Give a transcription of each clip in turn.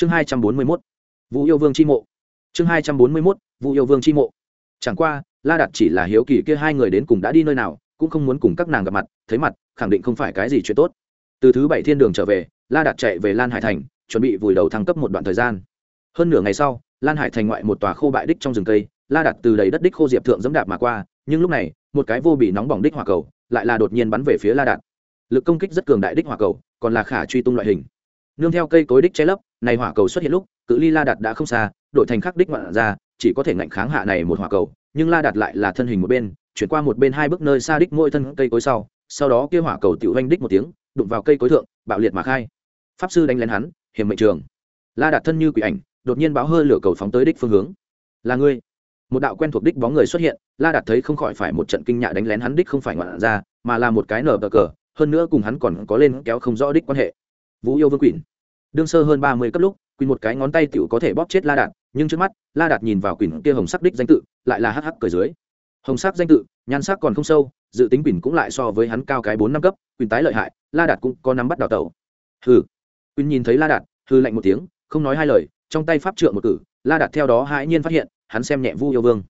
chương hai trăm bốn mươi mốt, vũ yêu vương c h i mộ. Chương hai trăm bốn mươi mốt, vũ yêu vương c h i mộ. Chẳng qua, la đạt chỉ là hiếu kỳ kia hai người đến cùng đã đi nơi nào, cũng không muốn cùng các nàng gặp mặt, thấy mặt, khẳng định không phải cái gì chuyện tốt. Từ thứ bảy thiên đường trở về, la đạt chạy về lan hải thành, chuẩn bị vùi đầu thăng cấp một đoạn thời gian. Hơn nửa ngày sau, lan hải thành ngoại một tòa khô bại đích trong rừng cây, la đạt từ đầy đất đích khô diệp thượng dẫm đạp mà qua, nhưng lúc này, một cái vô bị nóng bỏng đích hỏa cầu lại là đột nhiên bắn về phía la đạt. Lực công kích rất cường đại đích hỏa cầu, còn là khả truy tung loại hình nương theo cây cối đích che lấp, này hỏa cầu xuất hiện lúc, cự ly la đạt đã không xa đổi thành khắc đích ngoạn ra, chỉ có thể ngạnh kháng hạ này một hỏa cầu, nhưng la đạt lại là thân hình một bên, chuyển qua một bên hai bước nơi xa đích mỗi thân cây cối sau sau đó kia hỏa cầu tiểu vanh đích một tiếng, đụng vào cây cối thượng, bạo liệt mà khai. Pháp sư đánh lén hắn, hiểm mệnh trường. La đạt thân như quỷ ảnh, đột nhiên báo hơi lửa cầu phóng tới đích phương hướng. Là ngươi. Một đạo quen thuộc đích bóng người xuất hiện, la đạt thấy không khỏi phải một trận kinh nhạ đánh lén hắn đích không phải ngoạn ra, mà là một cái nở bờ cờ, hơn nữa cùng hắn còn có lên kéo không rõ đích quan hệ vũ yêu vương quỳnh. Đương sơ hơn ba mươi cấp lúc, quỳnh một cái ngón tay tựu có thể bóp chết la đạt, nhưng trước mắt, la đạt nhìn vào quỳnh kia hồng sắc đích danh tự, lại là hắc hắc cờ dưới. Hồng sắc danh tự, nhan sắc còn không sâu, dự tính quỳnh cũng lại so với hắn cao cái bốn năm cấp, quỳnh tái lợi hại, la đạt cũng có nắm bắt đào tẩu. Hừ. Quỳnh nhìn thấy la đạt hư lạnh một tiếng, không nói hai lời, trong tay pháp trượng một cử, la đạt theo đó hãi nhiên phát hiện, hắn xem nhẹ vu yêu vương.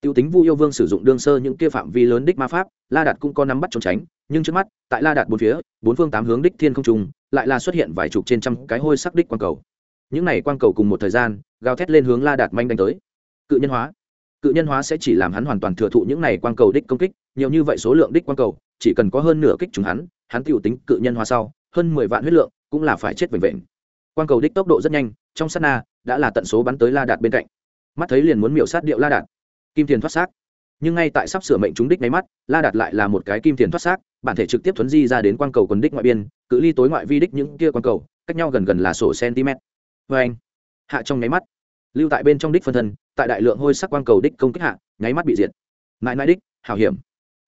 T i ê u tính vu yêu vương sử dụng đương sơ những kia phạm vi lớn đích ma pháp, la đạt cũng có nắm bắt trốn tránh nhưng trước mắt, tại la đạt bốn phía, bốn phương tám hướng đích thiên không trùng lại là xuất hiện vài chục trên trăm cái hôi sắc đích quang cầu. Những này quang cầu cùng một thời gian, gào thét lên hướng la đạt manh đánh tới. Cự nhân hóa. Cự nhân hóa sẽ chỉ làm hắn hoàn toàn thừa thụ những này quang cầu đích công kích, nhiều như vậy số lượng đích quang cầu, chỉ cần có hơn nửa kích chúng hắn hắn tựu tính cự nhân hóa sau, hơn mười vạn huyết lượng cũng là phải chết vệnh vệnh quang cầu đích tốc độ rất nhanh, trong sát na, đã là tận số bắn tới la đạt bên cạnh. Mắt thấy liền muốn miểu sát điệu la đạt. Kim tiền thoát xác nhưng ngay tại sắp sửa mệnh chúng đích nháy mắt, la đạt lại là một cái kim tiền thoát xác, bản thể trực tiếp thuấn di ra đến quang cầu quần đích ngoại biên, cự ly tối ngoại vi đích những kia quang cầu, cách nhau gần gần là sổ cm vê anh, hạ trong nháy mắt, lưu tại bên trong đích phân thân, tại đại lượng hôi sắc quang cầu đích công kích hạ, nháy mắt bị diệt. Mãi mãi đích, hảo hiểm.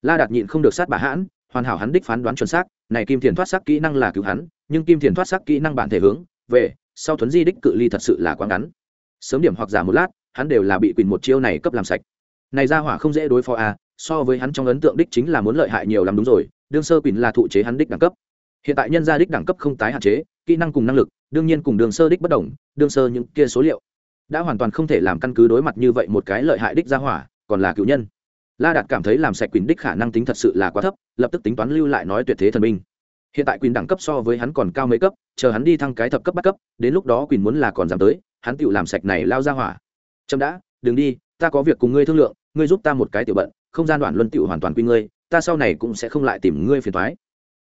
La đạt nhịn không được sát bà hãn, hoàn hảo hắn đích phán đoán chuẩn xác, này kim tiền thoát sắc kỹ năng là cứu hắn, nhưng kim tiền thoát sắc kỹ năng bản thể hướng, về, sau thuấn di đích cự ly thật sự là quá ngắn. Sớm điểm hoặc giả một lát, hắn đều là bị quỳnh một chiêu này cấp làm sạch này ra hỏa không dễ đối phó à so với hắn trong ấn tượng đích chính là muốn lợi hại nhiều lắm đúng rồi, đương sơ quỳnh là thụ chế hắn đích đẳng cấp. Hiện tại nhân gia đích đẳng cấp không tái hạn chế, kỹ năng cùng năng lực, đương nhiên cùng đường sơ đích bất đồng đương sơ những kia số liệu đã hoàn toàn không thể làm căn cứ đối mặt như vậy một cái lợi hại đích ra hỏa, còn là cựu nhân. La đạt cảm thấy làm sạch quỳnh đích khả năng tính thật sự là quá thấp, lập tức tính toán lưu lại nói tuyệt thế thần minh. Hiện tại quỳnh đẳng cấp so với hắn còn cao mấy cấp, chờ hắn đi thăng cái thập cấp bắt cấp, đến lúc đó quỳnh muốn là còn giảm tới, hắn tự làm sạch này lao ra hỏa. Chậm đã, đừng đi, ta có việc cùng ngươi thương lượng ngươi giúp ta một cái tiểu bận, không gian đoạn luân tiểu hoàn toàn quy ngươi, ta sau này cũng sẽ không lại tìm ngươi phiền thoái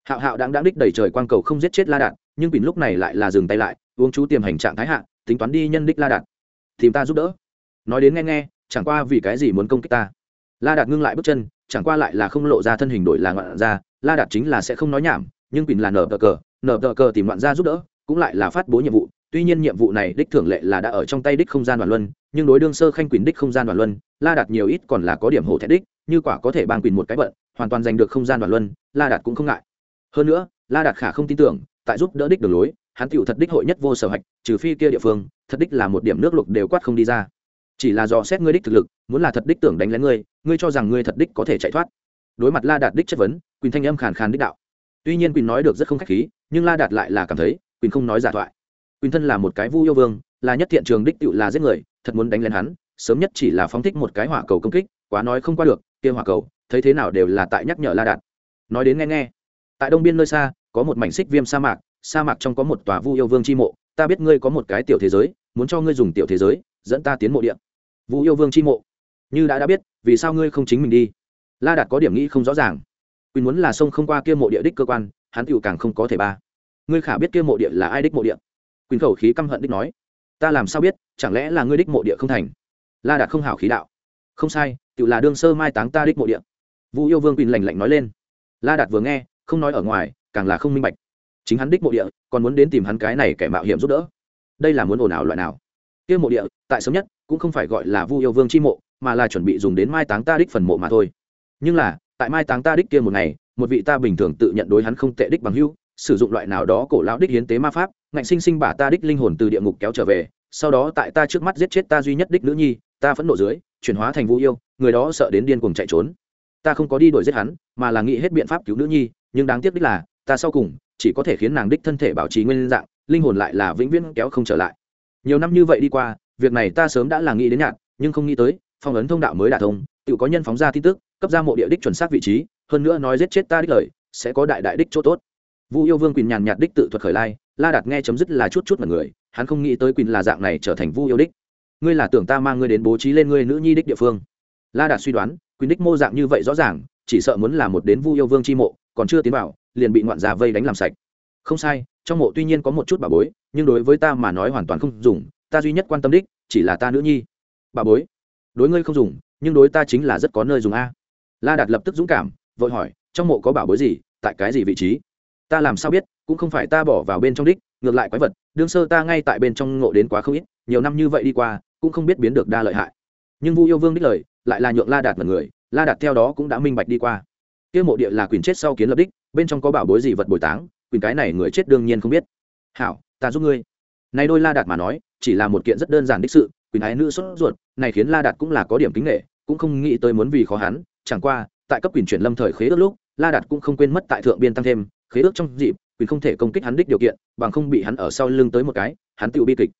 hạo hạo đáng đáng đích đầy trời quang cầu không giết chết la đạt, nhưng bình lúc này lại là dừng tay lại, uống chú tiềm hành trạng thái hạ, tính toán đi nhân đích la đạt. Tìm ta giúp đỡ. Nói đến nghe nghe, chẳng qua vì cái gì muốn công kích ta. La đạt ngưng lại bước chân, chẳng qua lại là không lộ ra thân hình đổi là ngoạn ra, la đạt chính là sẽ không nói nhảm, nhưng bình là nở tờ cờ, nở tờ cờ tìm ngoạn ra giúp đỡ, cũng lại là phát bố nhiệm vụ, tuy nhiên nhiệm vụ này đích thường lệ là đã ở trong tay đích không gian đoàn luân nhưng đối đương sơ khanh quyền đích không gian đoàn luân, la đạt nhiều ít còn là có điểm hổ thẹn đích, như quả có thể ban quyền một cái bận hoàn toàn giành được không gian đoàn luân, la đạt cũng không ngại. Hơn nữa, la đạt khả không tin tưởng, tại giúp đỡ đích đường lối, hắn tựu thật đích hội nhất vô sở hạch, trừ phi kia địa phương, thật đích là một điểm nước lục đều quát không đi ra. Chỉ là do xét ngươi đích thực lực, muốn là thật đích tưởng đánh lén ngươi ngươi cho rằng ngươi thật đích có thể chạy thoát. Đối mặt la đạt đích chất vấn quỳnh thanh âm khàn khàn đích đạo. Tuy nhiên quỳnh nói được rất không khách khí, nhưng la đạt lại là cảm thấy quỳnh không nói giả thoại quỳnh thân là một cái vu yêu vương, là nhất thiện trường đích tựu là giết người, thật muốn đánh lên hắn, sớm nhất chỉ là phóng thích một cái hỏa cầu công kích, quá nói không qua được, kia hỏa cầu, thấy thế nào đều là tại nhắc nhở la đạt. Nói đến nghe nghe. Tại đông biên nơi xa, có một mảnh xích viêm sa mạc sa mạc trong có một tòa vu yêu vương chi mộ, ta biết ngươi có một cái tiểu thế giới, muốn cho ngươi dùng tiểu thế giới, dẫn ta tiến mộ điện vu yêu vương chi mộ. Như đã đã biết, vì sao ngươi không chính mình đi? La đạt có điểm nghĩ không rõ ràng. Quỳnh muốn là sông không qua kia mộ địa đích cơ quan, hắn tựu càng không có thể ba. Ngươi khả biết kia mộ địa là ai đích mộ địa? Quỳnh khẩu khí căm hận đích nói ta làm sao biết chẳng lẽ là ngươi đích mộ địa không thành la đạt không hảo khí đạo không sai tự là đương sơ mai táng ta đích mộ địa vũ yêu vương quỳnh lành lạnh nói lên la đạt vừa nghe không nói ở ngoài càng là không minh bạch chính hắn đích mộ địa còn muốn đến tìm hắn cái này kẻ mạo hiểm giúp đỡ đây là muốn ồn ào loại nào kia mộ địa tại sớm nhất cũng không phải gọi là vu yêu vương chi mộ mà là chuẩn bị dùng đến mai táng ta đích phần mộ mà thôi nhưng là tại mai táng ta đích kia một ngày một vị ta bình thường tự nhận đối hắn không tệ đích bằng hưu sử dụng loại nào đó cổ lão đích hiến tế ma pháp ngạnh sinh sinh bả ta đích linh hồn từ địa ngục kéo trở về, sau đó tại ta trước mắt giết chết ta duy nhất đích nữ nhi, ta phẫn nộ dưới, chuyển hóa thành vũ yêu, người đó sợ đến điên cuồng chạy trốn. Ta không có đi đuổi giết hắn, mà là nghĩ hết biện pháp cứu nữ nhi, nhưng đáng tiếc đích là, ta sau cùng chỉ có thể khiến nàng đích thân thể bảo trì nguyên dạng, linh hồn lại là vĩnh viễn kéo không trở lại. Nhiều năm như vậy đi qua, việc này ta sớm đã là nghĩ đến nhạt, nhưng không nghĩ tới, phong ấn thông đạo mới đả thông, tự có nhân phóng ra tin tức, cấp ra mộ địa đích chuẩn xác vị trí, hơn nữa nói giết chết ta đích lời, sẽ có đại đại đích chỗ tốt. Vu yêu vương quỳnh nhàn nhạt đích tự thuật khởi lai la đạt nghe chấm dứt là chút chút mật người, hắn không nghĩ tới Quỳnh là dạng này trở thành vu yêu đích. Ngươi là tưởng ta mang ngươi đến bố trí lên ngươi nữ nhi đích địa phương. La đạt suy đoán, Quỳnh đích mô dạng như vậy rõ ràng, chỉ sợ muốn là một đến vu yêu vương chi mộ, còn chưa tiến vào, liền bị ngoạn già vây đánh làm sạch. Không sai, trong mộ tuy nhiên có một chút bà bối, nhưng đối với ta mà nói hoàn toàn không dùng, ta duy nhất quan tâm đích, chỉ là ta nữ nhi. Bà bối, đối ngươi không dùng, nhưng đối ta chính là rất có nơi dùng a. La đạt lập tức dũng cảm, vội hỏi, trong mộ có bảo bối gì, tại cái gì vị trí? Ta làm sao biết? Cũng không phải ta bỏ vào bên trong đích, ngược lại quái vật, đương sơ ta ngay tại bên trong ngộ đến quá không ít, nhiều năm như vậy đi qua, cũng không biết biến được đa lợi hại. Nhưng vu yêu vương đích lời, lại là nhượng la đạt mật người, la đạt theo đó cũng đã minh bạch đi qua. Kia mộ địa là quyền chết sau kiến lập đích, bên trong có bảo bối gì vật bồi táng, quyền cái này người chết đương nhiên không biết. Hảo, ta giúp ngươi. Nay đôi la đạt mà nói, chỉ là một kiện rất đơn giản đích sự, quyền ái nữ sốt ruột, này khiến la đạt cũng là có điểm kính nghệ cũng không nghĩ tới muốn vì khó hắn, chẳng qua, tại cấp quyền chuyển lâm thời khế ước lúc, la đạt cũng không quên mất tại thượng biên tăng thêm, khế ước trong dịp quyền không thể công kích hắn đích điều kiện, bằng không bị hắn ở sau lưng tới một cái, hắn tự bi kịch.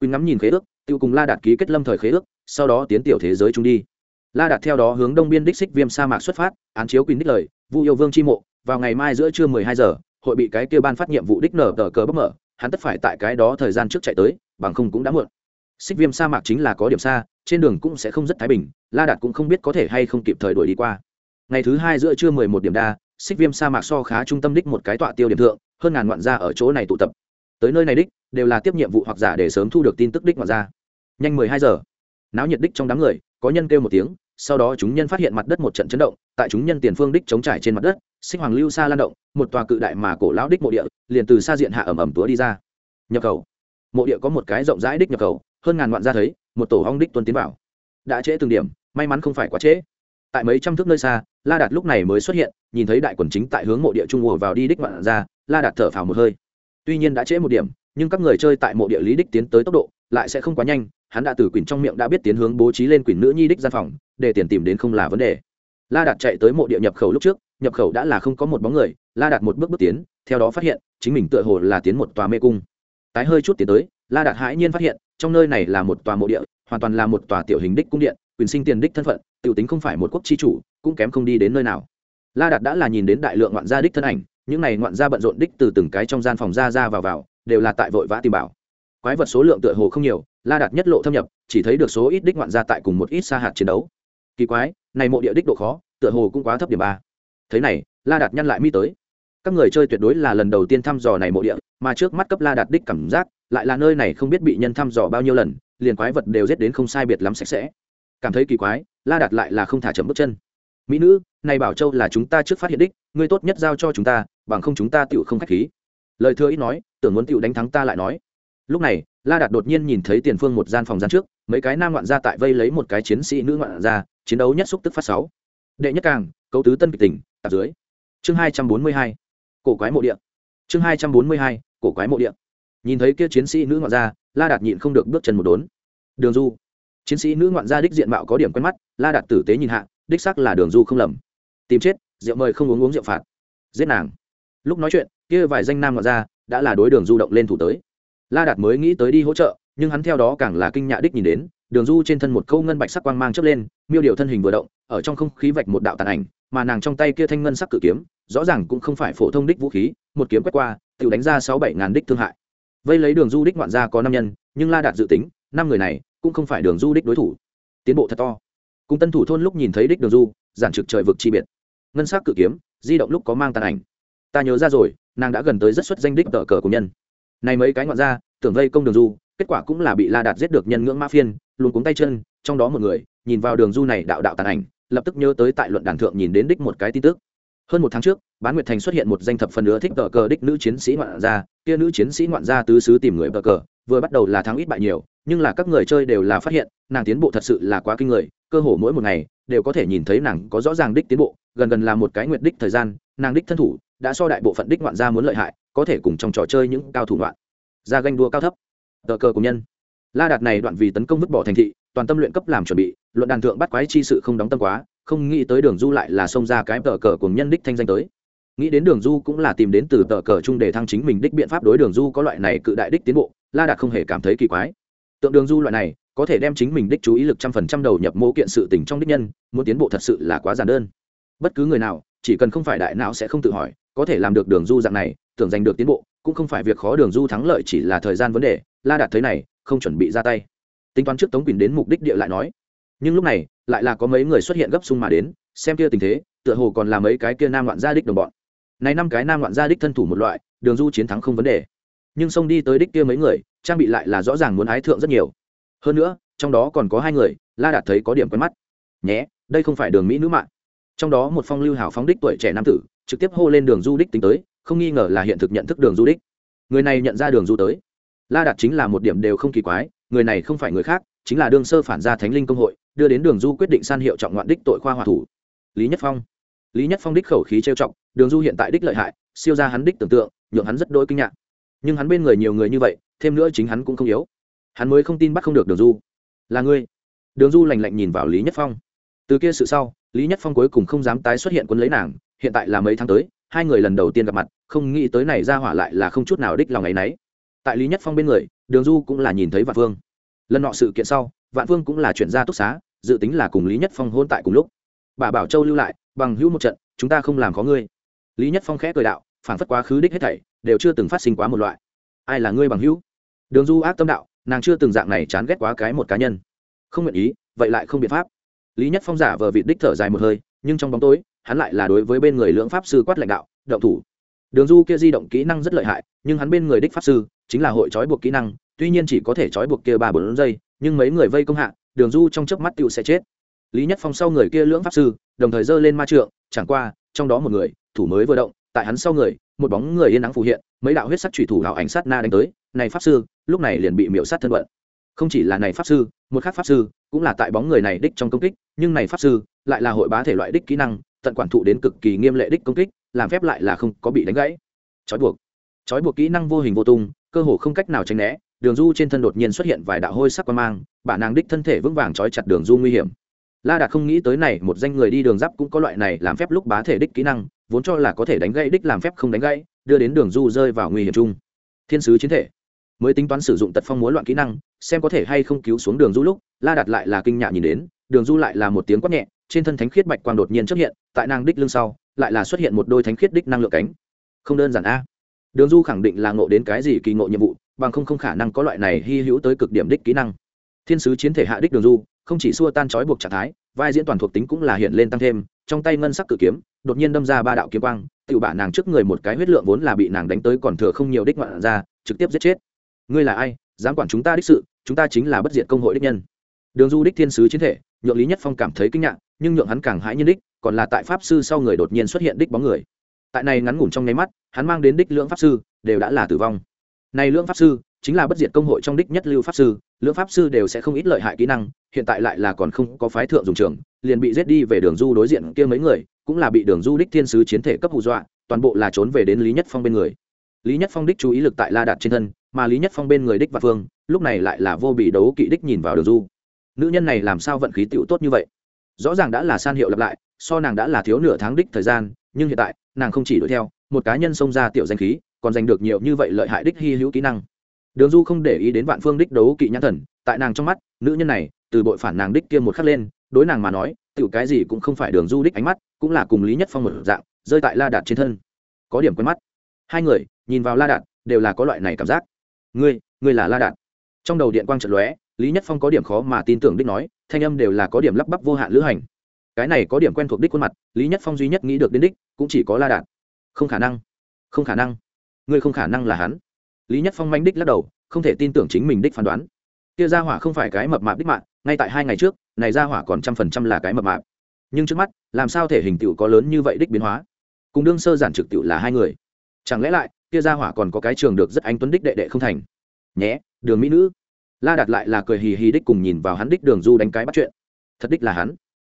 Quyền ngắm nhìn khế ước tự cùng la đạt ký kết lâm thời khế ước, sau đó tiến tiểu thế giới chúng đi. La đạt theo đó hướng đông biên đích xích viêm sa mạc xuất phát, án chiếu quyền đích lời, vu yêu vương chi mộ, vào ngày mai giữa trưa mười hai giờ, hội bị cái kia ban phát nhiệm vụ đích nở tờ cờ bốc mở, hắn tất phải tại cái đó thời gian trước chạy tới, bằng không cũng đã muộn. Xích viêm sa mạc chính là có điểm xa, trên đường cũng sẽ không rất thái bình, la đạt cũng không biết có thể hay không kịp thời đuổi đi qua. Ngày thứ hai giữa trưa mười một điểm đa xích viêm sa mạc so khá trung tâm đích một cái tọa tiêu điểm thượng, hơn ngàn ngoạn gia ở chỗ này tụ tập. Tới nơi này đích, đều là tiếp nhiệm vụ hoặc giả để sớm thu được tin tức đích ngoạn gia. Nhanh mười hai giờ. Náo nhiệt đích trong đám người, có nhân kêu một tiếng, sau đó chúng nhân phát hiện mặt đất một trận chấn động, tại chúng nhân tiền phương đích chống trải trên mặt đất sinh hoàng lưu xa lan động, một tòa cự đại mà cổ lão đích mộ địa, liền từ xa diện hạ ẩm ẩm túa đi ra. Nhập khẩu. Mộ địa có một cái rộng rãi đích nhập khẩu, hơn ngàn ngoạn ra thấy, một tổ hong đích tuân tiến vào. Đã trễ từng điểm, may mắn không phải quá trễ tại mấy trăm thước nơi xa, la đạt lúc này mới xuất hiện, nhìn thấy đại quần chính tại hướng mộ địa trung ùa vào đi đích ngoạn ra, la đạt thở phào một hơi. Tuy nhiên đã trễ một điểm, nhưng các người chơi tại mộ địa lý đích tiến tới tốc độ lại sẽ không quá nhanh, hắn đã từ quyển trong miệng đã biết tiến hướng bố trí lên quyển nữ nhi đích gian phòng, để tiền tìm đến không là vấn đề. La đạt chạy tới mộ địa nhập khẩu lúc trước, nhập khẩu đã là không có một bóng người, la đạt một bước bước tiến, theo đó phát hiện, chính mình tựa hồ là tiến một tòa mê cung. Tái hơi chút tiến tới, la đạt hãi nhiên phát hiện, trong nơi này là một tòa mộ địa, hoàn toàn là một tòa tiểu hình đích cung điện quyền sinh tiền đích thân phận Tiểu tính không phải một quốc chi chủ, cũng kém không đi đến nơi nào. La đạt đã là nhìn đến đại lượng ngoạn gia đích thân ảnh, những này ngoạn gia bận rộn đích từ từng cái trong gian phòng ra ra vào vào, đều là tại vội vã tìm bảo. Quái vật số lượng tựa hồ không nhiều, la đạt nhất lộ thâm nhập, chỉ thấy được số ít đích ngoạn gia tại cùng một ít xa hạt chiến đấu. Kỳ quái, này mộ địa đích độ khó, tựa hồ cũng quá thấp điểm ba. Thế này, la đạt nhăn lại mi tới. Các người chơi tuyệt đối là lần đầu tiên thăm dò này mộ địa, mà trước mắt cấp la đạt đích cảm giác, lại là nơi này không biết bị nhân thăm dò bao nhiêu lần, liền quái vật đều giết đến không sai biệt lắm sạch sẽ. Cảm thấy kỳ quái la đạt lại là không thả chậm bước chân. Mỹ nữ, này bảo châu là chúng ta trước phát hiện đích, ngươi tốt nhất giao cho chúng ta, bằng không chúng ta tựu không k h á c h khí. Lời thưa ít nói, tưởng muốn tựu đánh thắng ta lại nói. Lúc này, la đạt đột nhiên nhìn thấy tiền phương một gian phòng gian trước, mấy cái nam ngoạn gia tại vây lấy một cái chiến sĩ nữ ngoạn gia, chiến đấu nhất xúc tức phát sáu. Đệ nhất càng, cấu tứ tân kịch tỉnh, tạp dưới. Chương hai trăm bốn mươi hai, cổ quái mộ địa. Chương hai trăm bốn mươi hai, cổ quái mộ địa. Nhìn thấy kia chiến sĩ nữ ngoạn gia, la đạt nhịn không được bước chân một đốn. Đường du chiến sĩ nữ ngoạn gia đích diện mạo có điểm quen mắt, la đạt tử tế nhìn hạ, đích sắc là đường du không lầm. Tìm chết, rượu mời không uống uống rượu phạt. Giết nàng. Lúc nói chuyện, kia vài danh nam ngoạn gia đã là đối đường du động lên thủ tới. La đạt mới nghĩ tới đi hỗ trợ, nhưng hắn theo đó càng là kinh nhạ đích nhìn đến, đường du trên thân một câu ngân bạch sắc quang mang chớp lên, miêu điều thân hình vừa động, ở trong không khí vạch một đạo tàn ảnh, mà nàng trong tay kia thanh ngân sắc cự kiếm, rõ ràng cũng không phải phổ thông đích vũ khí, một kiếm quét qua, tự đánh ra sáu bảy ngàn đích thương hại. Vây lấy đường du đích ngoạn gia có năm nhân, nhưng la đạt dự tính năm người này cũng không phải đường du đích đối thủ. Tiến bộ thật to. Cùng tân thủ thôn lúc nhìn thấy đích đường du, giản trực trời vực chi biệt. Ngân sắc cự kiếm, di động lúc có mang tàn ảnh. Ta nhớ ra rồi, nàng đã gần tới rất xuất danh đích tờ cờ của nhân. Này mấy cái ngoạn gia, tưởng vây công đường du, kết quả cũng là bị la đạt giết được nhân ngưỡng ma phiên, luôn cuống tay chân, trong đó một người, nhìn vào đường du này đạo đạo tàn ảnh, lập tức nhớ tới tại luận đàn thượng nhìn đến đích một cái tin tức. Hơn một tháng trước, bán nguyệt thành xuất hiện một danh thập phần nữa thích tờ cờ đích nữ chiến sĩ ngoạn gia, kia nữ chiến sĩ ngoạn gia tứ xứ tìm người tờ cờ vừa bắt đầu là thắng ít bại nhiều, nhưng là các người chơi đều là phát hiện, nàng tiến bộ thật sự là quá kinh người, cơ hồ mỗi một ngày đều có thể nhìn thấy nàng có rõ ràng đích tiến bộ, gần gần là một cái nguyệt đích thời gian, nàng đích thân thủ đã so đại bộ phận đích ngoạn gia muốn lợi hại, có thể cùng trong trò chơi những cao thủ đoạn ra ganh đua cao thấp. Tờ cờ của nhân. La đạt này đoạn vì tấn công vứt bỏ thành thị, toàn tâm luyện cấp làm chuẩn bị, luận đàn thượng bắt quái chi sự không đóng tâm quá, không nghĩ tới đường du lại là xông ra cái tờ cờ cùng nhân đích thanh danh tới. Nghĩ đến đường du cũng là tìm đến từ tờ cờ chung để thăng chính mình đích biện pháp đối đường du có loại này cự đại đích tiến bộ la đạt không hề cảm thấy kỳ quái. Tượng đường du loại này, có thể đem chính mình đích chú ý lực trăm phần trăm đầu nhập mô kiện sự tình trong đích nhân, muốn tiến bộ thật sự là quá giản đơn. Bất cứ người nào, chỉ cần không phải đại não sẽ không tự hỏi, có thể làm được đường du dạng này, tưởng giành được tiến bộ, cũng không phải việc khó đường du thắng lợi chỉ là thời gian vấn đề, la đạt thấy này, không chuẩn bị ra tay. Tính toán trước tống quỳnh đến mục đích địa lại nói. Nhưng lúc này, lại là có mấy người xuất hiện gấp sung mà đến, xem kia tình thế, tựa hồ còn là mấy cái kia nam loạn gia đích đồng bọn. Này năm cái nam loạn gia đích thân thủ một loại, đường du chiến thắng không vấn đề nhưng xông đi tới đích kia mấy người, trang bị lại là rõ ràng muốn ái thượng rất nhiều. Hơn nữa, trong đó còn có hai người, la đạt thấy có điểm quen mắt. Nhé, đây không phải đường mỹ nữ mạng. Trong đó một phong lưu hào phóng đích tuổi trẻ nam tử, trực tiếp hô lên đường du đích tính tới, không nghi ngờ là hiện thực nhận thức đường du đích. Người này nhận ra đường du tới. La đạt chính là một điểm đều không kỳ quái, người này không phải người khác, chính là đương sơ phản gia thánh linh công hội, đưa đến đường du quyết định san hiệu trọng ngoạn đích tội khoa hòa thủ. Lý nhất phong. Lý nhất phong đích khẩu khí trêu trọng đường du hiện tại đích lợi hại, siêu ra hắn đích tưởng tượng, nhượng hắn rất đỗi kinh ngạc nhưng hắn bên người nhiều người như vậy, thêm nữa chính hắn cũng không yếu. Hắn mới không tin bắt không được đường du. Là ngươi. Đường du lành lạnh nhìn vào lý nhất phong. Từ kia sự sau, lý nhất phong cuối cùng không dám tái xuất hiện quân lấy nàng, hiện tại là mấy tháng tới, hai người lần đầu tiên gặp mặt, không nghĩ tới này ra hỏa lại là không chút nào đích lòng ấ y n ấ y tại lý nhất phong bên người, đường du cũng là nhìn thấy vạn phương lần nọ sự kiện sau, vạn phương cũng là chuyển ra túc xá, dự tính là cùng lý nhất phong hôn tại cùng lúc. Bà bảo châu lưu lại, bằng hữu một trận, chúng ta không làm có ngươi. Lý nhất phong khẽ cười đạo phản phất quá khứ đích hết thảy đều chưa từng phát sinh quá một loại. Ai là ngươi bằng hữu? Đường du ác tâm đạo, nàng chưa từng dạng này chán ghét quá cái một cá nhân. Không nguyện ý, vậy lại không biện pháp. Lý nhất phong giả vờ vị đích thở dài một hơi, nhưng trong bóng tối, hắn lại là đối với bên người lưỡng pháp sư quát lãnh đạo, động thủ. Đường du kia di động kỹ năng rất lợi hại, nhưng hắn bên người đích pháp sư chính là hội trói buộc kỹ năng, tuy nhiên chỉ có thể trói buộc kia ba bốn giây, nhưng mấy người vây công hạ, đường du trong chớp mắt tựu sẽ chết. Lý nhất phong sau người kia lưỡng pháp sư, đồng thời giơ lên ma trượng, chẳng qua, trong đó một người, thủ mới vừa động, tại hắn sau người một bóng người yên nắng phù hiện, mấy đạo huyết sắc thủy thủ hảo ảnh sát na đánh tới, này pháp sư, lúc này liền bị miễu sát thân vận. Không chỉ là này pháp sư, một khác pháp sư, cũng là tại bóng người này đích trong công kích, nhưng này pháp sư lại là hội bá thể loại đích kỹ năng, tận quản thụ đến cực kỳ nghiêm lệ đích công kích, làm phép lại là không có bị đánh gãy. Trói buộc. Trói buộc kỹ năng vô hình vô tung, cơ hồ không cách nào tránh né, đường du trên thân đột nhiên xuất hiện vài đạo hôi sắc quan mang, bản nàng đích thân thể vững vàng trói chặt đường du nguy hiểm la đạt không nghĩ tới này, một danh người đi đường giáp cũng có loại này làm phép lúc bá thể đích kỹ năng, vốn cho là có thể đánh gãy đích làm phép không đánh gãy, đưa đến đường du rơi vào nguy hiểm chung. Thiên sứ chiến thể. Mới tính toán sử dụng tật phong múa loạn kỹ năng, xem có thể hay không cứu xuống đường du lúc, la đạt lại là kinh nhạ nhìn đến, đường du lại là một tiếng quát nhẹ, trên thân thánh khiết bạch quang đột nhiên xuất hiện, tại nàng đích lưng sau, lại là xuất hiện một đôi thánh khiết đích năng lượng cánh. Không đơn giản a. Đường du khẳng định là ngộ đến cái gì kỳ ngộ nhiệm vụ, bằng không không khả năng có loại này hy hữu tới cực điểm đích kỹ năng. Thiên sứ chiến thể hạ đích đường du không chỉ xua tan trói buộc trạng thái, vai diễn toàn thuộc tính cũng là hiện lên tăng thêm, trong tay ngân sắc cự kiếm, đột nhiên đâm ra ba đạo kiếm quang tự bả nàng trước người một cái huyết lượng vốn là bị nàng đánh tới còn thừa không nhiều đích ngoạn ra, trực tiếp giết chết. Ngươi là ai? Dám quản chúng ta đích sự, chúng ta chính là bất diệt công hội đích nhân. Đường du đích thiên sứ chiến thể, nhượng lý nhất phong cảm thấy kinh ngạc, nhưng nhượng hắn càng hãi nhân đích, còn là tại pháp sư sau người đột nhiên xuất hiện đích bóng người. Tại này ngắn ngủn trong nháy mắt, hắn mang đến đích lưỡng pháp sư, đều đã là tử vong. Này lưỡng pháp sư chính là bất diệt công hội trong đích nhất lưu pháp sư, lưỡng pháp sư đều sẽ không ít lợi hại kỹ năng, hiện tại lại là còn không có phái thượng dùng trường, liền bị giết đi về đường du đối diện kia mấy người, cũng là bị đường du đích thiên sứ chiến thể cấp hù dọa, toàn bộ là trốn về đến lý nhất phong bên người. Lý nhất phong đích chú ý lực tại la đạt trên thân, mà lý nhất phong bên người đích và phương, lúc này lại là vô bị đấu kỵ đích nhìn vào đường du. Nữ nhân này làm sao vận khí tựu tốt như vậy? Rõ ràng đã là san hiệu lặp lại, so nàng đã là thiếu nửa tháng đích thời gian, nhưng hiện tại, nàng không chỉ đuổi theo, một cá nhân xông ra tiểu danh khí, còn giành được nhiều như vậy lợi hại đích hy hữu kỹ năng đường du không để ý đến vạn phương đích đấu kỵ nhãn thần, tại nàng trong mắt, nữ nhân này, từ bội phản nàng đích kia một khắc lên, đối nàng mà nói, tiểu cái gì cũng không phải đường du đích ánh mắt, cũng là cùng lý nhất phong một dạng, rơi tại la đạt trên thân. Có điểm quen mắt. Hai người, nhìn vào la đạt, đều là có loại này cảm giác. Ngươi ngươi là la đạt. Trong đầu điện quang trận lóe, lý nhất phong có điểm khó mà tin tưởng đích nói, thanh âm đều là có điểm lắp bắp vô hạn lữ hành. Cái này có điểm quen thuộc đích khuôn mặt, lý nhất phong duy nhất nghĩ được đến đích, cũng chỉ có la đạt. Không khả năng. Không khả năng. Ngươi không khả năng là hắn lý nhất phong manh đích lắc đầu, không thể tin tưởng chính mình đích phán đoán. Kia ra hỏa không phải cái mập mạp đích mạng, ngay tại hai ngày trước, này ra hỏa còn trăm phần trăm là cái mập mạp. Nhưng trước mắt, làm sao thể hình tựu có lớn như vậy đích biến hóa? Cùng đương sơ giản trực tựu là hai người. Chẳng lẽ lại, kia ra hỏa còn có cái trường được rất anh tuấn đích đệ đệ không thành? Nhé, đường mỹ nữ. La đạt lại là cười hì hì đích cùng nhìn vào hắn đích đường du đánh cái bắt chuyện. Thật đích là hắn.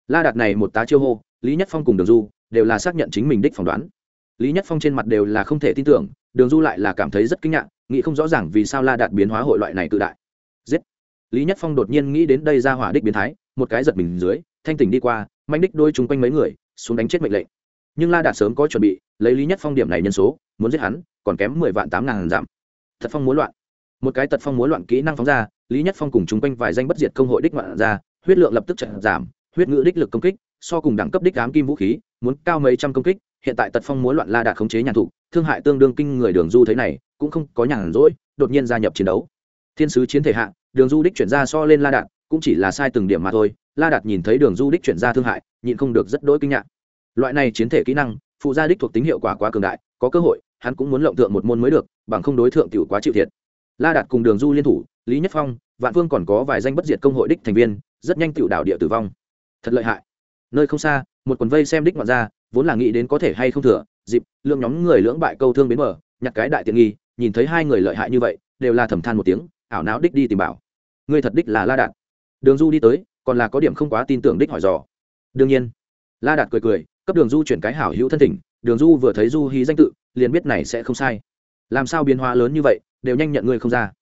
La đạt này một tá chiêu hô, lý nhất phong cùng đường du, đều là xác nhận chính mình đích phỏng đoán lý nhất phong trên mặt đều là không thể tin tưởng, đường du lại là cảm thấy rất kinh ngạc, nghĩ không rõ ràng vì sao la đạt biến hóa hội loại này tự đại. Giết! Lý nhất phong đột nhiên nghĩ đến đây ra hỏa đích biến thái, một cái giật mình dưới, thanh tỉnh đi qua, manh đích đôi chung quanh mấy người, xuống đánh chết mệnh lệnh. Nhưng la đạt sớm có chuẩn bị, lấy lý nhất phong điểm này nhân số, muốn giết hắn, còn kém mười vạn tám ngàn giảm thật phong muốn loạn. Một cái tật phong muốn loạn kỹ năng phóng ra, lý nhất phong cùng chúng quanh vài danh bất diệt công hội đích ngoạn ra, huyết lượng lập tức trận giảm, huyết ngữ đích lực công kích, so cùng đẳng cấp đích ám kim vũ khí muốn cao mấy trăm công kích hiện tại tật phong muốn loạn la đạt khống chế nhàn thụ, thương hại tương đương kinh người đường du thế này cũng không có nhàn rỗi đột nhiên gia nhập chiến đấu. Thiên sứ chiến thể hạ đường du đích chuyển ra so lên la đạt cũng chỉ là sai từng điểm mà thôi. La đạt nhìn thấy đường du đích chuyển ra thương hại nhịn không được rất đỗi kinh ngạc. Loại này chiến thể kỹ năng phụ gia đích thuộc tính hiệu quả quá cường đại có cơ hội hắn cũng muốn lộng thượng một môn mới được bằng không đối thượng tiểu quá chịu thiệt. La đạt cùng đường du liên thủ lý nhất phong vạn vương còn có vài danh bất diệt công hội đích thành viên rất nhanh tiểu đảo địa tử vong. Thật lợi hại nơi không xa, một quần vây xem đích ngoạn ra vốn là nghĩ đến có thể hay không thừa, dịp, lượng nhóm người lưỡng bại câu thương bến mở nhặt cái đại tiện nghi, nhìn thấy hai người lợi hại như vậy, đều là thầm than một tiếng, ảo não đích đi tìm bảo. Người thật đích là la đạt. Đường du đi tới, còn là có điểm không quá tin tưởng đích hỏi dò. Đương nhiên, la đạt cười cười, cấp đường du chuyển cái hảo hữu thân thỉnh, đường du vừa thấy du hí danh tự, liền biết này sẽ không sai. Làm sao biến hóa lớn như vậy, đều nhanh nhận ngươi không ra.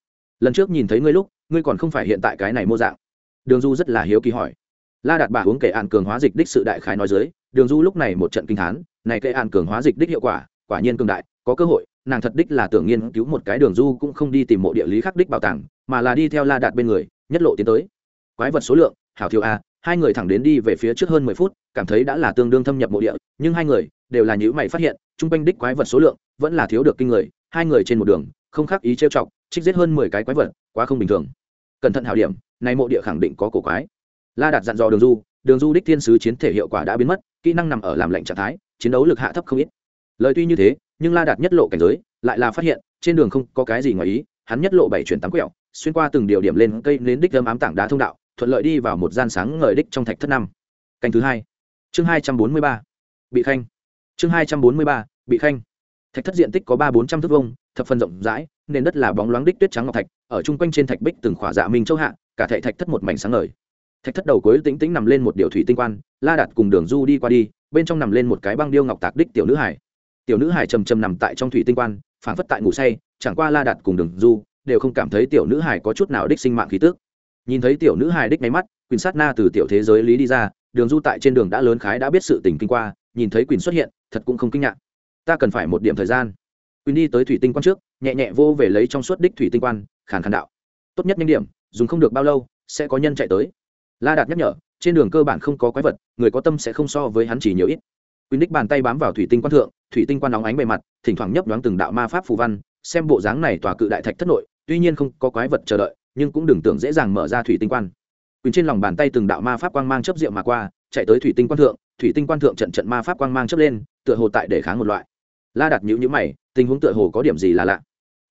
Lần trước nhìn thấy ngươi lúc, ngươi còn không phải hiện tại cái này mô dạng. Đường du rất là hiếu kỳ hỏi la đạt bà uống kệ ạn cường hóa dịch đích sự đại khái nói dưới, đường du lúc này một trận kinh thán này kệ ạn cường hóa dịch đích hiệu quả quả nhiên cường đại, có cơ hội, nàng thật đích là tưởng nghiên cứu một cái đường du cũng không đi tìm mộ địa lý khắc đích bảo tàng, mà là đi theo la đạt bên người, nhất lộ tiến tới. Quái vật số lượng, hảo thiêu a, hai người thẳng đến đi về phía trước hơn mười phút, cảm thấy đã là tương đương thâm nhập mộ địa, nhưng hai người đều là những mày phát hiện, chung quanh đích quái vật số lượng vẫn là thiếu được kinh người, hai người trên một đường, không khác ý trêu chọc, trích giết hơn mười cái quái vật, quá không bình thường. Cẩn thận hảo điểm nay mộ địa khẳng định có cổ quái la đạt dặn dò đường du đường du đích thiên sứ chiến thể hiệu quả đã biến mất, kỹ năng nằm ở làm lệnh trạng thái, chiến đấu lực hạ thấp không ít. Lời tuy như thế, nhưng la đạt nhất lộ cảnh giới, lại là phát hiện, trên đường không có cái gì ngoài ý, hắn nhất lộ bảy chuyển tám quẹo, xuyên qua từng điều điểm lên cây nến đích lâm ám tảng đá thông đạo, thuận lợi đi vào một gian sáng ngời đích trong thạch thất năm. Canh thứ hai. Chương hai trăm bốn mươi ba. Bị khanh. Chương hai trăm bốn mươi ba. Bị khanh. Thạch thất diện tích có ba bốn trăm thước vông thập phần rộng rãi, nền đất là bóng loáng đích tuyết trắng ngọc thạch, ở chung quanh trên thạch bích từng khỏa dạ minh châu hạ, cả thệ thạch thất một mảnh sáng ngời thạch thất đầu cuối tĩnh tĩnh nằm lên một điều thủy tinh quan, la đặt cùng đường du đi qua đi, bên trong nằm lên một cái băng điêu ngọc tạc đích tiểu nữ hải. Tiểu nữ hải trầm trầm nằm tại trong thủy tinh quan phản phất tại ngủ say, chẳng qua la đặt cùng đường du đều không cảm thấy tiểu nữ hải có chút nào đích sinh mạng khí tước nhìn thấy tiểu nữ hải đích máy mắt quyền sát na từ tiểu thế giới lý đi ra, đường du tại trên đường đã lớn khái đã biết sự tình kinh qua, nhìn thấy quyền xuất hiện, thật cũng không kinh ngạc. Ta cần phải một điểm thời gian. Quyền đi tới thủy tinh quan trước, nhẹ nhẹ vô về lấy trong suốt đích thủy tinh quan, khàn khàn đạo. Tốt nhất nhanh điểm, dùng không được bao lâu, sẽ có nhân chạy tới la đạt nhắc nhở, trên đường cơ bản không có quái vật, người có tâm sẽ không so với hắn chỉ nhiều ít. Quy đích bàn tay bám vào thủy tinh quan thượng, thủy tinh quan nóng ánh bề mặt, thỉnh thoảng nhấp nhoáng từng đạo ma pháp phù văn, xem bộ dáng này tòa cự đại thạch thất nội, tuy nhiên không có quái vật chờ đợi, nhưng cũng đừng tưởng dễ dàng mở ra thủy tinh quan. Quyền trên lòng bàn tay từng đạo ma pháp quang mang chấp rượu mà qua, chạy tới thủy tinh quan thượng, thủy tinh quan thượng trận trận ma pháp quang mang chấp lên, tựa hồ tại để kháng một loại. La đặt nhữ nhữ mày, tình huống tựa hồ có điểm gì là lạ.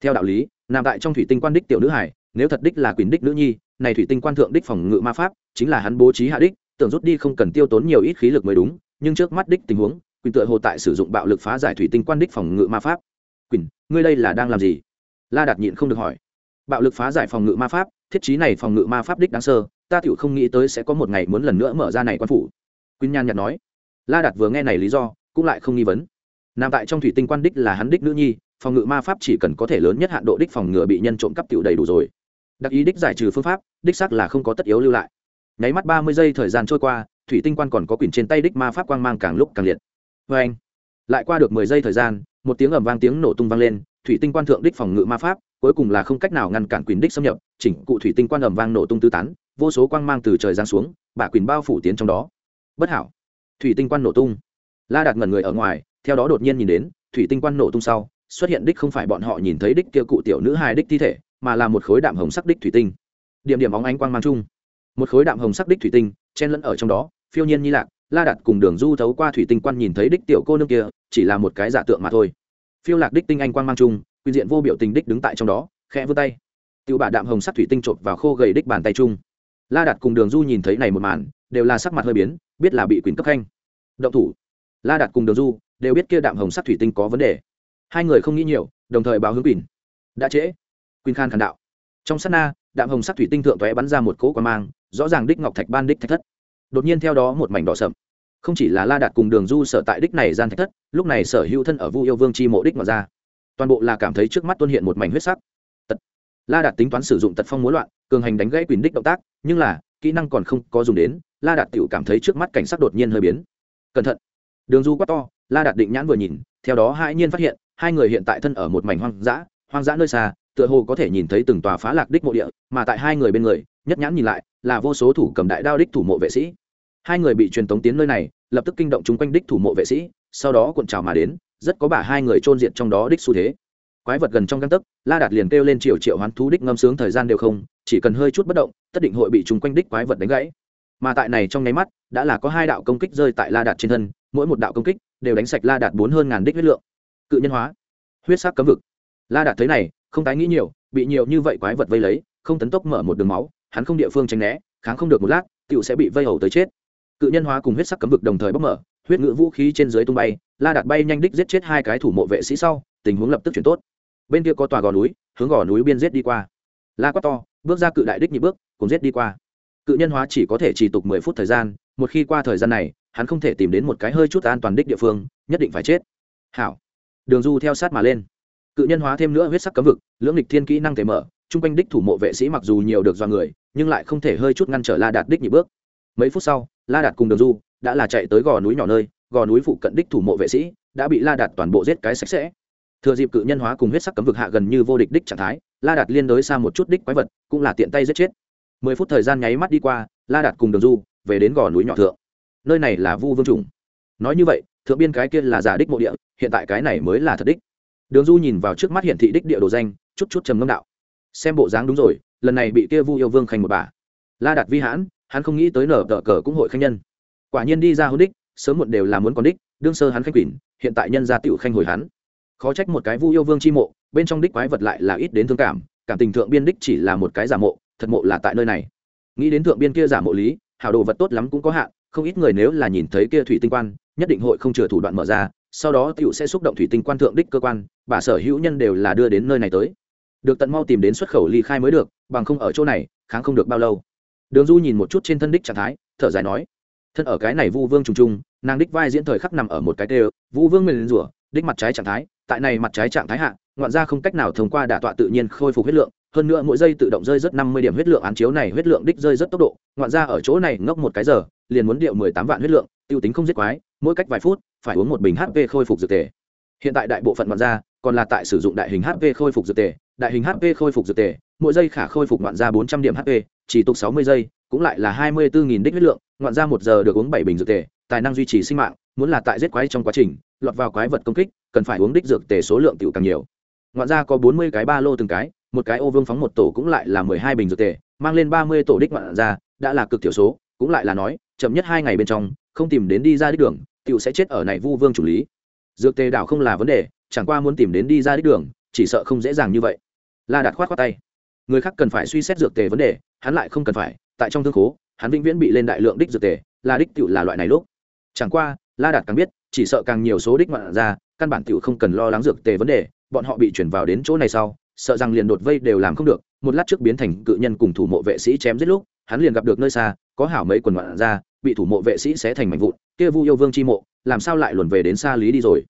Theo đạo lý, nằm tại trong thủy tinh quan đích tiểu nữ hải nếu thật đích là quyền đích nữ nhi, này thủy tinh quan thượng đích phòng ngự ma pháp, chính là hắn bố trí hạ đích, tưởng rút đi không cần tiêu tốn nhiều ít khí lực mới đúng, nhưng trước mắt đích tình huống, quyền tựa hồ tại sử dụng bạo lực phá giải thủy tinh quan đích phòng ngự ma pháp. Quyền, ngươi đây là đang làm gì? La đạt nhịn không được hỏi. Bạo lực phá giải phòng ngự ma pháp, thiết trí này phòng ngự ma pháp đích đáng sơ, ta tựu không nghĩ tới sẽ có một ngày muốn lần nữa mở ra này quan phủ. Quyên nhan nhạt nói. La đạt vừa nghe này lý do, cũng lại không nghi vấn. Nằm tại trong thủy tinh quan đích là hắn đích nữ nhi, phòng ngự ma pháp chỉ cần có thể lớn nhất hạn độ đích phòng ngựa bị nhân trộm cắp tựu đầy đủ rồi đặc ý đích giải trừ phương pháp, đích xác là không có tất yếu lưu lại. Nháy mắt ba mươi giây thời gian trôi qua, thủy tinh quan còn có quyển trên tay đích ma pháp quang mang càng lúc càng liệt. Vê anh, lại qua được mười giây thời gian, một tiếng ầm vang tiếng nổ tung vang lên, thủy tinh quan thượng đích phòng ngự ma pháp, cuối cùng là không cách nào ngăn cản quyền đích xâm nhập, chỉnh cụ thủy tinh quan ầm vang nổ tung tứ tán, vô số quang mang từ trời giáng xuống, bả quyền bao phủ tiến trong đó. Bất hảo. Thủy tinh quan nổ tung. La đạt ngẩn người ở ngoài, theo đó đột nhiên nhìn đến, thủy tinh quan nổ tung sau, xuất hiện đích không phải bọn họ nhìn thấy đích kia cụ tiểu nữ hài đích thi thể mà là một khối đạm hồng sắc đích thủy tinh. Điểm điểm óng ánh quang mang chung. Một khối đạm hồng sắc đích thủy tinh, chen lẫn ở trong đó, phiêu nhiên như lạc, la đặt cùng đường du thấu qua thủy tinh quan nhìn thấy đích tiểu cô nương kia, chỉ là một cái giả tượng mà thôi. Phiêu lạc đích tinh anh quang mang chung, quy diện vô biểu tình đích đứng tại trong đó, khẽ vươn tay. Tiểu bà đạm hồng sắc thủy tinh trộn vào khô gầy đích bàn tay chung. La đặt cùng đường du nhìn thấy này một màn, đều là sắc mặt hơi biến, biết là bị quyền cấp khanh. Động thủ. La đặt cùng đường du đều biết kia đạm hồng sắc thủy tinh có vấn đề. Hai người không nghĩ nhiều, đồng thời báo hướng quyền. Đã trễ. Quỳnh khan khàn đạo. Trong sát na, đạm hồng sắc thủy tinh thượng tóe bắn ra một cỗ quan mang, rõ ràng đích ngọc thạch ban đích thạch thất. Đột nhiên theo đó một mảnh đỏ sậm. Không chỉ là la đạt cùng đường du sở tại đích này gian thạch thất, lúc này sở hữu thân ở vu yêu vương chi mộ đích mà ra. Toàn bộ là cảm thấy trước mắt tuôn hiện một mảnh huyết sắc. Tật. La đạt tính toán sử dụng tật phong múa loạn, cường hành đánh gãy quyền đích động tác, nhưng là, kỹ năng còn không có dùng đến, la đạt tiểu cảm thấy trước mắt cảnh sắc đột nhiên hơi biến. Cẩn thận. Đường du quá to, la đạt định nhãn vừa nhìn, theo đó hai nhiên phát hiện, hai người hiện tại thân ở một mảnh hoang dã hoang dã nơi xa tựa hồ có thể nhìn thấy từng tòa phá lạc đích mộ địa, mà tại hai người bên người, nhất nhãn nhìn lại, là vô số thủ cầm đại đao đích thủ mộ vệ sĩ. Hai người bị truyền tống tiến nơi này, lập tức kinh động chúng quanh đích thủ mộ vệ sĩ, sau đó cuộn trào mà đến, rất có bà hai người trôn diện trong đó đích xu thế. Quái vật gần trong găng tấc, la đạt liền kêu lên triệu triệu hoán thú đích ngâm sướng thời gian đều không, chỉ cần hơi chút bất động, tất định hội bị chúng quanh đích quái vật đánh gãy. Mà tại này trong nháy mắt, đã là có hai đạo công kích rơi tại la đạt trên thân, mỗi một đạo công kích đều đánh sạch la đạt bốn hơn ngàn đích huyết lượng. Cự nhân hóa. Huyết sắc cấm vực. La đạt thấy này không tái nghĩ nhiều, bị nhiều như vậy quái vật vây lấy, không tấn tốc mở một đường máu, hắn không địa phương tránh né, kháng không được một lát tựu sẽ bị vây hầu tới chết. Cự nhân hóa cùng huyết sắc cấm vực đồng thời bốc mở, huyết ngự vũ khí trên dưới tung bay, la đạt bay nhanh đích giết chết hai cái thủ mộ vệ sĩ sau, tình huống lập tức chuyển tốt. Bên kia có tòa gò núi, hướng gò núi biên giết đi qua. La quát to, bước ra cự đại đích nhị bước, cùng giết đi qua. Cự nhân hóa chỉ có thể chỉ tục mười phút thời gian, một khi qua thời gian này, hắn không thể tìm đến một cái hơi chút an toàn đích địa phương, nhất định phải chết. Hảo. Đường du theo sát mà lên cự nhân hóa thêm nữa huyết sắc cấm vực, lưỡng lịch thiên kỹ năng thể mở, chung quanh đích thủ mộ vệ sĩ mặc dù nhiều được do người, nhưng lại không thể hơi chút ngăn trở la đạt đích nhị bước. Mấy phút sau, la đạt cùng đường du đã là chạy tới gò núi nhỏ nơi, gò núi phụ cận đích thủ mộ vệ sĩ đã bị la đạt toàn bộ giết cái sạch sẽ. Thừa dịp cự nhân hóa cùng huyết sắc cấm vực hạ gần như vô địch đích trạng thái, la đạt liên đối xa một chút đích quái vật, cũng là tiện tay giết chết. Mười phút thời gian nháy mắt đi qua, la đạt cùng đường du về đến gò núi nhỏ thượng. Nơi này là vu vương trùng nói như vậy, thượng biên cái kia là giả đích mộ địa, hiện tại cái này mới là thật đích đường du nhìn vào trước mắt hiển thị đích địa đồ danh, chút chút trầm ngâm đạo. Xem bộ dáng đúng rồi, lần này bị kia vu yêu vương khanh một bà. La đạt vi hãn, hắn không nghĩ tới nở tờ cờ cũng hội khanh nhân. Quả nhiên đi ra hôn đích, sớm muộn đều là muốn con đích, đương sơ hắn khanh quỷ hiện tại nhân gia tiểu khanh hồi hắn. Khó trách một cái vu yêu vương chi mộ, bên trong đích quái vật lại là ít đến thương cảm cảm tình thượng biên đích chỉ là một cái giả mộ, thật mộ là tại nơi này. Nghĩ đến thượng biên kia giả mộ lý, hảo đồ vật tốt lắm cũng có hạn, không ít người nếu là nhìn thấy kia thủy tinh quan, nhất định hội không chừa thủ đoạn mở ra sau đó tiểu sẽ xúc động thủy tinh quan thượng đích cơ quan, bà sở hữu nhân đều là đưa đến nơi này tới. Được tận mau tìm đến xuất khẩu ly khai mới được, bằng không ở chỗ này, kháng không được bao lâu. Đường du nhìn một chút trên thân đích trạng thái, thở dài nói, thân ở cái này vu vương trùng trùng, nàng đích vai diễn thời khắc nằm ở một cái tê, vu vương mình rủa, đích mặt trái trạng thái, tại này mặt trái trạng thái hạ, ngoạn ra không cách nào thông qua đả tọa tự nhiên khôi phục huyết lượng, hơn nữa mỗi giây tự động rơi rất năm mươi điểm huyết lượng án chiếu này huyết lượng đích rơi rất tốc độ, ngoạn ra ở chỗ này ngốc một cái giờ, liền muốn điệu mười tám vạn huyết lượng tiêu tính không giết quái, mỗi cách vài phút, phải uống một bình hp khôi phục dược tề. Hiện tại đại bộ phận ngoạn ra còn là tại sử dụng đại hình hp khôi phục dược tề, đại hình hp khôi phục dược tề, mỗi giây khả khôi phục ngoạn ra bốn trăm điểm hp chỉ tục sáu mươi giây, cũng lại là hai mươi bốn nghìn đích huyết lượng, ngoạn ra một giờ được uống bảy bình dược tề, tài năng duy trì sinh mạng, muốn là tại giết quái trong quá trình, lọt vào quái vật công kích, cần phải uống đích dược tề số lượng tiểu càng nhiều. Ngoạn ra có bốn mươi cái ba lô từng cái, một cái ô vương phóng một tổ cũng lại là mười hai bình dược tề, mang lên ba mươi tổ đích ngoạn ra đã là cực thiểu số, cũng lại là nói chậm nhất hai ngày bên trong, không tìm đến đi ra đích đường tựu sẽ chết ở này vu vương chủ lý. Dược tề đảo không là vấn đề, chẳng qua muốn tìm đến đi ra đích đường, chỉ sợ không dễ dàng như vậy. La đạt khoát khoát tay. Người khác cần phải suy xét dược tề vấn đề, hắn lại không cần phải, tại trong thương khố, hắn vĩnh viễn bị lên đại lượng đích dược tề, là đích tựu là loại này lúc. Chẳng qua, la đạt càng biết, chỉ sợ càng nhiều số đích ngoạn ra, căn bản tựu không cần lo lắng dược tề vấn đề, bọn họ bị chuyển vào đến chỗ này sau, sợ rằng liền đột vây đều làm không được, một lát trước biến thành cự nhân cùng thủ mộ vệ sĩ chém giết lúc, hắn liền gặp được nơi xa, có hảo mấy quần ngoạn ra bị thủ mộ vệ sĩ xé thành mảnh vụn, kia vu yêu vương chi mộ, làm sao lại luồn về đến xa lý đi rồi?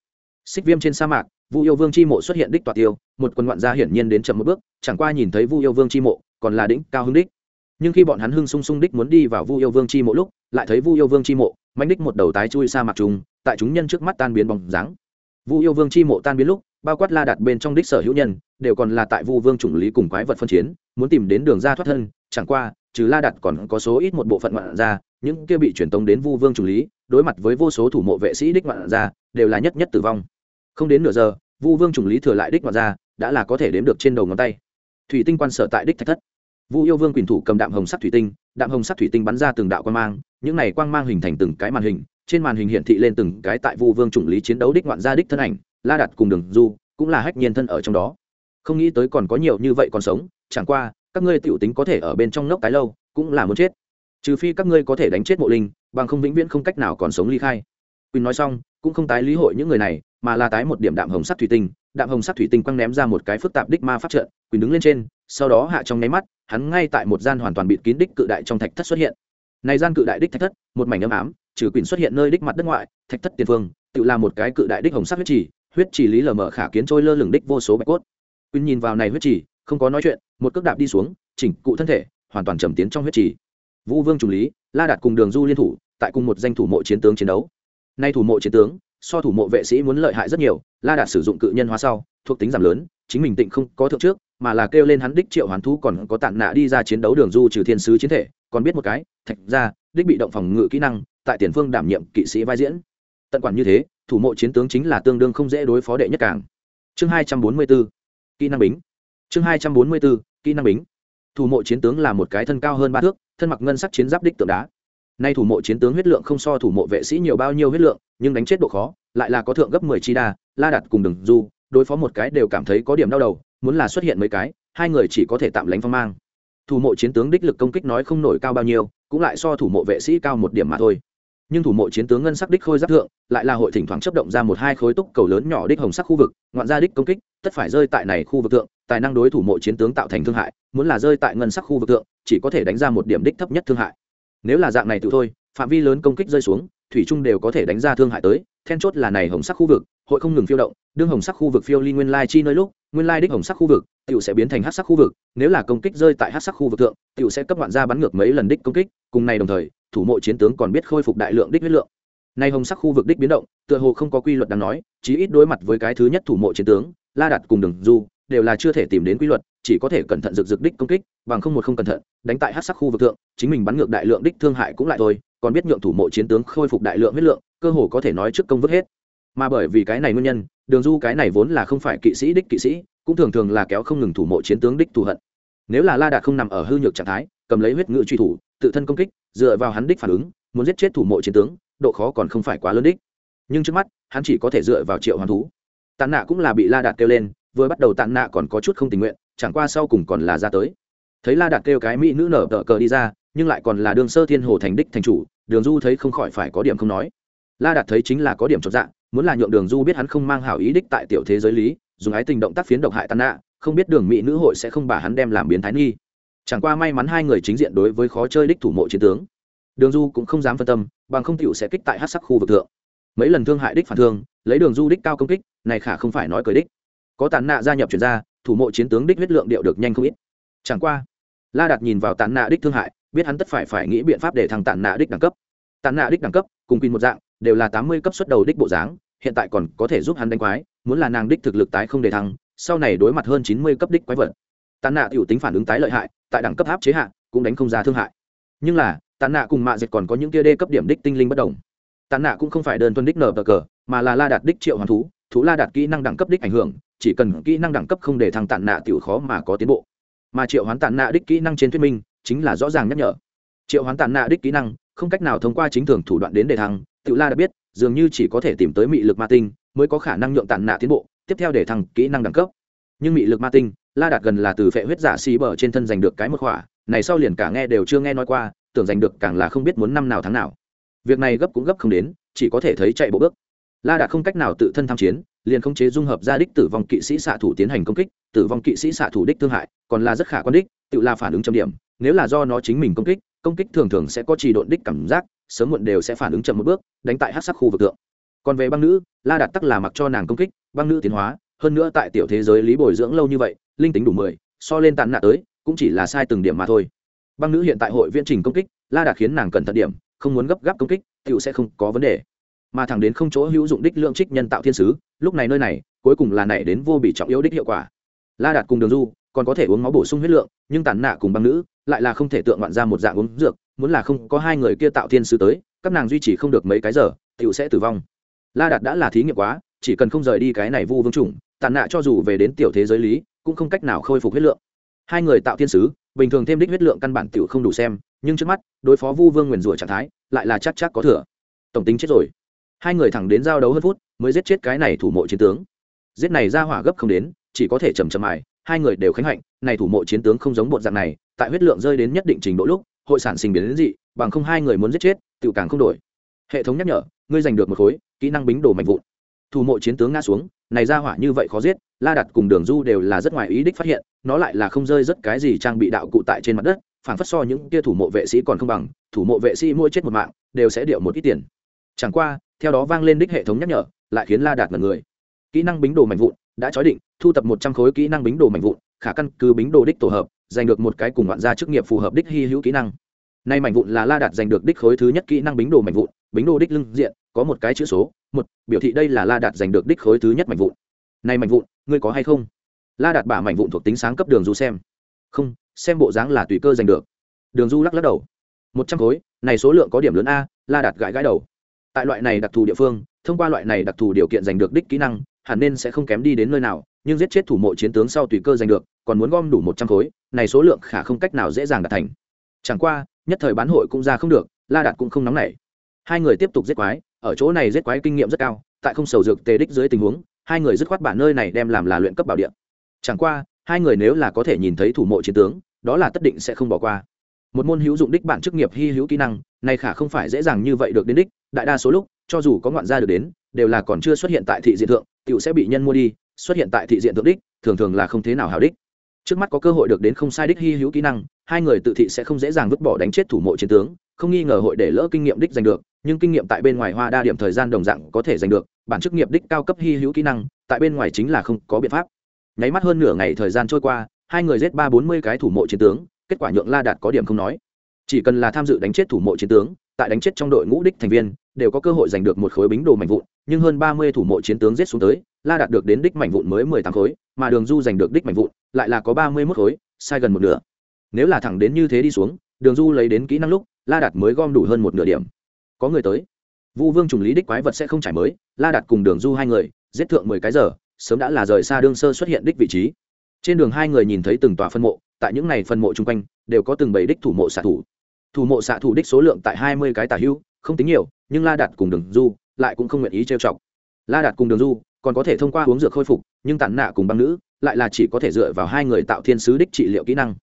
Xích viêm trên sa mạc, vu yêu vương chi mộ xuất hiện đích toạt tiêu, một quân ngoạn gia hiển nhiên đến chậm một bước, chẳng qua nhìn thấy vu yêu vương chi mộ, còn là đỉnh, cao hưng đích. Nhưng khi bọn hắn hưng sung sung đích muốn đi vào vu yêu vương chi mộ lúc, lại thấy vu yêu vương chi mộ manh đích một đầu tái chui sa mạc trùng, tại chúng nhân trước mắt tan biến bóng dáng. Vu yêu vương chi mộ tan biến lúc, bao quát la đặt bên trong đích sở hữu nhân, đều còn là tại vu vương chủng lý cùng quái vật phân chiến, muốn tìm đến đường ra thoát thân, chẳng qua, trừ la đặt còn có số ít một bộ phận ngoạn ra những kia bị truyền tống đến vu vương Trùng lý, đối mặt với vô số thủ mộ vệ sĩ đích ngoạn ra, đều là nhất nhất tử vong. Không đến nửa giờ, vu vương Trùng lý thừa lại đích ngoạn ra, đã là có thể đếm được trên đầu ngón tay. Thủy tinh quan sở tại đích thạch thất. Vu yêu vương quyền thủ cầm đạm hồng sắc thủy tinh, đạm hồng sắc thủy tinh bắn ra từng đạo quang mang, những này quang mang hình thành từng cái màn hình, trên màn hình hiển thị lên từng cái tại vu vương Trùng lý chiến đấu đích ngoạn gia đích thân ảnh, la đặt cùng đường du, cũng là hách nhiên thân ở trong đó. Không nghĩ tới còn có nhiều như vậy còn sống, chẳng qua, các ngươi tiểu tính có thể ở bên trong nốc cái lâu, cũng là muốn chết trừ phi các ngươi có thể đánh chết mộ linh, bằng không vĩnh viễn không cách nào còn sống ly khai. Quỳnh nói xong, cũng không tái lý hội những người này, mà là tái một điểm đạm hồng sắc thủy tinh. Đạm hồng sắc thủy tinh quăng ném ra một cái phức tạp đích ma phát trận, quỳnh đứng lên trên, sau đó hạ trong nháy mắt, hắn ngay tại một gian hoàn toàn bịt kín đích cự đại trong thạch thất xuất hiện. Này gian cự đại đích thạch thất, một mảnh ấm ám, trừ quỳnh xuất hiện nơi đích mặt đất ngoại, thạch thất tiền phương, tự là một cái cự đại đích hồng sắc huyết trì huyết trì lý lờ mờ khả kiến trôi lơ lửng đích vô số bạch cốt. Quỳnh nhìn vào này huyết trì, không có nói chuyện, một cước đạp đi xuống, chỉnh cụ thân thể, hoàn toàn trầm tiến trong huyết trì vũ vương trùng lý, la đạt cùng đường du liên thủ, tại cùng một danh thủ mộ chiến tướng chiến đấu. Nay thủ mộ chiến tướng, so thủ mộ vệ sĩ muốn lợi hại rất nhiều, la đạt sử dụng cự nhân hóa sau, thuộc tính giảm lớn, chính mình tịnh không có thượng trước, mà là kêu lên hắn đích triệu hoán thú còn có tản nạ đi ra chiến đấu đường du trừ thiên sứ chiến thể, còn biết một cái, thạch ra đích bị động phòng ngự kỹ năng, tại tiền phương đảm nhiệm kỵ sĩ vai diễn. Tận quản như thế, thủ mộ chiến tướng chính là tương đương không dễ đối phó đệ nhất cảng chương hai trăm bốn mươi b ố kỹ năng bính. Chương hai trăm bốn mươi b ố kỹ năng bính. Thủ mộ chiến tướng là một cái thân cao hơn ba thước thân mặc ngân sắc chiến giáp đích tượng đá. Nay thủ mộ chiến tướng huyết lượng không so thủ mộ vệ sĩ nhiều bao nhiêu huyết lượng, nhưng đánh chết độ khó, lại là có thượng gấp mười chi đa, la đặt cùng đừng du, đối phó một cái đều cảm thấy có điểm đau đầu, muốn là xuất hiện mấy cái, hai người chỉ có thể tạm lánh phong mang. Thủ mộ chiến tướng đích lực công kích nói không nổi cao bao nhiêu, cũng lại so thủ mộ vệ sĩ cao một điểm mà thôi nhưng thủ mộ chiến tướng ngân sắc đích khôi giáp thượng, lại là hội thỉnh thoảng chấp động ra một hai khối túc cầu lớn nhỏ đích hồng sắc khu vực, ngoạn ra đích công kích, tất phải rơi tại này khu vực thượng, tài năng đối thủ mộ chiến tướng tạo thành thương hại, muốn là rơi tại ngân sắc khu vực thượng, chỉ có thể đánh ra một điểm đích thấp nhất thương hại. Nếu là dạng này tự thôi, phạm vi lớn công kích rơi xuống, thủy trung đều có thể đánh ra thương hại tới, then chốt là này hồng sắc khu vực, hội không ngừng phiêu động, đương hồng sắc khu vực phiêu ly nguyên lai chi nơi lúc nguyên lai đích hồng sắc khu vực, tiểu sẽ biến thành hắc sắc khu vực, nếu là công kích rơi tại hắc sắc khu vực thượng, tiểu sẽ cấp đoạn ra bắn ngược mấy lần đích công kích, cùng này đồng thời, thủ mộ chiến tướng còn biết khôi phục đại lượng đích huyết lượng. Nay hồng sắc khu vực đích biến động, tựa hồ không có quy luật đáng nói, chí ít đối mặt với cái thứ nhất thủ mộ chiến tướng, la đặt cùng đường du, đều là chưa thể tìm đến quy luật, chỉ có thể cẩn thận rực rực đích công kích, bằng không một không cẩn thận, đánh tại hắc sắc khu vực thượng, chính mình bắn ngược đại lượng đích thương hại cũng lại thôi, còn biết nhượng thủ mộ chiến tướng khôi phục đại lượng huyết lượng, cơ hồ có thể nói trước công vứt hết mà bởi vì cái này nguyên nhân, đường du cái này vốn là không phải kỵ sĩ đích kỵ sĩ, cũng thường thường là kéo không ngừng thủ mộ chiến tướng đích thù hận. Nếu là la đạt không nằm ở hư nhược trạng thái, cầm lấy huyết ngự truy thủ, tự thân công kích, dựa vào hắn đích phản ứng, muốn giết chết thủ mộ chiến tướng, độ khó còn không phải quá lớn đích. Nhưng trước mắt, hắn chỉ có thể dựa vào triệu hoàn thú. Tàn nạ cũng là bị la đạt kêu lên, vừa bắt đầu tàn nạ còn có chút không tình nguyện, chẳng qua sau cùng còn là ra tới. Thấy la đạt kêu cái mỹ nữ nở tờ cờ đi ra, nhưng lại còn là đường sơ thiên hồ thành đích thành chủ, đường du thấy không khỏi phải có điểm không nói. La đạt thấy chính là có điểm chột dạ muốn là nhượng đường du biết hắn không mang hảo ý đích tại tiểu thế giới lý, dùng ái tình động tác phiến độc hại tàn nạ, không biết đường mỹ nữ hội sẽ không bà hắn đem làm biến thái nghi. Chẳng qua may mắn hai người chính diện đối với khó chơi đích thủ mộ chiến tướng. Đường du cũng không dám phân tâm, bằng không tiểu sẽ kích tại hát sắc khu vực thượng. Mấy lần thương hại đích phản thương, lấy đường du đích cao công kích, này khả không phải nói cười đích. Có tàn nạ gia nhập chuyển ra, thủ mộ chiến tướng đích huyết lượng điệu được nhanh không ít. Chẳng qua, la đạt nhìn vào tàn nạ đích thương hại, biết hắn tất phải phải nghĩ biện pháp để thằng tàn nạ đích đẳng cấp. Tàn nạ đích đẳng cấp, cùng pin một dạng đều là tám mươi cấp xuất đầu đích bộ dáng, hiện tại còn có thể giúp hắn đánh quái, muốn là nàng đích thực lực tái không để thăng, sau này đối mặt hơn chín mươi cấp đích quái vật. Tàn nạ t tính phản ứng tái lợi hại, tại đẳng cấp áp chế hạ, cũng đánh không ra thương hại. Nhưng là, tàn nạ cùng mạ dịch còn có những kia đê cấp điểm đích tinh linh bất đồng. Tàn nạ cũng không phải đơn thuần đích nở bờ cờ, mà là la đạt đích triệu hoàn thú thú la đạt kỹ năng đẳng cấp đích ảnh hưởng, chỉ cần kỹ năng đẳng cấp không để thằng tàn nạ tiểu khó mà có tiến bộ. Mà triệu hoán tàn nạ đích kỹ năng trên thuyết minh, chính là rõ ràng nhắc nhở. Triệu hoán tàn nạ đích kỹ năng không cách nào thông qua chính thường thủ đoạn đến để thăng tự la đã biết, dường như chỉ có thể tìm tới mị lực ma tinh mới có khả năng nhượng tàn nạ tiến bộ, tiếp theo để thăng kỹ năng đẳng cấp. Nhưng mị lực ma tinh, la đạt gần là từ phệ huyết giả xì bờ trên thân giành được cái một khỏa, này sau liền cả nghe đều chưa nghe nói qua, tưởng giành được càng là không biết muốn năm nào tháng nào. Việc này gấp cũng gấp không đến, chỉ có thể thấy chạy bộ bước. La đạt không cách nào tự thân tham chiến, liền không chế dung hợp ra đích tử vong kỵ sĩ xạ thủ tiến hành công kích, tử vong kỵ sĩ xạ thủ đích thương hại, còn là rất khả quan đích tự là phản ứng chấm điểm, nếu là do nó chính mình công kích công kích thường thường sẽ có trì độn đích cảm giác, sớm muộn đều sẽ phản ứng chậm một bước, đánh tại hát sắc khu vực tượng còn về băng nữ, la đạt tắc là mặc cho nàng công kích, băng nữ tiến hóa, hơn nữa tại tiểu thế giới lý bồi dưỡng lâu như vậy, linh tính đủ mười, so lên tàn nạ tới, cũng chỉ là sai từng điểm mà thôi. Băng nữ hiện tại hội viễn trình công kích, la đạt khiến nàng cẩn thận điểm, không muốn gấp gáp công kích tựu sẽ không có vấn đề. Mà thẳng đến không chỗ hữu dụng đích lượng trích nhân tạo thiên sứ, lúc này nơi này, cuối cùng là nảy đến vô bị trọng yếu đích hiệu quả. La đạt cùng đường du còn có thể uống máu bổ sung huyết lượng, nhưng tàn nạ cùng băng nữ lại là không thể tượng ngoạn ra một dạng uống dược, muốn là không có hai người kia tạo thiên sứ tới, các nàng duy trì không được mấy cái giờ tựu sẽ tử vong. La đạt đã là thí nghiệm quá, chỉ cần không rời đi cái này vu vương chủng tàn nạ cho dù về đến tiểu thế giới lý, cũng không cách nào khôi phục huyết lượng. Hai người tạo thiên sứ, bình thường thêm đích huyết lượng căn bản tiểu không đủ xem, nhưng trước mắt, đối phó vu vương nguyền rủa trạng thái, lại là chắc chắc có thừa. Tổng tính chết rồi. Hai người thẳng đến giao đấu hơn phút, mới giết chết cái này thủ mộ chiến tướng. Giết này ra hỏa gấp không đến, chỉ có thể chầm chầm mài hai người đều khánh hạnh, này thủ mộ chiến tướng không giống bột dạng này, tại huyết lượng rơi đến nhất định trình độ lúc, hội sản sinh biến đến dị, bằng không hai người muốn giết chết tự càng không đổi. Hệ thống nhắc nhở, ngươi giành được một khối, kỹ năng bính đồ mạnh vụn. Thủ mộ chiến tướng ngã xuống, này ra hỏa như vậy khó giết, la đặt cùng đường du đều là rất ngoài ý đích phát hiện, nó lại là không rơi rất cái gì trang bị đạo cụ tại trên mặt đất, phản phất so những kia thủ mộ vệ sĩ còn không bằng, thủ mộ vệ sĩ mua chết một mạng, đều sẽ điệu một ít tiền. Chẳng qua, theo đó vang lên đích hệ thống nhắc nhở, lại khiến la đạt mật người. Kỹ năng bính đồ mạnh vụn đã chói định, thu tập một trăm khối kỹ năng bính đồ mạnh vụn, khả căn cứ bính đồ đích tổ hợp, giành được một cái cùng ngoạn gia chức nghiệp phù hợp đích hy hữu kỹ năng. Nay mạnh vụn là la đạt giành được đích khối thứ nhất kỹ năng bính đồ mạnh vụn, bính đồ đích lưng diện, có một cái chữ số, một, biểu thị đây là la đạt giành được đích khối thứ nhất mạnh vụn. Nay mạnh vụn, ngươi có hay không? La đạt bả mảnh vụn thuộc tính sáng cấp đường du xem. Không, xem bộ dáng là tùy cơ giành được. Đường du lắc lắc đầu. Một trăm khối, này số lượng có điểm lớn a, la đạt gãi gãi đầu. Tại loại này đặc thù địa phương, thông qua loại này đặc thù điều kiện giành được đích kỹ năng hẳn nên sẽ không kém đi đến nơi nào, nhưng giết chết thủ mộ chiến tướng sau tùy cơ giành được, còn muốn gom đủ một trăm khối, này số lượng khả không cách nào dễ dàng đạt thành. Chẳng qua, nhất thời bán hội cũng ra không được, la đạt cũng không nóng nảy. Hai người tiếp tục giết quái, ở chỗ này giết quái kinh nghiệm rất cao, tại không sầu dược tề đích dưới tình huống, hai người dứt khoát bản nơi này đem làm là luyện cấp bảo địa. Chẳng qua, hai người nếu là có thể nhìn thấy thủ mộ chiến tướng, đó là tất định sẽ không bỏ qua. Một môn hữu dụng đích bản chức nghiệp hy hữu kỹ năng, này khả không phải dễ dàng như vậy được đến đích, đại đa số lúc, cho dù có ngoạn gia được đến, đều là còn chưa xuất hiện tại thị diện thượng tiểu sẽ bị nhân mua đi, xuất hiện tại thị diện thượng đích, thường thường là không thế nào hảo đích. Trước mắt có cơ hội được đến không sai đích hy hữu kỹ năng, hai người tự thị sẽ không dễ dàng vứt bỏ đánh chết thủ mộ chiến tướng, không nghi ngờ hội để lỡ kinh nghiệm đích giành được, nhưng kinh nghiệm tại bên ngoài hoa đa điểm thời gian đồng dạng có thể giành được, bản chức nghiệp đích cao cấp hy hữu kỹ năng, tại bên ngoài chính là không có biện pháp. Nháy mắt hơn nửa ngày thời gian trôi qua, hai người giết ba bốn mươi cái thủ mộ chiến tướng, kết quả nhượng la đạt có điểm không nói. Chỉ cần là tham dự đánh chết thủ mộ chiến tướng, tại đánh chết trong đội ngũ đích thành viên đều có cơ hội giành được một khối bính đồ mảnh vụn, nhưng hơn ba mươi thủ mộ chiến tướng giết xuống tới, la đạt được đến đích mảnh vụn mới mười tám khối, mà đường du giành được đích mảnh vụn lại là có ba mươi mốt khối, sai gần một nửa. Nếu là thẳng đến như thế đi xuống, đường du lấy đến kỹ năng lúc, la đạt mới gom đủ hơn một nửa điểm. Có người tới. Vu vương trùng lý đích quái vật sẽ không trải mới, la đạt cùng đường du hai người, giết thượng mười cái giờ, sớm đã là rời xa đương sơ xuất hiện đích vị trí. Trên đường hai người nhìn thấy từng tòa phân mộ, tại những này phân mộ chung quanh, đều có từng bảy đích thủ mộ xạ thủ. Thủ mộ xạ thủ đích số lượng tại hai mươi cái tả hưu, không tính nhiều nhưng la đạt cùng đường du lại cũng không nguyện ý trêu chọc. La đạt cùng đường du còn có thể thông qua uống dược khôi phục, nhưng tản nạ cùng băng nữ lại là chỉ có thể dựa vào hai người tạo thiên sứ đích trị liệu kỹ năng.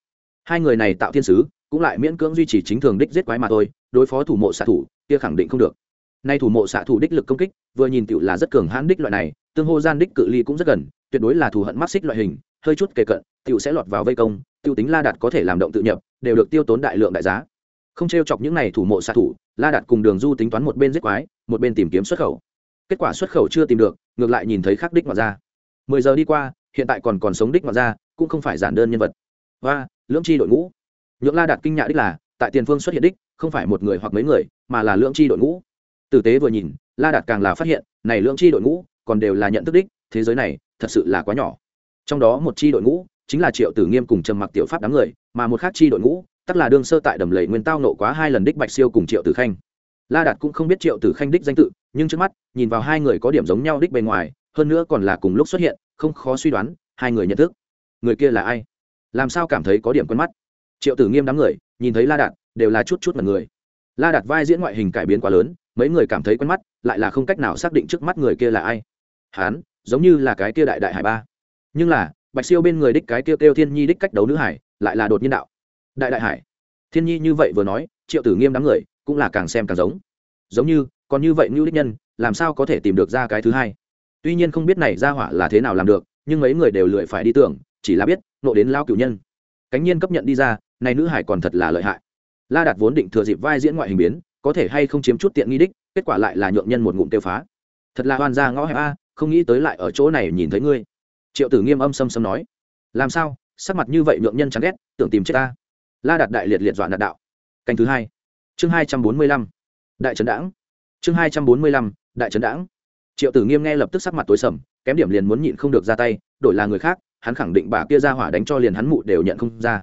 Hai người này tạo thiên sứ cũng lại miễn cưỡng duy trì chính thường đích giết quái mà thôi, đối phó thủ mộ xạ thủ kia khẳng định không được. Nay thủ mộ xạ thủ đích lực công kích vừa nhìn tựu là rất cường hãn đích loại này, tương hô gian đích cự ly cũng rất gần, tuyệt đối là thù hận mắc xích loại hình, hơi chút kề cận, tựu sẽ lọt vào vây công, tựu tính la đạt có thể làm động tự nhập, đều được tiêu tốn đại lượng đại giá không t chọc những này thủ mộ xạ thủ, la đạt cùng đường du tính toán một bên giết quái, một bên tìm kiếm xuất khẩu. Kết quả xuất khẩu chưa tìm được, ngược lại nhìn thấy khắc đích ngoạn ra mười giờ đi qua, hiện tại còn còn sống đích ngoạn ra cũng không phải giản đơn nhân vật. Và, lưỡng chi đội ngũ. Nhượng la đạt kinh nhạ đích là, tại tiền phương xuất hiện đích, không phải một người hoặc mấy người, mà là lưỡng chi đội ngũ. Tử tế vừa nhìn, la đạt càng là phát hiện, này lưỡng chi đội ngũ, còn đều là nhận thức đích, thế giới này, thật sự là quá nhỏ. Trong đó một chi đội ngũ, chính là triệu tử nghiêm cùng trầm mặc tiểu pháp đám người, mà một khác chi đội ngũ tức là đương sơ tại đầm lầy nguyên tao nộ quá hai lần đích bạch siêu cùng triệu tử khanh. La đạt cũng không biết triệu tử khanh đích danh tự, nhưng trước mắt, nhìn vào hai người có điểm giống nhau đích bề ngoài, hơn nữa còn là cùng lúc xuất hiện, không khó suy đoán, hai người nhận thức. Người kia là ai? Làm sao cảm thấy có điểm quen mắt? Triệu tử nghiêm đám người, nhìn thấy la đạt, đều là chút chút mật người. La đạt vai diễn ngoại hình cải biến quá lớn, mấy người cảm thấy quen mắt, lại là không cách nào xác định trước mắt người kia là ai. Hán, giống như là cái kia đại đại hải ba. Nhưng là, bạch siêu bên người đích cái kia kêu thiên nhi đích cách đấu nữ hải, lại là đột nhiên đạo đại đại hải. Thiên nhi như vậy vừa nói, triệu tử nghiêm đám người cũng là càng xem càng giống. Giống như, còn như vậy ngưu đích nhân, làm sao có thể tìm được ra cái thứ hai? Tuy nhiên không biết này ra hỏa là thế nào làm được, nhưng mấy người đều lười phải đi tưởng, chỉ là biết, nộ đến lao cửu nhân. Cánh nhiên cấp nhận đi ra, này nữ hải còn thật là lợi hại. La đạt vốn định thừa dịp vai diễn ngoại hình biến, có thể hay không chiếm chút tiện nghi đích, kết quả lại là nhượng nhân một ngụm tiêu phá. Thật là hoàn ra ngõ hẹp a, không nghĩ tới lại ở chỗ này nhìn thấy ngươi. Triệu tử nghiêm âm xâm xâm nói. Làm sao? Sắc mặt như vậy nhượng nhân chán ghét, tưởng tìm chết ta la đạt đại liệt liệt dọa nạt đạo. Canh thứ hai. Chương hai trăm bốn mươi lăm. Đại trấn đảng chương hai trăm bốn mươi lăm, đại trấn đảng triệu tử nghiêm nghe lập tức sắc mặt tối sầm, kém điểm liền muốn nhịn không được ra tay, đổi là người khác, hắn khẳng định bà kia ra hỏa đánh cho liền hắn mụ đều nhận không ra.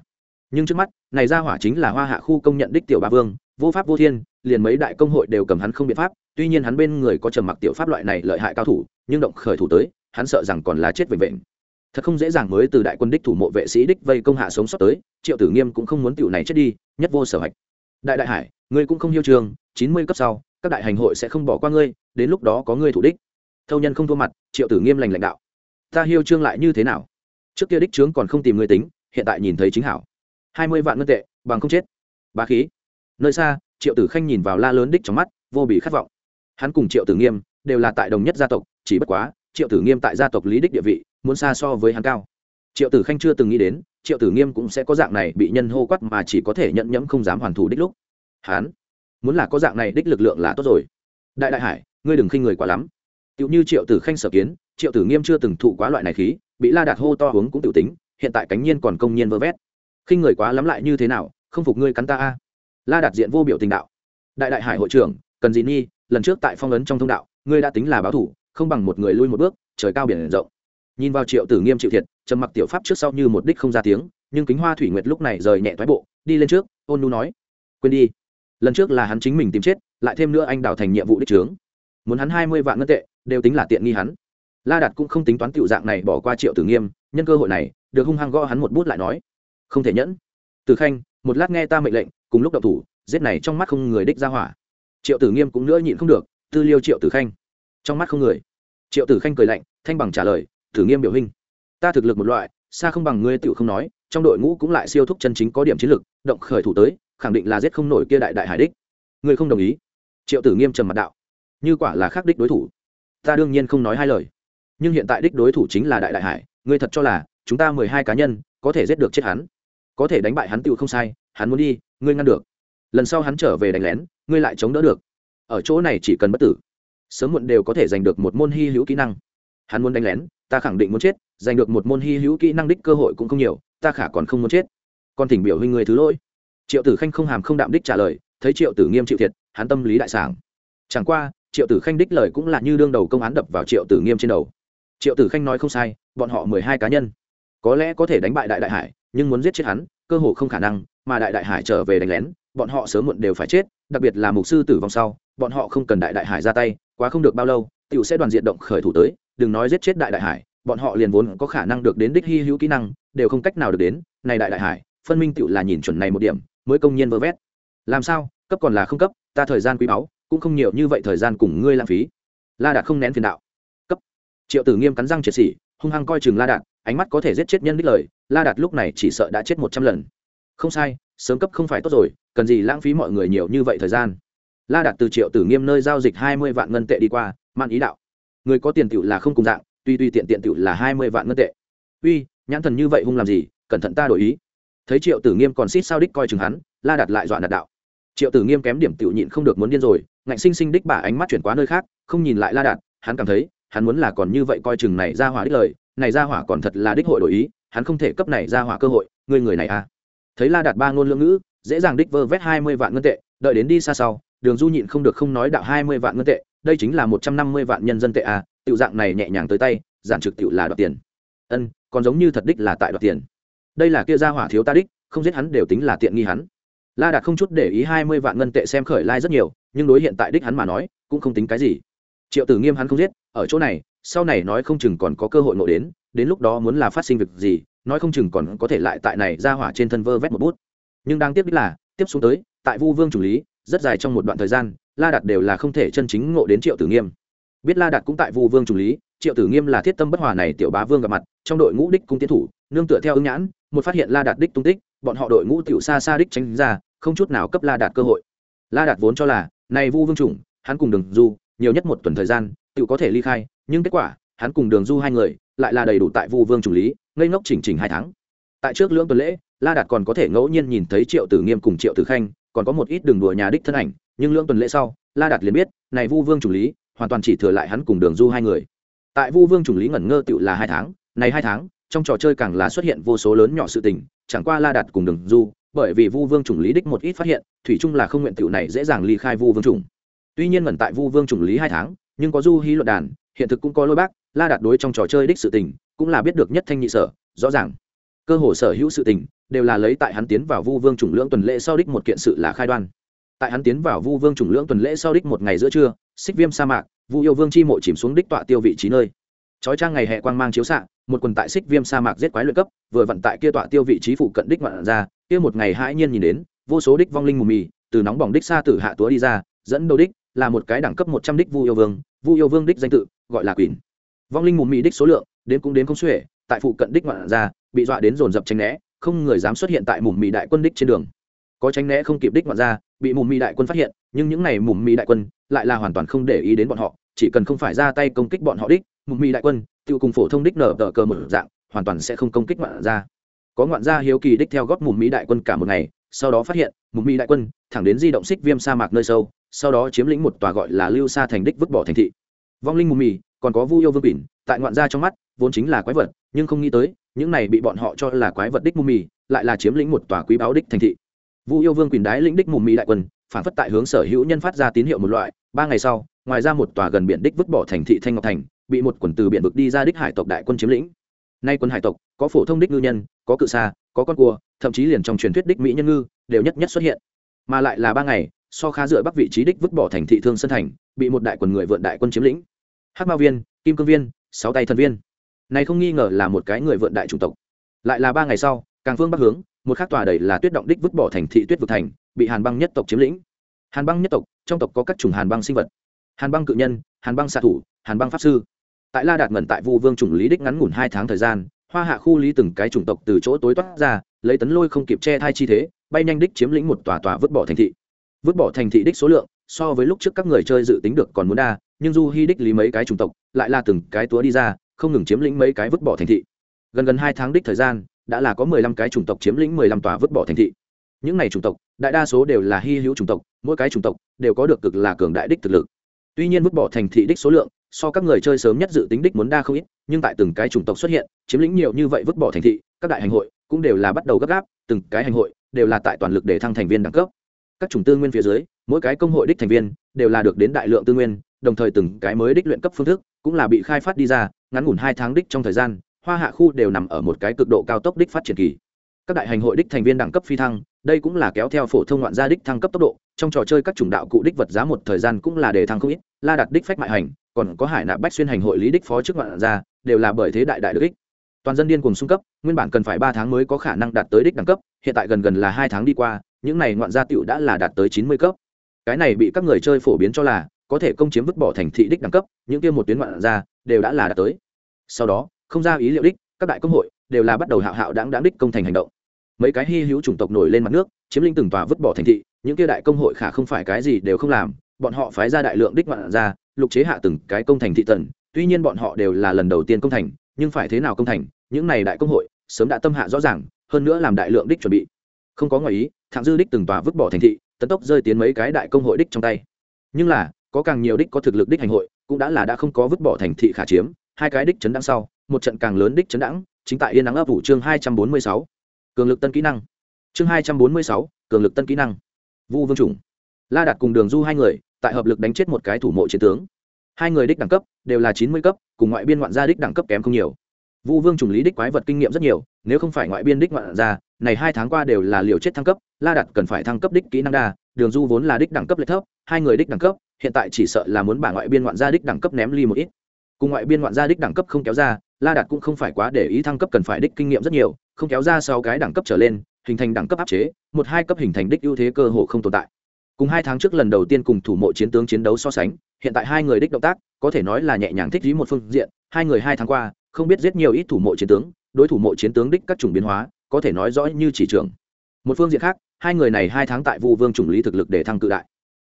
Nhưng trước mắt, này ra hỏa chính là hoa hạ khu công nhận đích tiểu ba vương, vô pháp vô thiên, liền mấy đại công hội đều cầm hắn không biện pháp, tuy nhiên hắn bên người có trầm mặc tiểu pháp loại này lợi hại cao thủ, nhưng động khởi thủ tới, hắn sợ rằng còn lá chết vệnh vệnh thật không dễ dàng mới từ đại quân đích thủ mộ vệ sĩ đích vây công hạ sống sót tới, triệu tử nghiêm cũng không muốn tiểu này chết đi, nhất vô sở hạch. Đại đại hải, ngươi cũng không hiêu trường, chín mươi cấp sau, các đại hành hội sẽ không bỏ qua ngươi, đến lúc đó có ngươi thủ đích. Thâu nhân không thua mặt, triệu tử nghiêm lành lãnh đạo. Ta hiêu trương lại như thế nào? Trước kia đích trướng còn không tìm người tính, hiện tại nhìn thấy chính hảo. Hai mươi vạn ngân tệ, bằng không chết. Bá khí. Nơi xa, triệu tử khanh nhìn vào la lớn đích trong mắt, vô bị khát vọng. Hắn cùng triệu tử nghiêm đều là tại đồng nhất gia tộc, chỉ bất quá, triệu tử nghiêm tại gia tộc lý đích địa vị muốn xa so với hắn cao. Triệu tử khanh chưa từng nghĩ đến, triệu tử nghiêm cũng sẽ có dạng này bị nhân hô quắt mà chỉ có thể nhận nhẫm không dám hoàn thủ đích lúc. Hắn muốn là có dạng này đích lực lượng là tốt rồi. Đại đại hải, ngươi đừng khinh người quá lắm. Tựu như triệu tử khanh sở kiến, triệu tử nghiêm chưa từng thụ quá loại này khí, bị la đạt hô to uống cũng tự tính, hiện tại cánh nhiên còn công nhiên vơ vét. Khinh người quá lắm lại như thế nào, không phục ngươi cắn ta a. La đạt diện vô biểu tình đạo. Đại đại hải hội trưởng, cần gì nhi lần trước tại phong ấn trong thông đạo, ngươi đã tính là báo thủ, không bằng một người lui một bước, trời cao biển rộng nhìn vào triệu tử nghiêm chịu thiệt, trầm mặc tiểu pháp trước sau như một đích không ra tiếng, nhưng kính hoa thủy nguyệt lúc này rời nhẹ thoái bộ, đi lên trước, ôn nu nói, quên đi, lần trước là hắn chính mình tìm chết, lại thêm nữa anh đào thành nhiệm vụ đích trướng muốn hắn hai mươi vạn ngân tệ, đều tính là tiện nghi hắn. La đạt cũng không tính toán tiểu dạng này bỏ qua triệu tử nghiêm, nhân cơ hội này, được hung hăng gõ hắn một bút lại nói, không thể nhẫn. Từ khanh, một lát nghe ta mệnh lệnh, cùng lúc đậu thủ, giết này trong mắt không người đích ra hỏa. Triệu tử nghiêm cũng nữa nhịn không được, tư liêu triệu tử khanh. Trong mắt không người. Triệu tử khanh cười lạnh, thanh bằng trả lời tử nghiêm biểu hình. Ta thực lực một loại xa không bằng ngươi tựu không nói trong đội ngũ cũng lại siêu thúc chân chính có điểm chiến lực, động khởi thủ tới khẳng định là giết không nổi kia đại đại hải đích. Ngươi không đồng ý? Triệu tử nghiêm trầm mặt đạo. Như quả là khác đích đối thủ. Ta đương nhiên không nói hai lời. Nhưng hiện tại đích đối thủ chính là đại đại hải ngươi thật cho là chúng ta mười hai cá nhân có thể giết được chết hắn. Có thể đánh bại hắn tựu không sai hắn muốn đi ngươi ngăn được. Lần sau hắn trở về đánh lén ngươi lại chống đỡ được. Ở chỗ này chỉ cần bất tử. Sớm muộn đều có thể giành được một môn hy hữu kỹ năng hắn muốn đánh lén, ta khẳng định muốn chết, giành được một môn hy hữu kỹ năng đích cơ hội cũng không nhiều, ta khả còn không muốn chết. Còn thỉnh biểu huynh người thứ lỗi. Triệu tử khanh không hàm không đạm đích trả lời, thấy triệu tử nghiêm chịu thiệt, hắn tâm lý đại sảng. Chẳng qua, triệu tử khanh đích lời cũng là như đương đầu công án đập vào triệu tử nghiêm trên đầu. Triệu tử khanh nói không sai, bọn họ mười hai cá nhân. Có lẽ có thể đánh bại đại đại hải, nhưng muốn giết chết hắn, cơ hồ không khả năng, mà đại đại hải trở về đánh lén, bọn họ sớm muộn đều phải chết, đặc biệt là mục sư tử vong sau, bọn họ không cần đại đại hải ra tay, quá không được bao lâu, tiểu sẽ đoàn diện động khởi thủ tới đừng nói giết chết đại đại hải, bọn họ liền vốn có khả năng được đến đích hy hữu kỹ năng, đều không cách nào được đến. Này đại đại hải, phân minh tiểu là nhìn chuẩn này một điểm, mới công nhiên vơ vét. Làm sao? Cấp còn là không cấp, ta thời gian quý báu, cũng không nhiều như vậy thời gian cùng ngươi lãng phí. La đạt không nén phiền đạo. Cấp. Triệu tử nghiêm cắn răng triệt xỉ hung hăng coi chừng la đạt, ánh mắt có thể giết chết nhân đích lời, la đạt lúc này chỉ sợ đã chết một trăm lần. Không sai, sớm cấp không phải tốt rồi, cần gì lãng phí mọi người nhiều như vậy thời gian? La đạt từ triệu tử nghiêm nơi giao dịch hai mươi vạn ngân tệ đi qua man ý đạo người có tiền tựu là không cùng dạng, tuy tuy tiện tiện tựu là hai mươi vạn ngân tệ. Uy, nhãn thần như vậy hung làm gì, cẩn thận ta đổi ý. Thấy triệu tử nghiêm còn xít sao đích coi chừng hắn, la đạt lại dọa nạt đạo. Triệu tử nghiêm kém điểm tựu nhịn không được muốn điên rồi, ngạnh sinh sinh đích bả ánh mắt chuyển qua nơi khác, không nhìn lại la đạt, hắn cảm thấy, hắn muốn là còn như vậy coi chừng này ra hỏa đích lời, này ra hỏa còn thật là đích hội đổi ý, hắn không thể cấp này ra hỏa cơ hội người người này à. Thấy la đạt ba ngôn lưỡng ngữ, dễ dàng đích vơ vét hai mươi vạn ngân tệ, đợi đến đi xa sau, đường du nhịn không được không nói đạo hai mươi vạn ngân tệ đây chính là một trăm năm mươi vạn nhân dân tệ à tiểu dạng này nhẹ nhàng tới tay, giản trực tiểu là đoạt tiền. Ân, còn giống như thật đích là tại đoạt tiền. Đây là kia ra hỏa thiếu ta đích, không giết hắn đều tính là tiện nghi hắn. La đạt không chút để ý hai mươi vạn ngân tệ xem khởi lai rất nhiều, nhưng đối hiện tại đích hắn mà nói, cũng không tính cái gì. Triệu tử nghiêm hắn không giết, ở chỗ này, sau này nói không chừng còn có cơ hội ngộ đến đến lúc đó muốn là phát sinh việc gì, nói không chừng còn có thể lại tại này ra hỏa trên thân vơ vét một bút. Nhưng đáng tiếc đích là, tiếp xuống tới, tại vu vương chủ lý rất dài trong một đoạn thời gian, la đạt đều là không thể chân chính ngộ đến triệu tử nghiêm. Biết la đạt cũng tại vu vương chủ lý, triệu tử nghiêm là thiết tâm bất hòa này tiểu bá vương gặp mặt, trong đội ngũ đích cung tiến thủ, nương tựa theo ứng nhãn, một phát hiện la đạt đích tung tích, bọn họ đội ngũ tiểu xa xa đích tránh ra, không chút nào cấp la đạt cơ hội. La đạt vốn cho là, này vu vương trùng hắn cùng đường du, nhiều nhất một tuần thời gian, tiểu có thể ly khai, nhưng kết quả, hắn cùng đường du hai người, lại là đầy đủ tại vu vương chủ lý, ngây ngốc chỉnh chỉnh hai tháng. Tại trước lưỡng tuần lễ, la đạt còn có thể ngẫu nhiên nhìn thấy triệu tử nghiêm cùng triệu tử khanh còn có một ít đường đùa nhà đích thân ảnh, nhưng lưỡng tuần lễ sau, la đạt liền biết, này vu vương chủ lý, hoàn toàn chỉ thừa lại hắn cùng đường du hai người. Tại vu vương chủ lý ngẩn ngơ tựu là hai tháng, này hai tháng, trong trò chơi càng là xuất hiện vô số lớn nhỏ sự tình, chẳng qua la đạt cùng đường du, bởi vì vu vương chủng lý đích một ít phát hiện, thủy chung là không nguyện tựu này dễ dàng ly khai vu vương chủng. Tuy nhiên ngẩn tại vu vương chủng lý hai tháng, nhưng có du hí luận đàn, hiện thực cũng có lôi bác, la đạt đối trong trò chơi đích sự tình, cũng là biết được nhất thanh nhị sở, rõ ràng cơ hồ sở hữu sự tình, đều là lấy tại hắn tiến vào vu vương chủng lưỡng tuần lễ sau đích một kiện sự là khai đoan. Tại hắn tiến vào vu vương chủng lưỡng tuần lễ sau đích một ngày giữa trưa, xích viêm sa mạc, vu yêu vương chi mộ chìm xuống đích tọa tiêu vị trí nơi. Trói trang ngày hè quang mang chiếu xạ, một quần tại xích viêm sa mạc giết quái luyện cấp, vừa vận tại kia tọa tiêu vị trí phụ cận đích ngoạn ra, kia một ngày hãi nhiên nhìn đến, vô số đích vong linh mù mì, từ nóng bỏng đích xa tử hạ túa đi ra, dẫn đầu đích là một cái đẳng cấp một trăm đích vu yêu vương, vu yêu vương đích danh tự, gọi là quỷ vong linh mù mì đích số lượng, đến cũng đến không xuể, tại phụ cận đích ngoạn ra bị dọa đến dồn dập tranh né, không người dám xuất hiện tại mùm mì đại quân đích trên đường. Có tránh né không kịp đích ngoạn ra, bị mùm mì đại quân phát hiện, nhưng những này mùm mì đại quân lại là hoàn toàn không để ý đến bọn họ, chỉ cần không phải ra tay công kích bọn họ đích, mùm mì đại quân tự cùng phổ thông đích nở tờ cờ một dạng, hoàn toàn sẽ không công kích ngoạn ra. Có ngoạn gia hiếu kỳ đích theo góp mùm mỹ đại quân cả một ngày, sau đó phát hiện, mùm mỹ đại quân thẳng đến di động xích viêm sa mạc nơi sâu, sau đó chiếm lĩnh một tòa gọi là lưu sa thành đích vứt bỏ thành thị. Vong linh mùm mì còn có vu yêu vương bỉn tại ngoạn gia trong mắt, vốn chính là quái vật, nhưng không nghĩ tới những này bị bọn họ cho là quái vật đích mù mì, lại là chiếm lĩnh một tòa quý báo đích thành thị. Vu yêu vương quyền đái lĩnh đích mù mì đại quân, phản phất tại hướng sở hữu nhân phát ra tín hiệu một loại, ba ngày sau, ngoài ra một tòa gần biển đích vứt bỏ thành thị thanh ngọc thành, bị một quần từ biển vực đi ra đích hải tộc đại quân chiếm lĩnh. Nay quân hải tộc, có phổ thông đích ngư nhân, có cự xa có con cua, thậm chí liền trong truyền thuyết đích mỹ nhân ngư, đều nhất nhất xuất hiện. Mà lại là ba ngày, so khá dựa bắc vị trí đích vứt bỏ thành thị thương sân thành, bị một đại quần người vượn đại quân chiếm lĩnh. Hắc mao viên, kim cương viên, sáu tay thần viên này không nghi ngờ là một cái người vượn đại chủng tộc. Lại là ba ngày sau, càng phương bắc hướng, một khác tòa đầy là tuyết động đích vứt bỏ thành thị tuyết vực thành, bị hàn băng nhất tộc chiếm lĩnh. Hàn băng nhất tộc, trong tộc có các chủng hàn băng sinh vật. Hàn băng cự nhân, hàn băng xạ thủ, hàn băng pháp sư. Tại la đạt ngẩn tại vu vương chủng lý đích ngắn ngủn hai tháng thời gian, hoa hạ khu lý từng cái chủng tộc từ chỗ tối toát ra, lấy tấn lôi không kịp che thai chi thế, bay nhanh đích chiếm lĩnh một tòa tòa vứt bỏ thành thị. Vứt bỏ thành thị đích số lượng, so với lúc trước các người chơi dự tính được còn muốn đa, nhưng du hy đích lý mấy cái chủng tộc, lại là từng cái túa đi ra không ngừng chiếm lĩnh mấy cái vứt bỏ thành thị. Gần gần hai tháng đích thời gian, đã là có mười lăm cái chủng tộc chiếm lĩnh mười lăm tòa vứt bỏ thành thị. Những này chủng tộc, đại đa số đều là hy hữu chủng tộc, mỗi cái chủng tộc đều có được cực là cường đại đích thực lực. Tuy nhiên vứt bỏ thành thị đích số lượng, so các người chơi sớm nhất dự tính đích muốn đa không ít, nhưng tại từng cái chủng tộc xuất hiện, chiếm lĩnh nhiều như vậy vứt bỏ thành thị, các đại hành hội cũng đều là bắt đầu gấp gáp, từng cái hành hội đều là tại toàn lực để thăng thành viên đẳng cấp. Các chủng tư nguyên phía dưới, mỗi cái công hội đích thành viên đều là được đến đại lượng tư nguyên đồng thời từng cái mới đích luyện cấp phương thức cũng là bị khai phát đi ra, ngắn ngủn hai tháng đích trong thời gian, hoa hạ khu đều nằm ở một cái cực độ cao tốc đích phát triển kỳ. Các đại hành hội đích thành viên đẳng cấp phi thăng, đây cũng là kéo theo phổ thông ngoạn gia đích thăng cấp tốc độ, trong trò chơi các chủng đạo cụ đích vật giá một thời gian cũng là để thăng không ít, la đặt đích phách mại hành, còn có hải nạ bách xuyên hành hội lý đích phó chức ngoạn gia, đều là bởi thế đại đại được ích. Toàn dân điên cùng xung cấp, nguyên bản cần phải ba tháng mới có khả năng đạt tới đích đẳng cấp, hiện tại gần gần là hai tháng đi qua, những này ngoạn gia tựu đã là đạt tới chín mươi cấp. Cái này bị các người chơi phổ biến cho là có thể công chiếm vứt bỏ thành thị đích đẳng cấp, những kia một tuyến ngoạn ra đều đã là đạt tới. Sau đó, không ra ý liệu đích, các đại công hội đều là bắt đầu hạo hạo đáng đáng đích công thành hành động. Mấy cái hy hữu chủng tộc nổi lên mặt nước, chiếm lĩnh từng tòa vứt bỏ thành thị, những kia đại công hội khả không phải cái gì đều không làm, bọn họ phái ra đại lượng đích ngoạn ra lục chế hạ từng cái công thành thị tần, tuy nhiên bọn họ đều là lần đầu tiên công thành, nhưng phải thế nào công thành, những này đại công hội sớm đã tâm hạ rõ ràng, hơn nữa làm đại lượng đích chuẩn bị. Không có ngoài ý thạng dư đích từng tòa vứt bỏ thành thị tấn tốc rơi tiến mấy cái đại công hội đích trong tay. Nhưng là có càng nhiều đích có thực lực đích hành hội, cũng đã là đã không có vứt bỏ thành thị khả chiếm, hai cái đích chấn đẳng sau, một trận càng lớn đích chấn đẳng chính tại yên nắng ấp ủ chương hai trăm bốn mươi sáu. Cường lực tân kỹ năng. Chương hai trăm bốn mươi sáu, cường lực tân kỹ năng. Vu vương chủng. La đạt cùng đường du hai người, tại hợp lực đánh chết một cái thủ mộ chiến tướng. Hai người đích đẳng cấp, đều là chín mươi cấp, cùng ngoại biên ngoạn gia đích đẳng cấp kém không nhiều. Vu vương chủng lý đích quái vật kinh nghiệm rất nhiều, nếu không phải ngoại biên đích ngoạn gia, này hai tháng qua đều là liều chết thăng cấp, la đạt cần phải thăng cấp đích kỹ năng đa, đường du vốn là đích đẳng cấp lệch thấp, hai người đích đẳng cấp hiện tại chỉ sợ là muốn bà ngoại biên ngoạn gia đích đẳng cấp ném ly một ít. Cùng ngoại biên ngoạn gia đích đẳng cấp không kéo ra, la đạt cũng không phải quá để ý thăng cấp cần phải đích kinh nghiệm rất nhiều, không kéo ra sau cái đẳng cấp trở lên, hình thành đẳng cấp áp chế, một hai cấp hình thành đích ưu thế cơ hồ không tồn tại. Cùng hai tháng trước lần đầu tiên cùng thủ mộ chiến tướng chiến đấu so sánh, hiện tại hai người đích động tác, có thể nói là nhẹ nhàng thích lý một phương diện, hai người hai tháng qua, không biết giết nhiều ít thủ mộ chiến tướng, đối thủ mộ chiến tướng đích các chủng biến hóa, có thể nói rõ như chỉ trưởng một phương diện khác, hai người này hai tháng tại vu vương chủng lý thực lực để thăng cự đại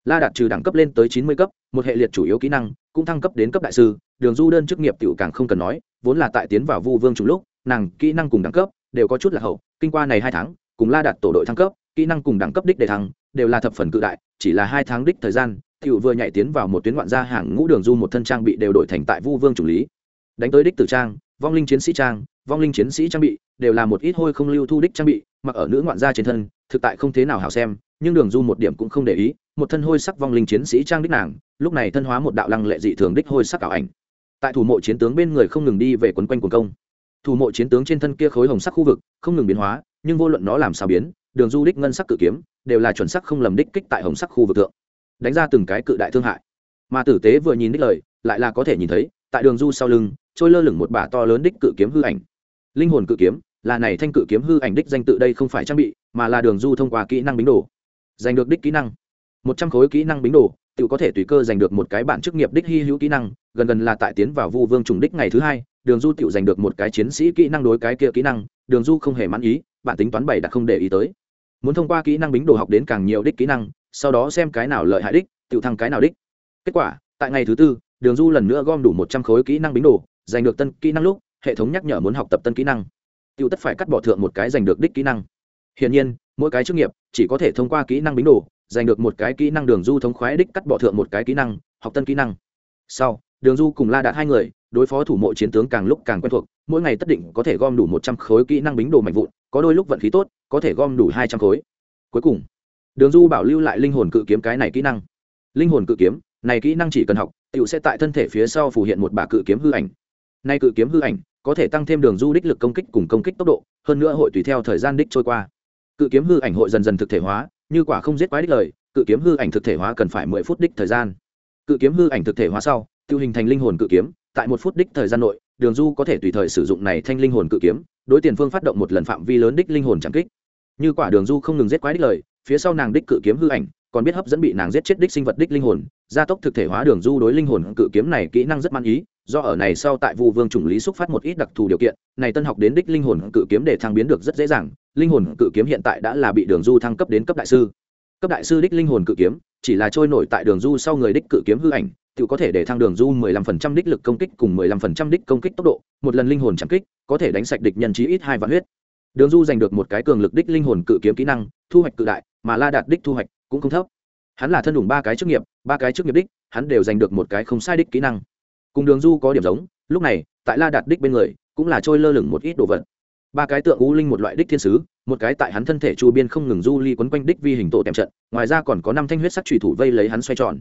la đạt trừ đẳng cấp lên tới chín mươi cấp, một hệ liệt chủ yếu kỹ năng cũng thăng cấp đến cấp đại sư. Đường du đơn chức nghiệp tiểu càng không cần nói, vốn là tại tiến vào vu vương chủng lúc, nàng kỹ năng cùng đẳng cấp đều có chút là hậu. Kinh qua này hai tháng, cùng la đạt tổ đội thăng cấp, kỹ năng cùng đẳng cấp đích để thăng đều là thập phần cự đại, chỉ là hai tháng đích thời gian, tiểu vừa nhảy tiến vào một tuyến ngoạn gia hàng ngũ đường du một thân trang bị đều đổi thành tại vu vương chủ lý. Đánh tới đích tử trang, vong linh chiến sĩ trang, vong linh chiến sĩ trang bị đều là một ít hôi không lưu thu đích trang bị, mặc ở nữ ngoạn gia trên thân, thực tại không thế nào hảo xem, nhưng đường du một điểm cũng không để ý một thân hôi sắc vong linh chiến sĩ trang đích nàng, lúc này thân hóa một đạo lăng lệ dị thường đích hôi sắc ảo ảnh. Tại thủ mộ chiến tướng bên người không ngừng đi về quấn quanh quần công. Thủ mộ chiến tướng trên thân kia khối hồng sắc khu vực, không ngừng biến hóa, nhưng vô luận nó làm sao biến, đường du đích ngân sắc cự kiếm, đều là chuẩn sắc không lầm đích kích tại hồng sắc khu vực thượng. Đánh ra từng cái cự đại thương hại. Mà tử tế vừa nhìn đích lời, lại là có thể nhìn thấy, tại đường du sau lưng, trôi lơ lửng một bả to lớn đích cự kiếm hư ảnh. Linh hồn cự kiếm, là này thanh cự kiếm hư ảnh đích danh tự đây không phải trang bị, mà là đường du thông qua kỹ năng bính đồ. Giành được đích kỹ năng một trăm khối kỹ năng bính đồ, tự có thể tùy cơ giành được một cái bản chức nghiệp đích hy hữu kỹ năng, gần gần là tại tiến vào vu vương trùng đích ngày thứ hai, đường du tự giành được một cái chiến sĩ kỹ năng đối cái kia kỹ năng, đường du không hề mãn ý, bạn tính toán bày đã không để ý tới. Muốn thông qua kỹ năng bính đồ học đến càng nhiều đích kỹ năng, sau đó xem cái nào lợi hại đích, tự thăng cái nào đích. Kết quả, tại ngày thứ tư, đường du lần nữa gom đủ một trăm khối kỹ năng bính đồ, giành được tân kỹ năng lúc, hệ thống nhắc nhở muốn học tập tân kỹ năng. Tự tất phải cắt bỏ thượng một cái giành được đích kỹ năng. Hiển nhiên, mỗi cái chức nghiệp chỉ có thể thông qua kỹ năng bính đồ giành được một cái kỹ năng đường du thống khoái đích cắt bỏ thượng một cái kỹ năng, học tân kỹ năng. Sau, đường du cùng la đạt hai người, đối phó thủ mộ chiến tướng càng lúc càng quen thuộc, mỗi ngày tất định có thể gom đủ một trăm khối kỹ năng bính đồ mạnh vụn, có đôi lúc vận khí tốt, có thể gom đủ hai trăm khối. Cuối cùng, đường du bảo lưu lại linh hồn cự kiếm cái này kỹ năng. Linh hồn cự kiếm, này kỹ năng chỉ cần học t i ể u sẽ tại thân thể phía sau phủ hiện một bả cự kiếm hư ảnh. Nay cự kiếm hư ảnh có thể tăng thêm đường du đích lực công kích cùng công kích tốc độ, hơn nữa hội tùy theo thời gian đích trôi qua. Cự kiếm hư ảnh hội dần dần thực thể hóa như quả không giết quái đích lời, cự kiếm hư ảnh thực thể hóa cần phải mười phút đích thời gian. Cự kiếm hư ảnh thực thể hóa sau tự hình thành linh hồn cự kiếm, tại một phút đích thời gian nội, đường du có thể tùy thời sử dụng này thanh linh hồn cự kiếm, đối tiền phương phát động một lần phạm vi lớn đích linh hồn chẳng kích. Như quả đường du không ngừng giết quái đích lời, phía sau nàng đích cự kiếm hư ảnh, còn biết hấp dẫn bị nàng giết chết đích sinh vật đích linh hồn, gia tốc thực thể hóa đường du đối linh hồn cự kiếm này kỹ năng rất man ý do ở này sau tại vu vương chủng lý xúc phát một ít đặc thù điều kiện, này tân học đến đích linh hồn cự kiếm để thăng biến được rất dễ dàng, linh hồn cự kiếm hiện tại đã là bị đường du thăng cấp đến cấp đại sư. Cấp đại sư đích linh hồn cự kiếm, chỉ là trôi nổi tại đường du sau người đích cự kiếm hư ảnh, tự có thể để thăng đường du 15% đích lực công kích cùng 15% đích công kích tốc độ, một lần linh hồn chẳng kích, có thể đánh sạch địch nhân chí ít hai vạn huyết. Đường du giành được một cái cường lực đích linh hồn cự kiếm kỹ năng, thu hoạch cự đại, mà la đạt đích thu hoạch cũng không thấp. Hắn là thân đủ ba cái chức nghiệp, ba cái chức nghiệp đích, hắn đều giành được một cái không sai đích kỹ năng cùng đường du có điểm giống, lúc này, tại la đạt đích bên người, cũng là trôi lơ lửng một ít đồ vật. Ba cái tượng u linh một loại đích thiên sứ, một cái tại hắn thân thể chu biên không ngừng du ly quấn quanh đích vi hình tổ tèm trận, ngoài ra còn có năm thanh huyết sắc trùy thủ vây lấy hắn xoay tròn.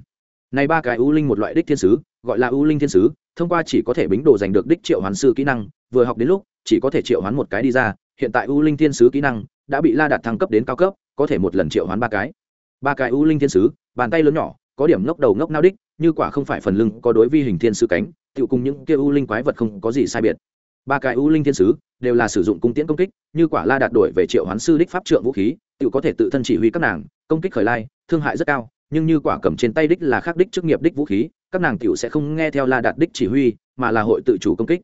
Này ba cái u linh một loại đích thiên sứ, gọi là u linh thiên sứ, thông qua chỉ có thể bính đồ giành được đích triệu hoán sư kỹ năng, vừa học đến lúc, chỉ có thể triệu hoán một cái đi ra, hiện tại u linh thiên sứ kỹ năng đã bị la đạt thăng cấp đến cao cấp, có thể một lần triệu hoán ba cái. Ba cái u linh thiên sứ, bàn tay lớn nhỏ, có điểm ngốc đầu ngốc nao đích như quả không phải phần lưng có đối vi hình thiên sứ cánh tự cùng những kia u linh quái vật không có gì sai biệt. Ba cái u linh thiên sứ đều là sử dụng cung tiễn công kích, như quả la đạt đổi về triệu hoán sư đích pháp trượng vũ khí tự có thể tự thân chỉ huy các nàng, công kích khởi lai, thương hại rất cao, nhưng như quả cầm trên tay đích là khác đích chức nghiệp đích vũ khí, các nàng tiểu sẽ không nghe theo la đạt đích chỉ huy, mà là hội tự chủ công kích.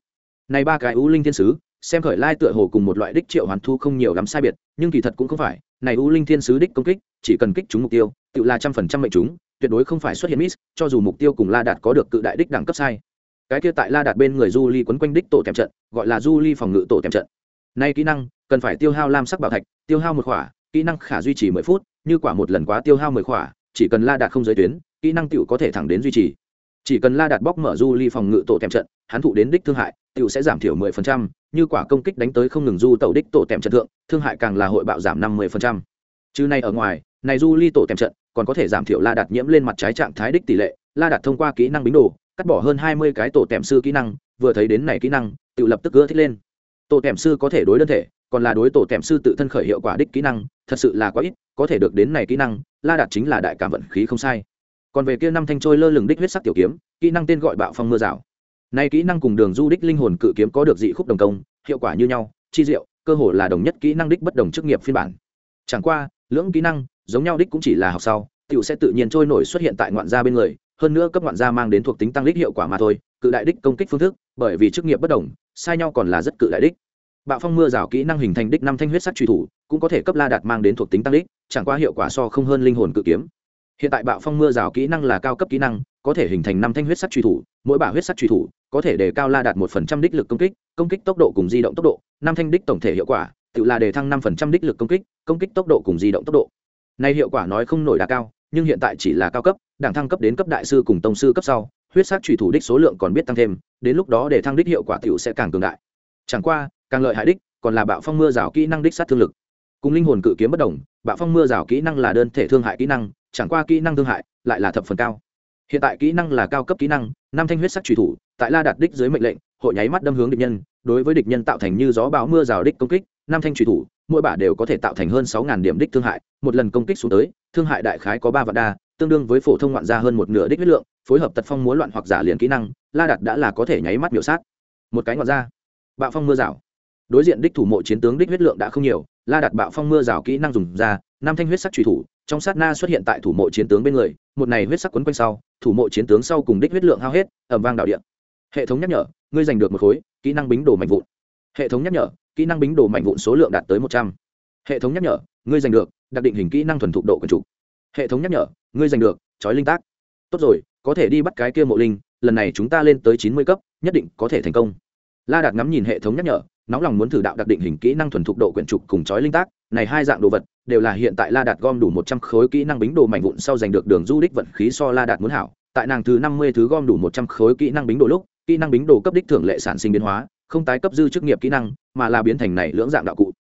Này ba cái u linh thiên sứ, xem khởi lai tựa hồ cùng một loại đích triệu hoàn thu không nhiều lắm sai biệt, nhưng kỳ thật cũng không phải, này u linh thiên sứ đích công kích, chỉ cần kích chúng mục tiêu tự là trăm phần trăm mệnh chúng tuyệt đối không phải xuất hiện miss, cho dù mục tiêu cùng la đạt có được cự đại đích đẳng cấp sai. Cái kia tại la đạt bên người du ly quấn quanh đích tổ kèm trận, gọi là du ly phòng ngự tổ kèm trận. Nay kỹ năng, cần phải tiêu hao lam sắc bảo thạch, tiêu hao một khỏa, kỹ năng khả duy trì mười phút, như quả một lần quá tiêu hao mười khỏa, chỉ cần la đạt không giới tuyến, kỹ năng tựu có thể thẳng đến duy trì. Chỉ cần la đạt bóc mở du ly phòng ngự tổ kèm trận, hắn thụ đến đích thương hại tựu sẽ giảm thiểu mười phần trăm, như quả công kích đánh tới không ngừng du tàu đích tổ kèm trận thượng, thương hại càng là hội bạo giảm năm mươi phần trăm. Chứ nay ở ngoài, này du ly tổ kèm trận còn có thể giảm thiểu la đạt nhiễm lên mặt trái trạng thái đích tỷ lệ. La đạt thông qua kỹ năng bính đồ, cắt bỏ hơn hai mươi cái tổ tèm sư kỹ năng, vừa thấy đến này kỹ năng, tự lập tức gỡ thích lên. Tổ tèm sư có thể đối đơn thể, còn là đối tổ tèm sư tự thân khởi hiệu quả đích kỹ năng, thật sự là quá ít, có thể được đến này kỹ năng, la đạt chính là đại cảm vận khí không sai. Còn về kia năm thanh trôi lơ lửng đích huyết sắc tiểu kiếm, kỹ năng tên gọi bạo phong mưa rào. Này kỹ năng cùng đường du đích linh hồn cự kiếm có được dị khúc đồng công, hiệu quả như nhau, chi diệu, cơ hồ là đồng nhất kỹ năng đích bất đồng chức nghiệp phiên bản. Chẳng qua, lưỡng kỹ năng giống nhau đích cũng chỉ là học sau, tiểu sẽ tự nhiên trôi nổi xuất hiện tại ngoạn gia bên người, hơn nữa cấp ngoạn gia mang đến thuộc tính tăng đích hiệu quả mà thôi, cự đại đích công kích phương thức, bởi vì chức nghiệp bất đồng, sai nhau còn là rất cự đại đích. Bạo phong mưa rào kỹ năng hình thành đích năm thanh huyết sắc truy thủ, cũng có thể cấp la đạt mang đến thuộc tính tăng đích, chẳng qua hiệu quả so không hơn linh hồn cự kiếm. Hiện tại bạo phong mưa rào kỹ năng là cao cấp kỹ năng, có thể hình thành năm thanh huyết sắc truy thủ, mỗi bả huyết sắc truy thủ có thể đề cao la đạt một phần trăm đích lực công kích công kích tốc độ cùng di động tốc độ, năm thanh đích tổng thể hiệu quả, tự là đề thăng năm phần trăm đích lực công kích công kích tốc độ cùng di động tốc độ nay hiệu quả nói không nổi đà cao, nhưng hiện tại chỉ là cao cấp đảng thăng cấp đến cấp đại sư cùng tông sư cấp sau, huyết sắc trùy thủ đích số lượng còn biết tăng thêm, đến lúc đó để thăng đích hiệu quả t sẽ càng cường đại. Chẳng qua, càng lợi hại đích, còn là bạo phong mưa rào kỹ năng đích sát thương lực. Cùng linh hồn cự kiếm bất đồng, bạo phong mưa rào kỹ năng là đơn thể thương hại kỹ năng, chẳng qua kỹ năng thương hại lại là thập phần cao. Hiện tại kỹ năng là cao cấp kỹ năng, năm thanh huyết sắc trùy thủ, tại la đạt đích dưới mệnh lệnh, hội nháy mắt đâm hướng địch nhân, đối với địch nhân tạo thành như gió bão mưa rào đích công kích năm thanh truy thủ, mỗi bả đều có thể tạo thành hơn sáu điểm đích thương hại, một lần công kích xuống tới, thương hại đại khái có ba vạn đa, tương đương với phổ thông ngoạn gia hơn một nửa đích huyết lượng, phối hợp tật phong múa loạn hoặc giả liền kỹ năng, la đạt đã là có thể nháy mắt biểu sát. Một cái ngoạn gia. Bạo phong mưa rào. Đối diện đích thủ mộ chiến tướng đích huyết lượng đã không nhiều, la đạt bạo phong mưa rào kỹ năng dùng ra năm thanh huyết sắc truy thủ, trong sát na xuất hiện tại thủ mộ chiến tướng bên người, một này huyết sắc quấn quanh sau, thủ mộ chiến tướng sau cùng đích huyết lượng hao hết ẩm vang đạo điện hệ thống nhắc nhở, ngươi giành được một khối, kỹ năng bính đồ mạnh vụn. Hệ thống nhắc nhở kỹ năng bính đồ mạnh vụn số lượng đạt tới một trăm. Hệ thống nhắc nhở, ngươi giành được, đặc định hình kỹ năng thuần thục độ quần chủ. Hệ thống nhắc nhở, ngươi giành được trói linh tác. Tốt rồi, có thể đi bắt cái kia mộ linh, lần này chúng ta lên tới chín mươi cấp, nhất định có thể thành công. La đạt ngắm nhìn hệ thống nhắc nhở, nóng lòng muốn thử đạo đặc định hình kỹ năng thuần thục độ quyển trục cùng chói linh tác. Này hai dạng đồ vật, đều là hiện tại la đạt gom đủ một trăm khối kỹ năng bính đồ mảnh vụn sau giành được đường du đích vận khí so la đạt muốn hảo. Tại nàng thứ năm mươi thứ gom đủ một trăm khối kỹ năng bính đồ lúc, kỹ năng bính đồ cấp đích thưởng lệ sản sinh biến hóa không tái cấp dư chức nghiệp kỹ năng, mà là biến thành này lưỡng dạng đạo cụ.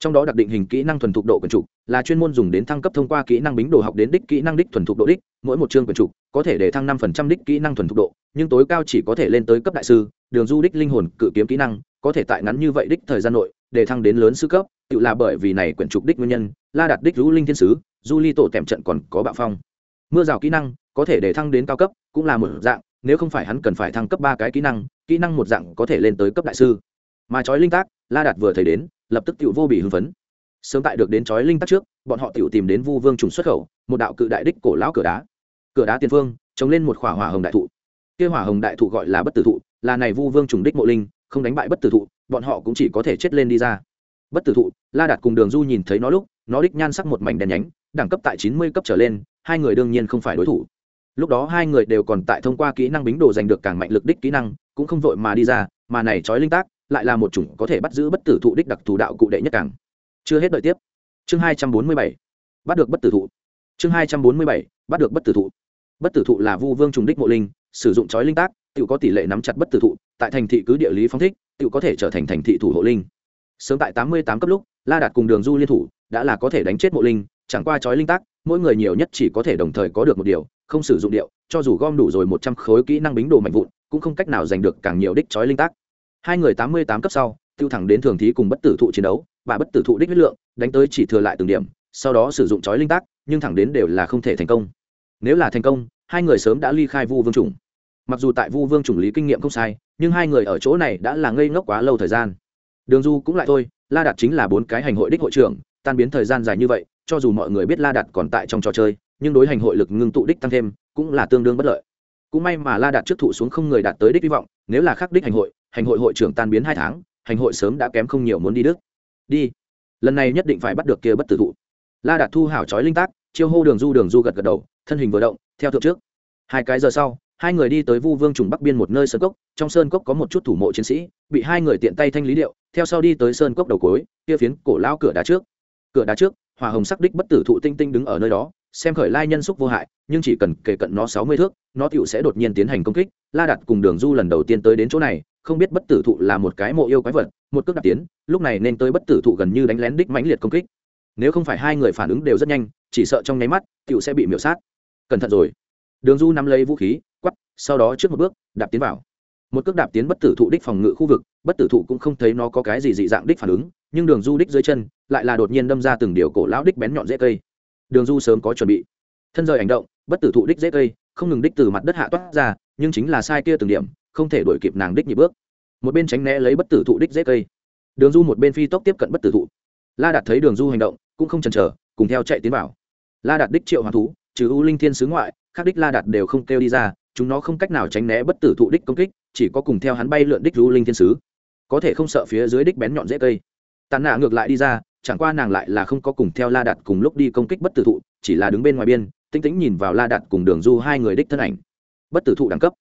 Trong đó đặc định hình kỹ năng thuần thục độ quần trục, là chuyên môn dùng đến thăng cấp thông qua kỹ năng bính đồ học đến đích kỹ năng đích thuần thục độ đích, mỗi một chương quần trục có thể để thăng năm phần trăm đích kỹ năng thuần thục độ, nhưng tối cao chỉ có thể lên tới cấp đại sư, đường du đích linh hồn cự kiếm kỹ năng, có thể tại ngắn như vậy đích thời gian nội, để thăng đến lớn sư cấp, tự là bởi vì này quyển trục đích nguyên nhân, la đặt đích lũ linh thiên sứ, du ly tổ tèm trận còn có bạo phong. Mưa rào kỹ năng có thể để thăng đến cao cấp, cũng là một dạng, nếu không phải hắn cần phải thăng cấp ba cái kỹ năng kỹ năng một dạng có thể lên tới cấp đại sư. Mà chói linh tác, la đạt vừa thấy đến, lập tức tự vô bị hưng phấn. Sớm tại được đến chói linh tác trước, bọn họ tự tìm đến vu vương trùng xuất khẩu, một đạo cự đại đích cổ lão cửa đá. Cửa đá tiên phương, chống lên một khỏa hỏa hồng đại thụ. Kia hỏa hồng đại thụ gọi là bất tử thụ, là này vu vương trùng đích mộ linh, không đánh bại bất tử thụ, bọn họ cũng chỉ có thể chết lên đi ra. Bất tử thụ, la đạt cùng đường du nhìn thấy nó lúc, nó đích nhan sắc một mảnh đen nhánh, đẳng cấp tại chín mươi cấp trở lên, hai người đương nhiên không phải đối thủ lúc đó hai người đều còn tại thông qua kỹ năng bính đồ giành được càng mạnh lực đích kỹ năng, cũng không vội mà đi ra, mà này trói linh tác, lại là một chủng có thể bắt giữ bất tử thụ đích đặc thù đạo cụ đệ nhất càng. Chưa hết đợi tiếp. Chương hai trăm bốn mươi bảy. Bắt được bất tử thụ. Chương hai trăm bốn mươi bảy. Bắt được bất tử thụ. Bất tử thụ là vu vương trùng đích mộ linh, sử dụng chói linh tác, tự có tỷ lệ nắm chặt bất tử thụ, tại thành thị cứ địa lý phong thích, tự có thể trở thành thành thị thủ hộ linh. Sớm tại tám mươi tám cấp lúc, la đạt cùng đường du liên thủ, đã là có thể đánh chết mộ linh chẳng qua chói linh tác, mỗi người nhiều nhất chỉ có thể đồng thời có được một điều, không sử dụng điệu, cho dù gom đủ rồi một trăm khối kỹ năng bính đồ mạnh vụn, cũng không cách nào giành được càng nhiều đích chói linh tác. Hai người tám mươi tám cấp sau, tiêu thẳng đến thường thí cùng bất tử thụ chiến đấu, và bất tử thụ đích huyết lượng, đánh tới chỉ thừa lại từng điểm, sau đó sử dụng chói linh tác, nhưng thẳng đến đều là không thể thành công. Nếu là thành công, hai người sớm đã ly khai vu vương chủng. Mặc dù tại vu vương chủng lý kinh nghiệm không sai, nhưng hai người ở chỗ này đã là ngây ngốc quá lâu thời gian. Đường du cũng lại thôi, la đạt chính là bốn cái hành hội đích hội trưởng, tan biến thời gian dài như vậy cho dù mọi người biết la đạt còn tại trong trò chơi, nhưng đối hành hội lực ngưng tụ đích tăng thêm cũng là tương đương bất lợi. Cũng may mà la đạt trước thụ xuống không người đạt tới đích hy vọng, nếu là khắc đích hành hội hành hội hội trưởng tan biến hai tháng, hành hội sớm đã kém không nhiều muốn đi đức. Đi. Lần này nhất định phải bắt được kia bất tử thụ. La đạt thu hảo trói linh tác, chiêu hô đường du đường du gật gật đầu, thân hình vừa động, theo thượng trước. Hai cái giờ sau, hai người đi tới vu vương trùng bắc biên một nơi sơn cốc, trong sơn cốc có một chút thủ mộ chiến sĩ, bị hai người tiện tay thanh lý điệu, theo sau đi tới sơn cốc đầu cối kia phiến cổ lao cửa đá trước. Cửa đá trước hòa hồng sắc đích bất tử thụ tinh tinh đứng ở nơi đó, xem khởi lai nhân xúc vô hại, nhưng chỉ cần kể cận nó sáu mươi thước, nó tựu sẽ đột nhiên tiến hành công kích. La đặt cùng đường du lần đầu tiên tới đến chỗ này, không biết bất tử thụ là một cái mộ yêu quái vật, một cước đạp tiến, lúc này nên tới bất tử thụ gần như đánh lén đích mãnh liệt công kích. Nếu không phải hai người phản ứng đều rất nhanh, chỉ sợ trong nháy mắt, tựu sẽ bị miểu sát. Cẩn thận rồi. Đường du nắm lấy vũ khí, quắp, sau đó trước một bước, đạp tiến vào. Một cước đạp tiến bất tử thụ đích phòng ngự khu vực bất tử thụ cũng không thấy nó có cái gì dị dạng đích phản ứng, nhưng đường du đích dưới chân lại là đột nhiên đâm ra từng điều cổ lão đích bén nhọn dễ cây. Đường du sớm có chuẩn bị. Thân rời hành động, bất tử thụ đích dễ cây không ngừng đích từ mặt đất hạ toát ra, nhưng chính là sai kia từng điểm, không thể đổi kịp nàng đích nhị bước. Một bên tránh né lấy bất tử thụ đích dễ cây. Đường du một bên phi tốc tiếp cận bất tử thụ. La đạt thấy đường du hành động, cũng không chần chờ, cùng theo chạy tiến vào. La đạt đích triệu hoàng thú, trừ u linh thiên sứ ngoại, khác đích la đạt đều không kêu đi ra, chúng nó không cách nào tránh né bất tử thụ đích công kích, chỉ có cùng theo hắn bay lượn đích u linh thiên sứ có thể không sợ phía dưới đích bén nhọn dễ cây. Tàn nạ ngược lại đi ra, chẳng qua nàng lại là không có cùng theo la đạt cùng lúc đi công kích bất tử thụ, chỉ là đứng bên ngoài biên tinh tĩnh nhìn vào la đạt cùng đường du hai người đích thân ảnh. Bất tử thụ đẳng cấp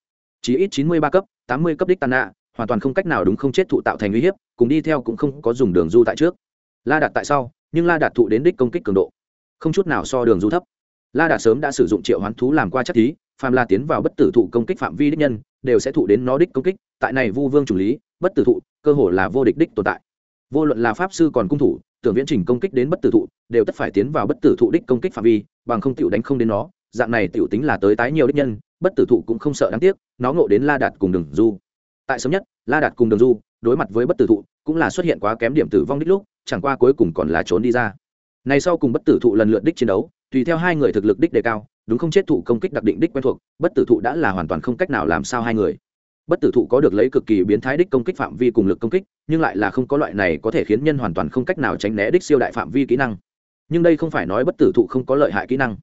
chỉ ít chín mươi ba cấp, tám mươi cấp đích tàn nạ, hoàn toàn không cách nào đúng không chết thụ tạo thành uy hiếp, cùng đi theo cũng không có dùng đường du tại trước. La đạt tại sau, nhưng la đạt thụ đến đích công kích cường độ, không chút nào so đường du thấp. La đạt sớm đã sử dụng triệu hoán thú làm qua chắc thí, phàm la tiến vào bất tử thụ công kích phạm vi đích nhân, đều sẽ thụ đến nó đích công kích, tại này vu vương chủ lý bất tử thụ, cơ hồ là vô địch đích tồn tại. Vô luận là pháp sư còn cung thủ, tưởng viễn trình công kích đến bất tử thụ, đều tất phải tiến vào bất tử thụ đích công kích phạm vi, bằng không tiểu đánh không đến nó. Dạng này tiểu tính là tới tái nhiều đích nhân, bất tử thụ cũng không sợ đáng tiếc, nó ngộ đến la đạt cùng đường du. Tại sớm nhất, la đạt cùng đường du, đối mặt với bất tử thụ, cũng là xuất hiện quá kém điểm tử vong đích lúc, chẳng qua cuối cùng còn là trốn đi ra. Này sau cùng bất tử thụ lần lượt đích chiến đấu, tùy theo hai người thực lực đích đề cao, đúng không chết thụ công kích đặc định đích quen thuộc, bất tử thụ đã là hoàn toàn không cách nào làm sao hai người bất tử thụ có được lấy cực kỳ biến thái đích công kích phạm vi cùng lực công kích, nhưng lại là không có loại này có thể khiến nhân hoàn toàn không cách nào tránh né đích siêu đại phạm vi kỹ năng. Nhưng đây không phải nói bất tử thụ không có lợi hại kỹ năng.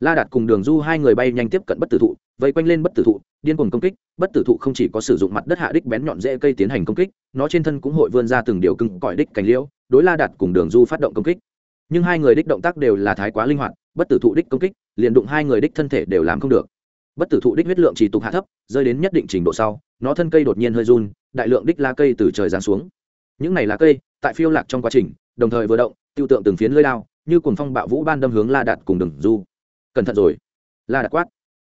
La đạt cùng đường du hai người bay nhanh tiếp cận bất tử thụ, vây quanh lên bất tử thụ, điên cuồng công kích, bất tử thụ không chỉ có sử dụng mặt đất hạ đích bén nhọn dễ cây tiến hành công kích, nó trên thân cũng hội vươn ra từng điều cưng cõi đích cành liễu, đối la đạt cùng đường du phát động công kích. Nhưng hai người đích động tác đều là thái quá linh hoạt, bất tử thụ đích công kích, liền đụng hai người đích thân thể đều làm không được. Bất tử thụ đích huyết lượng chỉ tục hạ thấp, rơi đến nhất định trình độ sau nó thân cây đột nhiên hơi run, đại lượng đích lá cây từ trời giáng xuống. Những này lá cây, tại phiêu lạc trong quá trình, đồng thời vừa động, tiêu tượng từng phiến lơi lao như cuồng phong bạo vũ ban đâm hướng la đạt cùng đường du. Cẩn thận rồi. La đạt quát.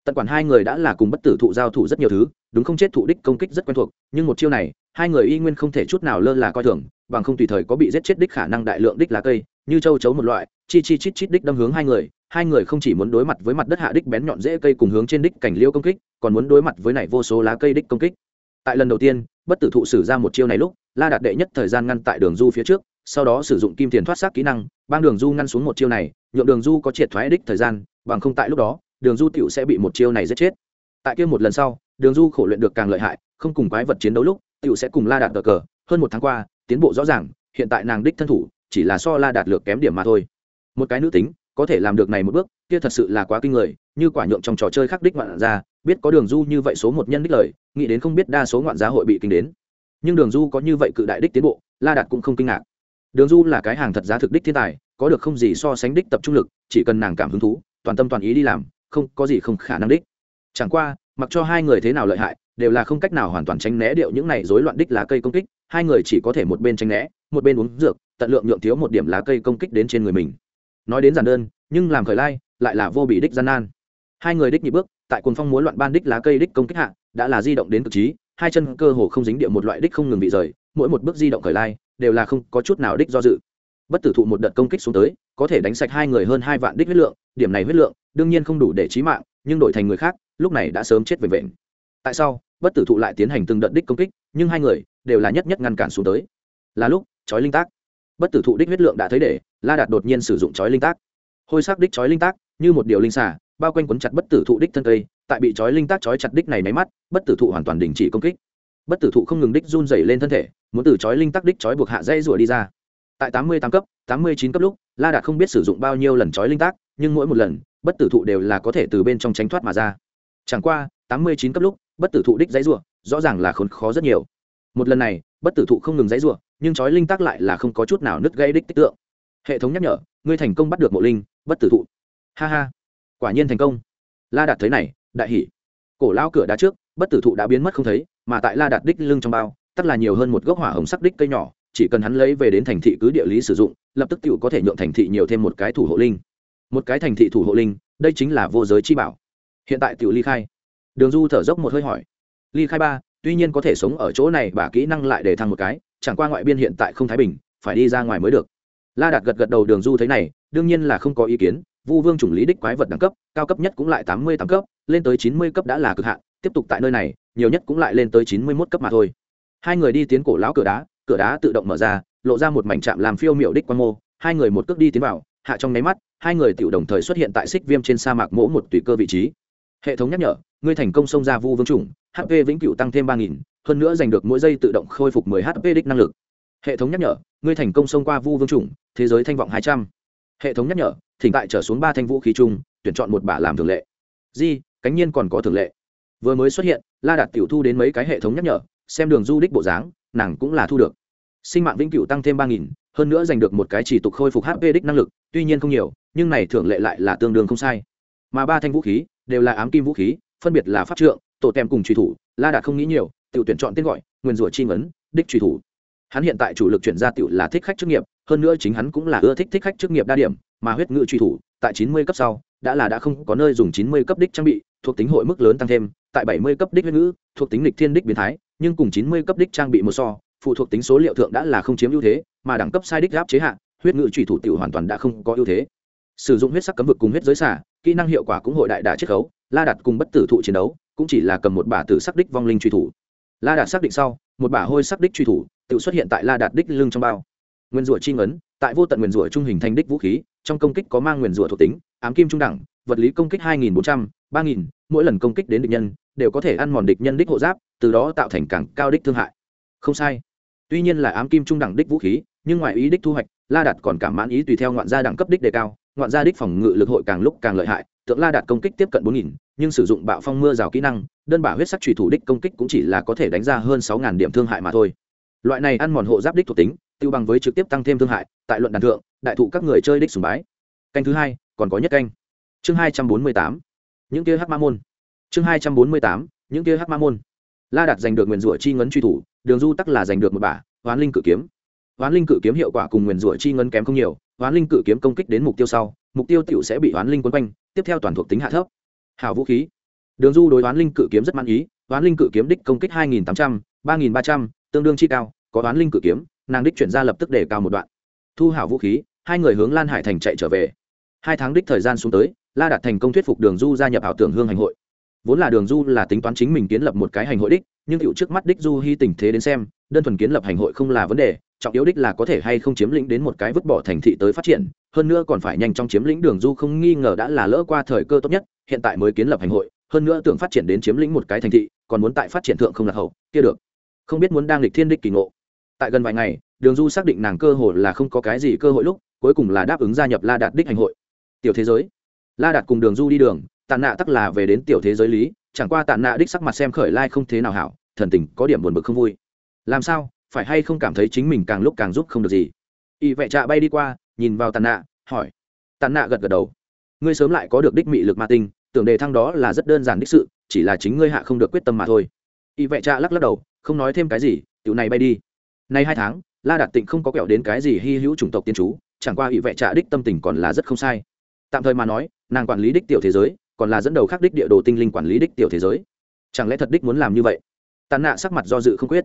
Tận quản hai người đã là cùng bất tử thụ giao thủ rất nhiều thứ, đúng không chết thụ đích công kích rất quen thuộc, nhưng một chiêu này, hai người y nguyên không thể chút nào lơ là coi thường, bằng không tùy thời có bị giết chết đích khả năng đại lượng đích lá cây, như châu chấu một loại, chi chi chít chít đích đâm hướng hai người hai người không chỉ muốn đối mặt với mặt đất hạ đích bén nhọn dễ cây cùng hướng trên đích cảnh liêu công kích, còn muốn đối mặt với này vô số lá cây đích công kích. Tại lần đầu tiên, bất tử thụ sử ra một chiêu này lúc, la đạt đệ nhất thời gian ngăn tại đường du phía trước, sau đó sử dụng kim tiền thoát xác kỹ năng, bang đường du ngăn xuống một chiêu này, nhượng đường du có triệt thoái đích thời gian, bằng không tại lúc đó, đường du tựu sẽ bị một chiêu này giết chết. Tại kia một lần sau, đường du khổ luyện được càng lợi hại, không cùng quái vật chiến đấu lúc tựu sẽ cùng la đạt cờ cờ. Hơn một tháng qua, tiến bộ rõ ràng, hiện tại nàng đích thân thủ, chỉ là so la đạt lược kém điểm mà thôi. Một cái nữ tính có thể làm được này một bước, kia thật sự là quá kinh người, như quả nhượng trong trò chơi khắc đích ngoạn ra, biết có đường du như vậy số một nhân đích lời, nghĩ đến không biết đa số ngoạn giá hội bị kinh đến. Nhưng đường du có như vậy cự đại đích tiến bộ, la đạt cũng không kinh ngạc. Đường du là cái hàng thật giá thực đích thiên tài, có được không gì so sánh đích tập trung lực, chỉ cần nàng cảm hứng thú, toàn tâm toàn ý đi làm, không có gì không khả năng đích. Chẳng qua, mặc cho hai người thế nào lợi hại, đều là không cách nào hoàn toàn tránh né điệu những này rối loạn đích lá cây công kích, hai người chỉ có thể một bên tránh né, một bên uống dược tận lượng nhượng thiếu một điểm lá cây công kích đến trên người mình nói đến giản đơn, nhưng làm khởi lai, lại là vô bị đích gian nan. Hai người đích nhị bước, tại cuồng phong muốn loạn ban đích lá cây đích công kích hạ, đã là di động đến cực trí, hai chân cơ hồ không dính địa một loại đích không ngừng bị rời, mỗi một bước di động khởi lai, đều là không có chút nào đích do dự. Bất tử thụ một đợt công kích xuống tới, có thể đánh sạch hai người hơn hai vạn đích huyết lượng, điểm này huyết lượng, đương nhiên không đủ để trí mạng, nhưng đổi thành người khác, lúc này đã sớm chết về vệnh tại sao, bất tử thụ lại tiến hành từng đợt đích công kích, nhưng hai người đều là nhất nhất ngăn cản xuống tới. Là lúc, chói linh tác bất tử thụ đích huyết lượng đã thấy để, la đạt đột nhiên sử dụng chói linh tác. Hôi sắc đích chói linh tác, như một điều linh xả bao quanh quấn chặt bất tử thụ đích thân cây, tại bị chói linh tác chói chặt đích này máy mắt, bất tử thụ hoàn toàn đình chỉ công kích. Bất tử thụ không ngừng đích run dày lên thân thể, muốn từ chói linh tác đích chói buộc hạ dây rủa đi ra. Tại tám mươi tám cấp, tám mươi chín cấp lúc, la đạt không biết sử dụng bao nhiêu lần chói linh tác, nhưng mỗi một lần, bất tử thụ đều là có thể từ bên trong tránh thoát mà ra. Chẳng qua, tám mươi chín cấp lúc, bất tử thụ đích dãy rủa rõ ràng là khốn khó rất nhiều một lần này, bất tử thụ không ngừng dãy rủa, nhưng chói linh tác lại là không có chút nào nứt gây đích tích tượng. Hệ thống nhắc nhở, ngươi thành công bắt được mộ linh, bất tử thụ. Ha ha. Quả nhiên thành công. La đạt thấy này, đại hỉ. Cổ lao cửa đá trước, bất tử thụ đã biến mất không thấy, mà tại la đạt đích lưng trong bao, tất là nhiều hơn một gốc hỏa hồng sắc đích cây nhỏ, chỉ cần hắn lấy về đến thành thị cứ địa lý sử dụng, lập tức tựu có thể nhượng thành thị nhiều thêm một cái thủ hộ linh. Một cái thành thị thủ hộ linh, đây chính là vô giới chi bảo. Hiện tại tiểu ly khai. Đường du thở dốc một hơi hỏi. Ly khai ba tuy nhiên có thể sống ở chỗ này bà kỹ năng lại để thăng một cái, chẳng qua ngoại biên hiện tại không thái bình, phải đi ra ngoài mới được. La đạt gật gật đầu đường du thấy này, đương nhiên là không có ý kiến, vu vương chủng lý đích quái vật đẳng cấp, cao cấp nhất cũng lại tám mươi tám cấp, lên tới chín mươi cấp đã là cực hạn, tiếp tục tại nơi này, nhiều nhất cũng lại lên tới chín mươi mốt cấp mà thôi. Hai người đi tiến cổ lão cửa đá cửa đá tự động mở ra, lộ ra một mảnh trạm làm phiêu miệu đích quan mô, hai người một cước đi tiến vào, hạ trong nháy mắt, hai người tự đồng thời xuất hiện tại xích viêm trên sa mạc mỗ một tùy cơ vị trí hệ thống nhắc nhở, ngươi thành công xông ra vu vương chủng hp vĩnh cửu tăng thêm ba nghìn, hơn nữa giành được mỗi giây tự động khôi phục mười hp đích năng lực. Hệ thống nhắc nhở, ngươi thành công xông qua vu vương chủng, thế giới thanh vọng hai trăm. Hệ thống nhắc nhở, thỉnh tại trở xuống ba thanh vũ khí chung, tuyển chọn một bả làm thường lệ. Di cánh nhiên còn có thường lệ. Vừa mới xuất hiện, la đạt tiểu thu đến mấy cái hệ thống nhắc nhở, xem đường du đích bộ dáng, nàng cũng là thu được. Sinh mạng vĩnh cửu tăng thêm ba nghìn, hơn nữa giành được một cái chỉ tục khôi phục hp đích năng lực, tuy nhiên không nhiều, nhưng này thường lệ lại là tương đương không sai. Mà ba thanh vũ khí đều là ám kim vũ khí, phân biệt là pháp trượng, tổ tem cùng truy thủ, la đạt không nghĩ nhiều tự tuyển chọn tên gọi, nguyên rủa chi ngấn, đích truy thủ. Hắn hiện tại chủ lực chuyển ra tự là thích khách chức nghiệp, hơn nữa chính hắn cũng là ưa thích thích khách chức nghiệp đa điểm, mà huyết ngự truy thủ, tại chín mươi cấp sau, đã là đã không có nơi dùng chín mươi cấp đích trang bị, thuộc tính hội mức lớn tăng thêm, tại bảy mươi cấp đích huyết ngữ thuộc tính lịch thiên đích biến thái, nhưng cùng chín mươi cấp đích trang bị một so, phụ thuộc tính số liệu thượng đã là không chiếm ưu thế, mà đẳng cấp sai đích gáp chế hạn huyết ngự truy thủ tiểu hoàn toàn đã không có ưu thế sử dụng huyết sắc cấm vực cùng huyết giới xả, kỹ năng hiệu quả cũng hội đại đả chiết khấu, la đạt cùng bất tử thụ chiến đấu cũng chỉ là cầm một bả tử sắc đích vong linh truy thủ. La đạt xác định sau, một bả hôi sắc đích truy thủ tự xuất hiện tại la đạt đích lưng trong bao. Nguyên rủa chi ngấn, tại vô tận nguyên rủa trung hình thành đích vũ khí, trong công kích có mang nguyên rủa thuộc tính, ám kim trung đẳng, vật lý công kích hai nghìn bốn trăm, ba nghìn, mỗi lần công kích đến địch nhân đều có thể ăn mòn địch nhân đích hộ giáp, từ đó tạo thành càng cao đích thương hại. Không sai. Tuy nhiên là ám kim trung đẳng đích vũ khí, nhưng ngoài ý đích thu hoạch, la đạt còn cảm mãn ý tùy theo ngoạn gia đẳng cấp đích đề cao ngoạn gia đích phòng ngự lực hội càng lúc càng lợi hại, tượng la đạt công kích tiếp cận bốn nghìn, nhưng sử dụng bạo phong mưa rào kỹ năng, đơn bả huyết sắc trùy thủ đích công kích cũng chỉ là có thể đánh ra hơn sáu ngàn điểm thương hại mà thôi. Loại này ăn mòn hộ giáp đích thuộc tính, tiêu bằng với trực tiếp tăng thêm thương hại, tại luận đàn thượng, đại thụ các người chơi đích sùng bái. Canh thứ hai, còn có nhất canh. Chương hai trăm bốn mươi tám, những kia hắc ma môn. Chương hai trăm bốn mươi tám, những kia hắc ma môn. La đạt giành được nguyền rủa chi ngấn truy thủ, đường du tắc là giành được một bả, hoán linh cự kiếm. Hoán linh cự kiếm hiệu quả cùng nguyền rủa chi ngấn kém không nhiều hoán linh cự kiếm công kích đến mục tiêu sau, mục tiêu tiểu sẽ bị hoán linh quấn quanh, tiếp theo toàn thuộc tính hạ thấp. Hào vũ khí. Đường du đối hoán linh cự kiếm rất mãn ý, hoán linh cự kiếm đích công kích hai nghìn tám trăm, ba nghìn ba trăm, tương đương chi cao, có hoán linh cự kiếm, nàng đích chuyển ra lập tức để cao một đoạn. Thu hảo vũ khí, hai người hướng lan hải thành chạy trở về. Hai tháng đích thời gian xuống tới, la đạt thành công thuyết phục đường du gia nhập ảo tưởng hương hành hội vốn là đường du là tính toán chính mình kiến lập một cái hành hội đích, nhưng hiệu trước mắt đích du hy tình thế đến xem, đơn thuần kiến lập hành hội không là vấn đề, trọng yếu đích là có thể hay không chiếm lĩnh đến một cái vứt bỏ thành thị tới phát triển, hơn nữa còn phải nhanh chóng chiếm lĩnh đường du không nghi ngờ đã là lỡ qua thời cơ tốt nhất, hiện tại mới kiến lập hành hội, hơn nữa tưởng phát triển đến chiếm lĩnh một cái thành thị, còn muốn tại phát triển thượng không là hậu, kia được. Không biết muốn đang lịch thiên đích kỳ ngộ. Tại gần vài ngày, đường du xác định nàng cơ hội là không có cái gì cơ hội lúc, cuối cùng là đáp ứng gia nhập la đạt đích hành hội. Tiểu thế giới. La đạt cùng đường du đi đường tàn nạ tắc là về đến tiểu thế giới lý, chẳng qua tàn nạ đích sắc mặt xem khởi lai không thế nào hảo, thần tình có điểm buồn bực không vui. Làm sao, phải hay không cảm thấy chính mình càng lúc càng giúp không được gì? Y vệ trạ bay đi qua, nhìn vào tàn nạ, hỏi. Tàn nạ gật gật đầu. Ngươi sớm lại có được đích mị lực ma tinh, tưởng đề thăng đó là rất đơn giản đích sự, chỉ là chính ngươi hạ không được quyết tâm mà thôi. Y vệ trạ lắc lắc đầu, không nói thêm cái gì, tiểu này bay đi. Nay hai tháng, la đạt tịnh không có kẹo đến cái gì hy hữu chủng tộc tiên chú, chẳng qua y vệ trạ đích tâm tình còn là rất không sai. Tạm thời mà nói, nàng quản lý đích tiểu thế giới còn là dẫn đầu khắc đích địa đồ tinh linh quản lý đích tiểu thế giới. Chẳng lẽ thật đích muốn làm như vậy? Tàn nạ sắc mặt do dự không quyết.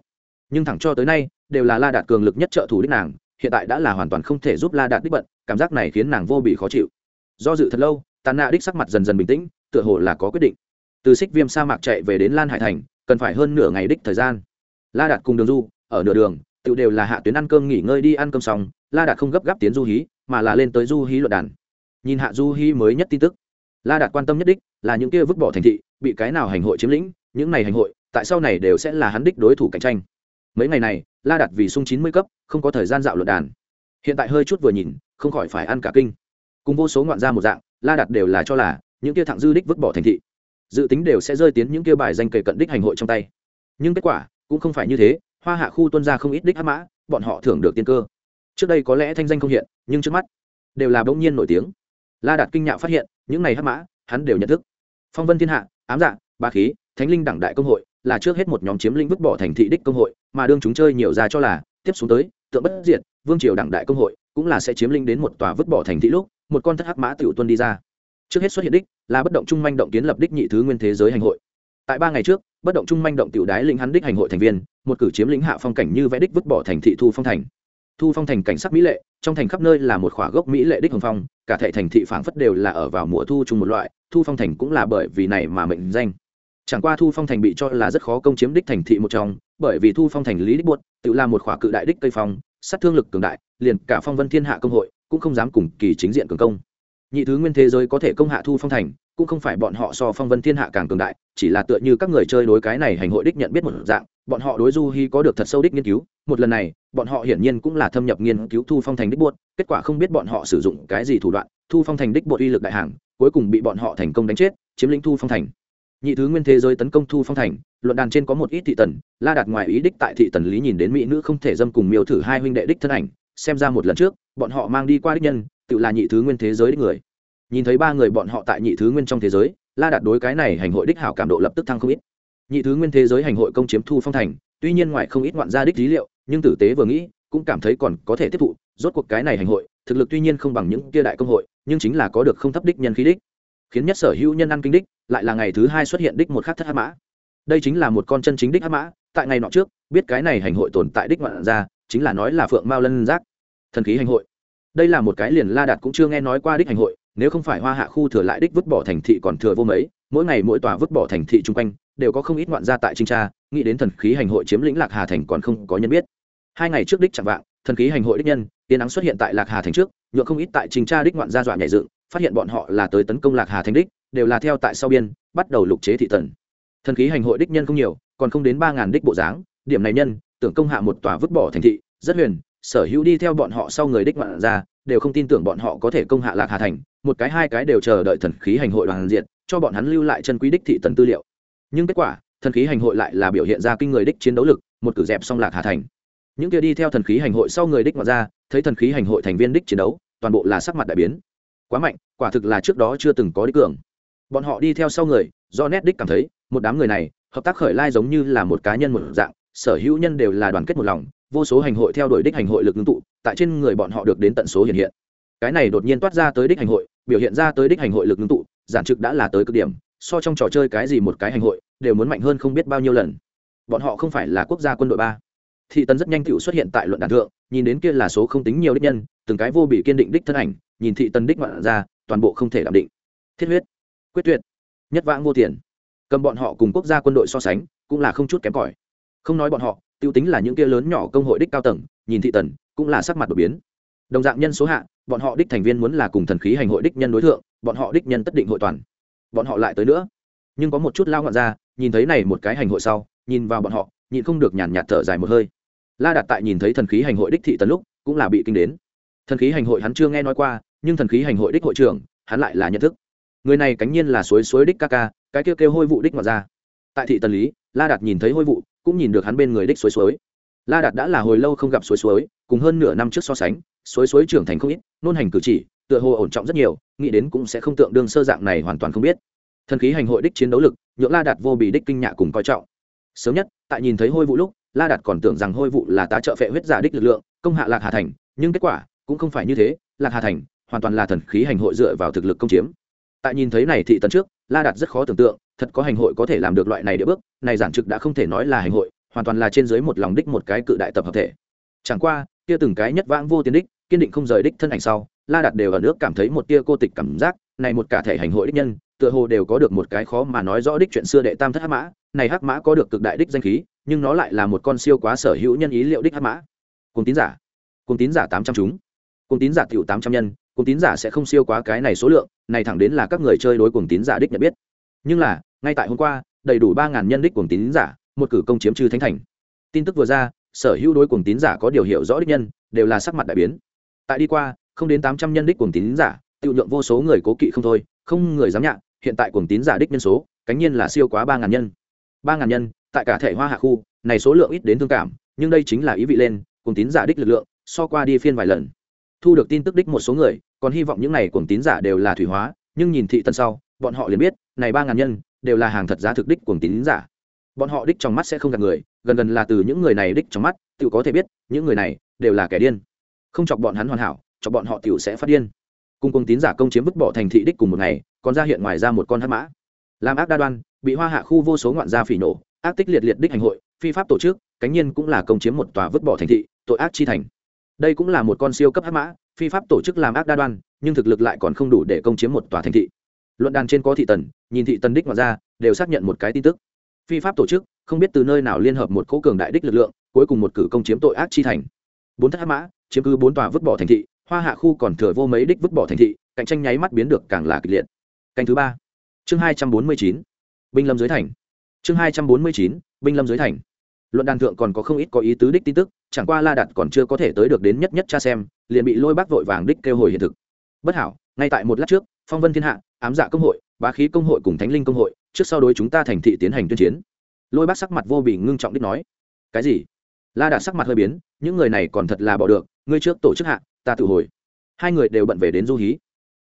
Nhưng thẳng cho tới nay, đều là la đạt cường lực nhất trợ thủ đích nàng, hiện tại đã là hoàn toàn không thể giúp la đạt đích bận, cảm giác này khiến nàng vô bị khó chịu. Do dự thật lâu, tàn nạ đích sắc mặt dần dần bình tĩnh, tựa hồ là có quyết định. Từ xích viêm sa mạc chạy về đến lan hải thành, cần phải hơn nửa ngày đích thời gian. La đạt cùng đường du, ở nửa đường, tự đều là hạ tuyến ăn cơm nghỉ ngơi đi ăn cơm xong, la đạt không gấp gáp tiến du hí, mà là lên tới du hí luận đàn. Nhìn hạ du hí mới nhất tin tức la đạt quan tâm nhất đích là những kia vứt bỏ thành thị, bị cái nào hành hội chiếm lĩnh, những này hành hội, tại sau này đều sẽ là hắn đích đối thủ cạnh tranh. Mấy ngày này, la đạt vì sung chín mươi cấp, không có thời gian dạo luận đàn. Hiện tại hơi chút vừa nhìn, không khỏi phải ăn cả kinh. Cùng vô số ngoạn gia một dạng, la đạt đều là cho là, những kia thẳng dư đích vứt bỏ thành thị, dự tính đều sẽ rơi tiến những kia bài danh kề cận đích hành hội trong tay. Nhưng kết quả, cũng không phải như thế, hoa hạ khu tuân ra không ít đích hắc mã, bọn họ thưởng được tiên cơ. Trước đây có lẽ thanh danh không hiện, nhưng trước mắt, đều là bỗng nhiên nổi tiếng la đạt kinh nhạo phát hiện, những này hắc mã, hắn đều nhận thức. Phong vân thiên hạ, ám dạ ba khí, thánh linh đẳng đại công hội, là trước hết một nhóm chiếm lĩnh vứt bỏ thành thị đích công hội, mà đương chúng chơi nhiều ra cho là, tiếp xuống tới, tượng bất diệt, vương triều đẳng đại công hội, cũng là sẽ chiếm lĩnh đến một tòa vứt bỏ thành thị lúc, một con thất hắc mã tiểu tuân đi ra. Trước hết xuất hiện đích, là bất động trung manh động kiến lập đích nhị thứ nguyên thế giới hành hội. Tại ba ngày trước, bất động trung manh động tiểu đái lĩnh hắn đích hành hội thành viên, một cử chiếm lĩnh hạ phong cảnh như vẽ đích vứt bỏ thành thị thu phong thành thu phong thành cảnh sắc mỹ lệ, trong thành khắp nơi là một khỏa gốc mỹ lệ đích hồng phong, cả thệ thành thị phảng phất đều là ở vào mùa thu chung một loại, thu phong thành cũng là bởi vì này mà mệnh danh. Chẳng qua thu phong thành bị cho là rất khó công chiếm đích thành thị một trong, bởi vì thu phong thành lý đích buốt tự là một khỏa cự đại đích cây phong, sát thương lực cường đại, liền cả phong vân thiên hạ công hội cũng không dám cùng kỳ chính diện cường công. Nhị thứ nguyên thế giới có thể công hạ thu phong thành, cũng không phải bọn họ so phong vân thiên hạ càng cường đại, chỉ là tựa như các người chơi đối cái này hành hội đích nhận biết một dạng bọn họ đối du hy có được thật sâu đích nghiên cứu. Một lần này, bọn họ hiển nhiên cũng là thâm nhập nghiên cứu thu phong thành đích buốt kết quả không biết bọn họ sử dụng cái gì thủ đoạn, thu phong thành đích buốt uy lực đại hàng, cuối cùng bị bọn họ thành công đánh chết, chiếm lĩnh thu phong thành. Nhị thứ nguyên thế giới tấn công thu phong thành, luận đàn trên có một ít thị tần, la đạt ngoài ý đích tại thị tần lý nhìn đến mỹ nữ không thể dâm cùng miêu thử hai huynh đệ đích thân ảnh. Xem ra một lần trước, bọn họ mang đi qua đích nhân, tự là nhị thứ nguyên thế giới đích người. Nhìn thấy ba người bọn họ tại nhị thứ nguyên trong thế giới, la đạt đối cái này hành hội đích hảo cảm độ lập tức thăng không ít nhị thứ nguyên thế giới hành hội công chiếm thu phong thành, tuy nhiên ngoài không ít ngoạn gia đích lý liệu, nhưng tử tế vừa nghĩ, cũng cảm thấy còn có thể tiếp thụ, rốt cuộc cái này hành hội, thực lực tuy nhiên không bằng những kia đại công hội, nhưng chính là có được không thấp đích nhân khí đích. Khiến nhất sở hữu nhân ăn kinh đích, lại là ngày thứ hai xuất hiện đích một khắc thất hát mã. Đây chính là một con chân chính đích hát mã, tại ngày nọ trước, biết cái này hành hội tồn tại đích ngoạn ra chính là nói là phượng mao lân giác. Thần khí hành hội. Đây là một cái liền la đạt cũng chưa nghe nói qua đích hành hội, nếu không phải hoa hạ khu thừa lại đích vứt bỏ thành thị còn thừa vô mấy, mỗi ngày mỗi tòa vứt bỏ thành thị chung quanh đều có không ít ngoạn gia tại trinh tra, nghĩ đến thần khí hành hội chiếm lĩnh lạc hà thành còn không có nhân biết. Hai ngày trước đích chẳng vạng, thần khí hành hội đích nhân tiên áng xuất hiện tại lạc hà thành trước nhựa không ít tại trinh tra đích ngoạn gia dọa nhảy dựng, phát hiện bọn họ là tới tấn công lạc hà thành đích, đều là theo tại sau biên, bắt đầu lục chế thị tần. Thần khí hành hội đích nhân không nhiều, còn không đến ba ngàn đích bộ dáng, điểm này nhân, tưởng công hạ một tòa vứt bỏ thành thị, rất huyền, sở hữu đi theo bọn họ sau người đích ngoạn gia, đều không tin tưởng bọn họ có thể công hạ lạc hà thành, một cái hai cái đều chờ đợi thần khí hành hội đoàn diện, cho bọn hắn lưu lại chân quý đích thị tần tư liệu nhưng kết quả, thần khí hành hội lại là biểu hiện ra kinh người đích chiến đấu lực, một cử dẹp xong lạc hà thành. Những kia đi theo thần khí hành hội sau người đích ngoại ra, thấy thần khí hành hội thành viên đích chiến đấu, toàn bộ là sắc mặt đại biến. Quá mạnh, quả thực là trước đó chưa từng có đích cường. Bọn họ đi theo sau người, do nét đích cảm thấy, một đám người này, hợp tác khởi lai giống như là một cá nhân một dạng, sở hữu nhân đều là đoàn kết một lòng, vô số hành hội theo đuổi đích hành hội lực ngưng tụ, tại trên người bọn họ được đến tận số hiện hiện. Cái này đột nhiên toát ra tới đích hành hội, biểu hiện ra tới đích hành hội lực ngưng tụ, giản trực đã là tới cực điểm so trong trò chơi cái gì một cái hành hội, đều muốn mạnh hơn không biết bao nhiêu lần. Bọn họ không phải là quốc gia quân đội ba. Thị tấn rất nhanh cựu xuất hiện tại luận đàn thượng, nhìn đến kia là số không tính nhiều đích nhân, từng cái vô bị kiên định đích thân ảnh, nhìn thị tần đích ngoạn ra, toàn bộ không thể đảm định. Thiết huyết, quyết tuyệt, nhất vãng vô tiền. Cầm bọn họ cùng quốc gia quân đội so sánh, cũng là không chút kém cỏi. Không nói bọn họ tiêu tính là những kia lớn nhỏ công hội đích cao tầng, nhìn thị tần cũng là sắc mặt đột biến. Đồng dạng nhân số hạ, bọn họ đích thành viên muốn là cùng thần khí hành hội đích nhân đối tượng bọn họ đích nhân tất định hội toàn bọn họ lại tới nữa. Nhưng có một chút lao ngọn ra, nhìn thấy này một cái hành hội sau, nhìn vào bọn họ, nhịn không được nhàn nhạt thở dài một hơi. La đặt tại nhìn thấy thần khí hành hội đích thị tần lúc, cũng là bị kinh đến. Thần khí hành hội hắn chưa nghe nói qua, nhưng thần khí hành hội đích hội trưởng, hắn lại là nhận thức. Người này cánh nhiên là suối suối đích ca ca, cái kêu kêu hôi vụ đích ngọt ra. Tại thị tần lý, la đạt nhìn thấy hôi vụ, cũng nhìn được hắn bên người đích suối suối. La đạt đã là hồi lâu không gặp suối suối, cùng hơn nửa năm trước so sánh, suối suối trưởng thành không ít, nôn hành cử chỉ tựa hồ ổn trọng rất nhiều, nghĩ đến cũng sẽ không tượng đương sơ dạng này hoàn toàn không biết. Thần khí hành hội đích chiến đấu lực, nhượng la đạt vô bị đích kinh nhạ cùng coi trọng. Sớm nhất, tại nhìn thấy hôi vụ lúc, la đạt còn tưởng rằng hôi vụ là tá trợ phệ huyết giả đích lực lượng, công hạ lạc hà thành, nhưng kết quả cũng không phải như thế, lạc hà thành hoàn toàn là thần khí hành hội dựa vào thực lực công chiếm. Tại nhìn thấy này thị tấn trước, la đạt rất khó tưởng tượng, thật có hành hội có thể làm được loại này địa bước, này giản trực đã không thể nói là hành hội, hoàn toàn là trên dưới một lòng đích một cái cự đại tập hợp thể. Chẳng qua, kia từng cái nhất vãng vô tiến đích, kiên định không rời đích thân ảnh sau la đạt đều ở nước cảm thấy một tia cô tịch cảm giác, này một cả thể hành hội đích nhân, tựa hồ đều có được một cái khó mà nói rõ đích chuyện xưa đệ tam thất hắc mã. Này hắc mã có được cực đại đích danh khí, nhưng nó lại là một con siêu quá sở hữu nhân ý liệu đích hắc mã. Cùng tín giả, cùng tín giả tám trăm chúng, cùng tín giả tiểu tám trăm nhân, cùng tín giả sẽ không siêu quá cái này số lượng, này thẳng đến là các người chơi đối cùng tín giả đích nhận biết. Nhưng là, ngay tại hôm qua, đầy đủ ba ngàn nhân đích cùng tín giả, một cử công chiếm trừ thánh thành. Tin tức vừa ra, sở hữu đối cùng tín giả có điều hiểu rõ đích nhân, đều là sắc mặt đại biến. Tại đi qua không đến tám trăm nhân đích cuồng tín giả tự lượng vô số người cố kỵ không thôi, không người dám nhạ, hiện tại cuồng tín giả đích nhân số, cánh nhiên là siêu quá ba ngàn nhân. Ba ngàn nhân, tại cả thể hoa hạ khu, này số lượng ít đến thương cảm, nhưng đây chính là ý vị lên, cuồng tín giả đích lực lượng, so qua đi phiên vài lần. Thu được tin tức đích một số người, còn hy vọng những này cuồng tín giả đều là thủy hóa, nhưng nhìn thị tần sau, bọn họ liền biết, này ba ngàn nhân, đều là hàng thật giá thực đích cuồng tín giả. Bọn họ đích trong mắt sẽ không gạt người, gần gần là từ những người này đích trong mắt, tự có thể biết, những người này đều là kẻ điên. Không chọc bọn hắn hoàn hảo cho bọn họ tiểu sẽ phát điên. Cùng cung tín giả công chiếm vứt bỏ thành thị đích cùng một ngày, còn ra hiện ngoài ra một con hắc mã. Làm ác đa đoan, bị hoa hạ khu vô số ngoạn gia phỉ nổ, ác tích liệt liệt đích hành hội, phi pháp tổ chức, cánh nhiên cũng là công chiếm một tòa vứt bỏ thành thị, tội ác chi thành. Đây cũng là một con siêu cấp hắc mã, phi pháp tổ chức làm ác đa đoan, nhưng thực lực lại còn không đủ để công chiếm một tòa thành thị. Luận đàn trên có thị tần, nhìn thị tần đích ngoạn ra đều xác nhận một cái tin tức. Phi pháp tổ chức, không biết từ nơi nào liên hợp một cố cường đại đích lực lượng, cuối cùng một cử công chiếm tội ác chi thành. Bốn thất hắc mã, chiếm cứ bốn tòa vứt bỏ thành thị hoa hạ khu còn thừa vô mấy đích vứt bỏ thành thị, cạnh tranh nháy mắt biến được càng là kịch liệt. Canh thứ ba. Chương hai trăm bốn mươi chín. Binh lâm dưới thành. Chương hai trăm bốn mươi chín, binh lâm dưới thành. Luận đàn thượng còn có không ít có ý tứ đích tin tức, chẳng qua la đặt còn chưa có thể tới được đến nhất nhất cha xem, liền bị lôi bác vội vàng đích kêu hồi hiện thực. Bất hảo, ngay tại một lát trước, phong vân thiên hạ, ám dạ công hội, bá khí công hội cùng thánh linh công hội, trước sau đối chúng ta thành thị tiến hành tuyên chiến. Lôi bác sắc mặt vô bị ngưng trọng đích nói, cái gì? La đạt sắc mặt hơi biến, những người này còn thật là bỏ được, ngươi trước tổ chức hạ ta tự hồi. Hai người đều bận về đến du hí.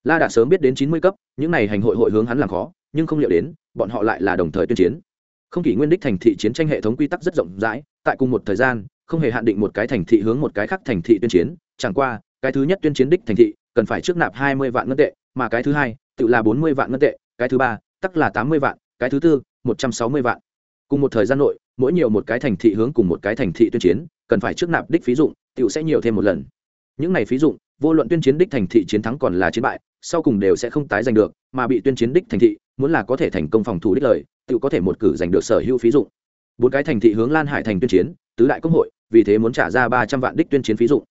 La đã sớm biết đến chín mươi cấp, những này hành hội hội hướng hắn làm khó, nhưng không liệu đến, bọn họ lại là đồng thời tuyên chiến. Không kỷ nguyên đích thành thị chiến tranh hệ thống quy tắc rất rộng rãi, tại cùng một thời gian, không hề hạn định một cái thành thị hướng một cái khác thành thị tuyên chiến. Chẳng qua, cái thứ nhất tuyên chiến đích thành thị, cần phải trước nạp hai mươi vạn ngân tệ, mà cái thứ hai, tự là bốn mươi vạn ngân tệ, cái thứ ba, tắc là tám mươi vạn, cái thứ tư, một trăm sáu mươi vạn. Cùng một thời gian nội, mỗi nhiều một cái thành thị hướng cùng một cái thành thị tuyên chiến, cần phải trước nạp đích phí dụng, tự sẽ nhiều thêm một lần những này phí dụng, vô luận tuyên chiến đích thành thị chiến thắng còn là chiến bại, sau cùng đều sẽ không tái giành được, mà bị tuyên chiến đích thành thị, muốn là có thể thành công phòng thủ đích lời, tự có thể một cử giành được sở hữu phí dụng. Bốn cái thành thị hướng lan hải thành tuyên chiến, tứ đại công hội, vì thế muốn trả ra ba trăm vạn đích tuyên chiến phí dụng.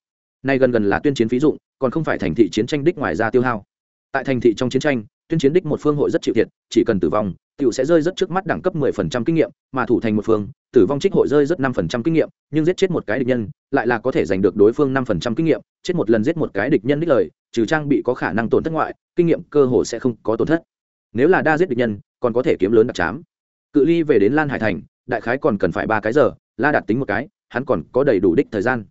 Nay gần gần là tuyên chiến phí dụng, còn không phải thành thị chiến tranh đích ngoài ra tiêu hao. Tại thành thị trong chiến tranh tuyên chiến đích một phương hội rất chịu thiệt chỉ cần tử vong tiểu sẽ rơi rất trước mắt đẳng cấp 10% kinh nghiệm, mà thủ thành một phương, tử vong trích hội rơi rất 5% kinh nghiệm, nhưng giết chết một cái địch nhân, lại là có thể giành được đối phương 5% kinh nghiệm, chết một lần giết một cái địch nhân đích lời, trừ trang bị có khả năng tổn thất ngoại, kinh nghiệm cơ hồ sẽ không có tổn thất. Nếu là đa giết địch nhân, còn có thể kiếm lớn đặc chám. Cự ly về đến Lan Hải thành, đại khái còn cần phải ba cái giờ, La đạt tính một cái, hắn còn có đầy đủ đích thời gian.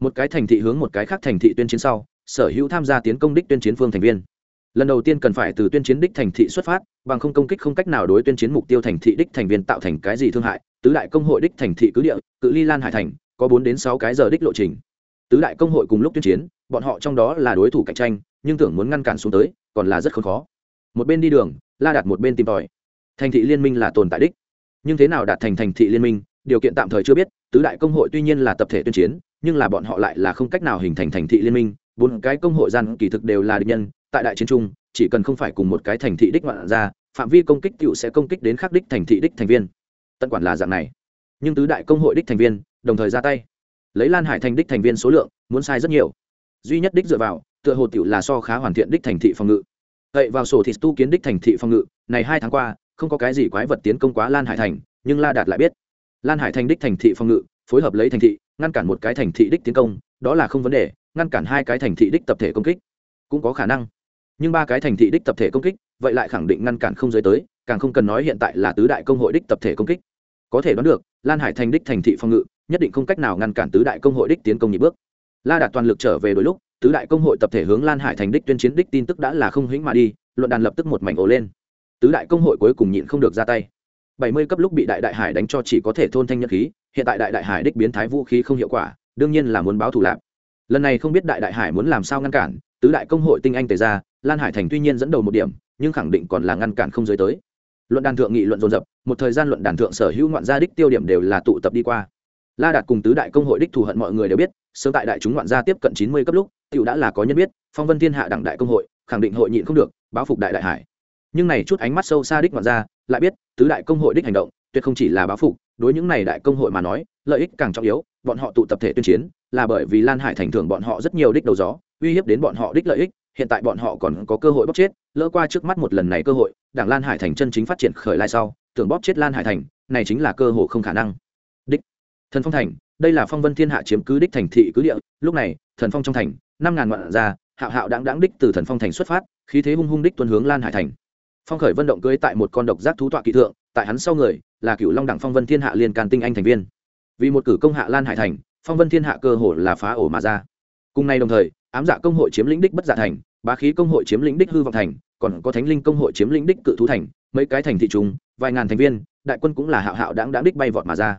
Một cái thành thị hướng một cái khác thành thị tuyên chiến sau, sở hữu tham gia tiến công đích tuyên chiến phương thành viên lần đầu tiên cần phải từ tuyên chiến đích thành thị xuất phát, bằng không công kích không cách nào đối tuyên chiến mục tiêu thành thị đích thành viên tạo thành cái gì thương hại. Tứ đại công hội đích thành thị cứ địa, cự ly lan hải thành, có bốn đến sáu cái giờ đích lộ trình. Tứ đại công hội cùng lúc tuyên chiến, bọn họ trong đó là đối thủ cạnh tranh, nhưng tưởng muốn ngăn cản xuống tới, còn là rất không khó. Một bên đi đường, la đạt một bên tìm tòi. Thành thị liên minh là tồn tại đích. Nhưng thế nào đạt thành thành thị liên minh, điều kiện tạm thời chưa biết. Tứ đại công hội tuy nhiên là tập thể tuyên chiến, nhưng là bọn họ lại là không cách nào hình thành thành thị liên minh. Bốn cái công hội gian kỳ thực đều là địch nhân tại đại chiến trung, chỉ cần không phải cùng một cái thành thị đích ngoạn ra phạm vi công kích cựu sẽ công kích đến khắc đích thành thị đích thành viên. Tận quản là dạng này. Nhưng tứ đại công hội đích thành viên, đồng thời ra tay. Lấy lan hải thành đích thành viên số lượng, muốn sai rất nhiều. Duy nhất đích dựa vào, tựa hồ tiểu là so khá hoàn thiện đích thành thị phòng ngự. Vậy vào sổ thịt tu kiến đích thành thị phòng ngự, này hai tháng qua, không có cái gì quái vật tiến công quá lan hải thành, nhưng la đạt lại biết. Lan hải thành đích thành thị phòng ngự, phối hợp lấy thành thị, ngăn cản một cái thành thị đích tiến công, đó là không vấn đề, ngăn cản hai cái thành thị đích tập thể công kích. Cũng có khả năng nhưng ba cái thành thị đích tập thể công kích, vậy lại khẳng định ngăn cản không giới tới, càng không cần nói hiện tại là tứ đại công hội đích tập thể công kích. Có thể đoán được, lan hải thành đích thành thị phòng ngự, nhất định không cách nào ngăn cản tứ đại công hội đích tiến công nhị bước. La đạt toàn lực trở về đôi lúc, tứ đại công hội tập thể hướng lan hải thành đích tuyên chiến đích tin tức đã là không hĩnh mà đi, luận đàn lập tức một mảnh ồ lên. Tứ đại công hội cuối cùng nhịn không được ra tay. Bảy mươi cấp lúc bị đại đại hải đánh cho chỉ có thể thôn thanh nhất khí, hiện tại đại đại hải đích biến thái vũ khí không hiệu quả, đương nhiên là muốn báo thù lạc lần này không biết đại đại hải muốn làm sao ngăn cản tứ đại công hội tinh anh tề ra, lan hải thành tuy nhiên dẫn đầu một điểm, nhưng khẳng định còn là ngăn cản không giới tới. Luận đàn thượng nghị luận dồn dập, một thời gian luận đàn thượng sở hữu ngoạn gia đích tiêu điểm đều là tụ tập đi qua. La đạt cùng tứ đại công hội đích thù hận mọi người đều biết, sớm tại đại chúng ngoạn gia tiếp cận chín mươi cấp lúc, tiểu đã là có nhân biết, phong vân thiên hạ đẳng đại công hội, khẳng định hội nhịn không được, báo phục đại đại hải. Nhưng này chút ánh mắt sâu xa đích ngoạn gia, lại biết tứ đại công hội đích hành động, tuyệt không chỉ là báo phục, đối những này đại công hội mà nói lợi ích càng trọng yếu, bọn họ tụ tập thể tuyên chiến là bởi vì lan hải thành thưởng bọn họ rất nhiều đích đầu gió, uy hiếp đến bọn họ đích lợi ích, hiện tại bọn họ còn có cơ hội bóc chết, lỡ qua trước mắt một lần này cơ hội, đảng lan hải thành chân chính phát triển khởi lai sau, tưởng bóp chết lan hải thành, này chính là cơ hội không khả năng. Đích, thần phong thành, đây là phong vân thiên hạ chiếm cứ đích thành thị cứ địa, lúc này, thần phong trong thành, năm ngàn vạn ra hạo hạo đáng đáng đích từ thần phong thành xuất phát, khí thế hung hung đích tuân hướng lan hải thành. Phong khởi vân động cưới tại một con độc giác thú tọa kỵ thượng, tại hắn sau người là cựu long đẳng phong vân thiên hạ liên can tinh anh thành viên vì một cử công hạ lan hải thành, phong vân thiên hạ cơ hội là phá ổ mà ra. Cùng nay đồng thời, ám dạ công hội chiếm lĩnh đích bất dạ thành, bá khí công hội chiếm lĩnh đích hư vọng thành, còn có thánh linh công hội chiếm lĩnh đích cự thú thành, mấy cái thành thị trùng vài ngàn thành viên, đại quân cũng là hạo hạo đáng đáng đích bay vọt mà ra.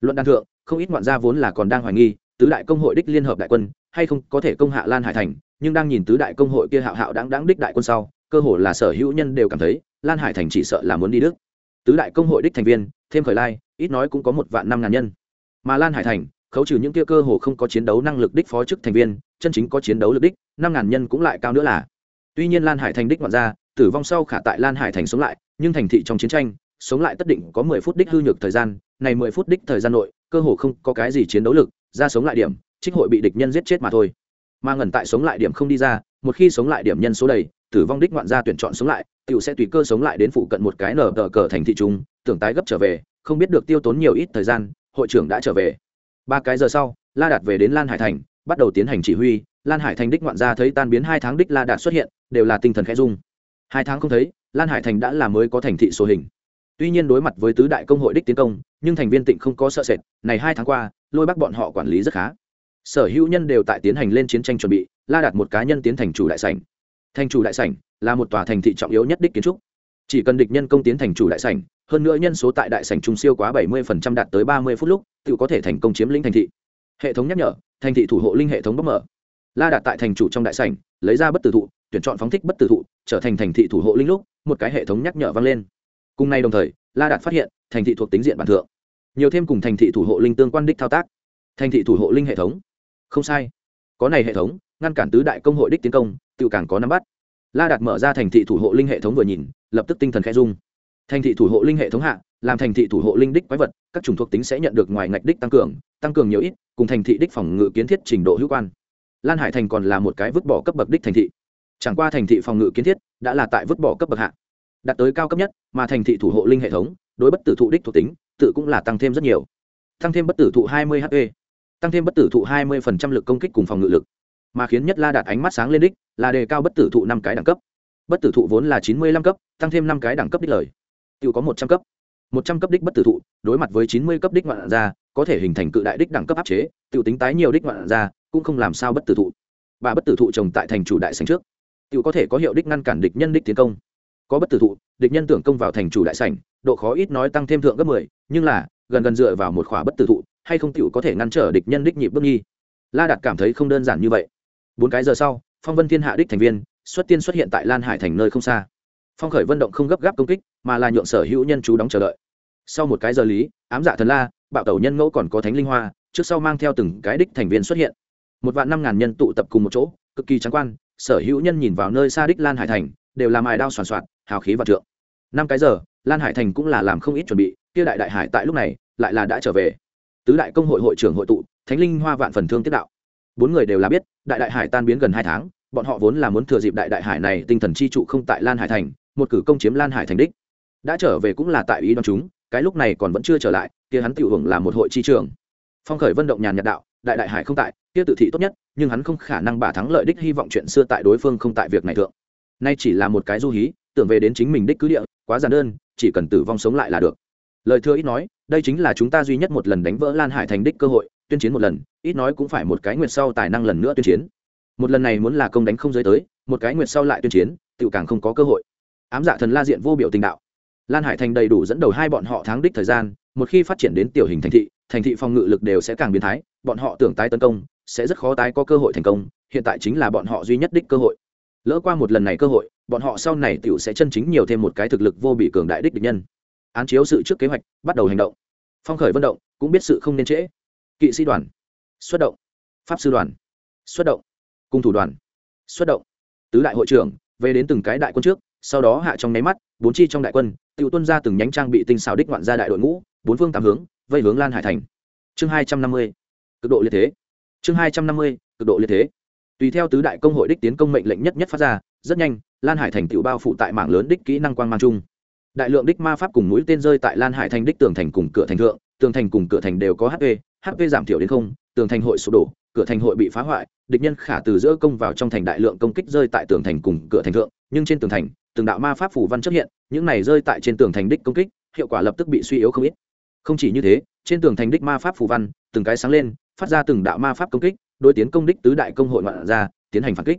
Luận đan thượng, không ít ngoạn gia vốn là còn đang hoài nghi, tứ đại công hội đích liên hợp đại quân, hay không có thể công hạ lan hải thành, nhưng đang nhìn tứ đại công hội kia hạo hạo đáng đáng đích đại quân sau, cơ hội là sở hữu nhân đều cảm thấy, lan hải thành chỉ sợ là muốn đi đức tứ đại công hội đích thành viên, thêm khởi lai, ít nói cũng có một vạn năm ngàn nhân mà lan hải thành, khấu trừ những kia cơ hồ không có chiến đấu năng lực đích phó chức thành viên, chân chính có chiến đấu lực đích, năm ngàn nhân cũng lại cao nữa là. Tuy nhiên lan hải thành đích ngoạn ra tử vong sau khả tại lan hải thành sống lại, nhưng thành thị trong chiến tranh, sống lại tất định có mười phút đích hư nhược thời gian, này mười phút đích thời gian nội, cơ hồ không có cái gì chiến đấu lực, ra sống lại điểm, trích hội bị địch nhân giết chết mà thôi. Mà ngẩn tại sống lại điểm không đi ra, một khi sống lại điểm nhân số đầy, tử vong đích ngoạn gia tuyển chọn sống lại, tiểu sẽ tùy cơ sống lại đến phụ cận một cái nở tờ cờ thành thị trung tưởng tái gấp trở về, không biết được tiêu tốn nhiều ít thời gian hội trưởng đã trở về. Ba cái giờ sau, la đạt về đến lan hải thành, bắt đầu tiến hành chỉ huy. Lan hải thành đích ngoạn gia thấy tan biến hai tháng đích la đạt xuất hiện, đều là tinh thần khẽ dung hai tháng không thấy, lan hải thành đã là mới có thành thị số hình. Tuy nhiên đối mặt với tứ đại công hội đích tiến công, nhưng thành viên tịnh không có sợ sệt. Này hai tháng qua, lôi bắc bọn họ quản lý rất khá. Sở hữu nhân đều tại tiến hành lên chiến tranh chuẩn bị, la đạt một cá nhân tiến thành chủ đại sảnh. Thành chủ đại sảnh là một tòa thành thị trọng yếu nhất đích kiến trúc chỉ cần địch nhân công tiến thành chủ đại sảnh, hơn nữa nhân số tại đại sảnh trung siêu quá 70% đạt tới 30 phút lúc tự có thể thành công chiếm lĩnh thành thị. Hệ thống nhắc nhở, thành thị thủ hộ linh hệ thống bốc mở. La đạt tại thành chủ trong đại sảnh, lấy ra bất tử thụ, tuyển chọn phóng thích bất tử thụ, trở thành thành thị thủ hộ linh lúc, một cái hệ thống nhắc nhở vang lên. Cùng nay đồng thời, la đạt phát hiện, thành thị thuộc tính diện bản thượng. Nhiều thêm cùng thành thị thủ hộ linh tương quan đích thao tác. Thành thị thủ hộ linh hệ thống. Không sai. Có này hệ thống, ngăn cản tứ đại công hội đích tiến công tự càng có nắm bắt la đạt mở ra thành thị thủ hộ linh hệ thống vừa nhìn, lập tức tinh thần khẽ dung thành thị thủ hộ linh hệ thống hạ, làm thành thị thủ hộ linh đích quái vật, các chủng thuộc tính sẽ nhận được ngoài ngạch đích tăng cường tăng cường nhiều ít, cùng thành thị đích phòng ngự kiến thiết trình độ hữu quan. Lan hải thành còn là một cái vứt bỏ cấp bậc đích thành thị. Chẳng qua thành thị phòng ngự kiến thiết đã là tại vứt bỏ cấp bậc hạ. Đạt tới cao cấp nhất, mà thành thị thủ hộ linh hệ thống, đối bất tử thụ đích thuộc tính, tự cũng là tăng thêm rất nhiều. Tăng thêm bất tử thụ 20 hp tăng thêm bất tử thụ 20% lực công kích cùng phòng ngự lực mà khiến nhất la đạt ánh mắt sáng lên đích là đề cao bất tử thụ năm cái đẳng cấp. Bất tử thụ vốn là 95 cấp, tăng thêm năm cái đẳng cấp đích lời. Tự có một trăm cấp. một trăm cấp đích bất tử thụ, đối mặt với 90 cấp đích ngoạn ra có thể hình thành cự đại đích đẳng cấp áp chế tự tính tái nhiều đích ngoạn ra cũng không làm sao bất tử thụ. Và bất tử thụ trồng tại thành chủ đại sành trước. Tự có thể có hiệu đích ngăn cản địch nhân đích tiến công. Có bất tử thụ, địch nhân tưởng công vào thành chủ đại sảnh, độ khó ít nói tăng thêm thượng gấp mười, nhưng là, gần gần dựa vào một khỏa bất tử thụ, hay không tựu có thể ngăn trở địch nhân đích nhịp bước nhi la đạt cảm thấy không đơn giản như vậy bốn cái giờ sau, phong vân thiên hạ đích thành viên, xuất tiên xuất hiện tại lan hải thành nơi không xa. Phong khởi vận động không gấp gáp công kích, mà là nhượng sở hữu nhân chú đóng chờ đợi. Sau một cái giờ lý, ám dạ thần la, bạo tẩu nhân ngẫu còn có thánh linh hoa, trước sau mang theo từng cái đích thành viên xuất hiện. Một vạn năm ngàn nhân tụ tập cùng một chỗ, cực kỳ trắng quan, sở hữu nhân nhìn vào nơi xa đích lan hải thành, đều làm mài đao soàn soạt, hào khí và trượng. Năm cái giờ, lan hải thành cũng là làm không ít chuẩn bị, kia đại đại hải tại lúc này, lại là đã trở về. Tứ đại công hội hội trưởng hội tụ, thánh linh hoa vạn phần thương tiết đạo bốn người đều là biết, đại đại hải tan biến gần hai tháng, bọn họ vốn là muốn thừa dịp đại đại hải này tinh thần chi trụ không tại lan hải thành, một cử công chiếm lan hải thành đích. Đã trở về cũng là tại ý đoán chúng, cái lúc này còn vẫn chưa trở lại, kia hắn tiểu hưởng là một hội chi trường. Phong khởi vận động nhàn nhạt đạo, đại đại hải không tại, kia tự thị tốt nhất, nhưng hắn không khả năng bả thắng lợi đích hy vọng chuyện xưa tại đối phương không tại việc này thượng. Nay chỉ là một cái du hí, tưởng về đến chính mình đích cứ địa, quá giản đơn, chỉ cần tử vong sống lại là được. Lời thưa ít nói, đây chính là chúng ta duy nhất một lần đánh vỡ lan hải thành đích cơ hội tuyên chiến một lần, ít nói cũng phải một cái nguyệt sau tài năng lần nữa tuyên chiến. Một lần này muốn là công đánh không giới tới, một cái nguyệt sau lại tuyên chiến tự càng không có cơ hội. Ám dạ thần la diện vô biểu tình đạo. Lan hải thành đầy đủ dẫn đầu hai bọn họ tháng đích thời gian, một khi phát triển đến tiểu hình thành thị thành thị phòng ngự lực đều sẽ càng biến thái, bọn họ tưởng tái tấn công, sẽ rất khó tái có cơ hội thành công, hiện tại chính là bọn họ duy nhất đích cơ hội. Lỡ qua một lần này cơ hội, bọn họ sau này tiểu sẽ chân chính nhiều thêm một cái thực lực vô bị cường đại đích địch nhân. Án chiếu sự trước kế hoạch, bắt đầu hành động. Phong khởi vận động, cũng biết sự không nên trễ kỵ sĩ đoàn, xuất động, pháp sư đoàn, xuất động, cung thủ đoàn, xuất động. Tứ đại hội trưởng, về đến từng cái đại quân trước, sau đó hạ trong nháy mắt, bốn chi trong đại quân tự tuân ra từng nhánh trang bị tinh xào đích ngoạn ra đại đội ngũ, bốn phương tám hướng, vây hướng lan hải thành. Chương hai trăm năm mươi, cực độ liệt thế. Chương hai trăm năm mươi, cực độ liệt thế. Tùy theo tứ đại công hội đích tiến công mệnh lệnh nhất nhất phát ra, rất nhanh, lan hải thành tựu bao phủ tại mảng lớn đích kỹ năng quang mang chung. Đại lượng đích ma pháp cùng mũi tên rơi tại lan hải thành đích tường thành cùng cửa thành thượng, tường thành cùng cửa thành đều có hp hp giảm thiểu đến không, tường thành hội sụp đổ, cửa thành hội bị phá hoại, địch nhân khả từ giữa công vào trong thành đại lượng công kích rơi tại tường thành cùng cửa thành thượng, nhưng trên tường thành, từng đạo ma pháp phủ văn xuất hiện, những này rơi tại trên tường thành đích công kích, hiệu quả lập tức bị suy yếu không ít. Không chỉ như thế, trên tường thành đích ma pháp phủ văn, từng cái sáng lên, phát ra từng đạo ma pháp công kích, đối tiến công đích tứ đại công hội ngoạn ra, tiến hành phản kích.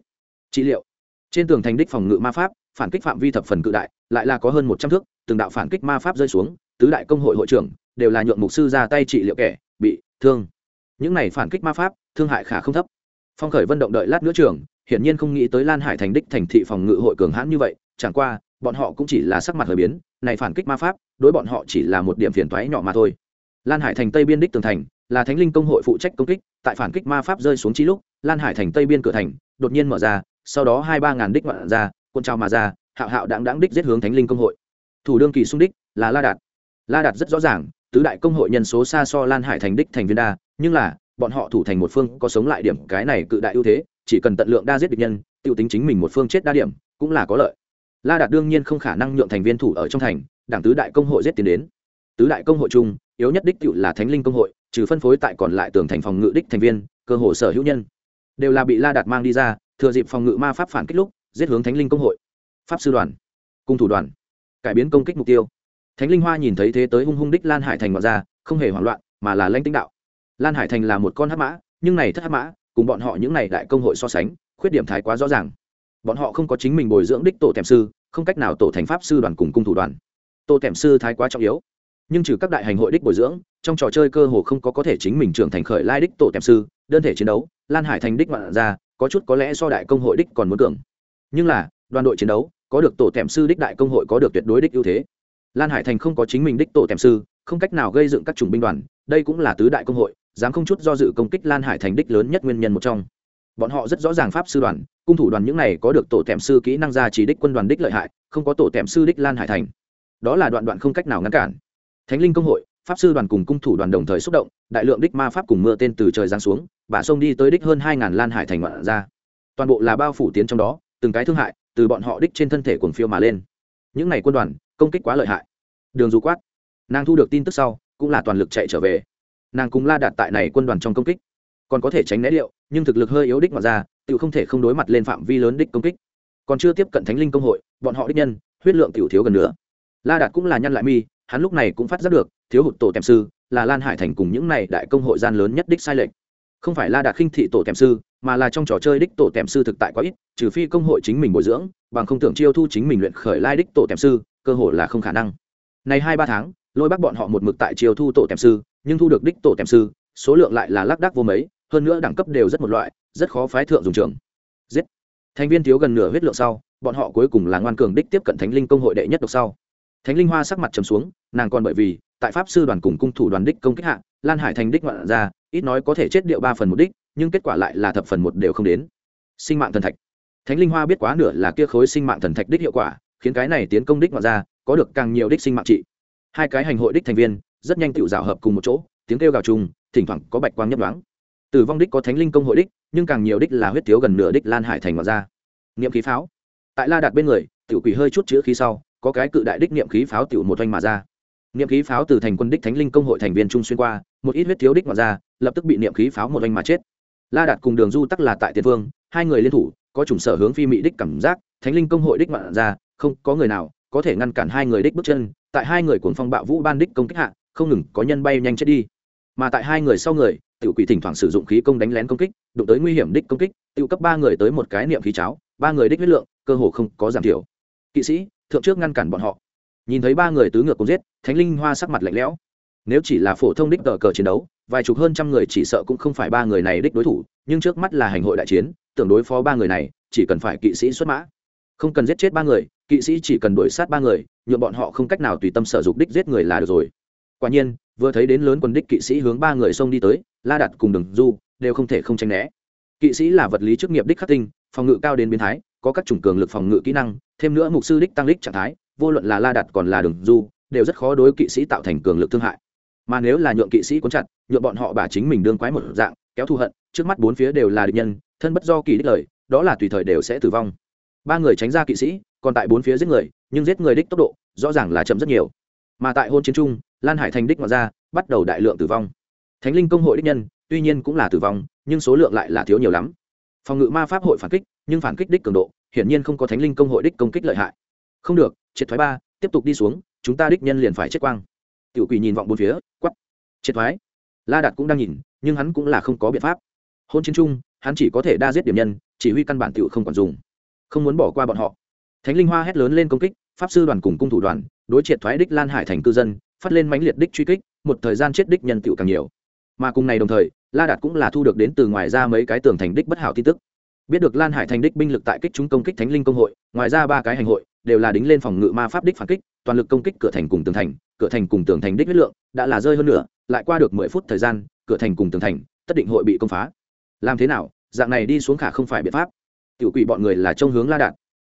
Trị liệu. Trên tường thành đích phòng ngự ma pháp, phản kích phạm vi thập phần cự đại, lại là có hơn một trăm thước, từng đạo phản kích ma pháp rơi xuống, tứ đại công hội hội trưởng đều là nhượng mục sư ra tay trị liệu kẻ, bị thương. Những này phản kích ma pháp, thương hại khả không thấp. Phong khởi vân động đợi lát nữa trường, hiển nhiên không nghĩ tới lan hải thành đích thành thị phòng ngự hội cường hãn như vậy, chẳng qua, bọn họ cũng chỉ là sắc mặt hơi biến, này phản kích ma pháp, đối bọn họ chỉ là một điểm phiền toái nhỏ mà thôi. Lan hải thành tây biên đích tường thành, là thánh linh công hội phụ trách công kích, tại phản kích ma pháp rơi xuống chi lúc, lan hải thành tây biên cửa thành, đột nhiên mở ra, sau đó hai ba ngàn đích ngoạn ra quân trao mà ra, hạo hạo đáng đáng đích giết hướng thánh linh công hội. Thủ đương kỳ xung đích là la đạt. La đạt rất rõ ràng tứ đại công hội nhân số xa so lan hải thành đích thành viên đa, nhưng là, bọn họ thủ thành một phương có sống lại điểm cái này cự đại ưu thế, chỉ cần tận lượng đa giết địch nhân t i ê u tính chính mình một phương chết đa điểm, cũng là có lợi. La đạt đương nhiên không khả năng nhượng thành viên thủ ở trong thành, đảng tứ đại công hội giết tiến đến. Tứ đại công hội chung, yếu nhất đích cựu là thánh linh công hội, trừ phân phối tại còn lại tường thành phòng ngự đích thành viên, cơ hồ sở hữu nhân, đều là bị la đạt mang đi ra, thừa dịp phòng ngự ma pháp phản kích lúc, giết hướng thánh linh công hội. Pháp sư đoàn, cung thủ đoàn, cải biến công kích mục tiêu thánh linh hoa nhìn thấy thế tới hung hung đích lan hải thành ngoại ra không hề hoảng loạn, mà là lanh tinh đạo. Lan hải thành là một con hát mã, nhưng này thất hát mã, cùng bọn họ những này đại công hội so sánh, khuyết điểm thái quá rõ ràng. Bọn họ không có chính mình bồi dưỡng đích tổ thèm sư, không cách nào tổ thành pháp sư đoàn cùng cung thủ đoàn. Tổ thèm sư thái quá trọng yếu, nhưng trừ các đại hành hội đích bồi dưỡng, trong trò chơi cơ hồ không có có thể chính mình trưởng thành khởi lai đích tổ thèm sư, đơn thể chiến đấu, lan hải thành đích ngoạn ra có chút có lẽ so đại công hội đích còn muốn tưởng. nhưng là, đoàn đội chiến đấu, có được tổ thèm sư đích đại công hội có được tuyệt đối đích ưu thế lan hải thành không có chính mình đích tổ tèm sư, không cách nào gây dựng các chủng binh đoàn, đây cũng là tứ đại công hội, dám không chút do dự công kích lan hải thành đích lớn nhất nguyên nhân một trong. Bọn họ rất rõ ràng pháp sư đoàn, cung thủ đoàn những này có được tổ tèm sư kỹ năng ra chỉ đích quân đoàn đích lợi hại, không có tổ tèm sư đích lan hải thành. Đó là đoạn đoạn không cách nào ngăn cản. Thánh linh công hội, pháp sư đoàn cùng cung thủ đoàn đồng thời xúc động, đại lượng đích ma pháp cùng mưa tên từ trời giáng xuống, bả sông đi tới đích hơn hai ngàn lan hải thành ngoạn ra. Toàn bộ là bao phủ tiến trong đó, từng cái thương hại, từ bọn họ đích trên thân thể cuồng phiêu mà lên. Những này quân đoàn công kích quá lợi hại. Đường du quát. Nàng thu được tin tức sau, cũng là toàn lực chạy trở về. Nàng cùng la đạt tại này quân đoàn trong công kích. Còn có thể tránh né liệu nhưng thực lực hơi yếu đích mà ra tự không thể không đối mặt lên phạm vi lớn đích công kích. Còn chưa tiếp cận thánh linh công hội, bọn họ đích nhân, huyết lượng tiểu thiếu gần nữa la đạt cũng là nhăn lại mi, hắn lúc này cũng phát giác được, thiếu hụt tổ tèm sư, là lan hải thành cùng những này đại công hội gian lớn nhất đích sai lệch. Không phải la đạt khinh thị tổ tèm sư, mà là trong trò chơi đích tổ tèm sư thực tại quá ít, trừ phi công hội chính mình bồi dưỡng, bằng không tưởng chiêu thu chính mình luyện khởi lai đích tổ tèm sư cơ hội là không khả năng. Này hai ba tháng, lôi bác bọn họ một mực tại chiêu thu tổ tèm sư, nhưng thu được đích tổ tèm sư, số lượng lại là lác đác vô mấy, hơn nữa đẳng cấp đều rất một loại, rất khó phái thượng dùng trường. Giết. Thành viên thiếu gần nửa huyết lượng sau, bọn họ cuối cùng là ngoan cường đích tiếp cận thánh linh công hội đệ nhất độc sau. Thánh linh hoa sắc mặt trầm xuống, nàng còn bởi vì, tại pháp sư đoàn cùng cung thủ đoàn đích công kích hạ, lan hải thành đích ngoạn ra, ít nói có thể chết điệu ba phần một đích, nhưng kết quả lại là thập phần một đều không đến. Sinh mạng thần thạch. Thánh linh hoa biết quá nửa là kia khối sinh mạng thần thạch đích hiệu quả khiến cái này tiến công đích ngoạn ra có được càng nhiều đích sinh mạng trị. Hai cái hành hội đích thành viên rất nhanh tự rào hợp cùng một chỗ, tiếng kêu gào trùng, thỉnh thoảng có bạch quang nhấp đoáng tử vong đích có thánh linh công hội đích, nhưng càng nhiều đích là huyết thiếu gần nửa đích lan hải thành ngoạn ra niệm khí pháo. Tại la đạt bên người tự quỷ hơi chút chữa khí sau, có cái cự đại đích niệm khí pháo tự một oanh mà ra. Niệm khí pháo từ thành quân đích thánh linh công hội thành viên trung xuyên qua, một ít huyết thiếu đích ngoạn ra lập tức bị niệm khí pháo một oanh mà chết. La đạt cùng đường du tắc là tại tiền phương, hai người liên thủ, có chủng sở hướng phi mỹ đích cảm giác, thánh linh công hội đích ngoạn ra không có người nào có thể ngăn cản hai người đích bước chân, tại hai người cuồng phong bạo vũ ban đích công kích hạ, không ngừng có nhân bay nhanh chết đi. Mà tại hai người sau người, tiểu quỷ thỉnh thoảng sử dụng khí công đánh lén công kích, đụng tới nguy hiểm đích công kích, tiểu cấp ba người tới một cái niệm khí cháo, ba người đích huyết lượng, cơ hồ không có giảm thiểu. Kỵ sĩ, thượng trước ngăn cản bọn họ. Nhìn thấy ba người tứ ngược cùng giết, thánh linh hoa sắc mặt lạnh lẽo. Nếu chỉ là phổ thông đích cờ cờ chiến đấu, vài chục hơn trăm người chỉ sợ cũng không phải ba người này đích đối thủ, nhưng trước mắt là hành hội đại chiến, tưởng đối phó ba người này, chỉ cần phải kỵ sĩ xuất mã. Không cần giết chết ba người kỵ sĩ chỉ cần đuổi sát ba người nhuộm bọn họ không cách nào tùy tâm sở dục đích giết người là được rồi. Quả nhiên, vừa thấy đến lớn quân đích kỵ sĩ hướng ba người xông đi tới, la đặt cùng đường du đều không thể không tránh né. Kỵ sĩ là vật lý chức nghiệp đích khắc tinh, phòng ngự cao đến biến thái, có các chủng cường lực phòng ngự kỹ năng, thêm nữa mục sư đích tăng đích trạng thái, vô luận là la đặt còn là đường du, đều rất khó đối kỵ sĩ tạo thành cường lực thương hại. Mà nếu là nhượng kỵ sĩ cuốn chặt, nhượng bọn họ bả chính mình đương quái một dạng, kéo thù hận, trước mắt bốn phía đều là địch nhân, thân bất do kỳ đích lời, đó là tùy thời đều sẽ tử vong. Ba người tránh ra kỵ sĩ còn tại bốn phía giết người, nhưng giết người đích tốc độ, rõ ràng là chậm rất nhiều. Mà tại hôn chiến trung lan hải thành đích ngoại ra bắt đầu đại lượng tử vong. Thánh linh công hội đích nhân, tuy nhiên cũng là tử vong, nhưng số lượng lại là thiếu nhiều lắm. Phòng ngự ma pháp hội phản kích, nhưng phản kích đích cường độ, hiển nhiên không có thánh linh công hội đích công kích lợi hại. Không được, triệt thoái ba, tiếp tục đi xuống, chúng ta đích nhân liền phải chết quang. Tiểu quỷ nhìn vọng bốn phía quắp triệt thoái. La đạt cũng đang nhìn, nhưng hắn cũng là không có biện pháp. Hôn chiến trung hắn chỉ có thể đa giết điểm nhân, chỉ huy căn bản tiểu không còn dùng. Không muốn bỏ qua bọn họ thánh linh hoa hét lớn lên công kích, pháp sư đoàn cùng cung thủ đoàn đối triệt thoái đích lan hải thành cư dân, phát lên mãnh liệt đích truy kích, một thời gian chết đích nhân tựu càng nhiều. Mà cùng này đồng thời, la đạt cũng là thu được đến từ ngoài ra mấy cái tường thành đích bất hảo tin tức. Biết được lan hải thành đích binh lực tại kích chúng công kích thánh linh công hội, ngoài ra ba cái hành hội đều là đính lên phòng ngự ma pháp đích phản kích, toàn lực công kích cửa thành cùng tường thành, cửa thành cùng tường thành đích huyết lượng đã là rơi hơn nữa lại qua được mười phút thời gian, cửa thành cùng tường thành tất định hội bị công phá. Làm thế nào? Dạng này đi xuống khả không phải biện pháp. Tiểu quỷ bọn người là trông hướng la đạt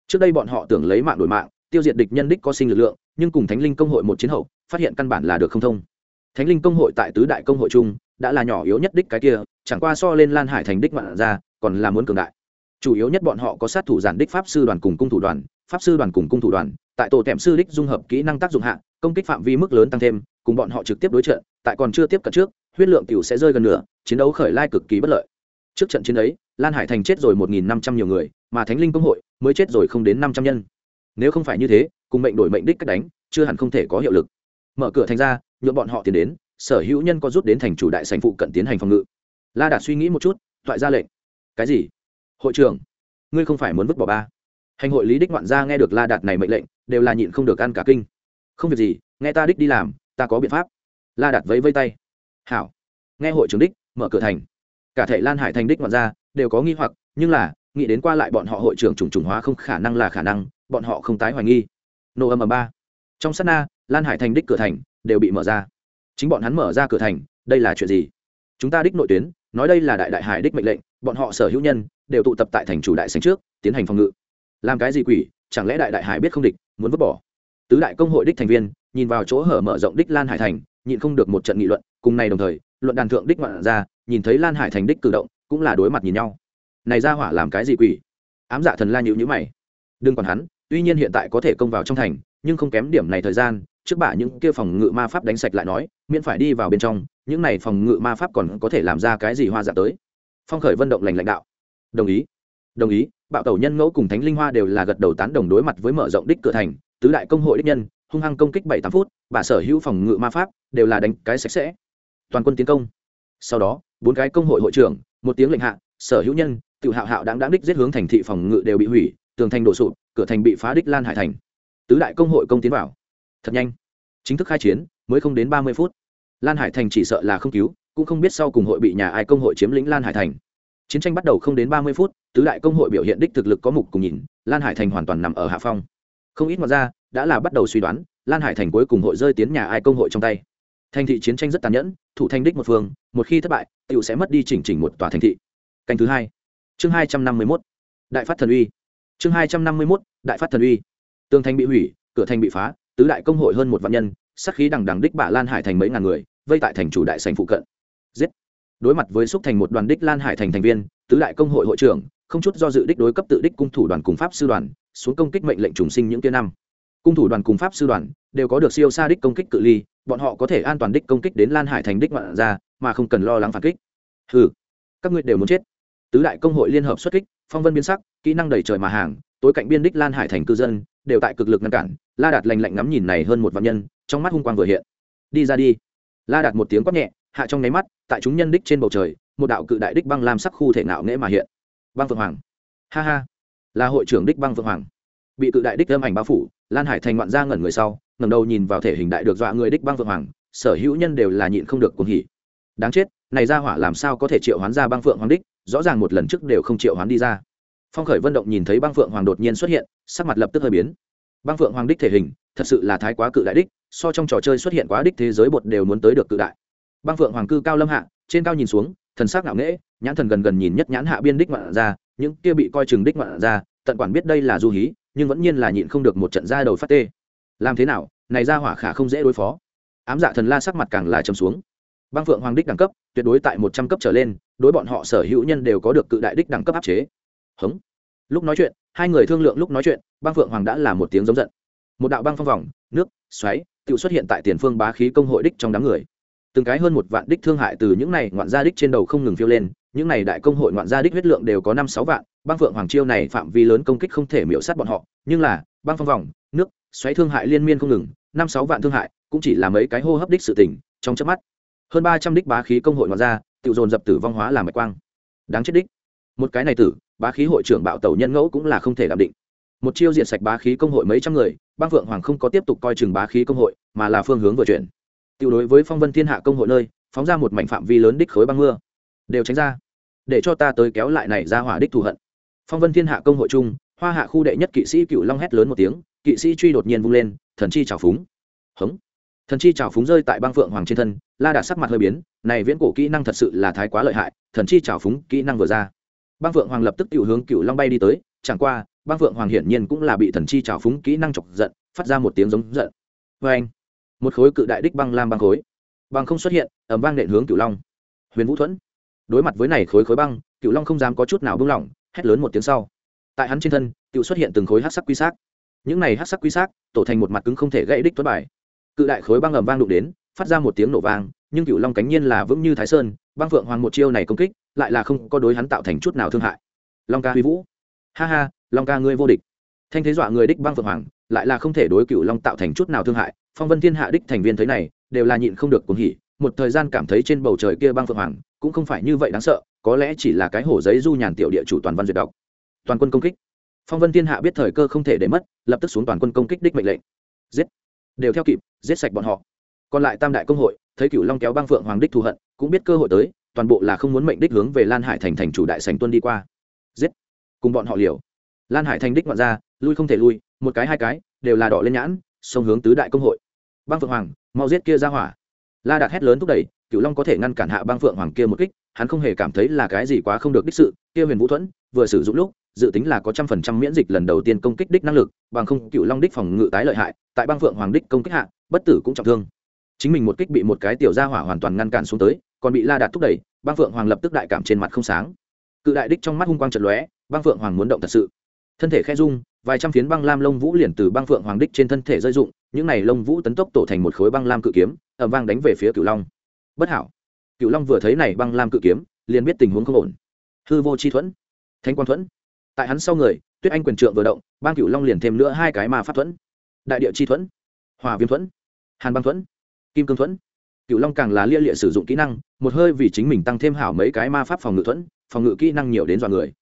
trước đây bọn họ tưởng lấy mạng đổi mạng, tiêu diệt địch nhân đích có sinh lực lượng, nhưng cùng thánh linh công hội một chiến hậu, phát hiện căn bản là được không thông. Thánh linh công hội tại tứ đại công hội chung, đã là nhỏ yếu nhất đích cái kia, chẳng qua so lên lan hải thành đích ngoạn ra còn là muốn cường đại. Chủ yếu nhất bọn họ có sát thủ giản đích pháp sư đoàn cùng cung thủ đoàn, pháp sư đoàn cùng cung thủ đoàn, tại tổ tẻm sư đích dung hợp kỹ năng tác dụng hạ, công kích phạm vi mức lớn tăng thêm, cùng bọn họ trực tiếp đối trận, tại còn chưa tiếp cận trước, huyết lượng tiểu sẽ rơi gần nửa, chiến đấu khởi lai cực kỳ bất lợi. Trước trận chiến ấy, lan hải thành chết rồi một nghìn năm trăm nhiều người, mà thánh linh công hội mới chết rồi không đến năm trăm nhân. Nếu không phải như thế, cùng mệnh đổi mệnh đích cách đánh, chưa hẳn không thể có hiệu lực. Mở cửa thành ra nhuộm bọn họ tiến đến, sở hữu nhân có rút đến thành chủ đại sành phụ cận tiến hành phòng ngự. La đạt suy nghĩ một chút thoại ra lệnh. Cái gì? Hội trưởng, ngươi không phải muốn vứt bỏ ba. Hành hội lý đích ngoạn gia nghe được la đạt này mệnh lệnh, đều là nhịn không được ăn cả kinh. Không việc gì, nghe ta đích đi làm, ta có biện pháp. La đạt vẫy vây tay. Hảo. Nghe hội trưởng đích, mở cửa thành. Cả thể lan hải thành đích ngoạn gia đều có nghi hoặc, nhưng là nghĩ đến qua lại bọn họ hội trưởng trùng trùng hóa không khả năng là khả năng, bọn họ không tái hoài nghi. Nổ âm ầm ba. Trong sát na, lan hải thành đích cửa thành đều bị mở ra. Chính bọn hắn mở ra cửa thành, đây là chuyện gì? Chúng ta đích nội tuyến, nói đây là đại đại hải đích mệnh lệnh, bọn họ sở hữu nhân đều tụ tập tại thành chủ đại sành trước, tiến hành phòng ngự. Làm cái gì quỷ, chẳng lẽ đại đại hải biết không địch, muốn vứt bỏ? Tứ đại công hội đích thành viên nhìn vào chỗ hở mở rộng đích lan hải thành, nhịn không được một trận nghị luận, cùng này đồng thời, luận đàn thượng đích ngoạn ra, nhìn thấy lan hải thành đích cử động, cũng là đối mặt nhìn nhau này ra hỏa làm cái gì quỷ? Ám dạ thần la nhịu nhữ mày. Đừng còn hắn, tuy nhiên hiện tại có thể công vào trong thành, nhưng không kém điểm này thời gian, trước bả những kia phòng ngự ma pháp đánh sạch lại nói, miễn phải đi vào bên trong, những này phòng ngự ma pháp còn có thể làm ra cái gì hoa dạ tới? Phong khởi vận động lành lãnh đạo. Đồng ý. Đồng ý, bạo tẩu nhân ngẫu cùng thánh linh hoa đều là gật đầu tán đồng đối mặt với mở rộng đích cửa thành, tứ đại công hội đích nhân, hung hăng công kích bảy tám phút, bà sở hữu phòng ngự ma pháp đều là đánh cái sạch sẽ. Toàn quân tiến công. Sau đó, bốn cái công hội hội trưởng, một tiếng lệnh hạ, sở hữu nhân Tiểu hạo hạo đáng đáng đích giết hướng thành thị phòng ngự đều bị hủy, tường thành đổ sụp, cửa thành bị phá đích lan hải thành. Tứ đại công hội công tiến vào. Thật nhanh. Chính thức khai chiến, mới không đến ba mươi phút. Lan hải thành chỉ sợ là không cứu, cũng không biết sau cùng hội bị nhà ai công hội chiếm lĩnh lan hải thành. Chiến tranh bắt đầu không đến ba mươi phút, tứ đại công hội biểu hiện đích thực lực có mục cùng nhìn, lan hải thành hoàn toàn nằm ở hạ phong. Không ít ngoài ra đã là bắt đầu suy đoán, lan hải thành cuối cùng hội rơi tiến nhà ai công hội trong tay. Thành thị chiến tranh rất tàn nhẫn, thủ thanh đích một phương, một khi thất bại t sẽ mất đi chỉnh chỉnh một tòa thành thị. Canh thứ hai chương hai trăm năm mươi mốt, đại phát thần uy. Chương hai trăm năm mươi mốt, đại phát thần uy. Tường thành bị hủy, cửa thành bị phá, tứ đại công hội hơn một vạn nhân sắc khí đằng đằng đích bạ lan hải thành mấy ngàn người, vây tại thành chủ đại sành phụ cận. Giết. Đối mặt với xúc thành một đoàn đích lan hải thành thành viên, tứ đại công hội hội trưởng, không chút do dự đích đối cấp tự đích cung thủ đoàn cùng pháp sư đoàn, xuống công kích mệnh lệnh trùng sinh những kia năm. Cung thủ đoàn cùng pháp sư đoàn đều có được siêu xa đích công kích cự ly, bọn họ có thể an toàn đích công kích đến lan hải thành đích ngoạn ra mà không cần lo lắng phản kích. Ừ các ngươi đều muốn chết tứ đại công hội liên hợp xuất kích, phong vân biến sắc, kỹ năng đầy trời mà hàng, tối cạnh biên đích lan hải thành cư dân, đều tại cực lực ngăn cản. La đạt lành lạnh ngắm nhìn này hơn một vạn nhân, trong mắt hung quang vừa hiện. Đi ra đi. La đạt một tiếng quát nhẹ, hạ trong nháy mắt, tại chúng nhân đích trên bầu trời, một đạo cự đại đích băng lam sắc khu thể ngạo nghễ mà hiện. Băng phượng hoàng. Ha ha. Là hội trưởng đích băng phượng hoàng. Bị cự đại đích âm ảnh bao phủ, lan hải thành ngoạn ra ngẩn người sau, ngẩng đầu nhìn vào thể hình đại được dọa người đích băng phượng hoàng, sở hữu nhân đều là nhịn không được cuồng hỉ. Đáng chết, này ra hỏa làm sao có thể triệu hoán ra băng phượng hoàng đích? Rõ ràng một lần trước đều không triệu hoán đi ra. Phong khởi vân động nhìn thấy băng phượng hoàng đột nhiên xuất hiện, sắc mặt lập tức hơi biến. Băng phượng hoàng đích thể hình, thật sự là thái quá cự đại đích, so trong trò chơi xuất hiện quá đích thế giới bột đều muốn tới được cự đại. Băng phượng hoàng cư cao lâm hạ, trên cao nhìn xuống, thần sắc ngạo nghễ, nhãn thần gần gần nhìn nhất nhãn hạ biên đích ngoạn ra, những kia bị coi chừng đích ngoạn ra, tận quản biết đây là du hí, nhưng vẫn nhiên là nhịn không được một trận ra đầu phát tê. Làm thế nào, này ra hỏa khả không dễ đối phó. Ám dạ thần la sắc mặt càng là trầm xuống. Băng phượng hoàng đích đẳng cấp, tuyệt đối tại một trăm cấp trở lên đối bọn họ sở hữu nhân đều có được cự đại đích đẳng cấp áp chế. Hống. Lúc nói chuyện, hai người thương lượng lúc nói chuyện, băng phượng hoàng đã là một tiếng giống giận. Một đạo băng phong vòng, nước, xoáy tự xuất hiện tại tiền phương bá khí công hội đích trong đám người. Từng cái hơn một vạn đích thương hại từ những này ngoạn gia đích trên đầu không ngừng phiêu lên, những này đại công hội ngoạn gia đích huyết lượng đều có năm sáu vạn, băng phượng hoàng chiêu này phạm vi lớn công kích không thể miễu sát bọn họ, nhưng là, băng phong vòng, nước, xoáy thương hại liên miên không ngừng, năm sáu vạn thương hại cũng chỉ là mấy cái hô hấp đích sự tỉnh trong chớp mắt, hơn ba trăm đích bá khí công hội ngoạn gia tự dồn dập tử vong hóa làm mạch quang. Đáng chết đích. Một cái này tử, bá khí hội trưởng bạo tẩu nhân ngẫu cũng là không thể đảm định. Một chiêu diệt sạch bá khí công hội mấy trăm người, băng phượng hoàng không có tiếp tục coi chừng bá khí công hội, mà là phương hướng vừa chuyển. Tiêu đối với phong vân thiên hạ công hội nơi, phóng ra một mảnh phạm vi lớn đích khối băng mưa. Đều tránh ra. Để cho ta tới kéo lại này ra hỏa đích thù hận. Phong vân thiên hạ công hội chung, hoa hạ khu đệ nhất kỵ sĩ cựu long hét lớn một tiếng, kỵ sĩ truy đột nhiên vung lên, thần chi trào phúng. Hống thần chi trào phúng rơi tại băng phượng hoàng trên thân, la đạt sắc mặt hơi biến, này viễn cổ kỹ năng thật sự là thái quá lợi hại, thần chi trào phúng kỹ năng vừa ra. Băng phượng hoàng lập tức tự hướng cựu long bay đi tới, chẳng qua, băng phượng hoàng hiển nhiên cũng là bị thần chi trào phúng kỹ năng chọc giận, phát ra một tiếng giống giận. Vê anh, một khối cự đại đích băng lam băng khối. Băng không xuất hiện ẩm vang nện hướng cựu long. Huyền vũ thuẫn, đối mặt với này khối khối băng cựu long không dám có chút nào buông lỏng, hét lớn một tiếng sau. Tại hắn trên thân cựu xuất hiện từng khối hát sắc quy xác. Những này hát sắc quy xác, tổ thành một mặt cứng không thể gãy đích tuất bài cự đại khối băng ầm vang đụng đến, phát ra một tiếng nổ vang, nhưng cựu long cánh nhiên là vững như thái sơn, băng phượng hoàng một chiêu này công kích, lại là không có đối hắn tạo thành chút nào thương hại. Long ca huy vũ. Ha ha, long ca ngươi vô địch. Thanh thế dọa người đích băng phượng hoàng, lại là không thể đối cựu long tạo thành chút nào thương hại, phong vân thiên hạ đích thành viên thấy này, đều là nhịn không được cuồng hỉ, một thời gian cảm thấy trên bầu trời kia băng phượng hoàng, cũng không phải như vậy đáng sợ, có lẽ chỉ là cái hổ giấy du nhàn tiểu địa chủ toàn văn duyệt đọc. Toàn quân công kích. Phong vân thiên hạ biết thời cơ không thể để mất, lập tức xuống toàn quân công kích đích mệnh lệnh. Giết đều theo kịp, giết sạch bọn họ. Còn lại tam đại công hội, thấy cựu long kéo băng phượng hoàng đích thù hận, cũng biết cơ hội tới, toàn bộ là không muốn mệnh đích hướng về lan hải thành thành chủ đại sành tuân đi qua. Giết! Cùng bọn họ liều. Lan hải thành đích ngoạn ra, lui không thể lui, một cái hai cái, đều là đỏ lên nhãn sông hướng tứ đại công hội. Băng phượng hoàng, mau giết kia ra hỏa. La đạt hét lớn thúc đẩy cựu long có thể ngăn cản hạ băng phượng hoàng kia một kích hắn không hề cảm thấy là cái gì quá không được đích sự, kia huyền vũ thuẫn, vừa sử dụng lúc, dự tính là có trăm phần trăm miễn dịch lần đầu tiên công kích đích năng lực, bằng không, cựu long đích phòng ngự tái lợi hại, tại băng phượng hoàng đích công kích hạ, bất tử cũng trọng thương. Chính mình một kích bị một cái tiểu gia hỏa hoàn toàn ngăn cản xuống tới, còn bị la đạt thúc đẩy, băng phượng hoàng lập tức đại cảm trên mặt không sáng. Cự đại đích trong mắt hung quang trận lóe, băng phượng hoàng muốn động thật sự. Thân thể khe rung, vài trăm phiến băng lam lông vũ liền từ băng phượng hoàng đích trên thân thể rơi dụng, những này lông vũ tấn tốc tổ thành một khối băng lam cự kiếm ẩm vang đánh về phía cửu long. Bất hảo. Cựu long vừa thấy này băng lam cự kiếm, liền biết tình huống không ổn. Hư vô chi thuẫn thanh quan thuẫn. Tại hắn sau người, tuyết anh quyền trượng vừa động bang cựu long liền thêm nữa hai cái ma pháp thuẫn. Đại địa chi thuẫn hòa viêm thuẫn, hàn băng thuẫn, kim cương thuẫn. Cựu long càng là lia lịa sử dụng kỹ năng, một hơi vì chính mình tăng thêm hảo mấy cái ma pháp phòng ngự thuẫn, phòng ngự kỹ năng nhiều đến dọa người.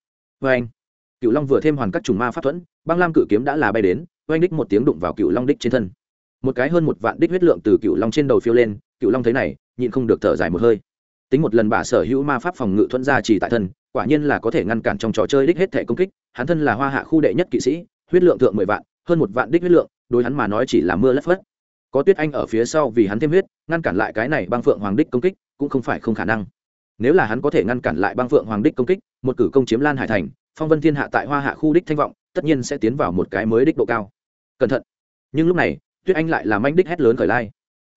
Vê anh cựu long vừa thêm hoàn các chủng ma pháp thuẫn, băng lam cự kiếm đã là bay đến, oanh đích một tiếng đụng vào cựu long đích trên thân. Một cái hơn một vạn đích huyết lượng từ cựu long trên đầu phiêu lên cựu long thấy này nhịn không được thở dài một hơi. Tính một lần bà sở hữu ma pháp phòng ngự thuẫn ra chỉ tại thân, quả nhiên là có thể ngăn cản trong trò chơi đích hết thể công kích. Hắn thân là hoa hạ khu đệ nhất kỵ sĩ, huyết lượng thượng mười vạn, hơn một vạn đích huyết lượng, đối hắn mà nói chỉ là mưa lất phất. Có tuyết anh ở phía sau vì hắn thêm huyết, ngăn cản lại cái này băng phượng hoàng đích công kích, cũng không phải không khả năng. Nếu là hắn có thể ngăn cản lại băng phượng hoàng đích công kích, một cử công chiếm lan hải thành, phong vân thiên hạ tại hoa hạ khu đích thanh vọng, tất nhiên sẽ tiến vào một cái mới đích độ cao. Cẩn thận. Nhưng lúc này, tuyết anh lại làm anh đích hét lớn khởi lai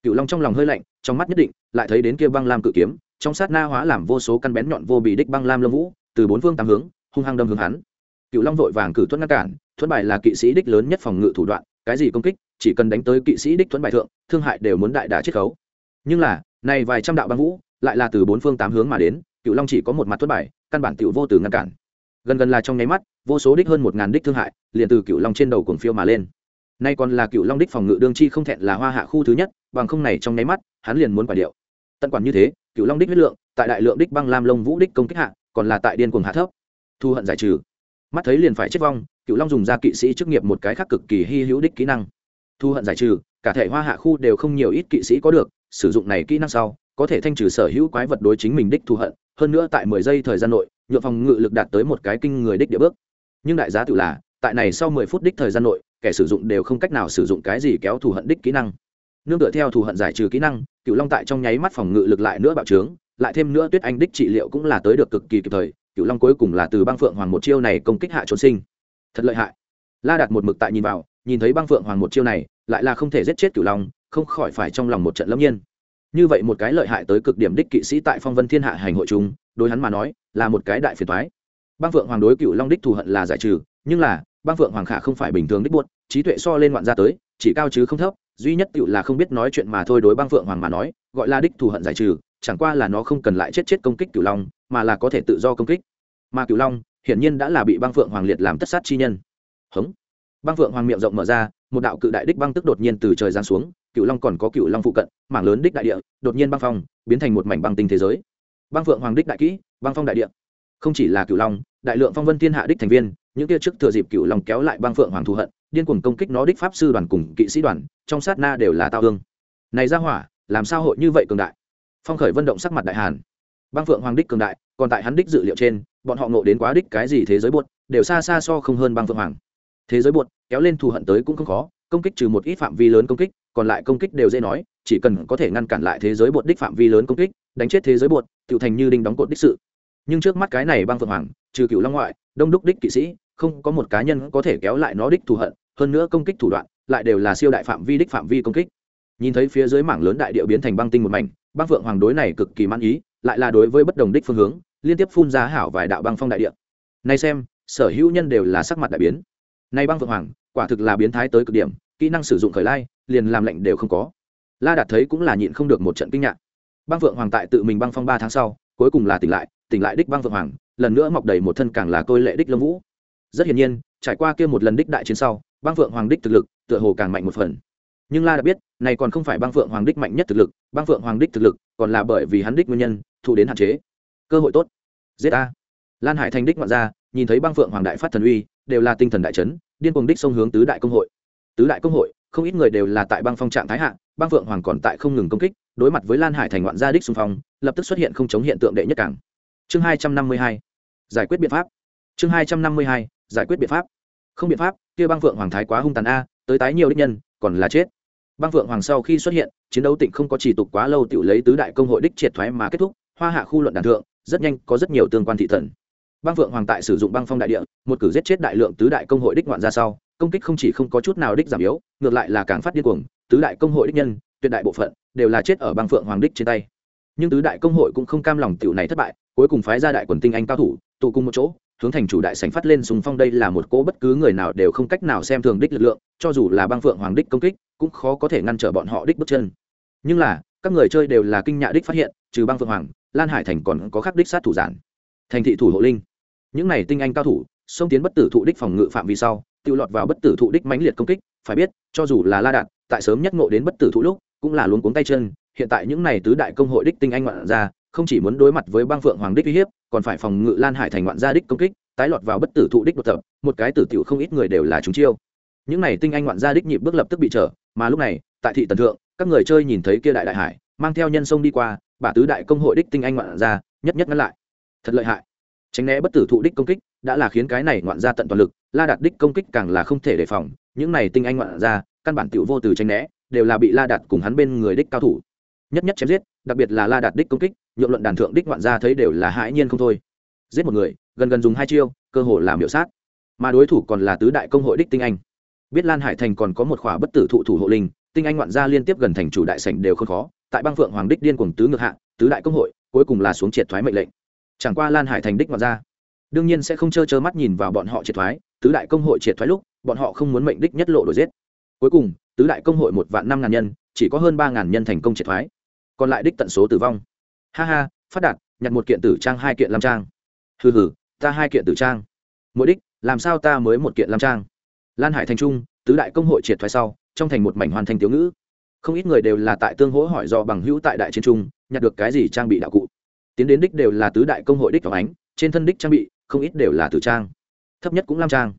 cựu long trong lòng hơi lạnh, trong mắt nhất định lại thấy đến kia băng lam cự kiếm, trong sát na hóa làm vô số căn bén nhọn vô bị đích băng lam lâm vũ, từ bốn phương tám hướng, hung hăng đâm hướng hắn. Cựu long vội vàng cử thuẫn ngăn cản, thuẫn bài là kỵ sĩ đích lớn nhất phòng ngự thủ đoạn, cái gì công kích, chỉ cần đánh tới kỵ sĩ đích thuẫn bài thượng, thương hại đều muốn đại đả chiết khấu. Nhưng là, này vài trăm đạo băng vũ, lại là từ bốn phương tám hướng mà đến cựu long chỉ có một mặt thuẫn bài, căn bản tiểu vô từ ngăn cản. Gần gần là trong nháy mắt, vô số đích hơn một ngàn đích thương hại, liền từ cựu long trên đầu cuồng phiêu mà lên. Nay còn là cựu long đích phòng ngự đương chi không thẹn là hoa hạ khu thứ nhất bằng không này trong nháy mắt, hắn liền muốn quả điệu. Tận quản như thế cựu long đích huyết lượng, tại đại lượng đích băng lam lông vũ đích công kích hạ, còn là tại điên cuồng hạ thấp. Thu hận giải trừ. Mắt thấy liền phải chết vong cựu long dùng ra kỵ sĩ chức nghiệp một cái khác cực kỳ hy hữu đích kỹ năng. Thu hận giải trừ, cả thể hoa hạ khu đều không nhiều ít kỵ sĩ có được, sử dụng này kỹ năng sau, có thể thanh trừ sở hữu quái vật đối chính mình đích thu hận, hơn nữa tại mười giây thời gian nội, nhuộm phòng ngự lực đạt tới một cái kinh người đích địa bước. Nhưng đại giá tự là, tại này sau mười phút đích thời gian nội, kẻ sử dụng đều không cách nào sử dụng cái gì kéo thù hận đích kỹ năng nương tựa theo thù hận giải trừ kỹ năng cựu long tại trong nháy mắt phòng ngự lực lại nữa bạo trướng, lại thêm nữa tuyết anh đích trị liệu cũng là tới được cực kỳ kịp thời cựu long cuối cùng là từ băng phượng hoàng một chiêu này công kích hạ trốn sinh. Thật lợi hại. La đặt một mực tại nhìn vào, nhìn thấy băng phượng hoàng một chiêu này, lại là không thể giết chết cựu long, không khỏi phải trong lòng một trận lâm nhiên. Như vậy một cái lợi hại tới cực điểm đích kỵ sĩ tại phong vân thiên hạ hành hội chúng đối hắn mà nói, là một cái đại phiền toái. Băng phượng hoàng đối cựu long đích thù hận là giải trừ, nhưng là, băng phượng hoàng khả không phải bình thường đích buốt trí tuệ so lên ngoạn ra tới, chỉ cao chứ không thấp duy nhất tựu là không biết nói chuyện mà thôi đối băng phượng hoàng mà nói, gọi là đích thù hận giải trừ, chẳng qua là nó không cần lại chết chết công kích cửu long, mà là có thể tự do công kích. Mà cửu long, hiển nhiên đã là bị băng phượng hoàng liệt làm tất sát chi nhân. Hống. Băng phượng hoàng miệng rộng mở ra, một đạo cự đại đích băng tức đột nhiên từ trời giáng xuống, cửu long còn có cửu long phụ cận, mảng lớn đích đại địa, đột nhiên băng phong, biến thành một mảnh băng tinh thế giới. Băng phượng hoàng đích đại kỹ, băng phong đại địa. Không chỉ là cửu long, đại lượng phong vân thiên hạ đích thành viên, những kia trước thừa dịp cửu long kéo lại băng phượng hoàng thù hận, điên cuồng công kích nó đích pháp sư đoàn cùng kỵ sĩ đoàn trong sát na đều là tao hương. Này ra hỏa, làm sao hội như vậy cường đại? Phong khởi vận động sắc mặt đại hàn. Băng phượng hoàng đích cường đại, còn tại hắn đích dự liệu trên, bọn họ ngộ đến quá đích cái gì thế giới buột, đều xa xa so không hơn băng phượng hoàng. Thế giới buột, kéo lên thù hận tới cũng không khó, công kích trừ một ít phạm vi lớn công kích, còn lại công kích đều dễ nói, chỉ cần có thể ngăn cản lại thế giới bột đích phạm vi lớn công kích, đánh chết thế giới bột tự thành như đinh đóng cột đích sự. Nhưng trước mắt cái này băng phượng hoàng, trừ cựu long ngoại, đông đúc đích kỵ sĩ, không có một cá nhân có thể kéo lại nó đích thù hận, hơn nữa công kích thủ đoạn lại đều là siêu đại phạm vi đích phạm vi công kích. Nhìn thấy phía dưới mảng lớn đại địa biến thành băng tinh một mảnh băng phượng hoàng đối này cực kỳ mãn ý, lại là đối với bất đồng đích phương hướng, liên tiếp phun ra hảo vài đạo băng phong đại địa. Nay xem, sở hữu nhân đều là sắc mặt đại biến. Nay băng phượng hoàng, quả thực là biến thái tới cực điểm, kỹ năng sử dụng khởi lai, liền làm lệnh đều không có. La đạt thấy cũng là nhịn không được một trận kinh ngạc. Băng phượng hoàng tại tự mình băng phong ba tháng sau, cuối cùng là tỉnh lại tỉnh lại đích băng phượng hoàng, lần nữa mọc đầy một thân càng là tôi lệ đích lâm vũ. Rất hiển nhiên, trải qua kia một lần đích đại chiến sau băng phượng hoàng đích thực lực, tựa hồ càng mạnh một phần. Nhưng la đã biết, này còn không phải băng phượng hoàng đích mạnh nhất thực lực, băng phượng hoàng đích thực lực còn là bởi vì hắn đích nguyên nhân, thụ đến hạn chế. Cơ hội tốt. Giết a. Lan hải thành đích ngoạn ra nhìn thấy băng phượng hoàng đại phát thần uy, đều là tinh thần đại chấn, điên cuồng đích sông hướng tứ đại công hội. Tứ đại công hội, không ít người đều là tại băng phong trạng thái hạ, băng phượng hoàng còn tại không ngừng công kích, đối mặt với lan hải thành ngoạn gia đích xung phong, lập tức xuất hiện không chống hiện tượng đệ nhất cảng. Chương hai trăm năm mươi hai. Giải quyết biện pháp. Chương hai trăm năm mươi hai. Giải quyết biện pháp không biện pháp, kia băng phượng hoàng thái quá hung tàn a, tới tái nhiều đích nhân, còn là chết. Băng phượng hoàng sau khi xuất hiện, chiến đấu tịnh không có chỉ tục quá lâu tự lấy tứ đại công hội đích triệt thoái mà kết thúc, hoa hạ khu luận đàn thượng, rất nhanh có rất nhiều tương quan thị thần. Băng phượng hoàng tại sử dụng băng phong đại địa, một cử giết chết đại lượng tứ đại công hội đích ngoạn ra sau, công kích không chỉ không có chút nào đích giảm yếu, ngược lại là càng phát điên cuồng, tứ đại công hội đích nhân, tuyệt đại bộ phận, đều là chết ở băng phượng hoàng đích trên tay. Nhưng tứ đại công hội cũng không cam lòng tiểu này thất bại, cuối cùng phái ra đại quần tinh anh cao thủ, tụ cùng một chỗ hướng thành chủ đại sảnh phát lên súng phong đây là một cỗ bất cứ người nào đều không cách nào xem thường đích lực lượng cho dù là băng phượng hoàng đích công kích cũng khó có thể ngăn trở bọn họ đích bước chân. Nhưng là các người chơi đều là kinh nhạ đích phát hiện trừ băng phượng hoàng lan hải thành còn có khắc đích sát thủ giản. Thành thị thủ hộ linh. Những này tinh anh cao thủ xông tiến bất tử thụ đích phòng ngự phạm vi sau tiêu lọt vào bất tử thụ đích mãnh liệt công kích phải biết cho dù là la Đạt, tại sớm nhất ngộ đến bất tử thụ lúc cũng là luống cuống tay chân. Hiện tại những này tứ đại công hội đích tinh anh ngoạn ra không chỉ muốn đối mặt với băng phượng hoàng đích uy hiếp, còn phải phòng ngự lan hải thành ngoạn gia đích công kích, tái lọt vào bất tử thụ đích đột tập, một cái tử tiểu không ít người đều là chúng chiêu. Những này tinh anh ngoạn gia đích nhịp bước lập tức bị trở, mà lúc này, tại thị tần thượng, các người chơi nhìn thấy kia đại đại hải, mang theo nhân sông đi qua, bả tứ đại công hội đích tinh anh ngoạn gia, nhất nhất ngăn lại. Thật lợi hại. Tránh né bất tử thụ đích công kích, đã là khiến cái này ngoạn gia tận toàn lực, la đạt đích công kích càng là không thể đề phòng, những này tinh anh ngoạn gia, căn bản tiểu vô từ tránh né, đều là bị la đạt cùng hắn bên người đích cao thủ nhất nhất chém giết, đặc biệt là la đạt đích công kích nhuộm luận đàn thượng đích ngoạn gia thấy đều là hãi nhiên không thôi. Giết một người, gần gần dùng hai chiêu, cơ hội làm hiệu sát. Mà đối thủ còn là tứ đại công hội đích tinh anh. Biết lan hải thành còn có một khỏa bất tử thụ thủ hộ linh, tinh anh ngoạn gia liên tiếp gần thành chủ đại sảnh đều không khó, tại băng phượng hoàng đích điên cùng tứ ngược hạ, tứ đại công hội, cuối cùng là xuống triệt thoái mệnh lệnh. Chẳng qua lan hải thành đích ngoạn gia, đương nhiên sẽ không trơ trơ mắt nhìn vào bọn họ triệt thoái, tứ đại công hội triệt thoái lúc, bọn họ không muốn mệnh đích nhất lộ đổi giết. Cuối cùng, tứ đại công hội một vạn năm ngàn nhân, chỉ có hơn ba ngàn nhân thành công triệt thoái còn lại đích tận số tử vong. Ha ha, phát đạt, nhặt một kiện tử trang, hai kiện làm trang. Hừ hừ, ta hai kiện tử trang. Mỗi đích, làm sao ta mới một kiện làm trang? Lan hải thành trung, tứ đại công hội triệt thoái sau, trong thành một mảnh hoàn thành tiểu ngữ. Không ít người đều là tại tương hỗ hỏi do bằng hữu tại đại chiến trung, nhặt được cái gì trang bị đạo cụ. Tiến đến đích đều là tứ đại công hội đích vào ánh, trên thân đích trang bị, không ít đều là tử trang. Thấp nhất cũng lam trang.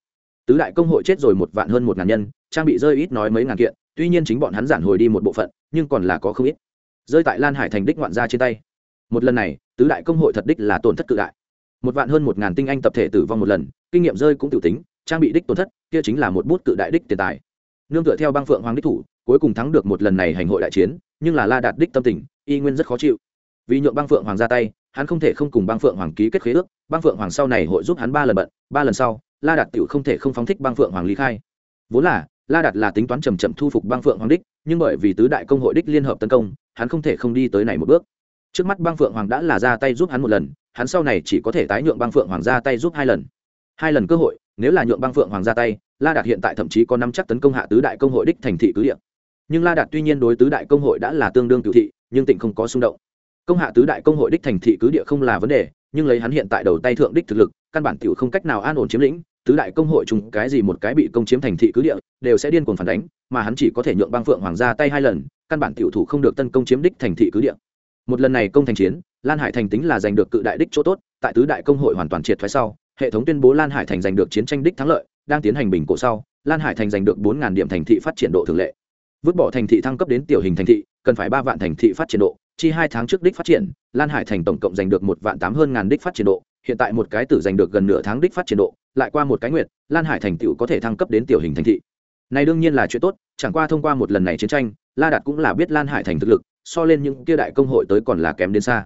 Tứ đại công hội chết rồi một vạn hơn một ngàn nhân, trang bị rơi ít nói mấy ngàn kiện, tuy nhiên chính bọn hắn giản hồi đi một bộ phận, nhưng còn là có không ít rơi tại lan hải thành đích ngoạn ra trên tay. Một lần này, tứ đại công hội thật đích là tổn thất cự đại. Một vạn hơn một ngàn tinh anh tập thể tử vong một lần, kinh nghiệm rơi cũng tự tính, trang bị đích tổn thất, kia chính là một bút cự đại đích tiền tài. Nương tựa theo băng phượng hoàng đích thủ, cuối cùng thắng được một lần này hành hội đại chiến, nhưng là la đạt đích tâm tình, y nguyên rất khó chịu. Vì nhượng băng phượng hoàng ra tay, hắn không thể không cùng băng phượng hoàng ký kết khế ước, băng phượng hoàng sau này hội giúp hắn ba lần bận, ba lần sau, la đạt tự không thể không phóng thích băng phượng hoàng lý khai. Vốn là, la đạt là tính toán chầm chậm thu phục băng phượng hoàng đích, nhưng bởi vì tứ đại công hội đích liên hợp tấn công hắn không thể không đi tới này một bước. Trước mắt băng phượng hoàng đã là ra tay giúp hắn một lần, hắn sau này chỉ có thể tái nhượng băng phượng hoàng ra tay giúp hai lần. Hai lần cơ hội, nếu là nhượng băng phượng hoàng ra tay, la đạt hiện tại thậm chí có năm chắc tấn công hạ tứ đại công hội đích thành thị cứ địa nhưng la đạt tuy nhiên đối tứ đại công hội đã là tương đương cựu thị, nhưng tỉnh không có xung động. Công hạ tứ đại công hội đích thành thị cứ địa không là vấn đề, nhưng lấy hắn hiện tại đầu tay thượng đích thực lực, căn bản tiểu không cách nào an ổn chiếm lĩnh, tứ đại công hội chung cái gì một cái bị công chiếm thành thị cứ địa, đều sẽ điên cuồng phản đánh, mà hắn chỉ có thể nhượng băng phượng hoàng ra tay hai lần căn bản tiểu thủ không được tấn công chiếm đích thành thị cứ địa. Một lần này công thành chiến, lan hải thành tính là giành được cự đại đích chỗ tốt, tại tứ đại công hội hoàn toàn triệt thoái sau, hệ thống tuyên bố lan hải thành giành được chiến tranh đích thắng lợi, đang tiến hành bình cổ sau, lan hải thành giành được bốn điểm thành thị phát triển độ thường lệ. Vứt bỏ thành thị thăng cấp đến tiểu hình thành thị, cần phải ba vạn thành thị phát triển độ, chi hai tháng trước đích phát triển, lan hải thành tổng cộng giành được một vạn tám hơn ngàn đích phát triển độ, hiện tại một cái tử giành được gần nửa tháng đích phát triển độ, lại qua một cái nguyệt, lan hải thành tựu có thể thăng cấp đến tiểu hình thành thị này đương nhiên là chuyện tốt, chẳng qua thông qua một lần này chiến tranh, la đạt cũng là biết lan hải thành thực lực, so lên những kia đại công hội tới còn là kém đến xa.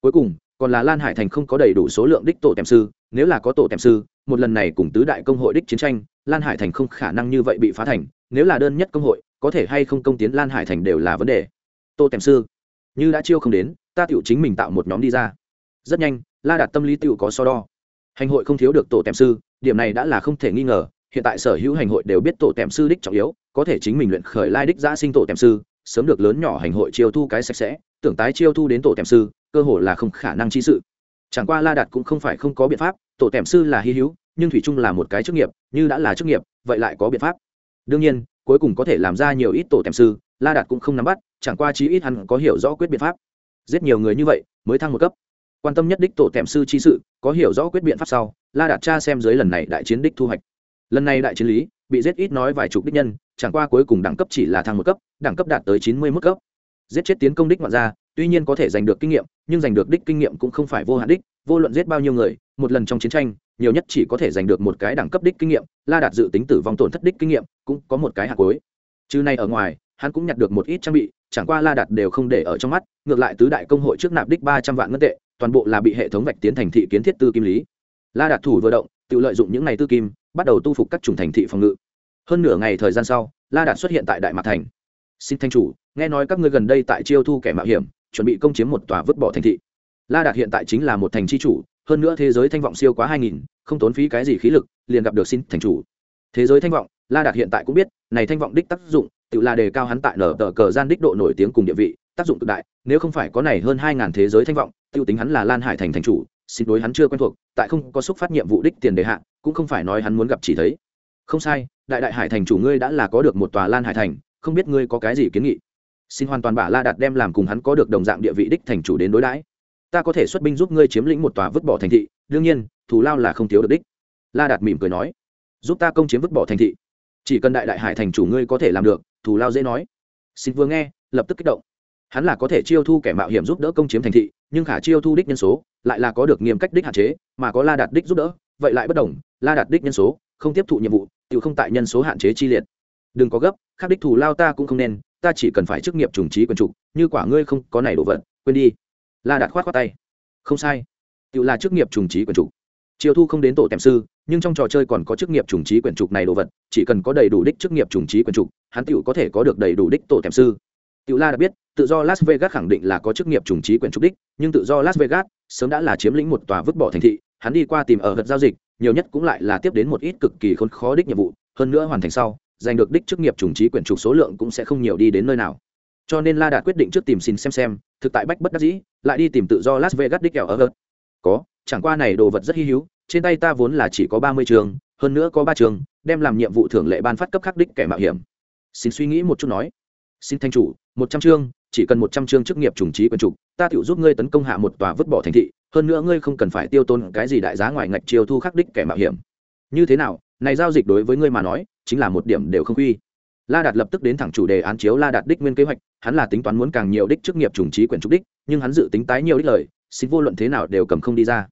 Cuối cùng, còn là lan hải thành không có đầy đủ số lượng đích tổ tèm sư, nếu là có tổ tèm sư, một lần này cùng tứ đại công hội đích chiến tranh, lan hải thành không khả năng như vậy bị phá thành, nếu là đơn nhất công hội, có thể hay không công tiến lan hải thành đều là vấn đề. Tô tèm sư, như đã chiêu không đến, ta tựu chính mình tạo một nhóm đi ra. Rất nhanh, la đạt tâm lý tựu có so đo. Hành hội không thiếu được tổ tèm sư, điểm này đã là không thể nghi ngờ hiện tại sở hữu hành hội đều biết tổ tèm sư đích trọng yếu, có thể chính mình luyện khởi lai đích giã sinh tổ tèm sư, sớm được lớn nhỏ hành hội chiêu thu cái sạch sẽ, tưởng tái chiêu thu đến tổ tèm sư, cơ hội là không khả năng chi sự. Chẳng qua la đạt cũng không phải không có biện pháp, tổ tèm sư là hy hữu, nhưng thủy chung là một cái chức nghiệp, như đã là chức nghiệp, vậy lại có biện pháp. Đương nhiên, cuối cùng có thể làm ra nhiều ít tổ tèm sư, la đạt cũng không nắm bắt, chẳng qua chí ít hắn có hiểu rõ quyết biện pháp. Giết nhiều người như vậy, mới thăng một cấp. Quan tâm nhất đích tổ tèm sư chi sự, có hiểu rõ quyết biện pháp sau, la đạt cha xem dưới lần này đại chiến đích thu hoạch lần này đại chiến lý, bị giết ít nói vài chục đích nhân, chẳng qua cuối cùng đẳng cấp chỉ là thăng một cấp, đẳng cấp đạt tới chín mươi mức cấp. Giết chết tiến công đích ngoạn ra tuy nhiên có thể giành được kinh nghiệm, nhưng giành được đích kinh nghiệm cũng không phải vô hạn đích, vô luận giết bao nhiêu người, một lần trong chiến tranh, nhiều nhất chỉ có thể giành được một cái đẳng cấp đích kinh nghiệm, la đạt dự tính tử vong tổn thất đích kinh nghiệm, cũng có một cái hạt cuối. Chứ này ở ngoài, hắn cũng nhặt được một ít trang bị, chẳng qua la đạt đều không để ở trong mắt, ngược lại tứ đại công hội trước nạp đích ba trăm vạn ngân tệ, toàn bộ là bị hệ thống vạch tiến thành thị kiến thiết tư kim lý. La đạt thủ vừa động, tự lợi dụng những ngày tư kim bắt đầu tu phục các chủng thành thị phòng ngự. Hơn nửa ngày thời gian sau, la đạt xuất hiện tại đại mạc thành. Xin thanh chủ, nghe nói các ngươi gần đây tại chiêu thu kẻ mạo hiểm, chuẩn bị công chiếm một tòa vứt bỏ thành thị. La đạt hiện tại chính là một thành chi chủ, hơn nữa thế giới thanh vọng siêu quá hai nghìn, không tốn phí cái gì khí lực, liền gặp được xin thành chủ. Thế giới thanh vọng, la đạt hiện tại cũng biết, này thanh vọng đích tác dụng, tự là đề cao hắn tại nở tờ cờ gian đích độ nổi tiếng cùng địa vị, tác dụng cực đại, nếu không phải có này hơn hai ngàn thế giới thanh vọng, tiêu tính hắn là lan hải thành thành chủ xin đối hắn chưa quen thuộc, tại không có xúc phát nhiệm vụ đích tiền đề hạ, cũng không phải nói hắn muốn gặp chỉ thấy. Không sai, đại đại hải thành chủ ngươi đã là có được một tòa lan hải thành, không biết ngươi có cái gì kiến nghị? Xin hoàn toàn bả la đạt đem làm cùng hắn có được đồng dạng địa vị đích thành chủ đến đối đãi. Ta có thể xuất binh giúp ngươi chiếm lĩnh một tòa vứt bỏ thành thị, đương nhiên, thù lao là không thiếu được đích. La đạt mỉm cười nói, giúp ta công chiếm vứt bỏ thành thị. Chỉ cần đại đại hải thành chủ ngươi có thể làm được, thù lao dễ nói. Xin vừa nghe, lập tức kích động. Hắn là có thể chiêu thu kẻ mạo hiểm giúp đỡ công chiếm thành thị nhưng khả chiêu thu đích nhân số lại là có được nghiêm cách đích hạn chế, mà có la đạt đích giúp đỡ, vậy lại bất đồng, la đạt đích nhân số, không tiếp thụ nhiệm vụ tự không tại nhân số hạn chế chi liệt. Đừng có gấp khác đích thù lao ta cũng không nên, ta chỉ cần phải chức nghiệp trùng trí quần trục, như quả ngươi không có này đồ vật, quên đi. La đạt khoát khoát tay. Không sai. Tự là chức nghiệp trùng trí quần trục. Chiêu thu không đến tổ tèm sư, nhưng trong trò chơi còn có chức nghiệp trùng trí quyển trục này đồ vật, chỉ cần có đầy đủ đích chức nghiệp trùng trí quyển trục, hắn tựu có thể có được đầy đủ đích tổ tèm sư tựu la đã biết, tự do las vegas khẳng định là có chức nghiệp trùng trí quyển trục đích, nhưng tự do las vegas sớm đã là chiếm lĩnh một tòa vứt bỏ thành thị, hắn đi qua tìm ở vật giao dịch, nhiều nhất cũng lại là tiếp đến một ít cực kỳ khốn khó đích nhiệm vụ, hơn nữa hoàn thành sau, giành được đích chức nghiệp trùng trí quyển trục số lượng cũng sẽ không nhiều đi đến nơi nào. Cho nên la đạt quyết định trước tìm xin xem xem, thực tại bách bất đắc dĩ, lại đi tìm tự do las vegas đích kẻ ở vật. Có, chẳng qua này đồ vật rất hi hữu, trên tay ta vốn là chỉ có ba mươi trường, hơn nữa có ba trường, đem làm nhiệm vụ thưởng lệ ban phát cấp khắc đích kẻ mạo hiểm. Xin suy nghĩ một chút nói xin thanh chủ, một trăm chương, chỉ cần một trăm chương chức nghiệp trùng trí quyền trục, ta tự giúp ngươi tấn công hạ một tòa vứt bỏ thành thị, hơn nữa ngươi không cần phải tiêu tôn cái gì đại giá ngoài ngạch chiêu thu khắc đích kẻ mạo hiểm. Như thế nào? Này giao dịch đối với ngươi mà nói, chính là một điểm đều không quy. La đạt lập tức đến thẳng chủ đề án chiếu la đạt đích nguyên kế hoạch, hắn là tính toán muốn càng nhiều đích chức nghiệp trùng trí quyển trục đích, nhưng hắn dự tính tái nhiều đích lời, xin vô luận thế nào đều cầm không đi ra.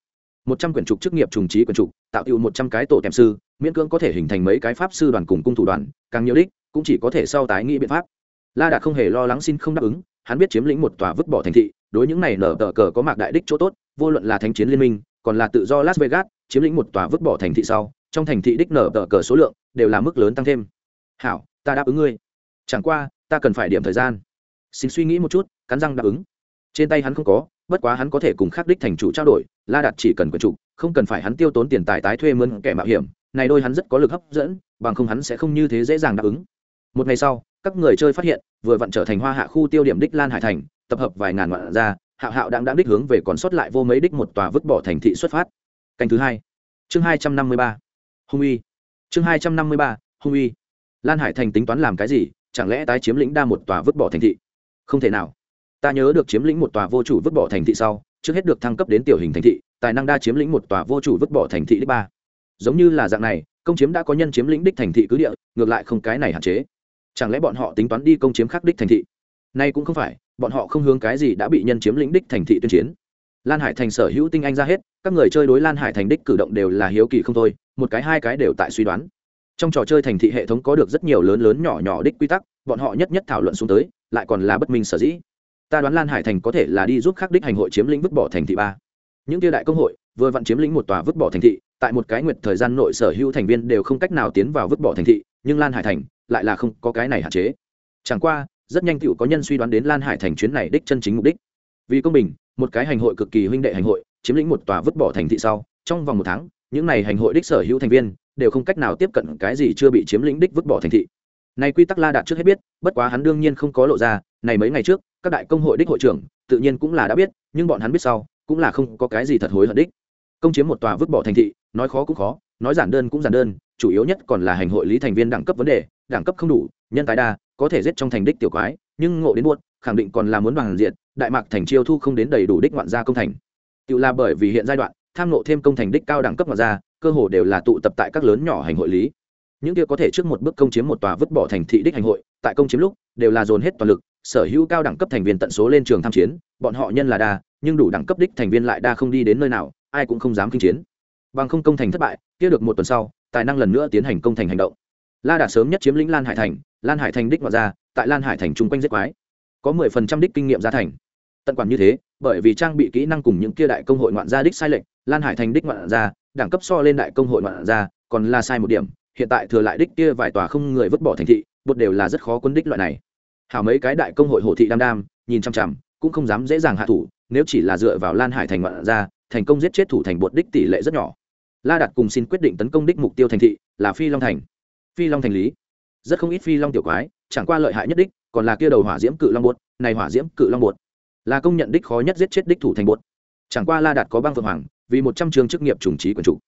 Một trăm quyển trục chức nghiệp trùng trí quyển trục, tạo tựu một trăm cái tổ tèm sư, miễn cưỡng có thể hình thành mấy cái pháp sư đoàn cùng cung thủ đoàn, càng nhiều đích, cũng chỉ có thể sau tái nghĩ biện pháp la đạt không hề lo lắng xin không đáp ứng, hắn biết chiếm lĩnh một tòa vứt bỏ thành thị, đối những này nở tờ cờ có mạc đại đích chỗ tốt, vô luận là thánh chiến liên minh, còn là tự do las vegas, chiếm lĩnh một tòa vứt bỏ thành thị sau, trong thành thị đích nở tờ cờ số lượng đều là mức lớn tăng thêm. Hảo, ta đáp ứng ngươi. Chẳng qua, ta cần phải điểm thời gian. Xin suy nghĩ một chút, cắn răng đáp ứng. Trên tay hắn không có, bất quá hắn có thể cùng khắc đích thành chủ trao đổi, la đạt chỉ cần quyền chủ, không cần phải hắn tiêu tốn tiền tài tái thuê mướn kẻ mạo hiểm, này đôi hắn rất có lực hấp dẫn, bằng không hắn sẽ không như thế dễ dàng đáp ứng. Một ngày sau các người chơi phát hiện, vừa vặn trở thành hoa hạ khu tiêu điểm đích lan hải thành, tập hợp vài ngàn ngoạn ra hạo hạo đang đang đích hướng về còn sót lại vô mấy đích một tòa vứt bỏ thành thị xuất phát. Canh thứ hai, chương hai trăm năm mươi ba, hung uy. Chương hai trăm năm mươi ba, hung uy. Lan hải thành tính toán làm cái gì? Chẳng lẽ tái chiếm lĩnh đa một tòa vứt bỏ thành thị? Không thể nào. Ta nhớ được chiếm lĩnh một tòa vô chủ vứt bỏ thành thị sau, trước hết được thăng cấp đến tiểu hình thành thị, tài năng đa chiếm lĩnh một tòa vô chủ vứt bỏ thành thị đích ba. Giống như là dạng này, công chiếm đã có nhân chiếm lĩnh đích thành thị cứ địa, ngược lại không cái này hạn chế chẳng lẽ bọn họ tính toán đi công chiếm khắc đích thành thị? Nay cũng không phải, bọn họ không hướng cái gì đã bị nhân chiếm lĩnh đích thành thị tuyên chiến. Lan hải thành sở hữu tinh anh ra hết, các người chơi đối lan hải thành đích cử động đều là hiếu kỳ không thôi, một cái hai cái đều tại suy đoán. Trong trò chơi thành thị hệ thống có được rất nhiều lớn lớn nhỏ nhỏ đích quy tắc, bọn họ nhất nhất thảo luận xuống tới, lại còn là bất minh sở dĩ. Ta đoán lan hải thành có thể là đi giúp khắc đích hành hội chiếm lĩnh vứt bỏ thành thị ba. Những tiêu đại công hội, vừa vặn chiếm lĩnh một tòa vứt bỏ thành thị, tại một cái nguyệt thời gian nội sở hữu thành viên đều không cách nào tiến vào vứt bỏ thành thị nhưng lan hải thành lại là không có cái này hạn chế. Chẳng qua, rất nhanh cựu có nhân suy đoán đến lan hải thành chuyến này đích chân chính mục đích. Vì công bình, một cái hành hội cực kỳ huynh đệ hành hội, chiếm lĩnh một tòa vứt bỏ thành thị sau, trong vòng một tháng, những này hành hội đích sở hữu thành viên đều không cách nào tiếp cận cái gì chưa bị chiếm lĩnh đích vứt bỏ thành thị. Này quy tắc la đạt trước hết biết, bất quá hắn đương nhiên không có lộ ra, này mấy ngày trước, các đại công hội đích hội trưởng tự nhiên cũng là đã biết, nhưng bọn hắn biết sau, cũng là không có cái gì thật hối hận đích. Công chiếm một tòa vứt bỏ thành thị, nói khó cũng khó, nói giản đơn cũng giản đơn chủ yếu nhất còn là hành hội lý thành viên đẳng cấp vấn đề, đẳng cấp không đủ, nhân tài đa, có thể giết trong thành đích tiểu quái, nhưng ngộ đến buốt, khẳng định còn là muốn bằng diện đại mạc thành chiêu thu không đến đầy đủ đích ngoạn gia công thành. Tự là bởi vì hiện giai đoạn, tham nộ thêm công thành đích cao đẳng cấp ngoạn gia, cơ hồ đều là tụ tập tại các lớn nhỏ hành hội lý. Những kia có thể trước một bước công chiếm một tòa vứt bỏ thành thị đích hành hội, tại công chiếm lúc, đều là dồn hết toàn lực, sở hữu cao đẳng cấp thành viên tận số lên trường tham chiến, bọn họ nhân là đa, nhưng đủ đẳng cấp đích thành viên lại đa không đi đến nơi nào, ai cũng không dám kinh chiến. Bằng không công thành thất bại, kia được một tuần sau tài năng lần nữa tiến hành công thành hành động. La đạt sớm nhất chiếm lĩnh lan hải thành, lan hải thành đích ngoại ra tại lan hải thành chung quanh giết quái. Có mười phần trăm đích kinh nghiệm gia thành. Tận quản như thế, bởi vì trang bị kỹ năng cùng những kia đại công hội ngoạn gia đích sai lệch, lan hải thành đích ngoạn gia, đẳng cấp so lên đại công hội ngoạn gia, còn là sai một điểm, hiện tại thừa lại đích kia vài tòa không người vứt bỏ thành thị, bột đều là rất khó quân đích loại này. Hảo mấy cái đại công hội hồ thị đam đam, nhìn chằm chằm, cũng không dám dễ dàng hạ thủ, nếu chỉ là dựa vào lan hải thành ngoạn gia, thành công giết chết thủ thành bột đích tỷ lệ rất nhỏ la đạt cùng xin quyết định tấn công đích mục tiêu thành thị là phi long thành. Phi long thành lý. Rất không ít phi long tiểu quái, chẳng qua lợi hại nhất đích, còn là kia đầu hỏa diễm cự long bột, này hỏa diễm cự long bột là công nhận đích khó nhất giết chết đích thủ thành bột. Chẳng qua la đạt có băng phượng hoàng, vì một trăm trường chức nghiệp trùng trí quần chủ.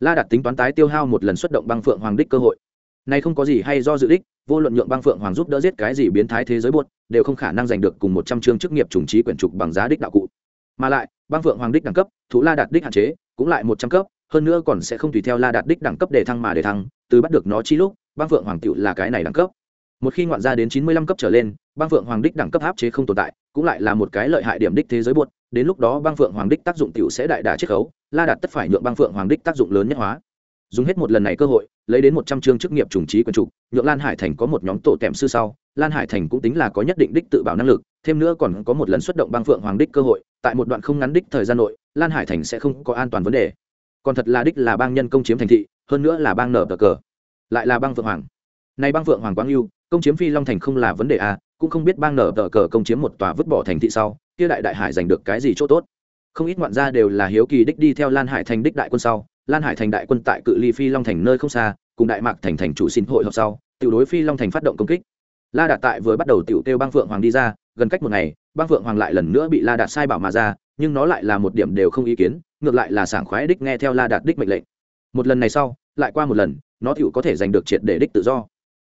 La đạt tính toán tái tiêu hao một lần xuất động băng phượng hoàng đích cơ hội. Này không có gì hay do dự đích, vô luận nhượng băng phượng hoàng giúp đỡ giết cái gì biến thái thế giới buốt đều không khả năng giành được cùng một trăm chương chức nghiệp trùng trí quyển trục bằng giá đích đạo cụ. Mà lại, băng phượng hoàng đích đẳng cấp thú la đạt đích hạn chế, cũng lại một trăm cấp hơn nữa còn sẽ không tùy theo la đạt đích đẳng cấp để thăng mà để thăng, từ bắt được nó chi lúc, băng phượng hoàng tựu là cái này đẳng cấp. Một khi ngoạn ra đến chín mươi lăm cấp trở lên, băng phượng hoàng đích đẳng cấp áp chế không tồn tại, cũng lại là một cái lợi hại điểm đích thế giới buột đến lúc đó băng phượng hoàng đích tác dụng tựu sẽ đại đà chiết khấu, la đạt tất phải nhượng băng phượng hoàng đích tác dụng lớn nhất hóa. Dùng hết một lần này cơ hội, lấy đến một trăm chương chức nghiệp trùng trí quân trục nhượng lan hải thành có một nhóm tổ tèm sư sau, lan hải thành cũng tính là có nhất định đích tự bảo năng lực, thêm nữa còn có một lần xuất động băng phượng hoàng đích cơ hội, tại một đoạn không ngắn đích thời gian nội, lan hải thành sẽ không có an toàn vấn đề còn thật là đích là bang nhân công chiếm thành thị, hơn nữa là bang nở cờ cờ, lại là bang phượng hoàng. Nay bang phượng hoàng quang lưu, công chiếm phi long thành không là vấn đề à cũng không biết bang nở tờ cờ công chiếm một tòa vứt bỏ thành thị sau, kia đại đại hải giành được cái gì chỗ tốt. Không ít ngoạn gia đều là hiếu kỳ đích đi theo lan hải thành đích đại quân sau, lan hải thành đại quân tại cự ly phi long thành nơi không xa, cùng đại mạc thành thành chủ xin hội họp sau, tiểu đối phi long thành phát động công kích. La đạt tại vừa bắt đầu tiểu kêu bang phượng hoàng đi ra, gần cách một ngày, bang phượng hoàng lại lần nữa bị la đạt sai bảo mà ra nhưng nó lại là một điểm đều không ý kiến, ngược lại là sảng khoái đích nghe theo la đạt đích mệnh lệnh. Một lần này sau, lại qua một lần, nó tiểu có thể giành được triệt để đích tự do.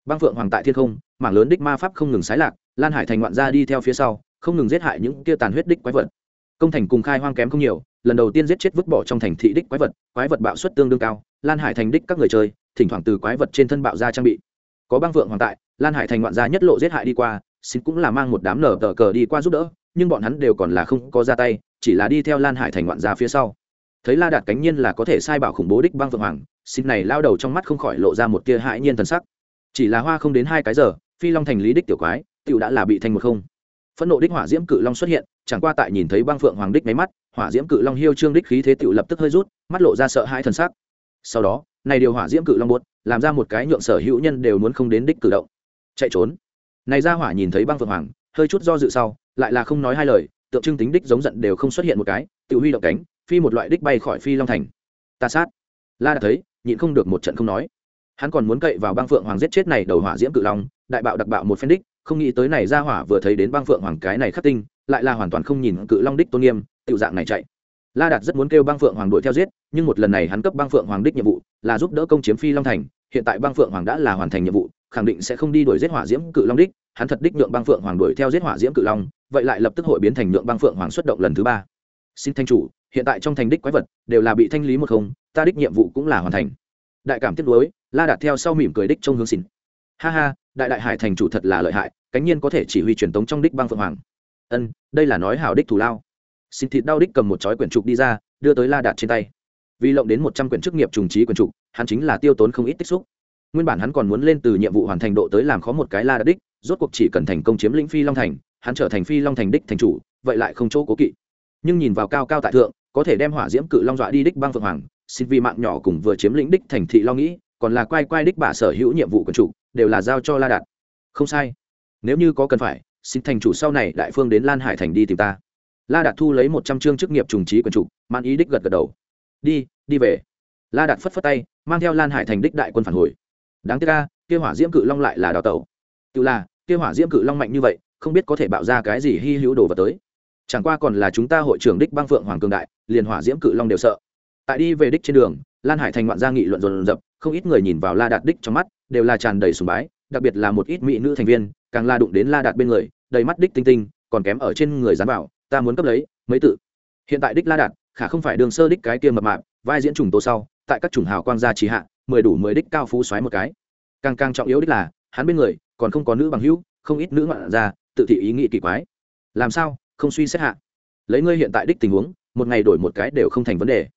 Băng phượng hoàng tại thiên không, mảng lớn đích ma pháp không ngừng sái lạc, lan hải thành ngoạn gia đi theo phía sau, không ngừng giết hại những kia tàn huyết đích quái vật. Công thành cùng khai hoang kém không nhiều, lần đầu tiên giết chết vứt bỏ trong thành thị đích quái vật quái vật bạo suất tương đương cao, lan hải thành đích các người chơi, thỉnh thoảng từ quái vật trên thân bạo ra trang bị. Có băng vượng hoàng tại, lan hải thành ngoạn gia nhất lộ giết hại đi qua xin cũng là mang một đám nở tờ cờ đi qua giúp đỡ nhưng bọn hắn đều còn là không có ra tay, chỉ là đi theo lan hải thành ngoạn ra phía sau. Thấy la đạt cánh nhiên là có thể sai bảo khủng bố đích băng vượng hoàng, xin này lao đầu trong mắt không khỏi lộ ra một tia hãi nhiên thần sắc. Chỉ là hoa không đến hai cái giờ, phi long thành lý đích tiểu quái tựu đã là bị thành một không. Phẫn nộ đích hỏa diễm cự long xuất hiện, chẳng qua tại nhìn thấy băng phượng hoàng đích máy mắt, hỏa diễm cự long hiêu trương đích khí thế tựu lập tức hơi rút, mắt lộ ra sợ hãi thần sắc. Sau đó, này điều hỏa diễm cự long buốt, làm ra một cái nhượng sở hữu nhân đều muốn không đến đích cử động. Chạy trốn. Này ra hỏa nhìn thấy băng phượng hoàng, hơi chút do dự sau lại là không nói hai lời, tượng trưng tính đích giống giận đều không xuất hiện một cái, tự huy động cánh, phi một loại đích bay khỏi phi long thành. Ta sát. La đã thấy, nhịn không được một trận không nói. Hắn còn muốn cậy vào băng phượng hoàng giết chết này đầu hỏa diễm cự long, đại bạo đặc bạo một phen đích, không nghĩ tới này ra hỏa vừa thấy đến băng phượng hoàng cái này khắc tinh, lại là hoàn toàn không nhìn cự long đích tôn nghiêm tự dạng này chạy. La đạt rất muốn kêu băng phượng hoàng đuổi theo giết, nhưng một lần này hắn cấp băng phượng hoàng đích nhiệm vụ là giúp đỡ công chiếm phi long thành, hiện tại băng phượng hoàng đã là hoàn thành nhiệm vụ khẳng định sẽ không đi đuổi giết hỏa diễm cự long đích, hắn thật đích nhượng băng phượng hoàng đuổi theo giết hỏa diễm cự long, vậy lại lập tức hội biến thành nhượng băng phượng hoàng xuất động lần thứ ba. Xin thanh chủ, hiện tại trong thành đích quái vật đều là bị thanh lý một không, ta đích nhiệm vụ cũng là hoàn thành. Đại cảm tiếp nối la đạt theo sau mỉm cười đích trông hướng xin. Ha ha, đại đại hải thành chủ thật là lợi hại, cánh nhiên có thể chỉ huy truyền tống trong đích băng phượng hoàng. Ân, đây là nói hảo đích thủ lao. Xin thịt đau đích cầm một chói quyển trục đi ra, đưa tới la đạt trên tay. Vì lộng đến một trăm quyển chức nghiệp trùng trí quyển trục, hắn chính là tiêu tốn không ít tích xúc nguyên bản hắn còn muốn lên từ nhiệm vụ hoàn thành độ tới làm khó một cái la đạt đích, rốt cuộc chỉ cần thành công chiếm lĩnh phi long thành, hắn trở thành phi long thành đích thành chủ, vậy lại không chỗ cố kỵ. Nhưng nhìn vào cao cao tại thượng, có thể đem hỏa diễm cự long dọa đi đích băng phượng hoàng, xin vì mạng nhỏ cùng vừa chiếm lĩnh đích thành thị lo nghĩ, còn là quay quay đích bà sở hữu nhiệm vụ quần chủ, đều là giao cho la đạt. Không sai. Nếu như có cần phải, xin thành chủ sau này đại phương đến lan hải thành đi tìm ta. La đạt thu lấy một trăm chương chức nghiệp trùng trí quần chủ man ý đích gật gật đầu. Đi đi về. La đạt phất phất tay, mang theo lan hải thành đích đại quân phản hồi đáng tiếc ca kêu hỏa diễm cự long lại là đào tẩu. Tự là kêu hỏa diễm cự long mạnh như vậy, không biết có thể bạo ra cái gì hy hữu đồ vật tới. Chẳng qua còn là chúng ta hội trưởng đích băng phượng hoàng cường đại, liền hỏa diễm cự long đều sợ. Tại đi về đích trên đường, lan hải thành ngoạn gia nghị luận dồn dập không ít người nhìn vào la đạt đích trong mắt, đều là tràn đầy sùng bái, đặc biệt là một ít mỹ nữ thành viên, càng la đụng đến la đạt bên người, đầy mắt đích tinh tinh, còn kém ở trên người dán vào, ta muốn cấp lấy, mấy tự. Hiện tại đích la đạt, khả không phải đường sơ đích cái kia mập mạp, vai diễn trùng tô sau tại các chủng hào quang gia trì hạ, mười đủ mười đích cao phú xoáy một cái. Càng càng trọng yếu đích là, hắn bên người còn không có nữ bằng hữu, không ít nữ ngoạn gia tự thị ý nghĩ kỳ quái. Làm sao, không suy xét hạ? Lấy ngươi hiện tại đích tình huống, một ngày đổi một cái đều không thành vấn đề.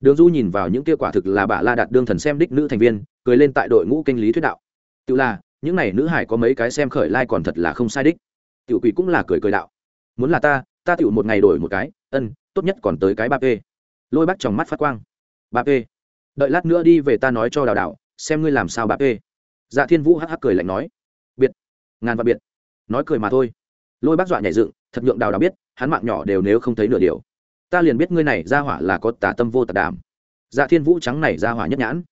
Đường du nhìn vào những kia quả thực là bà la đạt đương thần xem đích nữ thành viên, cười lên tại đội ngũ kinh lý thuyết đạo. Tự là, những này nữ hải có mấy cái xem khởi lai、like、còn thật là không sai đích. Tiểu quỷ cũng là cười cười đạo. Muốn là ta ta tiểu một ngày đổi một cái, ân, tốt nhất còn tới cái ba p lôi bắt trong mắt phát quang. Ba p đợi lát nữa đi về ta nói cho đào đào, xem ngươi làm sao ba ê dạ thiên vũ hắc hắc cười lạnh nói. Biệt. Ngàn và biệt. Nói cười mà thôi. Lôi bác dọa nhảy dựng, thật nhượng đào đào biết, hắn mạng nhỏ đều nếu không thấy nửa điều. Ta liền biết ngươi này ra hỏa là có tà tâm vô tà đàm. Dạ thiên vũ trắng này ra hỏa nhất nhãn.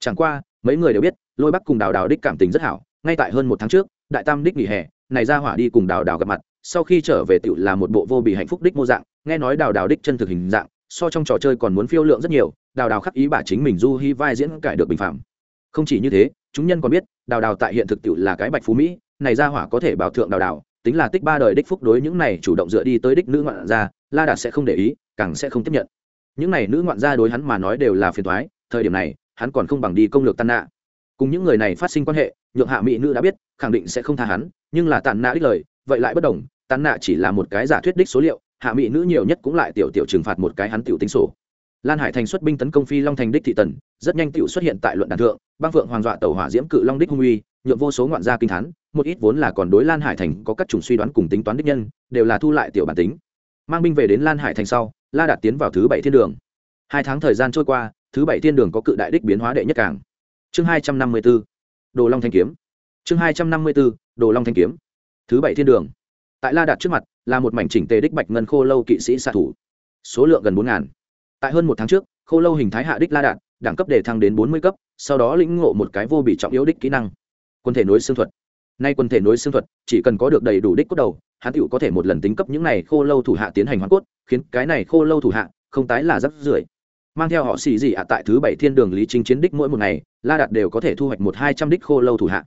Chẳng qua, mấy người đều biết, lôi bắc cùng đào đào đích cảm tình rất hảo, ngay tại hơn một tháng trước, đại tam đích nghỉ hè, này ra hỏa đi cùng đào đào gặp mặt, sau khi trở về tựu là một bộ vô bị hạnh phúc đích mô dạng, nghe nói đào đào đích chân thực hình dạng so trong trò chơi còn muốn phiêu lượng rất nhiều, đào đào khắc ý bà chính mình du hy vai diễn cải được bình phạm. Không chỉ như thế, chúng nhân còn biết, đào đào tại hiện thực tiệu là cái bạch phú mỹ, này ra hỏa có thể bảo thượng đào đào, tính là tích ba đời đích phúc đối những này chủ động dựa đi tới đích nữ ngoạn gia, la đạt sẽ không để ý, càng sẽ không tiếp nhận. Những này nữ ngoạn gia đối hắn mà nói đều là phiền thoái thời điểm này, hắn còn không bằng đi công lược tàn nạ. Cùng những người này phát sinh quan hệ, nhượng hạ mỹ nữ đã biết, khẳng định sẽ không tha hắn, nhưng là tàn nạ đích lời, vậy lại bất đồng, tàn nạ chỉ là một cái giả thuyết đích số liệu hạ mỹ nữ nhiều nhất cũng lại tiểu tiểu trừng phạt một cái hắn tiểu tính sổ. Lan hải thành xuất binh tấn công phi long thành đích thị tần, rất nhanh tiểu xuất hiện tại luận đàn thượng băng phượng hoàng dọa tàu hỏa diễm cự long đích hung uy, nhượng vô số ngoạn gia kinh thán, một ít vốn là còn đối lan hải thành có các chủng suy đoán cùng tính toán đích nhân, đều là thu lại tiểu bản tính. Mang binh về đến lan hải thành sau, la đạt tiến vào thứ bảy thiên đường. Hai tháng thời gian trôi qua, thứ bảy thiên đường có cự đại đích biến hóa đệ nhất càng. Chương hai trăm năm mươi b ố đồ long thanh kiếm. Chương hai trăm năm mươi b ố đồ long thanh kiếm. Thứ bảy thiên đường. Tại la đạt trước mặt là một mảnh chỉnh tề đích bạch ngân khô lâu kỵ sĩ xạ thủ. Số lượng gần bốn ngàn. Tại hơn một tháng trước khô lâu hình thái hạ đích la đạn, đẳng cấp để thăng đến bốn mươi cấp sau đó lĩnh ngộ một cái vô bị trọng yếu đích kỹ năng. Quân thể nối xương thuật. Nay quân thể nối xương thuật chỉ cần có được đầy đủ đích cốt đầu hắn tựu có thể một lần tính cấp những này khô lâu thủ hạ tiến hành hoàn cốt khiến cái này khô lâu thủ hạ không tái là rắc rưởi. Mang theo họ xì gì ạ tại thứ bảy thiên đường lý chính chiến đích mỗi một ngày la đạt đều có thể thu hoạch một hai trăm đích khô lâu thủ hạ.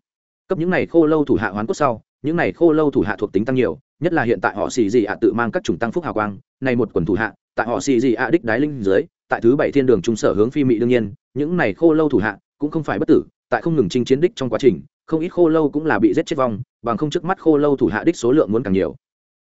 Cấp những này khô lâu thủ hạ hoán cốt sau những này khô lâu thủ hạ thuộc tính tăng nhiều, nhất là hiện tại họ xì gì ạ tự mang các chủng tăng phúc hào quang, này một quần thủ hạ, tại họ xì gì ạ đích đái linh dưới, tại thứ bảy thiên đường trung sở hướng phi mị đương nhiên, những này khô lâu thủ hạ cũng không phải bất tử, tại không ngừng chinh chiến đích trong quá trình, không ít khô lâu cũng là bị giết chết vong, bằng không trước mắt khô lâu thủ hạ đích số lượng muốn càng nhiều.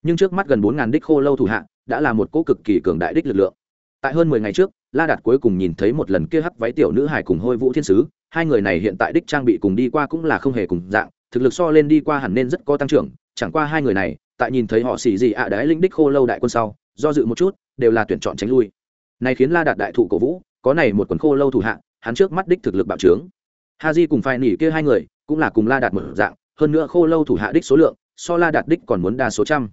Nhưng trước mắt gần bốn ngàn đích khô lâu thủ hạ đã là một cỗ cực kỳ cường đại đích lực lượng. Tại hơn mười ngày trước, la đạt cuối cùng nhìn thấy một lần kia hắc váy tiểu nữ hải cùng hôi vũ thiên sứ, hai người này hiện tại đích trang bị cùng đi qua cũng là không hề cùng dạng thực lực so lên đi qua hẳn nên rất có tăng trưởng, chẳng qua hai người này, tại nhìn thấy họ xì gì ạ à đái linh đích khô lâu đại quân sau, do dự một chút, đều là tuyển chọn tránh lui. Này khiến la đạt đại thụ cổ vũ, có này một quần khô lâu thủ hạ, hắn trước mắt đích thực lực bạo trướng. Ha di cùng phai nỉ kia hai người, cũng là cùng la đạt một dạng, hơn nữa khô lâu thủ hạ đích số lượng, so la đạt đích còn muốn đa số trăm.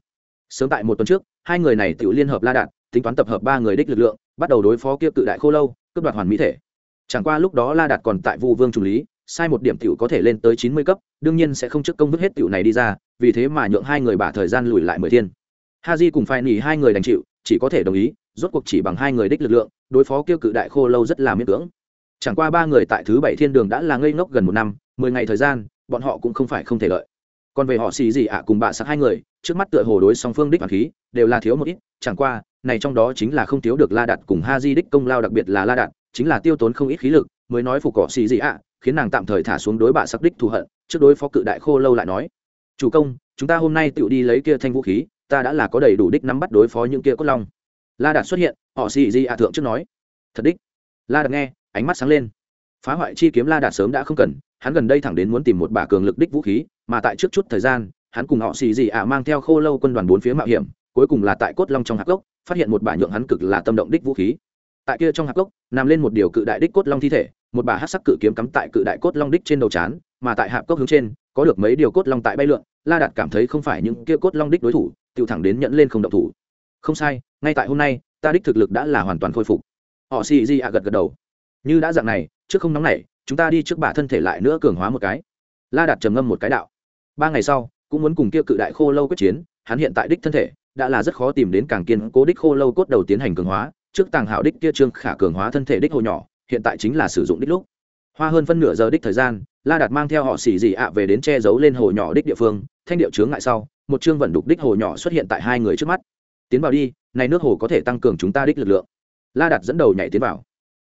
Sớm tại một tuần trước, hai người này tự liên hợp la đạt, tính toán tập hợp ba người đích lực lượng, bắt đầu đối phó kia cự đại khô lâu, cướp đoạt hoàn mỹ thể. Chẳng qua lúc đó la đạt còn tại vu vương trùng lý sai một điểm tiểu có thể lên tới chín mươi cấp, đương nhiên sẽ không trước công vứt hết tiểu này đi ra, vì thế mà nhượng hai người bả thời gian lùi lại mười thiên. Ha cùng phai nỉ hai người đành chịu, chỉ có thể đồng ý, rốt cuộc chỉ bằng hai người đích lực lượng, đối phó kêu cự đại khô lâu rất là miễn cưỡng. Chẳng qua ba người tại thứ bảy thiên đường đã là ngây ngốc gần một năm, mười ngày thời gian, bọn họ cũng không phải không thể lợi. Còn về họ xì gì ạ, cùng bà sắc hai người, trước mắt tựa hồ đối song phương đích hoàn khí, đều là thiếu một ít, chẳng qua, này trong đó chính là không thiếu được la đặt cùng ha đích công lao đặc biệt là la đặt chính là tiêu tốn không ít khí lực, mới nói phục cỏ xì gì ạ khiến nàng tạm thời thả xuống đối bạ sắc đích thù hận, trước đối phó cự đại khô lâu lại nói, chủ công, chúng ta hôm nay tự đi lấy kia thanh vũ khí, ta đã là có đầy đủ đích nắm bắt đối phó những kia cốt long. La đạt xuất hiện, họ xì di ạ thượng trước nói, thật đích. La đạt nghe, ánh mắt sáng lên. Phá hoại chi kiếm la đạt sớm đã không cần, hắn gần đây thẳng đến muốn tìm một bà cường lực đích vũ khí, mà tại trước chút thời gian, hắn cùng họ xì gì ạ mang theo khô lâu quân đoàn bốn phía mạo hiểm, cuối cùng là tại cốt long trong hạc gốc, phát hiện một bà nhượng hắn cực là tâm động đích vũ khí. Tại kia trong hạc gốc, nằm lên một điều cự đại đích cốt long thi thể một bà hát sắc cự kiếm cắm tại cự đại cốt long đích trên đầu trán mà tại hạp cốc hướng trên, có được mấy điều cốt long tại bay lượn, la đạt cảm thấy không phải những kia cốt long đích đối thủ tự thẳng đến nhận lên không động thủ. Không sai, ngay tại hôm nay, ta đích thực lực đã là hoàn toàn khôi phục. Họ xì di ạ gật gật đầu. Như đã dạng này, trước không nóng này chúng ta đi trước bả thân thể lại nữa cường hóa một cái. La đạt trầm ngâm một cái đạo. Ba ngày sau, cũng muốn cùng kia cự đại khô lâu quyết chiến, hắn hiện tại đích thân thể, đã là rất khó tìm đến càng kiên cố đích khô lâu cốt đầu tiến hành cường hóa, trước tàng hảo đích kia trương khả cường hóa thân thể đích hồ nhỏ hiện tại chính là sử dụng đích lúc. Hoa hơn phân nửa giờ đích thời gian, la đạt mang theo họ xì dị ạ về đến che giấu lên hồ nhỏ đích địa phương, thanh điệu chướng ngại sau, một chương vận đục đích hồ nhỏ xuất hiện tại hai người trước mắt. Tiến vào đi, này nước hồ có thể tăng cường chúng ta đích lực lượng. La đạt dẫn đầu nhảy tiến vào.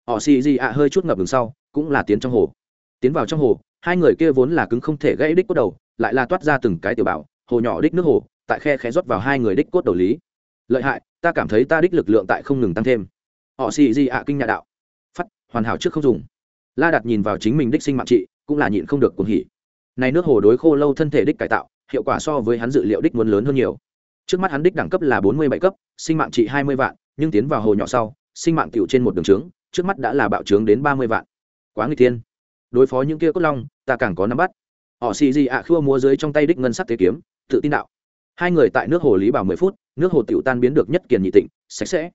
Họ xì dị ạ hơi chút ngập đường sau, cũng là tiến trong hồ. Tiến vào trong hồ, hai người kia vốn là cứng không thể gãy đích cốt đầu, lại là toát ra từng cái tiểu bảo, hồ nhỏ đích nước hồ, tại khe khẽ rót vào hai người đích cốt đầu lý. Lợi hại, ta cảm thấy ta đích lực lượng tại không ngừng tăng thêm. Họ xì gì ạ kinh nhà đạo hoàn hảo trước không dùng. La đặt nhìn vào chính mình đích sinh mạng trị, cũng là nhịn không được cuồng hỉ. Này nước hồ đối khô lâu thân thể đích cải tạo, hiệu quả so với hắn dự liệu đích muốn lớn hơn nhiều. Trước mắt hắn đích đẳng cấp là bốn mươi bảy cấp, sinh mạng trị hai mươi vạn, nhưng tiến vào hồ nhỏ sau, sinh mạng cựu trên một đường trướng, trước mắt đã là bạo trướng đến ba mươi vạn. Quá người thiên. Đối phó những kia cốt long, ta càng có nắm bắt. Họ xì gì ạ, khua múa dưới trong tay đích ngân sắc tế kiếm, tự tin đạo. Hai người tại nước hồ lý bảo mười phút, nước hồ tiểu tan biến được nhất kiền nhị tịnh, sạch sẽ.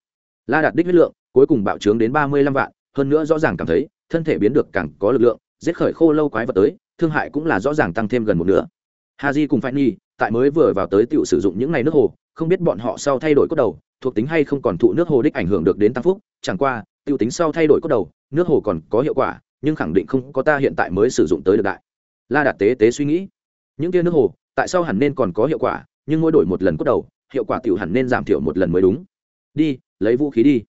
La đạt đích huyết lượng, cuối cùng bạo trướng đến ba mươi lăm vạn hơn nữa rõ ràng cảm thấy, thân thể biến được càng có lực lượng, giết khởi khô lâu quái vật tới, thương hại cũng là rõ ràng tăng thêm gần một nửa. Ha cùng cùng nhi tại mới vừa vào tới tiểu sử dụng những ngày nước hồ, không biết bọn họ sau thay đổi cốt đầu, thuộc tính hay không còn thụ nước hồ đích ảnh hưởng được đến tăng phúc, chẳng qua tiêu tính sau thay đổi cốt đầu, nước hồ còn có hiệu quả, nhưng khẳng định không có ta hiện tại mới sử dụng tới được đại. La đạt tế tế suy nghĩ. Những kia nước hồ, tại sao hẳn nên còn có hiệu quả, nhưng mỗi đổi một lần cốt đầu, hiệu quả tiểu hẳn nên giảm thiểu một lần mới đúng. Đi, lấy vũ khí đi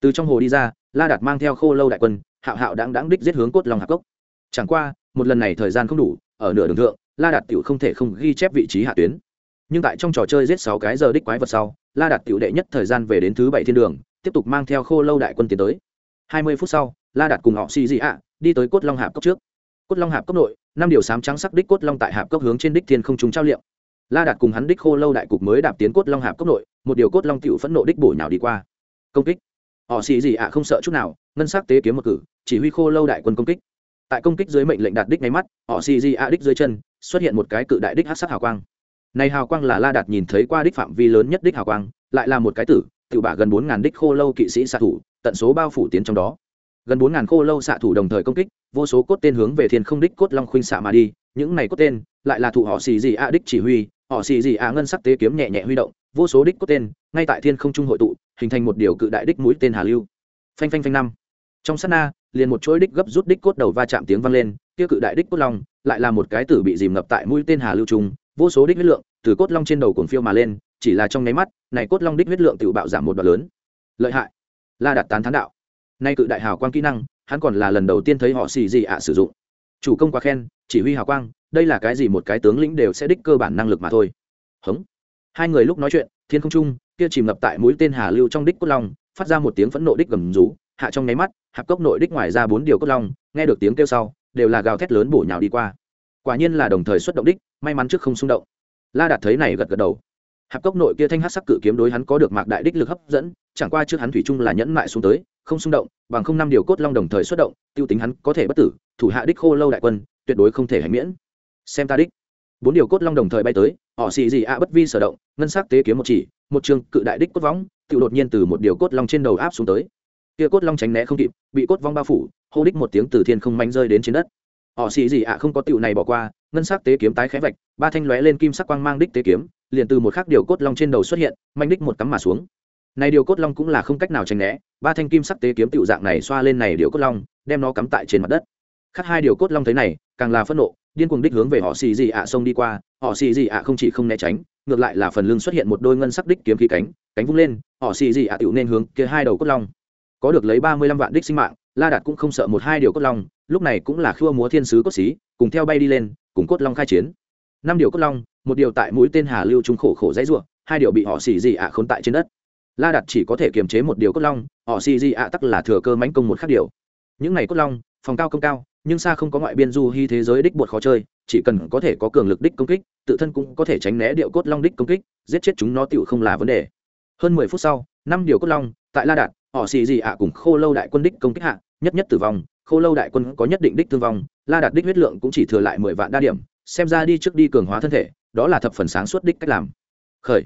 từ trong hồ đi ra, la đạt mang theo khô lâu đại quân, hạo hạo đáng đáng đích giết hướng cốt long hạc cốc. Chẳng qua, một lần này thời gian không đủ, ở nửa đường thượng, la đạt tiểu không thể không ghi chép vị trí hạ tuyến. Nhưng tại trong trò chơi giết sáu cái giờ đích quái vật sau, la đạt tiểu đệ nhất thời gian về đến thứ bảy thiên đường, tiếp tục mang theo khô lâu đại quân tiến tới. Hai mươi phút sau, la đạt cùng họ xì dị ạ, đi tới cốt long hạp cốc trước. Cốt long hạp cốc nội, năm điều sám trắng sắc đích cốt long tại hạp cốc hướng trên đích thiên không trùng trao liệm la đạt cùng hắn đích khô lâu đại cục mới đạp tiến cốt long hạp cốc nội, một điều cốt long tiểu phẫn nộ đích bổ nhào đi qua. Công kích họ xì gì ạ, không sợ chút nào, ngân sắc tế kiếm một cử, chỉ huy khô lâu đại quân công kích. Tại công kích dưới mệnh lệnh đạt đích ngay mắt, họ xì gì ạ đích dưới chân, xuất hiện một cái cự đại đích hát sắc hào quang. Này hào quang là la đạt nhìn thấy qua đích phạm vi lớn nhất đích hào quang, lại là một cái tử tự bả gần bốn ngàn đích khô lâu kỵ sĩ xạ thủ, tận số bao phủ tiến trong đó. Gần bốn ngàn khô lâu xạ thủ đồng thời công kích, vô số cốt tên hướng về thiên không đích cốt long khuynh xạ mà đi, những này cốt tên lại là thủ họ xì gì ạ đích chỉ huy, họ xì gì ạ ngân sắc tế kiếm nhẹ nhẹ huy động, vô số đích cốt tên, ngay tại thiên không trung hội tụ hình thành một điều cự đại đích mũi tên hà lưu. Phanh phanh phanh năm. Trong sát na, liền một chuỗi đích gấp rút đích cốt đầu va chạm tiếng vang lên, kia cự đại đích cốt long lại là một cái tử bị dìm ngập tại mũi tên hà lưu trung vô số đích huyết lượng từ cốt long trên đầu cồn phiêu mà lên, chỉ là trong nháy mắt, này cốt long đích huyết lượng tự bạo giảm một đoạn lớn. Lợi hại. La đặt tán thán đạo. Nay cự đại hào quang kỹ năng, hắn còn là lần đầu tiên thấy họ xì gì ạ sử dụng. Chủ công quá khen, chỉ huy hào quang, đây là cái gì một cái tướng lĩnh đều sẽ đích cơ bản năng lực mà thôi. Hống. Hai người lúc nói chuyện thiên không trung, kia chìm ngập tại mũi tên hà lưu trong đích cốt long, phát ra một tiếng phẫn nộ đích gầm rú, hạ trong nháy mắt, hạp cốc nội đích ngoài ra bốn điều cốt long, nghe được tiếng kêu sau, đều là gào thét lớn bổ nhào đi qua. Quả nhiên là đồng thời xuất động đích, may mắn trước không xung động. La đạt thấy này gật gật đầu. Hạp cốc nội kia thanh hát sắc cự kiếm đối hắn có được mạc đại đích lực hấp dẫn, chẳng qua trước hắn thủy chung là nhẫn mại xuống tới, không xung động, bằng không năm điều cốt long đồng thời xuất động, tiêu tính hắn có thể bất tử, thủ hạ đích khô lâu đại quân, tuyệt đối không thể hành miễn. Xem ta đích. Bốn điều cốt long đồng thời bay tới, họ xì gì ạ bất vi sở động ngân sắc tế kiếm một chỉ, một trường cự đại đích cốt võng tự đột nhiên từ một điều cốt long trên đầu áp xuống tới. Kia cốt long tránh né không kịp, bị cốt vong bao phủ, hô đích một tiếng từ thiên không manh rơi đến trên đất. Họ xì gì ạ, không có tựu này bỏ qua, ngân sắc tế kiếm tái khẽ vạch, ba thanh lóe lên kim sắc quang mang đích tế kiếm, liền từ một khắc điều cốt long trên đầu xuất hiện, manh đích một cắm mà xuống. Này điều cốt long cũng là không cách nào tránh né, ba thanh kim sắc tế kiếm tựu dạng này xoa lên này điều cốt long, đem nó cắm tại trên mặt đất. Khắc hai điều cốt long thấy này, càng là phẫn nộ, điên cuồng đích hướng về họ xì gì ạ xông đi qua, họ xì gì ạ không chỉ không né tránh ngược lại là phần lưng xuất hiện một đôi ngân sắc đích kiếm khí cánh cánh vung lên, họ xì gì ạ, tiểu nên hướng kia hai đầu cốt long. Có được lấy ba mươi lăm vạn đích sinh mạng, la đạt cũng không sợ một hai điều cốt long, lúc này cũng là khua múa thiên sứ cốt xí, cùng theo bay đi lên, cùng cốt long khai chiến. Năm điều cốt long, một điều tại mũi tên hà lưu trung khổ khổ dãy ruộng hai điều bị họ xì gì ạ khốn tại trên đất. La đạt chỉ có thể kiềm chế một điều cốt long, họ xì gì ạ tắc là thừa cơ mánh công một khác điều. Những này cốt long, phòng cao công cao nhưng xa không có ngoại biên du hy thế giới đích bột khó chơi, chỉ cần có thể có cường lực đích công kích, tự thân cũng có thể tránh né điệu cốt long đích công kích, giết chết chúng nó tựu không là vấn đề. Hơn mười phút sau, năm điều cốt long, tại la đạt, họ xì gì ạ cùng khô lâu đại quân đích công kích hạ, nhất nhất tử vong, khô lâu đại quân có nhất định đích thương vong, la đạt đích huyết lượng cũng chỉ thừa lại mười vạn đa điểm, xem ra đi trước đi cường hóa thân thể, đó là thập phần sáng suốt đích cách làm. Khởi.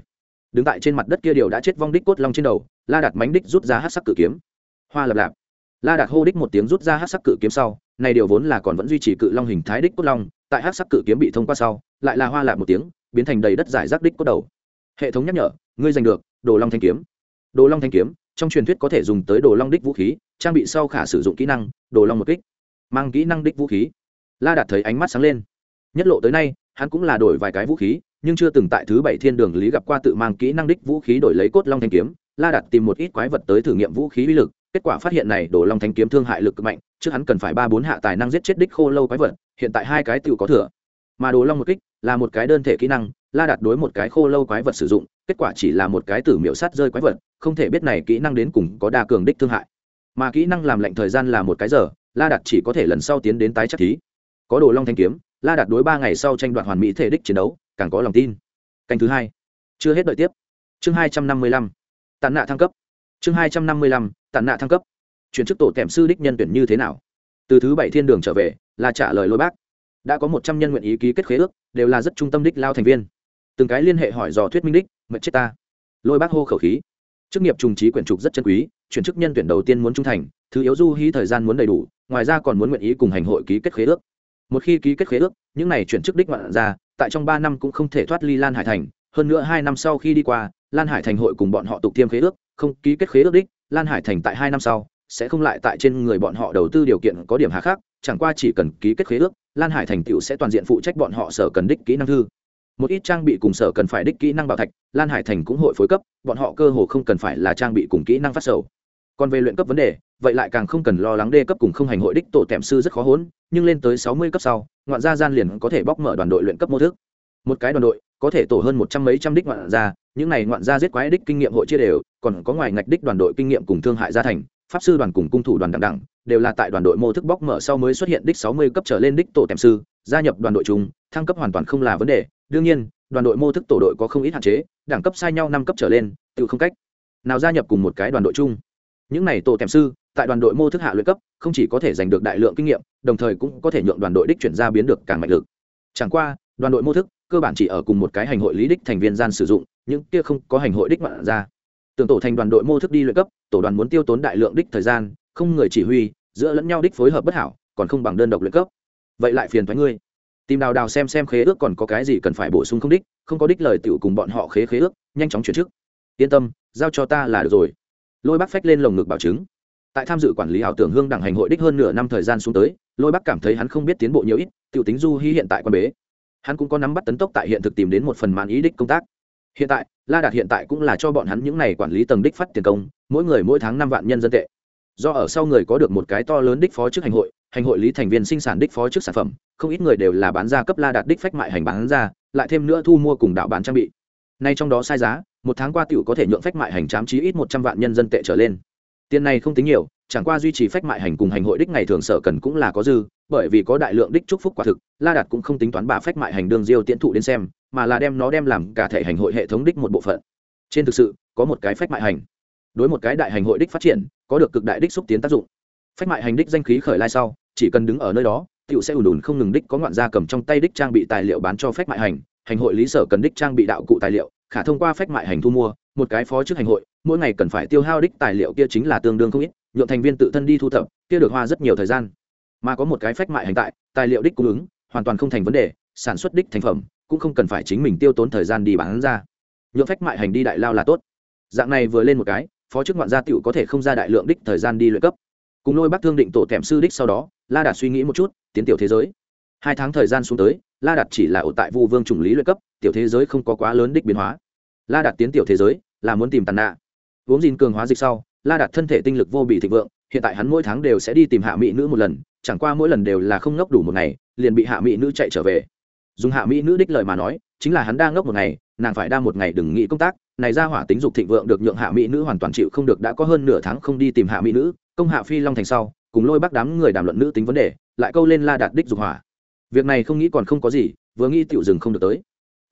Đứng tại trên mặt đất kia điều đã chết vong đích cốt long trên đầu, la đạt mánh đích rút ra hát sắc cự kiếm. Hoa lập lạp la đạt hô đích một tiếng rút ra hát sắc cự kiếm sau, này điều vốn là còn vẫn duy trì cự long hình thái đích cốt long, tại hát sắc cự kiếm bị thông qua sau, lại là hoa lạ một tiếng, biến thành đầy đất giải rác đích cốt đầu. Hệ thống nhắc nhở, ngươi giành được, đồ long thanh kiếm. Đồ long thanh kiếm, trong truyền thuyết có thể dùng tới đồ long đích vũ khí, trang bị sau khả sử dụng kỹ năng, đồ long một kích. Mang kỹ năng đích vũ khí. La đạt thấy ánh mắt sáng lên. Nhất lộ tới nay, hắn cũng là đổi vài cái vũ khí, nhưng chưa từng tại thứ bảy thiên đường lý gặp qua tự mang kỹ năng đích vũ khí đổi lấy cốt long thanh kiếm. La đạt tìm một ít quái vật tới thử nghiệm vũ khí uy lực kết quả phát hiện này, đồ long thanh kiếm thương hại lực cực mạnh, trước hắn cần phải ba bốn hạ tài năng giết chết đích khô lâu quái vật, hiện tại hai cái tự có thừa. Mà đồ long một kích, là một cái đơn thể kỹ năng, la đạt đối một cái khô lâu quái vật sử dụng, kết quả chỉ là một cái tử miểu sát rơi quái vật, không thể biết này kỹ năng đến cùng có đa cường đích thương hại. Mà kỹ năng làm lệnh thời gian là một cái giờ, la đạt chỉ có thể lần sau tiến đến tái chắc thí. Có đồ long thanh kiếm, la đạt đối ba ngày sau tranh đoạt hoàn mỹ thể đích chiến đấu, càng có lòng tin. Canh thứ hai. Chưa hết đợi tiếp. Chương hai trăm năm mươi lăm. Tàn nạ thăng cấp chương hai trăm năm mươi lăm, tàn nạ thăng cấp. Chuyển chức tổ tèm sư đích nhân tuyển như thế nào? Từ thứ bảy thiên đường trở về, là trả lời lôi bác. Đã có một trăm nhân nguyện ý ký kết khế ước, đều là rất trung tâm đích lao thành viên. Từng cái liên hệ hỏi dò thuyết minh đích mật chết ta. Lôi bác hô khẩu khí. Chức nghiệp trùng trí quyển trục rất chân quý, chuyển chức nhân tuyển đầu tiên muốn trung thành, thứ yếu du hí thời gian muốn đầy đủ, ngoài ra còn muốn nguyện ý cùng hành hội ký kết khế ước. Một khi ký kết khế ước, những này chuyển chức đích ngoạn ra, tại trong ba năm cũng không thể thoát ly lan hải thành, hơn nữa hai năm sau khi đi qua, lan hải thành hội cùng bọn họ tục tiêm khế ước không ký kết khế ước đích lan hải thành tại hai năm sau sẽ không lại tại trên người bọn họ đầu tư điều kiện có điểm hạ khác chẳng qua chỉ cần ký kết khế ước lan hải thành tựu sẽ toàn diện phụ trách bọn họ sở cần đích kỹ năng thư. Một ít trang bị cùng sở cần phải đích kỹ năng bảo thạch lan hải thành cũng hội phối cấp bọn họ cơ hồ không cần phải là trang bị cùng kỹ năng phát sầu. Còn về luyện cấp vấn đề vậy lại càng không cần lo lắng đê cấp cùng không hành hội đích tổ tèm sư rất khó hốn, nhưng lên tới sáu mươi cấp sau ngoạn gia gian liền có thể bóc mở đoàn đội luyện cấp mô thức. Một cái đoàn đội có thể tổ hơn một trăm mấy trăm đích ngoạn gia, những này ngoạn gia giết quái đích kinh nghiệm hội chia đều, còn có ngoài ngạch đích đoàn đội kinh nghiệm cùng thương hại gia thành, pháp sư đoàn cùng cung thủ đoàn đẳng đẳng đều là tại đoàn đội mô thức bóc mở sau mới xuất hiện đích sáu mươi cấp trở lên đích tổ tèm sư, gia nhập đoàn đội chúng thăng cấp hoàn toàn không là vấn đề. Đương nhiên, đoàn đội mô thức tổ đội có không ít hạn chế, đẳng cấp sai nhau năm cấp trở lên, tự không cách nào gia nhập cùng một cái đoàn đội chung. Những này tổ tèm sư, tại đoàn đội mô thức hạ luyện cấp, không chỉ có thể giành được đại lượng kinh nghiệm, đồng thời cũng có thể nhượng đoàn đội đích chuyển ra biến được càng mạnh lực. Chẳng qua, đoàn đội mô thức cơ bản chỉ ở cùng một cái hành hội lý đích thành viên gian sử dụng, những kia không có hành hội đích ngoạn ra. Tưởng tổ thành đoàn đội mô thức đi luyện cấp, tổ đoàn muốn tiêu tốn đại lượng đích thời gian, không người chỉ huy, giữa lẫn nhau đích phối hợp bất hảo, còn không bằng đơn độc luyện cấp. Vậy lại phiền thoái ngươi. Tìm đào đào xem xem khế ước còn có cái gì cần phải bổ sung không đích, không có đích lời tiểu cùng bọn họ khế khế ước, nhanh chóng chuyển chức. Yên tâm, giao cho ta là được rồi. Lôi bác phách lên lồng ngực bảo chứng. Tại tham dự quản lý ảo tưởng hương đảng hành hội đích hơn nửa năm thời gian xuống tới, lôi bác cảm thấy hắn không biết tiến bộ nhiều ít, tiểu tính du hy hiện tại quan bế hắn cũng có nắm bắt tấn tốc tại hiện thực tìm đến một phần màn ý đích công tác. Hiện tại, la đạt hiện tại cũng là cho bọn hắn những này quản lý tầng đích phát tiền công, mỗi người mỗi tháng năm vạn nhân dân tệ. Do ở sau người có được một cái to lớn đích phó chức hành hội hành hội lý thành viên sinh sản đích phó chức sản phẩm, không ít người đều là bán ra cấp la đạt đích phách mại hành bán ra, lại thêm nữa thu mua cùng đạo bán trang bị. Nay trong đó sai giá, một tháng qua tiểu có thể nhượng phách mại hành trám chí ít một trăm vạn nhân dân tệ trở lên. Tiền này không tính nhiều, chẳng qua duy trì phách mại hành cùng hành hội đích ngày thường sở cần cũng là có dư bởi vì có đại lượng đích chúc phúc quả thực, la đạt cũng không tính toán bà phách mại hành đường diêu tiễn thụ đến xem, mà là đem nó đem làm cả thể hành hội hệ thống đích một bộ phận. Trên thực sự, có một cái phách mại hành. Đối một cái đại hành hội đích phát triển, có được cực đại đích xúc tiến tác dụng. Phách mại hành đích danh khí khởi lai sau, chỉ cần đứng ở nơi đó, tiểu sẽ ủn ủn không ngừng đích có ngoạn gia cầm trong tay đích trang bị tài liệu bán cho phách mại hành hành hội lý sở cần đích trang bị đạo cụ tài liệu, khả thông qua phách mại hành thu mua, một cái phó chức hành hội, mỗi ngày cần phải tiêu hao đích tài liệu kia chính là tương đương không ít, nhượng thành viên tự thân đi thu thập, kia được hoa rất nhiều thời gian mà có một cái phách mại hành tại, tài liệu đích cung ứng, hoàn toàn không thành vấn đề, sản xuất đích thành phẩm, cũng không cần phải chính mình tiêu tốn thời gian đi bán ra. Nhượng phách mại hành đi đại lao là tốt. Dạng này vừa lên một cái, phó chức ngoạn gia tiểu có thể không ra đại lượng đích thời gian đi luyện cấp. Cùng lôi bác thương định tổ thèm sư đích sau đó, la đạt suy nghĩ một chút, tiến tiểu thế giới. Hai tháng thời gian xuống tới, la đạt chỉ là ở tại vu vương chủng lý luyện cấp, tiểu thế giới không có quá lớn đích biến hóa. La đạt tiến tiểu thế giới, là muốn tìm tàn nạ. Uống gìn cường hóa dịch sau, la đạt thân thể tinh lực vô bị thịnh vượng, hiện tại hắn mỗi tháng đều sẽ đi tìm hạ mỹ nữ một lần chẳng qua mỗi lần đều là không ngốc đủ một ngày, liền bị hạ mỹ nữ chạy trở về. Dùng hạ mỹ nữ đích lời mà nói, chính là hắn đang ngốc một ngày, nàng phải đa một ngày đừng nghĩ công tác, này ra hỏa tính dục thịnh vượng được nhượng hạ mỹ nữ hoàn toàn chịu không được đã có hơn nửa tháng không đi tìm hạ mỹ nữ, công hạ phi long thành sau, cùng lôi bác đám người đàm luận nữ tính vấn đề, lại câu lên la đạt đích dục hỏa. Việc này không nghĩ còn không có gì, vừa nghĩ tiểu dừng không được tới.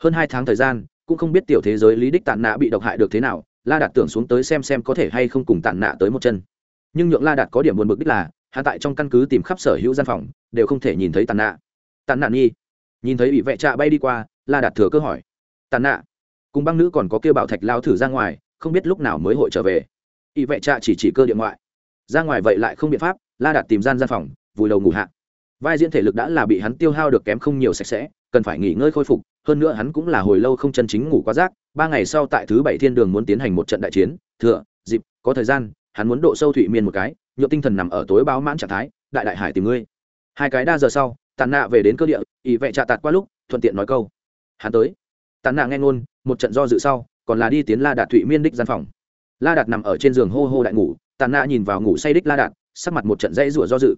Hơn hai tháng thời gian, cũng không biết tiểu thế giới lý đích tàn nạ bị độc hại được thế nào, la đạt tưởng xuống tới xem xem có thể hay không cùng tàn nạ tới một chân. Nhưng nhượng la đạt có điểm buồn bực đích là hạ tại trong căn cứ tìm khắp sở hữu gian phòng, đều không thể nhìn thấy tàn nạ. Tàn nạn nhi, nhìn thấy bị vệ trạ bay đi qua, la đạt thừa cơ hỏi. Tàn nạ, cùng băng nữ còn có kêu bảo thạch lao thử ra ngoài, không biết lúc nào mới hội trở về. Ỵ vệ trạ chỉ chỉ cơ điện ngoại. Ra ngoài vậy lại không biện pháp, la đạt tìm gian gian phòng, vùi đầu ngủ hạ. Vai diễn thể lực đã là bị hắn tiêu hao được kém không nhiều sạch sẽ, cần phải nghỉ ngơi khôi phục, hơn nữa hắn cũng là hồi lâu không chân chính ngủ quá rác, ba ngày sau tại thứ bảy thiên đường muốn tiến hành một trận đại chiến, thừa, dịp, có thời gian, hắn muốn độ sâu thụy miên một cái nhộn tinh thần nằm ở tối báo mãn trạng thái, đại đại hải tìm ngươi. Hai cái đa giờ sau tàn nạ về đến cơ địa, ỷ vệ trạ tạt qua lúc, thuận tiện nói câu. Hắn tới. Tàn nạ nghe ngôn, một trận do dự sau, còn là đi tiến la đạt thụy miên đích gian phòng. La đạt nằm ở trên giường hô hô đại ngủ tàn nạ nhìn vào ngủ say đích la đạt, sắc mặt một trận dãy rủa do dự.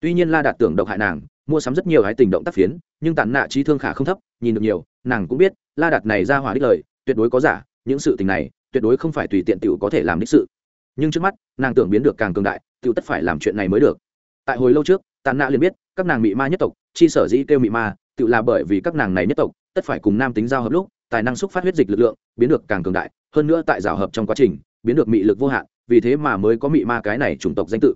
Tuy nhiên la đạt tưởng độc hại nàng, mua sắm rất nhiều hái tình động tác phiến, nhưng tàn nạ trí thương khả không thấp, nhìn được nhiều, nàng cũng biết, la đạt này ra hỏa đích lời, tuyệt đối có giả, những sự tình này, tuyệt đối không phải tùy tiện tiểu có thể làm đích sự. Nhưng trước mắt, nàng tưởng biến được càng cường đại tự tất phải làm chuyện này mới được. Tại hồi lâu trước, tàn nạ liền biết, các nàng mị ma nhất tộc, chi sở dĩ kêu mị ma, tự là bởi vì các nàng này nhất tộc, tất phải cùng nam tính giao hợp lúc, tài năng xúc phát huyết dịch lực lượng, biến được càng cường đại, hơn nữa tại giao hợp trong quá trình, biến được mị lực vô hạn, vì thế mà mới có mị ma cái này chủng tộc danh tự.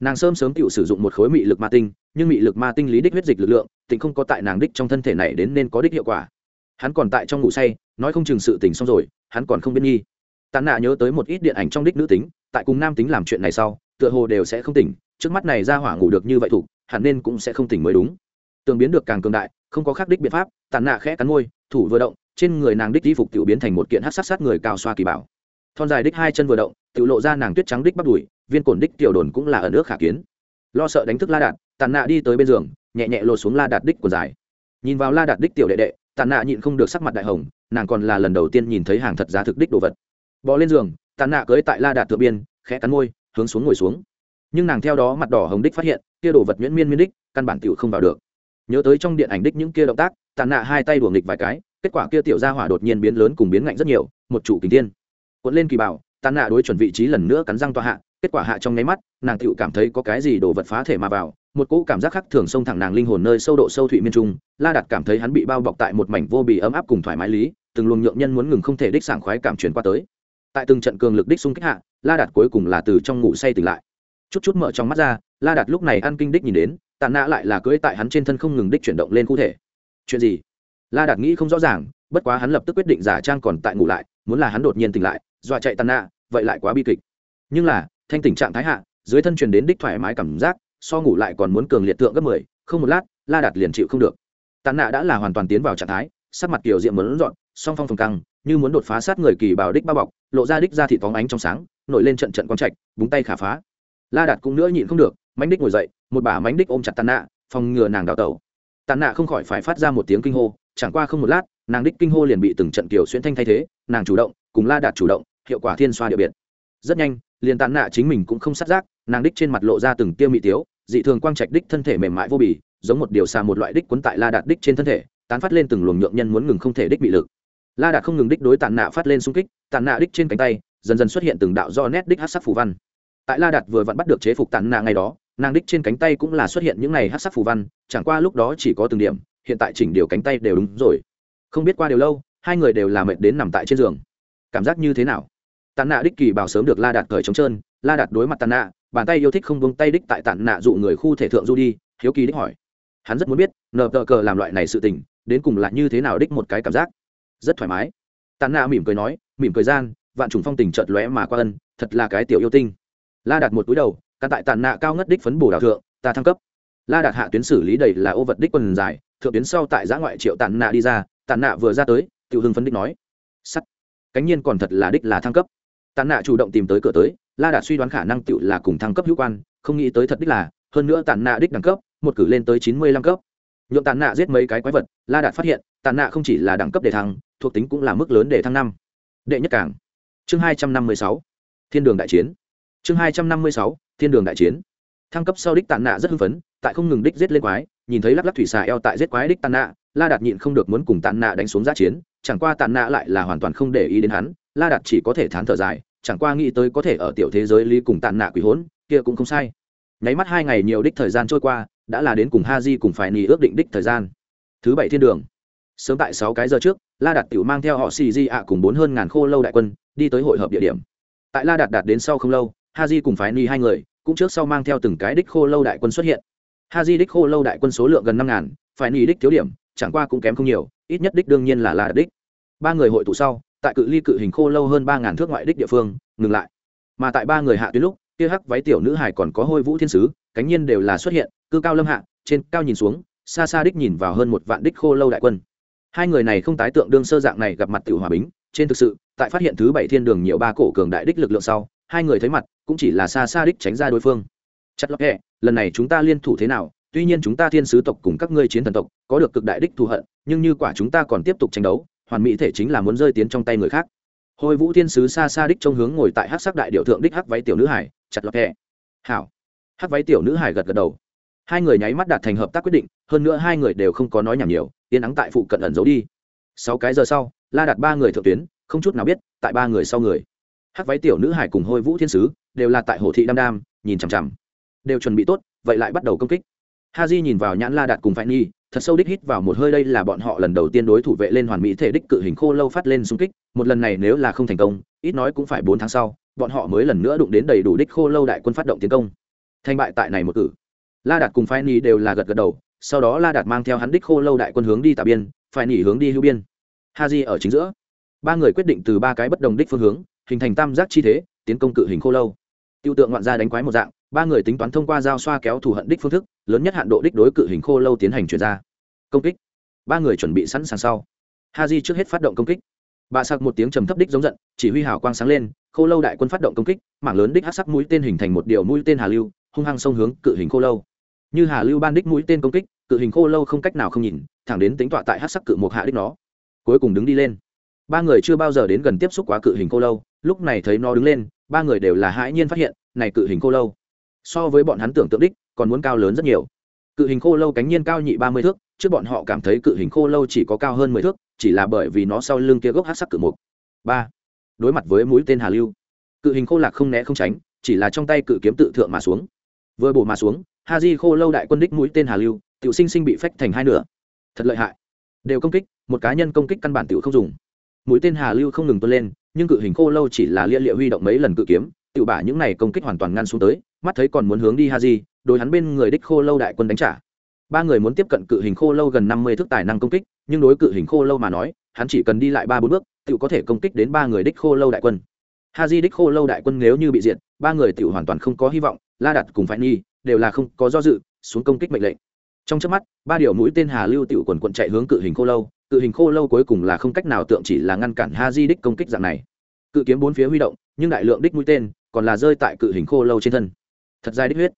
Nàng sớm sớm tự sử dụng một khối mị lực ma tinh, nhưng mị lực ma tinh lý đích huyết dịch lực lượng tỉnh không có tại nàng đích trong thân thể này đến nên có đích hiệu quả. Hắn còn tại trong ngủ say, nói không chừng sự tình xong rồi, hắn còn không biết nghi. Tàn nạ nhớ tới một ít điện ảnh trong đích nữ tính, tại cùng nam tính làm chuyện này sau tựa hồ đều sẽ không tỉnh, trước mắt này ra hỏa ngủ được như vậy thủ, hẳn nên cũng sẽ không tỉnh mới đúng. Tường biến được càng cường đại, không có khác đích biện pháp, tàn nạ khẽ cắn môi, thủ vừa động, trên người nàng đích di phục tiểu biến thành một kiện hát sát sát người cao xoa kỳ bảo. Thon dài đích hai chân vừa động, tiểu lộ ra nàng tuyết trắng đích bắt đùi, viên cổn đích tiểu đồn cũng là ở nước khả kiến. Lo sợ đánh thức la đạt, tàn nạ đi tới bên giường, nhẹ nhẹ lột xuống la đạt đích của dài. Nhìn vào la đạt đích tiểu đệ đệ, tàn nạ nhịn không được sắc mặt đại hồng, nàng còn là lần đầu tiên nhìn thấy hàng thật giá thực đích đồ vật. Bò lên giường, tàn nạ cưới tại la đạt thượng biên, khẽ cắn môi hướng xuống ngồi xuống. Nhưng nàng theo đó mặt đỏ hồng đích phát hiện, kia đồ vật nhuyễn miên miên đích, căn bản tiểu không vào được. Nhớ tới trong điện ảnh đích những kia động tác, tàn nạ hai tay đùa nghịch vài cái, kết quả kia tiểu ra hỏa đột nhiên biến lớn cùng biến ngạnh rất nhiều, một chủ kính tiên cuộn lên kỳ bảo, tàn nạ đối chuẩn vị trí lần nữa cắn răng tòa hạ, kết quả hạ trong nháy mắt, nàng tựu cảm thấy có cái gì đồ vật phá thể mà vào, một cỗ cảm giác khác thường xông thẳng nàng linh hồn nơi sâu độ sâu thụy miên trung, la đặt cảm thấy hắn bị bao bọc tại một mảnh vô bì ấm áp cùng thoải mái lý, từng luồng nhượng nhân muốn ngừng không thể đích sảng khoái cảm truyền qua tới tại từng trận cường lực đích xung kích hạ, la đạt cuối cùng là từ trong ngủ say tỉnh lại. Chút chút mở trong mắt ra, la đạt lúc này ăn kinh đích nhìn đến tạ nạ lại là cưỡi tại hắn trên thân không ngừng đích chuyển động lên cụ thể. Chuyện gì? La đạt nghĩ không rõ ràng, bất quá hắn lập tức quyết định giả trang còn tại ngủ lại, muốn là hắn đột nhiên tỉnh lại, dọa chạy tạ nạ vậy lại quá bi kịch. Nhưng là, thanh tình trạng thái hạ, dưới thân truyền đến đích thoải mái cảm giác, so ngủ lại còn muốn cường liệt tượng gấp mười, không một lát, la đạt liền chịu không được. Tạ nạ đã là hoàn toàn tiến vào trạng thái, sắc mặt kiểu diệm muốn dọn, song phong phồng căng, như muốn đột phá sát người kỳ bào đích bao bọc lộ ra đích ra thị phóng ánh trong sáng, nổi lên trận trận quang trạch, búng tay khả phá. La đạt cũng nữa nhịn không được mánh đích ngồi dậy, một bả mánh đích ôm chặt tàn nạ, phòng ngừa nàng đào tẩu. Tàn nạ không khỏi phải phát ra một tiếng kinh hô, chẳng qua không một lát, nàng đích kinh hô liền bị từng trận kiều xuyên thanh thay thế, nàng chủ động, cùng la đạt chủ động, hiệu quả thiên xoa địa biệt. Rất nhanh, liền tàn nạ chính mình cũng không sát giác, nàng đích trên mặt lộ ra từng tiêu mị tiếu, dị thường quang trạch đích thân thể mềm mại vô bì, giống một điều xa một loại đích cuốn tại la đạt đích trên thân thể, tán phát lên từng luồng nhượng nhân muốn ngừng không thể đích bị lực la đạt không ngừng đích đối tàn nạ phát lên xung kích tàn nạ đích trên cánh tay, dần dần xuất hiện từng đạo do nét đích hát sắc phù văn. Tại la đạt vừa vặn bắt được chế phục tàn nạ ngày đó, nàng đích trên cánh tay cũng là xuất hiện những này hát sắc phù văn, chẳng qua lúc đó chỉ có từng điểm, hiện tại chỉnh điều cánh tay đều đúng rồi. Không biết qua điều lâu, hai người đều là mệt đến nằm tại trên giường. Cảm giác như thế nào? Tàn nạ đích kỳ bảo sớm được la đạt cởi trống trơn, la đạt đối mặt tàn nạ, bàn tay yêu thích không buông tay đích tại tàn nạ dụ người khu thể thượng du đi, hiếu kỳ đích hỏi. Hắn rất muốn biết, nờ tờ cờ làm loại này sự tình, đến cùng là như thế nào đích một cái cảm giác rất thoải mái. Tàn nạ mỉm cười nói, mỉm cười gian, vạn trùng phong tình chợt lóe mà qua ân, thật là cái tiểu yêu tinh. La đạt một túi đầu, căn tại tàn nạ cao ngất đích phấn bổ đào thượng, ta thăng cấp. La đạt hạ tuyến xử lý đầy là ô vật đích quần dài, thượng tuyến sau tại giã ngoại triệu tàn nạ đi ra, tàn nạ vừa ra tới, tiểu hưng phấn đích nói, sắt, cánh nhiên còn thật là đích là thăng cấp. Tàn nạ chủ động tìm tới cửa tới, la đạt suy đoán khả năng tiểu là cùng thăng cấp hữu quan, không nghĩ tới thật đích là, hơn nữa tàn nạ đích đẳng cấp, một cử lên tới chín mươi lăm cấp. Nhượng tàn nạ giết mấy cái quái vật, la đạt phát hiện, tàn nạ không chỉ là đẳng cấp để thăng thuộc tính cũng là mức lớn để thăng năm. Đệ nhất cảng. Chương hai trăm năm mươi sáu. Thiên đường đại chiến. Chương hai trăm năm mươi sáu. Thiên đường đại chiến. Thăng cấp sau đích tàn nạ rất hưng phấn, tại không ngừng đích giết lên quái, nhìn thấy lắc lắc thủy xà eo tại giết quái đích tàn nạ, la đạt nhịn không được muốn cùng tàn nạ đánh xuống giã chiến, chẳng qua tàn nạ lại là hoàn toàn không để ý đến hắn, la đạt chỉ có thể thán thở dài, chẳng qua nghĩ tới có thể ở tiểu thế giới lý cùng tàn nạ quỷ hỗn, kia cũng không sai. Nháy mắt hai ngày nhiều đích thời gian trôi qua, đã là đến cùng ha di cùng phải nì ước định đích thời gian. Thứ bảy thiên đường sớm tại sáu cái giờ trước, la đạt tiểu mang theo họ xì di ạ cùng bốn hơn ngàn khô lâu đại quân, đi tới hội hợp địa điểm. Tại la đạt đạt đến sau không lâu, ha di cùng phái ni hai người, cũng trước sau mang theo từng cái đích khô lâu đại quân xuất hiện. Ha di đích khô lâu đại quân số lượng gần năm ngàn, phái ni đích thiếu điểm, chẳng qua cũng kém không nhiều, ít nhất đích đương nhiên là la đạt đích. Ba người hội tụ sau, tại cự ly cự hình khô lâu hơn ba ngàn thước ngoại đích địa phương, ngừng lại. Mà tại ba người hạ tuyến lúc, kia hắc váy tiểu nữ hải còn có hôi vũ thiên sứ, cánh nhiên đều là xuất hiện, cư cao lâm hạ, trên cao nhìn xuống, xa xa đích nhìn vào hơn một vạn đích khô lâu đại quân hai người này không tái tượng đương sơ dạng này gặp mặt tiểu hòa bính. Trên thực sự, tại phát hiện thứ bảy thiên đường nhiều ba cổ cường đại đích lực lượng sau, hai người thấy mặt, cũng chỉ là xa xa đích tránh ra đối phương. Chặt lót hẹ, lần này chúng ta liên thủ thế nào? Tuy nhiên chúng ta thiên sứ tộc cùng các ngươi chiến thần tộc có được cực đại đích thù hận, nhưng như quả chúng ta còn tiếp tục tranh đấu, hoàn mỹ thể chính là muốn rơi tiến trong tay người khác. Hồi vũ thiên sứ xa xa đích trong hướng ngồi tại hát sắc đại điệu thượng đích hắc váy tiểu nữ hải, chặt lọt hẹ. Hảo. Hắc váy tiểu nữ hải gật gật đầu. Hai người nháy mắt đạt thành hợp tác quyết định, hơn nữa hai người đều không có nói nhảm nhiều yên ắng tại phụ cận ẩn giấu đi. Sáu cái giờ sau, la đặt ba người thượng tuyến, không chút nào biết, tại ba người sau người. Hắc váy tiểu nữ hải cùng hôi vũ thiên sứ, đều là tại hồ thị đam đam, nhìn chằm chằm. Đều chuẩn bị tốt, vậy lại bắt đầu công kích. Ha di nhìn vào nhãn la đạt cùng phải nhi, thật sâu đích hít vào một hơi đây là bọn họ lần đầu tiên đối thủ vệ lên hoàn mỹ thể đích cự hình khô lâu phát lên xung kích, một lần này nếu là không thành công, ít nói cũng phải bốn tháng sau, bọn họ mới lần nữa đụng đến đầy đủ đích khô lâu đại quân phát động tiến công. Thành bại tại này một cử. La đạt cùng phai ni đều là gật gật đầu sau đó la đạt mang theo hắn đích khô lâu đại quân hướng đi tà biên, phải nỉ hướng đi hữu biên. Ha di ở chính giữa. Ba người quyết định từ ba cái bất đồng đích phương hướng, hình thành tam giác chi thế, tiến công cự hình khô lâu. Tiêu tượng ngoạn gia đánh quái một dạng, ba người tính toán thông qua giao xoa kéo thủ hận đích phương thức, lớn nhất hạn độ đích đối cự hình khô lâu tiến hành chuyển ra. Công kích. Ba người chuẩn bị sẵn sàng sau. Ha di trước hết phát động công kích. Bà sặc một tiếng trầm thấp đích giống giận, chỉ huy hào quang sáng lên, khô lâu đại quân phát động công kích, mảng lớn đích hát sắc mũi tên hình thành một điều mũi tên hà lưu, hung hăng sông hướng cự hình khô lâu như hà lưu ban đích mũi tên công kích, cự hình khô lâu không cách nào không nhìn, thẳng đến tính tọa tại hát sắc cự một hạ đích nó. Cuối cùng đứng đi lên. Ba người chưa bao giờ đến gần tiếp xúc quá cự hình khô lâu, lúc này thấy nó đứng lên, ba người đều là hãi nhiên phát hiện, này cự hình khô lâu, so với bọn hắn tưởng tượng đích, còn muốn cao lớn rất nhiều. Cự hình khô lâu cánh nhiên cao nhị ba mươi thước, trước bọn họ cảm thấy cự hình khô lâu chỉ có cao hơn mười thước, chỉ là bởi vì nó sau lưng kia gốc hát sắc cự mục ba. Đối mặt với mũi tên hà lưu, cự hình khô lạc không né không tránh, chỉ là trong tay cự kiếm tự thượng mà xuống. Vừa bổ mà xuống ha di khô lâu đại quân đích mũi tên hà lưu tự sinh sinh bị phách thành hai nửa. Thật lợi hại. Đều công kích, một cá nhân công kích căn bản tự không dùng. Mũi tên hà lưu không ngừng tuân lên, nhưng cự hình khô lâu chỉ là lia lịa huy động mấy lần cự kiếm tự bả những này công kích hoàn toàn ngăn xuống tới, mắt thấy còn muốn hướng đi ha di đối hắn bên người đích khô lâu đại quân đánh trả. Ba người muốn tiếp cận cự hình khô lâu gần năm mươi thước tài năng công kích, nhưng đối cự hình khô lâu mà nói, hắn chỉ cần đi lại ba bốn bước tự có thể công kích đến ba người đích khô lâu đại quân. Ha di đích khô lâu đại quân nếu như bị diệt, ba người tự hoàn toàn không có hy vọng, la đặt cùng phải nhi đều là không có do dự, xuống công kích mệnh lệnh. Trong trước mắt, ba điều mũi tên hà lưu tiểu quần quận chạy hướng cự hình khô lâu, cự hình khô lâu cuối cùng là không cách nào tượng chỉ là ngăn cản ha di đích công kích dạng này. Cự kiếm bốn phía huy động, nhưng đại lượng đích mũi tên còn là rơi tại cự hình khô lâu trên thân. Thật dài đích huyết.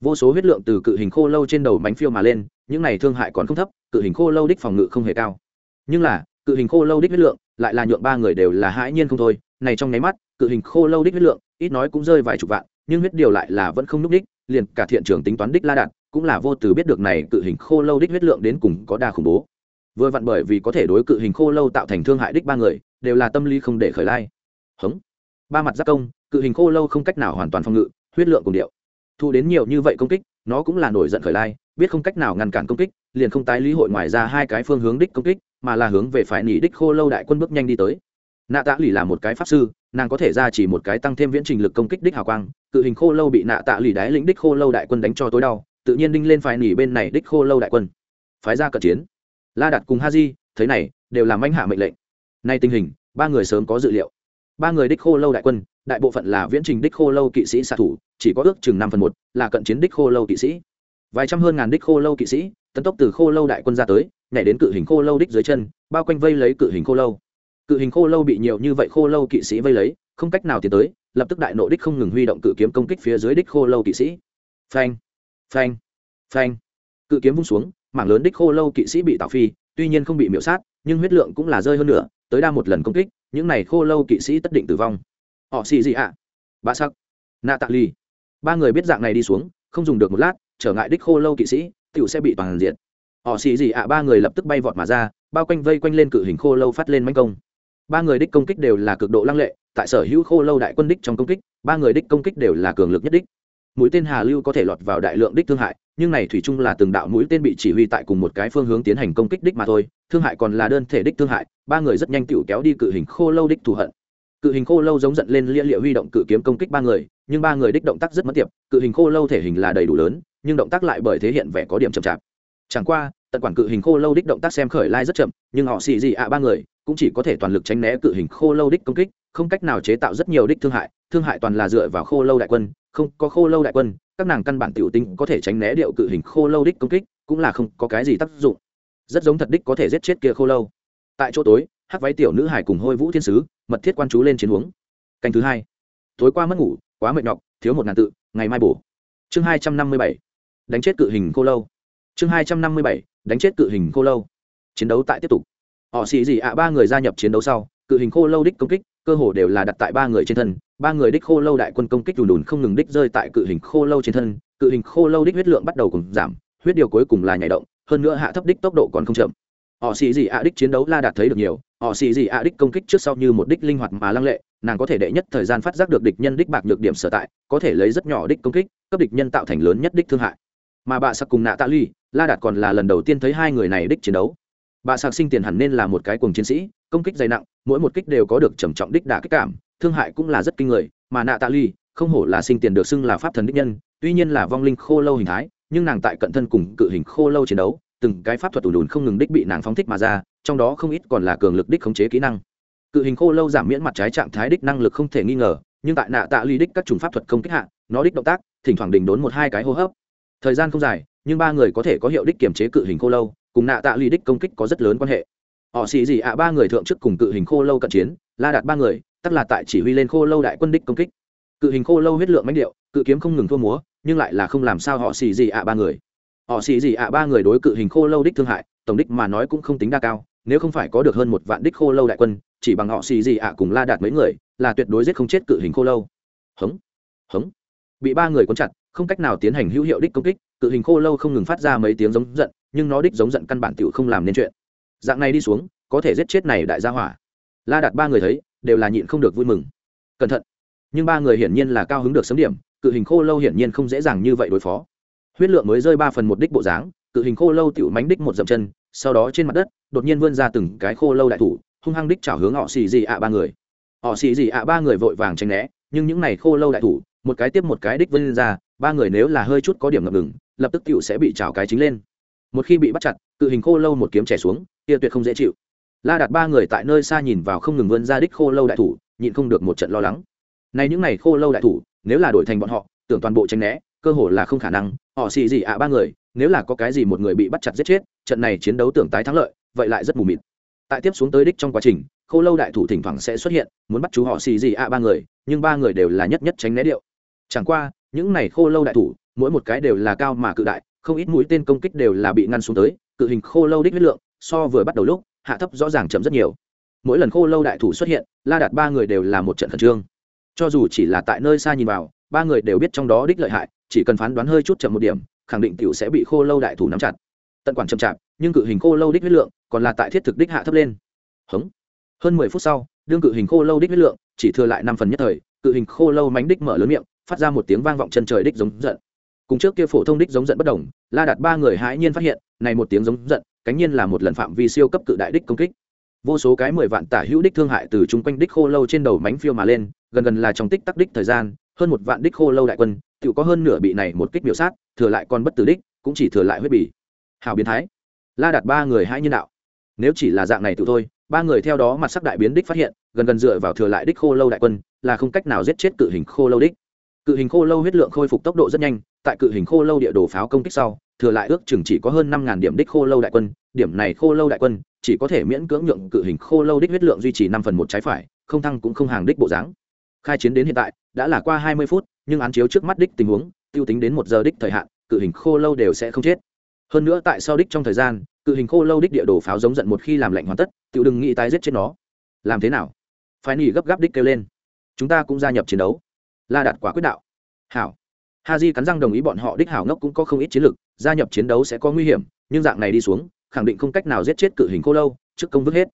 Vô số huyết lượng từ cự hình khô lâu trên đầu bánh phiêu mà lên, những này thương hại còn không thấp, cự hình khô lâu đích phòng ngự không hề cao. Nhưng là, cự hình khô lâu đích huyết lượng lại là nhượng ba người đều là hãi nhiên không thôi. Này trong nháy mắt, cự hình khô lâu đích huyết lượng ít nói cũng rơi vài chục vạn, nhưng huyết điều lại là vẫn không núc đích liền cả thiện trưởng tính toán đích la đạt cũng là vô từ biết được này cự hình khô lâu đích huyết lượng đến cùng có đa khủng bố. Vừa vặn bởi vì có thể đối cự hình khô lâu tạo thành thương hại đích ba người, đều là tâm lý không để khởi lai. Hống. Ba mặt giáp công, cự hình khô lâu không cách nào hoàn toàn phòng ngự, huyết lượng cùng điệu. Thu đến nhiều như vậy công kích, nó cũng là nổi giận khởi lai, biết không cách nào ngăn cản công kích, liền không tái lý hội ngoài ra hai cái phương hướng đích công kích, mà là hướng về phải nỉ đích khô lâu đại quân bước nhanh đi tới. Nạ tạ lì là một cái pháp sư, nàng có thể ra chỉ một cái tăng thêm viễn trình lực công kích đích hào quang cự hình khô lâu bị nạ tạ lì đái lĩnh đích khô lâu đại quân đánh cho tối đau tự nhiên đinh lên phải nỉ bên này đích khô lâu đại quân phái ra cận chiến la đặt cùng ha di thấy này đều làm anh hạ mệnh lệnh nay tình hình ba người sớm có dự liệu ba người đích khô lâu đại quân đại bộ phận là viễn trình đích khô lâu kỵ sĩ xạ thủ chỉ có ước chừng năm phần một là cận chiến đích khô lâu kỵ sĩ vài trăm hơn ngàn đích khô lâu kỵ sĩ tấn tốc từ khô lâu đại quân ra tới nhảy đến cự hình khô lâu đích dưới chân bao quanh vây lấy cự hình khô lâu cự hình khô lâu bị nhiều như vậy khô lâu kỵ sĩ vây lấy không cách nào tiến tới lập tức đại nộ đích không ngừng huy động cự kiếm công kích phía dưới đích khô lâu kỵ sĩ. Phanh phanh phanh. Cự kiếm vung xuống, mảng lớn đích khô lâu kỵ sĩ bị tạo phi, tuy nhiên không bị miễu sát, nhưng huyết lượng cũng là rơi hơn nữa tới đa một lần công kích, những này khô lâu kỵ sĩ tất định tử vong. Họ xì gì ạ? À? ba sắc. Nạ tạ ly ba người biết dạng này đi xuống, không dùng được một lát, trở ngại đích khô lâu kỵ sĩ tựu sẽ bị toàn diện. Họ xì gì ạ? Ba người lập tức bay vọt mà ra, bao quanh vây quanh lên cự hình khô lâu phát lên manh công. Ba người đích công kích đều là cực độ lăng lệ tại sở hữu khô lâu đại quân đích trong công kích, ba người đích công kích đều là cường lực nhất đích. Mũi tên hà lưu có thể lọt vào đại lượng đích thương hại, nhưng này thủy chung là từng đạo mũi tên bị chỉ huy tại cùng một cái phương hướng tiến hành công kích đích mà thôi, thương hại còn là đơn thể đích thương hại, ba người rất nhanh tựu kéo đi cự hình khô lâu đích thù hận. Cự hình khô lâu giống giận lên lia liệu huy động cự kiếm công kích ba người, nhưng ba người đích động tác rất mất tiệp, cự hình khô lâu thể hình là đầy đủ lớn, nhưng động tác lại bởi thế hiện vẻ có điểm chậm chạp chẳng qua, tận quản cự hình khô lâu đích động tác xem khởi lai rất chậm, nhưng họ xì gì ạ, ba người, cũng chỉ có thể toàn lực tránh né cự hình khô lâu đích công kích, không cách nào chế tạo rất nhiều đích thương hại thương hại toàn là dựa vào khô lâu đại quân, không có khô lâu đại quân, các nàng căn bản tiểu tinh có thể tránh né điệu cự hình khô lâu đích công kích, cũng là không có cái gì tác dụng. Rất giống thật đích có thể giết chết kia khô lâu. Tại chỗ tối, hắc váy tiểu nữ hải cùng hôi vũ thiên sứ, mật thiết quan chú lên chiến huống. Canh thứ hai. Tối qua mất ngủ, quá mệt nhọc, thiếu một ngàn tự, ngày mai bổ. Chương hai trăm năm mươi bảy. Đánh chết cự hình khô lâu chương hai trăm năm mươi bảy, đánh chết cự hình khô lâu. Chiến đấu tại tiếp tục. Họ xì gì ạ, ba người gia nhập chiến đấu sau, cự hình khô lâu đích công kích, cơ hồ đều là đặt tại ba người trên thân. Ba người đích khô lâu đại quân công kích đùn đùn không ngừng đích rơi tại cự hình khô lâu trên thân. Cự hình khô lâu đích huyết lượng bắt đầu cùng giảm, huyết điều cuối cùng là nhảy động, hơn nữa hạ thấp đích tốc độ còn không chậm. Họ xì gì ạ đích chiến đấu la đạt thấy được nhiều, họ xì gì ạ đích công kích trước sau như một đích linh hoạt mà lăng lệ, nàng có thể đệ nhất thời gian phát giác được địch nhân đích bạc nhược điểm sở tại, có thể lấy rất nhỏ đích công kích, cấp địch nhân tạo thành lớn nhất đích thương hại mà bà sặc cùng nạ tạ ly, la đạt còn là lần đầu tiên thấy hai người này đích chiến đấu. Bà sặc sinh tiền hẳn nên là một cái cuồng chiến sĩ, công kích dày nặng, mỗi một kích đều có được trầm trọng đích đả kích cảm, thương hại cũng là rất kinh người, mà nạ tạ ly, không hổ là sinh tiền được xưng là pháp thần đích nhân, tuy nhiên là vong linh khô lâu hình thái, nhưng nàng tại cận thân cùng cự hình khô lâu chiến đấu, từng cái pháp thuật tù đùn không ngừng đích bị nàng phóng thích mà ra, trong đó không ít còn là cường lực đích khống chế kỹ năng. Cự hình khô lâu giảm miễn mặt trái trạng thái đích năng lực không thể nghi ngờ, nhưng tại nạ tạ ly đích các chủng pháp thuật công kích hạ, nó đích động tác, thỉnh thoảng đình đốn một hai cái hô hấp thời gian không dài, nhưng ba người có thể có hiệu đích kiểm chế cự hình khô lâu, cùng nạ tạ ly đích công kích có rất lớn quan hệ. Họ xì gì ạ, ba người thượng chức cùng cự hình khô lâu cận chiến, la đạt ba người tất là tại chỉ huy lên khô lâu đại quân đích công kích. Cự hình khô lâu huyết lượng mánh điệu, cự kiếm không ngừng thua múa, nhưng lại là không làm sao họ xì gì ạ ba người. Họ xì gì ạ ba người đối cự hình khô lâu đích thương hại, tổng đích mà nói cũng không tính đa cao, nếu không phải có được hơn một vạn đích khô lâu đại quân, chỉ bằng họ xì gì ạ cùng la đạt mấy người, là tuyệt đối giết không chết cự hình khô lâu. Hống hống. Bị ba người cuốn chặt không cách nào tiến hành hữu hiệu đích công kích, cự hình khô lâu không ngừng phát ra mấy tiếng giống giận, nhưng nó đích giống giận căn bản t không làm nên chuyện. Dạng này đi xuống, có thể giết chết này đại gia hỏa. La đạt ba người thấy, đều là nhịn không được vui mừng. Cẩn thận. Nhưng ba người hiển nhiên là cao hứng được sấm điểm, cự hình khô lâu hiển nhiên không dễ dàng như vậy đối phó. Huyết lượng mới rơi ba phần một đích bộ dáng, cự hình khô lâu tựu mánh đích một dậm chân, sau đó trên mặt đất, đột nhiên vươn ra từng cái khô lâu đại thủ, hung hăng đích chảo hướng họ xì gì ạ ba người. Họ xì gì ạ ba người vội vàng tranh né, nhưng những này khô lâu đại thủ một cái tiếp một cái đích vân ra, ba người nếu là hơi chút có điểm ngập ngừng, lập tức cựu sẽ bị trào cái chính lên. Một khi bị bắt chặt, cự hình khô lâu một kiếm trẻ xuống, kia tuyệt không dễ chịu. La đặt ba người tại nơi xa nhìn vào không ngừng vươn ra đích khô lâu đại thủ, nhịn không được một trận lo lắng. Nay những này khô lâu đại thủ, nếu là đổi thành bọn họ, tưởng toàn bộ tranh né, cơ hồ là không khả năng. Họ xì gì ạ ba người, nếu là có cái gì một người bị bắt chặt giết chết, trận này chiến đấu tưởng tái thắng lợi, vậy lại rất mù mịt. Tại tiếp xuống tới đích trong quá trình, khô lâu đại thủ thỉnh thoảng sẽ xuất hiện, muốn bắt chú họ xì gì ạ ba người, nhưng ba người đều là nhất nhất tránh né điệu chẳng qua, những này khô lâu đại thủ, mỗi một cái đều là cao mà cự đại, không ít mũi tên công kích đều là bị ngăn xuống tới, cự hình khô lâu đích huyết lượng, so vừa bắt đầu lúc, hạ thấp rõ ràng chậm rất nhiều. Mỗi lần khô lâu đại thủ xuất hiện, la đạt ba người đều là một trận khẩn trương. Cho dù chỉ là tại nơi xa nhìn vào, ba người đều biết trong đó đích lợi hại, chỉ cần phán đoán hơi chút chậm một điểm, khẳng định tiểu sẽ bị khô lâu đại thủ nắm chặt. Tận quản chậm chạp, nhưng cự hình khô lâu đích huyết lượng còn là tại thiết thực đích hạ thấp lên. Hống. Hơn mười phút sau, đương cự hình khô lâu đích huyết lượng chỉ thừa lại năm phần nhất thời, cự hình khô lâu mánh đích mở lớn miệng phát ra một tiếng vang vọng chân trời đích giống giận. Cùng trước kia phổ thông đích giống giận bất đồng, la đạt ba người hãi nhiên phát hiện, này một tiếng giống giận, cánh nhiên là một lần phạm vi siêu cấp cự đại đích công kích. Vô số cái mười vạn tả hữu đích thương hại từ chung quanh đích khô lâu trên đầu mánh phiêu mà lên, gần gần là trong tích tắc đích thời gian, hơn một vạn đích khô lâu đại quân tự có hơn nửa bị này một kích biểu sát, thừa lại còn bất tử đích, cũng chỉ thừa lại huyết bỉ hào biến thái. La đạt ba người hãi nhiên đạo. Nếu chỉ là dạng này tự thôi, ba người theo đó mặt sắc đại biến đích phát hiện, gần gần dựa vào thừa lại đích khô lâu đại quân, là không cách nào giết chết cự hình khô lâu đích cự hình khô lâu huyết lượng khôi phục tốc độ rất nhanh, tại cự hình khô lâu địa đồ pháo công kích sau, thừa lại ước chừng chỉ có hơn năm ngàn điểm đích khô lâu đại quân, điểm này khô lâu đại quân, chỉ có thể miễn cưỡng nhượng cự hình khô lâu đích huyết lượng duy trì năm phần một trái phải, không thăng cũng không hàng đích bộ dáng. Khai chiến đến hiện tại, đã là qua hai mươi phút, nhưng án chiếu trước mắt đích tình huống, tiêu tính đến một giờ đích thời hạn, cự hình khô lâu đều sẽ không chết. Hơn nữa tại sau đích trong thời gian, cự hình khô lâu đích địa đồ pháo giống giận một khi làm lạnh hoàn tất tự đừng nghĩ tái giết chết nó. Làm thế nào? Phải nỉ gấp gáp đích kêu lên. Chúng ta cũng gia nhập chiến đấu la đạt quả quyết đạo. Hảo. Ha di cắn răng đồng ý bọn họ đích hảo ngốc cũng có không ít chiến lược gia nhập chiến đấu sẽ có nguy hiểm, nhưng dạng này đi xuống, khẳng định không cách nào giết chết cự hình khô lâu, trước công vứt hết.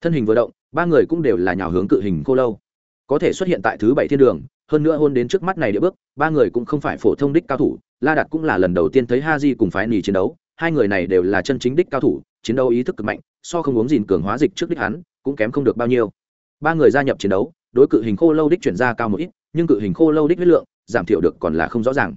Thân hình vừa động, ba người cũng đều là nhào hướng cự hình khô lâu. Có thể xuất hiện tại thứ bảy thiên đường, hơn nữa hôn đến trước mắt này địa bước, ba người cũng không phải phổ thông đích cao thủ, la đạt cũng là lần đầu tiên thấy ha di cùng phái nỉ chiến đấu, hai người này đều là chân chính đích cao thủ, chiến đấu ý thức cực mạnh, so không uống gìn cường hóa dịch trước đích hắn, cũng kém không được bao nhiêu. Ba người gia nhập chiến đấu, đối cự hình khô lâu đích chuyển ra cao một ít nhưng cự hình khô lâu đích huyết lượng giảm thiểu được còn là không rõ ràng.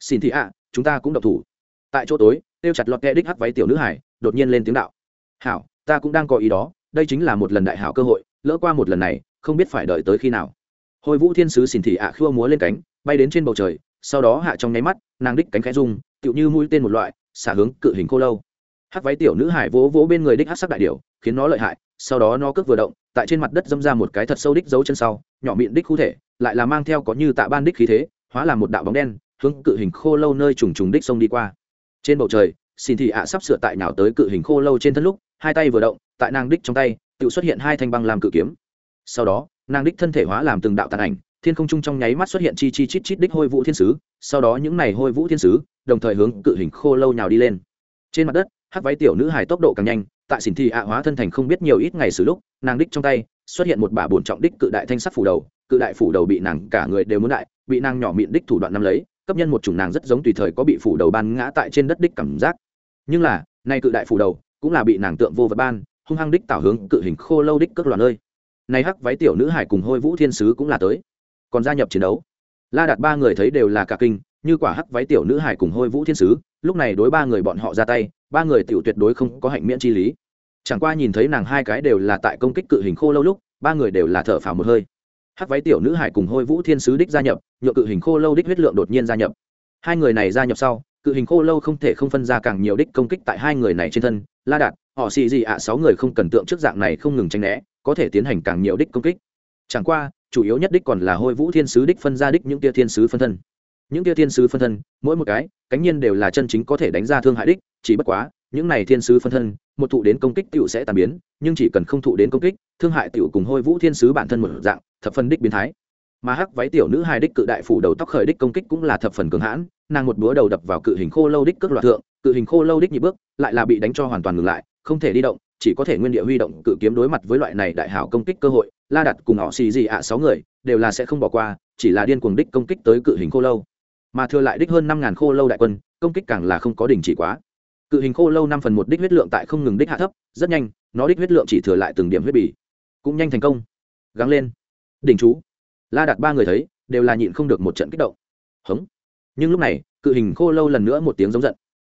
Xin thị ạ, chúng ta cũng độc thủ. Tại chỗ tối, tiêu chặt lọt kẹ đích hắc váy tiểu nữ hải, đột nhiên lên tiếng đạo. Hảo, ta cũng đang có ý đó, đây chính là một lần đại hảo cơ hội, lỡ qua một lần này, không biết phải đợi tới khi nào. Hồi vũ thiên sứ xin thị ạ à khua múa lên cánh, bay đến trên bầu trời, sau đó hạ trong nháy mắt, nàng đích cánh khẽ rung, tựu như mũi tên một loại, xả hướng cự hình khô lâu. Hắc váy tiểu nữ hải vỗ vỗ bên người đích hắc sắc đại điểu khiến nó lợi hại, sau đó nó cước vừa động, tại trên mặt đất dâm ra một cái thật sâu đích dấu chân sau, nhỏ miệng đích khu thể, lại là mang theo có như tạ ban đích khí thế, hóa là một đạo bóng đen, hướng cự hình khô lâu nơi trùng trùng đích sông đi qua. Trên bầu trời, xin thị ạ sắp sửa tại nhào tới cự hình khô lâu trên thân lúc, hai tay vừa động, tại nàng đích trong tay, tự xuất hiện hai thanh băng làm cự kiếm. Sau đó, nàng đích thân thể hóa làm từng đạo tàn ảnh, thiên không trung trong nháy mắt xuất hiện chi chi chít chít đích hôi vũ thiên sứ, sau đó những này hôi vũ thiên sứ, đồng thời hướng cự hình khô lâu nhào đi lên. Trên mặt đất, hắc váy tiểu nữ hài tốc độ càng nhanh tại xỉn thị ạ hóa thân thành không biết nhiều ít ngày xử lúc, nàng đích trong tay, xuất hiện một bả bổn trọng đích cự đại thanh sắc phủ đầu, cự đại phủ đầu bị nàng cả người đều muốn đại, bị nàng nhỏ miệng đích thủ đoạn nắm lấy, cấp nhân một chủng nàng rất giống tùy thời có bị phủ đầu ban ngã tại trên đất đích cảm giác. Nhưng là, nay cự đại phủ đầu cũng là bị nàng tượng vô vật ban, hung hăng đích tạo hướng cự hình khô lâu đích cất loạn ơi nay hắc váy tiểu nữ hải cùng hôi vũ thiên sứ cũng là tới, còn gia nhập chiến đấu. La đạt ba người thấy đều là cả kinh như quả hắc váy tiểu nữ hải cùng hôi vũ thiên sứ, lúc này đối ba người bọn họ ra tay, ba người tiểu tuyệt đối không có hạnh miễn chi lý. Chẳng qua nhìn thấy nàng hai cái đều là tại công kích cự hình khô lâu lúc, ba người đều là thở phào một hơi. Hắc váy tiểu nữ hải cùng hôi vũ thiên sứ đích gia nhập nhựa cự hình khô lâu đích huyết lượng đột nhiên gia nhập. Hai người này gia nhập sau, cự hình khô lâu không thể không phân ra càng nhiều đích công kích tại hai người này trên thân, la đạt, họ xì gì ạ, sáu người không cần tượng trước dạng này không ngừng tranh né, có thể tiến hành càng nhiều đích công kích. Chẳng qua, chủ yếu nhất đích còn là hôi vũ thiên sứ đích phân ra đích những tia thiên sứ phân thân những tia thiên sứ phân thân, mỗi một cái, cánh nhiên đều là chân chính có thể đánh ra thương hại đích, chỉ bất quá, những này thiên sứ phân thân, một thụ đến công kích tựu sẽ tàn biến, nhưng chỉ cần không thụ đến công kích, thương hại tựu cùng hôi vũ thiên sứ bản thân một dạng, thập phần đích biến thái. Mà hắc váy tiểu nữ hai đích cự đại phủ đầu tóc khởi đích công kích cũng là thập phần cường hãn, nàng một búa đầu đập vào cự hình khô lâu đích cước loạt thượng, cự hình khô lâu đích nhị bước, lại là bị đánh cho hoàn toàn ngừng lại, không thể đi động, chỉ có thể nguyên địa huy động cự kiếm đối mặt với loại này đại hảo công kích cơ hội, la đặt cùng họ xì gì ạ sáu người, đều là sẽ không bỏ qua, chỉ là điên cuồng đích công kích tới cự hình khô lâu mà thừa lại đích hơn năm ngàn khô lâu đại quân, công kích càng là không có đình chỉ quá. Cự hình khô lâu năm phần một đích huyết lượng tại không ngừng đích hạ thấp, rất nhanh, nó đích huyết lượng chỉ thừa lại từng điểm huyết bì. Cũng nhanh thành công. Gắng lên. Đỉnh chú. La đặt ba người thấy, đều là nhịn không được một trận kích động. Hống. Nhưng lúc này, cự hình khô lâu lần nữa một tiếng giống giận.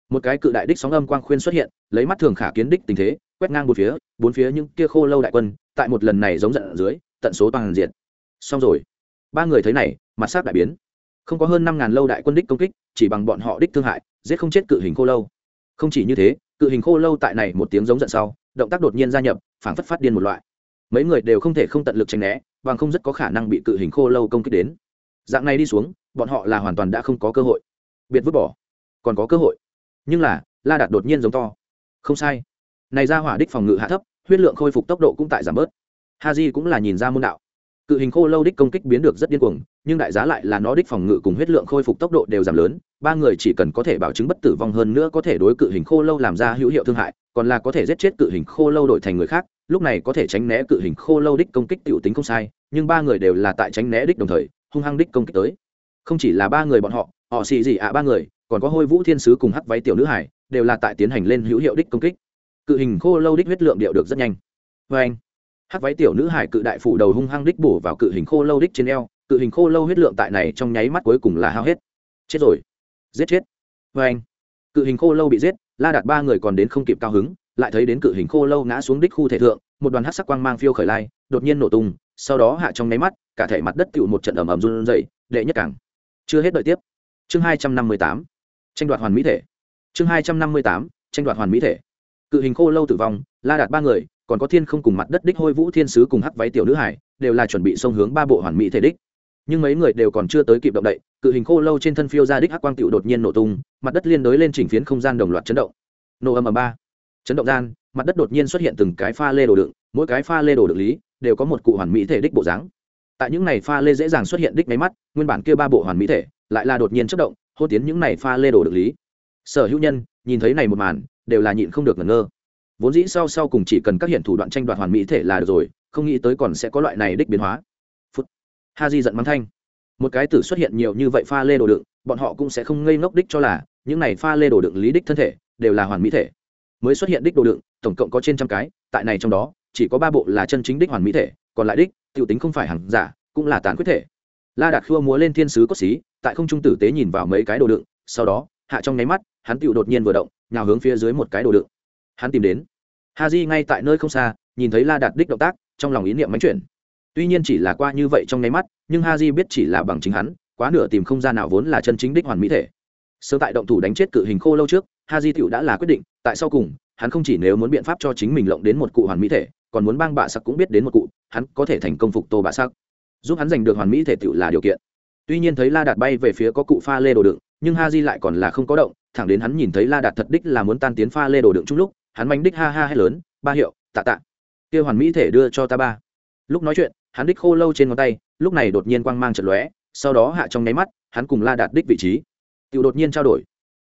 Một cái cự đại đích sóng âm quang khuyên xuất hiện, lấy mắt thường khả kiến đích tình thế, quét ngang một phía, bốn phía những kia khô lâu đại quân, tại một lần này giống giận ở dưới, tận số toàn diện. Xong rồi. Ba người thấy này, mặt sát đại biến không có hơn năm ngàn lâu đại quân đích công kích, chỉ bằng bọn họ đích thương hại, giết không chết cự hình khô lâu. Không chỉ như thế, cự hình khô lâu tại này một tiếng giống giận sau, động tác đột nhiên gia nhập, phảng phất phát điên một loại. Mấy người đều không thể không tận lực tránh né, bằng không rất có khả năng bị cự hình khô lâu công kích đến. Dạng này đi xuống, bọn họ là hoàn toàn đã không có cơ hội. Biệt vứt bỏ. Còn có cơ hội. Nhưng là, la đạt đột nhiên giống to. Không sai. Này ra hỏa đích phòng ngự hạ thấp, huyết lượng khôi phục tốc độ cũng tại giảm bớt. Ha di cũng là nhìn ra môn đạo. Cự hình khô lâu đích công kích biến được rất điên cuồng nhưng đại giá lại là nó đích phòng ngự cùng huyết lượng khôi phục tốc độ đều giảm lớn, ba người chỉ cần có thể bảo chứng bất tử vong hơn nữa có thể đối cự hình khô lâu làm ra hữu hiệu thương hại, còn là có thể giết chết cự hình khô lâu đổi thành người khác, lúc này có thể tránh né cự hình khô lâu đích công kích t i ể u tính không sai, nhưng ba người đều là tại tránh né đích đồng thời, hung hăng đích công kích tới. Không chỉ là ba người bọn họ họ xì gì ạ ba người, còn có hôi vũ thiên sứ cùng hắc váy tiểu nữ hải, đều là tại tiến hành lên hữu hiệu đích công kích. Cự hình khô lâu đích huyết lượng điệu được rất nhanh. Vê anh hắc váy tiểu nữ hải cự đại phủ đầu hung hăng đích bổ vào cự hình khô lâu đích trên eo cự hình khô lâu huyết lượng tại này trong nháy mắt cuối cùng là hao hết. Chết rồi. Giết chết. Vê anh, cự hình khô lâu bị giết, la đạt ba người còn đến không kịp cao hứng, lại thấy đến cự hình khô lâu ngã xuống đích khu thể thượng, một đoàn hát sắc quang mang phiêu khởi lai, đột nhiên nổ tung, sau đó hạ trong nháy mắt, cả thể mặt đất tựu một trận ẩm ẩm run dậy đệ nhất cảng. Chưa hết đợi tiếp. Chương hai trăm năm mươi tám. Tranh đoạt hoàn mỹ thể. Chương hai trăm năm mươi tám. Tranh đoạt hoàn mỹ thể. Cự hình khô lâu tử vong, la đạt ba người, còn có thiên không cùng mặt đất đích hôi vũ thiên sứ cùng hắc váy tiểu nữ hải, đều là chuẩn bị xông hướng ba bộ hoàn mỹ thể đích nhưng mấy người đều còn chưa tới kịp động đậy, cự hình khô lâu trên thân phiêu ra đích hắc quang cựu đột nhiên nổ tung, mặt đất liên đối lên chỉnh phiến không gian đồng loạt chấn động. Nổ âm ầm ba. Chấn động gian, mặt đất đột nhiên xuất hiện từng cái pha lê đồ đựng, mỗi cái pha lê đồ đựng lý đều có một cụ hoàn mỹ thể đích bộ dáng. Tại những này pha lê dễ dàng xuất hiện đích máy mắt, nguyên bản kia ba bộ hoàn mỹ thể lại là đột nhiên chất động, hô tiến những này pha lê đồ đựng lý. Sở hữu nhân, nhìn thấy này một màn, đều là nhịn không được ngẩn ngơ. Vốn dĩ sau sau cùng chỉ cần các hiện thủ đoạn tranh đoạt hoàn mỹ thể là được rồi, không nghĩ tới còn sẽ có loại này đích biến hóa ha di giận mắng thanh. Một cái tử xuất hiện nhiều như vậy pha lê đồ đựng, bọn họ cũng sẽ không ngây ngốc đích cho là, những này pha lê đồ đựng lý đích thân thể, đều là hoàn mỹ thể. Mới xuất hiện đích đồ đựng, tổng cộng có trên trăm cái, tại này trong đó, chỉ có ba bộ là chân chính đích hoàn mỹ thể, còn lại đích t i ể u tính không phải hàng giả, cũng là tàn quyết thể. La đạt khua múa lên thiên sứ cốt xí, tại không trung tử tế nhìn vào mấy cái đồ đựng, sau đó, hạ trong nháy mắt, hắn tựu đột nhiên vừa động, nhào hướng phía dưới một cái đồ đựng. Hắn tìm đến. Ha di ngay tại nơi không xa, nhìn thấy la đạt đích động tác, trong lòng ý niệm mánh chuyển tuy nhiên chỉ là qua như vậy trong nháy mắt, nhưng ha di biết chỉ là bằng chính hắn, quá nửa tìm không ra nào vốn là chân chính đích hoàn mỹ thể. Sơ tại động thủ đánh chết cự hình khô lâu trước ha di tựu đã là quyết định, tại sau cùng, hắn không chỉ nếu muốn biện pháp cho chính mình lộng đến một cụ hoàn mỹ thể, còn muốn bang bạ sắc cũng biết đến một cụ, hắn có thể thành công phục tô bạ sắc. Giúp hắn giành được hoàn mỹ thể tựu là điều kiện. Tuy nhiên thấy la đạt bay về phía có cụ pha lê đồ đựng, nhưng ha di lại còn là không có động, thẳng đến hắn nhìn thấy la đạt thật đích là muốn tan tiến pha lê đồ đựng chung lúc, hắn manh đích ha ha hay lớn, ba hiệu, tạ tạ. Kia hoàn mỹ thể đưa cho ta ba. Lúc nói chuyện hắn đích khô lâu trên ngón tay, lúc này đột nhiên quang mang trận lóe, sau đó hạ trong nháy mắt, hắn cùng la đạt đích vị trí. Tự đột nhiên trao đổi.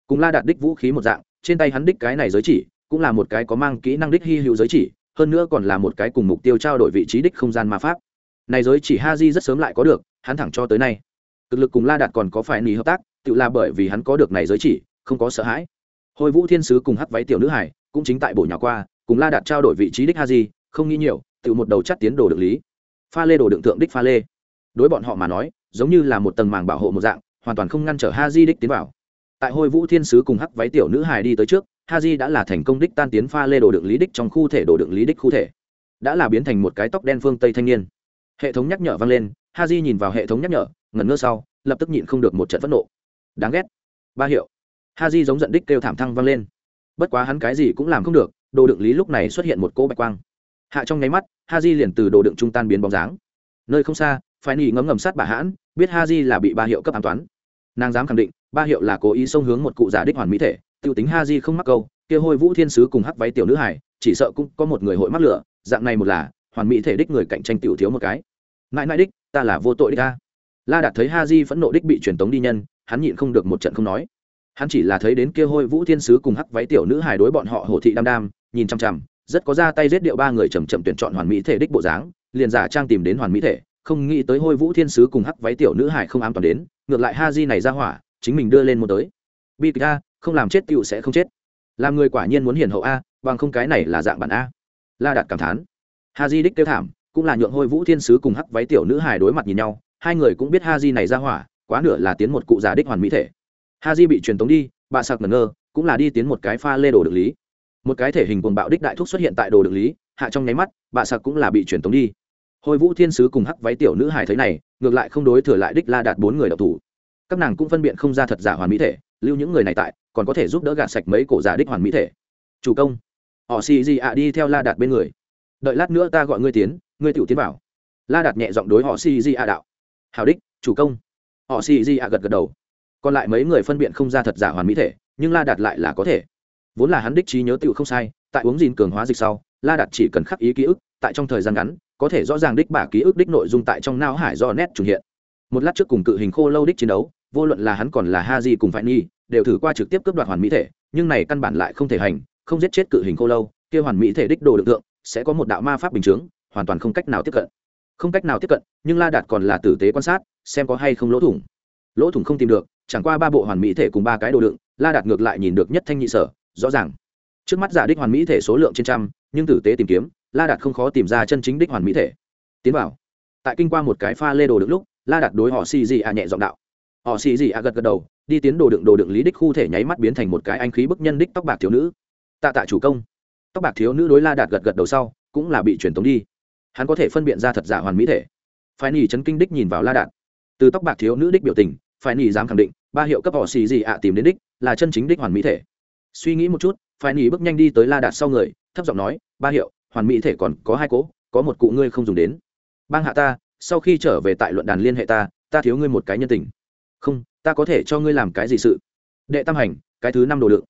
Cùng la đạt đích vũ khí một dạng, trên tay hắn đích cái này giới chỉ, cũng là một cái có mang kỹ năng đích hy hữu giới chỉ, hơn nữa còn là một cái cùng mục tiêu trao đổi vị trí đích không gian ma pháp. Này giới chỉ ha di rất sớm lại có được, hắn thẳng cho tới nay. Thực lực cùng la đạt còn có phải nỉ hợp tác, tự là bởi vì hắn có được này giới chỉ, không có sợ hãi. Hồi vũ thiên sứ cùng hắc váy tiểu nữ hải, cũng chính tại bộ nhà qua, cùng la đạt trao đổi vị trí đích ha di không nghĩ nhiều, tự một đầu chắt tiến đồ được lý pha lê đồ đựng thượng đích pha lê. Đối bọn họ mà nói, giống như là một tầng màng bảo hộ một dạng, hoàn toàn không ngăn trở ha di đích tiến vào. Tại hồi vũ thiên sứ cùng hắc váy tiểu nữ hài đi tới trước ha di đã là thành công đích tan tiến pha lê đồ đựng lý đích trong khu thể đồ đựng lý đích khu thể. Đã là biến thành một cái tóc đen phương tây thanh niên. Hệ thống nhắc nhở vang lên ha di nhìn vào hệ thống nhắc nhở, ngẩn ngơ sau, lập tức nhịn không được một trận phẫn nộ. Đáng ghét. Ba hiệu. Ha di giống giận đích kêu thảm thăng vang lên. Bất quá hắn cái gì cũng làm không được, đồ đựng lý lúc này xuất hiện một cỗ bạch quang hạ trong nháy mắt ha di liền từ đồ đựng trung tan biến bóng dáng. Nơi không xa phải nỉ ngấm ngầm sát bà hãn, biết ha di là bị ba hiệu cấp an toán. Nàng dám khẳng định, ba hiệu là cố ý xông hướng một cụ giả đích hoàn mỹ thể t i ê u tính ha di không mắc câu, kia hôi vũ thiên sứ cùng hắc váy tiểu nữ hải, chỉ sợ cũng có một người hội mắc lửa, dạng này một là, hoàn mỹ thể đích người cạnh tranh tiểu thiếu một cái. Mãi mãi đích, ta là vô tội đích ta la đạt thấy ha di phẫn nộ đích bị truyền tống đi nhân, hắn nhịn không được một trận không nói. Hắn chỉ là thấy đến kia hôi vũ thiên sứ cùng hắc váy tiểu nữ hài đối bọn họ hổ thị đam đam nhìn chằm chằm rất có ra tay giết điệu ba người chầm chậm tuyển chọn hoàn mỹ thể đích bộ dáng, liền giả trang tìm đến hoàn mỹ thể, không nghĩ tới hôi vũ thiên sứ cùng hắc váy tiểu nữ hải không an toàn đến, ngược lại ha di này ra hỏa, chính mình đưa lên một tới. Bi kịch a, không làm chết tựu sẽ không chết. Làm người quả nhiên muốn hiển hậu a, bằng không cái này là dạng bản a. La đạt cảm thán. Ha di đích kêu thảm, cũng là nhượng hôi vũ thiên sứ cùng hắc váy tiểu nữ hải đối mặt nhìn nhau, hai người cũng biết ha di này ra hỏa, quá nửa là tiến một cụ giả đích hoàn mỹ thể. Ha di bị truyền tống đi, bà sạc ngẩn ngơ, cũng là đi tiến một cái pha lê đồ được lý một cái thể hình cuồng bạo đích đại thúc xuất hiện tại đồ đường lý, hạ trong nháy mắt, bà sạc cũng là bị truyền tống đi. Hồi vũ thiên sứ cùng hắc váy tiểu nữ hải thấy này, ngược lại không đối thừa lại đích la đạt bốn người độc thủ. Các nàng cũng phân biện không ra thật giả hoàn mỹ thể, lưu những người này tại, còn có thể giúp đỡ gạt sạch mấy cổ giả đích hoàn mỹ thể. Chủ công. Họ xì gì ạ, đi theo la đạt bên người. Đợi lát nữa ta gọi ngươi tiến, ngươi tiểu tiến bảo la đạt nhẹ giọng đối họ xì gì ạ đạo. Hào đích, chủ công. Họ xì gì ạ gật gật đầu. Còn lại mấy người phân biện không ra thật giả hoàn mỹ thể, nhưng la đạt lại là có thể vốn là hắn đích trí nhớ tựu không sai, tại uống gìn cường hóa dịch sau, la đạt chỉ cần khắc ý ký ức, tại trong thời gian ngắn, có thể rõ ràng đích bả ký ức đích nội dung tại trong não hải do nét trùng hiện. Một lát trước cùng cự hình khô lâu đích chiến đấu, vô luận là hắn còn là ha di cùng phải nhi, đều thử qua trực tiếp cướp đoạt hoàn mỹ thể, nhưng này căn bản lại không thể hành, không giết chết cự hình khô lâu, kia hoàn mỹ thể đích đồ lực tượng, sẽ có một đạo ma pháp bình chướng, hoàn toàn không cách nào tiếp cận. Không cách nào tiếp cận, nhưng la đạt còn là tử tế quan sát, xem có hay không lỗ thủng. Lỗ thủng không tìm được, chẳng qua ba bộ hoàn mỹ thể cùng ba cái đồ đựng, la đạt ngược lại nhìn được nhất thanh nhị sở rõ ràng. Trước mắt giả đích hoàn mỹ thể số lượng trên trăm, nhưng tử tế tìm kiếm, la đạt không khó tìm ra chân chính đích hoàn mỹ thể. Tiến vào. Tại kinh qua một cái pha lê đồ đựng lúc, la đạt đối họ xì gì à nhẹ giọng đạo. Họ xì gì à gật gật đầu, đi tiến đồ đựng đồ đựng lý đích khu thể nháy mắt biến thành một cái anh khí bức nhân đích tóc bạc thiếu nữ. Tạ tạ chủ công. Tóc bạc thiếu nữ đối la đạt gật gật đầu sau, cũng là bị truyền tống đi. Hắn có thể phân biện ra thật giả hoàn mỹ thể. Phải nỉ chấn kinh đích nhìn vào la đạt. Từ tóc bạc thiếu nữ đích biểu tình phải nỉ dám khẳng định, ba hiệu cấp họ xì gì ạ tìm đến đích là chân chính đích hoàn mỹ thể suy nghĩ một chút phải nỉ bước nhanh đi tới la đạt sau người, thấp giọng nói, ba hiệu, hoàn mỹ thể còn có hai cỗ có một cụ ngươi không dùng đến. Bang hạ ta, sau khi trở về tại luận đàn liên hệ ta ta thiếu ngươi một cái nhân tình. Không, ta có thể cho ngươi làm cái gì sự? Đệ tam hành, cái thứ năm đồ lượng.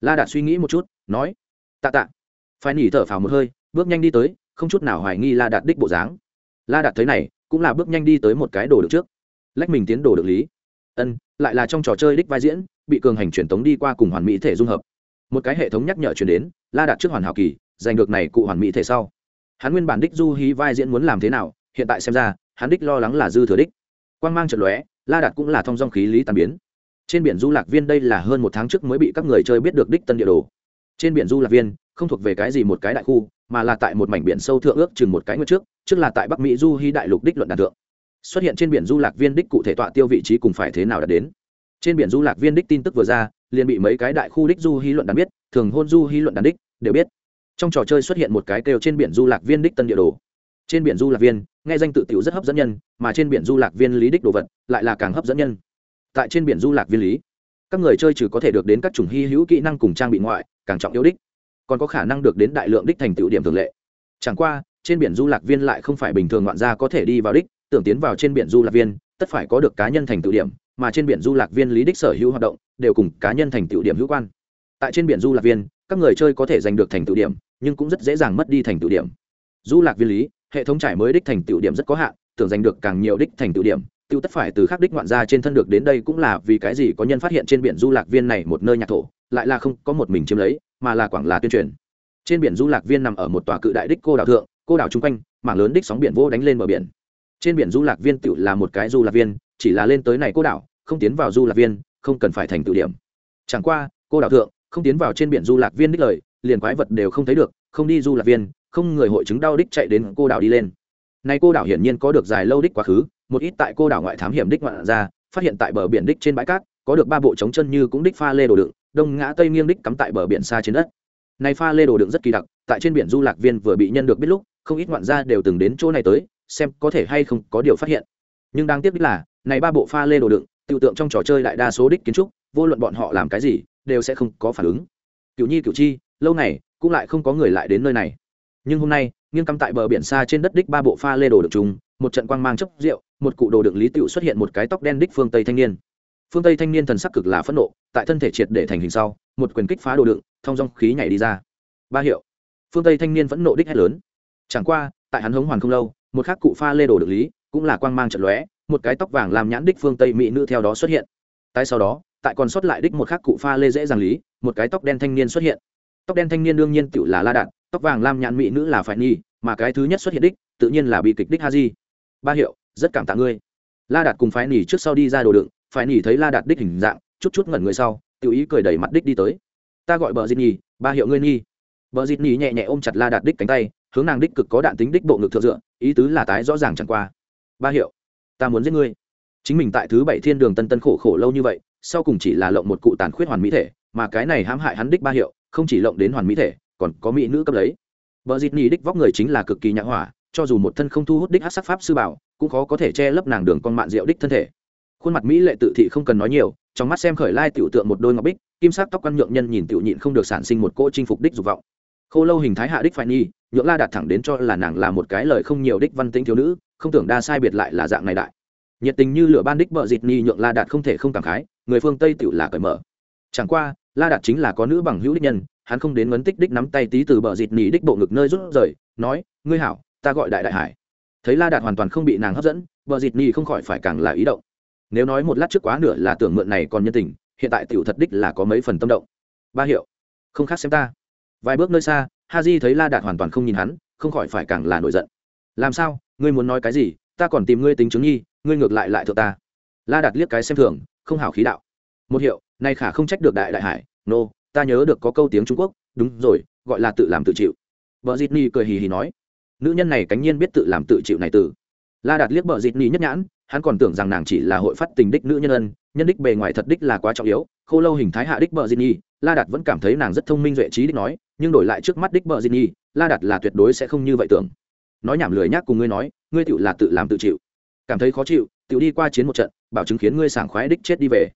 la đạt suy nghĩ một chút, nói, tạ tạ. Phải nỉ thở phào một hơi, bước nhanh đi tới, không chút nào hoài nghi la đạt đích bộ dáng. La đạt thấy này, cũng là bước nhanh đi tới một cái đồ được trước. Lách mình tiến đồ được lý. Ân, lại là trong trò chơi đích vai diễn, bị cường hành truyền tống đi qua cùng hoàn mỹ thể dung hợp một cái hệ thống nhắc nhở chuyển đến, la đạt trước hoàn hảo kỳ, giành được này cụ hoàn mỹ thể sau. Hắn nguyên bản đích du hí vai diễn muốn làm thế nào, hiện tại xem ra, hắn đích lo lắng là dư thừa đích. Quan g mang trận lóe, la đạt cũng là thông dong khí lý tàn biến. Trên biển du lạc viên đây là hơn một tháng trước mới bị các người chơi biết được đích tân địa đồ. Trên biển du lạc viên, không thuộc về cái gì một cái đại khu, mà là tại một mảnh biển sâu thượng ước chừng một cái ngược trước trước là tại bắc mỹ du hy đại lục đích luận đàn thượng. Xuất hiện trên biển du lạc viên đích cụ thể tọa tiêu vị trí cùng phải thế nào đã đến. Trên biển du lạc viên đích tin tức vừa ra liền bị mấy cái đại khu đích du hí luận đàn biết, thường hôn du hí luận đàn đích, đều biết. Trong trò chơi xuất hiện một cái kêu trên biển du lạc viên đích tân địa đồ. Trên biển du lạc viên, nghe danh tự tiểu rất hấp dẫn nhân, mà trên biển du lạc viên lý đích đồ vật, lại là càng hấp dẫn nhân. Tại trên biển du lạc viên lý, các người chơi trừ có thể được đến các chủng hy hữu kỹ năng cùng trang bị ngoại, càng trọng yếu đích. Còn có khả năng được đến đại lượng đích thành tựu điểm thường lệ. Chẳng qua, trên biển du lạc viên lại không phải bình thường ngoạn gia có thể đi vào đích, tưởng tiến vào trên biển du lạc viên, tất phải có được cá nhân thành tựu điểm mà trên biển du lạc viên lý đích sở hữu hoạt động đều cùng cá nhân thành tựu điểm hữu quan. Tại trên biển du lạc viên, các người chơi có thể giành được thành tựu điểm, nhưng cũng rất dễ dàng mất đi thành tựu điểm. Du lạc viên lý, hệ thống trải mới đích thành tựu điểm rất có hạn, tưởng giành được càng nhiều đích thành tựu điểm, tiêu tất phải từ khắc đích ngoạn gia trên thân được đến đây cũng là vì cái gì có nhân phát hiện trên biển du lạc viên này một nơi nhạc thổ, lại là không có một mình chiếm lấy, mà là quảng là tuyên truyền. Trên biển du lạc viên nằm ở một tòa cự đại đích cô đảo thượng, cô đảo chung quanh, mảng lớn đích sóng biển vô đánh lên bờ biển. Trên biển du lạc viên tự là một cái du lạc viên chỉ là lên tới này cô đảo, không tiến vào du lạc viên, không cần phải thành tự điểm. Chẳng qua, cô đảo thượng, không tiến vào trên biển du lạc viên đích lời, liền quái vật đều không thấy được, không đi du lạc viên, không người hội chứng đau đích chạy đến cô đảo đi lên. Nay cô đảo hiển nhiên có được dài lâu đích quá khứ, một ít tại cô đảo ngoại thám hiểm đích ngoạn ra, phát hiện tại bờ biển đích trên bãi cát, có được ba bộ chống chân như cũng đích pha lê đồ đựng, đông ngã tây nghiêng đích cắm tại bờ biển xa trên đất. Nay pha lê đồ đựng rất kỳ đặc, tại trên biển du lạc viên vừa bị nhân được biết lúc, không ít ngoạn gia đều từng đến chỗ này tới, xem có thể hay không có điều phát hiện nhưng đáng tiếc đích là, này ba bộ pha lê đồ đựng tự tượng trong trò chơi đại đa số đích kiến trúc, vô luận bọn họ làm cái gì, đều sẽ không có phản ứng. Cựu nhi cựu chi, lâu này cũng lại không có người lại đến nơi này. Nhưng hôm nay, nghiêng cắm tại bờ biển xa trên đất đích ba bộ pha lê đồ đựng chung, một trận quang mang chấp rượu, một cụ đồ đựng lý tựu xuất hiện một cái tóc đen đích phương tây thanh niên. Phương tây thanh niên thần sắc cực là phẫn nộ, tại thân thể triệt để thành hình sau, một quyền kích phá đồ đựng thông dong khí nhảy đi ra. Ba hiệu. Phương tây thanh niên phẫn nộ đích hét lớn. Chẳng qua, tại hắn hống hoàn không lâu, một khắc cụ pha lê đồ đựng lý cũng là quang mang trận lóe, một cái tóc vàng làm nhãn đích phương tây mỹ nữ theo đó xuất hiện. Tại sau đó, tại còn sót lại đích một khắc cụ pha lê dễ dàng lý, một cái tóc đen thanh niên xuất hiện. Tóc đen thanh niên đương nhiên tự là la đạn tóc vàng lam nhãn mỹ nữ là phải nhi, mà cái thứ nhất xuất hiện đích, tự nhiên là bị kịch đích ha di ba hiệu, rất cảm tạ ngươi. La đạt cùng phái nỉ trước sau đi ra đồ đựng, phải nỉ thấy la đạt đích hình dạng, chút chút ngẩn người sau tự ý cười đẩy mặt đích đi tới. Ta gọi bờ dịt nhì, ba hiệu ngươi nhi. Bờ dịt nhì nhẹ nhẹ ôm chặt la đạt đích cánh tay, hướng nàng đích cực có đạn tính đích bộ ngực thượng dựa, ý tứ là tái rõ ràng chẳng qua ba hiệu. Ta muốn giết ngươi. Chính mình tại thứ bảy thiên đường tân tân khổ khổ lâu như vậy, sau cùng chỉ là lộng một cụ tàn khuyết hoàn mỹ thể, mà cái này hãm hại hắn đích ba hiệu, không chỉ lộng đến hoàn mỹ thể, còn có mỹ nữ cấp lấy. Vợ dịt nhì đích vóc người chính là cực kỳ nhã hỏa, cho dù một thân không thu hút đích hát sắc pháp sư bảo, cũng khó có thể che lấp nàng đường con mạn rượu đích thân thể. Khuôn mặt mỹ lệ tự thị không cần nói nhiều, trong mắt xem khởi lai tiểu tượng một đôi ngọc bích, kim sắc tóc căn nhượng nhân nhìn tiểu nhịn không được sản sinh một cỗ chinh phục đích dục vọng. Khô lâu hình thái hạ đích phải nhi nhượng la đạt thẳng đến cho là nàng là một cái lời không nhiều đích văn tính thiếu nữ không tưởng đa sai biệt lại là dạng này đại. Nhiệt tình như lửa ban đích vợ dịt ni nhượng la đạt không thể không cảm khái, người phương tây tiểu là cởi mở. Chẳng qua, la đạt chính là có nữ bằng hữu đích nhân, hắn không đến ngấn tích đích nắm tay tí từ bờ dịt nỉ đích bộ ngực nơi rút rời, nói, ngươi hảo, ta gọi đại đại hải. Thấy la đạt hoàn toàn không bị nàng hấp dẫn bờ dịt nỉ không khỏi phải càng là ý động. Nếu nói một lát trước quá nửa là tưởng mượn này còn nhân tình, hiện tại tiểu thật đích là có mấy phần tâm động. Ba hiệu, không khác xem ta. Vài bước nơi xa ha di thấy la đạt hoàn toàn không nhìn hắn, không khỏi phải càng là nổi giận. Làm sao? Ngươi muốn nói cái gì ta còn tìm ngươi tính chứng nhi ngươi ngược lại lại thượng ta. La đạt liếc cái xem thường không hảo khí đạo. Một hiệu nay khả không trách được đại đại hải nô、no, ta nhớ được có câu tiếng trung quốc đúng rồi gọi là tự làm tự chịu. Vợ dịt ni cười hì hì nói nữ nhân này cánh nhiên biết tự làm tự chịu này từ. La đạt liếc vợ dịt ni nhất nhãn hắn còn tưởng rằng nàng chỉ là hội phát tình đích nữ nhân ân nhân đích bề ngoài thật đích là quá trọng yếu khô lâu hình thái hạ đích vợ dịt ni la đạt vẫn cảm thấy nàng rất thông minh duệ trí đích nói nhưng đổi lại trước mắt đích vợ dịt ni la đạt là tuyệt đối sẽ không như vậy tưởng nói nhảm lười nhác cùng ngươi nói, ngươi tự là tự làm tự chịu. Cảm thấy khó chịu tự đi qua chiến một trận, bảo chứng khiến ngươi sảng khoái đích chết đi về.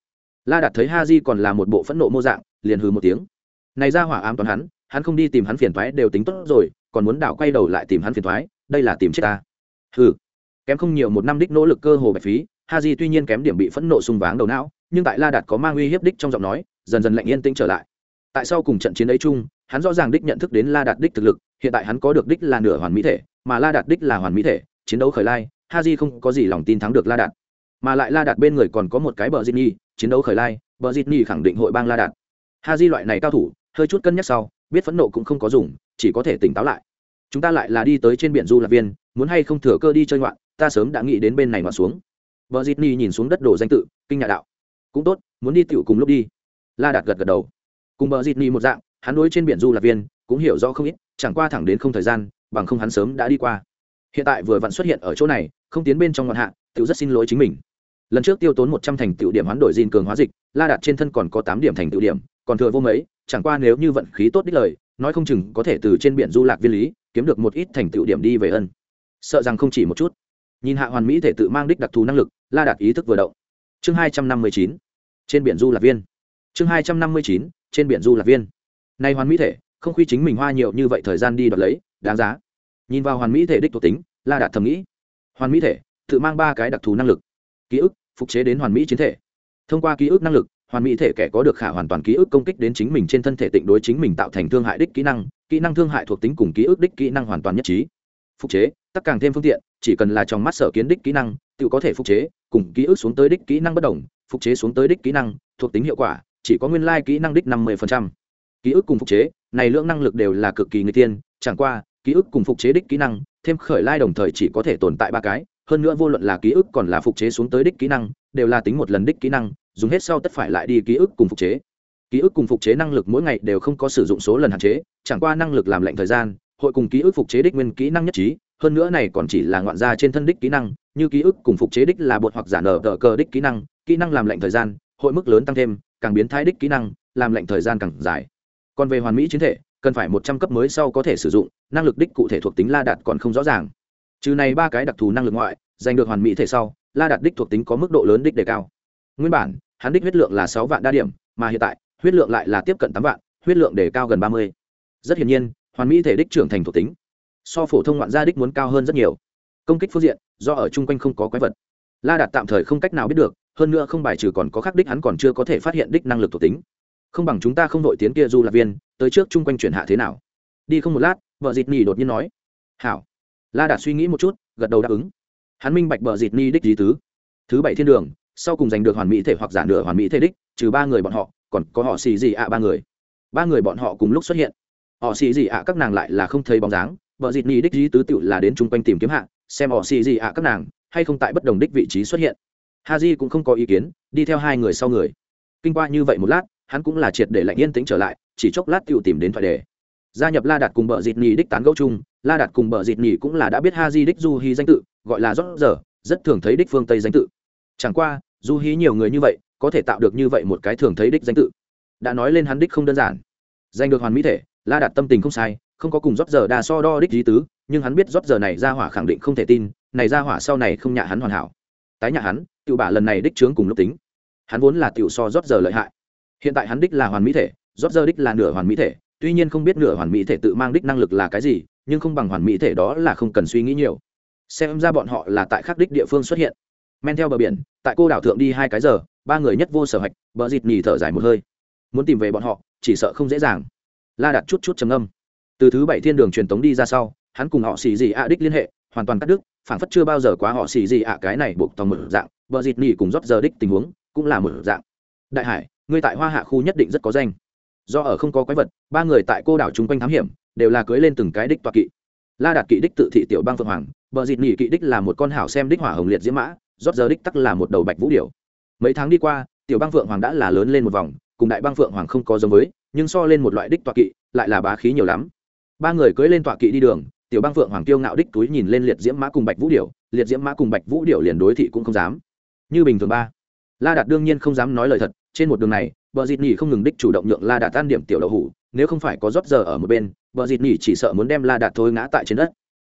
La đạt thấy ha di còn là một bộ phẫn nộ mô dạng, liền hừ một tiếng. Này ra hỏa ám toán hắn hắn không đi tìm hắn phiền thoái đều tính tốt rồi, còn muốn đảo quay đầu lại tìm hắn phiền thoái đây là tìm chết ta. Hừ. Kém không nhiều một năm đích nỗ lực cơ hồ bạch phí, ha di tuy nhiên kém điểm bị phẫn nộ xung váng đầu não, nhưng tại la đạt có mang uy hiếp đích trong giọng nói, dần dần lạnh yên tĩnh trở lại. Tại sao cùng trận chiến ấy chung, hắn rõ ràng đích nhận thức đến la đạt đích thực lực, hiện tại hắn có được đích là nửa hoàn mỹ thể mà la đạt đích là hoàn mỹ thể, chiến đấu khởi lai ha di không có gì lòng tin thắng được la đạt. Mà lại la đạt bên người còn có một cái bờ di nhi chiến đấu khởi lai, bờ di nhi khẳng định hội bang la đạt. Ha di loại này cao thủ, hơi chút cân nhắc sau, biết phẫn nộ cũng không có dùng, chỉ có thể tỉnh táo lại. Chúng ta lại là đi tới trên biển du lạc viên, muốn hay không thừa cơ đi chơi ngoạn, ta sớm đã nghĩ đến bên này mà xuống. Vợ dịt ni nhìn xuống đất đổ danh tự, kinh nhà đạo. Cũng tốt, muốn đi tiểu cùng lúc đi. La đạt gật gật đầu. Cùng vợ dịt ni một dạng, hắn đối trên biển du lạc viên, cũng hiểu rõ không ít, chẳng qua thẳng đến không thời gian bằng không hắn sớm đã đi qua. Hiện tại vừa vặn xuất hiện ở chỗ này, không tiến bên trong ngọn hạ, tiểu rất xin lỗi chính mình. Lần trước tiêu tốn một trăm thành tựu điểm hoán đổi gìn cường hóa dịch, la đạt trên thân còn có tám điểm thành tựu điểm, còn thừa vô mấy, chẳng qua nếu như vận khí tốt đích lời, nói không chừng có thể từ trên biển du lạc viên lý, kiếm được một ít thành tựu điểm đi về ân. Sợ rằng không chỉ một chút. Nhìn hạ hoàn mỹ thể tự mang đích đặc thù năng lực, la đạt ý thức vừa động. Chương hai trăm năm mươi chín, trên biển du lạc viên. Chương hai trăm năm mươi chín, trên biển du lạc viên. Nay hoàn mỹ thể, không khuy chính mình hoa nhiều như vậy thời gian đi đoạt lấy đáng giá. Nhìn vào hoàn mỹ thể đích thuộc tính, la đạt thầm nghĩ. Hoàn mỹ thể, tự mang ba cái đặc thù năng lực. Ký ức, phục chế đến hoàn mỹ chiến thể. Thông qua ký ức năng lực, hoàn mỹ thể kẻ có được khả hoàn toàn ký ức công kích đến chính mình trên thân thể tịnh đối chính mình tạo thành thương hại đích kỹ năng kỹ năng thương hại thuộc tính cùng ký ức đích kỹ năng hoàn toàn nhất trí. Phục chế tất càng thêm phương tiện, chỉ cần là trong mắt sở kiến đích kỹ năng, tự có thể phục chế, cùng ký ức xuống tới đích kỹ năng bất đồng, phục chế xuống tới đích kỹ năng, thuộc tính hiệu quả, chỉ có nguyên lai kỹ năng đích năm mươi ký ức cùng phục chế, này lượng năng lực đều là cực kỳ người tiên, chẳng qua ký ức cùng phục chế đích kỹ năng, thêm khởi lai đồng thời chỉ có thể tồn tại ba cái, hơn nữa vô luận là ký ức còn là phục chế xuống tới đích kỹ năng, đều là tính một lần đích kỹ năng, dùng hết sau tất phải lại đi ký ức cùng phục chế. Ký ức cùng phục chế năng lực mỗi ngày đều không có sử dụng số lần hạn chế, chẳng qua năng lực làm lệnh thời gian, hội cùng ký ức phục chế đích nguyên kỹ năng nhất trí, hơn nữa này còn chỉ là ngoạn gia trên thân đích kỹ năng, như ký ức cùng phục chế đích là bột hoặc giả nở tờ cờ đích kỹ năng kỹ năng làm lệnh thời gian, hội mức lớn tăng thêm, càng biến thái đích kỹ năng, làm lệnh thời gian càng dài. Còn về hoàn mỹ chiến thể cần phải một trăm cấp mới sau có thể sử dụng, năng lực đích cụ thể thuộc tính la đạt còn không rõ ràng. Trừ này ba cái đặc thù năng lực ngoại, giành được hoàn mỹ thể sau, la đạt đích thuộc tính có mức độ lớn đích đề cao. Nguyên bản, hắn đích huyết lượng là sáu vạn đa điểm, mà hiện tại, huyết lượng lại là tiếp cận tám vạn, huyết lượng đề cao gần ba mươi. Rất hiển nhiên, hoàn mỹ thể đích trưởng thành thuộc tính, so phổ thông ngoạn gia đích muốn cao hơn rất nhiều. Công kích phương diện, do ở chung quanh không có quái vật. La đạt tạm thời không cách nào biết được, hơn nữa không bài trừ còn có khắc đích hắn còn chưa có thể phát hiện đích năng lực thuộc tính. Không bằng chúng ta không đội tiến kia du lạc viên tới trước chung quanh chuyển hạ thế nào? Đi không một lát, vợ dịt nỉ đột nhiên nói. Hảo. La đạt suy nghĩ một chút, gật đầu đáp ứng. Hắn minh bạch vợ dịt ni đích lý tứ. Thứ bảy thiên đường, sau cùng giành được hoàn mỹ thể hoặc giả nửa hoàn mỹ thể đích, trừ ba người bọn họ, còn có họ xì gì ạ ba người. Ba người bọn họ cùng lúc xuất hiện. Họ xì gì ạ các nàng lại là không thấy bóng dáng, vợ dịt ni đích lý tứ tự là đến chung quanh tìm kiếm hạ, xem họ xì gì ạ các nàng hay không tại bất đồng đích vị trí xuất hiện. Ha j cũng không có ý kiến, đi theo hai người sau người. Kinh qua như vậy một lát, hắn cũng là triệt để lạnh yên tĩnh trở lại chỉ chốc lát Tiểu tìm đến thoại đề. Gia nhập la đạt cùng bờ dịt nhì đích tán gẫu chung, la đạt cùng bờ dịt nhì cũng là đã biết ha di đích du hy danh tự, gọi là rót giờ, rất thường thấy đích phương tây danh tự. Chẳng qua, du hí nhiều người như vậy, có thể tạo được như vậy một cái thường thấy đích danh tự. Đã nói lên hắn đích không đơn giản. Danh được hoàn mỹ thể, la đạt tâm tình không sai, không có cùng rót giờ đa so đo đích lý tứ, nhưng hắn biết rót giờ này ra hỏa khẳng định không thể tin, này ra hỏa sau này không nhạ hắn hoàn hảo. Tái nhạ hắn tự bả lần này đích trướng cùng lúc tính. Hắn vốn là tiểu so rót giờ lợi hại. Hiện tại hắn đích là hoàn mỹ thể rót giờ đích là nửa hoàn mỹ thể, tuy nhiên không biết nửa hoàn mỹ thể tự mang đích năng lực là cái gì, nhưng không bằng hoàn mỹ thể đó là không cần suy nghĩ nhiều. Xem ra bọn họ là tại khắc đích địa phương xuất hiện. Men theo bờ biển, tại cô đảo thượng đi hai cái giờ, ba người nhất vô sở hạch, bờ dịt nhì thở dài một hơi. Muốn tìm về bọn họ, chỉ sợ không dễ dàng. La đặt chút chút trầm âm từ thứ bảy thiên đường truyền tống đi ra sau, hắn cùng họ xì gì ạ đích liên hệ, hoàn toàn cắt đứt phản phất chưa bao giờ quá họ xì gì ạ cái này buộc tòng mở dạng, bờ dịt nhì cùng rót giờ đích tình huống cũng là mở dạng. Đại hải, ngươi tại hoa hạ khu nhất định rất có danh do ở không có quái vật, ba người tại cô đảo chung quanh thám hiểm, đều là cưới lên từng cái đích toa kỵ. La đạt kỵ đích tự thị tiểu bang phượng hoàng, bờ dịt nhì kỵ đích là một con hảo xem đích hỏa hồng liệt diễm mã, rót giờ đích tắc là một đầu bạch vũ điểu. Mấy tháng đi qua, tiểu bang phượng hoàng đã là lớn lên một vòng, cùng đại bang phượng hoàng không có giống với, nhưng so lên một loại đích toa kỵ, lại là bá khí nhiều lắm. Ba người cưới lên toa kỵ đi đường, tiểu bang phượng hoàng tiêu ngạo đích túi nhìn lên liệt diễm mã cùng bạch vũ điểu, liệt diễm mã cùng bạch vũ điểu liền đối thị cũng không dám. Như bình thường ba. La đạt đương nhiên không dám nói lời thật, trên một đường này bờ dịt nhỉ không ngừng đích chủ động nhượng la đạt tan điểm tiểu đậu hủ, nếu không phải có rót giờ ở một bên, bờ dịt nhỉ chỉ sợ muốn đem la đạt thôi ngã tại trên đất.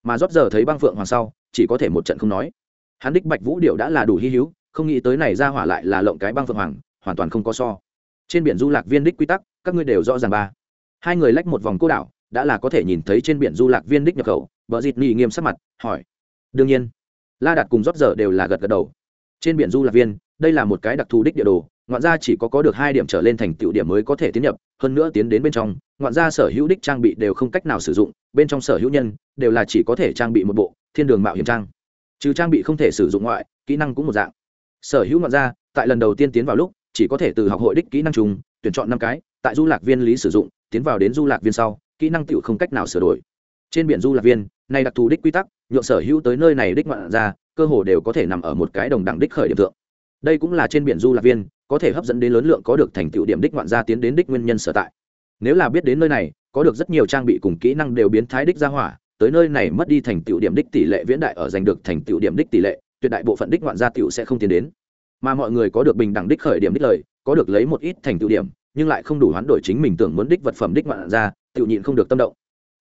Mà rót giờ thấy băng phượng hoàng sau, chỉ có thể một trận không nói. Hắn đích bạch vũ điệu đã là đủ hy hữu, không nghĩ tới này ra hỏa lại là lộng cái băng phượng hoàng, hoàn toàn không có so. Trên biển du lạc viên đích quy tắc, các ngươi đều rõ ràng ba. Hai người lách một vòng cô đảo, đã là có thể nhìn thấy trên biển du lạc viên đích nhập khẩu, bờ dịt nhì nghiêm sắc mặt, hỏi. Đương nhiên, la đạt cùng rót giờ đều là gật gật đầu. Trên biển du lạc viên, đây là một cái đặc thù đích địa đồ ngoạn gia chỉ có có được hai điểm trở lên thành tựu điểm mới có thể tiến nhập hơn nữa tiến đến bên trong ngoạn gia sở hữu đích trang bị đều không cách nào sử dụng bên trong sở hữu nhân đều là chỉ có thể trang bị một bộ thiên đường mạo hiểm trang. Trừ trang bị không thể sử dụng ngoại kỹ năng cũng một dạng. Sở hữu ngoạn gia tại lần đầu tiên tiến vào lúc chỉ có thể từ học hội đích kỹ năng chung tuyển chọn năm cái tại du lạc viên lý sử dụng tiến vào đến du lạc viên sau kỹ năng tựu không cách nào sửa đổi. Trên biển du lạc viên này đặc thù đích quy tắc nhượng sở hữu tới nơi này đích ngoạn gia cơ hồ đều có thể nằm ở một cái đồng đẳng đích khởi điểm tượng, đây cũng là trên biển du lạc viên có thể hấp dẫn đến lớn lượng có được thành tựu điểm đích ngoạn gia tiến đến đích nguyên nhân sở tại. Nếu là biết đến nơi này, có được rất nhiều trang bị cùng kỹ năng đều biến thái đích ra hỏa, tới nơi này mất đi thành tựu điểm đích tỷ lệ viễn đại ở giành được thành tựu điểm đích tỷ lệ, tuyệt đại bộ phận đích ngoạn gia tựu sẽ không tiến đến. Mà mọi người có được bình đẳng đích khởi điểm đích lời, có được lấy một ít thành tựu điểm, nhưng lại không đủ hoán đổi chính mình tưởng muốn đích vật phẩm đích ngoạn gia, tựu nhịn không được tâm động.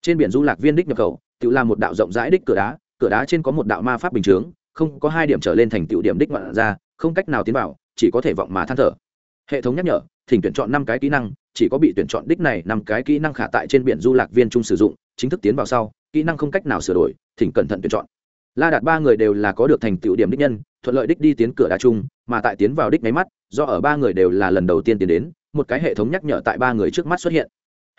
Trên biển du lạc viên đích nhập khẩu, tựu là một đạo rộng rãi đích cửa đá cửa đá trên có một đạo ma pháp bình chướng, không có hai điểm trở lên thành tựu điểm đích ngoạn gia, không cách nào tiến vào chỉ có thể vọng mà than thở. Hệ thống nhắc nhở, thỉnh tuyển chọn năm cái kỹ năng, chỉ có bị tuyển chọn đích này năm cái kỹ năng khả tại trên biển du lạc viên trung sử dụng, chính thức tiến vào sau, kỹ năng không cách nào sửa đổi, thỉnh cẩn thận tuyển chọn. La đạt ba người đều là có được thành tựu điểm đích nhân, thuận lợi đích đi tiến cửa đá chung, mà tại tiến vào đích máy mắt, do ở ba người đều là lần đầu tiên tiến đến, một cái hệ thống nhắc nhở tại ba người trước mắt xuất hiện.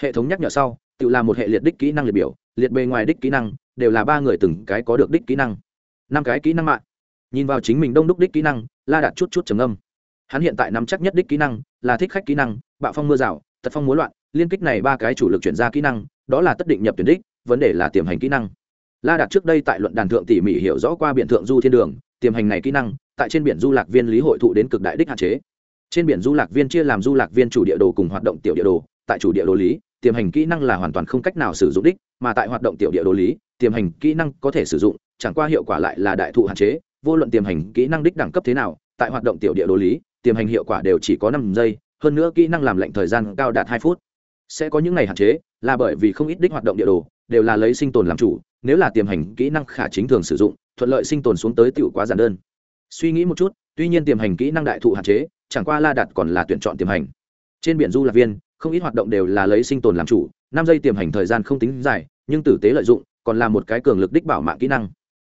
Hệ thống nhắc nhở sau, tự là một hệ liệt đích kỹ năng liệt biểu, liệt bề ngoài đích kỹ năng, đều là ba người từng cái có được đích kỹ năng. Năm cái kỹ năng mạng. Nhìn vào chính mình đông đúc đích kỹ năng, la đạt chút chút trầm âm hắn hiện tại nắm chắc nhất đích kỹ năng, là thích khách kỹ năng, bạo phong mưa rào, tật phong múa loạn, liên kích này ba cái chủ lực chuyển ra kỹ năng, đó là tất định nhập tuyển đích, vấn đề là tiềm hành kỹ năng. La đạt trước đây tại luận đàn thượng tỉ mỉ hiểu rõ qua biện thượng du thiên đường, tiềm hành này kỹ năng, tại trên biển du lạc viên lý hội thụ đến cực đại đích hạn chế. Trên biển du lạc viên chia làm du lạc viên chủ địa đồ cùng hoạt động tiểu địa đồ, tại chủ địa đồ lý, tiềm hành kỹ năng là hoàn toàn không cách nào sử dụng đích, mà tại hoạt động tiểu địa đồ lý, tiềm hành kỹ năng có thể sử dụng, chẳng qua hiệu quả lại là đại thụ hạn chế, vô luận tiềm hành kỹ năng đích đẳng cấp thế nào, tại hoạt động tiểu địa đồ lý tiềm hành hiệu quả đều chỉ có năm giây, hơn nữa kỹ năng làm lệnh thời gian cao đạt hai phút. Sẽ có những ngày hạn chế, là bởi vì không ít đích hoạt động địa đồ đều là lấy sinh tồn làm chủ, nếu là tiềm hành kỹ năng khả chính thường sử dụng, thuận lợi sinh tồn xuống tới tựu quá giản đơn. Suy nghĩ một chút, tuy nhiên tiềm hành kỹ năng đại thụ hạn chế, chẳng qua la đạt còn là tuyển chọn tiềm hành. Trên biển du lạc viên, không ít hoạt động đều là lấy sinh tồn làm chủ, năm giây tiềm hành thời gian không tính dài, nhưng tử tế lợi dụng còn là một cái cường lực đích bảo mạng kỹ năng.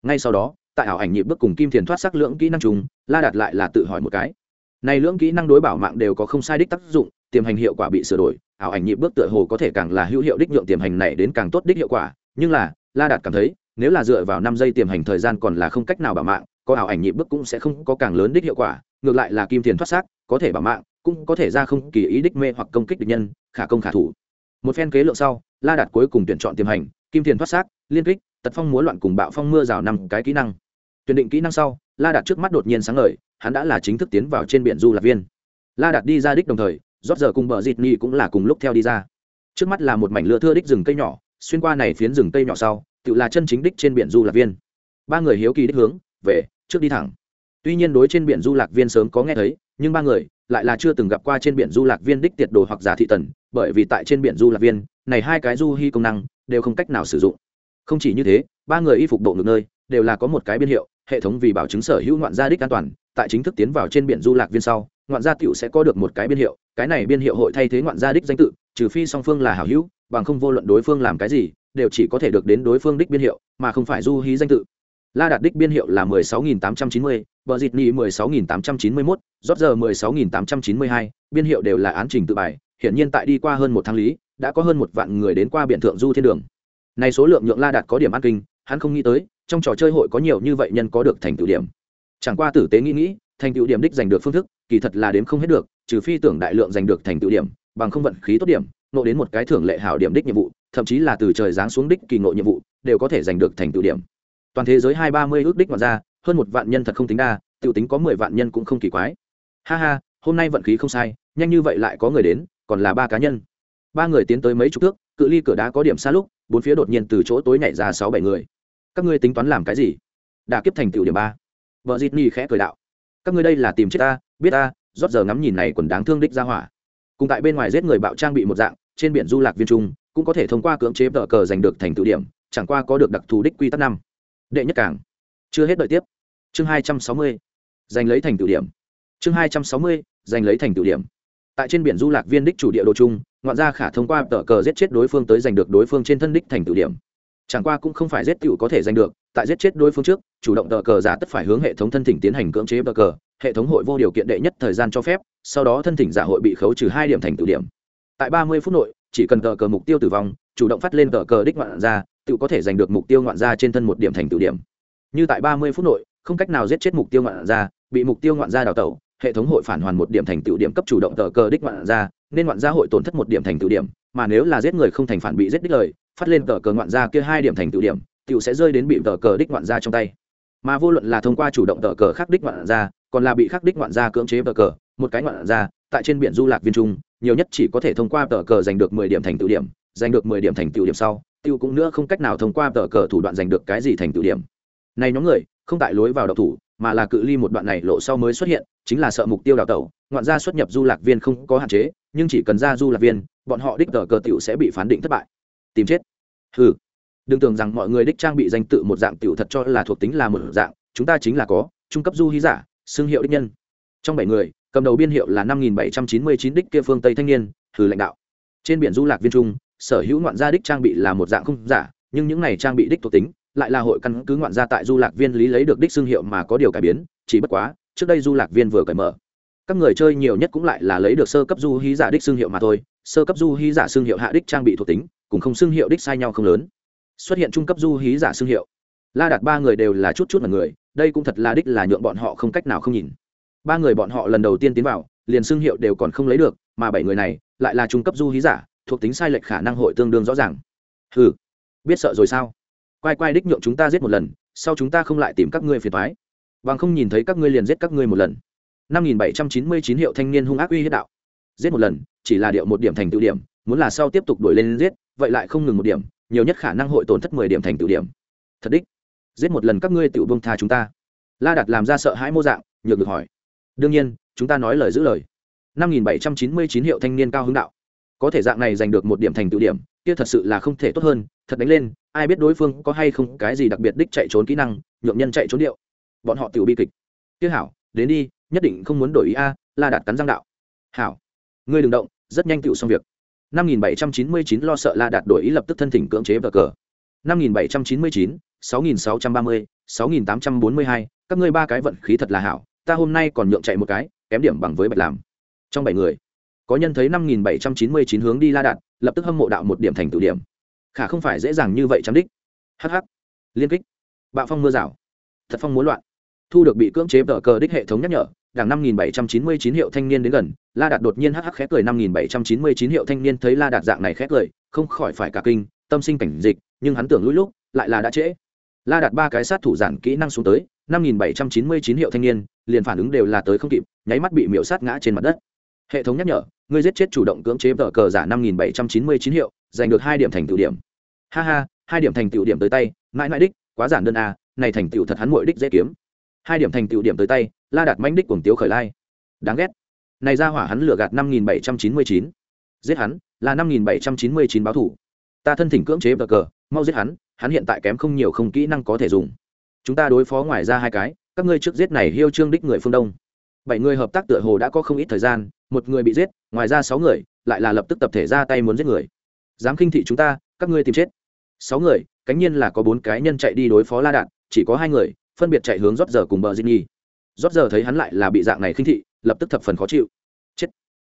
Ngay sau đó, tại ảo ảnh nhịp bước cùng kim thiền thoát sắc lưỡng kỹ năng trùng la đạt lại là tự hỏi một cái này lưỡng kỹ năng đối bảo mạng đều có không sai đích tác dụng, tiềm hành hiệu quả bị sửa đổi, ảo ảnh nhịp bước tựa hồ có thể càng là hữu hiệu đích nhượng tiềm hành này đến càng tốt đích hiệu quả. Nhưng là, la đạt cảm thấy, nếu là dựa vào năm giây tiềm hành thời gian còn là không cách nào bảo mạng, có ảo ảnh nhịp bước cũng sẽ không có càng lớn đích hiệu quả, ngược lại là kim tiền thoát xác, có thể bảo mạng, cũng có thể ra không kỳ ý đích mê hoặc công kích địch nhân, khả công khả thủ. Một phen kế lượng sau, la đạt cuối cùng tuyển chọn tiềm hành, kim tiền thoát xác, liên kích, tật phong múa loạn cùng bạo phong mưa rào năm cái kỹ năng. Tuyển định kỹ năng sau la đạt trước mắt đột nhiên sáng ngời, hắn đã là chính thức tiến vào trên biển du lạc viên. La đạt đi ra đích đồng thời, rót giờ cùng bờ dịt nhi cũng là cùng lúc theo đi ra. Trước mắt là một mảnh lửa thưa đích rừng cây nhỏ, xuyên qua này phiến rừng cây nhỏ sau, tự là chân chính đích trên biển du lạc viên. Ba người hiếu kỳ đích hướng, về, trước đi thẳng. Tuy nhiên đối trên biển du lạc viên sớm có nghe thấy, nhưng ba người lại là chưa từng gặp qua trên biển du lạc viên đích tiệt đồ hoặc giả thị tần, bởi vì tại trên biển du lạc viên, này hai cái du hy công năng đều không cách nào sử dụng. Không chỉ như thế, ba người y phục bộ ngược nơi đều là có một cái biên hiệu hệ thống vì bảo chứng sở hữu ngoạn gia đích an toàn tại chính thức tiến vào trên biển du lạc viên sau ngoạn gia tiểu sẽ có được một cái biên hiệu cái này biên hiệu hội thay thế ngoạn gia đích danh tự trừ phi song phương là hảo hữu bằng không vô luận đối phương làm cái gì đều chỉ có thể được đến đối phương đích biên hiệu mà không phải du hí danh tự. La đạt đích biên hiệu là 16.890, bờ dịt nhị 16.891, rót giờ 16.892, biên hiệu đều là án trình tự bài hiện nhiên tại đi qua hơn một tháng lý đã có hơn một vạn người đến qua biển thượng du thiên đường. Này số lượng nhượng la đạt có điểm an kinh hắn không nghĩ tới trong trò chơi hội có nhiều như vậy nhân có được thành tựu điểm. Chẳng qua tử tế nghĩ nghĩ, thành tựu điểm đích giành được phương thức, kỳ thật là đếm không hết được, trừ phi tưởng đại lượng giành được thành tựu điểm, bằng không vận khí tốt điểm, nộ đến một cái thưởng lệ hảo điểm đích nhiệm vụ, thậm chí là từ trời giáng xuống đích kỳ ngộ nhiệm vụ, đều có thể giành được thành tựu điểm. Toàn thế giới hai ba mươi ước đích ngoài ra, hơn một vạn nhân thật không tính đa t tính có mười vạn nhân cũng không kỳ quái. Ha ha, hôm nay vận khí không sai, nhanh như vậy lại có người đến, còn là ba cá nhân. Ba người tiến tới mấy chục thước, cự ly cửa đá có điểm xa lúc, bốn phía đột nhiên từ chỗ tối nhảy ra sáu bảy người các ngươi tính toán làm cái gì? Đã kiếp thành tựu điểm ba. Vợ dịt ni khẽ cười đạo. Các ngươi đây là tìm chết ta, biết ta, rót giờ ngắm nhìn này còn đáng thương đích ra hỏa. Cùng tại bên ngoài giết người bạo trang bị một dạng, trên biển du lạc viên trung, cũng có thể thông qua cưỡng chế vợ cờ giành được thành tựu điểm, chẳng qua có được đặc thù đích quy tắc năm. Đệ nhất cảng. Chưa hết đợi tiếp. Chương hai trăm sáu mươi. Giành lấy thành tựu điểm. Chương hai trăm sáu mươi, giành lấy thành tựu điểm. Tại trên biển du lạc viên đích chủ địa đồ chung, ngoạn gia khả thông qua tờ cờ giết chết đối phương tới giành được đối phương trên thân đích thành tựu điểm chẳng qua cũng không phải giết cựu có thể giành được, tại giết chết đối phương trước, chủ động tờ cờ giả tất phải hướng hệ thống thân thỉnh tiến hành cưỡng chế tờ cờ, hệ thống hội vô điều kiện đệ nhất thời gian cho phép, sau đó thân thỉnh giả hội bị khấu trừ hai điểm thành tựu điểm. Tại ba mươi phút nội, chỉ cần tờ cờ mục tiêu tử vong, chủ động phát lên tờ cờ đích ngoạn ra tự có thể giành được mục tiêu ngoạn ra trên thân một điểm thành tựu điểm. Như tại ba mươi phút nội, không cách nào giết chết mục tiêu ngoạn ra bị mục tiêu ngoạn ra đào tẩu, hệ thống hội phản hoàn một điểm thành tựu điểm cấp chủ động tờ cờ đích ngoạn ra nên ngoạn ra hội tổn thất một điểm thành tựu điểm, mà nếu là giết người không thành phản bị giết đích lời phát lên tờ cờ ngoạn ra kia hai điểm thành tựu điểm tựu sẽ rơi đến bị tờ cờ đích ngoạn ra trong tay. Mà vô luận là thông qua chủ động tờ cờ khắc đích ngoạn ra còn là bị khắc đích ngoạn ra cưỡng chế tờ cờ, một cái ngoạn ra tại trên biển du lạc viên trung, nhiều nhất chỉ có thể thông qua tờ cờ giành được mười điểm thành tựu điểm, giành được mười điểm thành tựu điểm sau tiêu cũng nữa không cách nào thông qua tờ cờ thủ đoạn giành được cái gì thành tựu điểm. Này nhóm người, không tại lối vào độc thủ, mà là cự ly một đoạn này lộ sau mới xuất hiện, chính là sợ mục tiêu đào tẩu, ngoạn gia xuất nhập du lạc viên không có hạn chế, nhưng chỉ cần ra du lạc viên, bọn họ đích tờ cờ tiểu sẽ bị phán định thất bại tìm chết. Hừ. Đừng tưởng rằng mọi người đích trang bị danh tự một dạng tiểu thật cho là thuộc tính là một dạng, chúng ta chính là có, trung cấp du hí giả xương hiệu đích nhân. Trong bảy người, cầm đầu biên hiệu là năm nghìn bảy trăm chín mươi chín đích kia phương tây thanh niên, hừ lãnh đạo. Trên biển du lạc viên trung, sở hữu ngoạn gia đích trang bị là một dạng không giả, nhưng những này trang bị đích thuộc tính lại là hội căn cứ ngoạn gia tại du lạc viên lý lấy được đích xương hiệu mà có điều cải biến, chỉ bất quá, trước đây du lạc viên vừa cởi mở. Các người chơi nhiều nhất cũng lại là lấy được sơ cấp du hí giả đích xương hiệu mà thôi, sơ cấp du hí giả xương hiệu hạ đích trang bị thuộc tính cũng không xưng hiệu đích sai nhau không lớn. Xuất hiện trung cấp du hí giả xưng hiệu. La đạt ba người đều là chút chút mà người, đây cũng thật là đích là nhượng bọn họ không cách nào không nhìn. Ba người bọn họ lần đầu tiên tiến vào, liền xưng hiệu đều còn không lấy được, mà bảy người này lại là trung cấp du hí giả, thuộc tính sai lệch khả năng hội tương đương rõ ràng. Hừ, biết sợ rồi sao? Quay quay đích nhượng chúng ta giết một lần, sau chúng ta không lại tìm các ngươi phiền thoái bằng không nhìn thấy các ngươi liền giết các ngươi một lần. Năm nghìn bảy trăm chín mươi chín hiệu thanh niên hung ác uy hiếp đạo. Giết một lần, chỉ là điệu một điểm thành tự điểm muốn là sau tiếp tục đuổi lên giết, vậy lại không ngừng một điểm, nhiều nhất khả năng hội tổn thất mười điểm thành tự điểm. Thật đích. Giết một lần các ngươi tự bông tha chúng ta. La đặt làm ra sợ hãi mô dạng, nhược được hỏi. Đương nhiên, chúng ta nói lời giữ lời. Năm nghìn bảy trăm chín mươi chín hiệu thanh niên cao hứng đạo. Có thể dạng này giành được một điểm thành tựu điểm, kia thật sự là không thể tốt hơn, thật đánh lên, ai biết đối phương có hay không cái gì đặc biệt đích chạy trốn kỹ năng, nhượng nhân chạy trốn điệu. Bọn họ tiểu bi kịch. Kia hảo, đến đi, nhất định không muốn đổi ý a, la đạt cắn răng đạo. Hảo, ngươi đừng động, rất nhanh tựu xong việc năm nghìn bảy trăm chín mươi chín lo sợ la đạt đổi ý lập tức thân thỉnh cưỡng chế bờ cờ. năm nghìn bảy trăm chín mươi chín sáu nghìn sáu trăm ba mươi sáu nghìn tám trăm bốn mươi hai các ngươi ba cái vận khí thật là hảo ta hôm nay còn nhượng chạy một cái kém điểm bằng với bạch làm. Trong bảy người có nhân thấy năm nghìn bảy trăm chín mươi chín hướng đi la đạt lập tức hâm mộ đạo một điểm thành tựu điểm. Khả không phải dễ dàng như vậy chấm đích. Hắc Hắc, liên kích. Bạo phong mưa rào. Thật phong muốn loạn. Thu được bị cưỡng chế bờ cờ đích hệ thống nhắc nhở đảng năm nghìn bảy trăm chín mươi chín hiệu thanh niên đến gần, la đạt đột nhiên hắc khẽ cười, năm nghìn bảy trăm chín mươi chín hiệu thanh niên thấy la đạt dạng này khẽ cười, không khỏi phải cả kinh, tâm sinh cảnh dịch, nhưng hắn tưởng lũi lúc, lại là đã trễ. La đạt ba cái sát thủ giản kỹ năng xuống tới, năm nghìn bảy trăm chín mươi chín hiệu thanh niên, liền phản ứng đều là tới không kịp, nháy mắt bị miểu sát ngã trên mặt đất. Hệ thống nhắc nhở, ngươi giết chết chủ động cưỡng chế tờ cờ giả năm nghìn bảy trăm chín mươi chín hiệu, giành được hai điểm thành tựu điểm. Ha ha, hai điểm thành tựu điểm tới tay, mãi mãi đích, quá giản đơn a này thành tựu thật hắn muội đích dễ kiếm. Hai điểm thành tựu điểm tới tay la đạt manh đích cuồng tiếu khởi lai. Đáng ghét. Này ra hỏa hắn lừa gạt năm nghìn bảy trăm chín mươi chín. Giết hắn, là năm nghìn bảy trăm chín mươi chín báo thủ. Ta thân thỉnh cưỡng chế bờ cờ, mau giết hắn hắn hiện tại kém không nhiều không kỹ năng có thể dùng. Chúng ta đối phó ngoài ra hai cái, các ngươi trước giết này hiêu trương đích người phương đông. Bảy người hợp tác tựa hồ đã có không ít thời gian, một người bị giết, ngoài ra sáu người, lại là lập tức tập thể ra tay muốn giết người. Dám khinh thị chúng ta, các ngươi tìm chết. Sáu người, cánh nhiên là có bốn cái nhân chạy đi đối phó la đạn chỉ có hai người, phân biệt chạy hướng rót giờ cùng bờ diên nhi rót giờ thấy hắn lại là bị dạng này khinh thị, lập tức thập phần khó chịu. Chết.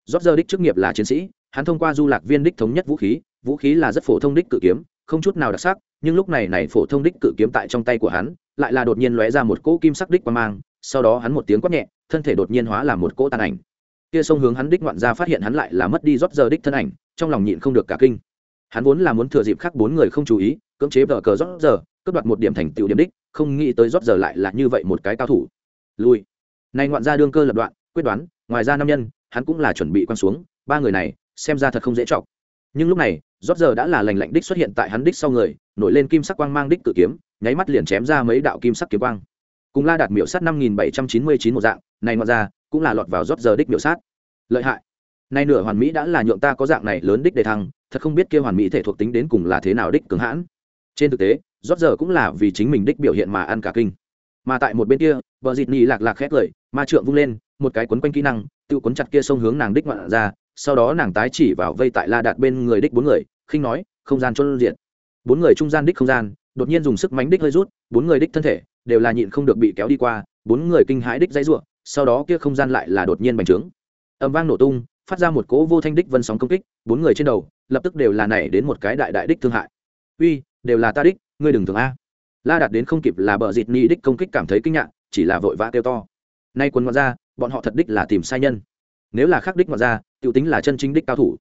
Rót giờ đích chức nghiệp là chiến sĩ, hắn thông qua du lạc viên đích thống nhất vũ khí vũ khí là rất phổ thông đích cự kiếm, không chút nào đặc sắc, nhưng lúc này này phổ thông đích cự kiếm tại trong tay của hắn, lại là đột nhiên lóe ra một cỗ kim sắc đích qua mang, sau đó hắn một tiếng quát nhẹ, thân thể đột nhiên hóa là một cỗ tàn ảnh. Kia sông hướng hắn đích ngoạn ra phát hiện hắn lại là mất đi rót giờ đích thân ảnh, trong lòng nhịn không được cả kinh. Hắn vốn là muốn thừa dịp khác bốn người không chú ý, cưỡng chế vợ cờ rót giờ, cướp đoạt một điểm thành tựu điểm đích, không nghĩ tới rót giờ lại là như vậy một cái cao thủ lui. Nay ngoạn ra đương cơ lập đoạn, quyết đoán, ngoài ra năm nhân, hắn cũng là chuẩn bị quan xuống, ba người này, xem ra thật không dễ chọc. Nhưng lúc này, rót giờ đã là lành lạnh đích xuất hiện tại hắn đích sau người, nổi lên kim sắc quang mang đích cự kiếm, nháy mắt liền chém ra mấy đạo kim sắc kiếm quang. Cùng la đạt miểu sát năm nghìn bảy trăm chín mươi chín một dạng này ngoạn ra cũng là lọt vào rót giờ đích miểu sát. Lợi hại. Nay nửa hoàn mỹ đã là nhượng ta có dạng này lớn đích đề thăng, thật không biết kia hoàn mỹ thể thuộc tính đến cùng là thế nào đích cứng hãn. Trên thực tế, rót giờ cũng là vì chính mình đích biểu hiện mà ăn cả kinh mà tại một bên kia, vợ dịt nhì lạc lạc khét lời, ma trượng vung lên, một cái quấn quanh kỹ năng, tự quấn chặt kia sông hướng nàng đích ngoạn ra, sau đó nàng tái chỉ vào vây tại la đạt bên người đích bốn người, khinh nói, không gian trôn diện. Bốn người trung gian đích không gian, đột nhiên dùng sức mánh đích hơi rút, bốn người đích thân thể đều là nhịn không được bị kéo đi qua, bốn người kinh hãi đích dãy ruộng sau đó kia không gian lại là đột nhiên bành trướng. Âm vang nổ tung, phát ra một cỗ vô thanh đích vân sóng công kích, bốn người trên đầu lập tức đều là nảy đến một cái đại đại đích thương hại. Uy, đều là ta đích, ngươi đừng thường a la đạt đến không kịp là bờ dịt ni đích công kích cảm thấy kinh ngạc chỉ là vội vã kêu to. Nay quân ngoạn ra bọn họ thật đích là tìm sai nhân. Nếu là khác đích ngoạn ra tự tính là chân chính đích cao thủ.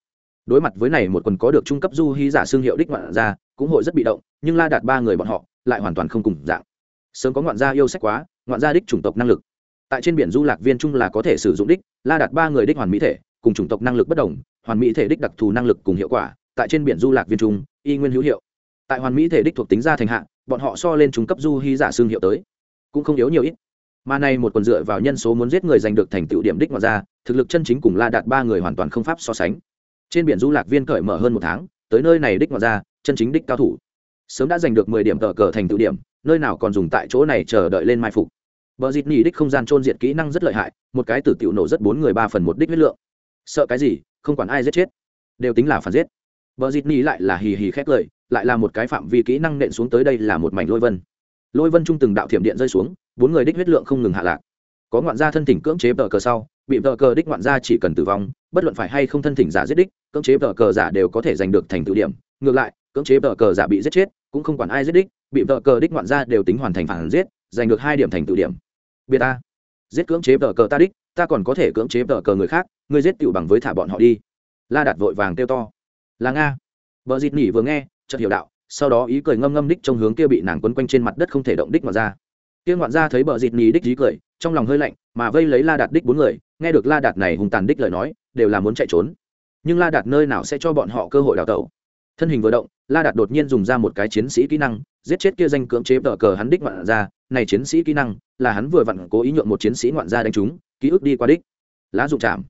Đối mặt với này một quần có được trung cấp du hy giả xương hiệu đích ngoạn ra, cũng hội rất bị động nhưng la đạt ba người bọn họ lại hoàn toàn không cùng dạng. Sớm có ngoạn gia yêu sách quá ngoạn gia đích chủng tộc năng lực. Tại trên biển du lạc viên trung là có thể sử dụng đích la đạt ba người đích hoàn mỹ thể cùng chủng tộc năng lực bất đồng hoàn mỹ thể đích đặc thù năng lực cùng hiệu quả tại trên biển du lạc viên trung y nguyên hữu hiệu. Tại hoàn mỹ thể đích thuộc tính gia thành hạ bọn họ so lên trung cấp du hy giả xương hiệu tới cũng không yếu nhiều ít mà này một quần dựa vào nhân số muốn giết người giành được thành tựu điểm đích ngoài ra thực lực chân chính cùng la đạt ba người hoàn toàn không pháp so sánh trên biển du lạc viên cởi mở hơn một tháng tới nơi này đích ngoài ra chân chính đích cao thủ sớm đã giành được mười điểm tờ cờ thành tựu điểm nơi nào còn dùng tại chỗ này chờ đợi lên mai phục Bờ dịt nỉ đích không gian trôn diệt kỹ năng rất lợi hại, một cái tử tiểu nổ rất bốn người ba phần một đích huyết lượng. Sợ cái gì, không quản ai giết chết, đều tính là phản giết. Bờ dịt nỉ lại là hì hì khét lời, lại là một cái phạm vi kỹ năng nện xuống tới đây là một mảnh lôi vân. Lôi vân trung từng đạo thiểm điện rơi xuống, bốn người đích huyết lượng không ngừng hạ lạc. Có ngoạn gia thân thỉnh cưỡng chế tờ cờ sau, bị tờ cờ đích ngoạn gia chỉ cần tử vong, bất luận phải hay không thân thỉnh giả giết đích, cưỡng chế tờ cờ giả đều có thể giành được thành tựu điểm. Ngược lại, cưỡng chế tờ cờ giả bị giết chết, cũng không quản ai giết đích, bị tờ cờ đích ngoạn gia đều tính hoàn thành phản giết, giành được hai điểm thành tựu điểm biết ta giết cưỡng chế tờ cờ ta đích ta còn có thể cưỡng chế tờ cờ người khác ngươi giết tiểu bằng với thả bọn họ đi la đạt vội vàng kêu to là nga. Vợ dịt nỉ vừa nghe chợt hiểu đạo sau đó ý cười ngâm ngâm đích trong hướng kia bị nàng quấn quanh trên mặt đất không thể động đích ngoạn ra. Kia ngoạn ra thấy bờ dịt nỉ đích dí cười trong lòng hơi lạnh mà vây lấy la đạt đích bốn người nghe được la đạt này hùng tàn đích lời nói đều là muốn chạy trốn. Nhưng la đạt nơi nào sẽ cho bọn họ cơ hội đào tẩu? Thân hình vừa động la đạt đột nhiên dùng ra một cái chiến sĩ kỹ năng giết chết kia danh cưỡng chế tờ cờ hắn đích ngoạn ra. Này chiến sĩ kỹ năng là hắn vừa vặn cố ý nhượng một chiến sĩ ngoạn gia đánh chúng, ký ức đi qua đích. Lá dụng chạm.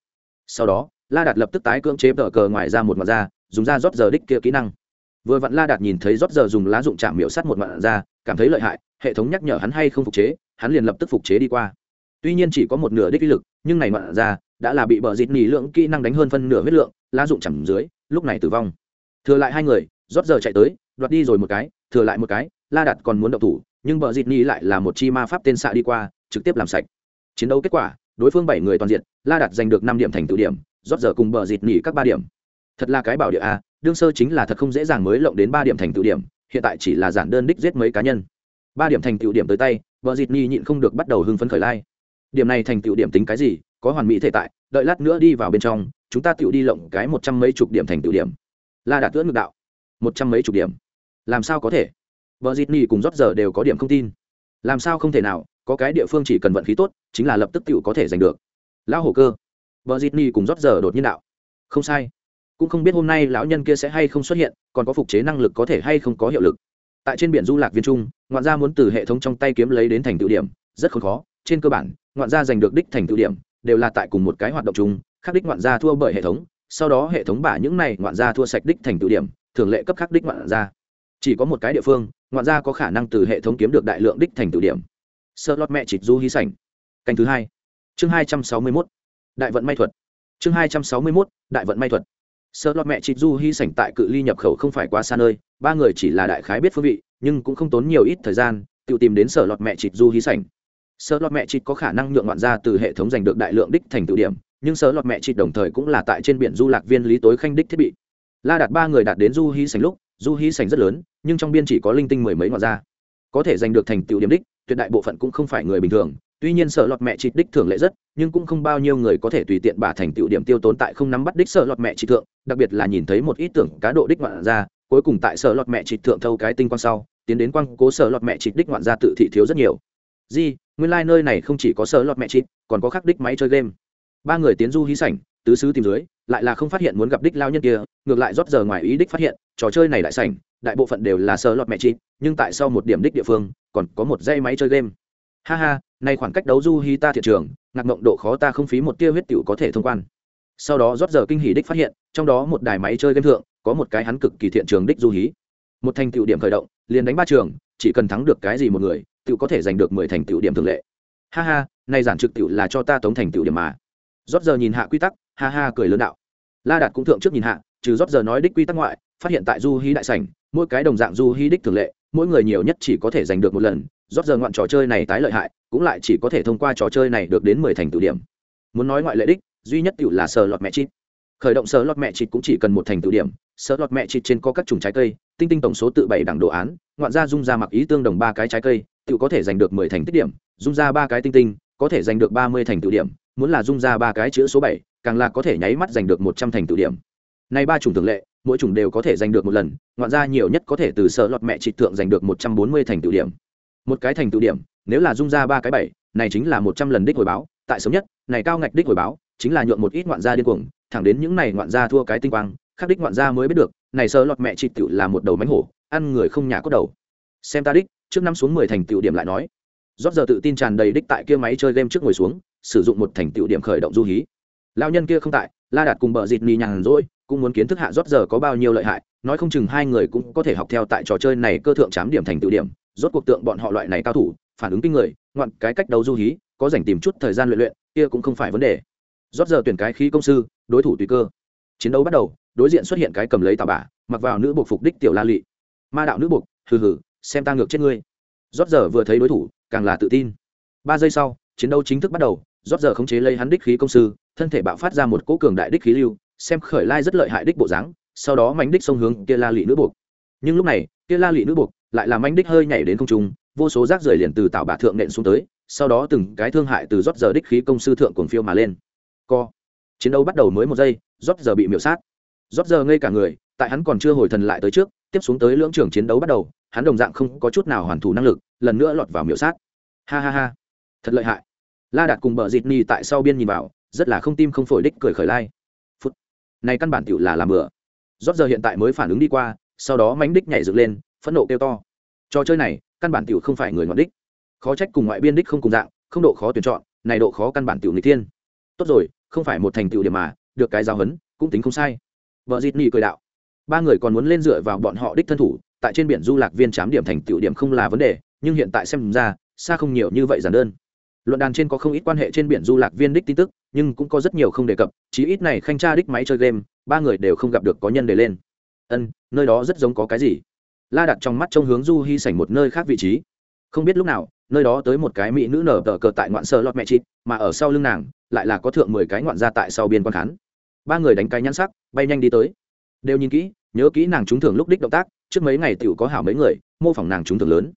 Sau đó la đạt lập tức tái cưỡng chế tờ cờ ngoài ra một ngoạn gia dùng ra rót giờ đích kia kỹ năng. Vừa vặn la đạt nhìn thấy rót giờ dùng lá dụng chạm miểu sát một mạn ra, cảm thấy lợi hại hệ thống nhắc nhở hắn hay không phục chế hắn liền lập tức phục chế đi qua. Tuy nhiên chỉ có một nửa đích lực nhưng này mạn ra đã là bị bờ dịt nỉ lượng kỹ năng đánh hơn phân nửa huyết lượng lá dụng chạm dưới lúc này tử vong. Thừa lại hai người rót giờ chạy tới đoạt đi rồi một cái thừa lại một cái la đạt còn muốn động thủ nhưng bờ dịt Nỉ lại là một chi ma pháp tên xạ đi qua trực tiếp làm sạch. Chiến đấu kết quả đối phương bảy người toàn diện la đạt giành được năm điểm thành tự điểm rót giờ cùng bờ dịt nỉ các ba điểm thật là cái bảo địa a, đương sơ chính là thật không dễ dàng mới lộng đến ba điểm thành tựu điểm, hiện tại chỉ là giản đơn đích giết mấy cá nhân. Ba điểm thành tựu điểm tới tay, vợ dịt nhi nhịn không được bắt đầu hưng phấn khởi lai. Điểm này thành tựu điểm tính cái gì, có hoàn mỹ thể tại, đợi lát nữa đi vào bên trong, chúng ta tựu đi lộng cái một trăm mấy chục điểm thành tựu điểm. La đạt tưỡng ngược đạo. Một trăm mấy chục điểm. Làm sao có thể? Vợ dịt nhi cùng rót giờ đều có điểm không tin. Làm sao không thể nào, có cái địa phương chỉ cần vận khí tốt, chính là lập tức tựu có thể giành được. Lão hổ cơ. Vợ dịt nhi cùng rót giờ đột nhiên đạo. Không sai cũng không biết hôm nay lão nhân kia sẽ hay không xuất hiện, còn có phục chế năng lực có thể hay không có hiệu lực. Tại trên biển du lạc viên trung, ngoạn gia muốn từ hệ thống trong tay kiếm lấy đến thành tựu điểm, rất khó. Trên cơ bản, ngoạn gia giành được đích thành tựu điểm, đều là tại cùng một cái hoạt động chung khắc đích ngoạn gia thua bởi hệ thống, sau đó hệ thống bả những này ngoạn gia thua sạch đích thành tựu điểm, thường lệ cấp khắc đích ngoạn gia. Chỉ có một cái địa phương, ngoạn gia có khả năng từ hệ thống kiếm được đại lượng đích thành tựu điểm. Sơ lót mẹ chịt du hy sảnh. Canh thứ hai. Chương hai trăm sáu mươi mốt. Đại vận may thuật. Chương hai trăm sáu mươi mốt. Đại vận may thuật sợ lọt mẹ chịt du hy sảnh tại cự ly nhập khẩu không phải quá xa nơi, ba người chỉ là đại khái biết phương vị, nhưng cũng không tốn nhiều ít thời gian, tự tìm đến sở lọt mẹ chịt du hy sảnh. Sở lọt mẹ chịt có khả năng nhượng ngoạn ra từ hệ thống giành được đại lượng đích thành tự điểm, nhưng sở lọt mẹ chịt đồng thời cũng là tại trên biển du lạc viên lý tối khanh đích thiết bị. La đạt ba người đạt đến du hy sảnh lúc, du hy sảnh rất lớn, nhưng trong biên chỉ có linh tinh mười mấy ngoạn ra. Có thể giành được thành tựu điểm đích, tuyệt đại bộ phận cũng không phải người bình thường tuy nhiên sở lọt mẹ chị đích thường lệ rất, nhưng cũng không bao nhiêu người có thể tùy tiện bả thành tựu điểm tiêu tốn tại không nắm bắt đích sở lọt mẹ chị thượng, đặc biệt là nhìn thấy một ít tưởng cá độ đích ngoạn ra cuối cùng tại sở lọt mẹ chị thượng thâu cái tinh quang sau, tiến đến quang cố sở lọt mẹ chị đích ngoạn ra tự thị thiếu rất nhiều. Di, nguyên lai、like、nơi này không chỉ có sở lọt mẹ chị, còn có khắc đích máy chơi game. Ba người tiến du hí sảnh, tứ xứ tìm dưới, lại là không phát hiện muốn gặp đích lao nhân kia, ngược lại rót giờ ngoài ý đích phát hiện, trò chơi này đại sảnh, đại bộ phận đều là sở lọt mẹ chị, nhưng tại sau một điểm đích địa phương, còn có một dây máy chơi game. Ha ha nay khoảng cách đấu du hi ta thiện trường, ngạc mộng độ khó ta không phí một tia huyết tiểu có thể thông quan. Sau đó rót giờ kinh hỉ đích phát hiện, trong đó một đài máy chơi game thượng, có một cái hắn cực kỳ thiện trường đích du hí. Một thành tựu điểm khởi động, liền đánh ba trường, chỉ cần thắng được cái gì một người, tựu có thể giành được mười thành tựu điểm thường lệ. Ha ha, nay giản trực tựu là cho ta tống thành tựu điểm mà. Rót giờ nhìn hạ quy tắc, ha ha cười lớn đạo. La đạt cũng thượng trước nhìn hạ, trừ rót giờ nói đích quy tắc ngoại, phát hiện tại du hí đại sảnh, mỗi cái đồng dạng du hí đích thường lệ, mỗi người nhiều nhất chỉ có thể giành được một lần rót giờ ngoạn trò chơi này tái lợi hại, cũng lại chỉ có thể thông qua trò chơi này được đến mười thành tựu điểm. Muốn nói ngoại lệ đích, duy nhất tựu là sờ lọt mẹ chít khởi động sờ lọt mẹ chít cũng chỉ cần một thành tựu điểm, sờ lọt mẹ chít trên có các chủng trái cây, tinh tinh tổng số tự bảy đẳng đồ án, ngoạn ra dung ra mặc ý tương đồng ba cái trái cây tự có thể giành được mười thành tích điểm, dung ra ba cái tinh tinh, có thể giành được ba mươi thành tựu điểm, muốn là dung ra ba cái chữ số bảy, càng là có thể nháy mắt giành được một trăm thành tựu điểm. Nay ba chủng thường lệ, mỗi chủng đều có thể giành được một lần, ngoạn ra nhiều nhất có thể từ sở lọt mẹ trị thượng giành được một trăm bốn mươi thành tựu điểm một cái thành tựu điểm, nếu là dung ra ba cái bảy, này chính là một trăm lần đích hồi báo, tại sớm nhất, này cao ngạch đích hồi báo, chính là nhuộm một ít ngoạn gia điên cuồng, thẳng đến những này ngoạn gia thua cái tinh quang khắc đích ngoạn gia mới biết được, này sơ lọt mẹ chị tựu là một đầu mánh hổ, ăn người không nhà có đầu. Xem ta đích, trước năm xuống mười thành tựu điểm lại nói. Rót giờ tự tin tràn đầy đích tại kia máy chơi game trước ngồi xuống, sử dụng một thành tựu điểm khởi động du hí. Lao nhân kia không tại, la đạt cùng bờ dịt mì nhàn rỗi, cũng muốn kiến thức hạ rót giờ có bao nhiêu lợi hại, nói không chừng hai người cũng có thể học theo tại trò chơi này cơ thượng chám điểm thành tựu điểm rốt cuộc tượng bọn họ loại này cao thủ, phản ứng kinh người, ngoạn cái cách đấu du hí, có dành tìm chút thời gian luyện luyện, kia cũng không phải vấn đề. Rót giờ tuyển cái khí công sư, đối thủ tùy cơ. Chiến đấu bắt đầu, đối diện xuất hiện cái cầm lấy tà bả, mặc vào nữ buộc phục đích tiểu la lị. Ma đạo nữ buộc, hừ hừ, xem ta ngược chết ngươi. Rót giờ vừa thấy đối thủ, càng là tự tin. Ba giây sau, chiến đấu chính thức bắt đầu rót giờ khống chế lấy hắn đích khí công sư, thân thể bạo phát ra một cỗ cường đại đích khí lưu, xem khởi lai rất lợi hại đích bộ dáng, sau đó mánh đích xông hướng kia la lị nữ buộc. Nhưng lúc này, kia la lị nữ buộc lại làm anh đích hơi nhảy đến không trung, vô số rác rưởi liền từ tạo bả thượng nện xuống tới, sau đó từng cái thương hại từ rót giờ đích khí công sư thượng cuồng phiêu mà lên. Co. Chiến đấu bắt đầu mới một giây, rót giờ bị miểu sát. Rót giờ ngây cả người, tại hắn còn chưa hồi thần lại tới trước, tiếp xuống tới lưỡng trường chiến đấu bắt đầu, hắn đồng dạng không có chút nào hoàn thủ năng lực, lần nữa lọt vào miểu sát. Ha ha ha. Thật lợi hại. La đạt cùng bờ dịt ni tại sau biên nhìn vào, rất là không tim không phổi đích cười khởi lai. Phút. Này căn bản tựu là làm bừa. Rót giờ hiện tại mới phản ứng đi qua, sau đó mánh đích nhảy dựng lên phẫn nộ kêu to. Trò chơi này, căn bản tiểu không phải người ngoại đích. Khó trách cùng ngoại biên đích không cùng dạng, không độ khó tuyển chọn, này độ khó căn bản tiểu người thiên. Tốt rồi, không phải một thành tựu điểm mà, được cái giáo hấn cũng tính không sai. Vợ dịt ni cười đạo. Ba người còn muốn lên dựa vào bọn họ đích thân thủ, tại trên biển du lạc viên chám điểm thành tựu điểm không là vấn đề, nhưng hiện tại xem ra, xa không nhiều như vậy giản đơn. Luận đàn trên có không ít quan hệ trên biển du lạc viên đích tin tức, nhưng cũng có rất nhiều không đề cập, chí ít này khanh tra đích máy chơi game, ba người đều không gặp được có nhân đề lên. Ân, nơi đó rất giống có cái gì? La đặt trong mắt trông hướng du hy sảnh một nơi khác vị trí. Không biết lúc nào nơi đó tới một cái mỹ nữ nở tờ cờ tại ngoạn sợ lọt mẹ chị, mà ở sau lưng nàng lại là có thượng mười cái ngoạn ra tại sau biên quan khán. Ba người đánh cái nhãn sắc bay nhanh đi tới. Đều nhìn kỹ nhớ kỹ nàng trúng thưởng lúc đích động tác trước mấy ngày t i ể u có hảo mấy người mô phỏng nàng trúng thưởng lớn.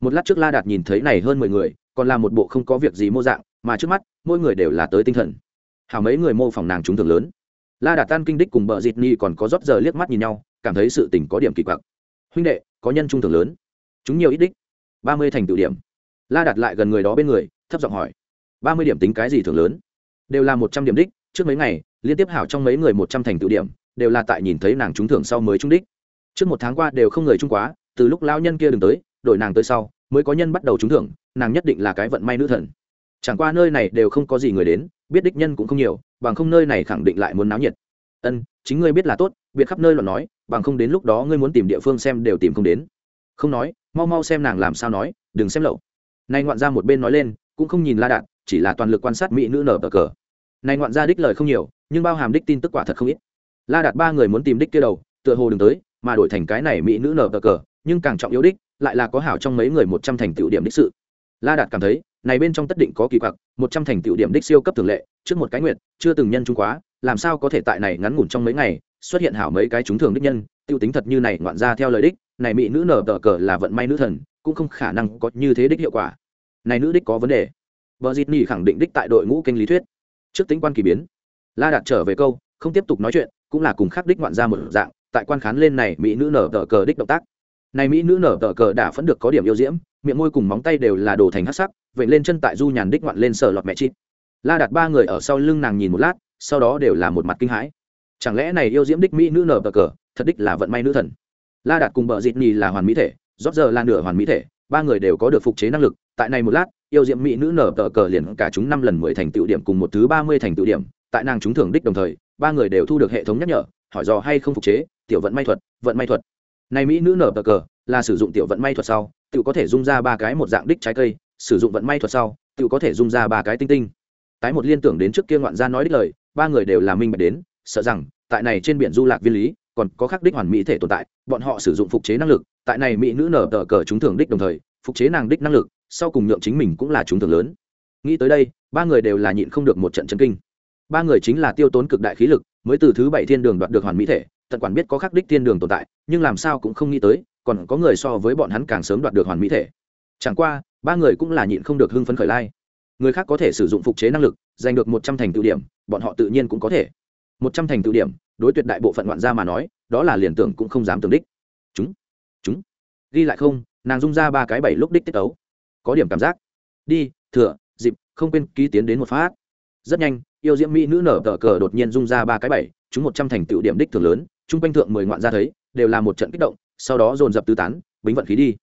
Một lát trước la đạt nhìn thấy này hơn mười người còn là một bộ không có việc gì mô dạng mà trước mắt mỗi người đều là tới tinh thần. Hảo mấy người mô phỏng nàng trúng thưởng lớn. La đạt tan kinh đích cùng bờ dịt ni còn có rót giờ liếc mắt nhìn nhau cảm thấy sự tình có điểm kỳ quặc huynh đệ, có nhân trung thưởng lớn. Chúng nhiều ít đích. Ba mươi thành tựu điểm. La đạt lại gần người đó bên người, thấp giọng hỏi. Ba mươi điểm tính cái gì thưởng lớn? Đều là một trăm điểm đích. Trước mấy ngày, liên tiếp hảo trong mấy người một trăm thành tựu điểm, đều là tại nhìn thấy nàng trúng thưởng sau mới trúng đích. Trước một tháng qua đều không người trung quá, từ lúc lao nhân kia đừng tới, đổi nàng tới sau, mới có nhân bắt đầu trúng thưởng, nàng nhất định là cái vận may nữ thần. Chẳng qua nơi này đều không có gì người đến, biết đích nhân cũng không nhiều, bằng không nơi này khẳng định lại muốn náo nhiệt. Ân, chính ngươi biết là tốt, biệt khắp nơi luận nói bằng không đến lúc đó ngươi muốn tìm địa phương xem đều tìm không đến. Không nói, mau mau xem nàng làm sao nói, đừng xem lậu. Nay ngoạn ra một bên nói lên, cũng không nhìn la đạt, chỉ là toàn lực quan sát mỹ nữ nở bờ cờ. Này ngoạn ra đích lời không nhiều, nhưng bao hàm đích tin tức quả thật không ít. La đạt ba người muốn tìm đích kia đầu, tựa hồ đừng tới, mà đổi thành cái này mỹ nữ nở bờ cờ, nhưng càng trọng yếu đích, lại là có hảo trong mấy người một trăm thành tựu điểm đích sự. La đạt cảm thấy, này bên trong tất định có kỳ quặc, một trăm thành tựu điểm đích siêu cấp thường lệ, trước một cái nguyện, chưa từng nhân trung quá làm sao có thể tại này ngắn ngủn trong mấy ngày xuất hiện hảo mấy cái chúng thường đích nhân, tiêu tính thật như này ngoạn ra theo lời đích, này mỹ nữ nở tờ cờ là vận may nữ thần, cũng không khả năng có như thế đích hiệu quả. Này nữ đích có vấn đề. Vợ dịt nhì khẳng định đích tại đội ngũ kênh lý thuyết. Trước tính quan kỳ biến. La đạt trở về câu, không tiếp tục nói chuyện, cũng là cùng khắc đích ngoạn ra một dạng, tại quan khán lên này mỹ nữ nở tờ cờ đích động tác. Này mỹ nữ nở tờ cờ đã phấn được có điểm yêu diễm, miệng môi cùng móng tay đều là đồ thành hắc sắc vậy lên chân tại du nhàn đích ngoạn lên sờ lọt mẹ chị la đặt ba người ở sau lưng nàng nhìn một lát sau đó đều là một mặt kinh hãi. Chẳng lẽ này yêu diễm đích mỹ nữ nở bờ cờ, thật đích là vận may nữ thần? La đạt cùng bờ dịt nhì là hoàn mỹ thể, rót giờ là nửa hoàn mỹ thể, ba người đều có được phục chế năng lực. Tại này một lát, yêu diễm mỹ nữ nở tờ cờ liền cả chúng năm lần mười thành tựu điểm cùng một thứ ba mươi thành tựu điểm. Tại nàng chúng thưởng đích đồng thời, ba người đều thu được hệ thống nhắc nhở, hỏi dò hay không phục chế, tiểu vận may thuật, vận may thuật. Này mỹ nữ nở tờ cờ là sử dụng tiểu vận may thuật sau tự có thể dung ra ba cái một dạng đích trái cây, sử dụng vận may thuật sau tự có thể dung ra ba cái tinh tinh. Tái một liên tưởng đến trước kia ngoạn gia nói đích lời ba người đều là minh bạch đến, sợ rằng, tại này trên biển du lạc viên lý, còn có khắc đích hoàn mỹ thể tồn tại, bọn họ sử dụng phục chế năng lực, tại này mỹ nữ nở tờ cờ chúng thưởng đích đồng thời, phục chế nàng đích năng lực, sau cùng nhượng chính mình cũng là chúng thưởng lớn. Nghĩ tới đây, ba người đều là nhịn không được một trận chân kinh. Ba người chính là tiêu tốn cực đại khí lực, mới từ thứ bảy thiên đường đoạt được hoàn mỹ thể, tận quản biết có khắc đích thiên đường tồn tại, nhưng làm sao cũng không nghĩ tới, còn có người so với bọn hắn càng sớm đoạt được hoàn mỹ thể. Chẳng qua, ba người cũng là nhịn không được hưng phấn khởi lai người khác có thể sử dụng phục chế năng lực, giành được một trăm thành tự điểm, bọn họ tự nhiên cũng có thể. Một trăm thành tự điểm, đối tuyệt đại bộ phận ngoạn gia mà nói, đó là liền tưởng cũng không dám tưởng đích. Chúng chúng. Ghi lại không, nàng dung ra ba cái bảy lúc đích tiết tấu. Có điểm cảm giác. Đi, thừa, dịp, không quên ký tiến đến một phát. Rất nhanh, yêu diễm mỹ nữ nở tờ cờ đột nhiên dung ra ba cái bảy, chúng một trăm thành tựu điểm đích thường lớn, chung quanh thượng mười ngoạn ra thấy, đều là một trận kích động, sau đó dồn dập tứ tán, bính vận khí đi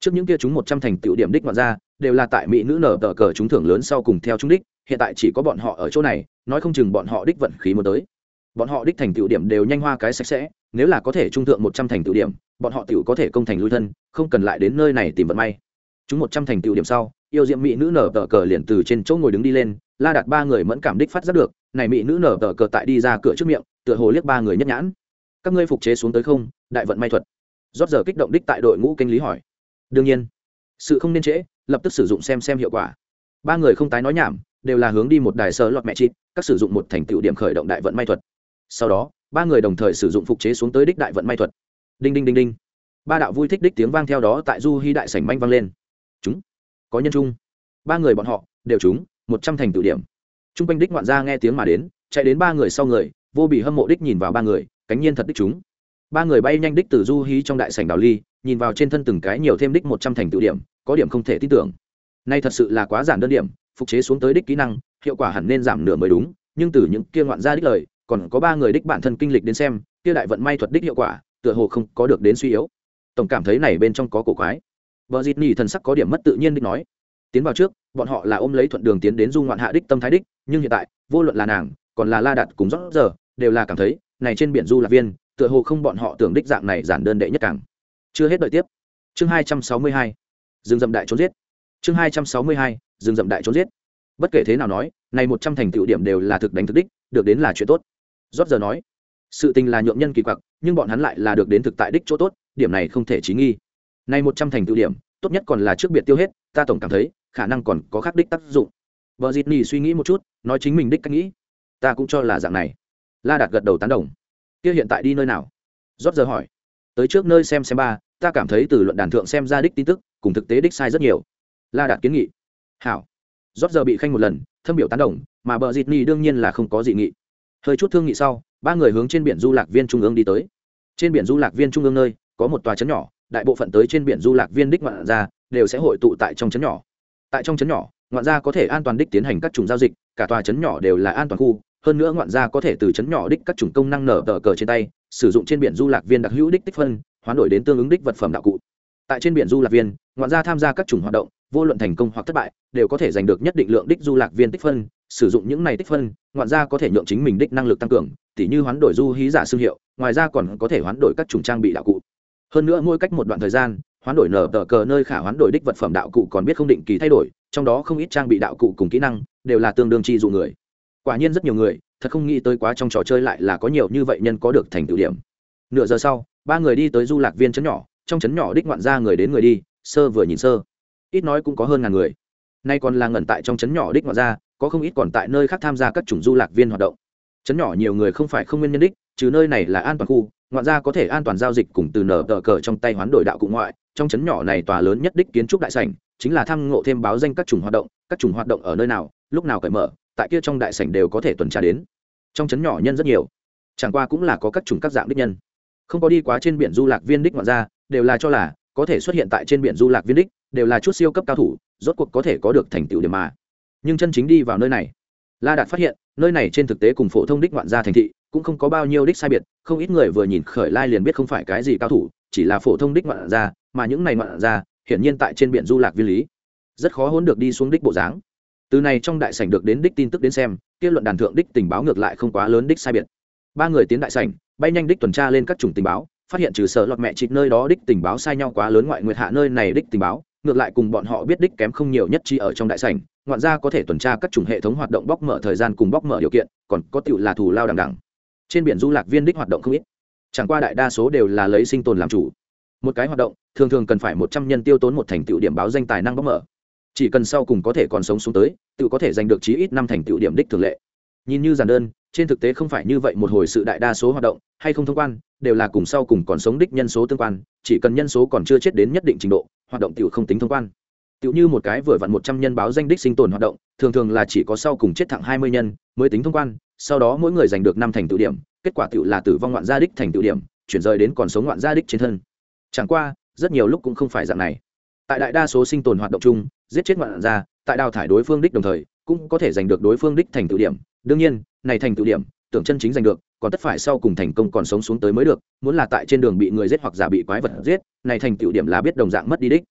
trước những kia chúng một trăm thành tựu điểm đích ngoạn ra đều là tại mỹ nữ nở tờ cờ chúng thưởng lớn sau cùng theo chúng đích, hiện tại chỉ có bọn họ ở chỗ này, nói không chừng bọn họ đích vận khí muốn tới. Bọn họ đích thành tựu điểm đều nhanh hoa cái sạch sẽ, nếu là có thể trung thượng một trăm thành tựu điểm, bọn họ tựu có thể công thành lui thân, không cần lại đến nơi này tìm vận may. Chúng một trăm thành tựu điểm sau, yêu diệm mỹ nữ nở tờ cờ liền từ trên chỗ ngồi đứng đi lên, la đặt ba người mẫn cảm đích phát giác được, này mỹ nữ nở tờ cờ tại đi ra cửa trước miệng, tựa hồ liếc ba người nhất nhãn. Các ngươi phục chế xuống tới không, đại vận may thuật. Rót giờ kích động đích tại đội ngũ kinh lý hỏi đương nhiên, sự không nên trễ, lập tức sử dụng xem xem hiệu quả. Ba người không tái nói nhảm, đều là hướng đi một đài sơ lọt mẹ chịt, các sử dụng một thành tựu điểm khởi động đại vận may thuật. Sau đó, ba người đồng thời sử dụng phục chế xuống tới đích đại vận may thuật. Đinh đinh đinh đinh. Ba đạo vui thích đích tiếng vang theo đó tại du hy đại sảnh manh vang lên. Chúng, có nhân trung ba người bọn họ, đều chúng, một trăm thành tựu điểm. T r u n g quanh đích ngoạn gia nghe tiếng mà đến, chạy đến ba người sau người, vô bị hâm mộ đích nhìn vào ba người, cánh nhiên thật đích chúng. Ba người bay nhanh đích từ du hí trong đại sảnh đào ly nhìn vào trên thân từng cái nhiều thêm đích một trăm thành tựu điểm, có điểm không thể tin tưởng. Nay thật sự là quá giản đơn điểm, phục chế xuống tới đích kỹ năng, hiệu quả hẳn nên giảm nửa mới đúng, nhưng từ những kia ngoạn gia đích lời, còn có ba người đích bản thân kinh lịch đến xem, kia đại vận may thuật đích hiệu quả, tựa hồ không có được đến suy yếu. Tổng cảm thấy này bên trong có cổ quái. Vợ dịt nỉ thần sắc có điểm mất tự nhiên đích nói. Tiến vào trước, bọn họ là ôm lấy thuận đường tiến đến du ngoạn hạ đích tâm thái đích, nhưng hiện tại, vô luận là nàng, còn là la đặt cùng rót giờ, đều là cảm thấy, này trên biển du lạc viên, tựa hồ không bọn họ tưởng đích dạng này giản đơn đệ nhất càng chưa hết đợi tiếp. Chương hai trăm sáu mươi hai. Rừng rậm đại trốn giết. Chương hai trăm sáu mươi hai. Rừng rậm đại trốn giết. Bất kể thế nào nói, này một trăm thành tựu điểm đều là thực đánh thực đích, được đến là chuyện tốt. Rót giờ nói, sự tình là nhượng nhân kỳ quặc, nhưng bọn hắn lại là được đến thực tại đích chỗ tốt, điểm này không thể trí nghi. Này một trăm thành tựu điểm, tốt nhất còn là trước biệt tiêu hết, ta tổng cảm thấy, khả năng còn có khác đích tác dụng. Vợ dịt nỉ suy nghĩ một chút, nói chính mình đích cách nghĩ. Ta cũng cho là dạng này. La đạt gật đầu tán đồng. Kia hiện tại đi nơi nào? Rót giờ hỏi. Tới trước nơi xem xem ba ta cảm thấy từ luận đàn thượng xem ra đích tin tức, cùng thực tế đích sai rất nhiều. La đạt kiến nghị. Hảo. Rót giờ bị khanh một lần, thâm biểu tán đồng, mà bờ dịt ni đương nhiên là không có dị nghị. Hơi chút thương nghị sau, ba người hướng trên biển du lạc viên trung ương đi tới. Trên biển du lạc viên trung ương nơi, có một tòa trấn nhỏ, đại bộ phận tới trên biển du lạc viên đích ngoạn gia, đều sẽ hội tụ tại trong trấn nhỏ. Tại trong trấn nhỏ, ngoạn gia có thể an toàn đích tiến hành các chủng giao dịch, cả tòa trấn nhỏ đều là an toàn khu hơn nữa ngoạn gia có thể từ chấn nhỏ đích các chủng công năng nở tờ cờ trên tay, sử dụng trên biển du lạc viên đặc hữu đích tích phân, hoán đổi đến tương ứng đích vật phẩm đạo cụ. Tại trên biển du lạc viên, ngoạn gia tham gia các chủng hoạt động, vô luận thành công hoặc thất bại, đều có thể giành được nhất định lượng đích du lạc viên tích phân, sử dụng những này tích phân, ngoạn gia có thể nhượng chính mình đích năng lực tăng cường, tỉ như hoán đổi du hí giả xương hiệu, ngoài ra còn có thể hoán đổi các chủng trang bị đạo cụ. Hơn nữa mỗi cách một đoạn thời gian, hoán đổi nở tờ cờ nơi khả hoán đổi đích vật phẩm đạo cụ còn biết không định kỳ thay đổi, trong đó không ít trang bị đạo cụ cùng kỹ năng, đều là tương đương chi dụ người quả nhiên rất nhiều người, thật không nghĩ tới quá trong trò chơi lại là có nhiều như vậy nhân có được thành tựu điểm. Nửa giờ sau, ba người đi tới du lạc viên chấn nhỏ, trong chấn nhỏ đích ngoạn ra người đến người đi, sơ vừa nhìn sơ. Ít nói cũng có hơn ngàn người. Nay còn là ngẩn tại trong chấn nhỏ đích ngoạn ra có không ít còn tại nơi khác tham gia các chủng du lạc viên hoạt động. Chấn nhỏ nhiều người không phải không nguyên nhân đích, trừ nơi này là an toàn khu, ngoạn ra có thể an toàn giao dịch cùng từ nở tờ cờ trong tay hoán đổi đạo cụ ngoại. Trong chấn nhỏ này tòa lớn nhất đích kiến trúc đại sảnh, chính là tham ngộ thêm báo danh các chủng hoạt động, các chủng hoạt động ở nơi nào, lúc nào cởi mở tại kia trong đại sảnh đều có thể tuần tra đến. Trong chấn nhỏ nhân rất nhiều. Chẳng qua cũng là có các chủng các dạng đích nhân. Không có đi quá trên biển du lạc viên đích ngoạn ra đều là cho là có thể xuất hiện tại trên biển du lạc viên đích, đều là chút siêu cấp cao thủ, rốt cuộc có thể có được thành tựu điểm mà. Nhưng chân chính đi vào nơi này, la đạt phát hiện, nơi này trên thực tế cùng phổ thông đích ngoạn gia thành thị cũng không có bao nhiêu đích sai biệt, không ít người vừa nhìn khởi lai liền biết không phải cái gì cao thủ, chỉ là phổ thông đích ngoạn gia, mà những này ngoạn gia hiển nhiên tại trên biển du lạc viên lý. Rất khó hôn được đi xuống đích bộ dáng từ này trong đại sảnh được đến đích tin tức đến xem kết luận đàn thượng đích tình báo ngược lại không quá lớn đích sai biệt. Ba người tiến đại sảnh, bay nhanh đích tuần tra lên các chủng tình báo, phát hiện trừ sợ lọt mẹ chịt nơi đó đích tình báo sai nhau quá lớn ngoại nguyệt hạ nơi này đích tình báo, ngược lại cùng bọn họ biết đích kém không nhiều nhất chi ở trong đại sảnh, ngoạn ra có thể tuần tra các chủng hệ thống hoạt động bóc mở thời gian cùng bóc mở điều kiện, còn có tựu là thù lao đằng đẳng trên biển du lạc viên đích hoạt động không ít. Chẳng qua đại đa số đều là lấy sinh tồn làm chủ. Một cái hoạt động, thường thường cần phải một trăm nhân tiêu tốn một thành tựu điểm báo danh tài năng bóc mở chỉ cần sau cùng có thể còn sống xuống tới, tự có thể giành được chí ít năm thành tựu điểm đích thường lệ. Nhìn như giản đơn, trên thực tế không phải như vậy một hồi sự đại đa số hoạt động, hay không thông quan, đều là cùng sau cùng còn sống đích nhân số tương quan, chỉ cần nhân số còn chưa chết đến nhất định trình độ, hoạt động tự không tính thông quan. Tự như một cái vừa vặn một trăm nhân báo danh đích sinh tồn hoạt động, thường thường là chỉ có sau cùng chết thẳng hai mươi nhân mới tính thông quan, sau đó mỗi người giành được năm thành tựu điểm, kết quả tự là tử vong ngoạn gia đích thành tựu điểm, chuyển rời đến còn sống ngoạn gia đích trên thân. Chẳng qua, rất nhiều lúc cũng không phải dạng này. Tại đại đa số sinh tồn hoạt động chung giết chết ngoạn gia, tại đào thải đối phương đích đồng thời, cũng có thể giành được đối phương đích thành tự điểm. Đương nhiên, này thành tự điểm, tưởng chân chính giành được, còn tất phải sau cùng thành công còn sống xuống tới mới được, muốn là tại trên đường bị người giết hoặc giả bị quái vật giết, này thành tựu điểm là biết đồng dạng mất đi đích.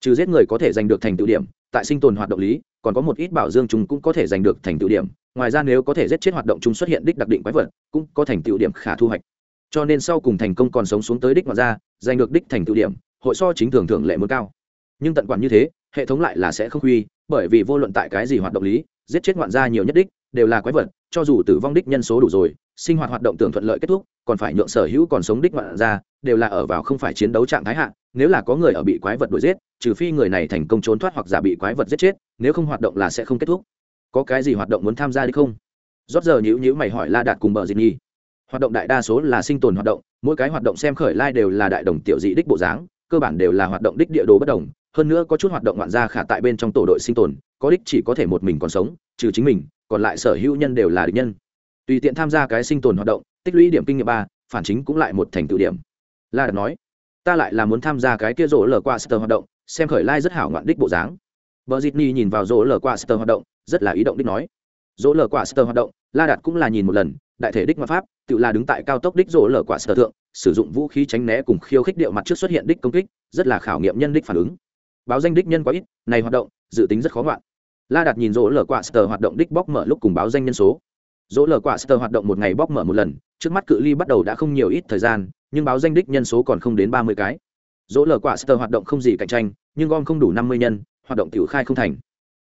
Trừ giết người có thể giành được thành tựu điểm, tại sinh tồn hoạt động lý, còn có một ít bảo dương chúng cũng có thể giành được thành tựu điểm. Ngoài ra nếu có thể giết chết hoạt động chúng xuất hiện đích đặc định quái vật, cũng có thành tựu điểm khả thu hoạch. Cho nên sau cùng thành công còn sống xuống tới đích ngoài ra giành được đích thành tựu điểm, hội so chính thường thường lệ muốn cao. Nhưng tận quản như thế hệ thống lại là sẽ không quy bởi vì vô luận tại cái gì hoạt động lý giết chết ngoạn gia nhiều nhất đích đều là quái vật cho dù tử vong đích nhân số đủ rồi sinh hoạt hoạt động tưởng thuận lợi kết thúc còn phải nhượng sở hữu còn sống đích ngoạn gia, đều là ở vào không phải chiến đấu trạng thái hạn nếu là có người ở bị quái vật đuổi giết trừ phi người này thành công trốn thoát hoặc giả bị quái vật giết chết nếu không hoạt động là sẽ không kết thúc. Có cái gì hoạt động muốn tham gia đi không? Rót giờ nhữ nhữ mày hỏi la đạt cùng bờ dịt nhi. Hoạt động đại đa số là sinh tồn hoạt động mỗi cái hoạt động xem khởi lai đều là đại đồng tiểu dị đích bộ dáng cơ bản đều là hoạt động đích địa đồ bất đồng hơn nữa có chút hoạt động ngoạn gia khả tại bên trong tổ đội sinh tồn, có đích chỉ có thể một mình còn sống, trừ chính mình, còn lại sở hữu nhân đều là địch nhân. Tùy tiện tham gia cái sinh tồn hoạt động, tích lũy điểm kinh nghiệm ba, phản chính cũng lại một thành tựu điểm. La đặt nói, ta lại là muốn tham gia cái kia rỗ lờ qua sơ hoạt động, xem khởi lai rất hảo ngoạn đích bộ dáng. Vợ dịt ni nhìn vào rỗ lờ qua sơ hoạt động, rất là ý động đích nói rỗ lờ qua sơ hoạt động, la đặt cũng là nhìn một lần, đại thể đích ngoại pháp, tự là đứng tại cao tốc đích rỗ lờ quả sơ thượng, sử dụng vũ khí tránh né cùng khiêu khích điệu mặt trước xuất hiện đích công kích, rất là khảo nghiệm nhân đích phản ứng báo danh đích nhân quá ít, này hoạt động, dự tính rất khó ngoạn. La đặt nhìn rỗ lờ quả sờ hoạt động đích bóc mở lúc cùng báo danh nhân số. Dỗ lờ quả sờ hoạt động một ngày bóc mở một lần, trước mắt cự ly bắt đầu đã không nhiều ít thời gian, nhưng báo danh đích nhân số còn không đến ba mươi cái. Dỗ lờ quả sờ hoạt động không gì cạnh tranh, nhưng gom không đủ năm mươi nhân, hoạt động tiểu khai không thành.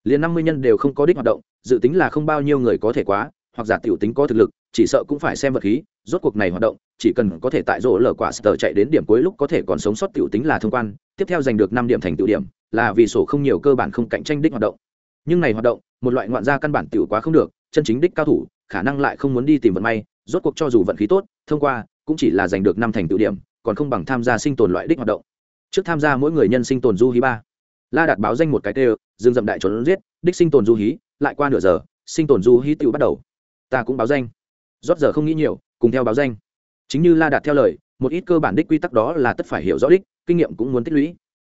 Liền năm mươi nhân đều không có đích hoạt động, dự tính là không bao nhiêu người có thể quá, hoặc giả tiểu tính có thực lực, chỉ sợ cũng phải xem vật khí rốt cuộc này hoạt động, chỉ cần có thể tại rổ lở quả sờ chạy đến điểm cuối lúc có thể còn sống sót tiểu tính là thông quan, tiếp theo giành được năm điểm thành tiểu điểm, là vì sổ không nhiều cơ bản không cạnh tranh đích hoạt động. Nhưng này hoạt động, một loại ngoạn gia căn bản tiểu quá không được, chân chính đích cao thủ, khả năng lại không muốn đi tìm vận may, rốt cuộc cho dù vận khí tốt, thông qua, cũng chỉ là giành được năm thành tiểu điểm, còn không bằng tham gia sinh tồn loại đích hoạt động. Trước tham gia mỗi người nhân sinh tồn du hí ba. La đạt báo danh một cái tê dương dậm đại trốn giết, đích sinh tồn du hí, lại qua nửa giờ, sinh tồn du hí tự bắt đầu. Ta cũng báo danh. Rót giờ không nghĩ nhiều cùng theo báo danh. Chính như la đạt theo lời một ít cơ bản đích quy tắc đó là tất phải hiểu rõ đích kinh nghiệm cũng muốn tích lũy.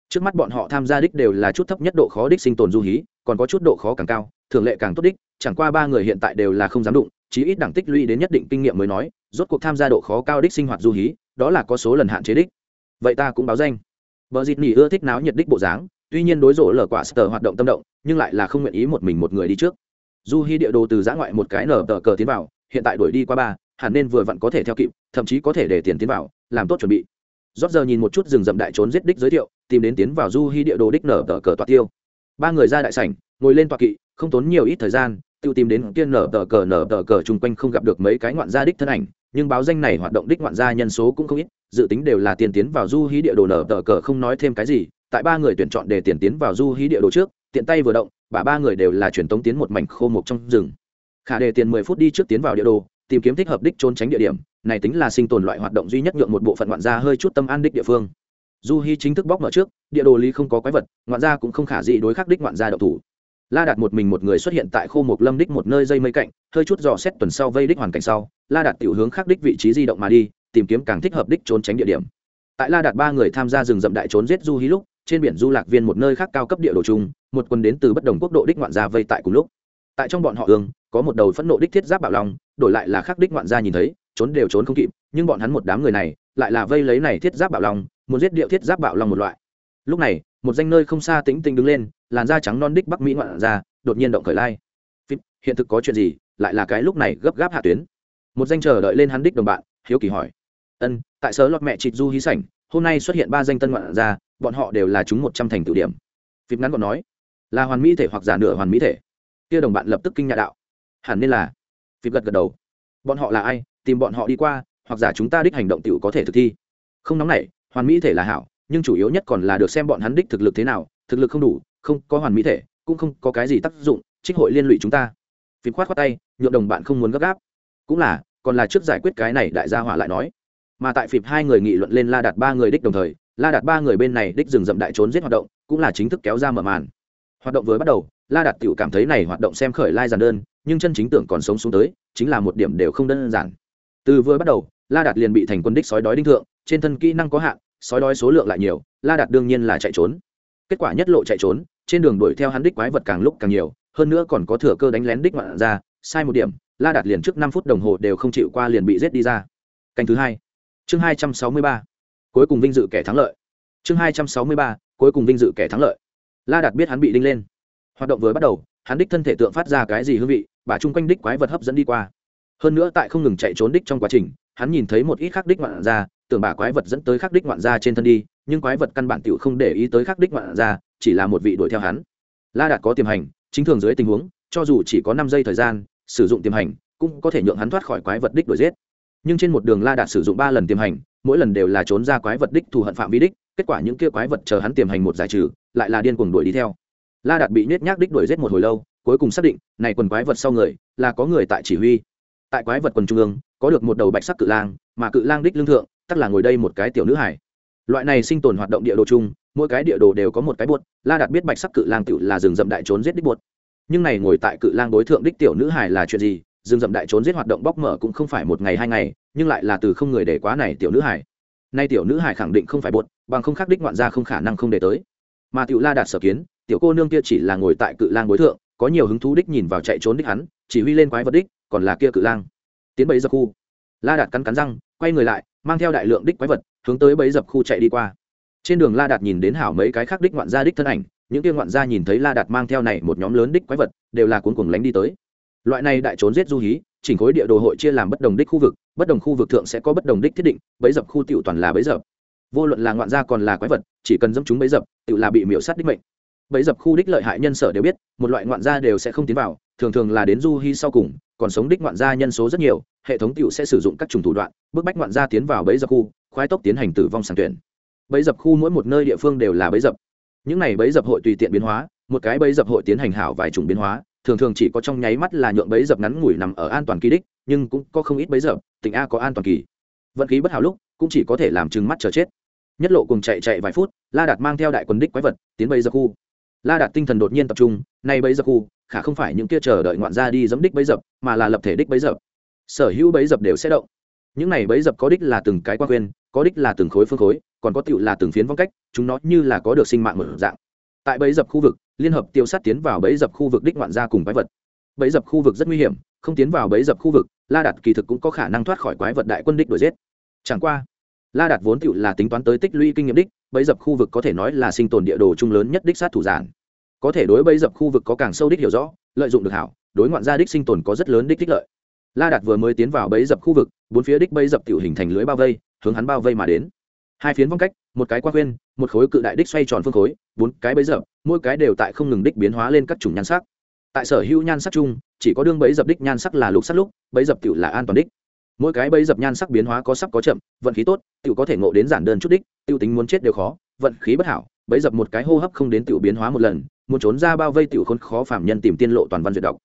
Trước mắt bọn họ tham gia đích đều là chút thấp nhất độ khó đích sinh tồn du hí còn có chút độ khó càng cao thường lệ càng tốt đích chẳng qua ba người hiện tại đều là không dám đụng chí ít đẳng tích lũy đến nhất định kinh nghiệm mới nói rốt cuộc tham gia độ khó cao đích sinh hoạt du hí đó là có số lần hạn chế đích. Vậy ta cũng báo danh. Bờ dịt nỉ ưa thích náo nhiệt đích bộ dáng, tuy nhiên đối rộ lở quả sở hoạt động tâm động, nhưng lại là không nguyện ý một mình một người đi trước. Du Hi địa đồ từ giã ngoại một cái nở tờ cờ tiến vào, hiện tại đuổi đi qua ba, hẳn nên vừa vặn có thể theo kịp, thậm chí có thể để tiền tiến vào, làm tốt chuẩn bị. Rốt giờ nhìn một chút rừng rậm đại trốn giết đích giới thiệu, tìm đến tiến vào Du Hi địa đồ đích nở tờ cờ tọa tiêu. Ba người ra đại sảnh, ngồi lên tọa kỵ, không tốn nhiều ít thời gian, tiêu tìm đến tiên nở tờ cờ nở tờ cờ chung quanh không gặp được mấy cái ngoạn gia đích thân ảnh, nhưng báo danh này hoạt động đích ngoạn gia nhân số cũng không ít, dự tính đều là tiền tiến vào du hí địa đồ nở tờ cờ không nói thêm cái gì tại ba người tuyển chọn để tiền tiến vào du hí địa đồ trước tiện tay vừa động bả ba người đều là truyền tống tiến một mảnh khô mục trong rừng khả đề tiền mười phút đi trước tiến vào địa đồ tìm kiếm thích hợp đích trốn tránh địa điểm, này tính là sinh tồn loại hoạt động duy nhất nhượng một bộ phận ngoạn gia hơi chút tâm an đích địa phương. Du hy chính thức bóc mở trước, địa đồ lý không có quái vật, ngoạn gia cũng không khả dị đối khắc đích ngoạn gia đậu thủ. La đạt một mình một người xuất hiện tại khu mục lâm đích một nơi dây mây cạnh, hơi chút dò xét tuần sau vây đích hoàn cảnh sau, la đạt tiểu hướng khắc đích vị trí di động mà đi, tìm kiếm càng thích hợp đích trốn tránh địa điểm. Tại la đạt ba người tham gia rừng rậm đại trốn giết du hí lúc, trên biển du lạc viên một nơi khác cao cấp địa đồ chung, một quân đến từ bất đồng quốc độ đích ngoạn gia vây tại cùng lúc. Tại trong bọn họ ương có một đầu phẫn nộ đích thiết giáp bảo long đổi lại là khắc đích ngoạn gia nhìn thấy, trốn đều trốn không kịp, nhưng bọn hắn một đám người này lại là vây lấy này thiết giáp bảo long muốn giết điệu thiết giáp bảo long một loại. Lúc này, một danh nơi không xa tĩnh tĩnh đứng lên, làn da trắng non đích bắc mỹ ngoạn gia, đột nhiên động khởi lai. Phim hiện thực có chuyện gì? Lại là cái lúc này gấp gáp hạ tuyến. Một danh chờ đợi lên hắn đích đồng bạn, hiếu kỳ hỏi. Ân, tại sở lọt mẹ trịt du hí sảnh, hôm nay xuất hiện ba danh tân ngoạn gia, bọn họ đều là chúng một trăm thành tựu điểm. Phim ngắn còn nói. Là hoàn mỹ thể hoặc giả nửa hoàn mỹ thể. Kia đồng bạn lập tức kinh nhạ đạo hẳn nên là phịp gật gật đầu. Bọn họ là ai? Tìm bọn họ đi qua, hoặc giả chúng ta đích hành động tựu có thể thực thi. Không nóng nảy, hoàn mỹ thể là hảo, nhưng chủ yếu nhất còn là được xem bọn hắn đích thực lực thế nào, thực lực không đủ, không có hoàn mỹ thể, cũng không có cái gì tác dụng, trích hội liên lụy chúng ta. Phím khoát khoát tay, nhượng đồng bạn không muốn gấp gáp. Cũng là, còn là trước giải quyết cái này đại gia hỏa lại nói. Mà tại phịp hai người nghị luận lên la đạt ba người đích đồng thời, la đạt ba người bên này đích dừng dậm đại trốn giết hoạt động, cũng là chính thức kéo ra mở màn. Hoạt động vừa bắt đầu, la đạt tiểu cảm thấy này hoạt động xem khởi lai giản đơn nhưng chân chính tưởng còn sống xuống tới, chính là một điểm đều không đơn giản. Từ vừa bắt đầu, la đạt liền bị thành quân đích sói đói đinh thượng, trên thân kỹ năng có hạn, sói đói số lượng lại nhiều, la đạt đương nhiên là chạy trốn. Kết quả nhất lộ chạy trốn, trên đường đuổi theo hắn đích quái vật càng lúc càng nhiều, hơn nữa còn có thừa cơ đánh lén đích ngoạn ra, sai một điểm, la đạt liền trước năm phút đồng hồ đều không chịu qua liền bị giết đi ra. Canh thứ hai. Chương hai trăm sáu mươi ba. Cuối cùng vinh dự kẻ thắng lợi. Chương hai trăm sáu mươi ba, cuối cùng vinh dự kẻ thắng lợi. La đạt biết hắn bị đinh lên. Hoạt động vừa bắt đầu, hắn đích thân thể tượng phát ra cái gì hương vị bà chung quanh đích quái vật hấp dẫn đi qua. Hơn nữa tại không ngừng chạy trốn đích trong quá trình, hắn nhìn thấy một ít khắc đích ngoạn ra tưởng bà quái vật dẫn tới khắc đích ngoạn ra trên thân đi, nhưng quái vật căn bản t không để ý tới khắc đích ngoạn ra chỉ là một vị đuổi theo hắn. La đạt có tiềm hành, chính thường dưới tình huống, cho dù chỉ có năm giây thời gian, sử dụng tiềm hành, cũng có thể nhượng hắn thoát khỏi quái vật đích đuổi giết. Nhưng trên một đường la đạt sử dụng ba lần tiềm hành, mỗi lần đều là trốn ra quái vật đích thù hận phạm vi đích, kết quả những kia quái vật chờ hắn tiềm hành một giải trừ, lại là điên cuồng đuổi đi theo. La đạt bị nhét nhác đích đuổi giết một hồi lâu cuối cùng xác định, này quần quái vật sau người, là có người tại chỉ huy. Tại quái vật quần trung ương, có được một đầu bạch sắc cự lang, mà cự lang đích lương thượng, tắc là ngồi đây một cái tiểu nữ hải loại này sinh tồn hoạt động địa đồ chung, mỗi cái địa đồ đều có một cái buột la đạt biết bạch sắc cự lang tự là rừng rậm đại trốn giết đích buột nhưng này ngồi tại cự lang đối thượng đích tiểu nữ hải là chuyện gì? Rừng rậm đại trốn giết hoạt động bóc mở cũng không phải một ngày hai ngày, nhưng lại là từ không người để quá này tiểu nữ hải nay tiểu nữ hải khẳng định không phải buột bằng không khác đích ngoạn ra không khả năng không để tới. Mà tiểu la đạt sở kiến, tiểu cô nương kia chỉ là ngồi tại cự lang đối thượng có nhiều hứng thú đích nhìn vào chạy trốn đích hắn, chỉ huy lên quái vật đích, còn là kia cự lang. Tiến bấy dập khu. La đạt cắn cắn răng, quay người lại, mang theo đại lượng đích quái vật, hướng tới bấy dập khu chạy đi qua. Trên đường la đạt nhìn đến hảo mấy cái khác đích ngoạn gia đích thân ảnh, những kia ngoạn gia nhìn thấy la đạt mang theo này một nhóm lớn đích quái vật, đều là cuốn cuồng lánh đi tới. Loại này đại trốn giết du hí, chỉnh khối địa đồ hội chia làm bất đồng đích khu vực, bất đồng khu vực thượng sẽ có bất đồng đích thiết định bấy dập khu tiểu toàn là bấy dập. Vô luận là ngoạn gia còn là quái vật, chỉ cần dẫm chúng bấy dập, tự là bị miễu sát đích mệnh bẫy dập khu đích lợi hại nhân sở đều biết, một loại ngoạn gia đều sẽ không tiến vào, thường thường là đến du hy sau cùng, còn sống đích ngoạn gia nhân số rất nhiều, hệ thống tiểu sẽ sử dụng các chủng thủ đoạn bức bách ngoạn gia tiến vào bẫy dập khu, khoái tốc tiến hành tử vong sàng tuyển. Bẫy dập khu mỗi một nơi địa phương đều là bẫy dập. Những này bẫy dập hội tùy tiện biến hóa, một cái bẫy dập hội tiến hành hảo vài chủng biến hóa, thường thường chỉ có trong nháy mắt là nhượng bẫy dập ngắn ngủi nằm ở an toàn kỳ đích, nhưng cũng có không ít bẫy dập, tỉnh a có an toàn kỳ. Vận khí bất hảo lúc, cũng chỉ có thể làm chừng mắt chờ chết. Nhất lộ cùng chạy chạy vài phút, la đạt mang theo đại quân đích quái vật, tiến bẫy dập khu la đạt tinh thần đột nhiên tập trung, nay bấy dập khu, khả không phải những kia chờ đợi ngoạn ra đi dẫm đích bấy dập, mà là lập thể đích bấy dập. Sở hữu bấy dập đều sẽ động. Những này bấy dập có đích là từng cái quan khuyên, có đích là từng khối phương khối, còn có tựu là từng phiến vong cách, chúng nó như là có được sinh mạng một dạng. Tại bấy dập khu vực, liên hợp tiêu sát tiến vào bấy dập khu vực đích ngoạn gia cùng quái vật. Bấy dập khu vực rất nguy hiểm, không tiến vào bấy dập khu vực, la đạt kỳ thực cũng có khả năng thoát khỏi quái vật đại quân đích đuổi giết. Chẳng qua la đạt vốn tựu là tính toán tới tích lũy kinh nghiệm đích bấy dập khu vực có thể nói là sinh tồn địa đồ chung lớn nhất đích sát thủ giản. Có thể đối bấy dập khu vực có càng sâu đích hiểu rõ, lợi dụng được hảo, đối ngoạn gia đích sinh tồn có rất lớn đích tích lợi. La đạt vừa mới tiến vào bấy dập khu vực, bốn phía đích bấy dập tiểu hình thành lưới bao vây, hướng hắn bao vây mà đến. Hai phiến vong cách, một cái qua khuyên, một khối cự đại đích xoay tròn phương khối, bốn cái bấy dập, mỗi cái đều tại không ngừng đích biến hóa lên các chủng nhan sắc. Tại sở hữu nhan sắc chung, chỉ có đương bấy dập đích nhan sắc là lục sắc lúc bấy dập tiểu là an toàn đích mỗi cái bẫy dập nhan sắc biến hóa có sắp có chậm, vận khí tốt, tiểu có thể ngộ đến giản đơn chút đích tiêu tính muốn chết đều khó, vận khí bất hảo, bẫy dập một cái hô hấp không đến tiểu biến hóa một lần, muốn trốn ra bao vây tiểu khốn khó phạm nhân tìm tiên lộ toàn văn duyệt đọc.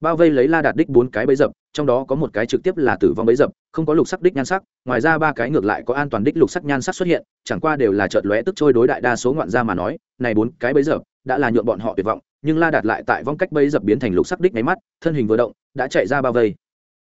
Bao vây lấy la đạt đích bốn cái bẫy dập, trong đó có một cái trực tiếp là tử vong bẫy dập, không có lục sắc đích nhan sắc, ngoài ra ba cái ngược lại có an toàn đích lục sắc nhan sắc xuất hiện, chẳng qua đều là chợt lóe tức trôi đối đại đa số ngoạn gia mà nói, này bốn cái bẫy dập đã là nhuộn bọn họ tuyệt vọng, nhưng la đạt lại tại vong cách bẫy dập biến thành lục sắc đích máy mắt, thân hình vừa động, đã chạy ra bao vây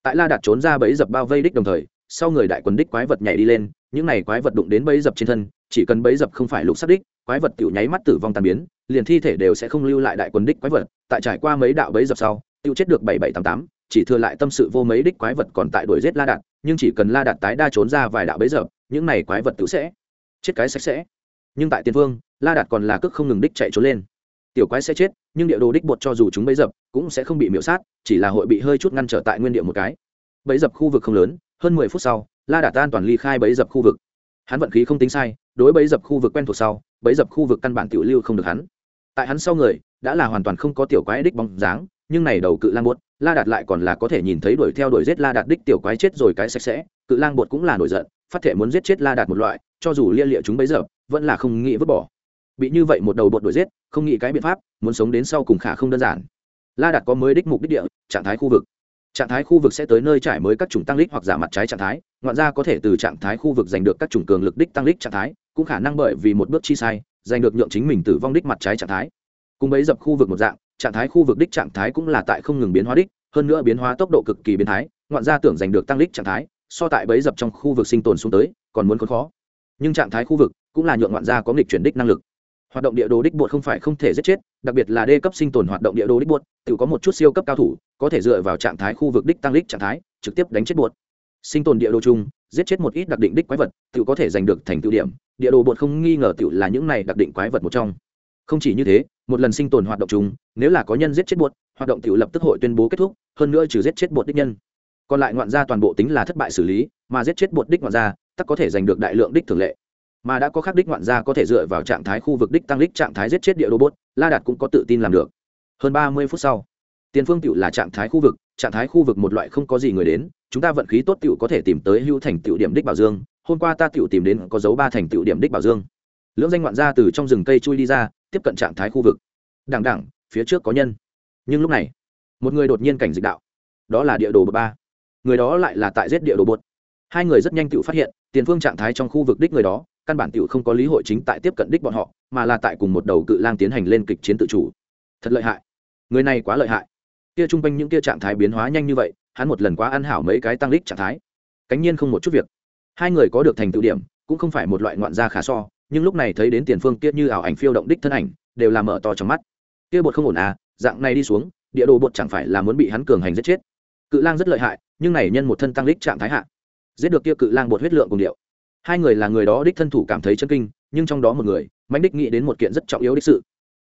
tại la đạt trốn ra bẫy dập bao vây đích đồng thời, sau người đại quần đích quái vật nhảy đi lên, những này quái vật đụng đến bẫy dập trên thân, chỉ cần bẫy dập không phải lục sắc đích, quái vật tự nháy mắt tử vong tàn biến, liền thi thể đều sẽ không lưu lại đại quần đích quái vật. Tại trải qua mấy đạo bẫy dập sau, tiêu chết được bảy bảy tám tám, chỉ thừa lại tâm sự vô mấy đích quái vật còn tại đuổi giết la đạt, nhưng chỉ cần la đạt tái đa trốn ra vài đạo bẫy dập, những này quái vật tự sẽ chết cái sạch sẽ. Nhưng tại tiền phương la đạt còn là cước không ngừng đích chạy trốn lên tiểu quái sẽ chết, nhưng địa đồ đích bột cho dù chúng bấy dập cũng sẽ không bị miễu sát, chỉ là hội bị hơi chút ngăn trở tại nguyên địa một cái. Bấy dập khu vực không lớn, hơn mười phút sau, la đạt an toàn ly khai bấy dập khu vực. Hắn vận khí không tính sai, đối bấy dập khu vực quen thuộc sau bấy dập khu vực căn bản tiểu lưu không được hắn. Tại hắn sau người, đã là hoàn toàn không có tiểu quái đích bóng dáng, nhưng này đầu cự lang bột, la đạt lại còn là có thể nhìn thấy đuổi theo đuổi giết la đạt đích tiểu quái chết rồi cái sạch sẽ, cự lang bột cũng là nổi giận, phát thể muốn giết chết la đạt một loại, cho dù lia lịa chúng bấy giờ vẫn là không nghĩ vứt bỏ bị như vậy một đầu bột đuổi giết, không nghĩ cái biện pháp, muốn sống đến sau cùng khả không đơn giản. La đạt có mới đích mục đích địa, trạng thái khu vực. Trạng thái khu vực sẽ tới nơi trải mới các chủng tăng lích hoặc giả mặt trái trạng thái, ngoạn ra có thể từ trạng thái khu vực giành được các chủng cường lực đích tăng lích trạng thái, cũng khả năng bởi vì một bước chi sai, giành được nhượng chính mình tử vong đích mặt trái trạng thái. Cùng bấy dập khu vực một dạng, trạng thái khu vực đích trạng thái cũng là tại không ngừng biến hóa đích, hơn nữa biến hóa tốc độ cực kỳ biến thái, ngoạn ra tưởng giành được tăng đích trạng thái, so tại bấy dập trong khu vực sinh tồn xuống tới, còn muốn khốn khó. Nhưng trạng thái khu vực cũng là nhượng ngoạn ra có nghịch chuyển đích năng lực hoạt động địa đồ đích bột không phải không thể giết chết, đặc biệt là đê cấp sinh tồn hoạt động địa đồ đích bột, tự có một chút siêu cấp cao thủ, có thể dựa vào trạng thái khu vực đích tăng đích trạng thái, trực tiếp đánh chết bột. Sinh tồn địa đồ chung, giết chết một ít đặc định đích quái vật, tự có thể giành được thành tựu điểm, địa đồ bột không nghi ngờ tự là những này đặc định quái vật một trong. Không chỉ như thế, một lần sinh tồn hoạt động chung, nếu là có nhân giết chết bột, hoạt động tự lập tức hội tuyên bố kết thúc, hơn nữa trừ giết chết bột đích nhân. Còn lại ngoạn gia toàn bộ tính là thất bại xử lý, mà giết chết bột đích ngoạn gia, tắc có thể giành được đại lượng đích thường lệ mà đã có khắc đích ngoạn gia có thể dựa vào trạng thái khu vực đích tăng đích trạng thái giết chết địa robot, la đạt cũng có tự tin làm được. Hơn ba mươi phút sau, tiền phương tựu là trạng thái khu vực, trạng thái khu vực một loại không có gì người đến, chúng ta vận khí tốt tựu có thể tìm tới hưu thành tựu điểm đích bảo dương, hôm qua ta tựu tìm đến có dấu ba thành tựu điểm đích bảo dương. Lưỡng danh ngoạn gia từ trong rừng cây chui đi ra, tiếp cận trạng thái khu vực. Đằng đẳng phía trước có nhân. Nhưng lúc này, một người đột nhiên cảnh dịch đạo. Đó là địa đồ ba. Người đó lại là tại giết địa đồ bột. Hai người rất nhanh tự phát hiện, tiền phương trạng thái trong khu vực đích người đó căn bản tiểu không có lý hội chính tại tiếp cận đích bọn họ, mà là tại cùng một đầu cự lang tiến hành lên kịch chiến tự chủ. Thật lợi hại. Người này quá lợi hại. Kia chung quanh những kia trạng thái biến hóa nhanh như vậy, hắn một lần quá ăn hảo mấy cái tăng lực trạng thái. Cánh nhiên không một chút việc. Hai người có được thành tựu điểm, cũng không phải một loại ngoạn gia khả so, nhưng lúc này thấy đến tiền phương kia như ảo ảnh phiêu động đích thân ảnh, đều làm mở to trong mắt. Kia bột không ổn à dạng này đi xuống, địa đồ bột chẳng phải là muốn bị hắn cường hành giết chết. Cự lang rất lợi hại, nhưng này nhân một thân tăng lực trạng thái hạ, giết được kia cự lang bột huyết lượng cùng điệu hai người là người đó đích thân thủ cảm thấy chân kinh, nhưng trong đó một người mạnh đích nghĩ đến một kiện rất trọng yếu đích sự.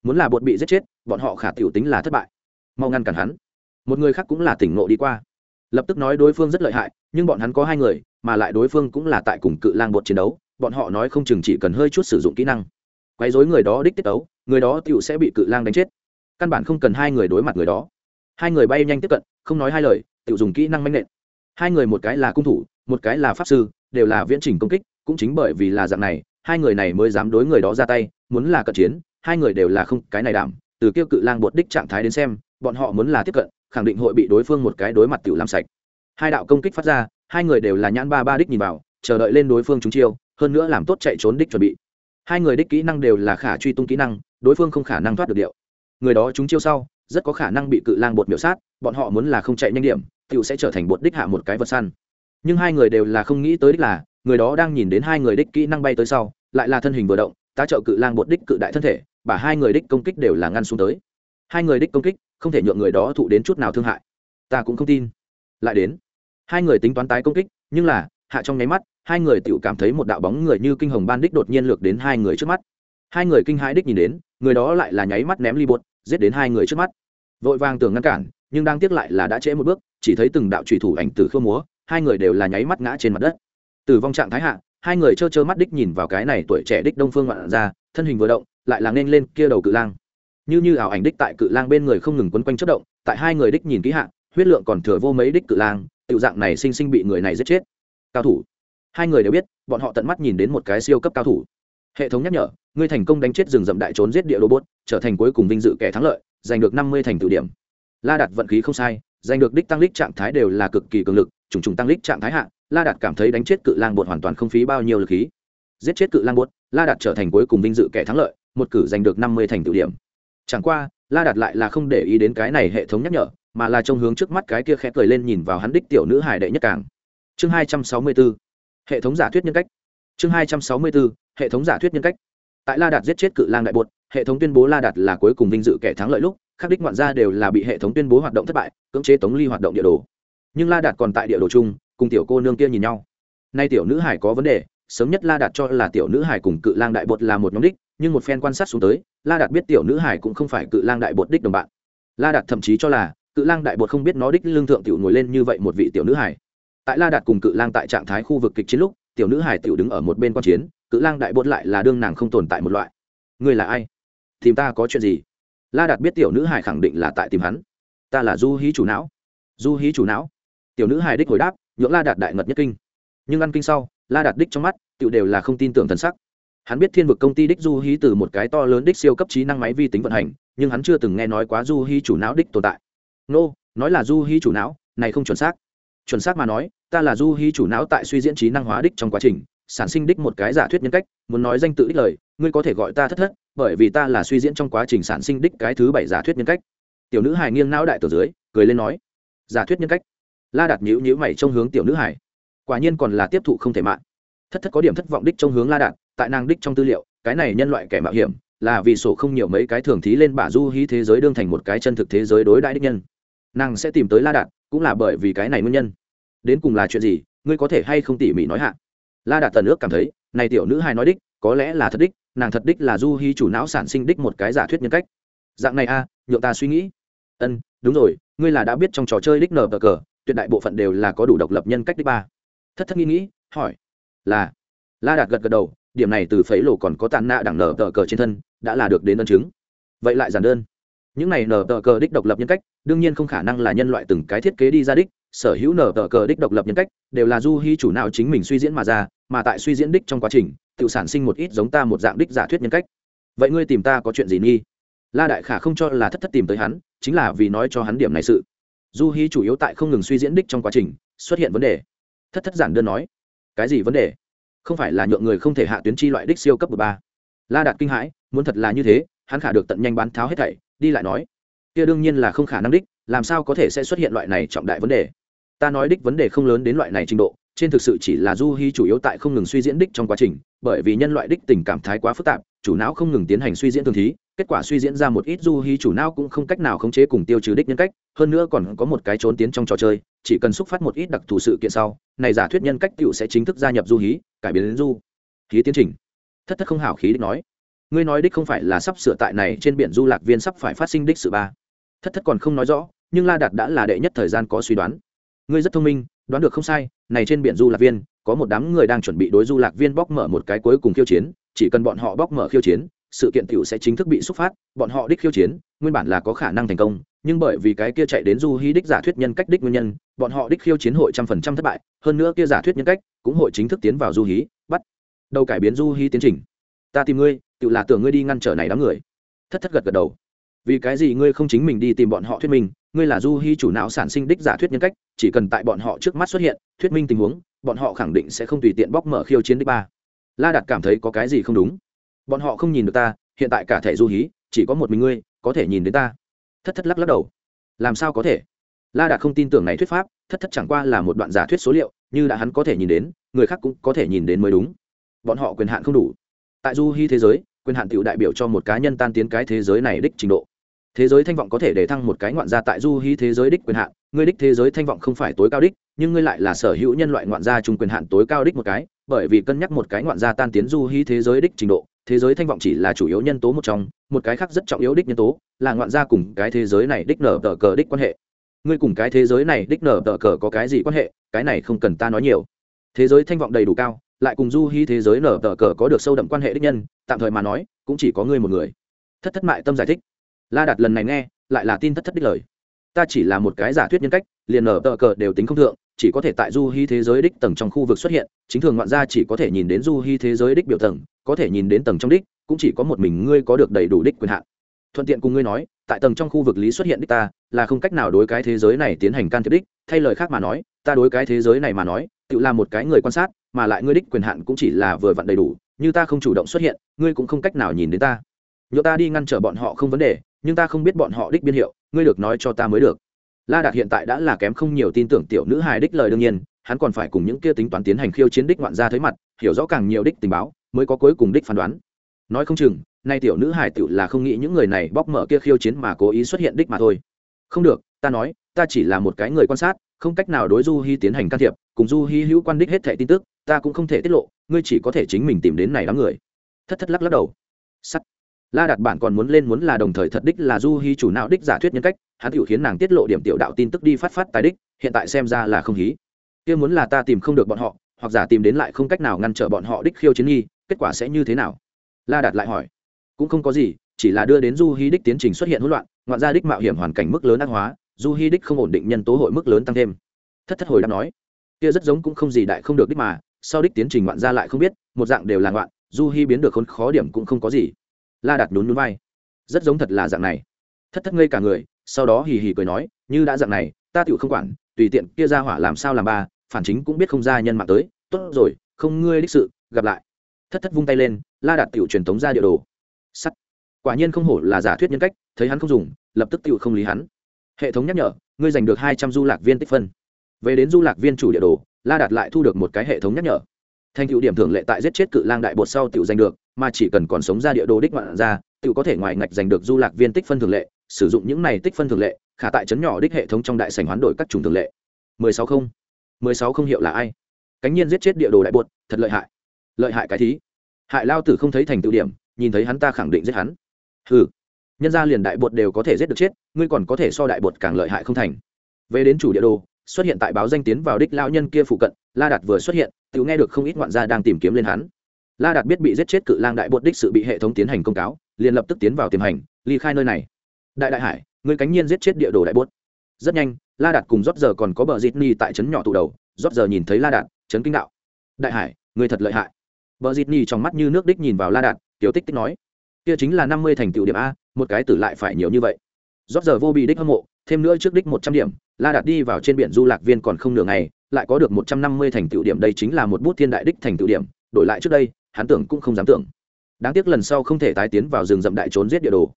Muốn là bột bị giết chết, bọn họ khả tiểu tính là thất bại. Mau ngăn cản hắn. Một người khác cũng là tỉnh ngộ đi qua. Lập tức nói đối phương rất lợi hại, nhưng bọn hắn có hai người, mà lại đối phương cũng là tại cùng cự lang bột chiến đấu, bọn họ nói không chừng chỉ cần hơi chút sử dụng kỹ năng. Quấy dối người đó đích tiết tấu, người đó tiểu sẽ bị cự lang đánh chết. Căn bản không cần hai người đối mặt người đó. Hai người bay nhanh tiếp cận, không nói hai lời, tiểu dùng kỹ năng manh nện. Hai người một cái là cung thủ, một cái là pháp sư đều là viễn trình công kích, cũng chính bởi vì là dạng này, hai người này mới dám đối người đó ra tay, muốn là cận chiến, hai người đều là không cái này đảm, từ kêu cự lang bột đích trạng thái đến xem, bọn họ muốn là tiếp cận, khẳng định hội bị đối phương một cái đối mặt tiểu làm sạch. Hai đạo công kích phát ra, hai người đều là nhãn ba ba đích nhìn vào, chờ đợi lên đối phương chúng chiêu, hơn nữa làm tốt chạy trốn đích chuẩn bị. Hai người đích kỹ năng đều là khả truy tung kỹ năng, đối phương không khả năng thoát được điệu. Người đó chúng chiêu sau, rất có khả năng bị cự lang bột miểu sát, bọn họ muốn là không chạy nhanh điểm, tiểu sẽ trở thành bột đích hạ một cái vật săn nhưng hai người đều là không nghĩ tới đích là, người đó đang nhìn đến hai người đích kỹ năng bay tới sau, lại là thân hình vừa động, tá trợ cự lang bột đích cự đại thân thể và hai người đích công kích đều là ngăn xuống tới. Hai người đích công kích, không thể nhượng người đó thụ đến chút nào thương hại. Ta cũng không tin. Lại đến. Hai người tính toán tái công kích, nhưng là, hạ trong nháy mắt, hai người tự cảm thấy một đạo bóng người như kinh hồng ban đích đột nhiên lược đến hai người trước mắt. Hai người kinh hãi đích nhìn đến, người đó lại là nháy mắt ném ly bột, giết đến hai người trước mắt. Vội vàng tưởng ngăn cản, nhưng đang tiếc lại là đã trễ một bước, chỉ thấy từng đạo trùy thủ ảnh từ khơ múa hai người đều là nháy mắt ngã trên mặt đất. Tử vong trạng thái hạ, hai người trơ trơ mắt đích nhìn vào cái này tuổi trẻ đích đông phương ngoạn ra, thân hình vừa động, lại là nên lên kia đầu cự lang. Như như ảo ảnh đích tại cự lang bên người không ngừng quấn quanh chất động, tại hai người đích nhìn kỹ hạ, huyết lượng còn thừa vô mấy đích cự lang, tiểu dạng này sinh sinh bị người này giết chết. Cao thủ. Hai người đều biết, bọn họ tận mắt nhìn đến một cái siêu cấp cao thủ. Hệ thống nhắc nhở, ngươi thành công đánh chết rừng rậm đại trốn giết địa robot, trở thành cuối cùng vinh dự kẻ thắng lợi, giành được năm mươi thành tựu điểm. La đạt vận khí không sai, giành được đích tăng lích trạng thái đều là cực kỳ cường lực trùng trùng tăng lít trạng thái hạ, la đạt cảm thấy đánh chết cự lang bột hoàn toàn không phí bao nhiêu lực khí. Giết chết cự lang bột, la đạt trở thành cuối cùng vinh dự kẻ thắng lợi, một cử giành được năm mươi thành tựu điểm. Chẳng qua, la đạt lại là không để ý đến cái này hệ thống nhắc nhở, mà là trông hướng trước mắt cái kia khẽ cười lên nhìn vào hắn đích tiểu nữ hải đệ nhất càng. Chương hai trăm sáu mươi b ố hệ thống giả thuyết nhân cách. Chương hai trăm sáu mươi b ố hệ thống giả thuyết nhân cách. Tại la đạt giết chết cự lang đại bột, hệ thống tuyên bố la đạt là cuối cùng vinh dự kẻ thắng lợi lúc, khắc đích ngoạn gia đều là bị hệ thống tuyên bố hoạt động thất bại, cưỡng chế tống ly hoạt động địa đồ nhưng la đạt còn tại địa đồ chung, cùng tiểu cô nương kia nhìn nhau. Nay tiểu nữ hải có vấn đề, sớm nhất la đạt cho là tiểu nữ hải cùng cự lang đại bột là một nhóm đích, nhưng một phen quan sát xuống tới, la đạt biết tiểu nữ hải cũng không phải cự lang đại bột đích đồng bạn. La đạt thậm chí cho là, cự lang đại bột không biết nó đích lương thượng tiểu ngồi lên như vậy một vị tiểu nữ hải. Tại la đạt cùng cự lang tại trạng thái khu vực kịch chiến lúc, tiểu nữ hải tiểu đứng ở một bên quan chiến, cự lang đại bột lại là đương nàng không tồn tại một loại. Người là ai? Tìm ta có chuyện gì? La đạt biết tiểu nữ hải khẳng định là tại tìm hắn. Ta là du hí chủ não. Du hí chủ não? Tiểu nữ hài đích hồi đáp nhượng la đạt đại ngật nhất kinh. Nhưng ăn kinh sau la đạt đích trong mắt tiểu đều là không tin tưởng thần sắc. Hắn biết thiên vực công ty đích du hí từ một cái to lớn đích siêu cấp trí năng máy vi tính vận hành nhưng hắn chưa từng nghe nói quá du hí chủ não đích tồn tại. Nô、no, nói là du hí chủ não này không chuẩn xác. Chuẩn xác mà nói ta là du hí chủ não tại suy diễn trí năng hóa đích trong quá trình sản sinh đích một cái giả thuyết nhân cách muốn nói danh tự đích lời ngươi có thể gọi ta thất thất bởi vì ta là suy diễn trong quá trình sản sinh đích cái thứ bảy giả thuyết nhân cách. Tiểu nữ hài nghiêng não đại từ dưới cười lên nói giả thuyết nhân cách la đạt nhữ nhữ mày trong hướng tiểu nữ hải quả nhiên còn là tiếp thụ không thể mạng thất thất có điểm thất vọng đích trong hướng la đạt tại nàng đích trong tư liệu cái này nhân loại kẻ mạo hiểm là vì sổ không nhiều mấy cái thường thí lên bả du hí thế giới đương thành một cái chân thực thế giới đối đại đích nhân. Nàng sẽ tìm tới la đạt cũng là bởi vì cái này nguyên nhân. Đến cùng là chuyện gì ngươi có thể hay không tỉ mỉ nói hạ? La đạt tần ước cảm thấy này tiểu nữ hài nói đích có lẽ là thật đích nàng thật đích là du hí chủ não sản sinh đích một cái giả thuyết nhân cách. Dạng này a à, nhượng ta suy nghĩ. Ân đúng rồi ngươi là đã biết trong trò chơi đích nờ cờ tuyệt đại bộ phận đều là có đủ độc lập nhân cách đích ba. Thất thất nghĩ nghĩ, hỏi, là. La đạt gật gật đầu, điểm này từ phẩy lộ còn có tàn nạ đẳng nở tờ cờ trên thân, đã là được đến ân chứng. Vậy lại giản đơn. Những này nở tờ cờ đích độc lập nhân cách, đương nhiên không khả năng là nhân loại từng cái thiết kế đi ra đích, sở hữu nở tờ cờ đích độc lập nhân cách, đều là du hy chủ nào chính mình suy diễn mà ra, mà tại suy diễn đích trong quá trình, tự sản sinh một ít giống ta một dạng đích giả thuyết nhân cách. Vậy ngươi tìm ta có chuyện gì nghi? La đại khả không cho là thất thất tìm tới hắn, chính là vì nói cho hắn điểm này sự du hí chủ yếu tại không ngừng suy diễn đích trong quá trình, xuất hiện vấn đề. Thất thất giản đơn nói, cái gì vấn đề? Không phải là nhượng người không thể hạ tuyến chi loại đích siêu cấp ba. La đạt kinh hãi, muốn thật là như thế, hắn khả được tận nhanh bán tháo hết thảy, đi lại nói. Kia đương nhiên là không khả năng đích, làm sao có thể sẽ xuất hiện loại này trọng đại vấn đề? Ta nói đích vấn đề không lớn đến loại này trình độ, trên thực sự chỉ là du hy chủ yếu tại không ngừng suy diễn đích trong quá trình, bởi vì nhân loại đích tình cảm thái quá phức tạp, chủ não không ngừng tiến hành suy diễn thường thí kết quả suy diễn ra một ít du hí chủ não cũng không cách nào khống chế cùng tiêu trừ đích nhân cách, hơn nữa còn có một cái trốn tiến trong trò chơi, chỉ cần xúc phát một ít đặc thù sự kiện sau, này giả thuyết nhân cách cựu sẽ chính thức gia nhập du hí, cải biến đến du hí tiến trình. Thất thất không hảo khí đích nói. Ngươi nói đích không phải là sắp sửa tại này trên biển du lạc viên sắp phải phát sinh đích sự ba. Thất thất còn không nói rõ, nhưng la đạt đã là đệ nhất thời gian có suy đoán. Ngươi rất thông minh, đoán được không sai, này trên biển du lạc viên, có một đám người đang chuẩn bị đối du lạc viên bóc mở một cái cuối cùng khiêu chiến, chỉ cần bọn họ bóc mở khiêu chiến sự kiện tiểu sẽ chính thức bị xúc phát, bọn họ đích khiêu chiến, nguyên bản là có khả năng thành công, nhưng bởi vì cái kia chạy đến du hí đích giả thuyết nhân cách đích nguyên nhân, bọn họ đích khiêu chiến hội trăm phần trăm thất bại, hơn nữa kia giả thuyết nhân cách cũng hội chính thức tiến vào du hí, bắt đầu cải biến du hí tiến trình. Ta tìm ngươi Tiểu là tưởng ngươi đi ngăn trở này đám người. Thất thất gật gật đầu. Vì cái gì ngươi không chính mình đi tìm bọn họ thuyết minh, ngươi là du hí chủ não sản sinh đích giả thuyết nhân cách, chỉ cần tại bọn họ trước mắt xuất hiện, thuyết minh tình huống, bọn họ khẳng định sẽ không tùy tiện bóc mở khiêu chiến đích ba. La đạt cảm thấy có cái gì không đúng bọn họ không nhìn được ta, hiện tại cả thẻ du hí, chỉ có một mình ngươi, có thể nhìn đến ta. Thất thất lắc lắc đầu. Làm sao có thể? La đạt không tin tưởng này thuyết pháp, thất thất chẳng qua là một đoạn giả thuyết số liệu, như đã hắn có thể nhìn đến, người khác cũng có thể nhìn đến mới đúng. Bọn họ quyền hạn không đủ. Tại du hy thế giới, quyền hạn tiểu đại biểu cho một cá nhân tan tiến cái thế giới này đích trình độ. Thế giới thanh vọng có thể để thăng một cái ngoạn gia tại du hí thế giới đích quyền hạn, ngươi đích thế giới thanh vọng không phải tối cao đích, nhưng ngươi lại là sở hữu nhân loại ngoạn gia chung quyền hạn tối cao đích một cái, bởi vì cân nhắc một cái ngoạn gia tan tiến du hí thế giới đích trình độ thế giới thanh vọng chỉ là chủ yếu nhân tố một trong, một cái khác rất trọng yếu đích nhân tố là ngoạn gia cùng cái thế giới này đích nở tờ cờ đích quan hệ. Ngươi cùng cái thế giới này đích nở tờ cờ có cái gì quan hệ? Cái này không cần ta nói nhiều. Thế giới thanh vọng đầy đủ cao, lại cùng du hy thế giới nở tờ cờ có được sâu đậm quan hệ đích nhân, tạm thời mà nói, cũng chỉ có ngươi một người. Thất thất mại tâm giải thích. La đặt lần này nghe, lại là tin thất thất đích lời ta chỉ là một cái giả thuyết nhân cách, liền nở tờ cờ đều tính không thượng, chỉ có thể tại du hy thế giới đích tầng trong khu vực xuất hiện, chính thường ngoạn gia chỉ có thể nhìn đến du hy thế giới đích biểu tầng, có thể nhìn đến tầng trong đích, cũng chỉ có một mình ngươi có được đầy đủ đích quyền hạn. Thuận tiện cùng ngươi nói, tại tầng trong khu vực lý xuất hiện đích ta, là không cách nào đối cái thế giới này tiến hành can thiệp đích, thay lời khác mà nói, ta đối cái thế giới này mà nói, tự là một cái người quan sát, mà lại ngươi đích quyền hạn cũng chỉ là vừa vặn đầy đủ, như ta không chủ động xuất hiện, ngươi cũng không cách nào nhìn đến ta. Nhớ ta đi ngăn trở bọn họ không vấn đề nhưng ta không biết bọn họ đích biên hiệu, ngươi được nói cho ta mới được. La đạt hiện tại đã là kém không nhiều tin tưởng tiểu nữ hài đích lời đương nhiên, hắn còn phải cùng những kia tính toán tiến hành khiêu chiến đích ngoạn ra thấy mặt, hiểu rõ càng nhiều đích tình báo, mới có cuối cùng đích phán đoán. Nói không chừng, nay tiểu nữ hài tiểu là không nghĩ những người này bóc mở kia khiêu chiến mà cố ý xuất hiện đích mà thôi. Không được, ta nói, ta chỉ là một cái người quan sát, không cách nào đối du hy tiến hành can thiệp, cùng du hy hữu quan đích hết thẻ tin tức, ta cũng không thể tiết lộ, ngươi chỉ có thể chính mình tìm đến này đám người. Thất thất lắc lắc đầu. Sắt la đạt bản còn muốn lên muốn là đồng thời thật đích là du hy chủ não đích giả thuyết nhân cách, hắn tự khiến nàng tiết lộ điểm tiểu đạo tin tức đi phát phát tài đích, hiện tại xem ra là không hí. Kia muốn là ta tìm không được bọn họ, hoặc giả tìm đến lại không cách nào ngăn trở bọn họ đích khiêu chiến nghi, kết quả sẽ như thế nào? La đạt lại hỏi. Cũng không có gì, chỉ là đưa đến du hy đích tiến trình xuất hiện hỗn loạn, ngoạn gia đích mạo hiểm hoàn cảnh mức lớn ác hóa, du hy đích không ổn định nhân tố hội mức lớn tăng thêm. Thất thất hồi đã nói. Kia rất giống cũng không gì đại không được đích mà, sau đích tiến trình ngoạn gia lại không biết, một dạng đều là ngoạn, du hy biến được khốn khó điểm cũng không có gì la đặt nhún nhún vai. Rất giống thật là dạng này. Thất thất ngây cả người, sau đó hì hì cười nói, như đã dạng này, ta tựu không quản, tùy tiện kia ra hỏa làm sao làm ba, phản chính cũng biết không ra nhân mạng tới. Tốt rồi, không ngươi đích sự, gặp lại. Thất thất vung tay lên, la đạt tựu truyền thống ra địa đồ. Sắt. Quả nhiên không hổ là giả thuyết nhân cách, thấy hắn không dùng, lập tức tựu không lý hắn. Hệ thống nhắc nhở, ngươi giành được hai trăm du lạc viên tích phân. Về đến du lạc viên chủ địa đồ, la đạt lại thu được một cái hệ thống nhắc nhở thành tựu điểm thưởng lệ tại giết chết cự lang đại bột sau tựu giành được, mà chỉ cần còn sống ra địa đồ đích ngoạn ra tựu có thể ngoài ngạch giành được du lạc viên tích phân thường lệ, sử dụng những này tích phân thường lệ, khả tại chấn nhỏ đích hệ thống trong đại sành hoán đổi các chủng thường lệ. Mười sáu không. Mười sáu không hiệu là ai? Cánh nhiên giết chết địa đồ đại bột, thật lợi hại. Lợi hại cái thí. Hại lao tử không thấy thành tựu điểm, nhìn thấy hắn ta khẳng định giết hắn. Ừ nhân ra liền đại bột đều có thể giết được chết, ngươi còn có thể so đại bột càng lợi hại không thành. Về đến chủ địa đồ xuất hiện tại báo danh tiến vào đích lao nhân kia phụ cận, la đạt vừa xuất hiện tự nghe được không ít ngoạn gia đang tìm kiếm lên hắn. La đạt biết bị giết chết cự lang đại bột đích sự bị hệ thống tiến hành công cáo, liền lập tức tiến vào tiềm hành, ly khai nơi này. Đại đại hải người cánh nhiên giết chết địa đồ đại bột. Rất nhanh, la đạt cùng rót giờ còn có bờ dịt ni tại trấn nhỏ tụ đầu, rót giờ nhìn thấy la đạt trấn kinh đạo. Đại hải người thật lợi hại. Bờ dịt ni trong mắt như nước đích nhìn vào la đạt, tiểu tích tích nói. Kia chính là năm mươi thành tựu điểm a, một cái tử lại phải nhiều như vậy. Rót giờ vô bị đích hâm mộ thêm nữa trước đích một trăm điểm, la đạt đi vào trên biển du lạc viên còn không nửa ngày, lại có được một trăm năm mươi thành tựu điểm, đây chính là một bút thiên đại đích thành tựu điểm, đổi lại trước đây, hắn tưởng cũng không dám tưởng. Đáng tiếc lần sau không thể tái tiến vào rừng rậm đại trốn giết địa đồ.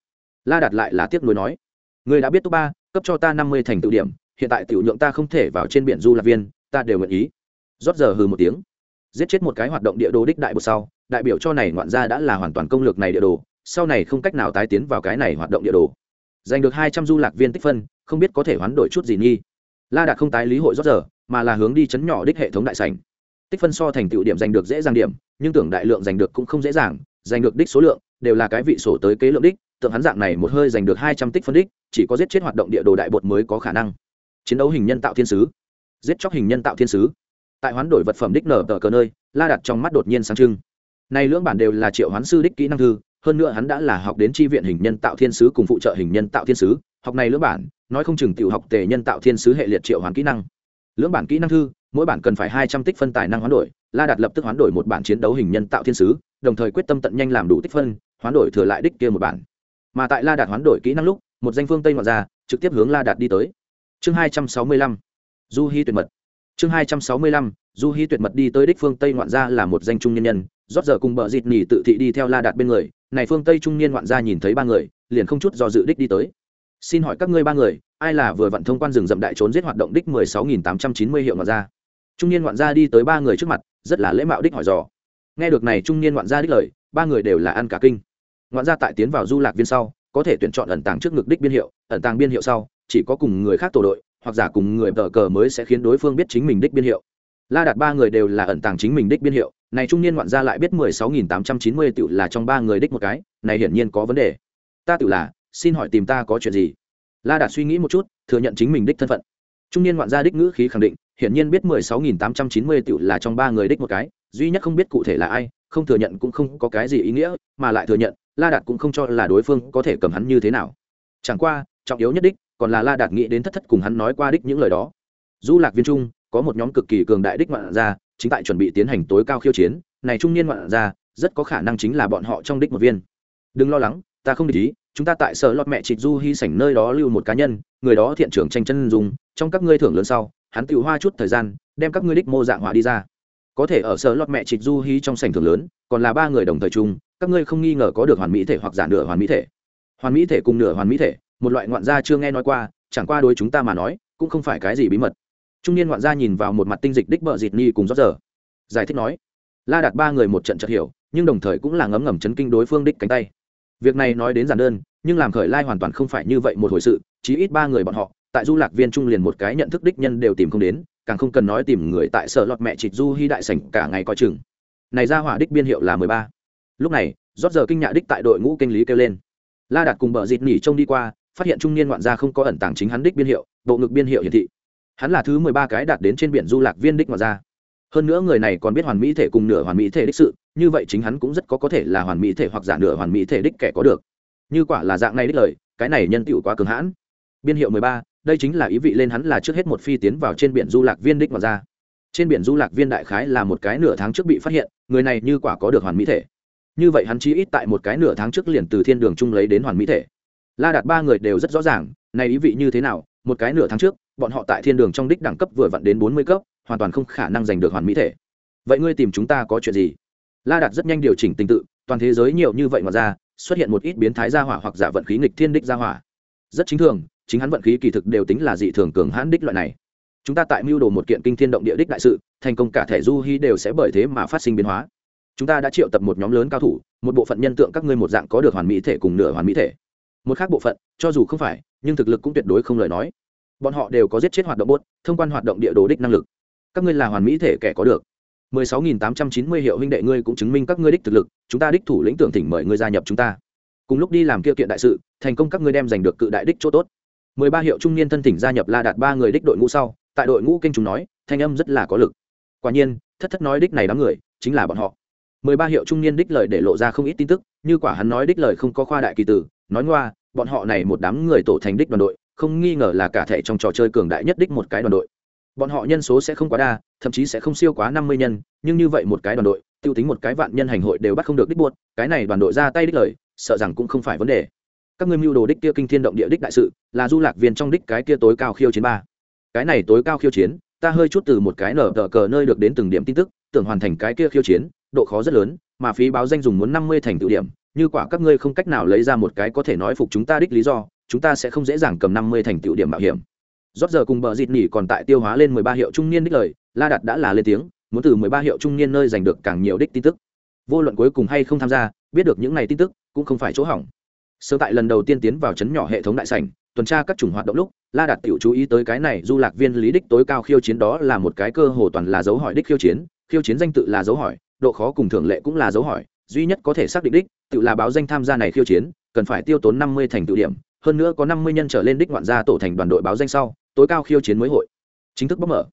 La đạt lại là tiếc nuối nói người đã biết top ba, cấp cho ta năm mươi thành tựu điểm, hiện tại tiểu nhượng ta không thể vào trên biển du lạc viên, ta đều nguyện ý. Rót giờ hừ một tiếng. Giết chết một cái hoạt động địa đồ đích đại bộ sau, đại biểu cho này ngoạn ra đã là hoàn toàn công lược này địa đồ, sau này không cách nào tái tiến vào cái này hoạt động địa đồ giành được hai trăm du lạc viên tích phân, không biết có thể hoán đổi chút gì nghi. La đạt không tái lý hội rót giờ, mà là hướng đi chấn nhỏ đích hệ thống đại sành tích phân so thành tựu điểm giành được dễ dàng điểm, nhưng tưởng đại lượng giành được cũng không dễ dàng, giành được đích số lượng đều là cái vị sổ tới kế lượng đích, tượng hắn dạng này một hơi giành được hai trăm tích phân đích, chỉ có giết chết hoạt động địa đồ đại bột mới có khả năng. Chiến đấu hình nhân tạo thiên sứ. Giết chóc hình nhân tạo thiên sứ. Tại hoán đổi vật phẩm đích nở tờ cờ nơi, la đặt trong mắt đột nhiên sáng trưng. Này lưỡng bản đều là triệu hoán sư đích kỹ năng thư hơn nữa hắn đã là học đến tri viện hình nhân tạo thiên sứ cùng phụ trợ hình nhân tạo thiên sứ, học này lưỡng bản, nói không chừng tiểu học tề nhân tạo thiên sứ hệ liệt triệu hoán kỹ năng. Lưỡng bản kỹ năng thư, mỗi bản cần phải hai trăm tích phân tài năng hoán đổi, la đạt lập tức hoán đổi một bản chiến đấu hình nhân tạo thiên sứ, đồng thời quyết tâm tận nhanh làm đủ tích phân, hoán đổi thừa lại đích kia một bản. Mà tại la đạt hoán đổi kỹ năng lúc, một danh phương tây ngoại ra trực tiếp hướng la đạt đi tới. Chương hai trăm sáu mươi lăm, du hy tuyệt mật. Chương hai trăm sáu mươi lăm, du hy tuyệt mật đi tới đích phương tây ngoạn gia là một danh trung nhân nhân, rót giờ cùng bờ dịt nỉ tự thị đi theo la đạt bên người này phương tây trung niên ngoạn gia nhìn thấy ba người, liền không chút do dự đích đi tới. Xin hỏi các ngươi ba người, ai là vừa vận thông quan rừng rậm đại trốn giết hoạt động đích mười sáu nghìn tám trăm chín mươi hiệu ngoạn gia? Trung niên ngoạn gia đi tới ba người trước mặt, rất là lễ mạo đích hỏi dò. Nghe được này trung niên ngoạn gia đích lời, ba người đều là ăn cả kinh. Ngoạn gia tại tiến vào du lạc viên sau, có thể tuyển chọn ẩn tàng trước ngực đích biên hiệu, ẩn tàng biên hiệu sau, chỉ có cùng người khác tổ đội, hoặc giả cùng người tờ cờ mới sẽ khiến đối phương biết chính mình đích biên hiệu. La đạt ba người đều là ẩn tàng chính mình đích biên hiệu này trung niên ngoạn gia lại biết mười sáu nghìn tám trăm chín mươi tự là trong ba người đích một cái, này hiển nhiên có vấn đề. Ta tự là, xin hỏi tìm ta có chuyện gì? La đạt suy nghĩ một chút, thừa nhận chính mình đích thân phận. Trung niên ngoạn gia đích ngữ khí khẳng định, hiển nhiên biết mười sáu nghìn tám trăm chín mươi tự là trong ba người đích một cái, duy nhất không biết cụ thể là ai, không thừa nhận cũng không có cái gì ý nghĩa, mà lại thừa nhận, la đạt cũng không cho là đối phương có thể cầm hắn như thế nào. Chẳng qua, trọng yếu nhất đích, còn là la đạt nghĩ đến thất thất cùng hắn nói qua đích những lời đó. Du lạc viên trung, có một nhóm cực kỳ cường đại đích ngoạn gia chính tại chuẩn bị tiến hành tối cao khiêu chiến, này trung niên ngoạn ra rất có khả năng chính là bọn họ trong đích một viên. Đừng lo lắng, ta không để ý, chúng ta tại sở lọt mẹ chị du hy sảnh nơi đó lưu một cá nhân, người đó thiện trưởng tranh chân dùng trong các ngươi thưởng lớn sau, hắn tự hoa chút thời gian, đem các ngươi đích mô dạng hóa đi ra. Có thể ở sở lọt mẹ chị du hy trong sảnh thưởng lớn, còn là ba người đồng thời chung, các ngươi không nghi ngờ có được hoàn mỹ thể hoặc giả nửa hoàn mỹ thể. Hoàn mỹ thể cùng nửa hoàn mỹ thể, một loại ngoạn gia chưa nghe nói qua, chẳng qua đối chúng ta mà nói, cũng không phải cái gì bí mật trung niên ngoạn gia nhìn vào một mặt tinh dịch đích bợ dịt ni cùng rót giờ. Giải thích nói, la đặt ba người một trận chợt hiểu, nhưng đồng thời cũng là ngấm ngầm chấn kinh đối phương đích cánh tay. Việc này nói đến giản đơn, nhưng làm khởi lai hoàn toàn không phải như vậy một hồi sự, chí ít ba người bọn họ, tại du lạc viên trung liền một cái nhận thức đích nhân đều tìm không đến, càng không cần nói tìm người tại sở lọt mẹ chịt du hy đại sảnh cả ngày coi chừng. Này ra hỏa đích biên hiệu là mười ba. Lúc này, rót giờ kinh nhạ đích tại đội ngũ kinh lý kêu lên. La đạt cùng bờ dịt nỉ trông đi qua, phát hiện trung niên ngoạn gia không có ẩn tàng chính hắn đích biên hiệu, bộ ngực biên hiệu hiển thị hắn là thứ mười ba cái đạt đến trên biển du lạc viên đích ngoài ra. Hơn nữa người này còn biết hoàn mỹ thể cùng nửa hoàn mỹ thể đích sự, như vậy chính hắn cũng rất có có thể là hoàn mỹ thể hoặc giả nửa hoàn mỹ thể đích kẻ có được. Như quả là dạng này đích lời, cái này nhân tựu quá cường hãn. Biên hiệu mười ba, đây chính là ý vị lên hắn là trước hết một phi tiến vào trên biển du lạc viên đích ngoài ra. Trên biển du lạc viên đại khái là một cái nửa tháng trước bị phát hiện, người này như quả có được hoàn mỹ thể. Như vậy hắn chí ít tại một cái nửa tháng trước liền từ thiên đường chung lấy đến hoàn mỹ thể. La đạt ba người đều rất rõ ràng, này ý vị như thế nào, một cái nửa tháng trước bọn họ tại thiên đường trong đích đẳng cấp vừa vặn đến bốn mươi cấp, hoàn toàn không khả năng giành được hoàn mỹ thể. Vậy ngươi tìm chúng ta có chuyện gì? La đạt rất nhanh điều chỉnh tình tự, toàn thế giới nhiều như vậy mà ra, xuất hiện một ít biến thái gia hỏa hoặc giả vận khí nghịch thiên đích gia hỏa. Rất chính thường, chính hắn vận khí kỳ thực đều tính là dị thường cường hãn đích loại này. Chúng ta tại mưu đồ một kiện kinh thiên động địa đích đại sự, thành công cả thể du hy đều sẽ bởi thế mà phát sinh biến hóa. Chúng ta đã triệu tập một nhóm lớn cao thủ, một bộ phận nhân tượng các ngươi một dạng có được hoàn mỹ thể cùng nửa hoàn mỹ thể. Một khác bộ phận, cho dù không phải, nhưng thực lực cũng tuyệt đối không lời nói bọn họ đều có giết chết hoạt động bốt, thông quan hoạt động địa đồ đích năng lực. Các ngươi là hoàn mỹ thể kẻ có được. 16.890 hiệu huynh đệ ngươi cũng chứng minh các ngươi đích thực lực, chúng ta đích thủ lĩnh tưởng thỉnh mời ngươi gia nhập chúng ta. Cùng lúc đi làm kia kiện đại sự, thành công các ngươi đem giành được cự đại đích chỗ tốt. 13 hiệu trung niên thân thỉnh gia nhập la đạt ba người đích đội ngũ sau, tại đội ngũ kinh chúng nói, thanh âm rất là có lực. Quả nhiên, thất thất nói đích này đám người, chính là bọn họ. 13 hiệu trung niên đích lời để lộ ra không ít tin tức, như quả hắn nói đích lời không có khoa đại kỳ tử, nói ngoa, bọn họ này một đám người tổ thành đích đoàn đội không nghi ngờ là cả thể trong trò chơi cường đại nhất đích một cái đoàn đội. Bọn họ nhân số sẽ không quá đa, thậm chí sẽ không siêu quá năm mươi nhân, nhưng như vậy một cái đoàn đội t i ê u tính một cái vạn nhân hành hội đều bắt không được đích buốt cái này đoàn đội ra tay đích lời, sợ rằng cũng không phải vấn đề. Các ngươi mưu đồ đích kia kinh thiên động địa đích đại sự, là du lạc viên trong đích cái kia tối cao khiêu chiến ba. Cái này tối cao khiêu chiến, ta hơi chút từ một cái nở tờ cờ nơi được đến từng điểm tin tức, tưởng hoàn thành cái kia khiêu chiến, độ khó rất lớn, mà phí báo danh dùng muốn năm mươi thành tự điểm, như quả các ngươi không cách nào lấy ra một cái có thể nói phục chúng ta đích lý do chúng ta sẽ không dễ dàng cầm năm mươi thành tựu điểm mạo hiểm. Rót giờ cùng bờ dịt nỉ còn tại tiêu hóa lên mười ba hiệu trung niên đích lời, la đặt đã là lên tiếng, muốn từ mười ba hiệu trung niên nơi giành được càng nhiều đích tin tức. Vô luận cuối cùng hay không tham gia, biết được những này tin tức, cũng không phải chỗ hỏng. Sơ tại lần đầu tiên tiến vào chấn nhỏ hệ thống đại sảnh, tuần tra các chủng hoạt động lúc, la đạt tiểu chú ý tới cái này du lạc viên lý đích tối cao khiêu chiến đó là một cái cơ hồ toàn là dấu hỏi đích khiêu chiến khiêu chiến danh tự là dấu hỏi, độ khó cùng thường lệ cũng là dấu hỏi, duy nhất có thể xác định đích, tự là báo danh tham gia này khiêu chiến, cần phải tiêu tốn năm mươi thành tựu điểm hơn nữa có năm mươi nhân trở lên đích ngoạn gia tổ thành đoàn đội báo danh sau, tối cao khiêu chiến mới hội. Chính thức bóc mở.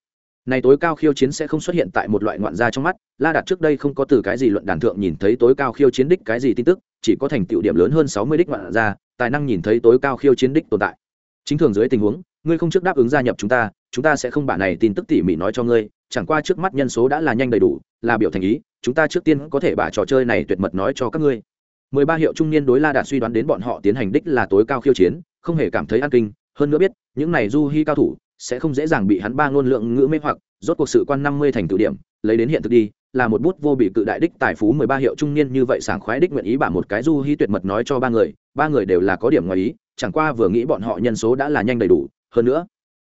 Này tối cao khiêu chiến sẽ không xuất hiện tại một loại ngoạn gia trong mắt, la đạt trước đây không có từ cái gì luận đàn thượng nhìn thấy tối cao khiêu chiến đích cái gì tin tức, chỉ có thành tựu điểm lớn hơn sáu mươi đích ngoạn gia, tài năng nhìn thấy tối cao khiêu chiến đích tồn tại. Chính thường dưới tình huống, ngươi không trước đáp ứng gia nhập chúng ta chúng ta sẽ không bả này tin tức tỉ mỉ nói cho ngươi, chẳng qua trước mắt nhân số đã là nhanh đầy đủ, là biểu thành ý, chúng ta trước tiên có thể bả trò chơi này tuyệt mật nói cho các ngươi mười ba hiệu trung niên đối la đạt suy đoán đến bọn họ tiến hành đích là tối cao khiêu chiến, không hề cảm thấy an kinh. Hơn nữa biết, những này du hy cao thủ sẽ không dễ dàng bị hắn ba ngôn lượng ngữ mê hoặc. Rốt cuộc sự quan năm mươi thành tự điểm, lấy đến hiện thực đi, là một bút vô bị cự đại đích tài phú mười ba hiệu trung niên như vậy sảng khoái đích nguyện ý bả một cái du hy tuyệt mật nói cho ba người ba người đều là có điểm ngoài ý, chẳng qua vừa nghĩ bọn họ nhân số đã là nhanh đầy đủ. Hơn nữa,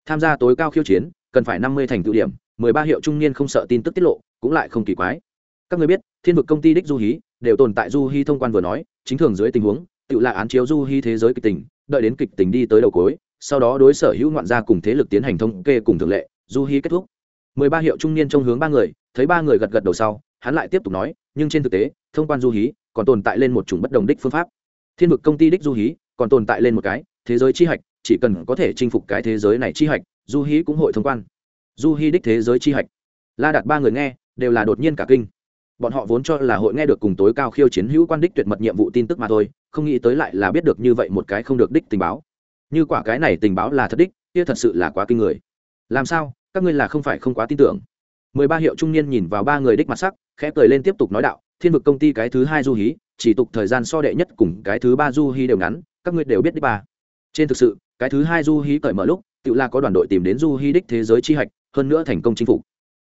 tham gia tối cao khiêu chiến, cần phải năm mươi thành tự điểm, mười ba hiệu trung niên không sợ tin tức tiết lộ, cũng lại không kỳ quái. Các người biết, thiên vực công ty đích du hí đều tồn tại du hy thông quan vừa nói, chính thường dưới tình huống, tự là án chiếu du hy thế giới kịch tình, đợi đến kịch tình đi tới đầu cuối, sau đó đối sở hữu ngoạn gia cùng thế lực tiến hành thống kê cùng thường lệ, du hy kết thúc. Mười ba hiệu trung niên trông hướng ba người, thấy ba người gật gật đầu sau, hắn lại tiếp tục nói, nhưng trên thực tế, thông quan du hí còn tồn tại lên một chủng bất đồng đích phương pháp. Thiên vực công ty đích du hí còn tồn tại lên một cái, thế giới chi hạch, chỉ cần có thể chinh phục cái thế giới này chi hạch, du hí cũng hội thông quan. Du hí đích thế giới chi hạch. La đặt ba người nghe, đều là đột nhiên cả kinh bọn họ vốn cho là hội nghe được cùng tối cao khiêu chiến hữu quan đích tuyệt mật nhiệm vụ tin tức mà thôi, không nghĩ tới lại là biết được như vậy một cái không được đích tình báo. Như quả cái này tình báo là thật đích, kia thật sự là quá kinh người. Làm sao? Các ngươi là không phải không quá tin tưởng. Mười ba hiệu trung niên nhìn vào ba người đích mặt sắc, khẽ cười lên tiếp tục nói đạo, thiên vực công ty cái thứ hai du hí, chỉ tục thời gian so đệ nhất cùng cái thứ ba du hí đều ngắn, các ngươi đều biết đích ba. Trên thực sự, cái thứ hai du hí cởi mở lúc, tự là có đoàn đội tìm đến du hí đích thế giới chi hạch, hơn nữa thành công chinh phục.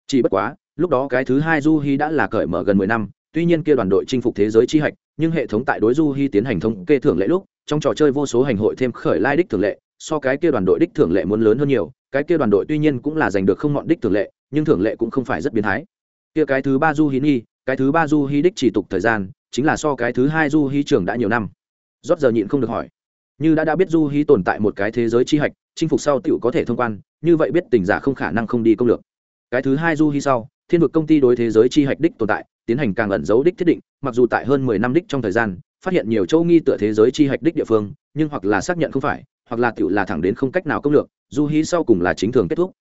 Chỉ bất quá lúc đó cái thứ hai du hy đã là cởi mở gần mười năm, tuy nhiên kia đoàn đội chinh phục thế giới chi hạch, nhưng hệ thống tại đối du hy tiến hành thống kê thưởng lệ lúc, trong trò chơi vô số hành hội thêm khởi lai đích thưởng lệ, so cái kia đoàn đội đích thưởng lệ muốn lớn hơn nhiều, cái kia đoàn đội tuy nhiên cũng là giành được không ngọn đích thưởng lệ, nhưng thưởng lệ cũng không phải rất biến thái. Kia cái thứ ba du hí nghi, cái thứ ba du hí đích chỉ tục thời gian, chính là so cái thứ hai du hí trường đã nhiều năm. Rót giờ nhịn không được hỏi. Như đã đã biết du hí tồn tại một cái thế giới chi hạch, chinh phục sau tựu có thể thông quan, như vậy biết tình giả không khả năng không đi công lược. Cái thứ hai du hí sau thiên vực công ty đối thế giới chi hạch đích tồn tại, tiến hành càng ẩn giấu đích thiết định, mặc dù tại hơn mười năm đích trong thời gian, phát hiện nhiều châu nghi tựa thế giới chi hạch đích địa phương, nhưng hoặc là xác nhận không phải, hoặc là tựu là thẳng đến không cách nào công lược du hí sau cùng là chính thường kết thúc.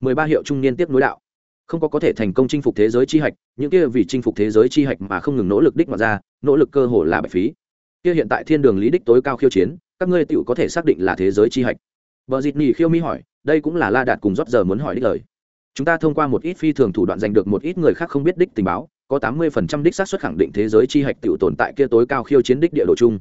Mười ba hiệu trung niên tiếp nối đạo. Không có có thể thành công chinh phục thế giới chi hạch, những kia vì chinh phục thế giới chi hạch mà không ngừng nỗ lực đích mà ra, nỗ lực cơ hồ là bạch phí. Kia hiện tại thiên đường lý đích tối cao khiêu chiến, các ngươi tựu có thể xác định là thế giới chi hạch. Vợ dịt nỉ khiêu mi hỏi, đây cũng là la đạt cùng rót giờ muốn hỏi đích lời chúng ta thông qua một ít phi thường thủ đoạn giành được một ít người khác không biết đích tình báo, có tám mươi phần trăm đích xác suất khẳng định thế giới chi hạch tựu tồn tại kia tối cao khiêu chiến đích địa đồ chung.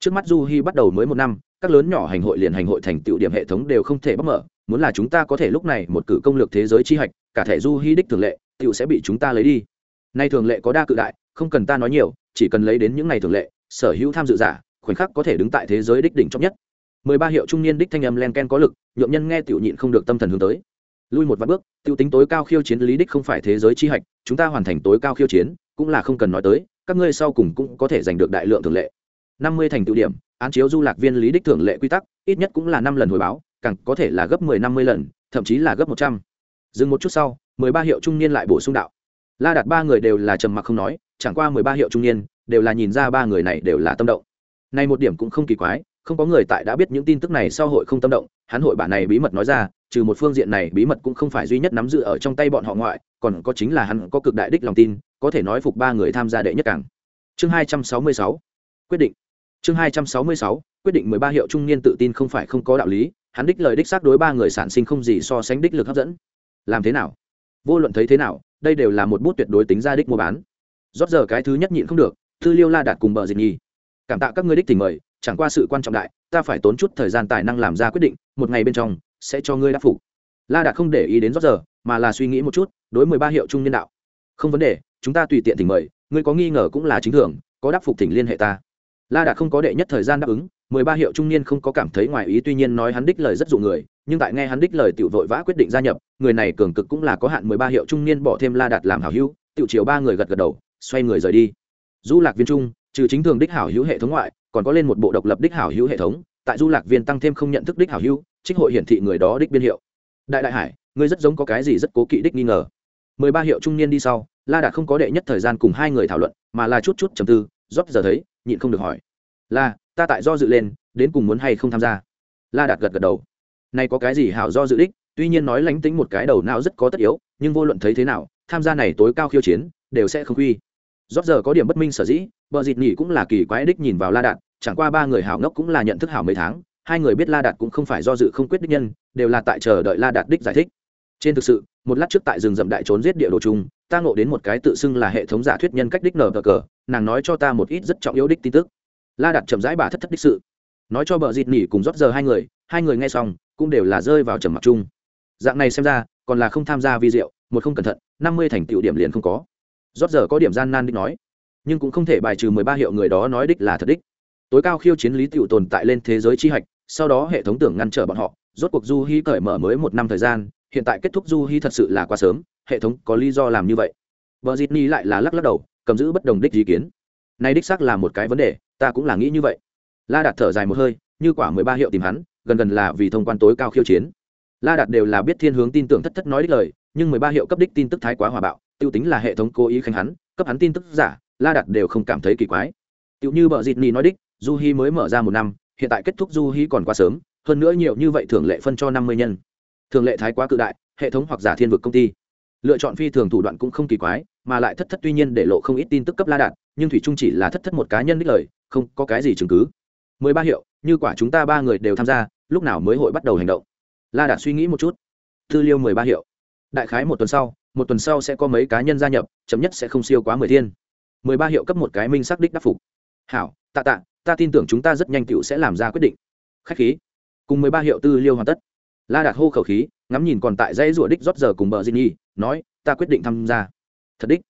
Trước mắt du hy bắt đầu mới một năm, các lớn nhỏ hành hội liền hành hội thành tựu điểm hệ thống đều không thể bóc mở, muốn là chúng ta có thể lúc này một cử công lược thế giới chi hạch, cả thể du hy đích thường lệ, tựu sẽ bị chúng ta lấy đi. Nay thường lệ có đa cự đại, không cần ta nói nhiều, chỉ cần lấy đến những ngày thường lệ, sở hữu tham dự giả, khoảnh khắc có thể đứng tại thế giới đích đỉnh chót nhất. mười ba hiệu trung niên đích thanh âm len ken có lực nhuộm nhân nghe tiểu nhịn không được tâm thần hướng tới lui một vạn bước, tiêu tính tối cao khiêu chiến lý đích không phải thế giới chi hạch, chúng ta hoàn thành tối cao khiêu chiến, cũng là không cần nói tới, các ngươi sau cùng cũng có thể giành được đại lượng thường lệ. Năm mươi thành tựu điểm, án chiếu du lạc viên lý đích thường lệ quy tắc, ít nhất cũng là năm lần hồi báo, càng có thể là gấp mười năm mươi lần, thậm chí là gấp một trăm. Dừng một chút sau, mười ba hiệu trung niên lại bổ sung đạo. La đặt ba người đều là trầm mặc không nói, chẳng qua mười ba hiệu trung niên, đều là nhìn ra ba người này đều là tâm động. Nay một điểm cũng không kỳ quái, không có người tại đã biết những tin tức này sau hội không tâm động, hắn hội bản này bí mật nói ra trừ một phương diện này, bí mật cũng không phải duy nhất nắm giữ ở trong tay bọn họ ngoại, còn có chính là hắn có cực đại đích lòng tin, có thể nói phục ba người tham gia đệ nhất cảng. Chương hai trăm sáu mươi sáu, quyết định. Chương hai trăm sáu mươi sáu, quyết định mười ba hiệu trung niên tự tin không phải không có đạo lý, hắn đích lời đích xác đối ba người sản sinh không gì so sánh đích lực hấp dẫn. Làm thế nào? Vô luận thấy thế nào, đây đều là một bút tuyệt đối tính ra đích mua bán. Rót giờ cái thứ nhất nhịn không được, thư liêu la đạt cùng bờ dịch nhi. Cảm tạ các ngươi đích tình mời, chẳng qua sự quan trọng đại, ta phải tốn chút thời gian tài năng làm ra quyết định, một ngày bên trong sẽ cho ngươi đáp phục. La đạt không để ý đến rót giờ mà là suy nghĩ một chút, đối mười ba hiệu trung nhân đạo. Không vấn đề, chúng ta tùy tiện thỉnh mời, ngươi có nghi ngờ cũng là chính thường, có đáp phục thỉnh liên hệ ta. La đạt không có đệ nhất thời gian đáp ứng, mười ba hiệu trung niên không có cảm thấy ngoài ý, tuy nhiên nói hắn đích lời rất dụ người, nhưng tại nghe hắn đích lời tiểu vội vã quyết định gia nhập, người này cường cực cũng là có hạn mười ba hiệu trung niên bỏ thêm la đạt làm hảo hữu, tiểu chiều ba người gật gật đầu, xoay người rời đi. Du lạc viên trung, trừ chính thường đích hảo hữu hệ thống ngoại, còn có lên một bộ độc lập đích hảo hữu hệ thống, tại du lạc viên tăng thêm không nhận thức đích hảo hữu trích hội hiển thị người đó đích biên hiệu. Đại đại hải, ngươi rất giống có cái gì rất cố kỵ đích nghi ngờ. Mười ba hiệu trung niên đi sau, la đạt không có đệ nhất thời gian cùng hai người thảo luận, mà là chút chút chầm tư, rót giờ thấy, nhịn không được hỏi. La, ta tại do dự lên, đến cùng muốn hay không tham gia? La đạt gật gật đầu. Nay có cái gì hảo do dự đích? Tuy nhiên nói lánh tính một cái đầu não rất có tất yếu, nhưng vô luận thấy thế nào, tham gia này tối cao khiêu chiến, đều sẽ không quy. Rót giờ có điểm bất minh sở dĩ, bờ dịt nhỉ cũng là kỳ quái đích nhìn vào la đạt, chẳng qua ba người hảo ngốc cũng là nhận thức hảo mấy tháng hai người biết la đạt cũng không phải do dự không quyết đích nhân, đều là tại chờ đợi la đạt đích giải thích. Trên thực sự, một lát trước tại rừng rậm đại trốn giết địa đồ chung, ta ngộ đến một cái tự xưng là hệ thống giả thuyết nhân cách đích nở cờ cờ, nàng nói cho ta một ít rất trọng yếu đích tin tức. La đạt chậm rãi bà thất thất đích sự. Nói cho bờ dịt nỉ cùng rót giờ hai người hai người nghe xong, cũng đều là rơi vào trầm mặc chung. Dạng này xem ra, còn là không tham gia vi diệu, một không cẩn thận, năm mươi thành tựu điểm liền không có. Rót giờ có điểm gian nan đích nói, nhưng cũng không thể bài trừ mười ba hiệu người đó nói đích là thật đích tối cao khiêu chiến lý tựu tồn tại lên thế giới chi hạch, sau đó hệ thống tưởng ngăn trở bọn họ, rốt cuộc du hy cởi mở mới một năm thời gian, hiện tại kết thúc du hy thật sự là quá sớm, hệ thống có lý do làm như vậy. Vợ dịt ni lại là lắc lắc đầu, cầm giữ bất đồng đích ý kiến. Nay đích xác là một cái vấn đề, ta cũng là nghĩ như vậy. La đạt thở dài một hơi, như quả mười ba hiệu tìm hắn, gần gần là vì thông quan tối cao khiêu chiến. La đạt đều là biết thiên hướng tin tưởng thất thất nói đích lời, nhưng mười ba hiệu cấp đích tin tức thái quá hòa bạo t i ê u tính là hệ thống cố ý khanh hắn, cấp hắn tin tức giả, la đạt đều không cảm thấy kỳ quái. T i ê u như bờ dịt ni nói đích du hi mới mở ra một năm, hiện tại kết thúc du hi còn quá sớm, hơn nữa nhiều như vậy thường lệ phân cho năm mươi nhân. Thường lệ thái quá cự đại, hệ thống hoặc giả thiên vực công ty. Lựa chọn phi thường thủ đoạn cũng không kỳ quái, mà lại thất thất tuy nhiên để lộ không ít tin tức cấp la đạt nhưng thủy trung chỉ là thất thất một cá nhân đích lời, không có cái gì chứng cứ. Mười ba hiệu, như quả chúng ta ba người đều tham gia, lúc nào mới hội bắt đầu hành động? La đạt suy nghĩ một chút. Tư liêu mười ba hiệu. Đại khái một tuần sau, một tuần sau sẽ có mấy cá nhân gia nhập chấm nhất sẽ không siêu quá mười thiên. Mười ba hiệu cấp một cái minh xác đích đắc phục. Hảo, tạ tạ ta tin tưởng chúng ta rất nhanh cựu sẽ làm ra quyết định. Khách khí. Cùng mười ba hiệu tư liêu hoàn tất. La đạt hô khẩu khí, ngắm nhìn còn tại dãy rủa đích rót giờ cùng bờ di nhi nói, ta quyết định tham gia. Thật đích.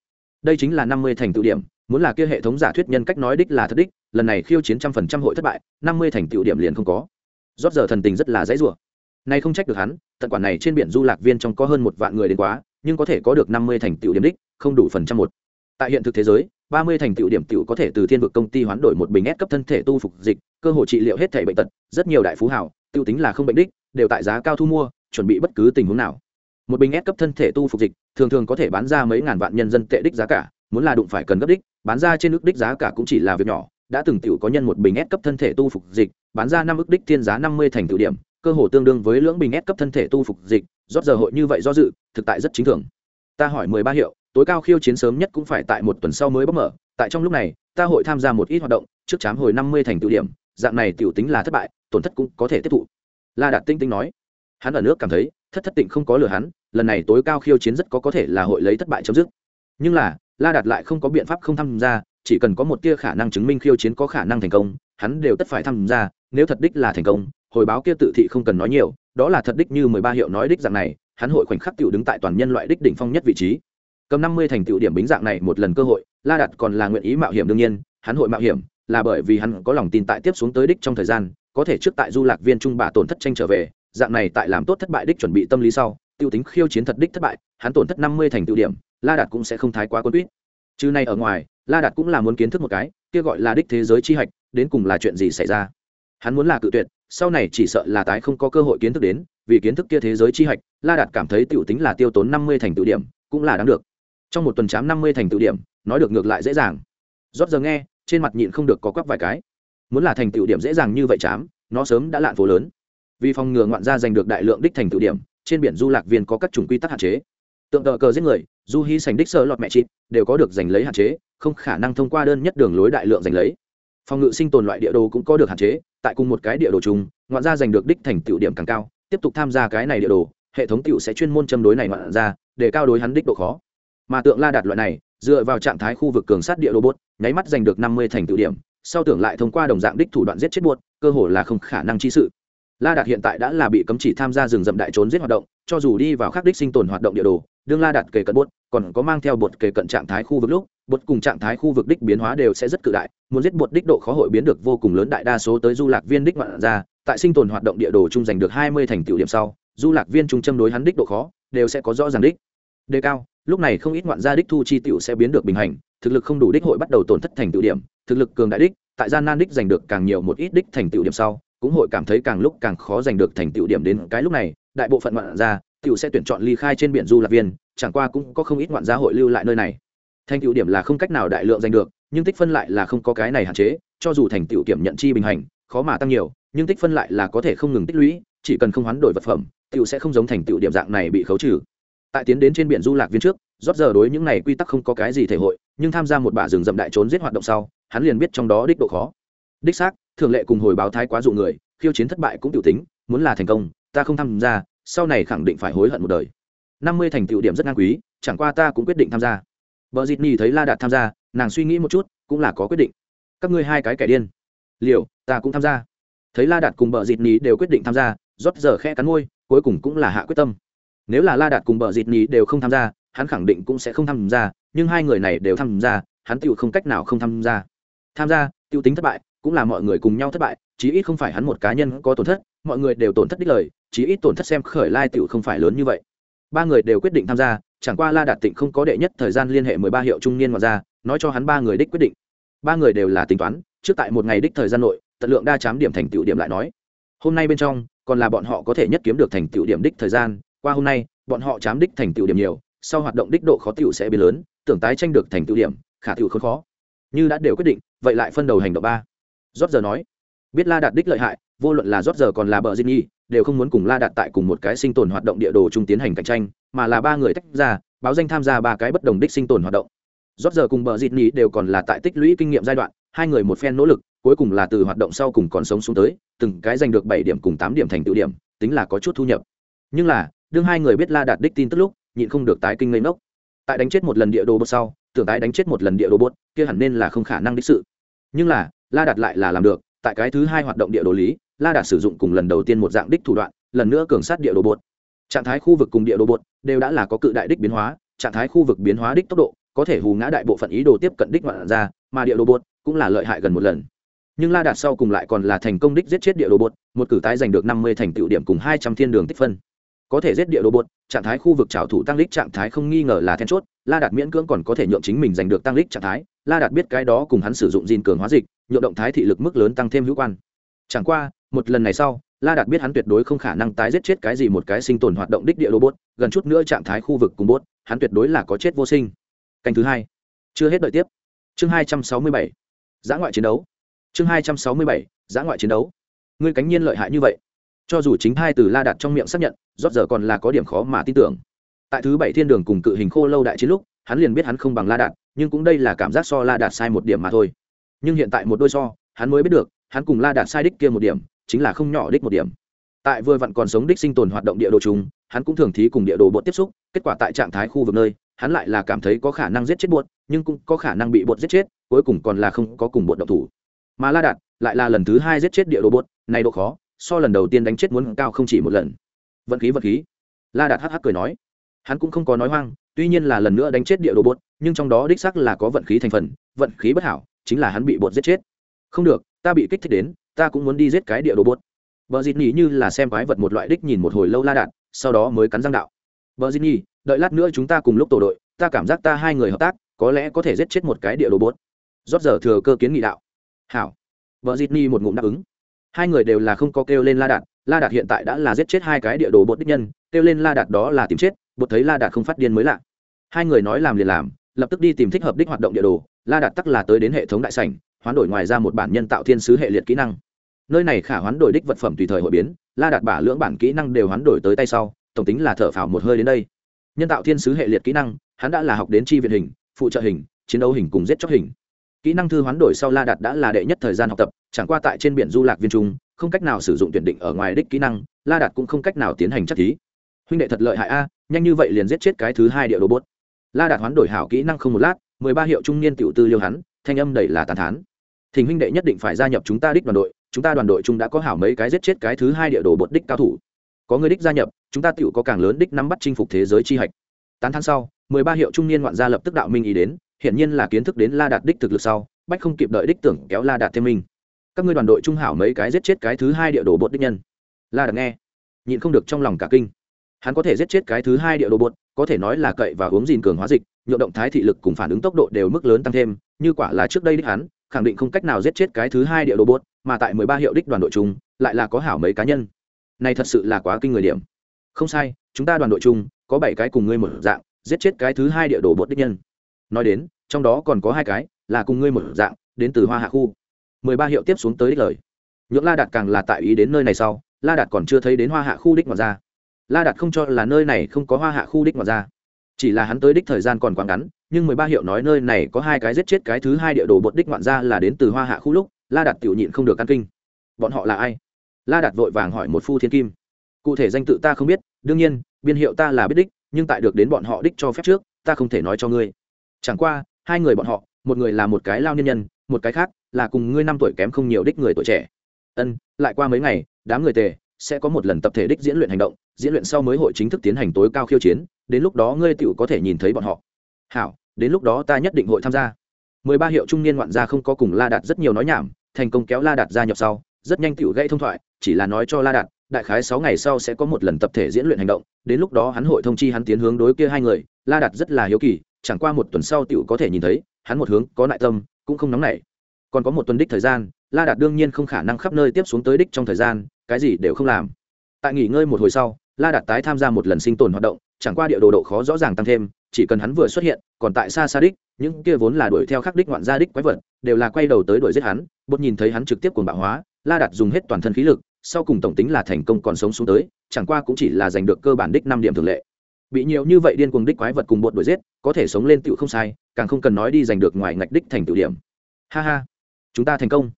Đây chính là năm mươi thành tựu điểm, muốn là kia hệ thống giả thuyết nhân cách nói đích là thật đích, lần này khiêu chiến trăm phần trăm hội thất bại, năm mươi thành tựu điểm liền không có. Rót giờ thần tình rất là dãy rủa nay không trách được hắn, tận quản này trên biển du lạc viên trong có hơn một vạn người đến quá, nhưng có thể có được năm mươi thành tựu điểm đích, không đủ phần trăm một. Tại hiện thực thế giới ba mươi thành tựu điểm tựu có thể từ thiên vực công ty hoán đổi một bình ép cấp thân thể tu phục dịch, cơ hội trị liệu hết thể bệnh tật, rất nhiều đại phú hảo tiêu tính là không bệnh đích, đều tại giá cao thu mua, chuẩn bị bất cứ tình huống nào. Một bình ép cấp thân thể tu phục dịch, thường thường có thể bán ra mấy ngàn vạn nhân dân tệ đích giá cả, muốn là đụng phải cần gấp đích, bán ra trên ước đích giá cả cũng chỉ là việc nhỏ. Đã từng tiểu có nhân một bình ép cấp thân thể tu phục dịch, bán ra năm ước đích thiên giá năm mươi thành tựu điểm, cơ hồ tương đương với lưỡng bình ép cấp thân thể tu phục dịch, rót giờ hội như vậy do dự, thực tại rất chính thường. Ta hỏi mười ba hiệu tối cao khiêu chiến sớm nhất cũng phải tại một tuần sau mới bóc mở. Tại trong lúc này, ta hội tham gia một ít hoạt động, trước chám hồi năm mươi thành tự điểm, dạng này tiểu tính là thất bại, tổn thất cũng có thể tiếp thụ. La đạt tinh tinh nói. Hắn ở nước cảm thấy, thất thất tịnh không có lừa hắn, lần này tối cao khiêu chiến rất có có thể là hội lấy thất bại chấm dứt. Nhưng là, la đạt lại không có biện pháp không tham gia, chỉ cần có một tia khả năng chứng minh khiêu chiến có khả năng thành công, hắn đều tất phải tham gia, nếu thật đích là thành công, hồi báo kia tự thị không cần nói nhiều, đó là thật đích như mười ba hiệu nói đích dạng này, hắn hội khoảnh khắc tiểu đứng tại toàn nhân loại đích đỉnh phong nhất vị trí cầm năm mươi thành tựu điểm bính dạng này một lần cơ hội, la đặt còn là nguyện ý mạo hiểm đương nhiên, hắn hội mạo hiểm là bởi vì hắn có lòng tin tại tiếp xuống tới đích trong thời gian, có thể trước tại du lạc viên trung bà tổn thất tranh trở về, dạng này tại làm tốt thất bại đích chuẩn bị tâm lý sau, tiêu tính khiêu chiến thật đích thất bại, hắn tổn thất năm mươi thành tựu điểm, la đạt cũng sẽ không thái quá quân quýt chứ này ở ngoài, la đạt cũng là muốn kiến thức một cái, kia gọi là đích thế giới chi hạch, đến cùng là chuyện gì xảy ra? Hắn muốn là cự tuyệt, sau này chỉ sợ là tái không có cơ hội kiến thức đến, vì kiến thức kia thế giới chi hạch, la đạt cảm thấy t i ể u tính là tiêu tốn năm mươi thành tựu điểm, cũng là đáng được trong một tuần chám năm mươi thành tựu điểm, nói được ngược lại dễ dàng. Rót giờ nghe, trên mặt nhịn không được có quắc vài cái. Muốn là thành tựu điểm dễ dàng như vậy chám, nó sớm đã lạn phố lớn. Vì phòng ngừa ngoạn gia giành được đại lượng đích thành tựu điểm, trên biển du lạc viên có các chủng quy tắc hạn chế. Tượng tờ cờ giết người, du hy sành đích sơ lọt mẹ chị đều có được giành lấy hạn chế, không khả năng thông qua đơn nhất đường lối đại lượng giành lấy. Phòng ngự sinh tồn loại địa đồ cũng có được hạn chế, tại cùng một cái địa đồ chung, ngoạn gia giành được đích thành tựu điểm càng cao, tiếp tục tham gia cái này địa đồ, hệ thống tựu sẽ chuyên môn châm đối này ngoạn gia, để cao đối hắn đích độ khó mà tượng la đạt loại này, dựa vào trạng thái khu vực cường sát địa robot, nháy mắt giành được năm mươi thành tựu điểm, sau tưởng lại thông qua đồng dạng đích thủ đoạn giết chết buốt cơ hồ là không khả năng chi sự. La đạt hiện tại đã là bị cấm chỉ tham gia rừng rậm đại trốn giết hoạt động, cho dù đi vào khắc đích sinh tồn hoạt động địa đồ, đương la đạt kề cận buốt còn có mang theo bột kề cận trạng thái khu vực lúc bột cùng trạng thái khu vực đích biến hóa đều sẽ rất cự đại, muốn giết bột đích độ khó hội biến được vô cùng lớn đại đa số tới du lạc viên đích ngoạn ra tại sinh tồn hoạt động địa đồ chung giành được hai mươi thành tựu điểm sau, du lạc viên trung châm đối hắn đích độ khó, đều sẽ có rõ ràng đích đề cao, lúc này không ít ngoạn gia đích thu chi tiểu sẽ biến được bình hành, thực lực không đủ đích hội bắt đầu tổn thất thành tựu điểm, thực lực cường đại đích, tại gian nan đích giành được càng nhiều một ít đích thành tựu điểm sau, cũng hội cảm thấy càng lúc càng khó giành được thành tựu điểm đến cái lúc này, đại bộ phận ngoạn gia, tiểu sẽ tuyển chọn ly khai trên biển du lạc viên, chẳng qua cũng có không ít ngoạn gia hội lưu lại nơi này. Thành tựu điểm là không cách nào đại lượng giành được, nhưng tích phân lại là không có cái này hạn chế, cho dù thành tựu kiểm nhận chi bình hành, khó mà tăng nhiều, nhưng tích phân lại là có thể không ngừng tích lũy, chỉ cần không hoán đổi vật phẩm, tiểu sẽ không giống thành tựu điểm dạng này bị khấu trừ tại tiến đến trên biển du lạc viên trước rót giờ đối những này quy tắc không có cái gì thể hội, nhưng tham gia một bả rừng rậm đại trốn giết hoạt động sau, hắn liền biết trong đó đích độ khó. Đích xác, thường lệ cùng hồi báo thái quá dụ người, khiêu chiến thất bại cũng tiểu tính, muốn là thành công, ta không tham gia, sau này khẳng định phải hối hận một đời. Năm mươi thành tựu điểm rất ngang quý, chẳng qua ta cũng quyết định tham gia. Vợ dịt nhì thấy la đạt tham gia, nàng suy nghĩ một chút, cũng là có quyết định. Các ngươi hai cái kẻ điên. Liệu ta cũng tham gia. Thấy la đạt cùng vợ dịt nhì đều quyết định tham gia rót giờ khe cắn môi, cuối cùng cũng là hạ quyết tâm nếu là la đạt cùng Bờ dịt nhì đều không tham gia, hắn khẳng định cũng sẽ không tham gia, nhưng hai người này đều tham gia, hắn tựu không cách nào không tham gia. Tham gia, tựu tính thất bại, cũng là mọi người cùng nhau thất bại, chí ít không phải hắn một cá nhân có tổn thất, mọi người đều tổn thất đích lời, chí ít tổn thất xem khởi lai tựu không phải lớn như vậy. Ba người đều quyết định tham gia, chẳng qua la đạt tịnh không có đệ nhất thời gian liên hệ mười ba hiệu trung niên ngoài ra nói cho hắn ba người đích quyết định. Ba người đều là tính toán, trước tại một ngày đích thời gian nội, tận lượng đa chám điểm thành tựu điểm lại nói. Hôm nay bên trong, còn là bọn họ có thể nhất kiếm được thành tựu điểm đích thời gian qua hôm nay, bọn họ chám đích thành tựu điểm nhiều, sau hoạt động đích độ khó tựu sẽ biến lớn, tưởng tái tranh được thành tựu điểm, khả tựu không khó. Như đã đều quyết định, vậy lại phân đầu hành động ba. Rót giờ nói, biết la đạt đích lợi hại, vô luận là rót giờ còn là bờ diên nhi đều không muốn cùng la đạt tại cùng một cái sinh tồn hoạt động địa đồ chung tiến hành cạnh tranh, mà là ba người tách ra, báo danh tham gia ba cái bất đồng đích sinh tồn hoạt động. Rót giờ cùng bờ diên nhi đều còn là tại tích lũy kinh nghiệm giai đoạn, hai người một phen nỗ lực, cuối cùng là từ hoạt động sau cùng còn sống xuống tới, từng cái giành được bảy điểm cùng tám điểm thành tựu điểm, tính là có chút thu nhập. Nhưng là đương hai người biết la đạt đích tin tức lúc, nhịn không được tái kinh ngây ngốc. Tại đánh chết một lần địa đồ bột sau, tưởng tái đánh chết một lần địa đồ bột, kia hẳn nên là không khả năng đích sự. Nhưng là, la đạt lại là làm được, tại cái thứ hai hoạt động địa đồ lý, la đạt sử dụng cùng lần đầu tiên một dạng đích thủ đoạn, lần nữa cường sát địa đồ bột. Trạng thái khu vực cùng địa đồ bột đều đã là có cự đại đích biến hóa, trạng thái khu vực biến hóa đích tốc độ có thể hù ngã đại bộ phận ý đồ tiếp cận đích ngoạn ra, mà địa đồ bột cũng là lợi hại gần một lần. Nhưng la đạt sau cùng lại còn là thành công đích giết chết địa đồ bột, một cử tái giành được năm mươi thành tựu điểm cùng hai trăm thiên đường tích phân có thể giết địa đồ bột, trạng thái khu vực trào thủ tăng lích trạng thái không nghi ngờ là then chốt, la đạt miễn cưỡng còn có thể nhượng chính mình giành được tăng lích trạng thái, la đạt biết cái đó cùng hắn sử dụng gìn cường hóa dịch, nhượng động thái thị lực mức lớn tăng thêm hữu quan. Chẳng qua, một lần này sau, la đạt biết hắn tuyệt đối không khả năng tái giết chết cái gì một cái sinh tồn hoạt động đích địa đồ bốt gần chút nữa trạng thái khu vực cùng bốt hắn tuyệt đối là có chết vô sinh. Canh thứ hai. Chưa hết đợi tiếp. Chương hai trăm sáu mươi bảy. Giã ngoại chiến đấu. Chương hai trăm sáu mươi bảy. Giã ngoại chiến đấu. Ngươi cánh nhiên lợi hại như vậy cho dù chính hai từ la đạt trong miệng xác nhận, rót giờ còn là có điểm khó mà tin tưởng. Tại thứ bảy thiên đường cùng cự hình khô lâu đại chiến lúc, hắn liền biết hắn không bằng la đạt, nhưng cũng đây là cảm giác so la đạt sai một điểm mà thôi. Nhưng hiện tại một đôi so, hắn mới biết được, hắn cùng la đạt sai đích kia một điểm, chính là không nhỏ đích một điểm. Tại vừa vặn còn sống đích sinh tồn hoạt động địa đồ chúng hắn cũng thường thí cùng địa đồ bột tiếp xúc, kết quả tại trạng thái khu vực nơi, hắn lại là cảm thấy có khả năng giết chết bột, nhưng cũng có khả năng bị bột giết chết, cuối cùng còn là không có cùng bột độc thủ. Mà la đạt lại là lần thứ hai giết chết địa đồ bột, này độ khó so lần đầu tiên đánh chết muốn cao không chỉ một lần. Vận khí vận khí. La đạt hắc hắc cười nói. Hắn cũng không có nói hoang, tuy nhiên là lần nữa đánh chết địa đồ bột, nhưng trong đó đích sắc là có vận khí thành phần, vận khí bất hảo, chính là hắn bị bột giết chết. Không được, ta bị kích thích đến, ta cũng muốn đi giết cái địa đồ bột. Vợ dịt nhỉ như là xem quái vật một loại đích nhìn một hồi lâu la đạt, sau đó mới cắn răng đạo. Vợ dịt nhỉ đợi lát nữa chúng ta cùng lúc tổ đội, ta cảm giác ta hai người hợp tác, có lẽ có thể giết chết một cái địa đồ bột. Rót giờ thừa cơ kiến nghị đạo. Hảo. Vợ dịt nhỉ một ngụm đáp ứng hai người đều là không có kêu lên la đạt la đạt hiện tại đã là giết chết hai cái địa đồ bột đích nhân, kêu lên la đạt đó là tìm chết, bột thấy la đạt không phát điên mới lạ. Hai người nói làm liền làm, lập tức đi tìm thích hợp đích hoạt động địa đồ, la đạt tắc là tới đến hệ thống đại sảnh, hoán đổi ngoài ra một bản nhân tạo thiên sứ hệ liệt kỹ năng. Nơi này khả hoán đổi đích vật phẩm tùy thời hội biến, la đạt bả lưỡng bản kỹ năng đều hoán đổi tới tay sau, tổng tính là thở phào một hơi đến đây. Nhân tạo thiên sứ hệ liệt kỹ năng, hắn đã là học đến chi viện hình, phụ trợ hình, chiến đấu hình cùng giết chóc hình kỹ năng thư hoán đổi sau la đạt đã là đệ nhất thời gian học tập, chẳng qua tại trên biển du lạc viên trung, không cách nào sử dụng tuyển định ở ngoài đích kỹ năng, la đạt cũng không cách nào tiến hành chắc thí. Huynh đệ thật lợi hại a, nhanh như vậy liền giết chết cái thứ hai địa đồ la đạt hoán đổi hảo kỹ năng không một lát, mười ba hiệu trung niên tiểu tư liêu hắn, thanh âm đầy là tàn thán. Thỉnh huynh đệ nhất định phải gia nhập chúng ta đích đoàn đội, chúng ta đoàn đội chung đã có hảo mấy cái giết chết cái thứ hai địa đồ bột đích cao thủ. Có người đích gia nhập, chúng ta tiểu có càng lớn đích nắm bắt chinh phục thế giới chi hạch. Tán thán sau, mười ba hiệu trung niên ngoạn gia lập tức đạo minh ý đến hiển nhiên là kiến thức đến la đạt đích thực lực sau, bách không kịp đợi đích tưởng kéo la đạt thêm mình. các ngươi đoàn đội trung hảo mấy cái giết chết cái thứ hai địa đồ bột đích nhân. La đạt nghe, nhịn không được trong lòng cả kinh. Hắn có thể giết chết cái thứ hai địa đồ bột, có thể nói là cậy và uống gìn cường hóa dịch, nhượng động thái thị lực cùng phản ứng tốc độ đều mức lớn tăng thêm, như quả là trước đây đích hắn, khẳng định không cách nào giết chết cái thứ hai địa đồ bột, mà tại mười ba hiệu đích đoàn đội chung, lại là có hảo mấy cá nhân. Này thật sự là quá kinh người điểm. Không sai, chúng ta đoàn đội chung, có bảy cái cùng ngươi một dạng, giết chết cái thứ hai địa đồ bột đích nhân nói đến, trong đó còn có hai cái, là cùng ngươi một dạng, đến từ hoa hạ khu. Mười ba hiệu tiếp xuống tới đích lời. Nhượng la đạt càng là tại ý đến nơi này sau, la đạt còn chưa thấy đến hoa hạ khu đích ngoài ra. La đạt không cho là nơi này không có hoa hạ khu đích ngoài ra. Chỉ là hắn tới đích thời gian còn quá ngắn, nhưng mười ba hiệu nói nơi này có hai cái giết chết cái thứ hai địa đồ bột đích ngoạn ra là đến từ hoa hạ khu lúc, la đạt tiểu nhịn không được căn kinh. Bọn họ là ai? La đạt vội vàng hỏi một phu thiên kim. Cụ thể danh tự ta không biết, đương nhiên, biên hiệu ta là biết đích, nhưng tại được đến bọn họ đích cho phép trước, ta không thể nói cho ngươi chẳng qua, hai người bọn họ, một người là một cái lao niên nhân, một cái khác là cùng ngươi năm tuổi kém không nhiều đích người tuổi trẻ. Ân, lại qua mấy ngày, đám người tề sẽ có một lần tập thể đích diễn luyện hành động, diễn luyện sau mới hội chính thức tiến hành tối cao khiêu chiến, đến lúc đó ngươi tựu có thể nhìn thấy bọn họ. Hảo, đến lúc đó ta nhất định hội tham gia. Mười ba hiệu trung niên ngoạn gia không có cùng la đạt rất nhiều nói nhảm, thành công kéo la đạt gia nhập sau, rất nhanh tựu gây thông thoại, chỉ là nói cho la đạt, đại khái sáu ngày sau sẽ có một lần tập thể diễn luyện hành động, đến lúc đó hắn hội thông chi hắn tiến hướng đối kia hai người, la đạt rất là hiếu kỳ chẳng qua một tuần sau tiểu có thể nhìn thấy, hắn một hướng, có nại tâm, cũng không nóng nảy. Còn có một tuần đích thời gian, la đạt đương nhiên không khả năng khắp nơi tiếp xuống tới đích trong thời gian, cái gì đều không làm. Tại nghỉ ngơi một hồi sau, la đạt tái tham gia một lần sinh tồn hoạt động, chẳng qua địa đồ độ khó rõ ràng tăng thêm, chỉ cần hắn vừa xuất hiện, còn tại xa xa đích, những kia vốn là đuổi theo khắc đích ngoạn gia đích quái vật, đều là quay đầu tới đuổi giết hắn bột nhìn thấy hắn trực tiếp cuồng bạo hóa, la đạt dùng hết toàn thân khí lực, sau cùng tổng tính là thành công còn sống xuống tới, chẳng qua cũng chỉ là giành được cơ bản đích năm điểm thường lệ bị nhiều như vậy điên cuồng đích quái vật cùng bột đuổi giết, có thể sống lên tựu không sai, càng không cần nói đi giành được ngoài ngạch đích thành tựu điểm. Ha ha. Chúng ta thành công.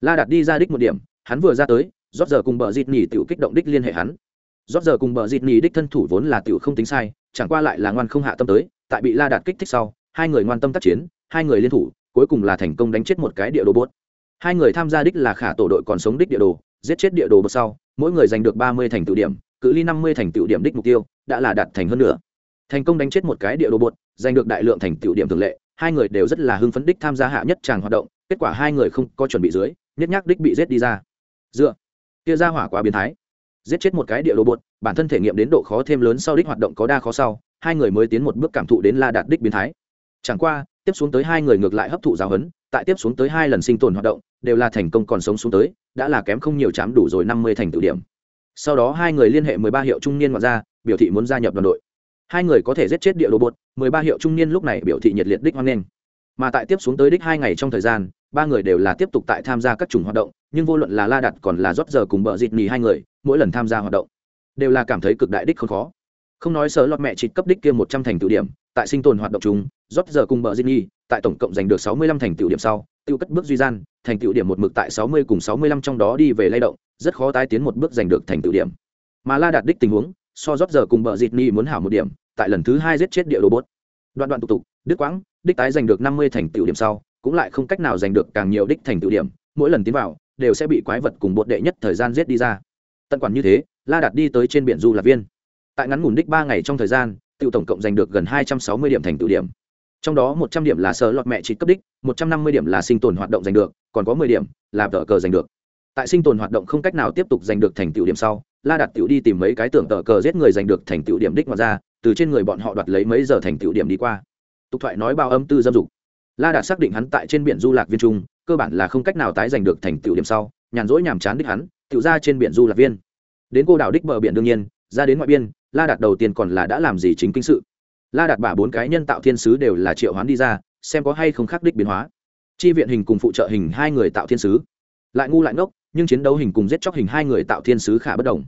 La đạt đi ra đích một điểm, hắn vừa ra tới, rót giờ cùng bờ dịt nỉ tựu kích động đích liên hệ hắn. Rót giờ cùng bờ dịt nỉ đích thân thủ vốn là tựu không tính sai, chẳng qua lại là ngoan không hạ tâm tới, tại bị la đạt kích thích sau, hai người ngoan tâm tác chiến, hai người liên thủ, cuối cùng là thành công đánh chết một cái địa đồ bốt hai người tham gia đích là khả tổ đội còn sống đích địa đồ, giết chết địa đồ bột sau, mỗi người giành được ba mươi thành tựu điểm cự ly năm mươi thành tựu điểm đích mục tiêu, đã là đạt thành hơn nữa thành công đánh chết một cái địa đồ bột, giành được đại lượng thành tựu điểm thường lệ, hai người đều rất là hưng phấn đích tham gia hạ nhất tràng hoạt động, kết quả hai người không có chuẩn bị dưới, nhất nhác đích bị giết đi ra. Dựa. Kia ra hỏa quá biến thái. Giết chết một cái địa đồ bột, bản thân thể nghiệm đến độ khó thêm lớn sau đích hoạt động có đa khó sau, hai người mới tiến một bước cảm thụ đến la đạt đích biến thái. Chẳng qua, tiếp xuống tới hai người ngược lại hấp thụ giáo huấn, tại tiếp xuống tới hai lần sinh tồn hoạt động, đều là thành công còn sống xuống tới, đã là kém không nhiều chám đủ rồi năm mươi thành tựu điểm sau đó hai người liên hệ mười ba hiệu trung niên ngoại ra biểu thị muốn gia nhập đoàn đội. Hai người có thể giết chết địa đồ bột, mười ba hiệu trung niên lúc này biểu thị nhiệt liệt đích hoan nghênh. Mà tại tiếp xuống tới đích hai ngày trong thời gian, ba người đều là tiếp tục tại tham gia các chủng hoạt động, nhưng vô luận là la đặt còn là rót giờ cùng bờ dịt nì hai người, mỗi lần tham gia hoạt động, đều là cảm thấy cực đại đích không khó. Không nói sớ lọt mẹ chỉ cấp đích kia một trăm thành tựu điểm, tại sinh tồn hoạt động chúng rót giờ cùng bờ dịt nì, tại tổng cộng giành được sáu mươi lăm thành tựu điểm sau, tiêu cất bước duy gian, thành tựu điểm một mực tại sáu mươi cùng sáu mươi lăm trong đó đi về lay động rất khó tái tiến một bước giành được thành tựu điểm. Mà la đạt đích tình huống, so rót giờ cùng bờ dịt ni muốn hảo một điểm, tại lần thứ hai giết chết địa đồ bốt đoạn đoạn tục tục đứt quãng, đích tái giành được năm mươi thành tựu điểm sau, cũng lại không cách nào giành được càng nhiều đích thành tựu điểm, mỗi lần tiến vào, đều sẽ bị quái vật cùng bột đệ nhất thời gian giết đi ra. Tận quản như thế, la đạt đi tới trên biển du lạc viên. Tại ngắn ngủn đích ba ngày trong thời gian tiểu tổng cộng giành được gần hai trăm sáu mươi điểm thành tựu điểm. Trong đó một trăm điểm là sở lọt mẹ chỉ cấp đích, một trăm năm mươi điểm là sinh tồn hoạt động giành được, còn có mười điểm là vợ cờ giành được tại sinh tồn hoạt động không cách nào tiếp tục giành được thành tựu điểm sau, la đạt tựu đi tìm mấy cái tưởng tờ cờ giết người giành được thành tựu điểm đích ngoài ra, từ trên người bọn họ đoạt lấy mấy giờ thành tựu điểm đi qua. Tục thoại nói bao âm tư dâm dục. La đạt xác định hắn tại trên biển du lạc viên trung, cơ bản là không cách nào tái giành được thành tựu điểm sau, nhàn rỗi nhàm chán đích hắn, tự ra trên biển du lạc viên. Đến cô đảo đích bờ biển đương nhiên, ra đến ngoại biên, la đạt đầu tiên còn là đã làm gì chính kinh sự. La đạt bả bốn cái nhân tạo thiên sứ đều là triệu hoán đi ra, xem có hay không khắc đích biến hóa. Chi viện hình cùng phụ trợ hình hai người tạo thiên sứ. Lại ngu lại ngốc nhưng chiến đấu hình cùng giết chóc hình hai người tạo thiên sứ khả bất đồng.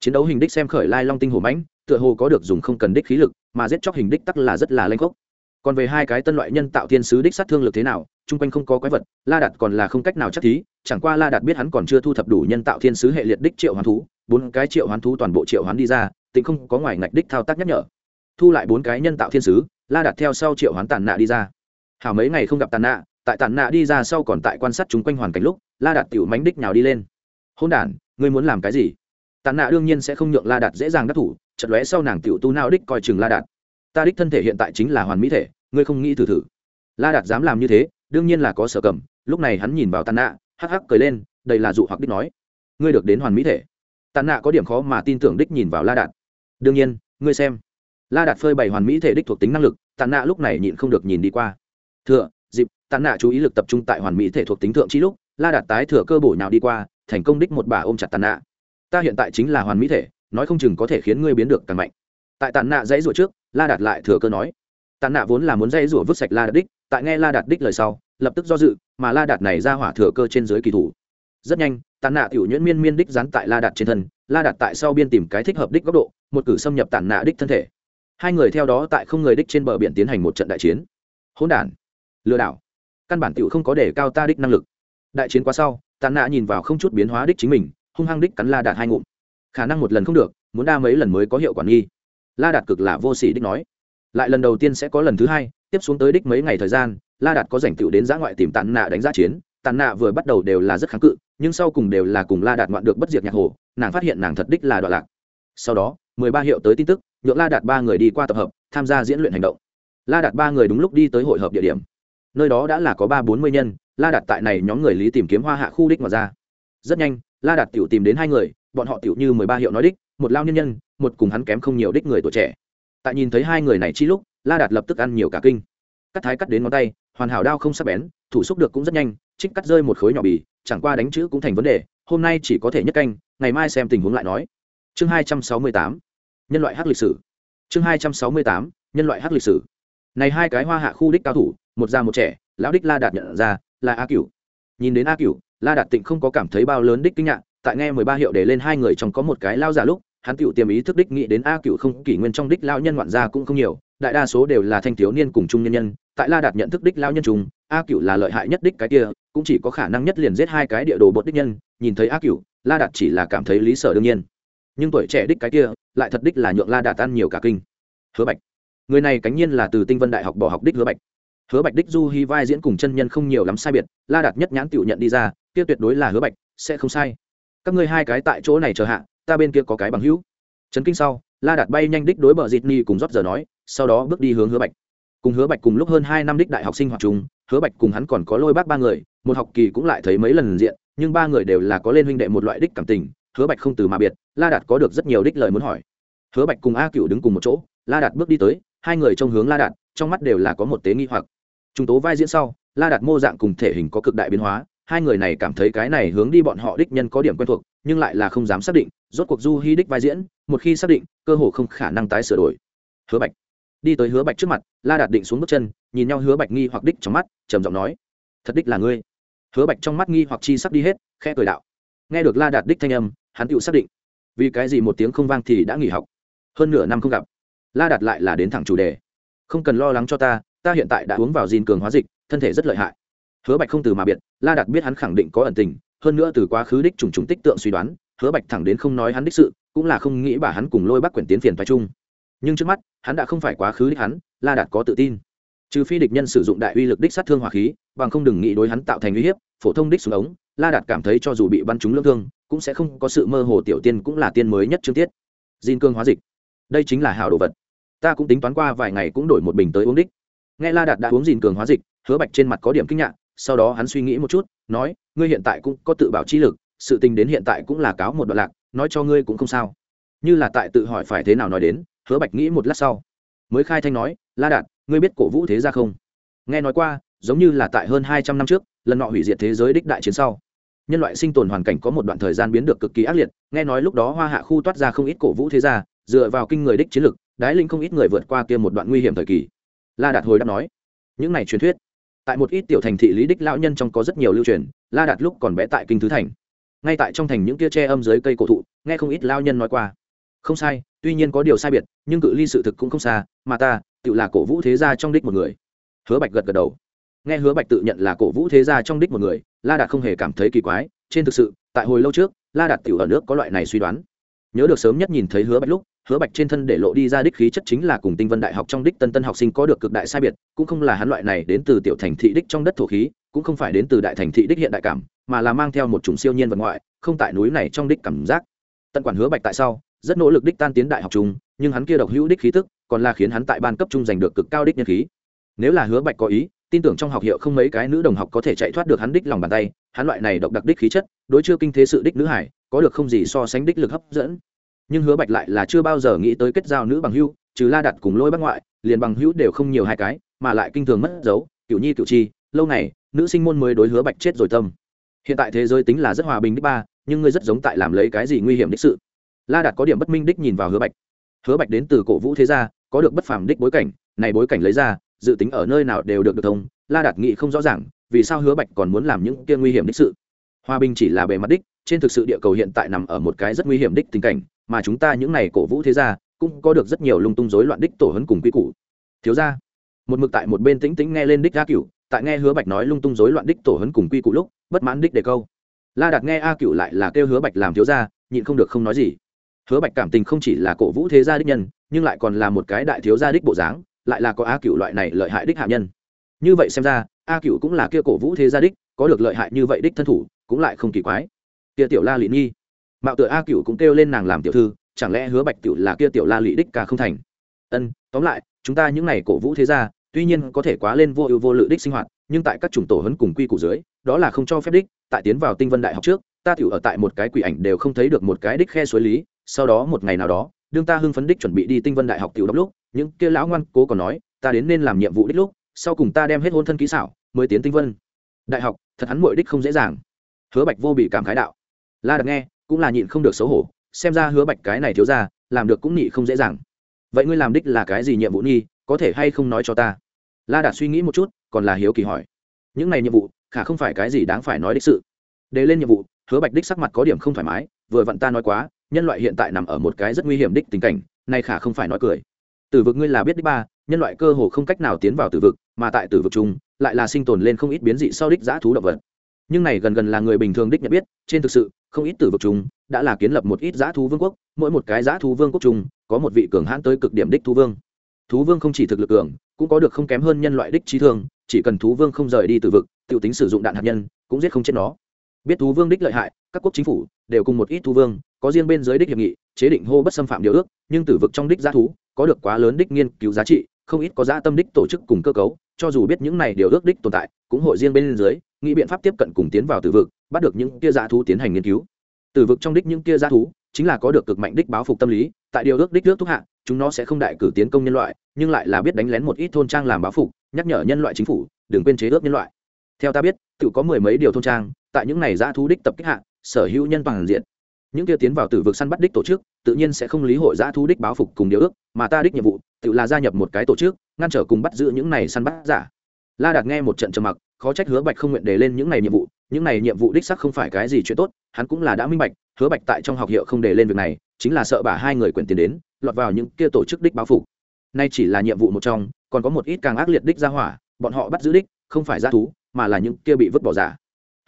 Chiến đấu hình đích xem khởi lai long tinh hồ mãnh, tựa hồ có được dùng không cần đích khí lực, mà giết chóc hình đích tắc là rất là lanh khốc. Còn về hai cái tân loại nhân tạo thiên sứ đích sát thương lực thế nào, chung quanh không có quái vật, la đạt còn là không cách nào chắc thí, chẳng qua la đạt biết hắn còn chưa thu thập đủ nhân tạo thiên sứ hệ liệt đích triệu hoán thú, bốn cái triệu hoán thú toàn bộ triệu hoán đi ra tính không có ngoài ngạch đích thao tác nhắc nhở. Thu lại bốn cái nhân tạo thiên sứ, la đạt theo sau triệu hoán tàn nạ đi ra. Hảo mấy ngày không gặp tàn nạ, tại tàn nạ đi ra sau còn tại quan sát chung quanh hoàn cảnh lúc la đạt tiểu mánh đích nào đi lên. Hôn đản, ngươi muốn làm cái gì? Tàn nạ đương nhiên sẽ không nhượng la đạt dễ dàng đắc thủ chật lóe sau nàng tiểu tu nao đích coi chừng la đạt. Ta đích thân thể hiện tại chính là hoàn mỹ thể, ngươi không nghĩ thử thử. La đạt dám làm như thế, đương nhiên là có sở cầm. Lúc này hắn nhìn vào tàn nạ, hắc hắc cười lên đây là dụ hoặc đích nói. Ngươi được đến hoàn mỹ thể. Tàn nạ có điểm khó mà tin tưởng đích nhìn vào la đạt. Đương nhiên, ngươi xem. La đạt phơi bày hoàn mỹ thể đích thuộc tính năng lực, tàn nạ lúc này nhịn không được nhìn đi qua. Thừa dịp, tàn nạ chú ý lực tập trung tại hoàn mỹ thể thuộc tính thượng trí lúc la đạt tái thừa cơ bổ nhào đi qua, thành công đích một bà ôm chặt tàn nạ. Ta hiện tại chính là hoàn mỹ thể, nói không chừng có thể khiến ngươi biến được càng mạnh. Tại tàn nạ dãy rủa trước, la đạt lại thừa cơ nói. Tàn nạ vốn là muốn dãy rủa vứt sạch la đạt đích, tại nghe la đạt đích lời sau, lập tức do dự, mà la đạt này ra hỏa thừa cơ trên dưới kỳ thủ. Rất nhanh, tàn nạ tiểu nhuyễn miên miên đích dán tại la đạt trên thân, la đạt tại sau biên tìm cái thích hợp đích góc độ, một cử xâm nhập tàn nạ đích thân thể. Hai người theo đó tại không người đích trên bờ biển tiến hành một trận đại chiến. Hỗn đản, lừa đảo. Căn bản tiểu không có để cao ta đích năng lực đại chiến qua sau, tàn nạ nhìn vào không chút biến hóa đích chính mình, hung hăng đích cắn la đạt hai ngụm. Khả năng một lần không được, muốn đa mấy lần mới có hiệu quả nghi. La đạt cực là vô s ỉ đích nói. Lại lần đầu tiên sẽ có lần thứ hai, tiếp xuống tới đích mấy ngày thời gian, la đạt có rảnh tựu đến giã ngoại tìm tàn nạ đánh giá chiến. Tàn nạ vừa bắt đầu đều là rất kháng cự, nhưng sau cùng đều là cùng la đạt ngoạn được bất diệt nhạc hồ, nàng phát hiện nàng thật đích là đoạn lạc. Sau đó, mười ba hiệu tới tin tức, nhượng la đạt ba người đi qua tập hợp, tham gia diễn luyện hành động. La đạt ba người đúng lúc đi tới hội hợp địa điểm nơi đó đã là có ba bốn mươi nhân, la đạt tại này nhóm người lý tìm kiếm hoa hạ khu đích mà ra. Rất nhanh, la đạt tiểu tìm đến hai người, bọn họ tiểu như mười ba hiệu nói đích, một lao nhân nhân, một cùng hắn kém không nhiều đích người tuổi trẻ. Tại nhìn thấy hai người này chi lúc, la đạt lập tức ăn nhiều cả kinh. Cắt thái cắt đến ngón tay, hoàn hảo đao không sắp bén, thủ xúc được cũng rất nhanh, trích cắt rơi một khối nhỏ bì, chẳng qua đánh chữ cũng thành vấn đề, hôm nay chỉ có thể nhất canh, ngày mai xem tình huống lại nói. Chương hai trăm sáu mươi tám, nhân loại hắc lịch sử. Chương hai trăm sáu mươi tám, nhân loại hắc lịch sử. Này hai cái hoa hạ khu đích cao thủ một già một trẻ, lão đích la đạt nhận ra, là a cửu. Nhìn đến a cửu, la đạt tịnh không có cảm thấy bao lớn đích kinh ngạc, tại nghe mười ba hiệu để lên hai người trong có một cái lao giả lúc, hắn tựu tiềm ý thức đích nghĩ đến a cửu không kỷ nguyên trong đích lao nhân ngoạn gia cũng không nhiều, đại đa số đều là thanh thiếu niên cùng trung nhân nhân, tại la đạt nhận thức đích lao nhân trùng a cửu là lợi hại nhất đích cái kia, cũng chỉ có khả năng nhất liền giết hai cái địa đồ bột đích nhân, nhìn thấy a cửu, la đạt chỉ là cảm thấy lý sở đương nhiên. Nhưng tuổi trẻ đích cái kia, lại thật đích là nhượng la đạt ăn nhiều cả kinh. Hứa bạch. Người này cánh nhiên là từ tinh vân đại học bỏ học đích hứa bạch hứa bạch đích du hy vai diễn cùng chân nhân không nhiều lắm sai biệt, la đạt nhất nhãn tự nhận đi ra, kia tuyệt đối là hứa bạch, sẽ không sai. Các ngươi hai cái tại chỗ này chờ hạ, ta bên kia có cái bằng hữu. Trấn kinh sau, la đạt bay nhanh đích đối bờ dịt ni cùng rót giờ nói, sau đó bước đi hướng hứa bạch. Cùng hứa bạch cùng lúc hơn hai năm đích đại học sinh hoạt chung, hứa bạch cùng hắn còn có lôi bác ba người, một học kỳ cũng lại thấy mấy lần diện, nhưng ba người đều là có lên huynh đệ một loại đích cảm tình, hứa bạch không từ mà biệt, la đạt có được rất nhiều đích lời muốn hỏi. Hứa bạch cùng a cựu đứng cùng một chỗ, la đạt bước đi tới, hai người trong hướng la đạt, trong mắt đều là có một tế nghi hoặc trung tố vai diễn sau, la đạt mô dạng cùng thể hình có cực đại biến hóa, hai người này cảm thấy cái này hướng đi bọn họ đích nhân có điểm quen thuộc, nhưng lại là không dám xác định, rốt cuộc du hy đích vai diễn, một khi xác định, cơ hồ không khả năng tái sửa đổi. Hứa bạch. Đi tới hứa bạch trước mặt, la đạt định xuống bước chân, nhìn nhau hứa bạch nghi hoặc đích trong mắt, trầm giọng nói, thật đích là ngươi. Hứa bạch trong mắt nghi hoặc chi sắp đi hết, khẽ cười đạo. Nghe được la đạt đích thanh âm, hắn tự xác định, vì cái gì một tiếng không vang thì đã nghỉ học. Hơn nửa năm không gặp, la đạt lại là đến thẳng chủ đề. Không cần lo lắng cho ta ta hiện tại đã uống vào gìn cường hóa dịch, thân thể rất lợi hại. Hứa bạch không từ mà biệt, la đạt biết hắn khẳng định có ẩn tình, hơn nữa từ quá khứ đích trùng trùng tích tượng suy đoán, hứa bạch thẳng đến không nói hắn đích sự, cũng là không nghĩ bà hắn cùng lôi bắc quyển tiến phiền phái chung. Nhưng trước mắt, hắn đã không phải quá khứ đích hắn, la đạt có tự tin. Trừ phi địch nhân sử dụng đại uy lực đích sát thương hỏa khí, bằng không đừng nghĩ đối hắn tạo thành uy hiếp, phổ thông đích xuống ống, la đạt cảm thấy cho dù bị bắn trúng lương thương, cũng sẽ không có sự mơ hồ tiểu tiên cũng là tiên mới nhất chương tiết. Jin cương hóa dịch. Đây chính là hảo đồ vật. Ta cũng tính toán qua vài ngày cũng đổi một bình tới uống đích nghe la đạt đã uống dìn cường hóa dịch, hứa bạch trên mặt có điểm kinh ngạc, sau đó hắn suy nghĩ một chút, nói, ngươi hiện tại cũng có tự bảo chi lực, sự tình đến hiện tại cũng là cáo một đoạn lạc, nói cho ngươi cũng không sao. Như là tại tự hỏi phải thế nào nói đến, hứa bạch nghĩ một lát sau, mới khai thanh nói, la đạt, ngươi biết cổ vũ thế ra không? Nghe nói qua, giống như là tại hơn hai trăm năm trước, lần nọ hủy diệt thế giới đích đại chiến sau, nhân loại sinh tồn hoàn cảnh có một đoạn thời gian biến được cực kỳ ác liệt, nghe nói lúc đó hoa hạ khu toát ra không ít cổ vũ thế gia, dựa vào kinh người đích chiến lực, đái linh không ít người vượt qua kia một đoạn nguy hiểm thời kỳ la đạt hồi đáp nói, những này truyền thuyết, tại một ít tiểu thành thị lý đích lão nhân trong có rất nhiều lưu truyền, la đạt lúc còn bé tại kinh thứ thành. Ngay tại trong thành những kia tre âm dưới cây cổ thụ, nghe không ít lao nhân nói qua. Không sai, tuy nhiên có điều sai biệt, nhưng cự ly sự thực cũng không xa, mà ta, tự là cổ vũ thế gia trong đích một người. Hứa bạch gật gật đầu. Nghe hứa bạch tự nhận là cổ vũ thế gia trong đích một người, la đạt không hề cảm thấy kỳ quái. Trên thực sự, tại hồi lâu trước, la đạt tiểu ở nước có loại này suy đoán. Nhớ được sớm nhất nhìn thấy hứa bạch lúc hứa bạch trên thân để lộ đi ra đích khí chất chính là cùng tinh vân đại học trong đích tân tân học sinh có được cực đại sai biệt, cũng không là hắn loại này đến từ tiểu thành thị đích trong đất thổ khí, cũng không phải đến từ đại thành thị đích hiện đại cảm, mà là mang theo một chủng siêu nhiên vật ngoại, không tại núi này trong đích cảm giác. Tận quản hứa bạch tại sao rất nỗ lực đích tan tiến đại học chung, nhưng hắn kia độc hữu đích khí tức, còn là khiến hắn tại ban cấp trung giành được cực cao đích nhân khí. Nếu là hứa bạch có ý, tin tưởng trong học hiệu không mấy cái nữ đồng học có thể chạy thoát được hắn đích lòng bàn tay, hắn loại này độc đặc đích khí chất, đối chưa kinh thế sự đích nữ hải, có được không gì so sánh đích lực hấp dẫn nhưng hứa bạch lại là chưa bao giờ nghĩ tới kết giao nữ bằng hữu, trừ la đặt cùng lôi bác ngoại, liền bằng hữu đều không nhiều hai cái, mà lại kinh thường mất dấu cựu nhi cựu chi, lâu này nữ sinh môn mới đối hứa bạch chết rồi tâm. Hiện tại thế giới tính là rất hòa bình đích ba, nhưng ngươi rất giống tại làm lấy cái gì nguy hiểm đích sự. La đạt có điểm bất minh đích nhìn vào hứa bạch. Hứa bạch đến từ cổ vũ thế gia, có được bất phàm đích bối cảnh, này bối cảnh lấy ra, dự tính ở nơi nào đều được được thông, la đạt nghị không rõ ràng, vì sao hứa bạch còn muốn làm những kia nguy hiểm đích sự. Hòa bình chỉ là bề mặt đích trên thực sự địa cầu hiện tại nằm ở một cái rất nguy hiểm đích tình cảnh, mà chúng ta những này cổ vũ thế gia cũng có được rất nhiều lung tung rối loạn đích tổ hấn cùng quy củ. Thiếu gia, một mực tại một bên tĩnh tĩnh nghe lên đích a cửu, tại nghe hứa bạch nói lung tung rối loạn đích tổ hấn cùng quy củ lúc, bất mãn đích đề câu. La đạt nghe a cửu lại là kêu hứa bạch làm thiếu gia, nhịn không được không nói gì. Hứa bạch cảm tình không chỉ là cổ vũ thế gia đích nhân, nhưng lại còn là một cái đại thiếu gia đích bộ dáng, lại là có a cửu loại này lợi hại đích hạ nhân. Như vậy xem ra, a cửu cũng là kia cổ vũ thế gia đích, có được lợi hại như vậy đích thân thủ, cũng lại không kỳ quái kia tiểu la lị nghi mạo tựa a cửu cũng kêu lên nàng làm tiểu thư, chẳng lẽ hứa bạch tiểu là kia tiểu la lị đích cả không thành? Ân, tóm lại, chúng ta những này cổ vũ thế gia, tuy nhiên có thể quá lên vô ưu vô lự đích sinh hoạt, nhưng tại các chủng tổ hấn cùng quy củ dưới, đó là không cho phép đích. Tại tiến vào tinh vân đại học trước, ta tiểu ở tại một cái quỷ ảnh đều không thấy được một cái đích khe suối lý, sau đó một ngày nào đó, đương ta hưng phấn đích chuẩn bị đi tinh vân đại học tiểu đốc lúc, những kia lão ngoan cố còn nói, ta đến nên làm nhiệm vụ đích lúc, sau cùng ta đem hết hôn thân kỹ xảo, mới tiến tinh vân. Đại học, thật hắn mội đích không dễ dàng. Hứa bạch vô bị cảm khái đạo la đạt nghe, cũng là nhịn không được xấu hổ, xem ra hứa bạch cái này thiếu ra làm được cũng nhị không dễ dàng. Vậy ngươi làm đích là cái gì nhiệm vụ nghi có thể hay không nói cho ta? La đạt suy nghĩ một chút, còn là hiếu kỳ hỏi. Những này nhiệm vụ, khả không phải cái gì đáng phải nói đích sự. Đề lên nhiệm vụ, hứa bạch đích sắc mặt có điểm không thoải mái, vừa vặn ta nói quá, nhân loại hiện tại nằm ở một cái rất nguy hiểm đích tình cảnh, này khả không phải nói cười. Tử vực ngươi là biết đích ba, nhân loại cơ hồ không cách nào tiến vào tử vực, mà tại tử vực chung, lại là sinh tồn lên không ít biến dị sau đích giã thú động vật nhưng này gần gần là người bình thường đích nhận biết, trên thực sự, không ít tử vực chúng đã là kiến lập một ít giã thú vương quốc, mỗi một cái giã thú vương quốc chung có một vị cường hãn tới cực điểm đích thú vương. Thú vương không chỉ thực lực cường, cũng có được không kém hơn nhân loại đích trí thương, chỉ cần thú vương không rời đi từ vực t i ể u tính sử dụng đạn hạt nhân, cũng giết không chết nó. Biết thú vương đích lợi hại, các quốc chính phủ đều cùng một ít thú vương, có riêng bên dưới đích hiệp nghị, chế định hô bất xâm phạm điều ước, nhưng tử vực trong đích giá thú có được quá lớn đích nghiên cứu giá trị, không ít có giá tâm đích tổ chức cùng cơ cấu, cho dù biết những này điều ước đích tồn tại, cũng hội riêng bên dưới nghĩ biện pháp tiếp cận cùng tiến vào tử vực, bắt được những kia dã thú tiến hành nghiên cứu. Tử vực trong đích những kia dã thú, chính là có được cực mạnh đích báo phục tâm lý, tại điều ước đích nước thúc hạ, chúng nó sẽ không đại cử tiến công nhân loại, nhưng lại là biết đánh lén một ít thôn trang làm báo phục, nhắc nhở nhân loại chính phủ, đừng quên chế ước nhân loại. Theo ta biết, tự có mười mấy điều thôn trang, tại những này dã thú đích tập kích hạ, sở hữu nhân toàn diện. Những kia tiến vào tử vực săn bắt đích tổ chức, tự nhiên sẽ không lý hội giã thú đích báo phục cùng điều ước, mà ta đích nhiệm vụ, tự là gia nhập một cái tổ chức, ngăn trở cùng bắt giữ những này săn bắt giả. La đạt nghe một trận trầm mặc khó trách hứa bạch không nguyện đề lên những này nhiệm vụ, những này nhiệm vụ đích sắc không phải cái gì chuyện tốt, hắn cũng là đã minh bạch, hứa bạch tại trong học hiệu không đề lên việc này, chính là sợ bà hai người quyển tiền đến, lọt vào những kia tổ chức đích báo phục. Nay chỉ là nhiệm vụ một trong, còn có một ít càng ác liệt đích ra hỏa, bọn họ bắt giữ đích, không phải ra thú, mà là những kia bị vứt bỏ giả.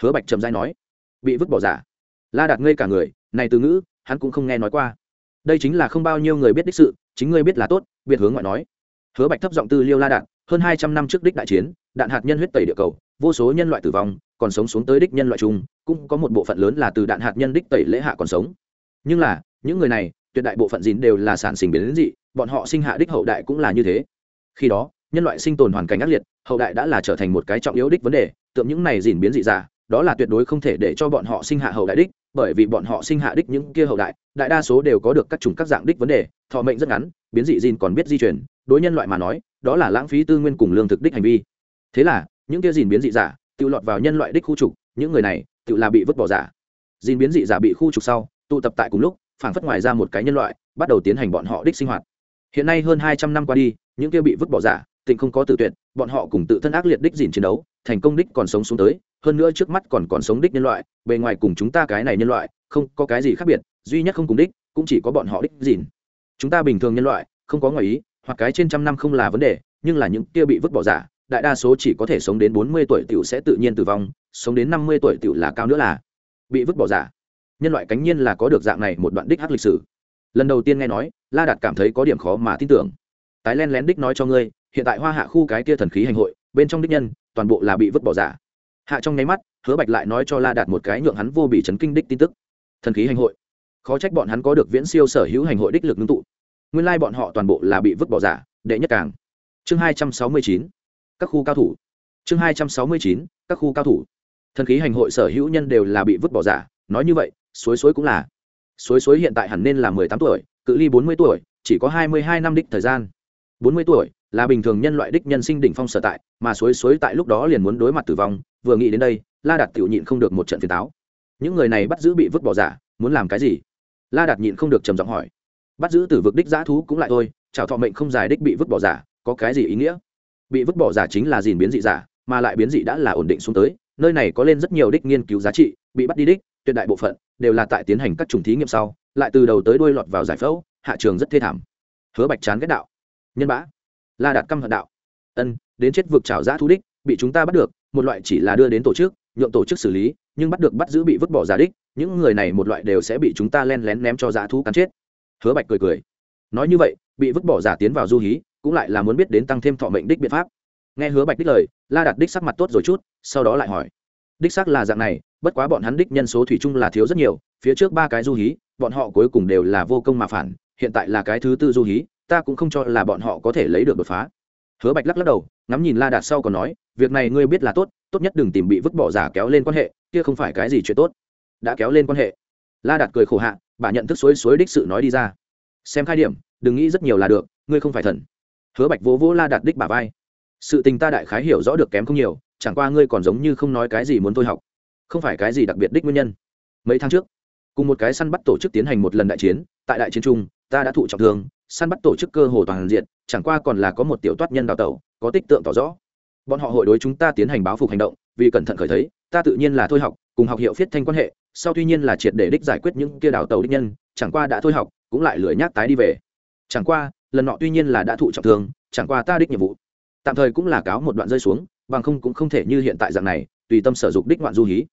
Hứa bạch trầm dai nói, bị vứt bỏ giả? La đạt ngây cả người, này từ ngữ, hắn cũng không nghe nói qua. Đây chính là không bao nhiêu người biết đích sự, chính ngươi biết là tốt, biệt hướng ngoại nói. Hứa bạch thấp giọng tư liêu la đạt, hơn hai trăm năm trước đích đại chiến đạn hạt nhân huyết tẩy địa cầu, vô số nhân loại tử vong, còn sống xuống tới đích nhân loại chung, cũng có một bộ phận lớn là từ đạn hạt nhân đích tẩy lễ hạ còn sống. Nhưng là, những người này, tuyệt đại bộ phận dín đều là sản sinh biến dị, bọn họ sinh hạ đích hậu đại cũng là như thế. Khi đó, nhân loại sinh tồn hoàn cảnh ác liệt, hậu đại đã là trở thành một cái trọng yếu đích vấn đề, tượng những này dìn biến dị giả, đó là tuyệt đối không thể để cho bọn họ sinh hạ hậu đại đích, bởi vì bọn họ sinh hạ đích những kia hậu đại đại đa số đều có được các chủng các dạng đích vấn đề, thọ mệnh rất ngắn, biến dị dìn còn biết di chuyển đối nhân loại mà nói, đó là lãng phí tư nguyên cùng lương thực đích hành vi thế là, những kia dìn biến dị giả, tự lọt vào nhân loại đích khu trục, những người này, tự là bị vứt bỏ giả. Dìn biến dị giả bị khu trục sau, tụ tập tại cùng lúc phản phất ngoài ra một cái nhân loại, bắt đầu tiến hành bọn họ đích sinh hoạt. Hiện nay hơn hai trăm năm qua đi, những kia bị vứt bỏ giả, tịnh không có tự tuyệt, bọn họ cùng tự thân ác liệt đích dìn chiến đấu, thành công đích còn sống xuống tới, hơn nữa trước mắt còn còn sống đích nhân loại, bề ngoài cùng chúng ta cái này nhân loại, không có cái gì khác biệt, duy nhất không cùng đích, cũng chỉ có bọn họ đích dìn chúng ta bình thường nhân loại, không có ngoài ý, hoặc cái trên trăm năm không là vấn đề, nhưng là những kia bị vứt bỏ giả đại đa số chỉ có thể sống đến bốn mươi tuổi tiểu sẽ tự nhiên tử vong, sống đến năm mươi tuổi tiểu là cao nữa là bị vứt bỏ giả. Nhân loại cánh nhiên là có được dạng này một đoạn đích hắc lịch sử. Lần đầu tiên nghe nói, la đạt cảm thấy có điểm khó mà tin tưởng. Tái len lén đích nói cho ngươi, hiện tại hoa hạ khu cái kia thần khí hành hội, bên trong đích nhân, toàn bộ là bị vứt bỏ giả. Hạ trong nháy mắt, hứa bạch lại nói cho la đạt một cái nhượng hắn vô bị chấn kinh đích tin tức. Thần khí hành hội. Khó trách bọn hắn có được viễn siêu sở hữu hành hội đích lực ngưng tụ. Nguyên lai bọn họ toàn bộ là bị vứt bỏ giả, đệ nhất càng. Chương hai trăm sáu mươi chín các khu cao thủ. Chương hai trăm sáu mươi chín, các khu cao thủ. Thần khí hành hội sở hữu nhân đều là bị vứt bỏ giả, nói như vậy, suối suối cũng là. Suối suối hiện tại hẳn nên là mười tám tuổi, cự ly bốn mươi tuổi, chỉ có hai mươi hai năm đích thời gian. Bốn mươi tuổi là bình thường nhân loại đích nhân sinh đỉnh phong sở tại, mà suối suối tại lúc đó liền muốn đối mặt tử vong, vừa nghĩ đến đây, la đạt tiểu nhịn không được một trận phiền táo. Những người này bắt giữ bị vứt bỏ giả, muốn làm cái gì? La đạt nhịn không được trầm giọng hỏi. Bắt giữ tử vực đích giã thú cũng lại thôi chào thọ mệnh không dài đích bị vứt bỏ giả, có cái gì ý nghĩa? Bị vứt bỏ giả chính là gìn biến dị giả, mà lại biến dị đã là ổn định xuống tới, nơi này có lên rất nhiều đích nghiên cứu giá trị, bị bắt đi đích, tuyệt đại bộ phận đều là tại tiến hành các chủng thí nghiệm sau, lại từ đầu tới đuôi lọt vào giải phẫu, hạ trường rất thê thảm. Hứa bạch chán ghét đạo. Nhân bã la đạt căm hận đạo. Ân, đến chết vực trào giã thu đích, bị chúng ta bắt được, một loại chỉ là đưa đến tổ chức, nhượng tổ chức xử lý, nhưng bắt được bắt giữ bị vứt bỏ giả đích, những người này một loại đều sẽ bị chúng ta len lén ném cho giã thú cắn chết. Hứa bạch cười cười. Nói như vậy, bị vứt bỏ giả tiến vào du hí cũng lại là muốn biết đến tăng thêm thọ mệnh đích biện pháp. Nghe hứa bạch đích lời, la đạt đích sắc mặt tốt rồi chút, sau đó lại hỏi. Đích sắc là dạng này, bất quá bọn hắn đích nhân số thủy chung là thiếu rất nhiều, phía trước ba cái du hí, bọn họ cuối cùng đều là vô công mà phản, hiện tại là cái thứ tư du hí, ta cũng không cho là bọn họ có thể lấy được đột phá. Hứa bạch lắc lắc đầu, ngắm nhìn la đạt sau còn nói, việc này ngươi biết là tốt tốt nhất đừng tìm bị vứt bỏ giả kéo lên quan hệ, kia không phải cái gì chuyện tốt. Đã kéo lên quan hệ. La đạt cười khổ hạ, bà nhận thức suối suối đích sự nói đi ra. Xem khai điểm, đừng nghĩ rất nhiều là được, ngươi không phải thần hứa bạch vỗ vỗ la đạt đích bà vai. Sự tình ta đại khái hiểu rõ được kém không nhiều, chẳng qua ngươi còn giống như không nói cái gì muốn tôi học. Không phải cái gì đặc biệt đích nguyên nhân. Mấy tháng trước, cùng một cái săn bắt tổ chức tiến hành một lần đại chiến, tại đại chiến trung, ta đã thụ trọng thương, săn bắt tổ chức cơ hồ toàn diện, chẳng qua còn là có một tiểu toát nhân đào tẩu, có tích tượng tỏ rõ. Bọn họ hội đối chúng ta tiến hành báo phục hành động, vì cẩn thận khởi thấy, ta tự nhiên là thôi học, cùng học hiệu phiết thanh quan hệ, sau tuy nhiên là triệt để đích giải quyết những kia đào tàu đích nhân, chẳng qua đã thôi học, cũng lại lười nhác tái đi về. Chẳng qua lần nọ tuy nhiên là đã thụ trọng thương, chẳng qua ta đích nhiệm vụ. Tạm thời cũng là cáo một đoạn rơi xuống, bằng không cũng không thể như hiện tại dạng này, tùy tâm sở dục đích ngoạn du hí.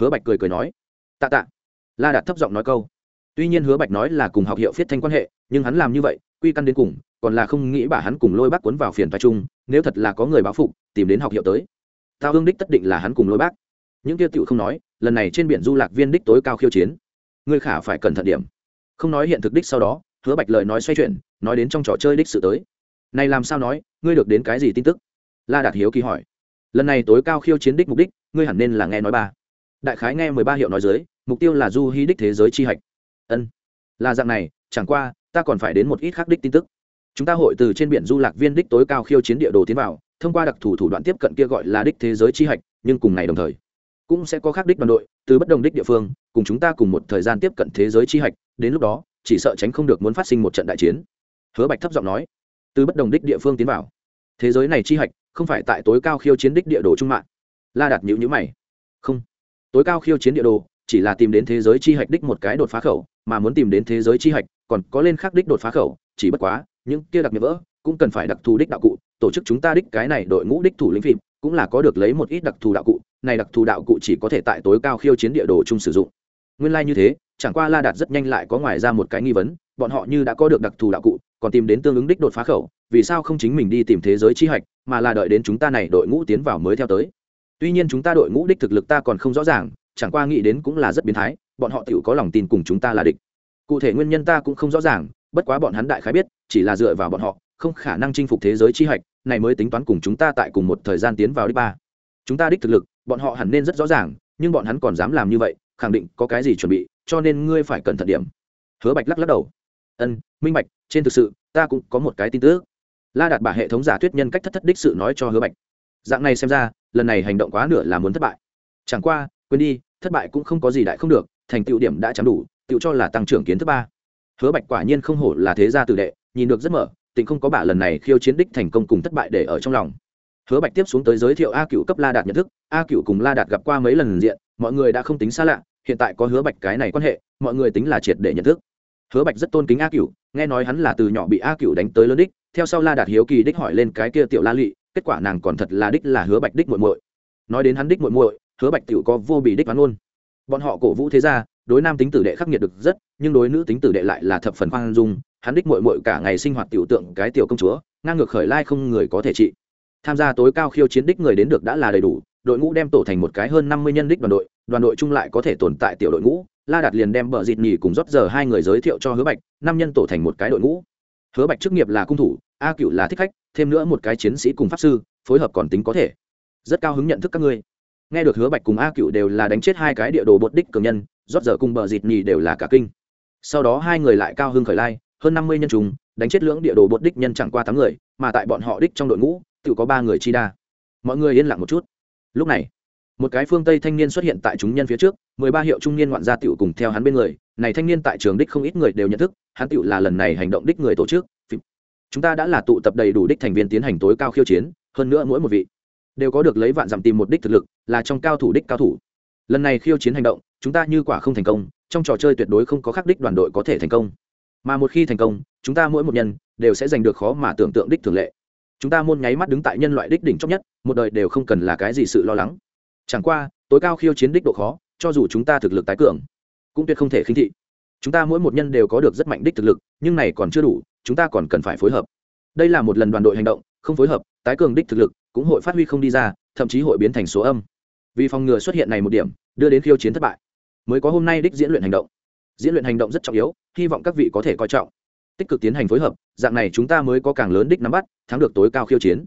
Hứa bạch cười cười nói, tạ tạ. La đạt thấp giọng nói câu. Tuy nhiên hứa bạch nói là cùng học hiệu phiết thanh quan hệ, nhưng hắn làm như vậy, quy căn đến cùng, còn là không nghĩ bà hắn cùng lôi bác cuốn vào phiền phái chung, nếu thật là có người báo phục, tìm đến học hiệu tới. Tao hương đích tất định là hắn cùng lôi bác. Những tiêu tựu không nói, lần này trên biển du lạc viên đích tối cao khiêu chiến. Ngươi khả phải cẩn thận điểm. Không nói hiện thực đích sau đó hứa bạch lời nói xoay chuyển, nói đến trong trò chơi đích sự tới. Này làm sao nói, ngươi được đến cái gì tin tức? La đạt hiếu kỳ hỏi. Lần này tối cao khiêu chiến đích mục đích, ngươi hẳn nên là nghe nói ba. Đại khái nghe mười ba hiệu nói dưới, mục tiêu là du hy đích thế giới chi hạch. Ân. Là dạng này, chẳng qua, ta còn phải đến một ít khác đích tin tức. Chúng ta hội từ trên biển du lạc viên đích tối cao khiêu chiến địa đồ tiến vào, thông qua đặc thù thủ đoạn tiếp cận kia gọi là đích thế giới chi hạch, nhưng cùng ngày đồng thời, cũng sẽ có khác đích đoàn đội, từ bất đồng đích địa phương, cùng chúng ta cùng một thời gian tiếp cận thế giới chi hạch, đến lúc đó chỉ sợ tránh không được muốn phát sinh một trận đại chiến. Hứa bạch thấp giọng nói, từ bất đồng đích địa phương tiến vào. Thế giới này chi hạch, không phải tại tối cao khiêu chiến đích địa đồ trung mạng. La đạt nhữ nhữ mày. Không, tối cao khiêu chiến địa đồ, chỉ là tìm đến thế giới chi hạch đích một cái đột phá khẩu, mà muốn tìm đến thế giới chi hạch, còn có lên khác đích đột phá khẩu, chỉ bất quá, những kia đặc biệt vỡ, cũng cần phải đặc thù đích đạo cụ, tổ chức chúng ta đích cái này đội ngũ đích thủ lĩnh phim, cũng là có được lấy một ít đặc thù đạo cụ, này đặc thù đạo cụ chỉ có thể tại tối cao khiêu chiến địa đồ chung sử dụng nguyên lai như thế, chẳng qua la đạt rất nhanh lại có ngoài ra một cái nghi vấn, bọn họ như đã có được đặc thù đạo cụ, còn tìm đến tương ứng đích đột phá khẩu, vì sao không chính mình đi tìm thế giới chi hạch, mà là đợi đến chúng ta này đội ngũ tiến vào mới theo tới. Tuy nhiên chúng ta đội ngũ đích thực lực ta còn không rõ ràng, chẳng qua nghĩ đến cũng là rất biến thái, bọn họ tự có lòng tin cùng chúng ta là địch. Cụ thể nguyên nhân ta cũng không rõ ràng, bất quá bọn hắn đại khái biết, chỉ là dựa vào bọn họ, không khả năng chinh phục thế giới chi hạch, này mới tính toán cùng chúng ta tại cùng một thời gian tiến vào đích ba. Chúng ta đích thực lực, bọn họ hẳn nên rất rõ ràng, nhưng bọn hắn còn dám làm như vậy khẳng định có cái gì chuẩn bị, cho nên ngươi phải cẩn thận điểm. Hứa bạch lắc lắc đầu. Ân, minh bạch, trên thực sự, ta cũng có một cái tin tức. La đạt bà hệ thống giả thuyết nhân cách thất thất đích sự nói cho hứa bạch. Dạng này xem ra, lần này hành động quá nửa là muốn thất bại. Chẳng qua, quên đi, thất bại cũng không có gì đại không được, thành tựu điểm đã chấm đủ, tựu cho là tăng trưởng kiến thứ ba. Hứa bạch quả nhiên không hổ là thế gia tử đệ, nhìn được rất mở tỉnh không có bả lần này khiêu chiến đích thành công cùng thất bại để ở trong lòng. Hứa bạch tiếp xuống tới giới thiệu a cựu cấp la đạt nhận thức, a cựu cùng la đạt gặp qua mấy lần diện, mọi người đã không tính xa lạ hiện tại có hứa bạch cái này quan hệ, mọi người tính là triệt để nhận thức. Hứa bạch rất tôn kính a cựu nghe nói hắn là từ nhỏ bị a cựu đánh tới lớn đích, theo sau la đạt hiếu kỳ đích hỏi lên cái kia tiểu la lụy kết quả nàng còn thật là đích là hứa bạch đích muội muội. Nói đến hắn đích muội muội, hứa bạch tiểu có vô bị đích ván luôn bọn họ cổ vũ thế ra đối nam tính tử đệ khắc nghiệt được rất, nhưng đối nữ tính tử đệ lại là thập phần khoan dung, hắn đích muội muội cả ngày sinh hoạt tiểu tượng cái tiểu công chúa, ngang ngược khởi lai không người có thể trị. Tham gia tối cao khiêu chiến đích người đến được đã là đầy đủ đội ngũ đem tổ thành một cái hơn năm mươi nhân đích đoàn đội đoàn đội chung lại có thể tồn tại tiểu đội ngũ. La đạt liền đem bờ dịt nhì cùng rót giờ hai người giới thiệu cho hứa bạch, năm nhân tổ thành một cái đội ngũ. Hứa bạch chức nghiệp là cung thủ, a cựu là thích khách, thêm nữa một cái chiến sĩ cùng pháp sư, phối hợp còn tính có thể. Rất cao hứng nhận thức các ngươi. Nghe được hứa bạch cùng a cựu đều là đánh chết hai cái địa đồ bột đích cường nhân, rót giờ cùng bờ dịt nhì đều là cả kinh. Sau đó hai người lại cao hưng khởi lai, hơn năm mươi nhân trùng, đánh chết lưỡng địa đồ bột đích nhân chẳng qua tám người, mà tại bọn họ đích trong đội ngũ, tự có ba người chi đa. Mọi người yên lặng một chút lúc này, một cái phương tây thanh niên xuất hiện tại chúng nhân phía trước, mười ba hiệu trung niên ngoạn gia tiểu cùng theo hắn bên người. Này thanh niên tại trường đích không ít người đều nhận thức, hắn tiểu là lần này hành động đích người tổ chức. Chúng ta đã là tụ tập đầy đủ đích thành viên tiến hành tối cao khiêu chiến, hơn nữa mỗi một vị đều có được lấy vạn dặm tìm một đích thực lực, là trong cao thủ đích cao thủ. Lần này khiêu chiến hành động, chúng ta như quả không thành công, trong trò chơi tuyệt đối không có khắc đích đoàn đội có thể thành công. Mà một khi thành công, chúng ta mỗi một nhân đều sẽ giành được khó mà tưởng tượng đích thường lệ chúng ta môn nháy mắt đứng tại nhân loại đích đỉnh chót nhất, một đời đều không cần là cái gì sự lo lắng. Chẳng qua, tối cao khiêu chiến đích độ khó, cho dù chúng ta thực lực tái cường, cũng tuyệt không thể khinh thị. Chúng ta mỗi một nhân đều có được rất mạnh đích thực lực, nhưng này còn chưa đủ, chúng ta còn cần phải phối hợp. Đây là một lần đoàn đội hành động, không phối hợp, tái cường đích thực lực, cũng hội phát huy không đi ra, thậm chí hội biến thành số âm. Vì phòng ngừa xuất hiện này một điểm, đưa đến khiêu chiến thất bại, mới có hôm nay đích diễn luyện hành động. Diễn luyện hành động rất trọng yếu, hy vọng các vị có thể coi trọng tích cực tiến hành phối hợp, dạng này chúng ta mới có càng lớn đích nắm bắt, thắng được tối cao khiêu chiến.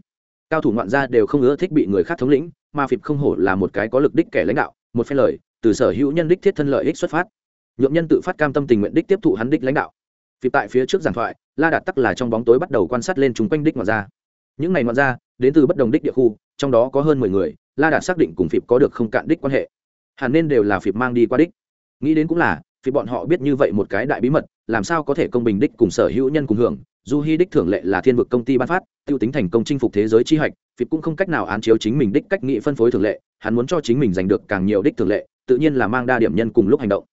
Cao thủ ngoạn gia đều không ưa thích bị người khác thống lĩnh, mà phịp không hổ là một cái có lực đích kẻ lãnh đạo, một phen lời, từ sở hữu nhân đích thiết thân lợi ích xuất phát. Nhượng nhân tự phát cam tâm tình nguyện đích tiếp thụ hắn đích lãnh đạo. Phịp tại phía trước giảng thoại, la đạt tắc là trong bóng tối bắt đầu quan sát lên chúng quanh đích ngoạn gia. Những này ngoạn gia, đến từ bất đồng đích địa khu, trong đó có hơn mười người, la đạt xác định cùng phịp có được không cạn đích quan hệ. Hẳn nên đều là phịp mang đi qua đích. Nghĩ đến cũng là vì bọn họ biết như vậy một cái đại bí mật, làm sao có thể công bình đích cùng sở hữu nhân cùng hưởng? Du hy đích thưởng lệ là thiên vực công ty ban phát t i ê u tính thành công chinh phục thế giới chi hạch phịp cũng không cách nào án chiếu chính mình đích cách nghị phân phối thường lệ, hắn muốn cho chính mình giành được càng nhiều đích thường lệ, tự nhiên là mang đa điểm nhân cùng lúc hành động.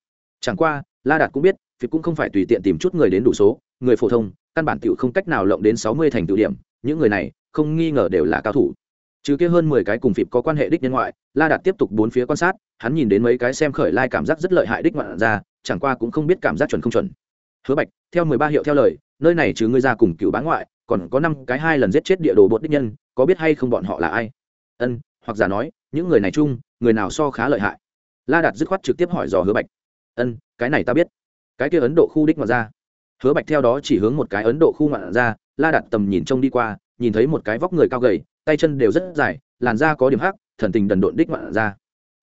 Chẳng qua, la đạt cũng biết phịp cũng không phải tùy tiện tìm chút người đến đủ số, người phổ thông, căn bản t không cách nào lộng đến sáu mươi thành tự điểm, những người này, không nghi ngờ đều là cao thủ trừ kia hơn mười cái cùng phịp có quan hệ đích nhân ngoại, la đạt tiếp tục bốn phía quan sát, hắn nhìn đến mấy cái xem khởi lai cảm giác rất lợi hại đích ngoạn ra chẳng qua cũng không biết cảm giác chuẩn không chuẩn. Hứa bạch, theo mười ba hiệu theo lời, nơi này trừ ngươi ra cùng cựu bán ngoại, còn có năm cái hai lần giết chết địa đồ bột đích nhân, có biết hay không bọn họ là ai? Ân, hoặc giả nói, những người này chung, người nào so khá lợi hại? La đạt dứt khoát trực tiếp hỏi dò hứa bạch. Ân, cái này ta biết. Cái kia ấn độ khu đích ngoạn ra hứa bạch theo đó chỉ hướng một cái ấn độ khu ngoạn ra la đạt tầm nhìn trông đi qua nhìn thấy một cái vóc người cao gầy, tay chân đều rất dài, làn da có điểm hắc, thần tình đần độn đích ngoạn ra.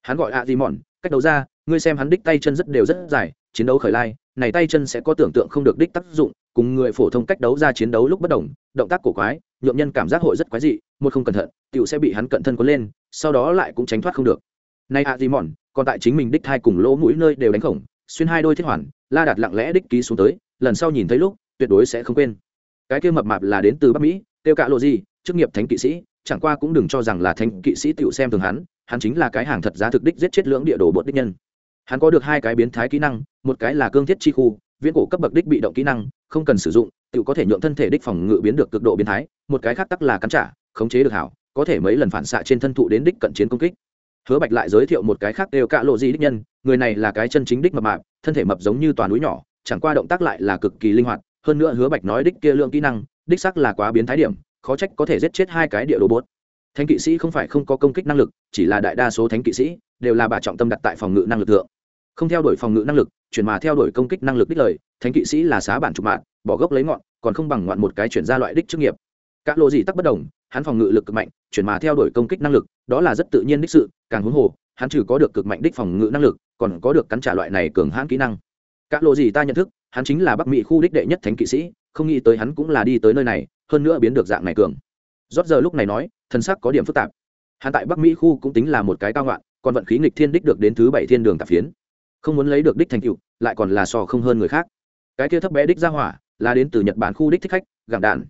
Hắn gọi a di mòn cách đấu ra, ngươi xem hắn đích tay chân rất đều rất dài, chiến đấu khởi lai, này tay chân sẽ có tưởng tượng không được đích tác dụng, cùng người phổ thông cách đấu ra chiến đấu lúc bất đồng, động tác cổ quái nhộn nhân cảm giác hội rất quái dị, một không cẩn thận tựu sẽ bị hắn cận thân cuốn lên, sau đó lại cũng tránh thoát không được. Nay a di mòn còn tại chính mình đích thai cùng lỗ mũi nơi đều đánh khổng, xuyên hai đôi thiết hoàn, la đạt lặng lẽ đích ký xuống tới, lần sau nhìn thấy lúc, tuyệt đối sẽ không quên. Cái kia mập mạp là đến từ bắc mỹ tiêu cạ lộ gì chức nghiệp thánh kỵ sĩ, chẳng qua cũng đừng cho rằng là thánh kỵ sĩ tựu xem thường hắn hắn chính là cái hàng thật giá thực đích giết chết lưỡng địa đồ bột đích nhân. Hắn có được hai cái biến thái kỹ năng, một cái là cương thiết chi khu, viễn cổ cấp bậc đích bị động kỹ năng, không cần sử dụng tự có thể nhượng thân thể đích phòng ngự biến được cực độ biến thái, một cái khác tắc là cắn trả, khống chế được hảo, có thể mấy lần phản xạ trên thân thụ đến đích cận chiến công kích. Hứa bạch lại giới thiệu một cái khác đều cạ lộ di đích nhân, người này là cái chân chính đích mập mạp, thân thể mập giống như toàn núi nhỏ, chẳng qua động tác lại là cực kỳ linh hoạt, hơn nữa hứa bạch nói đích kia lượng kỹ năng đích sắc là quá biến thái điểm, khó trách có thể giết chết hai cái địa đồ bốt thánh kỵ sĩ không phải không có công kích năng lực, chỉ là đại đa số thánh kỵ sĩ đều là bà trọng tâm đặt tại phòng ngự năng lực thượng. Không theo đuổi phòng ngự năng lực, chuyển mà theo đuổi công kích năng lực đích lời, thánh kỵ sĩ là xá bản trục mạng, bỏ gốc lấy ngọn, còn không bằng ngoạn một cái chuyển ra loại đích chức nghiệp. Các lộ gì tắc bất đồng, hắn phòng ngự lực cực mạnh, chuyển mà theo đuổi công kích năng lực, đó là rất tự nhiên đích sự, càng huống hồ, hắn trừ có được cực mạnh đích phòng ngự năng lực, còn có được cắn trả loại này cường hãn kỹ năng. Các lộ gì ta nhận thức, hắn chính là bắc mỹ khu đích đệ nhất thánh kỵ sĩ không nghĩ tới hắn cũng là đi tới nơi này, hơn nữa biến được dạng này cường. Rót giờ lúc này nói, thân sắc có điểm phức tạp. Hắn tại bắc mỹ khu cũng tính là một cái cao ngoạn còn vận khí nghịch thiên đích được đến thứ bảy thiên đường tạp phiến. Không muốn lấy được đích thành tựu, lại còn là so không hơn người khác. Cái kia thấp bé đích ra hỏa, là đến từ nhật bản khu đích thích khách, gặng đạn.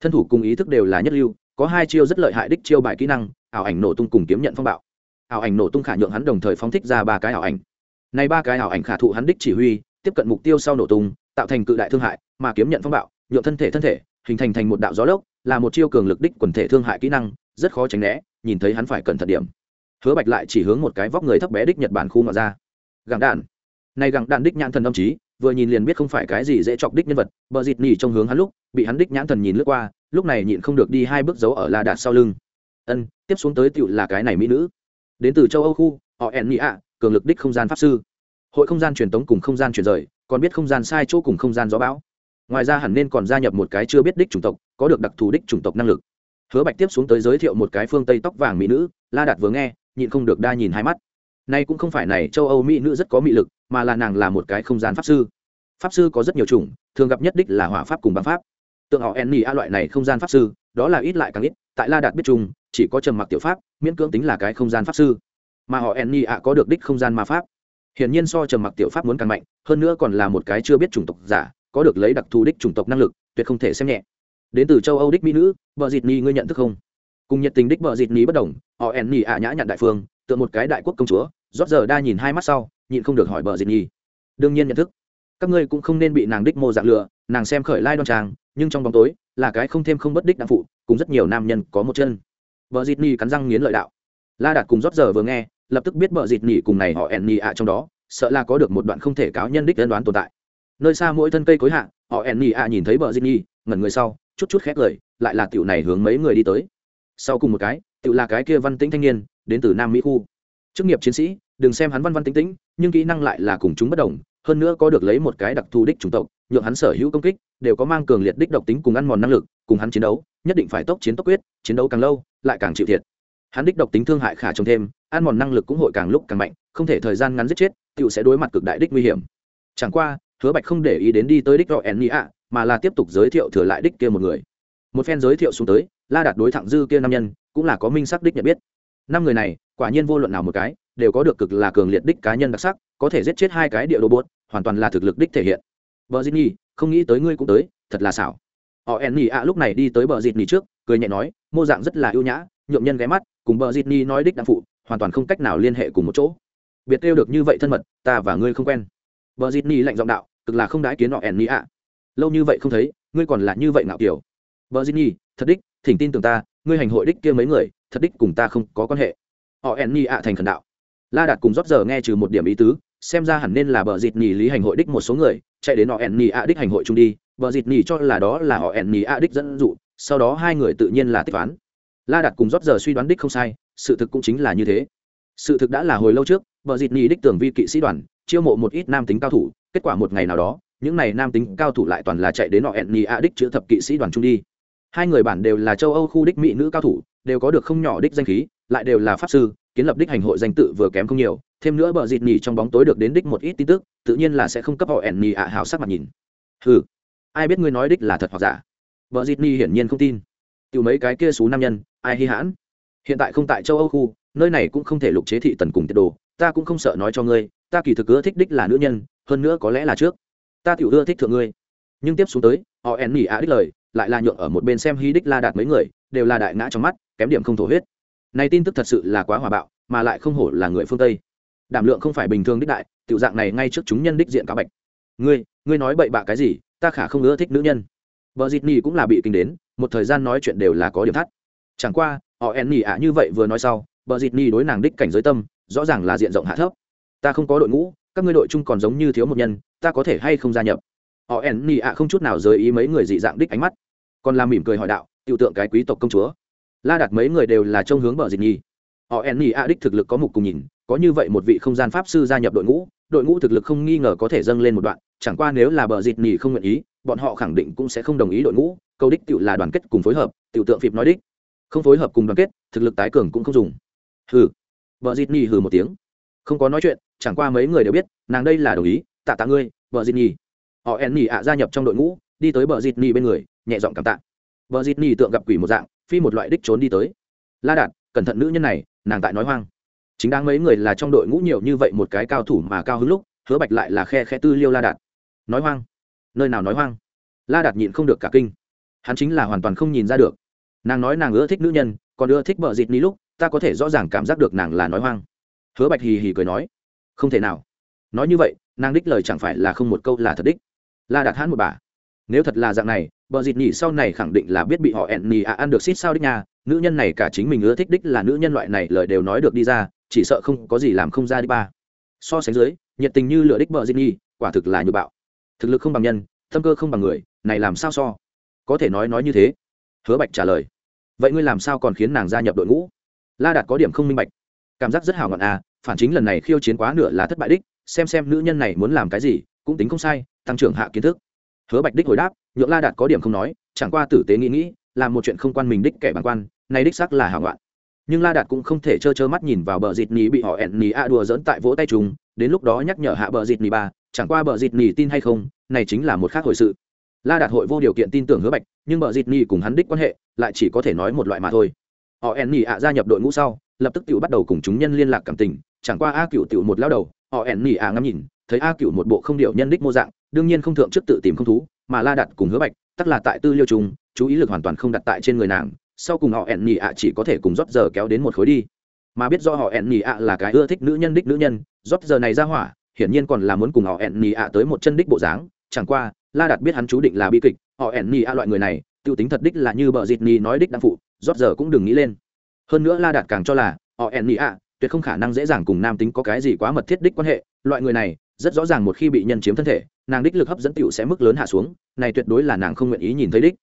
Thân thủ cùng ý thức đều là nhất lưu, có hai chiêu rất lợi hại đích chiêu bài kỹ năng, ảo ảnh nổ tung cùng kiếm nhận phong bạo. Ảo ảnh nổ tung khả nhượng hắn đồng thời phóng thích ra ba cái ảo ảnh. Này ba cái ảo ảnh khả thụ hắn đích chỉ huy, tiếp cận mục tiêu sau nổ tung tạo thành cự đại thương hại, mà kiếm nhận phong bạo nhuộm thân thể thân thể, hình thành thành một đạo gió lốc, là một chiêu cường lực đích quần thể thương hại kỹ năng, rất khó tránh né, nhìn thấy hắn phải cẩn thận điểm. Hứa bạch lại chỉ hướng một cái vóc người thấp bé đích nhật bản khu mà ra. Gặng đạn. Này gặng đạn đích nhãn thần âm trí vừa nhìn liền biết không phải cái gì dễ chọc đích nhân vật, bờ dịt nỉ trong hướng hắn lúc, bị hắn đích nhãn thần nhìn lướt qua, lúc này nhịn không được đi hai bước giấu ở la đạt sau lưng. Ân, tiếp xuống tới tựu là cái này mỹ nữ. Đến từ châu âu khu, họ ẻn nhị ạ cường lực đích không gian pháp sư hội không gian truyền tống cùng không gian chuyển rời, còn biết không gian sai chỗ cùng không gian gió bão. Ngoài ra hẳn nên còn gia nhập một cái chưa biết đích chủng tộc, có được đặc thù đích chủng tộc năng lực. Hứa bạch tiếp xuống tới giới thiệu một cái phương tây tóc vàng mỹ nữ, la đạt vừa nghe, nhịn không được đa nhìn hai mắt. Nay cũng không phải này, châu âu mỹ nữ rất có mị lực, mà là nàng là một cái không gian pháp sư. Pháp sư có rất nhiều chủng, thường gặp nhất đích là hỏa pháp cùng băng pháp. Tượng họ enny a loại này không gian pháp sư, đó là ít lại càng ít, tại la đạt biết chung, chỉ có trầm mặc tiểu pháp, miễn cưỡng tính là cái không gian pháp sư. Mà họ enny a có được đích không gian ma pháp hiển nhiên so trầm mặc tiểu pháp muốn càng mạnh, hơn nữa còn là một cái chưa biết chủng tộc giả, có được lấy đặc thù đích chủng tộc năng lực, tuyệt không thể xem nhẹ. Đến từ châu âu đích mỹ nữ vợ dịt ni ngươi nhận thức không? Cùng nhiệt tình đích vợ dịt ni bất đồng, họ ẻn ni ạ nhã nhận đại phương, tựa một cái đại quốc công chúa, rót giờ đa nhìn hai mắt sau, nhịn không được hỏi vợ dịt ni đương nhiên nhận thức. Các ngươi cũng không nên bị nàng đích mô dạng lựa nàng xem khởi lai đoan trang, nhưng trong bóng tối, là cái không thêm không bất đích đặng phụ, cùng rất nhiều nam nhân có một chân. Vợ dịt ni cắn răng nghiến lợi đạo. La đạt cùng rót giờ vừa nghe lập tức biết vợ dịt nhị cùng này họ ẻn nhị ạ trong đó, sợ là có được một đoạn không thể cáo nhân đích ân đoán tồn tại. Nơi xa mỗi thân cây cối hạ, họ ẻn nhị ạ nhìn thấy vợ dịt nhị ngẩn người sau, chút chút khét lời, lại là tiểu này hướng mấy người đi tới. Sau cùng một cái, tiểu là cái kia văn tĩnh thanh niên, đến từ nam mỹ khu. Chức nghiệp chiến sĩ, đừng xem hắn văn văn tĩnh tĩnh, nhưng kỹ năng lại là cùng chúng bất đồng, hơn nữa có được lấy một cái đặc thù đích chủng tộc, nhượng hắn sở hữu công kích, đều có mang cường liệt đích độc tính cùng ăn mòn năng lực, cùng hắn chiến đấu, nhất định phải tốc chiến tốc quyết, chiến đấu càng lâu, lại càng chịu thiệt hắn đích độc tính thương hại khả trồng thêm, ăn mòn năng lực cũng hội càng lúc càng mạnh, không thể thời gian ngắn giết chết, tựu sẽ đối mặt cực đại đích nguy hiểm. Chẳng qua, hứa bạch không để ý đến đi tới đích gọi enni ạ mà là tiếp tục giới thiệu thừa lại đích kia một người. Một phen giới thiệu xuống tới, la đạt đối thẳng dư kia nam nhân, cũng là có minh sắc đích nhận biết. Năm người này, quả nhiên vô luận nào một cái, đều có được cực là cường liệt đích cá nhân đặc sắc, có thể giết chết hai cái địa đồ bốt hoàn toàn là thực lực đích thể hiện. Vợ dịt nhi không nghĩ tới ngươi cũng tới, thật là xảo. Họ en nhi ạ lúc này đi tới bờ dịt nhi trước, cười nhẹ nói, mô dạng rất là ưu nhã, nhuộm nhân ghé mắt cùng bờ dịt ni nói đích đặng phụ, hoàn toàn không cách nào liên hệ cùng một chỗ. Biệt kêu được như vậy thân mật, ta và ngươi không quen. Bờ dịt ni lạnh giọng đạo, cực là không đãi kiến họ ẻn ni ạ lâu như vậy không thấy, ngươi còn là như vậy ngạo kiểu. Bờ dịt ni thật đích, thỉnh tin tưởng ta, ngươi hành hội đích kia mấy người, thật đích cùng ta không có quan hệ. Họ ẻn ni ạ thành khẩn đạo. La đạt cùng rót giờ nghe trừ một điểm ý tứ, xem ra hẳn nên là bờ dịt nhì lý hành hội đích một số người, chạy đến họ ẻn nhì ạ đích hành hội chung đi. Bờ dịt nhì cho là đó là họ ẻn nhì ạ đích dẫn dụ, sau đó hai người tự nhiên là tích toán la đạt cùng rót giờ suy đoán đích không sai, sự thực cũng chính là như thế. Sự thực đã là hồi lâu trước vợ dịt nhì đích tưởng vi kỵ sĩ đoàn, chiêu mộ một ít nam tính cao thủ, kết quả một ngày nào đó, những này nam tính cao thủ lại toàn là chạy đến họ ẻn nhì a đích chữ thập kỵ sĩ đoàn trung đi. Hai người bản đều là châu âu khu đích mỹ nữ cao thủ, đều có được không nhỏ đích danh khí, lại đều là pháp sư, kiến lập đích hành hội danh tự vừa kém không nhiều, thêm nữa bờ dịt nhì trong bóng tối được đến đích một ít tin tức, tự nhiên là sẽ không cấp họ ẻn nhì ạ hào sắc mặt nhìn. Ừ ai biết ngươi nói đích là thật hoặc giả? Bờ dịt nhì hiển nhiên không tin tiểu mấy cái kia xú nam nhân, ai hy hãn? Hiện tại không tại châu âu khu, nơi này cũng không thể lục chế thị tần cùng tiệt đồ, ta cũng không sợ nói cho ngươi, ta kỳ thực ưa thích đích là nữ nhân, hơn nữa có lẽ là trước. Ta tiểu ưa thích thượng ngươi. Nhưng tiếp xuống tới, họ ẻn nỉ ạ đích lời, lại là nhượng ở một bên xem hy đích la đạt mấy người, đều là đại ngã trong mắt, kém điểm không thổ huyết. Này tin tức thật sự là quá hòa bạo, mà lại không hổ là người phương tây. Đảm lượng không phải bình thường đích đại, tiểu dạng này ngay trước chúng nhân đích diện cáo bạch. Ngươi ngươi nói bậy bạ cái gì, ta khả không ưa thích nữ nhân vợ dịt nỉ cũng là bị kinh đến, một thời gian nói chuyện đều là có điểm thắt. Chẳng qua, họ en nỉ ạ như vậy vừa nói sau vợ dịt nỉ đối nàng đích cảnh giới tâm, rõ ràng là diện rộng hạ thấp. Ta không có đội ngũ, các ngươi đội chung còn giống như thiếu một nhân, ta có thể hay không gia nhập? Họ en nỉ ạ không chút nào rời ý mấy người dị dạng đích ánh mắt. Còn làm mỉm cười hỏi đạo, tiểu tượng cái quý tộc công chúa, la đặt mấy người đều là trông hướng bờ dịt nhi họ en nỉ a đích thực lực có mục cùng nhìn, có như vậy một vị không gian pháp sư gia nhập đội ngũ đội ngũ thực lực không nghi ngờ có thể dâng lên một đoạn chẳng qua nếu là bờ dịt nỉ không nguyện ý bọn họ khẳng định cũng sẽ không đồng ý đội ngũ câu đích tự là đoàn kết cùng phối hợp tiểu tượng phịp nói đích. Không phối hợp cùng đoàn kết thực lực tái cường cũng không dùng. Hừ. Bờ dịt Nhi hừ một tiếng. Không có nói chuyện chẳng qua mấy người đều biết nàng đây là đồng ý tạ tạ ngươi bờ dịt Nhi, họ en Nhi ạ gia nhập trong đội ngũ đi tới bờ dịt Nhi bên người nhẹ giọng cảm tạ. Bờ dịt Nhi tượng gặp quỷ một dạng phi một loại đích trốn đi tới. La đạt cẩn thận nữ nhân này nàng tại nói hoang chính đáng mấy người là trong đội ngũ nhiều như vậy một cái cao thủ mà cao hứng lúc, hứa bạch lại là khe khe tư liêu la đạt. Nói hoang. Nơi nào nói hoang? La đạt nhịn không được cả kinh. Hắn chính là hoàn toàn không nhìn ra được. Nàng nói nàng ưa thích nữ nhân, còn ưa thích vợ dịt ni lúc, ta có thể rõ ràng cảm giác được nàng là nói hoang. Hứa bạch hì hì cười nói. Không thể nào. Nói như vậy, nàng đích lời chẳng phải là không một câu là thật đích. La đạt hắn một bà. Nếu thật là dạng này vợ dịt nhỉ sau này khẳng định là biết bị họ ẹn nhì à ăn được xít sao đích nha. Nữ nhân này cả chính mình ưa thích đích là nữ nhân loại này lời đều nói được đi ra chỉ sợ không có gì làm không ra đi ba. So sánh dưới, nhiệt tình như lửa đích bờ dịt nhi, quả thực là nhược bạo. Thực lực không bằng nhân, tâm cơ không bằng người, này làm sao so? Có thể nói nói như thế. Hứa bạch trả lời. Vậy ngươi làm sao còn khiến nàng gia nhập đội ngũ? La đạt có điểm không minh bạch. Cảm giác rất hào ngọn à phản chính lần này khiêu chiến quá nửa là thất bại đích, xem xem nữ nhân này muốn làm cái gì, cũng tính không sai, tăng trưởng hạ kiến thức. Hứa bạch đích hồi đáp, nhượng la đạt có điểm không nói, chẳng qua tử tế nghĩ nghĩ, làm một chuyện không quan mình đích kẻ bản quan nay đích xác là hào ngoạn nhưng la đạt cũng không thể trơ trơ mắt nhìn vào bờ dịt nỉ bị họ ẹn nỉ a đùa dỡn tại vỗ tay chúng đến lúc đó nhắc nhở hạ bờ dịt nỉ ba chẳng qua bờ dịt nỉ tin hay không, này chính là một khác hồi sự. La đạt hội vô điều kiện tin tưởng hứa bạch, nhưng bờ dịt nỉ cùng hắn đích quan hệ, lại chỉ có thể nói một loại mà thôi. Họ ẹn nỉ a gia nhập đội ngũ sau, lập tức tự bắt đầu cùng chúng nhân liên lạc cảm tình, chẳng qua a cựu tự một lao đầu, họ ẹn nỉ a ngắm nhìn, thấy a cựu một bộ không điệu nhân đích mô dạng, đương nhiên không thượng trước tự tìm không thú, mà la đặt cùng hứa bạch, tắc là tại tư liêu trùng, chú ý lực hoàn toàn không đặt tại trên người nàng sau cùng họ ẹn nhị ạ chỉ có thể cùng rót giờ kéo đến một khối đi. Mà biết do họ ẹn nhị ạ là cái ưa thích nữ nhân đích nữ nhân, rót giờ này ra hỏa, hiển nhiên còn là muốn cùng họ ẹn nhị ạ tới một chân đích bộ dáng. Chẳng qua, la đặt biết hắn chú định là bi kịch, họ ẹn nhị ạ loại người này, tiêu tính thật đích là như bờ dịt nhị nói đích đang phụ, rót giờ cũng đừng nghĩ lên. Hơn nữa la đạt càng cho là, họ ẹn nhị ạ tuyệt không khả năng dễ dàng cùng nam tính có cái gì quá mật thiết đích quan hệ. Loại người này, rất rõ ràng một khi bị nhân chiếm thân thể, nàng đích lực hấp dẫn tựu sẽ mức lớn hạ xuống, này tuyệt đối là nàng không nguyện ý nhìn thấy đích.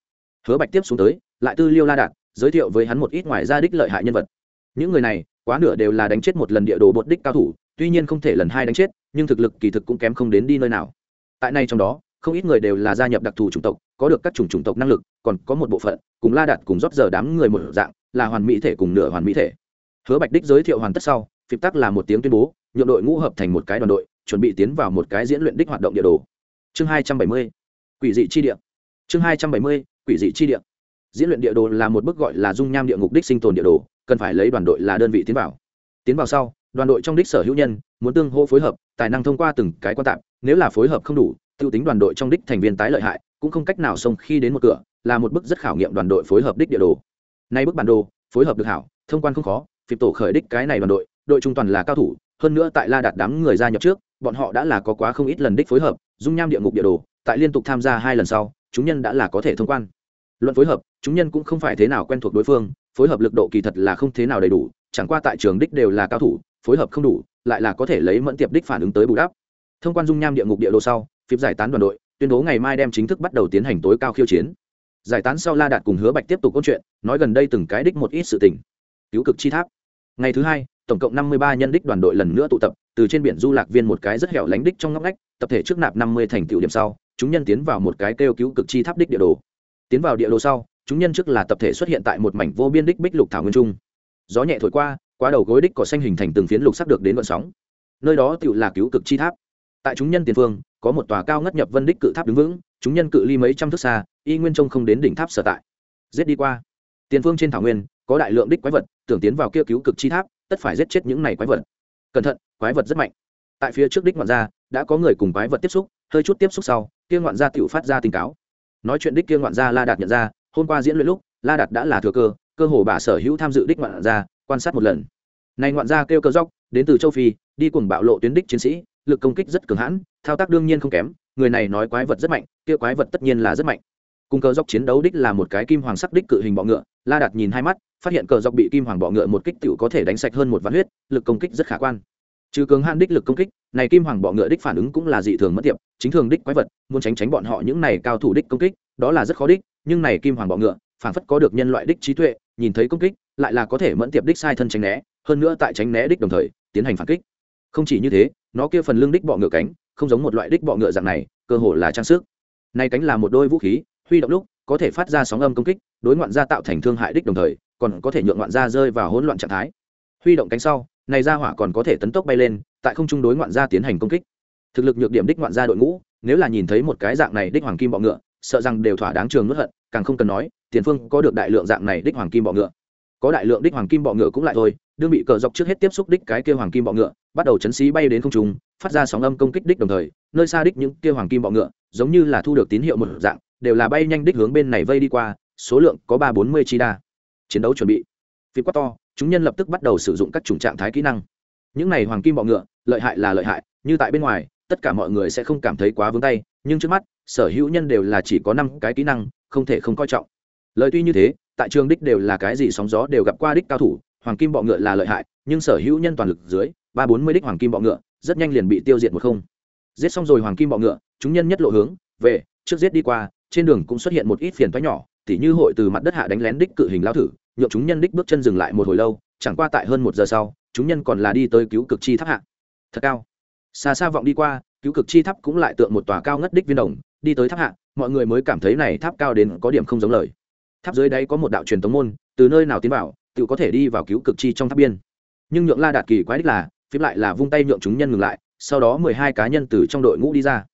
Hứa bạch tiếp xuống tới, lại tư liêu la đạt giới thiệu với hắn một ít ngoài ra đích lợi hại nhân vật. Những người này, quá nửa đều là đánh chết một lần địa đồ bột đích cao thủ, tuy nhiên không thể lần hai đánh chết, nhưng thực lực kỳ thực cũng kém không đến đi nơi nào. Tại này trong đó, không ít người đều là gia nhập đặc thù chủng tộc, có được các chủng chủng tộc năng lực, còn có một bộ phận, cùng la đạt cùng rót giờ đám người một dạng, là hoàn mỹ thể cùng nửa hoàn mỹ thể. Hứa bạch đích giới thiệu hoàn tất sau, phịp tắc là một tiếng tuyên bố, nhượng đội ngũ hợp thành một cái đoàn đội, chuẩn bị tiến vào một cái diễn luyện đích hoạt động địa đồ. Chương hai trăm bảy mươi, quỷ dị chi địa. Chương hai trăm bảy mươi, quỷ dị chi địa diễn luyện địa đồ là một bức gọi là dung nham địa ngục đích sinh tồn địa đồ, cần phải lấy đoàn đội là đơn vị tiến vào. Tiến vào sau, đoàn đội trong đích sở hữu nhân, muốn tương hỗ phối hợp, tài năng thông qua từng cái quan tạp, nếu là phối hợp không đủ t i ê u tính đoàn đội trong đích thành viên tái lợi hại, cũng không cách nào xông khi đến một cửa, là một bức rất khảo nghiệm đoàn đội phối hợp đích địa đồ. Nay bức bản đồ, phối hợp được hảo, thông quan không khó, phịp tổ khởi đích cái này đoàn đội đội trung toàn là cao thủ, hơn nữa tại la đạt đám người gia nhập trước, bọn họ đã là có quá không ít lần đích phối hợp, dung nham địa ngục địa đồ, tại liên tục tham gia hai lần sau, chúng nhân đã là có thể thông quan luận phối hợp, chúng nhân cũng không phải thế nào quen thuộc đối phương, phối hợp lực độ kỳ thật là không thế nào đầy đủ, chẳng qua tại trường đích đều là cao thủ, phối hợp không đủ, lại là có thể lấy mẫn tiệp đích phản ứng tới bù đắp. Thông quan dung nham địa ngục địa đồ sau phiếp giải tán đoàn đội, tuyên bố ngày mai đem chính thức bắt đầu tiến hành tối cao khiêu chiến. Giải tán sau la đạt cùng hứa bạch tiếp tục câu chuyện, nói gần đây từng cái đích một ít sự tình. Cứu cực chi tháp. Ngày thứ hai, tổng cộng năm mươi ba nhân đích đoàn đội lần nữa tụ tập, từ trên biển du lạc viên một cái rất hẻo lánh đích trong ngóc ngách, tập thể trước nạp năm mươi thành tựu điểm sau, chúng nhân tiến vào một cái kêu cứu cực chi tháp đích địa đồ tiến vào địa đồ sau, chúng nhân trước là tập thể xuất hiện tại một mảnh vô biên đích bích lục thảo nguyên trung. Gió nhẹ thổi qua qua đầu gối đích cỏ xanh hình thành từng phiến lục sắc được đến vận sóng. Nơi đó tự là cứu cực chi tháp. Tại chúng nhân tiền phương, có một tòa cao ngất nhập vân đích cự tháp đứng vững, chúng nhân cự ly mấy trăm thước xa, y nguyên trông không đến đỉnh tháp sở tại. Giết đi qua. Tiền phương trên thảo nguyên, có đại lượng đích quái vật, tưởng tiến vào kia cứu cực chi tháp, tất phải giết chết những này quái vật. Cẩn thận, quái vật rất mạnh. Tại phía trước đích ngoạn gia, đã có người cùng quái vật tiếp xúc, hơi chút tiếp xúc sau, kia ngoạn gia tự phát ra tình cáo nói chuyện đích kia ngoạn gia la đạt nhận ra, hôm qua diễn luyện lúc, la đạt đã là thừa cơ cơ hồ bà sở hữu tham dự đích ngoạn gia, quan sát một lần. Này ngoạn gia kêu cơ dốc, đến từ châu phi, đi cùng bạo lộ tuyến đích chiến sĩ, lực công kích rất cường hãn, thao tác đương nhiên không kém, người này nói quái vật rất mạnh, kia quái vật tất nhiên là rất mạnh. Cùng cờ dốc chiến đấu đích là một cái kim hoàng sắc đích cự hình bọ ngựa, la đạt nhìn hai mắt, phát hiện cờ dốc bị kim hoàng bọ ngựa một kích tựu có thể đánh sạch hơn một ván huyết, lực công kích rất khả quan trừ cường hạn đích lực công kích, này kim hoàng bọ ngựa đích phản ứng cũng là dị thường mất tiệp, chính thường đích quái vật, muốn tránh tránh bọn họ những này cao thủ đích công kích, đó là rất khó đích, nhưng này kim hoàng bọ ngựa, phản phất có được nhân loại đích trí tuệ, nhìn thấy công kích, lại là có thể mẫn tiệp đích sai thân tránh né, hơn nữa tại tránh né đích đồng thời, tiến hành phản kích. Không chỉ như thế, nó kia phần lưng đích bọ ngựa cánh, không giống một loại đích bọ ngựa dạng này, cơ hồ là trang sức. Này cánh là một đôi vũ khí, huy động lúc, có thể phát ra sóng âm công kích, đối ngoạn gia tạo thành thương hại đích đồng thời, còn có thể nhượng ngoạn gia rơi vào hỗn loạn trạng thái. Huy động cánh sau này ra hỏa còn có thể tấn tốc bay lên, tại không trung đối ngoạn gia tiến hành công kích. Thực lực nhược điểm đích ngoạn gia đội ngũ, nếu là nhìn thấy một cái dạng này đích hoàng kim bọ ngựa, sợ rằng đều thỏa đáng trường nuốt hận, càng không cần nói, tiền phương có được đại lượng dạng này đích hoàng kim bọ ngựa. Có đại lượng đích hoàng kim bọ ngựa cũng lại thôi, đương bị cờ dọc trước hết tiếp xúc đích cái kia hoàng kim bọ ngựa, bắt đầu chấn xí bay đến không trung, phát ra sóng âm công kích đích đồng thời, nơi xa đích những kia hoàng kim bọ ngựa, giống như là thu được tín hiệu một dạng, đều là bay nhanh đích hướng bên này vây đi qua, số lượng có ba bốn mươi chi đa. Chiến đấu chuẩn bị. Phí quát to chúng nhân lập tức bắt đầu sử dụng các chủng trạng thái kỹ năng. Những này hoàng kim bọ ngựa, lợi hại là lợi hại, như tại bên ngoài, tất cả mọi người sẽ không cảm thấy quá vướng tay, nhưng trước mắt, sở hữu nhân đều là chỉ có năm cái kỹ năng, không thể không coi trọng. Lời tuy như thế, tại trường đích đều là cái gì sóng gió đều gặp qua đích cao thủ, hoàng kim bọ ngựa là lợi hại, nhưng sở hữu nhân toàn lực dưới, ba bốn mươi đích hoàng kim bọ ngựa, rất nhanh liền bị tiêu diệt một không. Giết xong rồi hoàng kim bọ ngựa, chúng nhân nhất lộ hướng, về, trước giết đi qua, trên đường cũng xuất hiện một ít phiền toái nhỏ, tỉ như hội từ mặt đất hạ đánh lén đích cự hình lao thử nhượng chúng nhân đích bước chân dừng lại một hồi lâu, chẳng qua tại hơn một giờ sau, chúng nhân còn là đi tới cứu cực chi tháp hạ. Thật cao. Xa xa vọng đi qua, cứu cực chi tháp cũng lại tượng một tòa cao ngất đích viên đồng, đi tới tháp hạ, mọi người mới cảm thấy này tháp cao đến có điểm không giống lời. Tháp dưới đáy có một đạo truyền tống môn, từ nơi nào tiến vào, tự có thể đi vào cứu cực chi trong tháp biên. Nhưng nhượng la đạt kỳ quái đích là, phím lại là vung tay nhượng chúng nhân ngừng lại, sau đó mười hai cá nhân từ trong đội ngũ đi ra.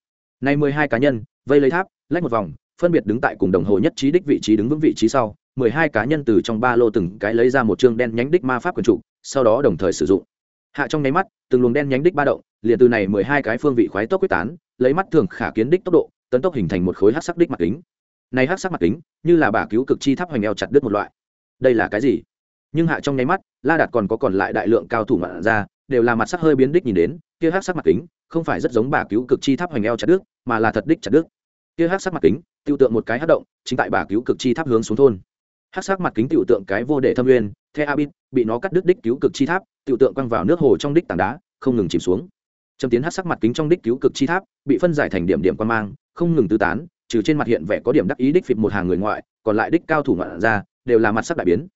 Nay mười hai cá nhân, vây lấy tháp, lách một vòng, phân biệt đứng tại cùng đồng hồ nhất trí đích vị trí đứng vững vị trí sau mười hai cá nhân từ trong ba lô từng cái lấy ra một chương đen nhánh đích ma pháp quyền trụ, sau đó đồng thời sử dụng. Hạ trong nháy mắt, từng luồng đen nhánh đích ba động, liền từ này mười hai cái phương vị khoái tốc quyết tán, lấy mắt thường khả kiến đích tốc độ, tấn tốc hình thành một khối hát sắc đích mặt kính. Này hát sắc mặt kính, như là bà cứu cực chi tháp hoành eo chặt đứt một loại. Đây là cái gì? Nhưng hạ trong nháy mắt, la đạt còn có còn lại đại lượng cao thủ mặn ra, đều là mặt sắc hơi biến đích nhìn đến, kia hát sắc mặt kính, không phải rất giống bà cứu cực chi tháp hoành eo chặt đứt, mà là thật đích chặt đứt. Kia hát sắc mặt kính, tiêu tượng một cái hát động, chính tại bà cứu cực chi tháp hướng xuống thôn hát sắc mặt kính tiểu tượng cái vô đệ thâm nguyên the abit bị nó cắt đứt đích cứu cực chi tháp, tiểu tượng quăng vào nước hồ trong đích tảng đá, không ngừng chìm xuống. Trầm tiến hát sắc mặt kính trong đích cứu cực chi tháp, bị phân giải thành điểm điểm quan mang, không ngừng tứ tán, trừ trên mặt hiện vẻ có điểm đắc ý đích phịp một hàng người ngoại, còn lại đích cao thủ ngoạn ra đều là mặt sắc đại biến.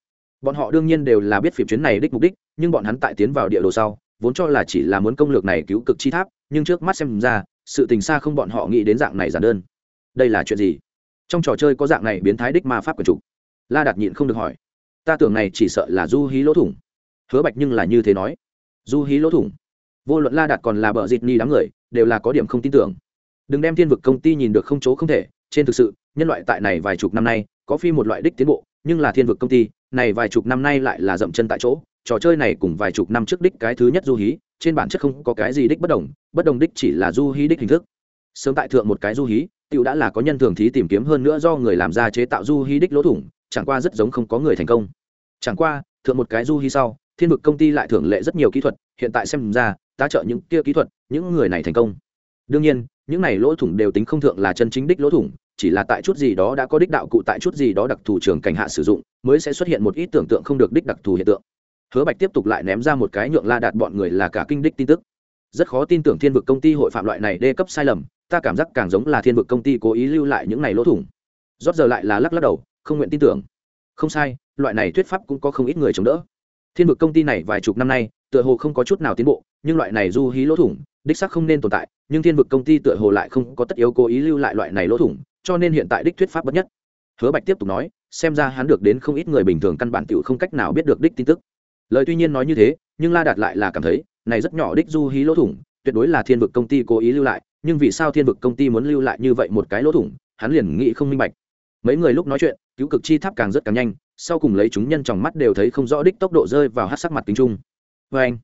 Bọn họ đương nhiên đều là biết phịp chuyến này đích mục đích, nhưng bọn hắn tại tiến vào địa đồ sau, vốn cho là chỉ là muốn công lược này cứu cực chi tháp, nhưng trước mắt xem ra, sự tình xa không bọn họ nghĩ đến dạng này giản đơn. Đây là chuyện gì? Trong trò chơi có dạng này biến thái đích ma pháp quần chủ la đạt nhịn không được hỏi. Ta tưởng này chỉ sợ là du hí lỗ thủng. Hứa bạch nhưng là như thế nói. Du hí lỗ thủng? Vô luận la đạt còn là bờ dịt ni đám người, đều là có điểm không tin tưởng. Đừng đem thiên vực công ty nhìn được không chỗ không thể. Trên thực sự, nhân loại tại này vài chục năm nay, có phi một loại đích tiến bộ, nhưng là thiên vực công ty, này vài chục năm nay lại là dậm chân tại chỗ. Trò chơi này cùng vài chục năm trước đích cái thứ nhất du hí, trên bản chất không có cái gì đích bất đồng bất đồng đích chỉ là du hí đích hình thức. Sớm tại thượng một cái du hí tựu đã là có nhân thường thí tìm kiếm hơn nữa do người làm ra chế tạo du hí đích lỗ thủng chẳng qua rất giống không có người thành công. Chẳng qua, thượng một cái du hí sau, thiên vực công ty lại thưởng lệ rất nhiều kỹ thuật, hiện tại xem ra ta trợ những kia kỹ thuật, những người này thành công. Đương nhiên, những này lỗ thủng đều tính không thượng là chân chính đích lỗ thủng, chỉ là tại chút gì đó đã có đích đạo cụ, tại chút gì đó đặc thù trường cảnh hạ sử dụng, mới sẽ xuất hiện một ít tưởng tượng không được đích đặc thù hiện tượng. Hứa bạch tiếp tục lại ném ra một cái nhượng la đạt bọn người là cả kinh đích tin tức. Rất khó tin tưởng thiên vực công ty hội phạm loại này đê cấp sai lầm, ta cảm giác càng giống là thiên vực công ty cố ý lưu lại những này lỗ thủng. Rót giờ lại là lắc lắc đầu không nguyện tin tưởng. Không sai, loại này thuyết pháp cũng có không ít người chống đỡ. Thiên vực công ty này vài chục năm nay, tựa hồ không có chút nào tiến bộ, nhưng loại này du hí lỗ thủng, đích sắc không nên tồn tại, nhưng thiên vực công ty tựa hồ lại không có tất yếu cố ý lưu lại loại này lỗ thủng, cho nên hiện tại đích thuyết pháp bất nhất. Hứa bạch tiếp tục nói, xem ra hắn được đến không ít người bình thường căn bản t không cách nào biết được đích tin tức. Lời tuy nhiên nói như thế, nhưng la đạt lại là cảm thấy, này rất nhỏ đích du hí lỗ thủng, tuyệt đối là thiên vực công ty cố ý lưu lại, nhưng vì sao thiên vực công ty muốn lưu lại như vậy một cái lỗ thủng, hắn liền nghĩ không minh bạch mấy người lúc nói chuyện, cứu cực chi tháp càng rất càng nhanh, sau cùng lấy chúng nhân trong mắt đều thấy không rõ đích tốc độ rơi vào hát sắc mặt kính trung. Vê anh,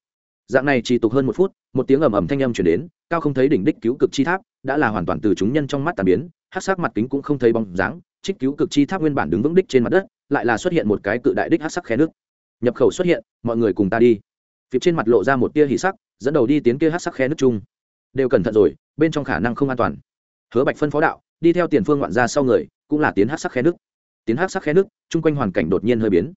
dạng này chỉ tục hơn một phút, một tiếng ầm ầm thanh âm chuyển đến, cao không thấy đỉnh đích cứu cực chi tháp, đã là hoàn toàn từ chúng nhân trong mắt tàn biến, hát sắc mặt kính cũng không thấy bóng dáng, trích cứu cực chi tháp nguyên bản đứng vững đích trên mặt đất, lại là xuất hiện một cái cự đại đích hát sắc khe nước. Nhập khẩu xuất hiện, mọi người cùng ta đi. Phía trên mặt lộ ra một tia hỉ sắc, dẫn đầu đi tiến kia hát sắc khe nước chung. Đều cẩn thận rồi, bên trong khả năng không an toàn. Hứa bạch phân phó đạo, đi theo tiền phương ngoạn ra sau người cũng là tiến hát sắc khe nước. Tiến hát sắc khe nước chung quanh hoàn cảnh đột nhiên hơi biến.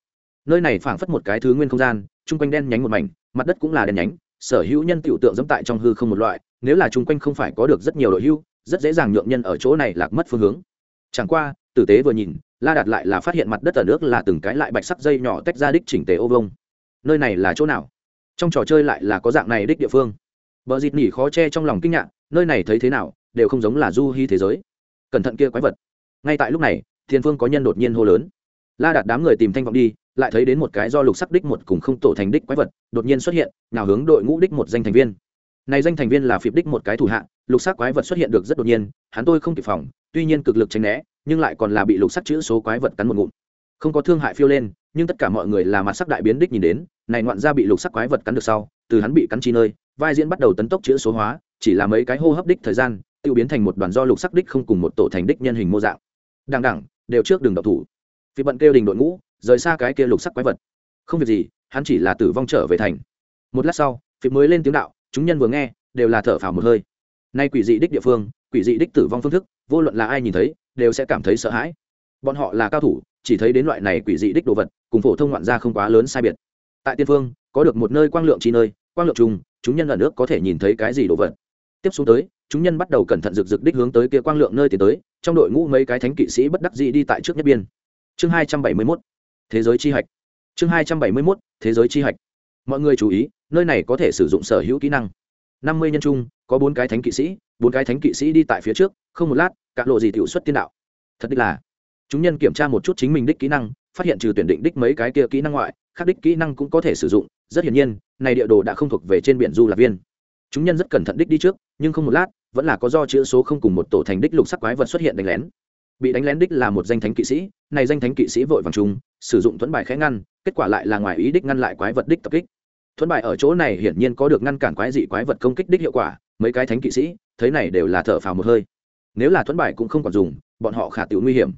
Nơi này phảng phất một cái thứ nguyên không gian chung quanh đen nhánh một mảnh mặt đất cũng là đen nhánh sở hữu nhân tiểu tượng dẫm tại trong hư không một loại nếu là chung quanh không phải có được rất nhiều đội hưu rất dễ dàng nhượng nhân ở chỗ này lạc mất phương hướng. Chẳng qua tử tế vừa nhìn la đạt lại là phát hiện mặt đất ở nước là từng cái lại bạch sắc dây nhỏ tách ra đích chỉnh tề ô vông nơi này là chỗ nào? Trong trò chơi lại là có dạng này đích địa phương. Bờ dịt nỉ khó che trong lòng kinh ngạc, nơi này thấy thế nào, đều không giống là du hi thế giới. Cẩn thận kia quái vật. Ngay tại lúc này, thiên phương có nhân đột nhiên hô lớn. La Đạt đám người tìm thanh vọng đi, lại thấy đến một cái do lục sắc đích một cùng không tổ thành đích quái vật, đột nhiên xuất hiện, nào hướng đội ngũ đích một danh thành viên. Này danh thành viên là phịp đích một cái thủ hạ, lục sắc quái vật xuất hiện được rất đột nhiên, hắn tôi không kịp phòng, tuy nhiên cực lực tránh né, nhưng lại còn là bị lục sắc chữ số quái vật cắn một ngụm. Không có thương hại phiêu lên, nhưng tất cả mọi người là mặt sắc đại biến đích nhìn đến, này ngoạn ra bị lục sắc quái vật cắn được sau, từ hắn bị cắn chi nơi, vai diễn bắt đầu tấn tốc chữ số hóa chỉ là mấy cái hô hấp đích thời gian tự biến thành một đoàn do lục sắc đích không cùng một tổ thành đích nhân hình mô dạng đằng đẳng, đều trước đường độc thủ. Vì bận kêu đình đội ngũ, rời xa cái kia lục sắc quái vật. Không việc gì, hắn chỉ là tử vong trở về thành. Một lát sau phía mới lên tiếng đạo, chúng nhân vừa nghe, đều là thở phào một hơi. Nay quỷ dị đích địa phương, quỷ dị đích tử vong phương thức, vô luận là ai nhìn thấy, đều sẽ cảm thấy sợ hãi. Bọn họ là cao thủ, chỉ thấy đến loại này quỷ dị đích đồ vật, cùng phổ thông ngoạn gia không quá lớn sai biệt. Tại tiên phương, có được một nơi quang lượng trí nơi, quang lượng trùng, chúng nhân ở nước có thể nhìn thấy cái gì đồ vật. Tiếp xuống tới, chúng nhân bắt đầu cẩn thận rực rực đích hướng tới kia quang lượng nơi tiến tới trong đội ngũ mấy cái thánh kỵ sĩ bất đắc dĩ đi tại trước nhất biên. Chương hai trăm bảy mươi mốt, thế giới chi hạch. Chương hai trăm bảy mươi mốt, thế giới chi hạch. Mọi người chú ý, nơi này có thể sử dụng sở hữu kỹ năng. Năm mươi nhân chung có bốn cái thánh kỵ sĩ, bốn cái thánh kỵ sĩ đi tại phía trước, không một lát, cả lộ gì tiểu xuất tiên đạo. Thật đích là, chúng nhân kiểm tra một chút chính mình đích kỹ năng, phát hiện trừ tuyển định đích mấy cái kia kỹ năng ngoại, khác đích kỹ năng cũng có thể sử dụng. Rất hiển nhiên, này địa đồ đã không thuộc về trên biển du lạc viên. Chúng nhân rất cẩn thận đích đi trước, nhưng không một lát vẫn là có do chữ số không cùng một tổ thành đích lục sắc quái vật xuất hiện đánh lén. Bị đánh lén đích là một danh thánh kỵ sĩ, này danh thánh kỵ sĩ vội vàng chung, sử dụng thuẫn bài khẽ ngăn, kết quả lại là ngoài ý đích ngăn lại quái vật đích tập kích. Thuẫn bài ở chỗ này hiển nhiên có được ngăn cản quái dị quái vật công kích đích hiệu quả, mấy cái thánh kỵ sĩ, thấy này đều là thở phào một hơi. Nếu là thuẫn bài cũng không còn dùng, bọn họ khả tiểu nguy hiểm.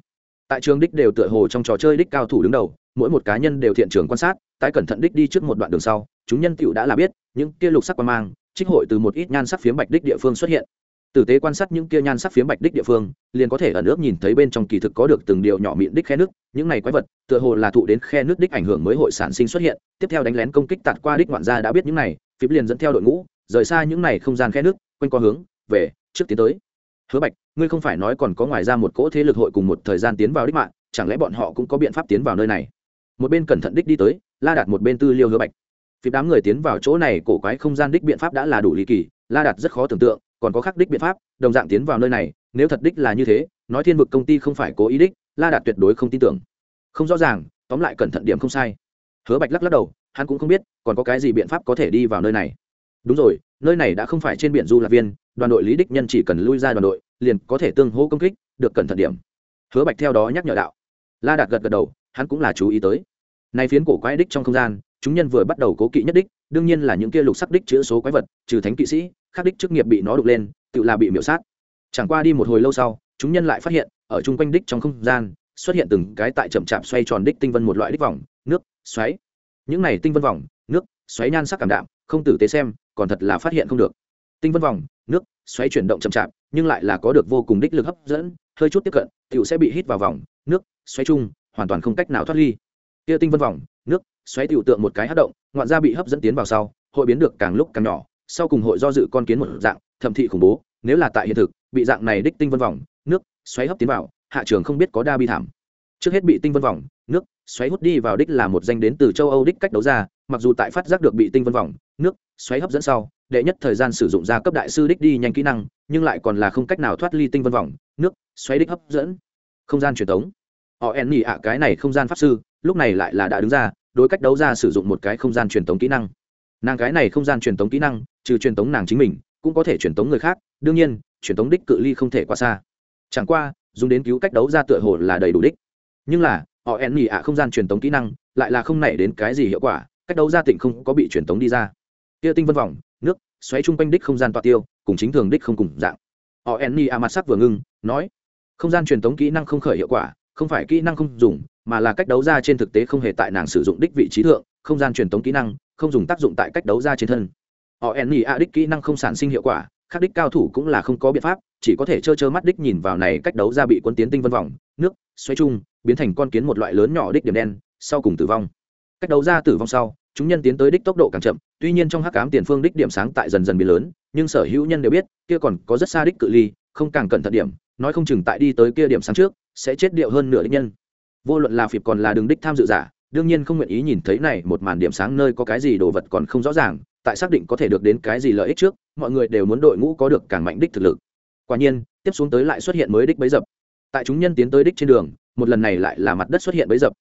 Tại trường đích đều tựa hồ trong trò chơi đích cao thủ đứng đầu, mỗi một cá nhân đều thiện trường quan sát, tái cẩn thận đích đi trước một đoạn đường sau, chúng nhân tiểu đã là biết, những kia lục sắc qua mang, trích hội từ một ít nhan sắc phiếm bạch đích địa phương xuất hiện tử tế quan sát những kia nhan sắc phiếm bạch đích địa phương, liền có thể ẩn ước nhìn thấy bên trong kỳ thực có được từng điều nhỏ mịn đích khe nước, những này quái vật, tựa hồ là thụ đến khe nước đích ảnh hưởng mới hội sản sinh xuất hiện, tiếp theo đánh lén công kích tạt qua đích ngoạn gia đã biết những này phím liền dẫn theo đội ngũ, rời xa những này không gian khe nước, quanh qua hướng, về, trước tiến tới. Hứa bạch, ngươi không phải nói còn có ngoài ra một cỗ thế lực hội cùng một thời gian tiến vào đích mạng, chẳng lẽ bọn họ cũng có biện pháp tiến vào nơi này? Một bên cẩn thận đích đi tới, la đạt một bên tư liêu hứa bạch. Phía đám người tiến vào chỗ này, cổ quái không gian đích biện pháp đã là đủ lý kỳ, la đạt rất khó tưởng tượng còn có khắc đích biện pháp, đồng dạng tiến vào nơi này, nếu thật đích là như thế, nói thiên vực công ty không phải cố ý đích, la đạt tuyệt đối không tin tưởng. Không rõ ràng, tóm lại cẩn thận điểm không sai. Hứa bạch lắc lắc đầu, hắn cũng không biết, còn có cái gì biện pháp có thể đi vào nơi này. Đúng rồi, nơi này đã không phải trên biển du lạc viên, đoàn đội lý đích nhân chỉ cần lui ra đoàn đội, liền có thể tương hỗ công kích, được cẩn thận điểm. Hứa bạch theo đó nhắc nhở đạo. La đạt gật gật đầu, hắn cũng là chú ý tới. Nay phiến cổ quái đích trong không gian, chúng nhân vừa bắt đầu cố kỵ nhất đích, đương nhiên là những kia lục sắc đích chữ số quái vật, trừ thánh kỵ sĩ khắc đích chức nghiệp bị nó đục lên, tự là bị miễu sát. Chẳng qua đi một hồi lâu sau, chúng nhân lại phát hiện, ở chung quanh đích trong không gian, xuất hiện từng cái tại chậm chạp xoay tròn đích tinh vân một loại đích vòng, nước, xoáy. Những này tinh vân vòng, nước, xoáy nhan sắc cảm đạm, không tử tế xem, còn thật là phát hiện không được. Tinh vân vòng, nước, xoáy chuyển động chậm chạp, nhưng lại là có được vô cùng đích lực hấp dẫn, hơi chút tiếp cận tựu sẽ bị hít vào vòng, nước, xoáy chung, hoàn toàn không cách nào thoát ly. Kia tinh vân vòng, nước, xoáy tựu tượng một cái hát động, ngoạn ra bị hấp dẫn tiến vào sau, hội biến được càng lúc càng nhỏ sau cùng hội do dự con kiến một dạng, thẩm thị khủng bố, nếu là tại hiện thực, bị dạng này đích tinh vân vòng, nước, xoáy hấp tiến vào, hạ trường không biết có đa bi thảm. Trước hết bị tinh vân vòng, nước, xoáy hút đi vào đích là một danh đến từ châu âu đích cách đấu ra, mặc dù tại phát giác được bị tinh vân vòng, nước, xoáy hấp dẫn sau, đệ nhất thời gian sử dụng ra cấp đại sư đích đi nhanh kỹ năng, nhưng lại còn là không cách nào thoát ly tinh vân vòng, nước, xoáy đích hấp dẫn. Không gian truyền thống. Họ en nhị ạ, cái này không gian pháp sư, lúc này lại là đã đứng ra, đối cách đấu ra sử dụng một cái không gian truyền thống kỹ năng. Nàng cái này không gian truyền thống kỹ năng trừ truyền tống nàng chính mình, cũng có thể truyền tống người khác, đương nhiên, truyền tống đích cự ly không thể quá xa. Chẳng qua, dùng đến cứu cách đấu ra tựa hồ là đầy đủ đích. Nhưng là, họ en nhị ạ không gian truyền tống kỹ năng, lại là không nảy đến cái gì hiệu quả, cách đấu ra tỉnh không có bị truyền tống đi ra. Kia tinh vân vòng, nước, xoáy chung quanh đích không gian tọa tiêu, cùng chính thường đích không cùng dạng. Họ en nhị ạ mặt sắc vừa ngưng, nói, không gian truyền tống kỹ năng không khởi hiệu quả, không phải kỹ năng không dùng, mà là cách đấu ra trên thực tế không hề tại nàng sử dụng đích vị trí thượng, không gian truyền tống kỹ năng không dùng tác dụng tại cách đấu ra trên thân họ en nhị a đích kỹ năng không sản sinh hiệu quả khác đích cao thủ cũng là không có biện pháp, chỉ có thể trơ trơ mắt đích nhìn vào này cách đấu ra bị quân tiến tinh vân vòng, nước xoay chung biến thành con kiến một loại lớn nhỏ đích điểm đen, sau cùng tử vong. Cách đấu ra tử vong sau, chúng nhân tiến tới đích tốc độ càng chậm, tuy nhiên trong hắc cám tiền phương đích điểm sáng tại dần dần biến lớn, nhưng sở hữu nhân đều biết, kia còn có rất xa đích cự ly, không càng cẩn thận điểm, nói không chừng tại đi tới kia điểm sáng trước, sẽ chết điệu hơn nửa đích nhân. Vô luận là phịp còn là đường đích tham dự giả đương nhiên không nguyện ý nhìn thấy này một màn điểm sáng nơi có cái gì đồ vật còn không rõ ràng, tại xác định có thể được đến cái gì lợi ích trước, mọi người đều muốn đội ngũ có được càng mạnh đích thực lực. Quả nhiên, tiếp xuống tới lại xuất hiện mới đích bấy dập. Tại chúng nhân tiến tới đích trên đường, một lần này lại là mặt đất xuất hiện bấy dập.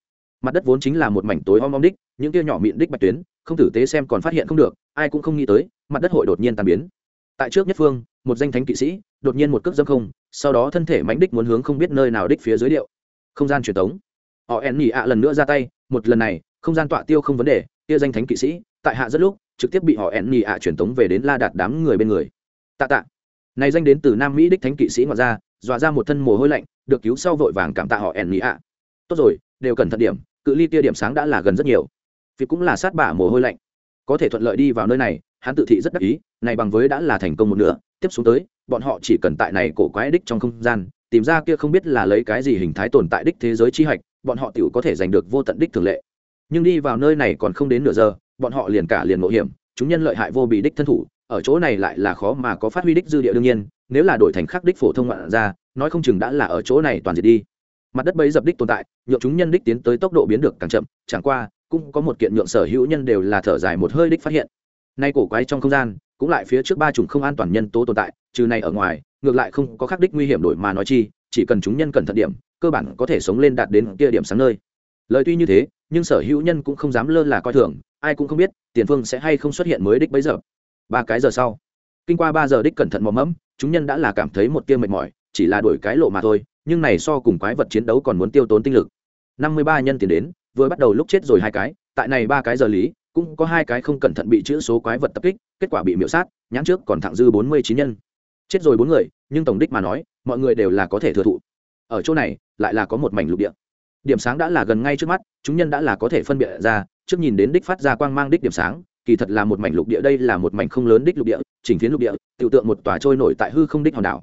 Mặt đất vốn chính là một mảnh tối om om đích, những kia nhỏ miệng đích bạch tuyến, không tử tế xem còn phát hiện không được, ai cũng không nghĩ tới, mặt đất hội đột nhiên tan biến. Tại trước nhất phương, một danh thánh kỵ sĩ, đột nhiên một cước dâm không, sau đó thân thể mánh đích muốn hướng không biết nơi nào đích phía dưới điệu. Không gian truyền tống. Họ en nhị ạ lần nữa ra tay một lần này, không gian tọa tiêu không vấn đề, kia danh thánh kỵ sĩ, tại hạ rất lúc, trực tiếp bị họ ẹn nhị ạ truyền tống về đến la đạt đám người bên người. Tạ tạ. Này danh đến từ nam mỹ đích thánh kỵ sĩ ngoại ra dọa ra một thân mồ hôi lạnh, được cứu sau vội vàng cảm tạ họ ẹn nhị ạ. Tốt rồi, đều cần thận điểm, cự ly kia điểm sáng đã là gần rất nhiều. Vì cũng là sát bả mồ hôi lạnh. Có thể thuận lợi đi vào nơi này, hắn tự thị rất đắc ý, này bằng với đã là thành công một nửa, tiếp xuống tới, bọn họ chỉ cần tại này cổ quái đích trong không gian, tìm ra kia không biết là lấy cái gì hình thái tồn tại đích thế giới chi hạch bọn họ tiểu có thể giành được vô tận đích thường lệ. Nhưng đi vào nơi này còn không đến nửa giờ, bọn họ liền cả liền mạo hiểm, chúng nhân lợi hại vô bị đích thân thủ, ở chỗ này lại là khó mà có phát huy đích dư địa đương nhiên, nếu là đổi thành khắc đích phổ thông ngoạn ra nói không chừng đã là ở chỗ này toàn diệt đi. Mặt đất bấy dập đích tồn tại, nhượng chúng nhân đích tiến tới tốc độ biến được càng chậm, chẳng qua, cũng có một kiện nhượng sở hữu nhân đều là thở dài một hơi đích phát hiện. Nay cổ quái trong không gian, cũng lại phía trước ba chủng không an toàn nhân tố tồn tại, trừ này ở ngoài, ngược lại không có khắc đích nguy hiểm đổi mà nói chi, chỉ cần chúng nhân cẩn thận điểm cơ bản có thể sống lên đạt đến kia điểm sáng nơi. Lời tuy như thế, nhưng sở hữu nhân cũng không dám lơ là coi thường, ai cũng không biết, tiền phương sẽ hay không xuất hiện mới đích bấy giờ. Ba cái giờ sau, kinh qua ba giờ đích cẩn thận mò mẫm, chúng nhân đã là cảm thấy một tia mệt mỏi, chỉ là đổi cái lộ mà thôi, nhưng này so cùng quái vật chiến đấu còn muốn tiêu tốn tinh lực. Năm mươi ba nhân tiền đến, vừa bắt đầu lúc chết rồi hai cái, tại này ba cái giờ lý, cũng có hai cái không cẩn thận bị chữ số quái vật tập kích, kết quả bị miễu sát, nhãn trước còn thẳng dư bốn mươi chín nhân. Chết rồi bốn người, nhưng tổng đích mà nói, mọi người đều là có thể thừa thụ ở chỗ này lại là có một mảnh lục địa. Điểm sáng đã là gần ngay trước mắt, chúng nhân đã là có thể phân biệt ra, trước nhìn đến đích phát ra quang mang đích điểm sáng, kỳ thật là một mảnh lục địa, đây là một mảnh không lớn đích lục địa, chỉnh phiến lục địa tự tượng một tòa trôi nổi tại hư không đích hòn đảo.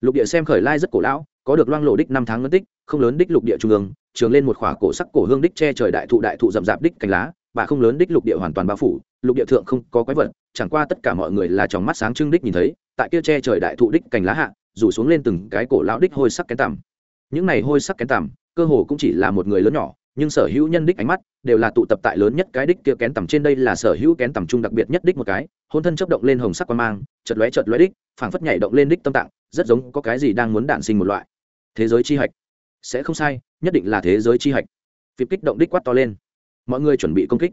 Lục địa xem khởi lai rất cổ lão, có được loang lộ đích năm tháng ngân tích, không lớn đích lục địa trung ương, trường lên một khỏa cổ sắc cổ hương đích che trời đại thụ đại thụ rậm rạp đích cành lá, và không lớn đích lục địa hoàn toàn bao phủ, lục địa thượng không có quái vật, chẳng qua tất cả mọi người là trong mắt sáng trưng đích nhìn thấy, tại kia che trời đại thụ đích cành lá hạ, rủ xuống lên từng cái cổ lão đích hôi sắc kén tằm những này hôi sắc kén tằm, cơ hồ cũng chỉ là một người lớn nhỏ, nhưng sở hữu nhân đích ánh mắt đều là tụ tập tại lớn nhất cái đích kia kén tằm trên đây là sở hữu kén tằm trung đặc biệt nhất đích một cái, hôn thân chấp động lên hồng sắc quan mang chật lóe chật lóe đích, phảng phất nhảy động lên đích tâm tạng, rất giống có cái gì đang muốn đản sinh một loại. Thế giới chi hạch. Sẽ không sai, nhất định là thế giới chi hạch. Phịp kích động đích quát to lên. Mọi người chuẩn bị công kích.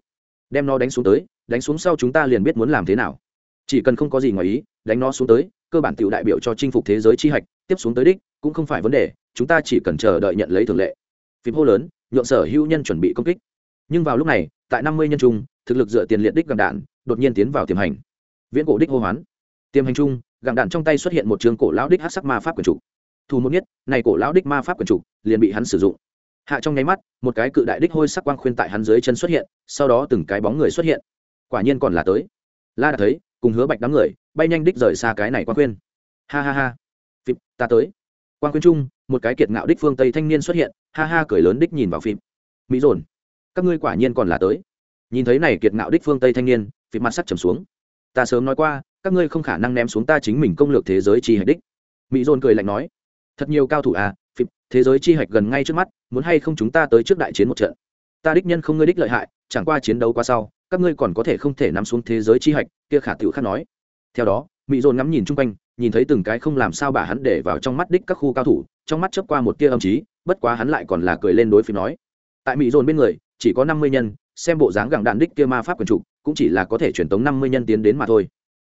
Đem nó đánh xuống tới, đánh xuống sau chúng ta liền biết muốn làm thế nào. Chỉ cần không có gì ngoài ý, đánh nó xuống tới, cơ bản tiểu đại biểu cho chinh phục thế giới chi hạch, tiếp xuống tới đích, cũng không phải vấn đề chúng ta chỉ cần chờ đợi nhận lấy thường lệ. Phím hô lớn, nhượng sở hữu nhân chuẩn bị công kích. Nhưng vào lúc này, tại năm mươi nhân trung, thực lực dựa tiền liệt đích gặng đạn, đột nhiên tiến vào tiềm hành. Viễn cổ đích hô hoán. Tiềm hành trung, gặng đạn trong tay xuất hiện một trường cổ lão đích hát sắc ma pháp quyền trục thủ một nhất này cổ lão đích ma pháp quyền trục liền bị hắn sử dụng. Hạ trong nháy mắt, một cái cự đại đích hôi sắc quang khuyên tại hắn dưới chân xuất hiện, sau đó từng cái bóng người xuất hiện. Quả nhiên còn là tới. La đã thấy, cùng hứa bạch đám người, bay nhanh đích rời xa cái này quang khuyên. Ha ha ha. Phim, ta tới. Quang khuyên trung một cái kiệt ngạo đích phương tây thanh niên xuất hiện, ha ha cười lớn đích nhìn vào phim. Mỹ dồn, các ngươi quả nhiên còn là tới. Nhìn thấy này kiệt ngạo đích phương tây thanh niên, phim mặt sắc trầm xuống. Ta sớm nói qua, các ngươi không khả năng ném xuống ta chính mình công lược thế giới chi hạch đích. Mỹ dồn cười lạnh nói, thật nhiều cao thủ à phim, thế giới chi hạch gần ngay trước mắt, muốn hay không chúng ta tới trước đại chiến một trận? Ta đích nhân không ngươi đích lợi hại, chẳng qua chiến đấu qua sau, các ngươi còn có thể không thể nắm xuống thế giới chi hạch, kia khả tiểu khác nói. Theo đó, mỹ dồn ngắm nhìn chung quanh, nhìn thấy từng cái không làm sao bà hắn để vào trong mắt đích các khu cao thủ trong mắt chớp qua một tia âm trí, bất quá hắn lại còn là cười lên đối phim nói. Tại mỹ dồn bên người, chỉ có năm mươi nhân, xem bộ dáng gẳng đạn đích kia ma pháp quần trục cũng chỉ là có thể truyền tống năm mươi nhân tiến đến mà thôi.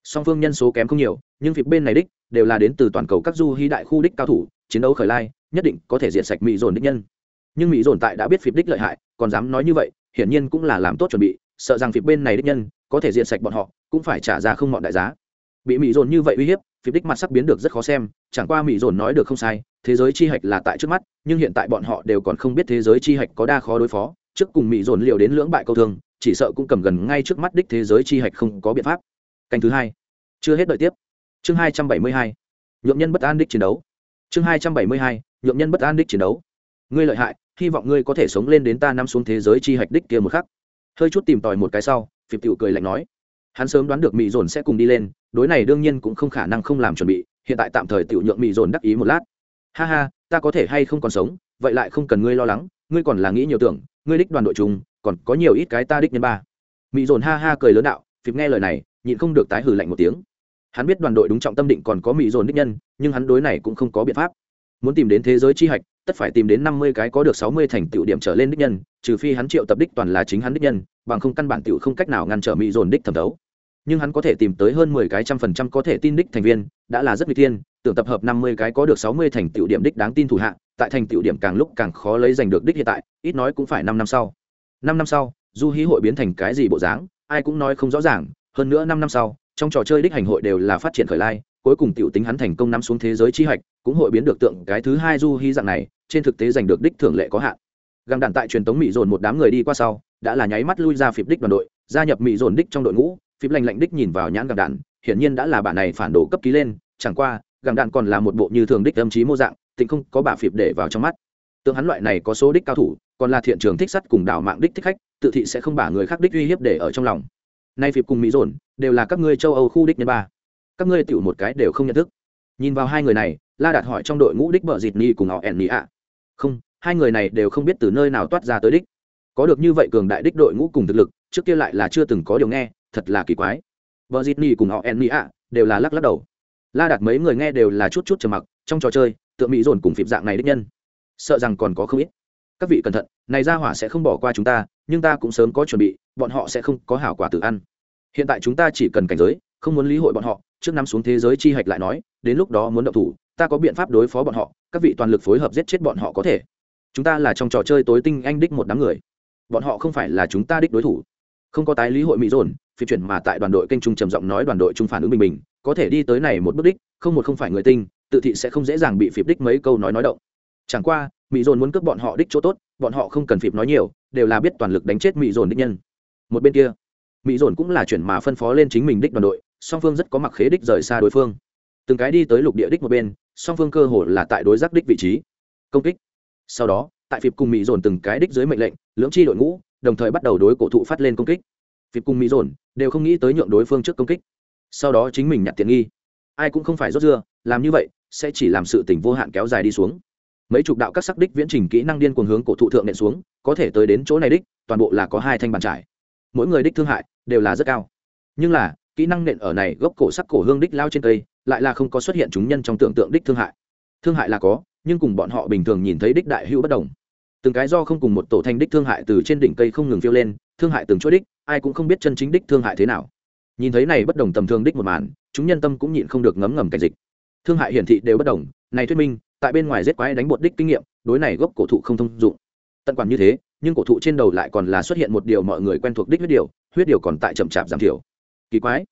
Song phương nhân số kém không nhiều, nhưng việc bên này đích, đều là đến từ toàn cầu các du hy đại khu đích cao thủ, chiến đấu khởi lai, nhất định có thể diệt sạch mỹ dồn đích nhân. Nhưng mỹ dồn tại đã biết phịp đích lợi hại, còn dám nói như vậy, hiển nhiên cũng là làm tốt chuẩn bị, sợ rằng phịp bên này đích nhân có thể diệt sạch bọn họ, cũng phải trả ra không mọn đại giá. Bị mỹ dồn như vậy uy hiếp phịp đích mặt sắc biến được rất khó xem, chẳng qua mỹ dồn nói được không sai, thế giới chi hạch là tại trước mắt, nhưng hiện tại bọn họ đều còn không biết thế giới chi hạch có đa khó đối phó, trước cùng mỹ dồn liều đến lưỡng bại câu thương, chỉ sợ cũng cầm gần ngay trước mắt đích thế giới chi hạch không có biện pháp. Canh thứ hai. Chưa hết đợi tiếp. Chương hai trăm bảy mươi hai. Nhuộm nhân bất an đích chiến đấu. Chương hai trăm bảy mươi hai. Nhuộm nhân bất an đích chiến đấu. Ngươi lợi hại, hy vọng ngươi có thể sống lên đến ta năm xuống thế giới chi hạch đích kia một khắc. Hơi chút tìm tòi một cái sau phịp tiểu cười lạnh nói hắn sớm đoán được mỹ dồn sẽ cùng đi lên, đối này đương nhiên cũng không khả năng không làm chuẩn bị, hiện tại tạm thời tiểu nhượng mỹ dồn đắc ý một lát. Ha ha, ta có thể hay không còn sống, vậy lại không cần ngươi lo lắng, ngươi còn là nghĩ nhiều tưởng, ngươi đích đoàn đội chung, còn có nhiều ít cái ta đích nhân ba. Mỹ dồn ha ha cười lớn đạo, phịp nghe lời này, nhịn không được tái hử lạnh một tiếng. Hắn biết đoàn đội đúng trọng tâm định còn có mỹ dồn đích nhân, nhưng hắn đối này cũng không có biện pháp. Muốn tìm đến thế giới chi hạch tất phải tìm đến năm mươi cái có được sáu mươi thành tựu điểm trở lên đích nhân, trừ phi hắn triệu tập đích toàn là chính hắn đích nhân, bằng không căn bản tựu không cách nào ngăn trở mỹ dồn đích thẩm thấu. Nhưng hắn có thể tìm tới hơn mười cái trăm phần trăm có thể tin đích thành viên, đã là rất nguy thiên, tưởng tập hợp năm mươi cái có được sáu mươi thành tựu điểm đích đáng tin thủ hạ, tại thành tựu điểm càng lúc càng khó lấy giành được đích hiện tại, ít nói cũng phải năm năm sau. Năm năm sau, du hí hội biến thành cái gì bộ dáng, ai cũng nói không rõ ràng, hơn nữa năm năm sau, trong trò chơi đích hành hội đều là phát triển khởi lai cuối cùng tiểu tính hắn thành công nắm xuống thế giới chi hạch, cũng hội biến được tượng cái thứ hai du hy dạng này, trên thực tế giành được đích thưởng lệ có hạn. Găng đạn tại truyền tống mỹ dồn một đám người đi qua sau, đã là nháy mắt lui ra phịp đích đoàn đội, gia nhập mỹ dồn đích trong đội ngũ, phịp lạnh lạnh đích nhìn vào nhãn găng đạn, hiển nhiên đã là bản này phản đồ cấp ký lên, chẳng qua, găng đạn còn là một bộ như thường đích tâm trí mô dạng, tịnh không có bà phịp để vào trong mắt. Tượng hắn loại này có số đích cao thủ, còn là thiện trường thích sắt cùng đảo mạng đích thích khách, tự thị sẽ không bả người khác đích uy hiếp để ở trong lòng. Nay phịp cùng mỹ dồn, đều là các ngươi châu âu khu đích nhân ba các ngươi tiểu một cái đều không nhận thức. Nhìn vào hai người này, la đạt hỏi trong đội ngũ đích bợ dịt ni cùng họ ẻn ni ạ. Không, hai người này đều không biết từ nơi nào toát ra tới đích. Có được như vậy cường đại đích đội ngũ cùng thực lực, trước kia lại là chưa từng có điều nghe, thật là kỳ quái. Bờ dịt ni cùng họ ẻn ni ạ đều là lắc lắc đầu. La đạt mấy người nghe đều là chút chút trầm mặc, trong trò chơi, tựa mỹ dồn cùng phịp dạng này đích nhân. Sợ rằng còn có không ít. Các vị cẩn thận, này ra hỏa sẽ không bỏ qua chúng ta, nhưng ta cũng sớm có chuẩn bị, bọn họ sẽ không có hảo quả tự ăn. Hiện tại chúng ta chỉ cần cảnh giới, không muốn lý hội bọn họ trước năm xuống thế giới chi hạch lại nói, đến lúc đó muốn động thủ, ta có biện pháp đối phó bọn họ, các vị toàn lực phối hợp giết chết bọn họ có thể. Chúng ta là trong trò chơi tối tinh anh đích một đám người. Bọn họ không phải là chúng ta đích đối thủ. Không có tái lý hội mỹ dồn, phi chuyển mà tại đoàn đội kênh trung trầm giọng nói đoàn đội trung phản ứng bình bình, có thể đi tới này một bước đích, không một không phải người tinh, tự thị sẽ không dễ dàng bị phịp đích mấy câu nói nói động. Chẳng qua, mỹ dồn muốn cướp bọn họ đích chỗ tốt, bọn họ không cần phịp nói nhiều, đều là biết toàn lực đánh chết mỹ dồn đích nhân. Một bên kia, mỹ dồn cũng là chuyển mà phân phó lên chính mình đích đoàn đội song phương rất có mặc khế đích rời xa đối phương. Từng cái đi tới lục địa đích một bên, song phương cơ hồ là tại đối giác đích vị trí. Công kích. Sau đó, tại phịp cùng mỹ dồn từng cái đích dưới mệnh lệnh, lưỡng chi đội ngũ, đồng thời bắt đầu đối cổ thụ phát lên công kích. Phịp cùng mỹ dồn đều không nghĩ tới nhượng đối phương trước công kích. Sau đó chính mình nhặt tiện nghi. Ai cũng không phải rốt dưa, làm như vậy sẽ chỉ làm sự tình vô hạn kéo dài đi xuống. Mấy chục đạo các sắc đích viễn trình kỹ năng điên cuồng hướng cổ thụ thượng nện xuống, có thể tới đến chỗ này đích, toàn bộ là có hai thanh bàn trải. Mỗi người đích thương hại đều là rất cao. Nhưng là kỹ năng nện ở này gốc cổ sắc cổ hương đích lao trên cây, lại là không có xuất hiện chúng nhân trong tưởng tượng đích thương hại. Thương hại là có, nhưng cùng bọn họ bình thường nhìn thấy đích đại hữu bất đồng. Từng cái do không cùng một tổ thanh đích thương hại từ trên đỉnh cây không ngừng phiêu lên, thương hại từng chỗ đích, ai cũng không biết chân chính đích thương hại thế nào. Nhìn thấy này bất đồng tầm thường đích một màn, chúng nhân tâm cũng nhịn không được ngấm ngầm cảnh dịch. Thương hại hiển thị đều bất đồng, này thuyết minh, tại bên ngoài giết quái đánh bột đích kinh nghiệm, đối này gốc cổ thụ không thông dụng. Tận quản như thế, nhưng cổ thụ trên đầu lại còn là xuất hiện một điều mọi người quen thuộc đích huyết điều huyết điều còn tại chậm chạp giảm thiểu kỳ quái.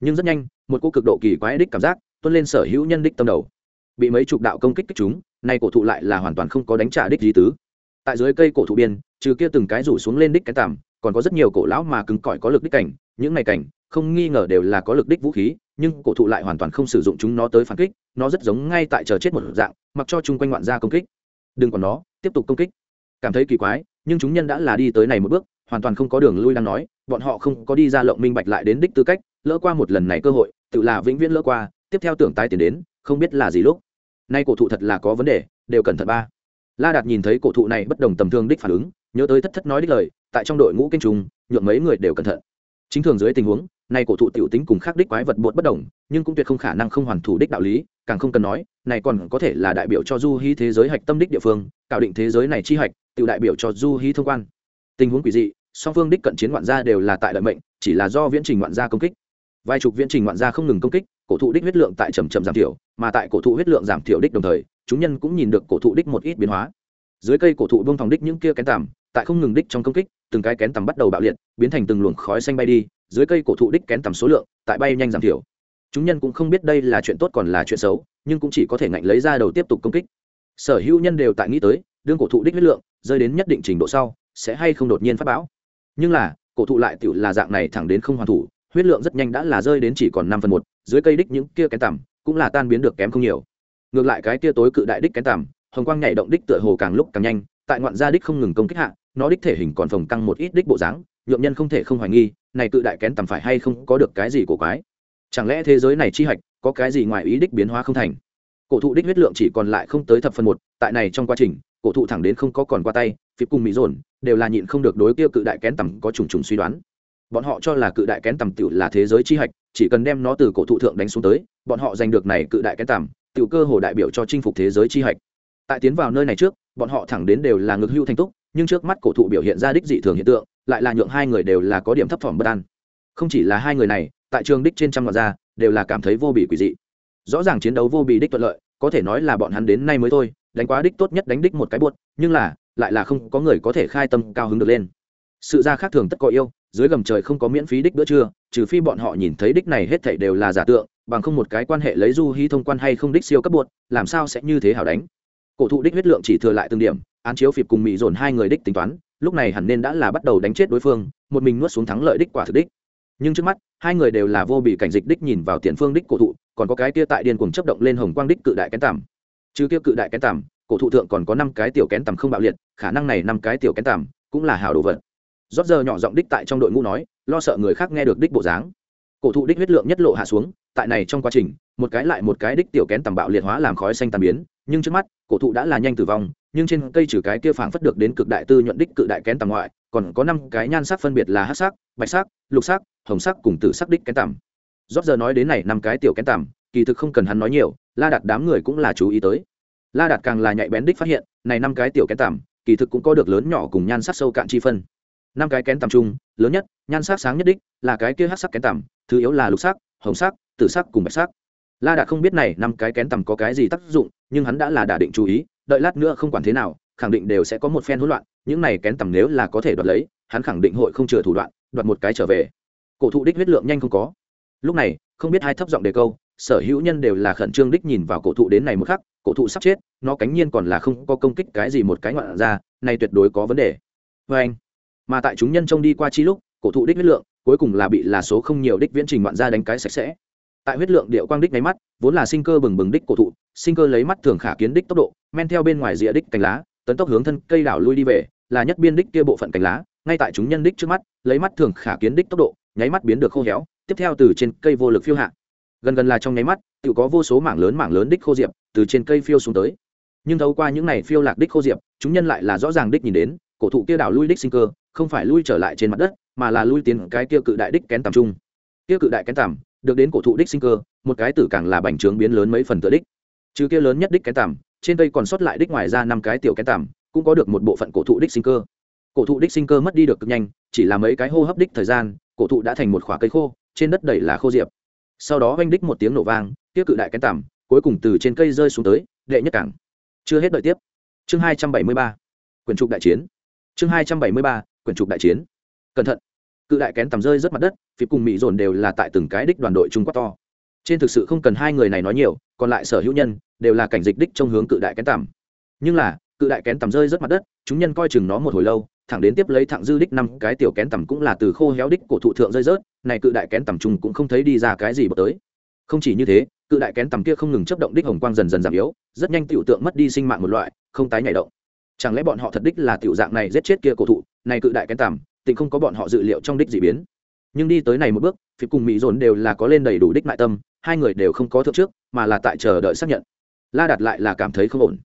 Nhưng rất nhanh, một cô cực độ kỳ quái đích cảm giác tuân lên sở hữu nhân đích tâm đầu. Bị mấy chục đạo công kích kích chúng, nay cổ thụ lại là hoàn toàn không có đánh trả đích gì tứ. Tại dưới cây cổ thụ biên, trừ kia từng cái rủ xuống lên đích cái tằm, còn có rất nhiều cổ lão mà cứng cỏi có lực đích cảnh, những này cảnh, không nghi ngờ đều là có lực đích vũ khí, nhưng cổ thụ lại hoàn toàn không sử dụng chúng nó tới phản kích, nó rất giống ngay tại chờ chết một dạng, mặc cho chung quanh ngoạn ra công kích. Đừng còn nó, tiếp tục công kích. Cảm thấy kỳ quái, nhưng chúng nhân đã là đi tới này một bước, hoàn toàn không có đường lui đang nói bọn họ không có đi ra lộng minh bạch lại đến đích tư cách, lỡ qua một lần này cơ hội, tự là vĩnh viễn lỡ qua, tiếp theo tưởng tái tiền đến, không biết là gì lúc. Nay cổ thụ thật là có vấn đề, đều cẩn thận ba. La đạt nhìn thấy cổ thụ này bất đồng tầm thương đích phản ứng, nhớ tới thất thất nói đích lời, tại trong đội ngũ kinh trùng, nhượng mấy người đều cẩn thận. Chính thường dưới tình huống, nay cổ thụ tiểu tính cùng khác đích quái vật bột bất đồng, nhưng cũng tuyệt không khả năng không hoàn thủ đích đạo lý, càng không cần nói, này còn có thể là đại biểu cho du hí thế giới hạch tâm đích địa phương cạo định thế giới này chi hạch, tự đại biểu cho du hí thông quan. Tình huống quỷ dị song phương đích cận chiến ngoạn gia đều là tại lợi mệnh, chỉ là do viễn trình ngoạn gia công kích. Vài chục viễn trình ngoạn gia không ngừng công kích, cổ thụ đích huyết lượng tại trầm trầm giảm thiểu, mà tại cổ thụ huyết lượng giảm thiểu đích đồng thời, chúng nhân cũng nhìn được cổ thụ đích một ít biến hóa. Dưới cây cổ thụ bông phòng đích những kia kén tằm, tại không ngừng đích trong công kích, từng cái kén tằm bắt đầu bạo liệt, biến thành từng luồng khói xanh bay đi, dưới cây cổ thụ đích kén tằm số lượng tại bay nhanh giảm thiểu. Chúng nhân cũng không biết đây là chuyện tốt còn là chuyện xấu, nhưng cũng chỉ có thể ngạnh lấy ra đầu tiếp tục công kích. Sở hữu nhân đều tại nghĩ tới, đương cổ thụ đích huyết lượng rơi đến nhất định trình độ sau, sẽ hay không đột nhiên phát bão? Nhưng là, cổ thụ lại tựu là dạng này thẳng đến không hoàn thủ, huyết lượng rất nhanh đã là rơi đến chỉ còn năm phần một, dưới cây đích những kia kén tằm cũng là tan biến được kém không nhiều. Ngược lại cái kia tối cự đại đích kén tằm, hồng quang nhảy động đích tựa hồ càng lúc càng nhanh, tại ngoạn gia đích không ngừng công kích hạ, nó đích thể hình còn phồng căng một ít đích bộ dáng nhuộm nhân không thể không hoài nghi, này cự đại kén tằm phải hay không có được cái gì của quái. Chẳng lẽ thế giới này chi hạch, có cái gì ngoài ý đích biến hóa không thành? Cổ thụ đích huyết lượng chỉ còn lại không tới thập phần một, tại này trong quá trình cổ thụ thẳng đến không có còn qua tay phía cùng mỹ dồn, đều là nhịn không được đối kia cự đại kén tầm có trùng trùng suy đoán. Bọn họ cho là cự đại kén tầm tiểu là thế giới chi hạch, chỉ cần đem nó từ cổ thụ thượng đánh xuống tới, bọn họ giành được này cự đại kén tầm, tiểu cơ hồ đại biểu cho chinh phục thế giới chi hạch. Tại tiến vào nơi này trước, bọn họ thẳng đến đều là ngực hưu thành túc, nhưng trước mắt cổ thụ biểu hiện ra đích dị thường hiện tượng, lại là nhượng hai người đều là có điểm thấp thỏm bất an. Không chỉ là hai người này, tại trường đích trên trăm ngọn ra, đều là cảm thấy vô bị quỷ dị. Rõ ràng chiến đấu vô bị đích thuận lợi, có thể nói là bọn hắn đến nay mới thôi đánh quá đích tốt nhất đánh đích một cái buốt, nhưng là, lại là không có người có thể khai tâm cao hứng được lên. Sự ra khác thường tất có yêu, dưới gầm trời không có miễn phí đích bữa trưa, trừ phi bọn họ nhìn thấy đích này hết thảy đều là giả tượng, bằng không một cái quan hệ lấy du hy thông quan hay không đích siêu cấp buột làm sao sẽ như thế hảo đánh. Cổ thụ đích huyết lượng chỉ thừa lại từng điểm, án chiếu phịp cùng mỹ dồn hai người đích tính toán, lúc này hẳn nên đã là bắt đầu đánh chết đối phương, một mình nuốt xuống thắng lợi đích quả thực đích. Nhưng trước mắt, hai người đều là vô bị cảnh dịch đích nhìn vào tiền phương đích cổ thụ, còn có cái kia tại điên cuồng chấp động lên hồng quang đích cự đại kén tằm trừ kia cự đại kén tằm, cổ thụ thượng còn có năm cái tiểu kén tằm không bạo liệt, khả năng này năm cái tiểu kén tằm cũng là hào đồ vật. Rót giờ nhỏ giọng đích tại trong đội ngũ nói, lo sợ người khác nghe được đích bộ dáng. Cổ thụ đích huyết lượng nhất lộ hạ xuống, tại này trong quá trình, một cái lại một cái đích tiểu kén tằm bạo liệt hóa làm khói xanh tàn biến, nhưng trước mắt, cổ thụ đã là nhanh tử vong, nhưng trên cây trừ cái kia phảng phất được đến cực đại tư nhuận đích cự đại kén tằm ngoại, còn có năm cái nhan sắc phân biệt là hắc sắc, bạch sắc, lục sắc, hồng sắc cùng tử sắc đích kén tằm. Rót giờ nói đến này năm cái tiểu kén tằm kỳ thực không cần hắn nói nhiều, la đặt đám người cũng là chú ý tới. La đạt càng là nhạy bén đích phát hiện, này năm cái tiểu kén tằm, kỳ thực cũng có được lớn nhỏ cùng nhan sắc sâu cạn chi phân. Năm cái kén tằm chung, lớn nhất, nhan sắc sáng nhất đích, là cái kia hát sắc kén tằm, thứ yếu là lục sắc, hồng sắc, tử sắc cùng bạch sắc. La đạt không biết này năm cái kén tằm có cái gì tác dụng, nhưng hắn đã là đả định chú ý, đợi lát nữa không quản thế nào, khẳng định đều sẽ có một phen hỗn loạn, những này kén tằm nếu là có thể đoạt lấy, hắn khẳng định hội không chừa thủ đoạn, đoạt một cái trở về. Cổ thụ đích huyết lượng nhanh không có. Lúc này, không biết hai thấp giọng đề câu sở hữu nhân đều là khẩn trương đích nhìn vào cổ thụ đến này một khắc, cổ thụ sắp chết, nó cánh nhiên còn là không có công kích cái gì một cái ngoạn ra, này tuyệt đối có vấn đề. Vê anh, mà tại chúng nhân trông đi qua chi lúc, cổ thụ đích huyết lượng, cuối cùng là bị là số không nhiều đích viễn trình ngoạn ra đánh cái sạch sẽ. Tại huyết lượng điệu quang đích nháy mắt, vốn là sinh cơ bừng bừng đích cổ thụ, sinh cơ lấy mắt thường khả kiến đích tốc độ, men theo bên ngoài rìa đích cành lá, tấn tốc hướng thân cây đảo lui đi về, là nhất biên đích kia bộ phận cành lá, ngay tại chúng nhân đích trước mắt, lấy mắt thường khả kiến đích tốc độ, nháy mắt biến được khô héo, tiếp theo từ trên cây vô lực phiêu hạ gần gần là trong nháy mắt tự có vô số mảng lớn mảng lớn đích khô diệp từ trên cây phiêu xuống tới. Nhưng thấu qua những này phiêu lạc đích khô diệp, chúng nhân lại là rõ ràng đích nhìn đến, cổ thụ kia đảo lui đích sinh cơ, không phải lui trở lại trên mặt đất, mà là lui tiến cái kia cự đại đích kén tầm trung. Kia cự đại kén tầm, được đến cổ thụ đích sinh cơ, một cái tử càng là bành trướng biến lớn mấy phần tựa đích. Trừ kia lớn nhất đích kén tầm, trên cây còn sót lại đích ngoài ra năm cái tiểu kén tầm, cũng có được một bộ phận cổ thụ đích sinh cơ. Cổ thụ đích sinh cơ mất đi được cực nhanh, chỉ là mấy cái hô hấp đích thời gian, cổ thụ đã thành một khỏa cây khô, trên đất đầy là khô diệp sau đó oanh đích một tiếng nổ vang tiếp cự đại kén tằm, cuối cùng từ trên cây rơi xuống tới, đệ nhất cảng. Chưa hết đợi tiếp. Chương hai trăm bảy mươi ba. Quyển trục đại chiến. Chương hai trăm bảy mươi ba, quyển trục đại chiến. Cẩn thận. Cự đại kén tầm rơi rất mặt đất, phía cùng mỹ dồn đều là tại từng cái đích đoàn đội trung quốc to. Trên thực sự không cần hai người này nói nhiều, còn lại sở hữu nhân, đều là cảnh dịch đích trong hướng cự đại kén tầm nhưng là, cự đại kén tầm rơi rất mặt đất, chúng nhân coi chừng nó một hồi lâu thẳng đến tiếp lấy thẳng dư đích năm, cái tiểu kén tầm cũng là từ khô héo đích cổ thụ thượng rơi rớt, này cự đại kén tầm trung cũng không thấy đi ra cái gì bật tới. Không chỉ như thế, cự đại kén tầm kia không ngừng chấp động đích hồng quang dần dần giảm yếu, rất nhanh tiểu tượng mất đi sinh mạng một loại, không tái nhảy động. Chẳng lẽ bọn họ thật đích là tiểu dạng này giết chết kia cổ thụ, này cự đại kén tầm, tình không có bọn họ dự liệu trong đích dị biến. Nhưng đi tới này một bước phía cùng mỹ dồn đều là có lên đầy đủ đích mại tâm, hai người đều không có thượng trước, mà là tại chờ đợi xác nhận. La đạt lại là cảm thấy không ổn.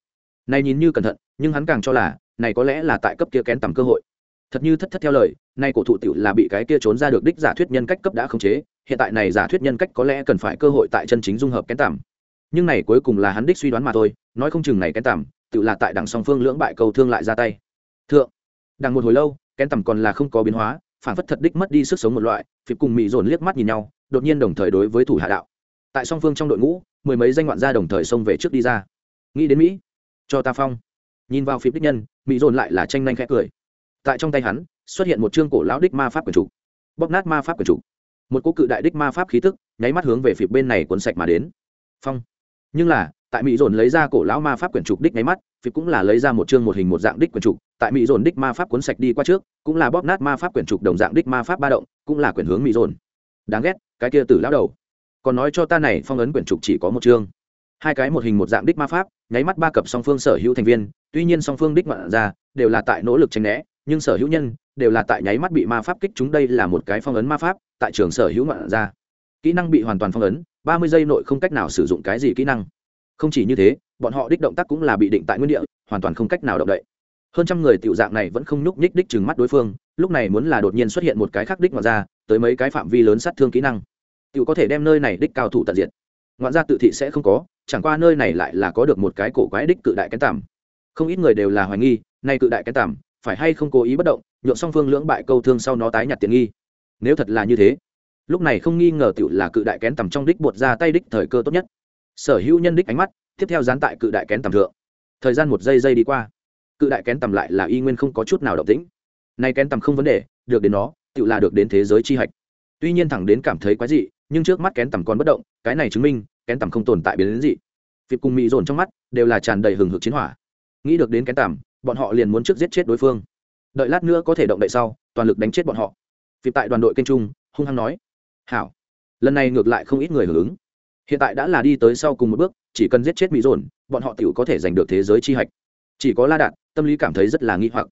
Này nhìn như cẩn thận, nhưng hắn càng cho là này có lẽ là tại cấp kia kén tầm cơ hội. Thật như thất thất theo lời, nay cổ thụ tiểu là bị cái kia trốn ra được đích giả thuyết nhân cách cấp đã khống chế, hiện tại này giả thuyết nhân cách có lẽ cần phải cơ hội tại chân chính dung hợp kén tầm. Nhưng này cuối cùng là hắn đích suy đoán mà thôi, nói không chừng này kén tầm tự là tại đằng song phương lưỡng bại cầu thương lại ra tay. Thượng, đằng một hồi lâu, kén tầm còn là không có biến hóa, phản phất thật đích mất đi sức sống một loại, phịp cùng mỹ dồn liếc mắt nhìn nhau, đột nhiên đồng thời đối với thủ hạ đạo. Tại song phương trong đội ngũ, mười mấy danh ngoạn gia đồng thời xông về trước đi ra. Nghĩ đến mỹ, cho ta phong nhìn vào phịp đích nhân, mỹ dồn lại là tranh nhanh khẽ cười. Tại trong tay hắn, xuất hiện một chương cổ lão đích ma pháp quyển trục bóc nát ma pháp quyển trục một cô cự đại đích ma pháp khí tức, nháy mắt hướng về phịp bên này cuốn sạch mà đến. Phong. Nhưng là, tại mỹ dồn lấy ra cổ lão ma pháp quyển trục đích nháy mắt phịp cũng là lấy ra một chương một hình một dạng đích quyển trục tại mỹ dồn đích ma pháp cuốn sạch đi qua trước, cũng là bóp nát ma pháp quyển trục đồng dạng đích ma pháp ba động, cũng là quyển hướng mỹ dồn. Đáng ghét, cái kia tử lão đầu. Còn nói cho ta này phong ấn quyển trục chỉ có một chương. Hai cái một hình một dạng đích ma pháp nháy mắt ba cặp song phương sở hữu thành viên, tuy nhiên song phương đích mạn ra, đều là tại nỗ lực tranh né, nhưng sở hữu nhân, đều là tại nháy mắt bị ma pháp kích chúng đây là một cái phong ấn ma pháp, tại trường sở hữu mạn ra. Kỹ năng bị hoàn toàn phong ấn, ba mươi giây nội không cách nào sử dụng cái gì kỹ năng. Không chỉ như thế, bọn họ đích động tác cũng là bị định tại nguyên địa, hoàn toàn không cách nào động đậy. Hơn trăm người tiểu dạng này vẫn không nhúc nhích đích chừng mắt đối phương, lúc này muốn là đột nhiên xuất hiện một cái khác đích ngoạn ra, tới mấy cái phạm vi lớn sát thương kỹ năng. Tiểu có thể đem nơi này đích cao thủ tận diện ngoạn ra tự thị sẽ không có chẳng qua nơi này lại là có được một cái cổ quái đích cự đại cái tằm. Không ít người đều là hoài nghi nay cự đại cái tằm, phải hay không cố ý bất động nhuộm song phương lưỡng bại câu thương sau nó tái nhặt tiện nghi. Nếu thật là như thế, lúc này không nghi ngờ tựu là cự đại kén tầm trong đích bột ra tay đích thời cơ tốt nhất. Sở hữu nhân đích ánh mắt, tiếp theo dán tại cự đại kén tầm thượng. Thời gian một giây giây đi qua, cự đại kén tầm lại là y nguyên không có chút nào động tĩnh. Nay kén tầm không vấn đề, được đến nó tựu là được đến thế giới chi hạch. Tuy nhiên thẳng đến cảm thấy quái dị, nhưng trước mắt kén tầm còn bất động, cái này chứng minh kén tằm không tồn tại biến đến dị. Việc cùng mỹ dồn trong mắt đều là tràn đầy hừng hực chiến hỏa. Nghĩ được đến kén tằm, bọn họ liền muốn trước giết chết đối phương. Đợi lát nữa có thể động đậy sau, toàn lực đánh chết bọn họ. Vì tại đoàn đội kênh trung, hung hăng nói, hảo. Lần này ngược lại không ít người hưởng ứng. Hiện tại đã là đi tới sau cùng một bước, chỉ cần giết chết mỹ dồn, bọn họ t có thể giành được thế giới chi hạch. Chỉ có la đạt, tâm lý cảm thấy rất là nghi hoặc.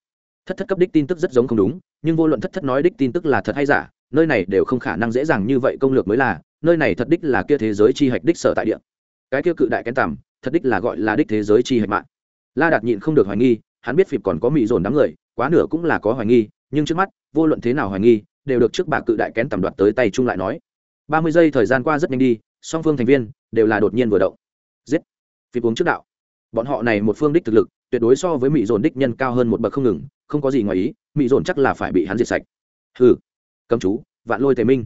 Thất thất cấp đích tin tức rất giống không đúng, nhưng vô luận thất thất nói đích tin tức là thật hay giả, nơi này đều không khả năng dễ dàng như vậy công lược mới là nơi này thật đích là kia thế giới chi hạch đích sở tại địa. Cái kia cự đại kén tằm, thật đích là gọi là đích thế giới chi hạch mạng. La đạt nhịn không được hoài nghi, hắn biết phịp còn có mỹ dồn đám người, quá nửa cũng là có hoài nghi, nhưng trước mắt, vô luận thế nào hoài nghi, đều được trước bà cự đại kén tằm đoạt tới tay chung lại nói. Ba mươi giây thời gian qua rất nhanh đi, song phương thành viên đều là đột nhiên vừa động. Giết! Phịp uống trước đạo. Bọn họ này một phương đích thực lực, tuyệt đối so với mỹ dồn đích nhân cao hơn một bậc không ngừng, không có gì ngoài ý mỹ dồn chắc là phải bị hắn diệt sạch. Hừ! Cấm chú, vạn lôi tề minh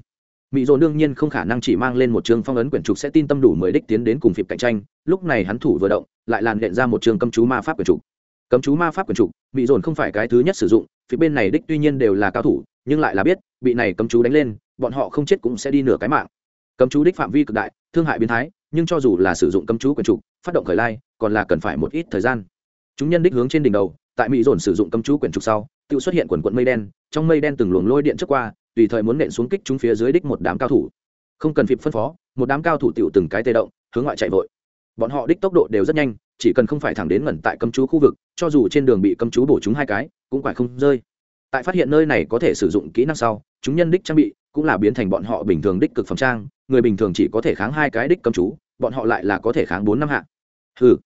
mỹ dồn đương nhiên không khả năng chỉ mang lên một trường phong ấn quyển trục sẽ tin tâm đủ mười đích tiến đến cùng phịp cạnh tranh. Lúc này hắn thủ vừa động, lại làn đện ra một trường cấm chú ma pháp quyển trục. Cấm chú ma pháp quyển trục mỹ dồn không phải cái thứ nhất sử dụng phía bên này đích tuy nhiên đều là cao thủ, nhưng lại là biết, bị này cấm chú đánh lên, bọn họ không chết cũng sẽ đi nửa cái mạng. Cấm chú đích phạm vi cực đại, thương hại biến thái, nhưng cho dù là sử dụng cấm chú quyển trục, phát động khởi lai, còn là cần phải một ít thời gian. Chúng nhân đích hướng trên đỉnh đầu, tại mỹ dồn sử dụng cấm chú quyển trục sau, tự xuất hiện quần quận mây đen, trong mây đen từng luồng lôi điện trước qua tùy thời muốn nện xuống kích chúng phía dưới đích một đám cao thủ. Không cần phịp phân phó, một đám cao thủ tiểu từng cái tê động, hướng ngoại chạy vội. Bọn họ đích tốc độ đều rất nhanh, chỉ cần không phải thẳng đến ngẩn tại cấm chú khu vực, cho dù trên đường bị cấm chú bổ chúng hai cái, cũng phải không rơi. Tại phát hiện nơi này có thể sử dụng kỹ năng sau, chúng nhân đích trang bị cũng là biến thành bọn họ bình thường đích cực phẩm trang, người bình thường chỉ có thể kháng hai cái đích cấm chú, bọn họ lại là có thể kháng bốn năm hạ. Ừ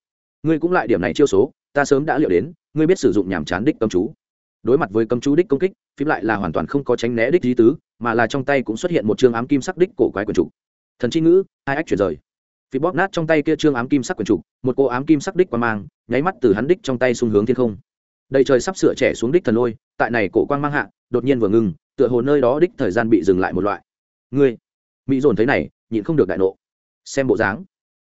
ngươi cũng lại điểm này chiêu số, ta sớm đã liệu đến, ngươi biết sử dụng nhàm chán đích cấm chú đối mặt với cấm chú đích công kích phím lại là hoàn toàn không có tránh né đích di tứ, mà là trong tay cũng xuất hiện một chương ám kim sắc đích cổ quái quần trục. Thần chi ngữ, hai ách chuyển rời. Phí bóp nát trong tay kia trương ám kim sắc quần trục, một cô ám kim sắc đích quang mang, nháy mắt từ hắn đích trong tay xung hướng thiên không. Đầy trời sắp sửa trẻ xuống đích thần lôi, tại này cổ quang mang hạ, đột nhiên vừa ngừng, tựa hồ nơi đó đích thời gian bị dừng lại một loại. Ngươi, mỹ dồn thấy này, nhịn không được đại nộ. Xem bộ dáng.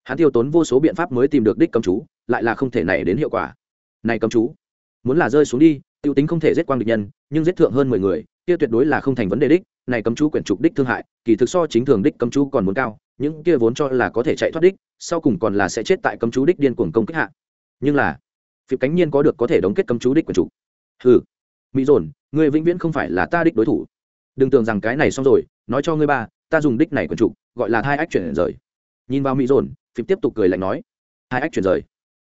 Hắn tiêu tốn vô số biện pháp mới tìm được đích cấm chú, lại là không thể này đến hiệu quả. Này cấm chú, muốn là rơi xuống đi tiêu tính không thể giết quang địch nhân, nhưng giết thượng hơn mười người, kia tuyệt đối là không thành vấn đề đích, này cấm chú quyển trục đích thương hại, kỳ thực so chính thường đích cấm chú còn muốn cao, những kia vốn cho là có thể chạy thoát đích, sau cùng còn là sẽ chết tại cấm chú đích điên cuồng công kích hạ. Nhưng là phiệp cánh nhiên có được có thể đóng kết cấm chú đích quyển trục. Hừ, mỹ dồn người vĩnh viễn không phải là ta đích đối thủ. Đừng tưởng rằng cái này xong rồi, nói cho ngươi ba, ta dùng đích này quyển trục, gọi là thai ách chuyển rời. Nhìn vào mỹ dồn phiệp tiếp tục cười lạnh nói. Hai ách chuyển rời.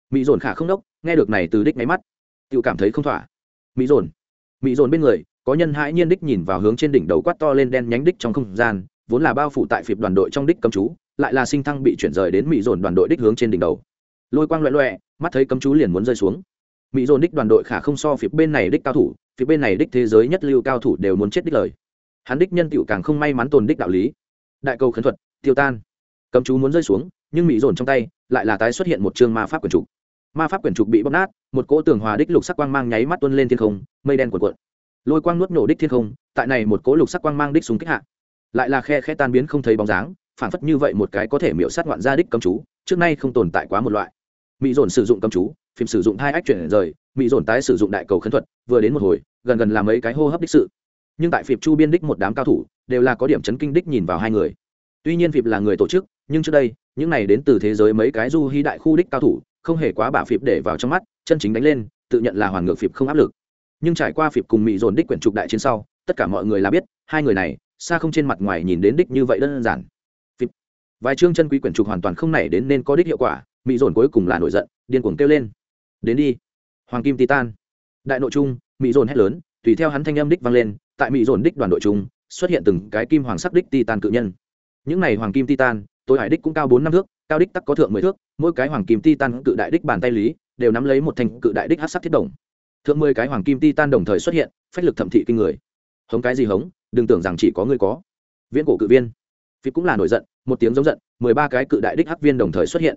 Mỹ dồn khả không đốc, nghe được này từ đích máy mắt tự cảm thấy không thỏa mỹ dồn. Mỹ dồn bên người, có nhân hãi nhiên đích nhìn vào hướng trên đỉnh đầu quát to lên đen nhánh đích trong không gian, vốn là bao phủ tại phiệp đoàn đội trong đích cấm chú, lại là sinh thăng bị chuyển rời đến mỹ dồn đoàn đội đích hướng trên đỉnh đầu. Lôi quang loẹ loẹ, mắt thấy cấm chú liền muốn rơi xuống. Mỹ dồn đích đoàn đội khả không so phiệp bên này đích cao thủ phiệp bên này đích thế giới nhất lưu cao thủ đều muốn chết đích lời. Hắn đích nhân tựu càng không may mắn tồn đích đạo lý. Đại cầu khấn thuật, tiêu tan. Cấm chú muốn rơi xuống, nhưng mỹ dồn trong tay, lại là tái xuất hiện một chương ma pháp quần trục ma pháp quyển trục bị bóc nát, một cỗ tường hòa đích lục sắc quang mang nháy mắt tuân lên thiên không, mây đen cuộn cuộn. Lôi quang nuốt nổ đích thiên không, tại này một cỗ lục sắc quang mang đích súng kích hạ. Lại là khe khe tan biến không thấy bóng dáng, phản phất như vậy một cái có thể miễu sát ngoạn gia đích cấm chú, trước nay không tồn tại quá một loại. Mỹ dồn sử dụng cấm chú, phim sử dụng hai ách chuyển rời mỹ dồn tái sử dụng đại cầu khấn thuật, vừa đến một hồi, gần gần làm mấy cái hô hấp đích sự. Nhưng tại phịp chu biên đích một đám cao thủ, đều là có điểm chấn kinh đích nhìn vào hai người. Tuy nhiên phịp là người tổ chức, nhưng trước đây, những này đến từ thế giới mấy cái du hy đại khu đích cao thủ không hề quá bả phịp để vào trong mắt, chân chính đánh lên, tự nhận là hoàn ngược phịp không áp lực. Nhưng trải qua phịp cùng mỹ dồn đích quyển trục đại chiến sau, tất cả mọi người là biết, hai người này, xa không trên mặt ngoài nhìn đến đích như vậy đơn giản. Phịp. Vài chương chân quý quyển trục hoàn toàn không nảy đến nên có đích hiệu quả mỹ dồn cuối cùng là nổi giận, điên cuồng kêu lên. Đến đi. Hoàng kim titan. Đại nội trung mỹ dồn hét lớn, tùy theo hắn thanh âm đích vang lên, tại mỹ dồn đích đoàn đội trung, xuất hiện từng cái kim hoàng sắc đích titan cự nhân. Những này hoàng kim titan tôi hải đích cũng cao bốn năm thước cao đích tắc có thượng mười thước, mỗi cái hoàng kim titan cự đại đích bàn tay lý, đều nắm lấy một thành cự đại đích hát sắc thiết đồng. Thượng mười cái hoàng kim titan đồng thời xuất hiện, phách lực thẩm thị kinh người. Hống cái gì hống, đừng tưởng rằng chỉ có người có. Viễn cổ cự viên. Phi cũng là nổi giận, một tiếng giống giận, mười ba cái cự đại đích hắc viên đồng thời xuất hiện.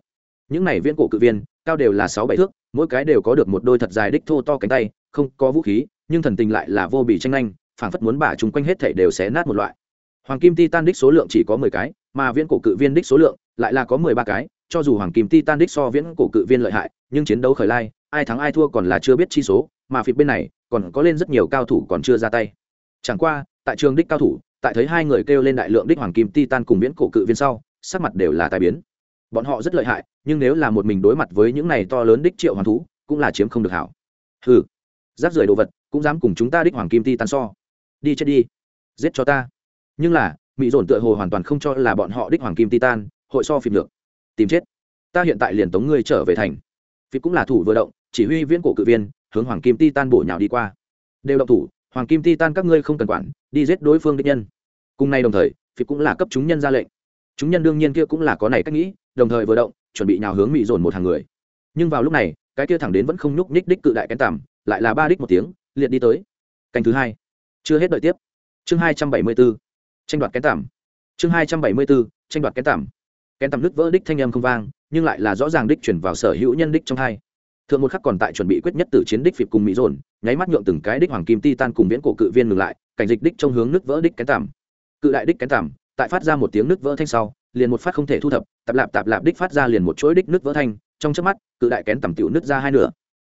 Những này viễn cổ cự viên, cao đều là sáu bảy thước, mỗi cái đều có được một đôi thật dài đích thô to cánh tay, không có vũ khí, nhưng thần tình lại là vô bỉ tranh nhanh phảng phất muốn bả chúng quanh hết thảy đều xé nát một loại. Hoàng kim titan đích số lượng chỉ có mười cái, mà viễn cổ cự viên đích số lượng lại là có mười ba cái, cho dù hoàng kim titan đích so viễn cổ cự viên lợi hại, nhưng chiến đấu khởi lai, ai thắng ai thua còn là chưa biết chi số, mà phía bên này còn có lên rất nhiều cao thủ còn chưa ra tay. Chẳng qua, tại trường đích cao thủ, tại thấy hai người kêu lên đại lượng đích hoàng kim titan cùng viễn cổ cự viên sau, sắc mặt đều là tai biến. Bọn họ rất lợi hại, nhưng nếu là một mình đối mặt với những này to lớn đích triệu hoàng thú, cũng là chiếm không được hảo. Hừ giáp rời đồ vật, cũng dám cùng chúng ta đích hoàng kim titan so. Đi chết đi, giết cho ta. Nhưng là mỹ dồn tựa hồ hoàn toàn không cho là bọn họ đích hoàng kim titan hội so phim được tìm chết. Ta hiện tại liền tống ngươi trở về thành. Phim cũng là thủ vừa động, chỉ huy viễn cổ cự viên, hướng hoàng kim Ti tan bổ nhào đi qua. Đều động thủ, hoàng kim Ti tan các ngươi không cần quản, đi giết đối phương định nhân. Cùng nay đồng thời, phim cũng là cấp chúng nhân ra lệnh. Chúng nhân đương nhiên kia cũng là có này cách nghĩ, đồng thời vừa động, chuẩn bị nhào hướng mỹ dồn một hàng người. Nhưng vào lúc này, cái kia thẳng đến vẫn không nhúc nhích đích cự đại kén tằm, lại là ba đích một tiếng, liệt đi tới. Canh thứ hai. Chưa hết đợi tiếp. Chương hai trăm bảy mươi b ố tranh đoạt kén tằm. Chương hai trăm bảy mươi b ố tranh đoạt kén tằm kén tầm nứt vỡ đích thanh âm không vang, nhưng lại là rõ ràng đích chuyển vào sở hữu nhân đích trong hai. Thượng một khắc còn tại chuẩn bị quyết nhất tử chiến đích phịp cùng mỹ dồn, nháy mắt nhượng từng cái đích hoàng kim ti tan cùng viễn cổ cự viên ngừng lại, cảnh dịch đích trong hướng nước vỡ đích kén tầm. Cự đại đích kén tầm, tại phát ra một tiếng nước vỡ thanh sau, liền một phát không thể thu thập, tạp lạp tạp lạp đích phát ra liền một chuỗi đích nước vỡ thanh, trong trước mắt, cự đại kén tầm tiểu nước ra hai nửa.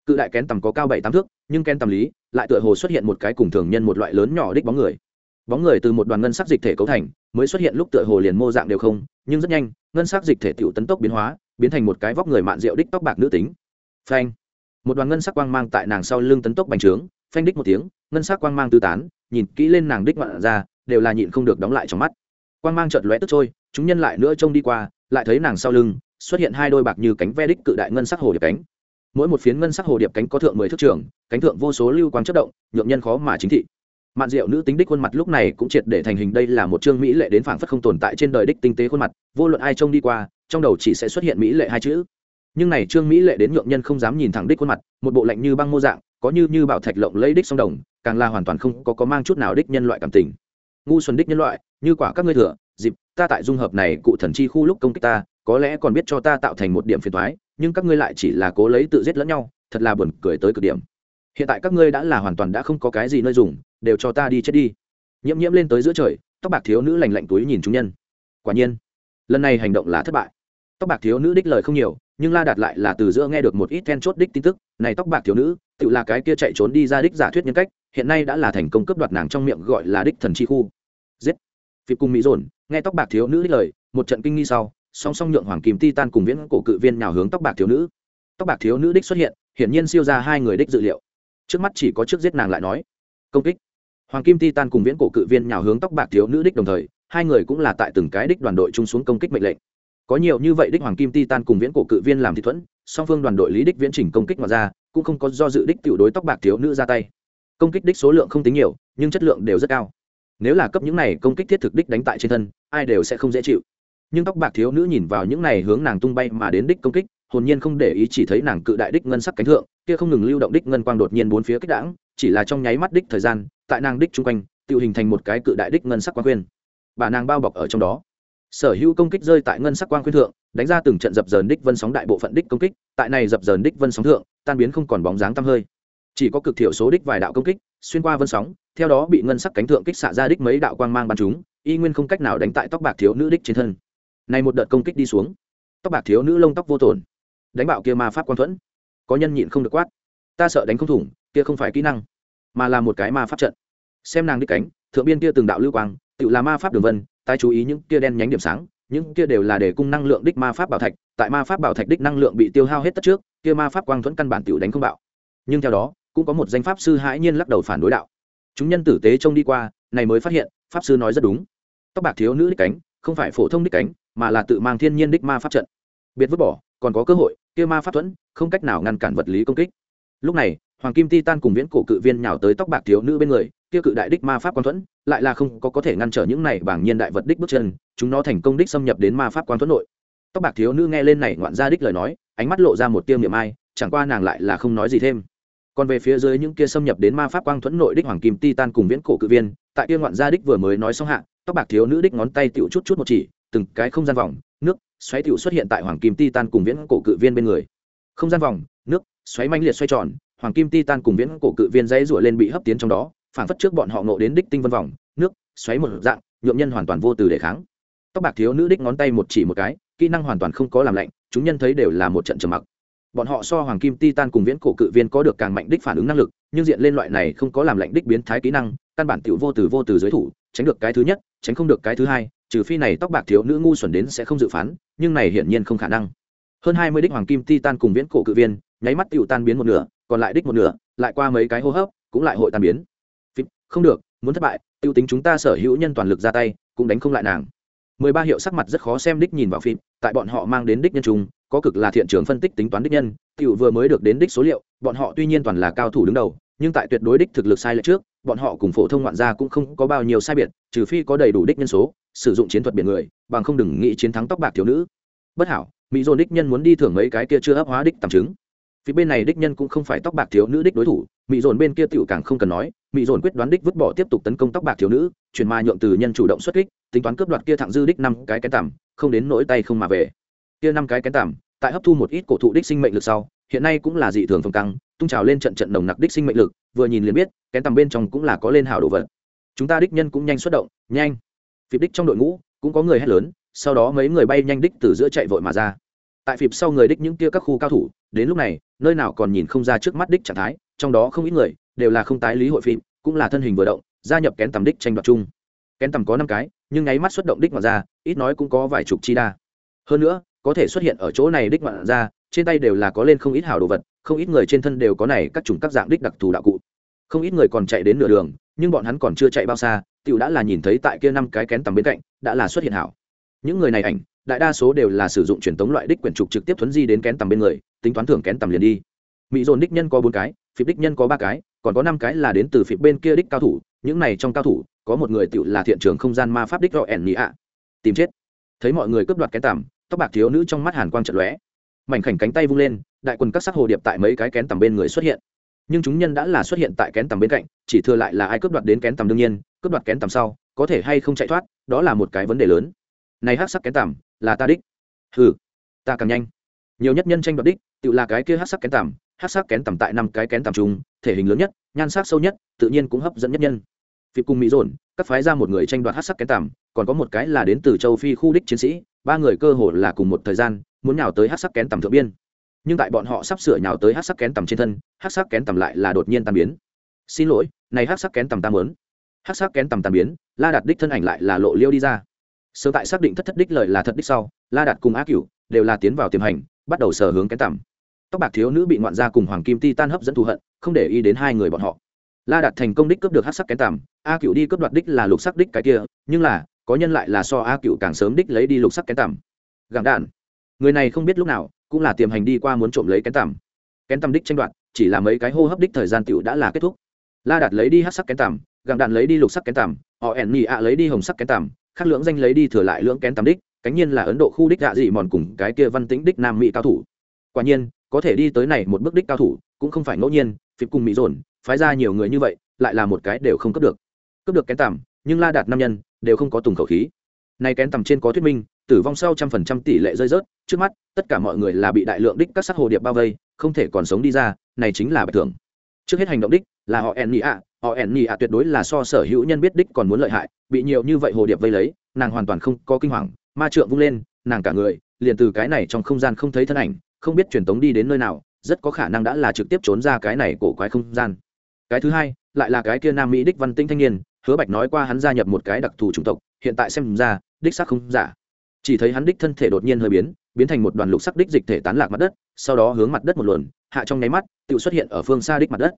Cự đại kén tầm có cao bảy tám thước, nhưng kén tầm lý lại tựa hồ xuất hiện một cái cùng thường nhân một loại lớn nhỏ đích bóng người. Bóng người từ một đoàn ngân sắc dịch thể cấu thành, mới xuất hiện lúc tựa hồ liền mô dạng đều không, nhưng rất nhanh ngân sắc dịch thể tiểu tấn tốc biến hóa, biến thành một cái vóc người mạn rượu đích tóc bạc nữ tính. Phanh. Một đoàn ngân sắc quang mang tại nàng sau lưng tấn tốc bành trướng, phanh đích một tiếng, ngân sắc quang mang tứ tán, nhìn kỹ lên nàng đích ngoạn ra, đều là nhịn không được đóng lại trong mắt. Quang mang chợt lóe tức trôi, chúng nhân lại nữa trông đi qua, lại thấy nàng sau lưng, xuất hiện hai đôi bạc như cánh ve đích cự đại ngân sắc hồ điệp cánh. Mỗi một phiến ngân sắc hồ điệp cánh có thượng mười thước trường, cánh thượng vô số lưu quang chớp động, nhượng nhân khó mà chính thị mạn diệu nữ tính đích khuôn mặt lúc này cũng triệt để thành hình đây là một chương mỹ lệ đến phảng phất không tồn tại trên đời đích tinh tế khuôn mặt, vô luận ai trông đi qua, trong đầu chỉ sẽ xuất hiện mỹ lệ hai chữ. Nhưng này trương mỹ lệ đến nhượng nhân không dám nhìn thẳng đích khuôn mặt, một bộ lạnh như băng mô dạng, có như như bảo thạch lộng lấy đích song đồng, càng là hoàn toàn không có có mang chút nào đích nhân loại cảm tình. Ngu xuân đích nhân loại, như quả các ngươi thừa, dịp, ta tại dung hợp này cụ thần chi khu lúc công kích ta, có lẽ còn biết cho ta tạo thành một điểm phiền thoái nhưng các ngươi lại chỉ là cố lấy tự giết lẫn nhau, thật là buồn cười tới cực điểm. Hiện tại các ngươi đã là hoàn toàn đã không có cái gì nơi dùng đều cho ta đi chết đi. Nhiễm nhiễm lên tới giữa trời, tóc bạc thiếu nữ lành lạnh túi nhìn chúng nhân. Quả nhiên, lần này hành động là thất bại. Tóc bạc thiếu nữ đích lời không nhiều, nhưng la đạt lại là từ giữa nghe được một ít then chốt đích tin tức. Này tóc bạc thiếu nữ, tự là cái kia chạy trốn đi ra đích giả thuyết nhân cách, hiện nay đã là thành công cướp đoạt nàng trong miệng gọi là đích thần chi khu. Giết! Phịp cùng mỹ dồn, nghe tóc bạc thiếu nữ đích lời, một trận kinh nghi sau, song song nhượng hoàng kim ti tan cùng viễn cổ cự viên nhào hướng tóc bạc thiếu nữ. Tóc bạc thiếu nữ đích xuất hiện, hiển nhiên siêu ra hai người đích dự liệu. Trước mắt chỉ có trước giết nàng lại nói. Công kích! Hoàng kim ti tan cùng viễn cổ cự viên nhào hướng tóc bạc thiếu nữ đích đồng thời, hai người cũng là tại từng cái đích đoàn đội chung xuống công kích mệnh lệnh. Có nhiều như vậy đích hoàng kim ti tan cùng viễn cổ cự viên làm thị thuẫn, song phương đoàn đội lý đích viễn chỉnh công kích mà ra, cũng không có do dự đích tiểu đối tóc bạc thiếu nữ ra tay. Công kích đích số lượng không tính nhiều, nhưng chất lượng đều rất cao. Nếu là cấp những này công kích thiết thực đích đánh tại trên thân, ai đều sẽ không dễ chịu. Nhưng tóc bạc thiếu nữ nhìn vào những này hướng nàng tung bay mà đến đích công kích, hồn nhiên không để ý chỉ thấy nàng cự đại đích ngân sắc cánh thượng, kia không ngừng lưu động đích ngân quang đột nhiên bốn phía kích đãng, chỉ là trong nháy mắt đích thời gian tại nàng đích chung quanh, tự hình thành một cái cự đại đích ngân sắc quang khuyên. Bà nàng bao bọc ở trong đó. Sở hữu công kích rơi tại ngân sắc quang khuyên thượng, đánh ra từng trận dập dờn đích vân sóng đại bộ phận đích công kích, tại này dập dờn đích vân sóng thượng, tan biến không còn bóng dáng tăm hơi. Chỉ có cực thiểu số đích vài đạo công kích, xuyên qua vân sóng, theo đó bị ngân sắc cánh thượng kích xạ ra đích mấy đạo quang mang bắn chúng, y nguyên không cách nào đánh tại tóc bạc thiếu nữ đích trên thân. Này một đợt công kích đi xuống, tóc bạc thiếu nữ lông tóc vô tổn. Đánh bạo kia ma pháp quang thuẫn. Có nhân nhịn không được quát. Ta sợ đánh không thủng, kia không phải kỹ năng mà là một cái ma pháp trận. Xem nàng đích cánh, thượng biên kia từng đạo lưu quang tự là ma pháp đường vân tai chú ý những kia đen nhánh điểm sáng, những kia đều là để cung năng lượng đích ma pháp bảo thạch, tại ma pháp bảo thạch đích năng lượng bị tiêu hao hết tất trước, kia ma pháp quang thuẫn căn bản tiểu đánh không bạo. Nhưng theo đó, cũng có một danh pháp sư hãi nhiên lắc đầu phản đối đạo. Chúng nhân tử tế trông đi qua, này mới phát hiện, pháp sư nói rất đúng. Tóc bạc thiếu nữ đích cánh, không phải phổ thông đích cánh, mà là tự mang thiên nhiên đích ma pháp trận. Biệt vứt bỏ, còn có cơ hội, kia ma pháp thuẫn, không cách nào ngăn cản vật lý công kích lúc này, hoàng kim ti tan cùng viễn cổ cự viên nhào tới tóc bạc thiếu nữ bên người, kia cự đại đích ma pháp quan thuẫn, lại là không có có thể ngăn trở những này bảng nhiên đại vật đích bước chân, chúng nó thành công đích xâm nhập đến ma pháp quan thuẫn nội. Tóc bạc thiếu nữ nghe lên này ngoạn ra đích lời nói, ánh mắt lộ ra một tiêu niệm ai, chẳng qua nàng lại là không nói gì thêm. Còn về phía dưới những kia xâm nhập đến ma pháp quang thuẫn nội đích hoàng kim ti tan cùng viễn cổ cự viên, tại kia ngoạn gia đích vừa mới nói xong hạ, tóc bạc thiếu nữ đích ngón tay tiểu chút chút một chỉ, từng cái không gian vòng, nước xoáy tiểu xuất hiện tại hoàng kim ti tan cùng viễn cổ cự viên bên người. Không gian vòng xoáy manh liệt xoay tròn, hoàng kim ti tan cùng viễn cổ cự viên dãy rủa lên bị hấp tiến trong đó phản phất trước bọn họ nộ đến đích tinh vân vòng, nước, xoáy một dạng, nhuộm nhân hoàn toàn vô từ để kháng. Tóc bạc thiếu nữ đích ngón tay một chỉ một cái, kỹ năng hoàn toàn không có làm lạnh, chúng nhân thấy đều là một trận trầm mặc. Bọn họ so hoàng kim ti tan cùng viễn cổ cự viên có được càng mạnh đích phản ứng năng lực, nhưng diện lên loại này không có làm lạnh đích biến thái kỹ năng, căn bản tiểu vô từ vô từ giới thủ, tránh được cái thứ nhất, tránh không được cái thứ hai, trừ phi này tóc bạc thiếu nữ ngu xuẩn đến sẽ không dự phán, nhưng này hiển nhiên không khả năng. Hơn hai mươi đích hoàng kim ti tan cùng viễn cổ cự viên nháy mắt tiểu tan biến một nửa còn lại đích một nửa lại qua mấy cái hô hấp cũng lại hội tan biến. Phim, không được muốn thất bại tiêu tính chúng ta sở hữu nhân toàn lực ra tay cũng đánh không lại nàng. Mười ba hiệu sắc mặt rất khó xem đích nhìn vào phim tại bọn họ mang đến đích nhân trung có cực là thiện trường phân tích tính toán đích nhân tiểu vừa mới được đến đích số liệu bọn họ tuy nhiên toàn là cao thủ đứng đầu nhưng tại tuyệt đối đích thực lực sai lệch trước bọn họ cùng phổ thông ngoạn gia cũng không có bao nhiêu sai biệt trừ phi có đầy đủ đích nhân số sử dụng chiến thuật biển người bằng không đừng nghĩ chiến thắng tóc bạc thiếu nữ. Bất hảo mỹ dồn đích nhân muốn đi thưởng mấy cái kia chưa ấp hóa đích tạm chứng phía bên này đích nhân cũng không phải tóc bạc thiếu nữ đích đối thủ mỹ dồn bên kia tựu càng không cần nói mỹ dồn quyết đoán đích vứt bỏ tiếp tục tấn công tóc bạc thiếu nữ, chuyển ma nhượng từ nhân chủ động xuất kích, tính toán cướp đoạt kia thẳng dư đích năm cái cái tằm, không đến nỗi tay không mà về. Kia năm cái cái tằm, tại hấp thu một ít cổ thụ đích sinh mệnh lực sau, hiện nay cũng là dị thường phong căng, tung trào lên trận trận đồng nặc đích sinh mệnh lực, vừa nhìn liền biết cái tằm bên trong cũng là có lên hảo đồ vật. Chúng ta đích nhân cũng nhanh xuất động, nhanh. Phịp đích trong đội ngũ, cũng có người hét lớn, sau đó mấy người bay nhanh đích từ giữa chạy vội mà ra. Tại phịp sau người đích những kia các khu cao thủ, đến lúc này nơi nào còn nhìn không ra trước mắt đích trạng thái, trong đó không ít người đều là không tái lý hội phim, cũng là thân hình vừa động, gia nhập kén tầm đích tranh đoạt chung. Kén tầm có năm cái, nhưng nháy mắt xuất động đích ngoạn ra ít nói cũng có vài chục chi đa. Hơn nữa, có thể xuất hiện ở chỗ này đích ngoạn ra trên tay đều là có lên không ít hảo đồ vật, không ít người trên thân đều có này các chủng các dạng đích đặc thù đạo cụ. Không ít người còn chạy đến nửa đường, nhưng bọn hắn còn chưa chạy bao xa, tiểu đã là nhìn thấy tại kia năm cái kén tầm bên cạnh, đã là xuất hiện hảo. Những người này ảnh đại đa số đều là sử dụng truyền tống loại đích quyển trục trực tiếp thuấn di đến kén tầm bên người, tính toán thưởng kén tầm liền đi. Mỹ dồn đích nhân có bốn cái phịp đích nhân có ba cái, còn có năm cái là đến từ phịp bên kia đích cao thủ, những này trong cao thủ, có một người tựu là thiện trường không gian ma pháp đích rõ ẻn nhị ạ tìm chết. Thấy mọi người cướp đoạt kén tầm, tóc bạc thiếu nữ trong mắt hàn quang trận lóe. Mảnh khảnh cánh tay vung lên, đại quần các sắc hồ điệp tại mấy cái kén tầm bên người xuất hiện. Nhưng chúng nhân đã là xuất hiện tại kén tầm bên cạnh, chỉ thừa lại là ai cướp đoạt đến kén tầm đương nhiên, cướp đoạt kén tầm sau, có thể hay không chạy thoát, đó là một cái vấn đề lớn này hắc sắc kén tằm là ta đích. Hừ, ta càng nhanh. Nhiều nhất nhân tranh đoạt đích, tự là cái kia hắc sắc kén tằm hắc sắc kén tằm tại năm cái kén tằm chung, thể hình lớn nhất, nhan sắc sâu nhất, tự nhiên cũng hấp dẫn nhất nhân. Phịp cùng mỹ dồn, các phái ra một người tranh đoạt hắc sắc kén tằm, còn có một cái là đến từ châu phi khu đích chiến sĩ, ba người cơ hồ là cùng một thời gian, muốn nhào tới hắc sắc kén tằm thượng biên. Nhưng tại bọn họ sắp sửa nhào tới hát sắc kén tằm trên thân, hát sắc kén tằm lại là đột nhiên tan biến. Xin lỗi, này hát sắc kén tằm ta lớn hát sắc kén tằm tan biến, la đặt đích thân ảnh lại là lộ liêu đi ra sớm tại xác định thất thất đích lời là thật đích sau, la đạt cùng á cửu đều là tiến vào tiềm hành, bắt đầu sở hướng cái tầm tóc bạc thiếu nữ bị ngoạn gia cùng hoàng kim ti tan hấp dẫn thù hận, không để ý đến hai người bọn họ. La đạt thành công đích cướp được hát sắc kén tầm a Cựu đi cướp đoạt đích là lục sắc đích cái kia, nhưng là, có nhân lại là so a Cựu càng sớm đích lấy đi lục sắc kén tầm gặng đạn. Người này không biết lúc nào, cũng là tiềm hành đi qua muốn trộm lấy kén tầm kén tầm đích tranh đoạt, chỉ là mấy cái hô hấp đích thời gian tiểu đã là kết thúc. La đạt lấy đi hát sắc kén tầm gặng đạn lấy đi lục sắc kén tầm họ ẻn nhị ạ lấy đi hồng sắc kén tầm khác lưỡng danh lấy đi thừa lại lưỡng kén tam đích, cánh nhiên là ấn độ khu đích gạ dị mòn cùng cái kia văn tĩnh đích nam mỹ cao thủ. Quả nhiên, có thể đi tới này một bước đích cao thủ, cũng không phải ngẫu nhiên, phịp cùng mỹ dồn, phái ra nhiều người như vậy, lại là một cái đều không cấp được. Cấp được kén tằm nhưng la đạt nam nhân, đều không có tùng khẩu khí. Nay kén tằm trên có thuyết minh, tử vong sau trăm phần trăm tỷ lệ rơi rớt, trước mắt, tất cả mọi người là bị đại lượng đích các sắc hồ điệp bao vây, không thể còn sống đi ra, này chính là bạch thường trước hết hành động đích là họ ẻn nhị ạ. Họ ẻn nhị ạ tuyệt đối là so sở hữu nhân biết đích còn muốn lợi hại, bị nhiều như vậy hồ điệp vây lấy, nàng hoàn toàn không có kinh hoàng. Ma trượng vung lên, nàng cả người, liền từ cái này trong không gian không thấy thân ảnh, không biết truyền tống đi đến nơi nào, rất có khả năng đã là trực tiếp trốn ra cái này cổ quái không gian. Cái thứ hai, lại là cái kia nam mỹ đích văn tinh thanh niên, hứa bạch nói qua hắn gia nhập một cái đặc thù chủng tộc, hiện tại xem ra, đích xác không giả. Chỉ thấy hắn đích thân thể đột nhiên hơi biến biến thành một đoàn lục sắc đích dịch thể tán lạc mặt đất, sau đó hướng mặt đất một luồn, hạ trong nháy mắt tự xuất hiện ở phương xa đích mặt đất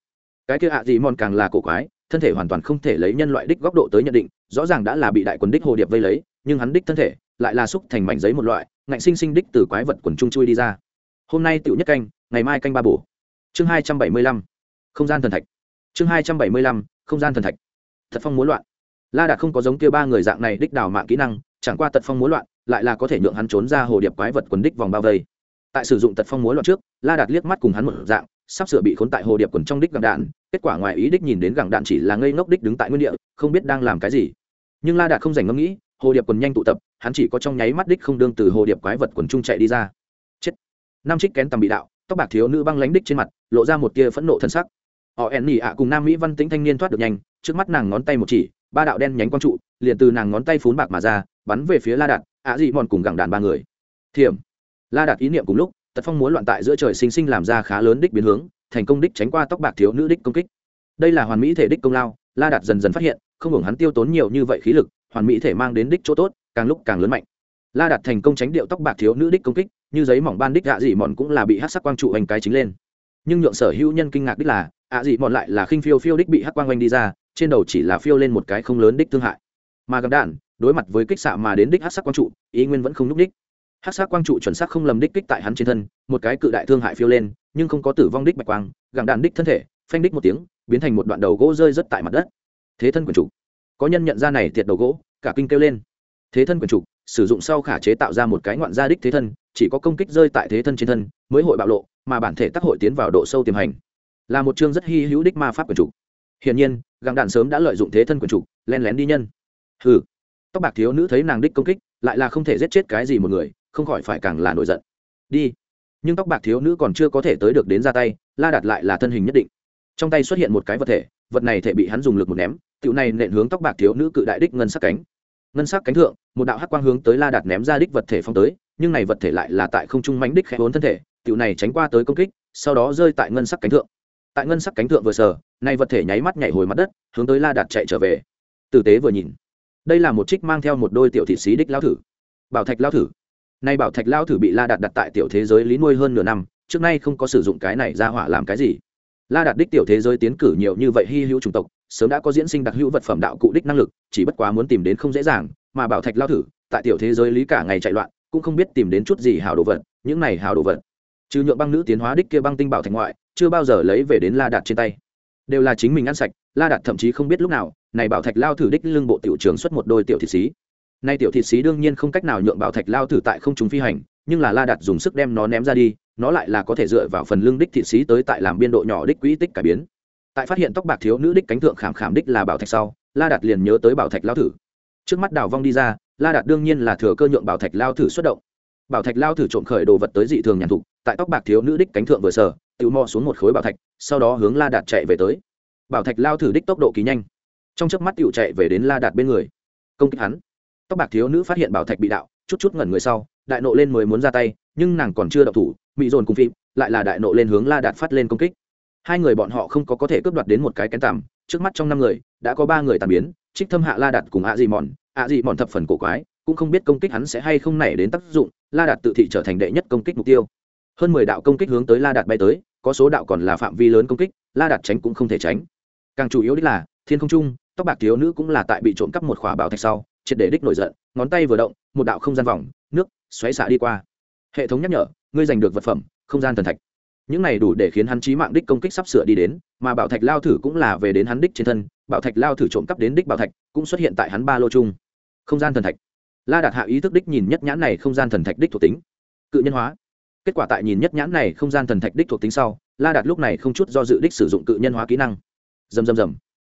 cái kia ạ gì mòn càng là cổ quái, thân thể hoàn toàn không thể lấy nhân loại đích góc độ tới nhận định, rõ ràng đã là bị đại quần đích hồ điệp vây lấy, nhưng hắn đích thân thể lại là xúc thành mảnh giấy một loại, ngạnh sinh sinh đích từ quái vật quần trung chui đi ra. Hôm nay tựu nhất canh, ngày mai canh ba bổ. Chương hai trăm bảy mươi lăm, không gian thần thạch. Chương hai trăm bảy mươi lăm, không gian thần thạch. Thật phong muốn loạn. La đạt không có giống kia ba người dạng này đích đào mạng kỹ năng, chẳng qua tật phong múa loạn, lại là có thể nhượng hắn trốn ra hồ điệp quái vật quần đích vòng bao vây. Tại sử dụng tật phong múa loạn trước, la đạt liếc mắt cùng hắn một dạng, sắp sửa bị khốn tại hồ điệp quần trong đích gặng đạn kết quả ngoài ý đích nhìn đến gặng đạn chỉ là ngây ngốc đích đứng tại nguyên địa, không biết đang làm cái gì. Nhưng la đạt không dành ngẫm nghĩ, hồ điệp quần nhanh tụ tập, hắn chỉ có trong nháy mắt đích không đương từ hồ điệp quái vật quần trung chạy đi ra. Chết. Nam trích kén tầm bị đạo, tóc bạc thiếu nữ băng lánh đích trên mặt, lộ ra một tia phẫn nộ thân sắc. Họ ẻn nỉ ạ cùng nam mỹ văn tĩnh thanh niên thoát được nhanh, trước mắt nàng ngón tay một chỉ, ba đạo đen nhánh quang trụ, liền từ nàng ngón tay phún bạc mà ra, bắn về phía la đạt, ạ dị mòn cùng gặng đàn ba người. Thiểm. La đạt ý niệm cùng lúc, tật phong muốn loạn tại giữa trời sinh sinh làm ra khá lớn đích biến hướng thành công đích tránh qua tóc bạc thiếu nữ đích công kích. Đây là hoàn mỹ thể đích công lao, la đạt dần dần phát hiện, không hưởng hắn tiêu tốn nhiều như vậy khí lực, hoàn mỹ thể mang đến đích chỗ tốt, càng lúc càng lớn mạnh. La đạt thành công tránh điệu tóc bạc thiếu nữ đích công kích, như giấy mỏng ban đích ạ dị mòn cũng là bị hát sắc quang trụ hành cái chính lên. Nhưng nhượng sở hữu nhân kinh ngạc đích là, ạ dị mòn lại là khinh phiêu phiêu đích bị hắc quang oanh đi ra, trên đầu chỉ là phiêu lên một cái không lớn đích thương hại. Mà gặp đạn, đối mặt với kích xạ mà đến đích hát sắc quang trụ, ý nguyên vẫn không n ú c đích hát sắc quang trụ chuẩn xác không lầm đích kích tại hắn trên thân, một cái cự đại thương hại phiêu lên nhưng không có tử vong đích bạch quang gặng đạn đích thân thể, phanh đích một tiếng, biến thành một đoạn đầu gỗ rơi rất tại mặt đất. Thế thân quyền chủ. Có nhân nhận ra này tiệt đầu gỗ, cả kinh kêu lên. Thế thân quyền chủ, sử dụng sau khả chế tạo ra một cái ngoạn gia đích thế thân, chỉ có công kích rơi tại thế thân trên thân, mới hội bạo lộ, mà bản thể tác hội tiến vào độ sâu tiềm hành. Là một chương rất hy hữu đích ma pháp quyền chủ. Hiển nhiên gặng đạn sớm đã lợi dụng thế thân quyền chủ len lén đi nhân. Hừ. Tóc bạc thiếu nữ thấy nàng đích công kích, lại là không thể giết chết cái gì một người, không khỏi phải càng là nổi giận. Đi nhưng tóc bạc thiếu nữ còn chưa có thể tới được đến ra tay, la đặt lại là thân hình nhất định. Trong tay xuất hiện một cái vật thể, vật này thể bị hắn dùng lực một ném tựu này nện hướng tóc bạc thiếu nữ cự đại đích ngân sắc cánh. Ngân sắc cánh thượng, một đạo hắc quang hướng tới la đạt ném ra đích vật thể phong tới, nhưng này vật thể lại là tại không trung mánh đích khẽ vốn thân thể tựu này tránh qua tới công kích, sau đó rơi tại ngân sắc cánh thượng. Tại ngân sắc cánh thượng vừa sờ nay vật thể nháy mắt nhảy hồi mặt đất, hướng tới la đạt chạy trở về. Tử tế vừa nhìn. Đây là một trích mang theo một đôi tiểu thị xí đích lao thử. Bảo thạch lao thử nay bảo thạch lao thử bị la đạt đặt tại tiểu thế giới lý nuôi hơn nửa năm, trước nay không có sử dụng cái này ra hỏa làm cái gì. La đạt đích tiểu thế giới tiến cử nhiều như vậy hy hữu chủng tộc, sớm đã có diễn sinh đặc hữu vật phẩm đạo cụ đích năng lực, chỉ bất quá muốn tìm đến không dễ dàng, mà bảo thạch lao thử, tại tiểu thế giới lý cả ngày chạy loạn, cũng không biết tìm đến chút gì hào đồ vật, những này hào đồ vật. Trừ nhượng băng nữ tiến hóa đích kia băng tinh bảo thạch ngoại, chưa bao giờ lấy về đến la đạt trên tay. Đều là chính mình ăn sạch, la đạt thậm chí không biết lúc nào, này bảo thạch lao thử đích lưng bộ tiểu trường xuất một đôi tiểu thị xí nay tiểu thịt xí đương nhiên không cách nào nhượng bảo thạch lao thử tại không chúng phi hành, nhưng là la đạt dùng sức đem nó ném ra đi, nó lại là có thể dựa vào phần lưng đích thịt xí tới tại làm biên độ nhỏ đích quỹ tích cải biến. Tại phát hiện tóc bạc thiếu nữ đích cánh thượng khảm khảm đích là bảo thạch sau, la đạt liền nhớ tới bảo thạch lao thử. Trước mắt đào vong đi ra, la đạt đương nhiên là thừa cơ nhượng bảo thạch lao thử xuất động. Bảo thạch lao thử trộm khởi đồ vật tới dị thường nhàn thục, tại tóc bạc thiếu nữ đích cánh thượng vừa sở tự mò xuống một khối bảo thạch, sau đó hướng la đạt chạy về tới. Bảo thạch lao thử đích tốc độ kỳ nhanh. Trong chớp mắt tự chạy về đến la đạt bên người. Công kích hắn tóc bạc thiếu nữ phát hiện bảo thạch bị đạo, chút chút ngẩn người sau, đại nộ lên mới muốn ra tay, nhưng nàng còn chưa đậu thủ bị dồn cùng phim lại là đại nộ lên hướng la đạt phát lên công kích. Hai người bọn họ không có có thể cướp đoạt đến một cái kén tằm, trước mắt trong năm người, đã có ba người tàn biến, trích thâm hạ la đạt cùng ạ dị mòn ạ dị mòn thập phần cổ quái, cũng không biết công kích hắn sẽ hay không nảy đến tác dụng, la đạt tự thị trở thành đệ nhất công kích mục tiêu. Hơn mười đạo công kích hướng tới la đạt bay tới, có số đạo còn là phạm vi lớn công kích, la đạt tránh cũng không thể tránh. Càng chủ yếu đích là, thiên không trung, tóc bạc thiếu nữ cũng là tại bị trộm cắp một khỏa bảo thạch sau triệt để đích nổi giận, ngón tay vừa động, một đạo không gian vòng, nước, xoáy xạ đi qua. Hệ thống nhắc nhở, ngươi giành được vật phẩm, không gian thần thạch. Những này đủ để khiến hắn chí mạng đích công kích sắp sửa đi đến, mà bảo thạch lao thử cũng là về đến hắn đích trên thân, bảo thạch lao thử trộm cắp đến đích bảo thạch, cũng xuất hiện tại hắn ba lô chung. Không gian thần thạch. La đạt hạ ý thức đích nhìn nhất nhãn này không gian thần thạch đích thuộc tính. Cự nhân hóa. Kết quả tại nhìn nhất nhãn này không gian thần thạch đích thuộc tính sau, la đạt lúc này không chút do dự đích sử dụng cự nhân hóa kỹ năng. Dầm dầm dầm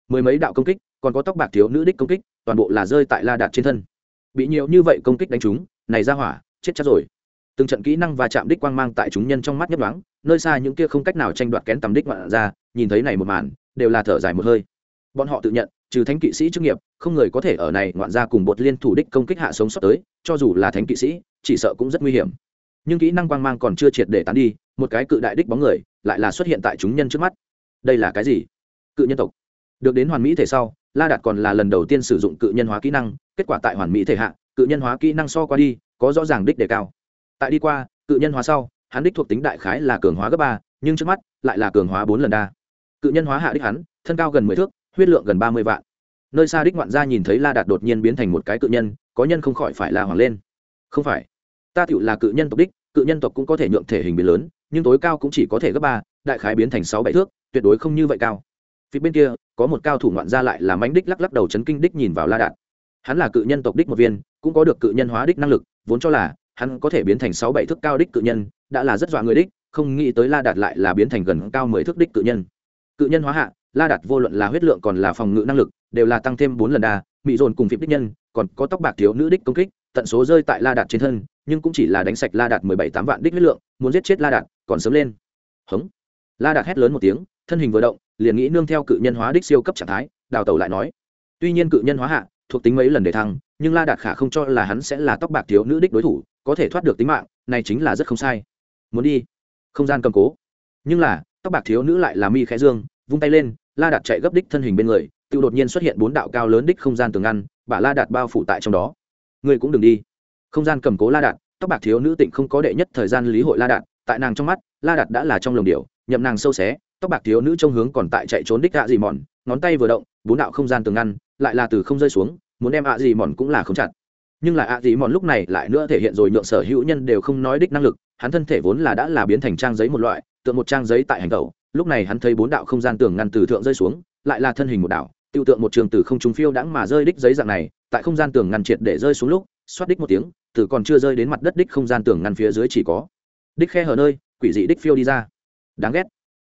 mười mấy đạo công kích còn có tóc bạc thiếu nữ đích công kích, toàn bộ là rơi tại la đạt trên thân. Bị nhiều như vậy công kích đánh trúng, này ra hỏa, chết chắc rồi. Từng trận kỹ năng và chạm đích quang mang tại chúng nhân trong mắt nhất đoán nơi xa những kia không cách nào tranh đoạt kén tầm đích ngoạn ra, nhìn thấy này một màn, đều là thở dài một hơi. Bọn họ tự nhận, trừ thánh kỵ sĩ chức nghiệp, không người có thể ở này ngoạn ra cùng bột liên thủ đích công kích hạ sống sót tới, cho dù là thánh kỵ sĩ, chỉ sợ cũng rất nguy hiểm. Nhưng kỹ năng quang mang còn chưa triệt để tán đi, một cái cự đại đích bóng người, lại là xuất hiện tại chúng nhân trước mắt. Đây là cái gì? Cự nhân tộc. Được đến hoàn mỹ thể sau la đạt còn là lần đầu tiên sử dụng cự nhân hóa kỹ năng, kết quả tại hoàn mỹ thể hạ, cự nhân hóa kỹ năng so qua đi, có rõ ràng đích đề cao. Tại đi qua, cự nhân hóa sau, hắn đích thuộc tính đại khái là cường hóa gấp ba, nhưng trước mắt lại là cường hóa bốn lần đa. Cự nhân hóa hạ đích hắn, thân cao gần mười thước, huyết lượng gần ba mươi vạn. Nơi xa đích ngoạn gia nhìn thấy la đạt đột nhiên biến thành một cái cự nhân, có nhân không khỏi phải la hoàng lên. Không phải, ta tựu là cự nhân tộc đích, cự nhân tộc cũng có thể nhượng thể hình biến lớn, nhưng tối cao cũng chỉ có thể gấp ba, đại khái biến thành sáu bảy thước, tuyệt đối không như vậy cao phía bên kia, có một cao thủ ngoạn gia lại là mánh đích lắc lắc đầu chấn kinh đích nhìn vào la đạt hắn là cự nhân tộc đích một viên, cũng có được cự nhân hóa đích năng lực, vốn cho là hắn có thể biến thành sáu bảy thước cao đích cự nhân, đã là rất dọa người đích, không nghĩ tới la đạt lại là biến thành gần cao mười thước đích cự nhân. Cự nhân hóa hạ, la đạt vô luận là huyết lượng còn là phòng ngự năng lực, đều là tăng thêm bốn lần đa mỹ dồn cùng phịp đích nhân, còn có tóc bạc thiếu nữ đích công kích, tận số rơi tại la đạt trên thân, nhưng cũng chỉ là đánh sạch la đạt mười bảy tám vạn đích huyết lượng, muốn giết chết la đạt còn sớm lên. Hống. La đạt hét lớn một tiếng thân hình vừa động, liền nghĩ nương theo cự nhân hóa đích siêu cấp trạng thái, đào tẩu lại nói. Tuy nhiên cự nhân hóa hạ, thuộc tính mấy lần để thăng, nhưng la đạt khả không cho là hắn sẽ là tóc bạc thiếu nữ đích đối thủ, có thể thoát được tính mạng, này chính là rất không sai. Muốn đi. Không gian cầm cố. Nhưng là, tóc bạc thiếu nữ lại là mi khẽ dương, vung tay lên, la đạt chạy gấp đích thân hình bên người, tự đột nhiên xuất hiện bốn đạo cao lớn đích không gian tường ngăn bà la đạt bao phủ tại trong đó. Người cũng đừng đi. Không gian cầm cố la đạt, tóc bạc thiếu nữ tịnh không có đệ nhất thời gian lý hội la đạt, tại nàng trong mắt, la đạt đã là trong lồng điệu nhậm nàng sâu xé tóc bạc thiếu nữ trong hướng còn tại chạy trốn đích ạ gì mòn, ngón tay vừa động, bốn đạo không gian tường ngăn, lại là từ không rơi xuống, muốn đem ạ gì mòn cũng là không chặt. Nhưng là ạ gì mòn lúc này lại nữa thể hiện rồi nhượng sở hữu nhân đều không nói đích năng lực, hắn thân thể vốn là đã là biến thành trang giấy một loại, tượng một trang giấy tại hành tẩu, lúc này hắn thấy bốn đạo không gian tường ngăn từ thượng rơi xuống, lại là thân hình một đạo, tiêu tượng một trường từ không trung phiêu đãng mà rơi đích giấy dạng này, tại không gian tường ngăn triệt để rơi xuống lúc, xoát đích một tiếng, từ còn chưa rơi đến mặt đất đích không gian tường ngăn phía dưới chỉ có. Đích khe hở nơi, quỷ dị đích phiêu đi ra. Đáng ghét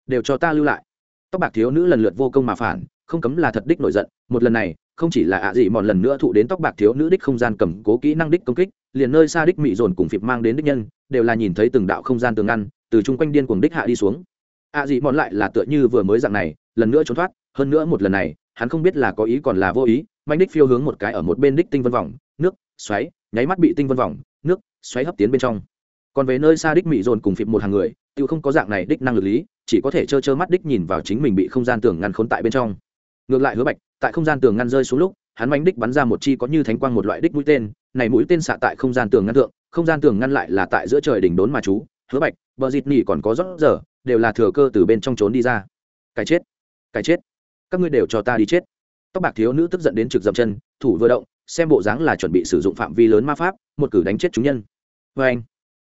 đều cho ta lưu lại. Tóc bạc thiếu nữ lần lượt vô công mà phản, không cấm là thật đích nổi giận, một lần này, không chỉ là ạ à gì mòn lần nữa thụ đến tóc bạc thiếu nữ đích không gian cầm cố kỹ năng đích công kích, liền nơi xa đích mị dồn cùng phịp mang đến đích nhân, đều là nhìn thấy từng đạo không gian tường ngăn, từ chung quanh điên cuồng đích hạ đi xuống. Ạ à gì mòn lại là tựa như vừa mới dạng này, lần nữa trốn thoát, hơn nữa một lần này, hắn không biết là có ý còn là vô ý manh đích phiêu hướng một cái ở một bên đích tinh vân vòng, nước, xoáy, nháy mắt bị tinh vân vòng, nước, xoáy hấp tiến bên trong. Còn về nơi xa đích mị dồn cùng phịp một hàng người, tự không có dạng này đích năng lực lý chỉ có thể trơ trơ mắt đích nhìn vào chính mình bị không gian tường ngăn khốn tại bên trong. Ngược lại hứa bạch, tại không gian tường ngăn rơi xuống lúc, hắn mánh đích bắn ra một chi có như thánh quang một loại đích mũi tên, này mũi tên xạ tại không gian tường ngăn thượng, không gian tường ngăn lại là tại giữa trời đỉnh đốn mà chú. Hứa bạch, bờ dịt nỉ còn có rót giờ, đều là thừa cơ từ bên trong trốn đi ra. Cái chết cái chết. Các ngươi đều cho ta đi chết. Tóc bạc thiếu nữ tức giận đến trực dậm chân, thủ vừa động, xem bộ dáng là chuẩn bị sử dụng phạm vi lớn ma pháp, một cử đánh chết chúng nhân. Vê anh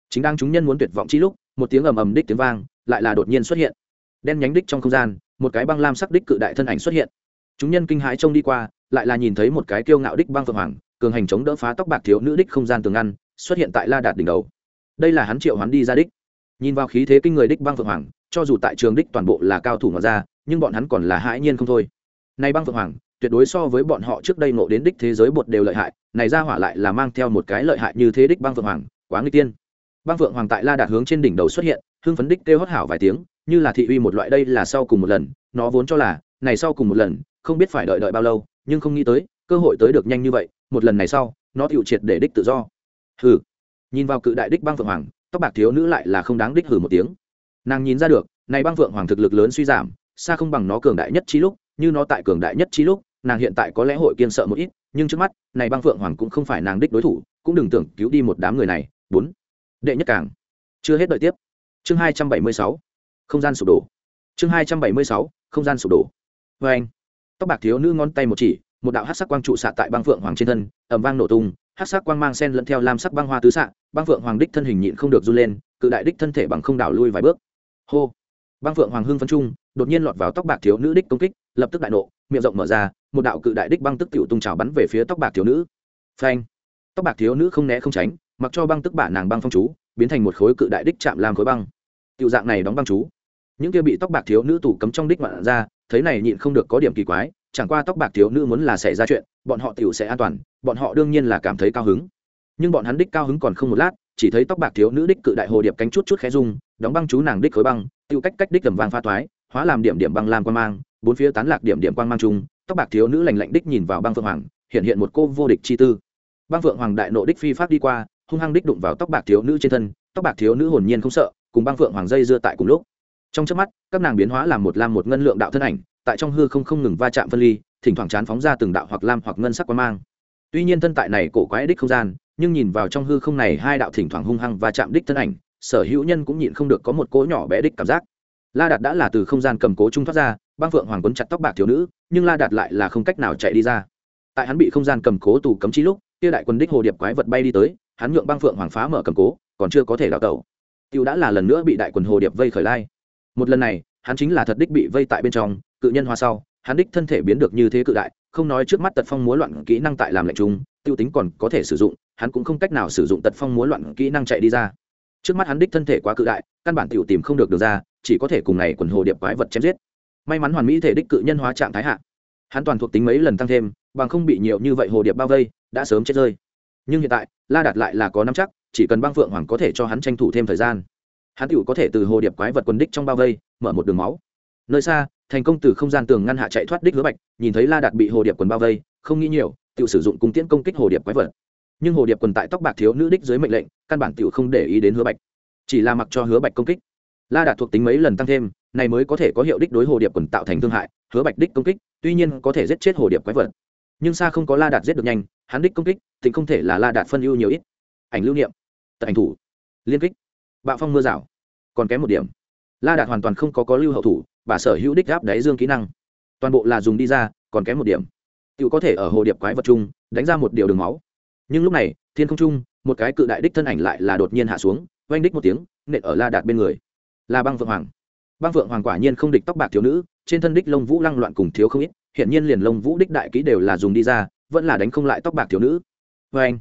chính đang chúng nhân muốn tuyệt vọng chi lúc, một tiếng ầm ầm đích tiếng vang lại là đột nhiên xuất hiện. Đen nhánh đích trong không gian, một cái băng lam sắc đích cự đại thân ảnh xuất hiện. Chúng nhân kinh hãi trông đi qua, lại là nhìn thấy một cái kiêu ngạo đích băng phượng hoàng, cường hành chống đỡ phá tóc bạc thiếu nữ đích không gian tường ngăn, xuất hiện tại la đạt đỉnh đầu. Đây là hắn triệu hắn đi ra đích. Nhìn vào khí thế kinh người đích băng phượng hoàng, cho dù tại trường đích toàn bộ là cao thủ ngọt ra, nhưng bọn hắn còn là hãi nhiên không thôi. Nay băng phượng hoàng, tuyệt đối so với bọn họ trước đây ngộ đến đích thế giới bột đều lợi hại, này ra hỏa lại là mang theo một cái lợi hại như thế đích băng phượng hoàng, quá nguy tiên. Băng phượng hoàng tại la đạt hướng trên đỉnh đầu xuất hiện hưng phấn đích kêu hót hảo vài tiếng, như là thị uy một loại đây là sau cùng một lần, nó vốn cho là, này sau cùng một lần, không biết phải đợi đợi bao lâu, nhưng không nghĩ tới, cơ hội tới được nhanh như vậy, một lần này sau, nó chịu triệt để đích tự do. Hừ. Nhìn vào cự đại đích băng phượng hoàng, tóc bạc thiếu nữ lại là không đáng đích hử một tiếng. Nàng nhìn ra được, này băng phượng hoàng thực lực lớn suy giảm, xa không bằng nó cường đại nhất trí lúc, như nó tại cường đại nhất trí lúc, nàng hiện tại có lẽ hội kiên sợ một ít, nhưng trước mắt, này băng phượng hoàng cũng không phải nàng đích đối thủ, cũng đừng tưởng cứu đi một đám người này. Bốn. Đệ nhất càng. Chưa hết đợi tiếp chương hai trăm bảy mươi sáu, không gian sụp đổ. Chương hai trăm bảy mươi sáu, không gian sụp đổ. Vê anh, tóc bạc thiếu nữ ngón tay một chỉ, một đạo hát sắc quang trụ xạ tại băng phượng hoàng trên thân ẩm vang nổ tung hát sắc quang mang sen lẫn theo lam sắc băng hoa tứ xạ, băng phượng hoàng đích thân hình nhịn không được run lên, cự đại đích thân thể bằng không đảo lui vài bước. Hô! Băng phượng hoàng hưng phân trung đột nhiên lọt vào tóc bạc thiếu nữ đích công kích, lập tức đại nộ, miệng rộng mở ra, một đạo cự đại đích băng tức tiểu tung trào bắn về phía tóc bạc thiếu nữ. Phanh! Tóc bạc thiếu nữ không né không tránh, mặc cho băng tức bả nàng băng phong chú, biến thành một khối cự đại đích chạm làm khối băng tiểu dạng này đóng băng chú. Những kia bị tóc bạc thiếu nữ tủ cấm trong đích ngoạn ra, thấy này nhịn không được có điểm kỳ quái, chẳng qua tóc bạc thiếu nữ muốn là xảy ra chuyện, bọn họ tiểu sẽ an toàn, bọn họ đương nhiên là cảm thấy cao hứng. Nhưng bọn hắn đích cao hứng còn không một lát, chỉ thấy tóc bạc thiếu nữ đích cự đại hồ điệp cánh chút chút khẽ rung, đóng băng chú nàng đích khối băng tiêu cách cách đích tầm vang pha thoái hóa làm điểm điểm băng lam quan mang, bốn phía tán lạc điểm điểm quang mang chung, tóc bạc thiếu nữ lành lạnh đích nhìn vào băng phượng hoàng, hiện hiện một cô vô địch chi tư. Băng phượng hoàng đại nộ đích phi pháp đi qua, hung hăng đích đụng vào tóc bạc thiếu nữ trên thân, tóc bạc thiếu nữ hồn nhiên không sợ cùng băng phượng hoàng dây dưa tại cùng lúc. Trong trước mắt, các nàng biến hóa làm một lam một ngân lượng đạo thân ảnh, tại trong hư không không ngừng va chạm phân ly, thỉnh thoảng chán phóng ra từng đạo hoặc lam hoặc ngân sắc quang mang. Tuy nhiên thân tại này cổ quái đích không gian, nhưng nhìn vào trong hư không này hai đạo thỉnh thoảng hung hăng và chạm đích thân ảnh, sở hữu nhân cũng nhịn không được có một cỗ nhỏ bé đích cảm giác. La đạt đã là từ không gian cầm cố trung thoát ra, băng phượng hoàng quấn chặt tóc bạc thiếu nữ, nhưng la đạt lại là không cách nào chạy đi ra. Tại hắn bị không gian cầm cố tù cấm chi lúc, kia đại quân đích hồ điệp quái vật bay đi tới, hắn nhượng băng phượng hoàng phá mở cầm cố, còn chưa có thể đào tẩu tiêu đã là lần nữa bị đại quần hồ điệp vây khởi lai. Một lần này, hắn chính là thật đích bị vây tại bên trong, cự nhân hoa sau, hắn đích thân thể biến được như thế cự đại, không nói trước mắt tật phong múa loạn kỹ năng tại làm lệnh trung tiêu tính còn có thể sử dụng, hắn cũng không cách nào sử dụng tật phong múa loạn kỹ năng chạy đi ra. Trước mắt hắn đích thân thể quá cự đại, căn bản tiểu tìm không được được ra, chỉ có thể cùng này quần hồ điệp quái vật chém giết. May mắn hoàn mỹ thể đích cự nhân hóa trạng thái hạ, hắn toàn thuộc tính mấy lần tăng thêm, bằng không bị nhiều như vậy hồ điệp bao vây, đã sớm chết rơi nhưng hiện tại, la đạt lại là có năm chắc, chỉ cần băng phượng hoàng có thể cho hắn tranh thủ thêm thời gian, hắn tựu có thể từ hồ điệp quái vật quần đích trong bao vây, mở một đường máu. Nơi xa, thành công từ không gian tường ngăn hạ chạy thoát đích hứa bạch, nhìn thấy la đạt bị hồ điệp quần bao vây, không nghĩ nhiều tựu sử dụng cung tiễn công kích hồ điệp quái vật. Nhưng hồ điệp quần tại tóc bạc thiếu nữ đích dưới mệnh lệnh, căn bản tựu không để ý đến hứa bạch. Chỉ là mặc cho hứa bạch công kích. La đạt thuộc tính mấy lần tăng thêm, này mới có thể có hiệu đích đối hồ điệp quần tạo thành thương hại, hứa bạch đích công kích, tuy nhiên có thể giết chết hồ điệp quái vật. Nhưng xa không có la đạt giết được nhanh hắn đích công kích tỉnh không thể là la đạt phân ưu nhiều ít. Ảnh lưu niệm tật ảnh thủ, liên kích, bạo phong mưa rào, còn kém một điểm. La đạt hoàn toàn không có có lưu hậu thủ và sở hữu đích gáp đáy dương kỹ năng. Toàn bộ là dùng đi ra, còn kém một điểm. Tự có thể ở hồ điệp quái vật chung, đánh ra một điều đường máu. Nhưng lúc này, thiên không trung một cái cự đại đích thân ảnh lại là đột nhiên hạ xuống, oanh đích một tiếng, nện ở la đạt bên người. Là băng phượng hoàng. Băng phượng hoàng quả nhiên không địch tóc bạc thiếu nữ, trên thân đích lông vũ lăng loạn cùng thiếu không ít hiện nhiên liền lông vũ đích đại kỹ đều là dùng đi ra vẫn là đánh không lại tóc bạc thiếu nữ. Vê anh,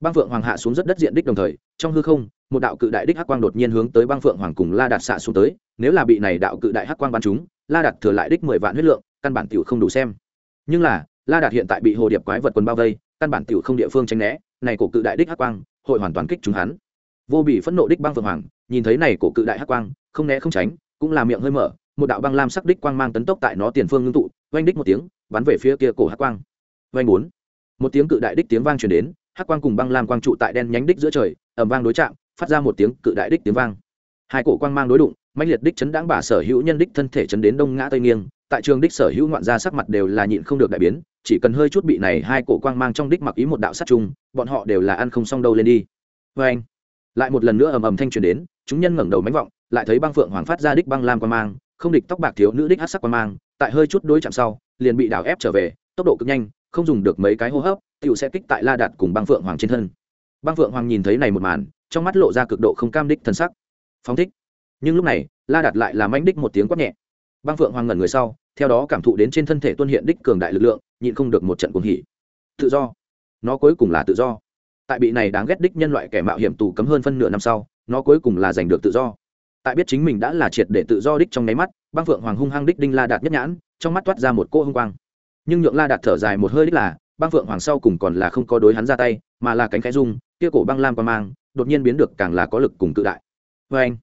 băng phượng hoàng hạ xuống rất đất diện đích đồng thời, trong hư không, một đạo cự đại đích hắc quang đột nhiên hướng tới băng phượng hoàng cùng la đạt xạ xuống tới. Nếu là bị này đạo cự đại hắc quang bắn chúng la đạt thừa lại đích mười vạn huyết lượng, căn bản tiểu không đủ xem. Nhưng là, la đạt hiện tại bị hồ điệp quái vật quần bao vây, căn bản tiểu không địa phương tránh né. Này cổ cự đại đích hắc quang, hội hoàn toàn kích chúng hắn. Vô bị phẫn nộ đích băng phượng hoàng, nhìn thấy này cổ cự đại hắc quang, không né không tránh, cũng là miệng hơi mở, một đạo băng lam sắc đích quang mang tấn tốc tại nó tiền phương ngưng tụ, oanh đích một tiếng, bắn về phía kia cổ hắc quang oanh bốn. Một tiếng cự đại đích tiếng vang truyền đến, hắc quang cùng băng lam quang trụ tại đen nhánh đích giữa trời, ầm vang đối chạm, phát ra một tiếng cự đại đích tiếng vang. Hai cổ quang mang đối đụng mạnh liệt đích chấn đáng bả sở hữu nhân đích thân thể chấn đến đông ngã tây nghiêng, tại trường đích sở hữu ngoạn gia sắc mặt đều là nhịn không được đại biến, chỉ cần hơi chút bị này hai cổ quang mang trong đích mặc ý một đạo sát chung bọn họ đều là ăn không xong đâu lên đi. Vê anh lại một lần nữa ầm ầm thanh truyền đến, chúng nhân ngẩng đầu mánh vọng, lại thấy băng phượng hoàng phát ra đích băng lam quang mang, không địch tóc bạc thiếu nữ đích hát sắc quang mang, tại hơi chút đối chạm sau, liền bị đảo ép trở về, tốc độ cực nhanh không dùng được mấy cái hô hấp tựu sẽ kích tại la đạt cùng băng phượng hoàng trên thân. Băng phượng hoàng nhìn thấy này một màn, trong mắt lộ ra cực độ không cam đích thân sắc. Phóng thích. Nhưng lúc này, la đạt lại làm anh đích một tiếng quát nhẹ. Băng phượng hoàng ngẩn người sau, theo đó cảm thụ đến trên thân thể tuân hiện đích cường đại lực lượng, nhịn không được một trận cuồng hỉ. Tự do. Nó cuối cùng là tự do. Tại bị này đáng ghét đích nhân loại kẻ mạo hiểm tù cấm hơn phân nửa năm sau, nó cuối cùng là giành được tự do. Tại biết chính mình đã là triệt để tự do đích trong nháy mắt, băng phượng hoàng hung hăng đích đinh la đạt nhất nhãn, trong mắt toát ra một cô hung quang nhưng nhượng la đạt thở dài một hơi đích là, băng phượng hoàng sau cùng còn là không có đối hắn ra tay, mà là cánh khẽ dung kia cổ băng lam quan mang, đột nhiên biến được càng là có lực cùng tự đại. Vê anh,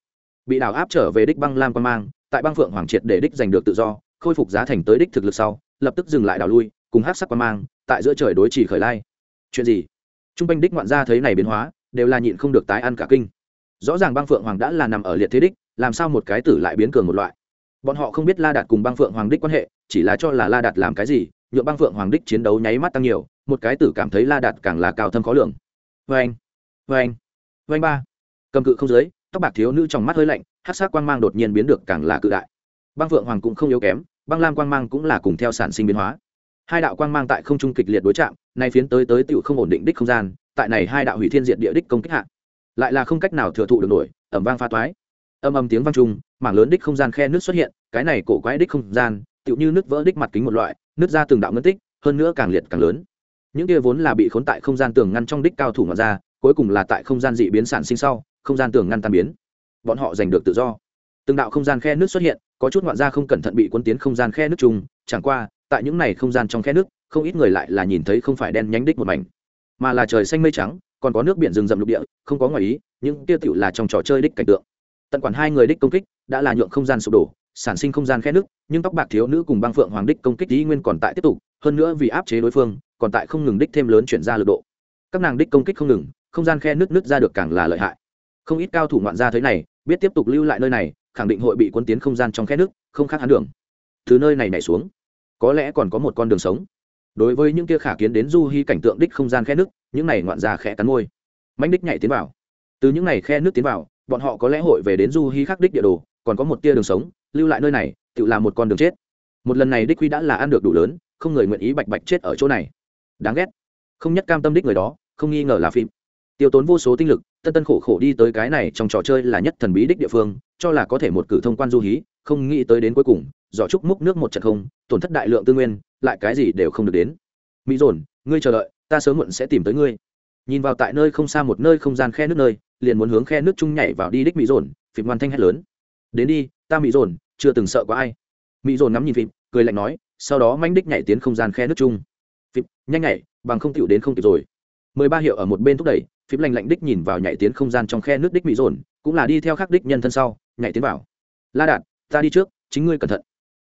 bị đảo áp trở về đích băng lam quan mang, tại băng phượng hoàng triệt để đích giành được tự do, khôi phục giá thành tới đích thực lực sau, lập tức dừng lại đảo lui, cùng hát sắc quan mang, tại giữa trời đối chỉ khởi lai. Chuyện gì? T r u n g quanh đích ngoạn gia thấy này biến hóa, đều là nhịn không được tái ăn cả kinh. Rõ ràng băng phượng hoàng đã là nằm ở liệt thế đích, làm sao một cái tử lại biến cường một loại? Bọn họ không biết la đạt cùng băng phượng hoàng đích quan hệ chỉ là cho là la đạt làm cái gì, nhượng băng phượng hoàng đích chiến đấu nháy mắt tăng nhiều, một cái tử cảm thấy la đạt càng là cao thâm khó lường. Vê anh vê anh vê anh ba. Cầm cự không dưới, tóc bạc thiếu nữ trong mắt hơi lạnh hát sát quang mang đột nhiên biến được càng là cự đại. Băng phượng hoàng cũng không yếu kém, băng lam quang mang cũng là cùng theo sản sinh biến hóa. Hai đạo quang mang tại không trung kịch liệt đối chạm, nay phiến tới tới tựu không ổn định đích không gian, tại này hai đạo hủy thiên diệt địa đích công kích hạ, lại là không cách nào thừa thụ được nổi ẩm vang pha toái. Âm âm tiếng vang trung mảng lớn đích không gian khe nước xuất hiện, cái này cổ quái đích không gian tựu như nước vỡ đích mặt kính một loại nước ra từng đạo ngân tích, hơn nữa càng liệt càng lớn. Những kia vốn là bị khốn tại không gian tường ngăn trong đích cao thủ ngoạn ra, cuối cùng là tại không gian dị biến sản sinh sau, không gian tường ngăn tan biến. Bọn họ giành được tự do. Từng đạo không gian khe nước xuất hiện, có chút ngoạn ra không cẩn thận bị cuốn tiến không gian khe nước chung, chẳng qua, tại những này không gian trong khe nước không ít người lại là nhìn thấy không phải đen nhánh đích một mảnh, mà là trời xanh mây trắng, còn có nước biển rừng rậm lục địa, không có ngoài ý, những tiêu tiểu là trong trò chơi đích cảnh tượng. Tận quản hai người đích công kích, đã là nhượng không gian sụp đổ sản sinh không gian khe nước nhưng tóc bạc thiếu nữ cùng băng phượng hoàng đích công kích ý nguyên còn tại tiếp tục, hơn nữa vì áp chế đối phương, còn tại không ngừng đích thêm lớn chuyển ra lực độ. Các nàng đích công kích không ngừng, không gian khe nước nứt ra được càng là lợi hại. Không ít cao thủ ngoạn gia thế này, biết tiếp tục lưu lại nơi này, khẳng định hội bị quân tiến không gian trong khe nước không khác hắn đường. Từ nơi này nhảy xuống, có lẽ còn có một con đường sống. Đối với những kia khả kiến đến du hy cảnh tượng đích không gian khe nước những này ngoạn gia khẽ cắn môi. Mánh đích nhảy tiến vào. Từ những này khe nước tiến vào, bọn họ có lẽ hội về đến du hy khắc đích địa đồ còn có một tia đường sống, lưu lại nơi này, tự làm một con đường chết. Một lần này đích quy đã là ăn được đủ lớn, không người nguyện ý bạch bạch chết ở chỗ này. Đáng ghét. Không nhất cam tâm đích người đó, không nghi ngờ là phim. Tiêu tốn vô số tinh lực, tân tân khổ khổ đi tới cái này trong trò chơi là nhất thần bí đích địa phương, cho là có thể một cử thông quan du hí, không nghĩ tới đến cuối cùng, giỏ trúc múc nước một trận không, tổn thất đại lượng tư nguyên, lại cái gì đều không được đến. Mỹ dồn, ngươi chờ đợi, ta sớm muộn sẽ tìm tới ngươi. Nhìn vào tại nơi không xa một nơi không gian khe nước nơi, liền muốn hướng khe nước chung nhảy vào đi đích mỹ dồn, phim ngoan thanh hét lớn đến đi, ta mỹ dồn, chưa từng sợ có ai. Mỹ dồn ngắm nhìn phim, cười lạnh nói, sau đó manh đích nhảy tiến không gian khe nước chung. Phim, nhanh nhảy, bằng không tiểu đến không kịp rồi. Mười ba hiệu ở một bên thúc đẩy phím lạnh lạnh đích nhìn vào nhảy tiến không gian trong khe nước đích mỹ dồn, cũng là đi theo khắc đích nhân thân sau, nhảy tiến vào. La đạt, ta đi trước, chính ngươi cẩn thận.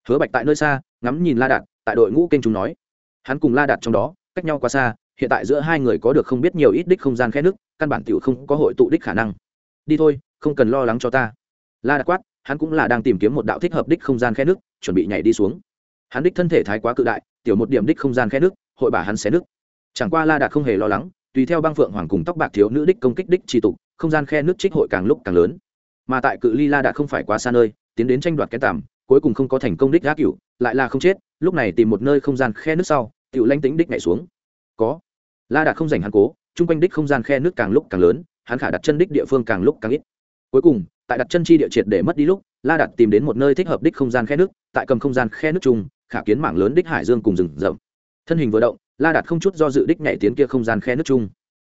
Hứa bạch tại nơi xa, ngắm nhìn la đạt, tại đội ngũ kênh chúng nói. Hắn cùng la đạt trong đó, cách nhau quá xa, hiện tại giữa hai người có được không biết nhiều ít đích không gian khe nước, căn bản tiểu không có hội tụ đích khả năng. Đi thôi, không cần lo lắng cho ta. La đạt quát hắn cũng là đang tìm kiếm một đạo thích hợp đích không gian khe nước, chuẩn bị nhảy đi xuống. Hắn đích thân thể thái quá cự đại, tiểu một điểm đích không gian khe nước, hội bà hắn xé nước. Chẳng qua la đạt không hề lo lắng, tùy theo băng phượng hoàng cùng tóc bạc thiếu nữ đích công kích đích trì tục, không gian khe nước trích hội càng lúc càng lớn. Mà tại cự ly la đạt không phải quá xa nơi, tiến đến tranh đoạt cái tàm cuối cùng không có thành công đích gác cựu lại là không chết, lúc này tìm một nơi không gian khe nước sau tự lanh tính đích nhảy xuống. Có. La đạt không dành hắn cố, chung quanh đích không gian khe nước càng lúc càng lớn, hắn khả đặt chân đích địa phương càng lúc càng ít cuối cùng, tại đặt chân chi địa triệt để mất đi lúc, la đạt tìm đến một nơi thích hợp đích không gian khe nước, tại cầm không gian khe nước chung, khả kiến mảng lớn đích hải dương cùng rừng rậm. Thân hình vừa động, la đạt không chút do dự đích nhảy tiến kia không gian khe nước chung.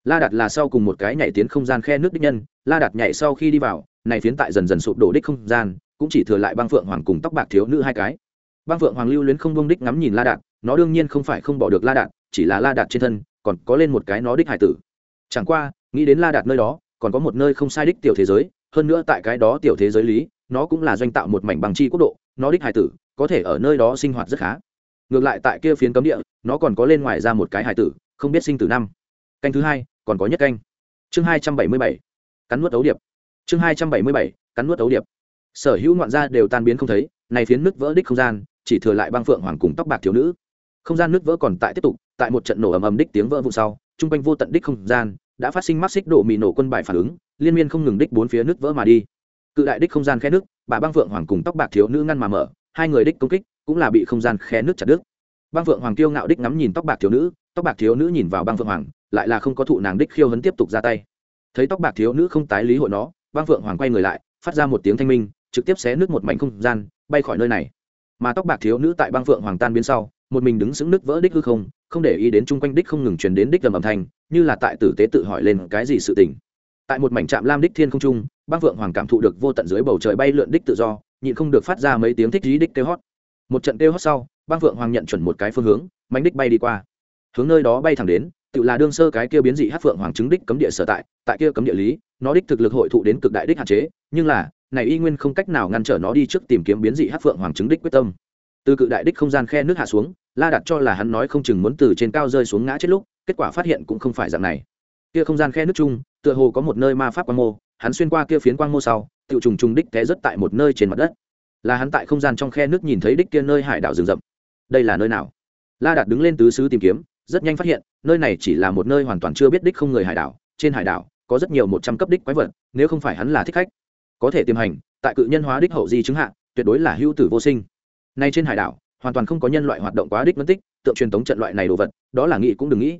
La đạt là sau cùng một cái nhảy tiến không gian khe nước đích nhân, la đạt nhảy sau khi đi vào, này phiến tại dần dần sụp đổ đích không gian, cũng chỉ thừa lại băng phượng hoàng cùng tóc bạc thiếu nữ hai cái. Băng phượng hoàng lưu luyến không bông đích ngắm nhìn la đạt, nó đương nhiên không phải không bỏ được la đạt, chỉ là la đạt trên thân, còn có lên một cái nó đích hải tử. Chẳng qua, nghĩ đến la đạt nơi đó, còn có một nơi không sai đích tiểu thế giới hơn nữa tại cái đó tiểu thế giới lý, nó cũng là doanh tạo một mảnh bằng chi quốc độ, nó đích hải tử, có thể ở nơi đó sinh hoạt rất khá. Ngược lại tại kia phiến cấm địa, nó còn có lên ngoài ra một cái hải tử, không biết sinh từ năm. Canh thứ hai, còn có nhất canh. Chương hai trăm bảy mươi bảy, cắn nuốt ấu điệp. Chương hai trăm bảy mươi bảy, cắn nuốt ấu điệp. Sở hữu ngoạn gia đều tan biến không thấy, này phiến nước vỡ đích không gian, chỉ thừa lại băng phượng hoàng cùng tóc bạc thiếu nữ. Không gian nước vỡ còn tại tiếp tục, tại một trận nổ ầm ầm đích tiếng vỡ vụ sau, chung quanh vô tận đích không gian đã phát sinh mắt xích độ mì nổ quân bài phản ứng, liên miên không ngừng đích bốn phía nứt vỡ mà đi. Cự đại đích không gian khe nước bà băng phượng hoàng cùng tóc bạc thiếu nữ ngăn mà mở, hai người đích công kích cũng là bị không gian khe nước chặt đứt. Băng phượng hoàng kiêu ngạo đích ngắm nhìn tóc bạc thiếu nữ, tóc bạc thiếu nữ nhìn vào băng phượng hoàng, lại là không có thụ nàng đích khiêu hấn tiếp tục ra tay. Thấy tóc bạc thiếu nữ không tái lý hội nó, băng phượng hoàng quay người lại, phát ra một tiếng thanh minh, trực tiếp xé nước một mảnh không gian, bay khỏi nơi này. Mà tóc bạc thiếu nữ tại băng phượng hoàng tan biến sau một mình đứng sững nước vỡ đích hư không không để ý đến chung quanh đích không ngừng truyền đến đích tầm âm thanh, như là tại tử tế tự hỏi lên cái gì sự tình. Tại một mảnh trạm lam đích thiên không trung, bác vượng hoàng cảm thụ được vô tận dưới bầu trời bay lượn đích tự do, nhịn không được phát ra mấy tiếng thích dí đích kêu hót. Một trận kêu hót sau, bác vượng hoàng nhận chuẩn một cái phương hướng, mánh đích bay đi qua. Hướng nơi đó bay thẳng đến, tự là đương sơ cái kia biến dị hát phượng hoàng chứng đích cấm địa sở tại tại kia cấm địa lý, nó đích thực lực hội thụ đến cực đại đích hạn chế, nhưng là, này y nguyên không cách nào ngăn trở nó đi trước tìm kiếm biến dị hát phượng hoàng chứng đích quyết tâm từ cự đại đích không gian khe nước hạ xuống, la đặt cho là hắn nói không chừng muốn từ trên cao rơi xuống ngã chết lúc, kết quả phát hiện cũng không phải dạng này. Kia không gian khe nước chung, tựa hồ có một nơi ma pháp quan mô, hắn xuyên qua kia phiến quang mô sau tự trùng trùng đích té rất tại một nơi trên mặt đất. Là hắn tại không gian trong khe nước nhìn thấy đích kia nơi hải đảo rừng rậm. Đây là nơi nào? La đạt đứng lên tứ xứ tìm kiếm, rất nhanh phát hiện, nơi này chỉ là một nơi hoàn toàn chưa biết đích không người hải đảo, trên hải đảo, có rất nhiều một trăm cấp đích quái vật, nếu không phải hắn là thích khách. Có thể tiềm hành, tại cự nhân hóa đích hậu di chứng hạ, tuyệt đối là hữu tử vô sinh nay trên hải đảo, hoàn toàn không có nhân loại hoạt động quá đích mất tích, tượng truyền tống trận loại này đồ vật, đó là nghĩ cũng đừng nghĩ.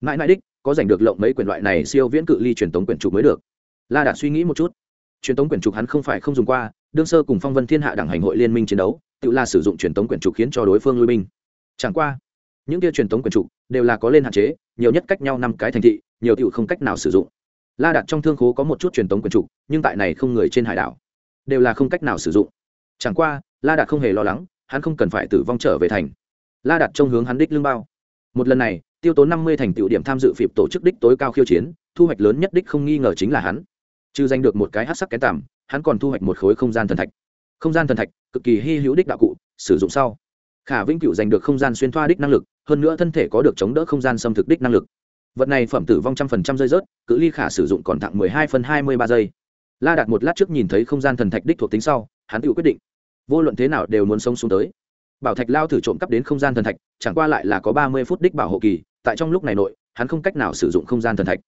Mãi mãi đích, có giành được lộng mấy quyền loại này siêu viễn cự ly truyền tống quyển trục mới được. La đạt suy nghĩ một chút. Truyền tống quyển trục hắn không phải không dùng qua, đương sơ cùng phong vân thiên hạ đảng hành hội liên minh chiến đấu, tự là sử dụng truyền tống quyển trục khiến cho đối phương lui binh. Chẳng qua, những kia truyền tống quyển trục đều là có lên hạn chế, nhiều nhất cách nhau năm cái thành thị, nhiều tiểu không cách nào sử dụng. La đặt trong thương khố có một chút truyền tống quyển trục, nhưng tại này không người trên hải đảo, đều là không cách nào sử dụng. Chẳng qua la đạt không hề lo lắng, hắn không cần phải tử vong trở về thành. La đạt trông hướng hắn đích lương bao. Một lần này, tiêu tốn năm mươi thành tựu điểm tham dự phịp tổ chức đích tối cao khiêu chiến, thu hoạch lớn nhất đích không nghi ngờ chính là hắn. Trừ giành được một cái hát sắc kén tằm hắn còn thu hoạch một khối không gian thần thạch. Không gian thần thạch, cực kỳ hy hữu đích đạo cụ, sử dụng sau. Khả vĩnh cửu giành được không gian xuyên thoa đích năng lực, hơn nữa thân thể có được chống đỡ không gian xâm thực đích năng lực. Vật này phẩm tử vong trăm phần trăm rơi rớt, cự ly khả sử dụng còn thẳng mười hai phân hai mươi ba giây. La đạt một lát trước nhìn thấy không gian thần thạch đích thuộc tính sau, hắn tự quyết định vô luận thế nào đều muốn sống xuống tới. Bảo thạch lao thử trộm cắp đến không gian thần thạch, chẳng qua lại là có ba mươi phút đích bảo hộ kỳ, tại trong lúc này nội, hắn không cách nào sử dụng không gian thần thạch.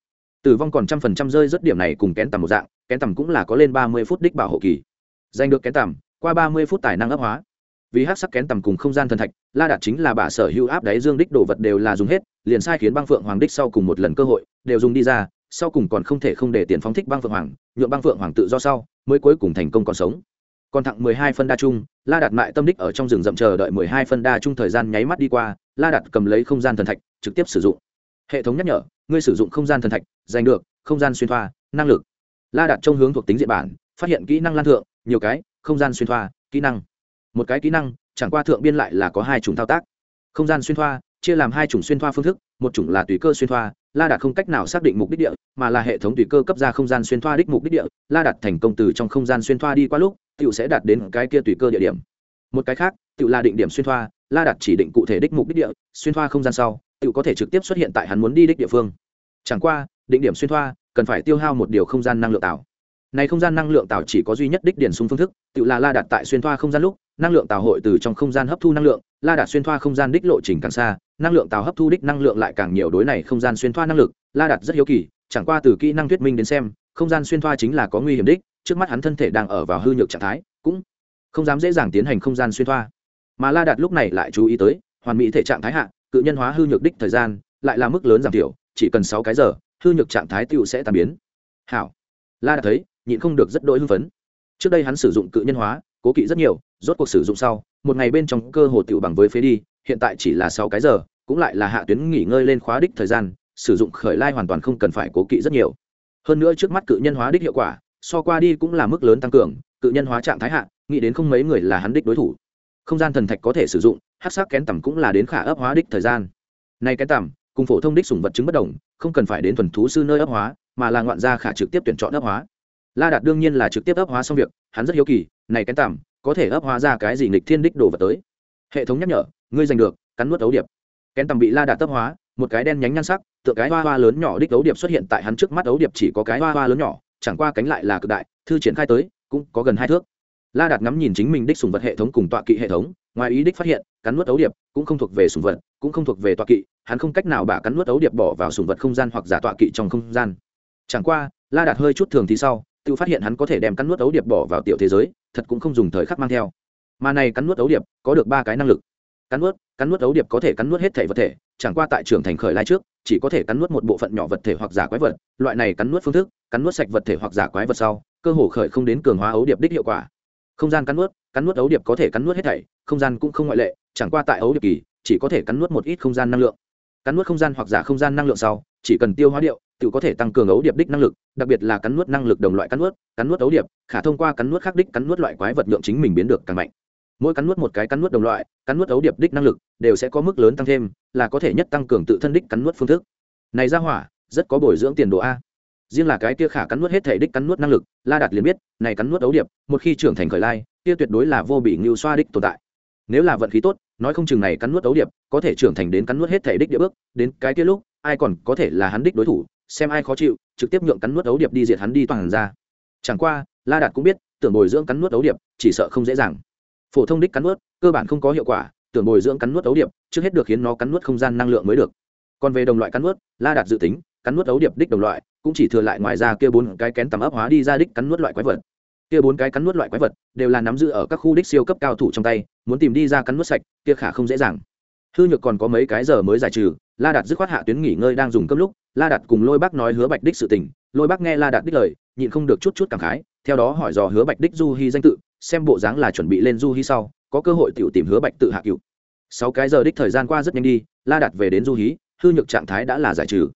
Tử vong còn trăm phần trăm rơi rất điểm này cùng kén tầm một dạng, kén tầm cũng là có lên ba mươi phút đích bảo hộ kỳ. Giành được kén tầm, qua ba mươi phút tài năng ấp hóa. Vì hát sắc kén tầm cùng không gian thần thạch, la đạt chính là bà sở hữu áp đáy dương đích đồ vật đều là dùng hết, liền sai khiến băng phượng hoàng đích sau cùng một lần cơ hội, đều dùng đi ra, sau cùng còn không thể không để tiền phóng thích băng phượng hoàng nhuộm băng phượng hoàng tự do sau, mới cuối cùng thành công còn sống còn thẳng mười hai phân đa chung, la đạt mại tâm đích ở trong rừng rậm chờ đợi mười hai phân đa chung thời gian nháy mắt đi qua, la đạt cầm lấy không gian thần thạch, trực tiếp sử dụng. Hệ thống nhắc nhở, ngươi sử dụng không gian thần thạch, giành được, không gian xuyên thoa, năng lực. La đạt trong hướng thuộc tính diện bản, phát hiện kỹ năng lan thượng, nhiều cái, không gian xuyên thoa, kỹ năng. Một cái kỹ năng, chẳng qua thượng biên lại là có hai chủng thao tác. Không gian xuyên thoa, chia làm hai chủng xuyên thoa phương thức, một chủng là tùy cơ xuyên thoa la đạt không cách nào xác định mục đích địa, mà là hệ thống tùy cơ cấp ra không gian xuyên thoa đích mục đích địa. La đạt thành công từ trong không gian xuyên thoa đi qua lúc tựu sẽ đạt đến cái kia tùy cơ địa điểm. Một cái khác tựu là định điểm xuyên thoa, la đạt chỉ định cụ thể đích mục đích địa, xuyên thoa không gian sau tựu có thể trực tiếp xuất hiện tại hắn muốn đi đích địa phương. Chẳng qua, định điểm xuyên thoa cần phải tiêu hao một điều không gian năng lượng tạo này không gian năng lượng tạo chỉ có duy nhất đích điển sung phương thức tự là la đạt tại xuyên thoa không gian lúc năng lượng tạo hội từ trong không gian hấp thu năng lượng, la đạt xuyên thoa không gian đích lộ trình càng xa, năng lượng tạo hấp thu đích năng lượng lại càng nhiều, đối này không gian xuyên thoa năng lực, la đạt rất hiếu kỳ, chẳng qua từ kỹ năng thuyết minh đến xem, không gian xuyên thoa chính là có nguy hiểm đích, trước mắt hắn thân thể đang ở vào hư nhược trạng thái, cũng không dám dễ dàng tiến hành không gian xuyên thoa. Mà la đạt lúc này lại chú ý tới, hoàn mỹ thể trạng thái hạ, cự nhân hóa hư nhược đích thời gian, lại là mức lớn giảm thiểu, chỉ cần sáu cái giờ, hư nhược trạng thái tựu sẽ tàn biến. Hảo. La đạt thấy, nhịn không được rất đỗi hưng phấn. Trước đây hắn sử dụng cự nhân hóa cố kỵ rất nhiều, rốt cuộc sử dụng sau, một ngày bên trong cơ hồ tựu bằng với phế đi, hiện tại chỉ là sáu cái giờ, cũng lại là hạ tuyến nghỉ ngơi lên khóa đích thời gian, sử dụng khởi lai hoàn toàn không cần phải cố kỵ rất nhiều. Hơn nữa trước mắt cự nhân hóa đích hiệu quả, so qua đi cũng là mức lớn tăng cường, cự nhân hóa trạng thái hạ, nghĩ đến không mấy người là hắn đích đối thủ. Không gian thần thạch có thể sử dụng, hát sắc kén tầm cũng là đến khả ấp hóa đích thời gian. Nay kén tầm, cùng phổ thông đích sủng vật chứng bất đồng, không cần phải đến thuần thú sư nơi ấp hóa, mà là ngoạn gia khả trực tiếp tuyển chọn ấp hóa la đạt đương nhiên là trực tiếp ấp hóa xong việc, hắn rất hiếu kỳ, này kén tằm, có thể ấp hóa ra cái gì nghịch thiên đích đổ vật tới. Hệ thống nhắc nhở, ngươi giành được, cắn nuốt ấu điệp. Kén tằm bị la đạt ấp hóa, một cái đen nhánh nhan sắc, tựa cái hoa hoa lớn nhỏ đích ấu điệp xuất hiện tại hắn trước mắt, ấu điệp chỉ có cái hoa hoa lớn nhỏ, chẳng qua cánh lại là cực đại, thư triển khai tới, cũng có gần hai thước. La đạt ngắm nhìn chính mình đích sùng vật hệ thống cùng tọa kỵ hệ thống, ngoài ý đích phát hiện, cắn nuốt ấu điệp cũng không thuộc về sùng vật, cũng không thuộc về tọa kỵ, hắn không cách nào bả cắn nuốt ấu điệp bỏ vào sùng vật không gian hoặc giả tọa kỵ trong không gian. Chẳng qua, la đạt hơi chút thường thì sau tự phát hiện hắn có thể đem cắn nuốt ấu điệp bỏ vào tiểu thế giới thật cũng không dùng thời khắc mang theo mà này cắn nuốt ấu điệp có được ba cái năng lực cắn nuốt cắn nuốt ấu điệp có thể cắn nuốt hết thể vật thể chẳng qua tại trường thành khởi lai trước chỉ có thể cắn nuốt một bộ phận nhỏ vật thể hoặc giả quái vật loại này cắn nuốt phương thức cắn nuốt sạch vật thể hoặc giả quái vật sau cơ hồ khởi không đến cường hóa ấu điệp đích hiệu quả không gian cắn nuốt cắn nuốt ấu điệp có thể cắn nuốt hết thảy không gian cũng không ngoại lệ chẳng qua tại ấu điệp kỳ chỉ có thể cắn nuốt một ít không gian năng lượng cắn nuốt không gian hoặc giả không gian năng lượng sau chỉ cần tiêu hóa điệu tự có thể tăng cường ấu điệp đích năng lực đặc biệt là cắn nuốt năng lực đồng loại cắn nuốt cắn nuốt ấu điệp khả thông qua cắn nuốt khác đích cắn nuốt loại quái vật nhượng chính mình biến được càng mạnh mỗi cắn nuốt một cái cắn nuốt đồng loại cắn nuốt ấu điệp đích năng lực đều sẽ có mức lớn tăng thêm là có thể nhất tăng cường tự thân đích cắn nuốt phương thức này ra hỏa rất có bồi dưỡng tiền đồ a riêng là cái kia khả cắn nuốt hết thể đích cắn nuốt năng lực la đạt liền biết này cắn nuốt ấu điệp một khi trưởng thành khởi lai kia tuyệt đối là vô bị ngưu xoa đích tồn tại nếu là vận khí tốt, nói không chừng này cắn nuốt ấu điệp, có thể trưởng thành đến cắn nuốt hết thể đích địa bước, đến cái kia lúc, ai còn có thể là hắn đích đối thủ, xem ai khó chịu, trực tiếp nhượng cắn nuốt ấu điệp đi diệt hắn đi toàn ra. Chẳng qua, la đạt cũng biết, tưởng bồi dưỡng cắn nuốt ấu điệp, chỉ sợ không dễ dàng. Phổ thông đích cắn nuốt, cơ bản không có hiệu quả, tưởng bồi dưỡng cắn nuốt ấu điệp, trước hết được khiến nó cắn nuốt không gian năng lượng mới được. Còn về đồng loại cắn nuốt, la đạt dự tính, cắn nuốt ấu điệp đích đồng loại, cũng chỉ thừa lại ngoài ra kia bốn cái kén tầm ấp hóa đi ra đích cắn nuốt loại quái vật kia bốn cái cắn nuốt loại quái vật đều là nắm giữ ở các khu đích siêu cấp cao thủ trong tay, muốn tìm đi ra cắn nuốt sạch, kia khả không dễ dàng. Hư nhược còn có mấy cái giờ mới giải trừ, la đạt dứt khoát hạ tuyến nghỉ ngơi đang dùng cấp lúc, la đạt cùng lôi bác nói hứa bạch đích sự tình, lôi bác nghe la đạt đích lời, nhịn không được chút chút cảm khái, theo đó hỏi dò hứa bạch đích du hy danh tự, xem bộ dáng là chuẩn bị lên du hy sau, có cơ hội tự tìm hứa bạch tự hạ cựu. Sáu cái giờ đích thời gian qua rất nhanh đi, la đạt về đến du hí hư nhược trạng thái đã là giải trừ.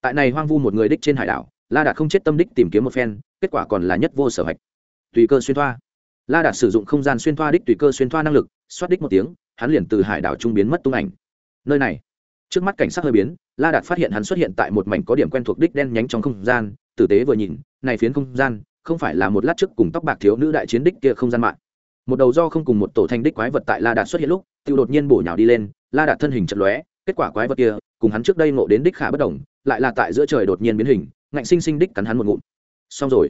Tại này hoang vu một người đích trên hải đảo, la đạt không chết tâm đích tìm kiếm một phen, kết quả còn là nhất vô sở hạch tùy cơ xuyên thoa. La đạt sử dụng không gian xuyên thoa đích tùy cơ xuyên thoa năng lực, xoát đích một tiếng, hắn liền từ hải đảo trung biến mất tung ảnh. Nơi này, trước mắt cảnh sát hơi biến, la đạt phát hiện hắn xuất hiện tại một mảnh có điểm quen thuộc đích đen nhánh trong không gian, tử tế vừa nhìn, này phiến không gian, không phải là một lát trước cùng tóc bạc thiếu nữ đại chiến đích kia không gian mạng. Một đầu do không cùng một tổ thanh đích quái vật tại la đạt xuất hiện lúc tự đột nhiên bổ nhào đi lên, la đạt thân hình chật lóe, kết quả quái vật kia, cùng hắn trước đây ngộ đến đích khả bất đồng, lại là tại giữa trời đột nhiên biến hình, ngạnh sinh sinh đích cắn hắn một ngụm. Xong rồi.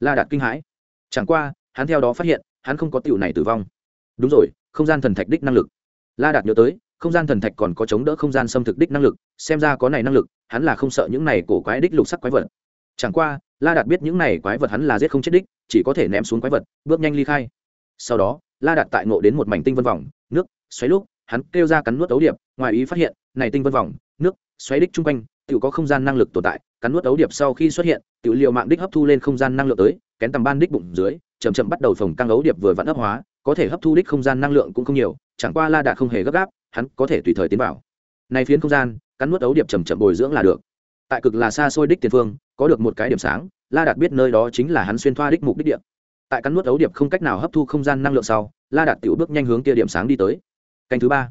La đạt kinh hãi chẳng qua, hắn theo đó phát hiện, hắn không có tiểu này tử vong. Đúng rồi, không gian thần thạch đích năng lực. La đạt nhớ tới, không gian thần thạch còn có chống đỡ không gian xâm thực đích năng lực, xem ra có này năng lực, hắn là không sợ những này cổ quái đích lục sắc quái vật. Chẳng qua, la đạt biết những này quái vật hắn là giết không chết đích, chỉ có thể ném xuống quái vật, bước nhanh ly khai. Sau đó, la đạt tại ngộ đến một mảnh tinh vân vòng, nước, xoáy lúc, hắn kêu ra cắn nuốt ấu điệp, ngoài ý phát hiện, này tinh vân vòng, nước, xoáy đích chung quanh tự có không gian năng lực tồn tại, cắn nuốt ấu điệp sau khi xuất hiện tự liệu mạng đích hấp thu lên không gian năng lượng tới, kén tầm ban đích bụng dưới, chậm chậm bắt đầu phồng căng ấu điệp vừa vặn ấp hóa, có thể hấp thu đích không gian năng lượng cũng không nhiều, chẳng qua la đạt không hề gấp gáp, hắn có thể tùy thời tiến vào. Này phiến không gian, cắn nuốt ấu điệp chậm chậm bồi dưỡng là được. Tại cực là xa xôi đích tiền phương, có được một cái điểm sáng, la đạt biết nơi đó chính là hắn xuyên thoa đích mục đích địa. Tại cắn nuốt ấu điệp không cách nào hấp thu không gian năng lượng sau, la đạt tiểu bước nhanh hướng kia điểm sáng đi tới. Canh thứ ba.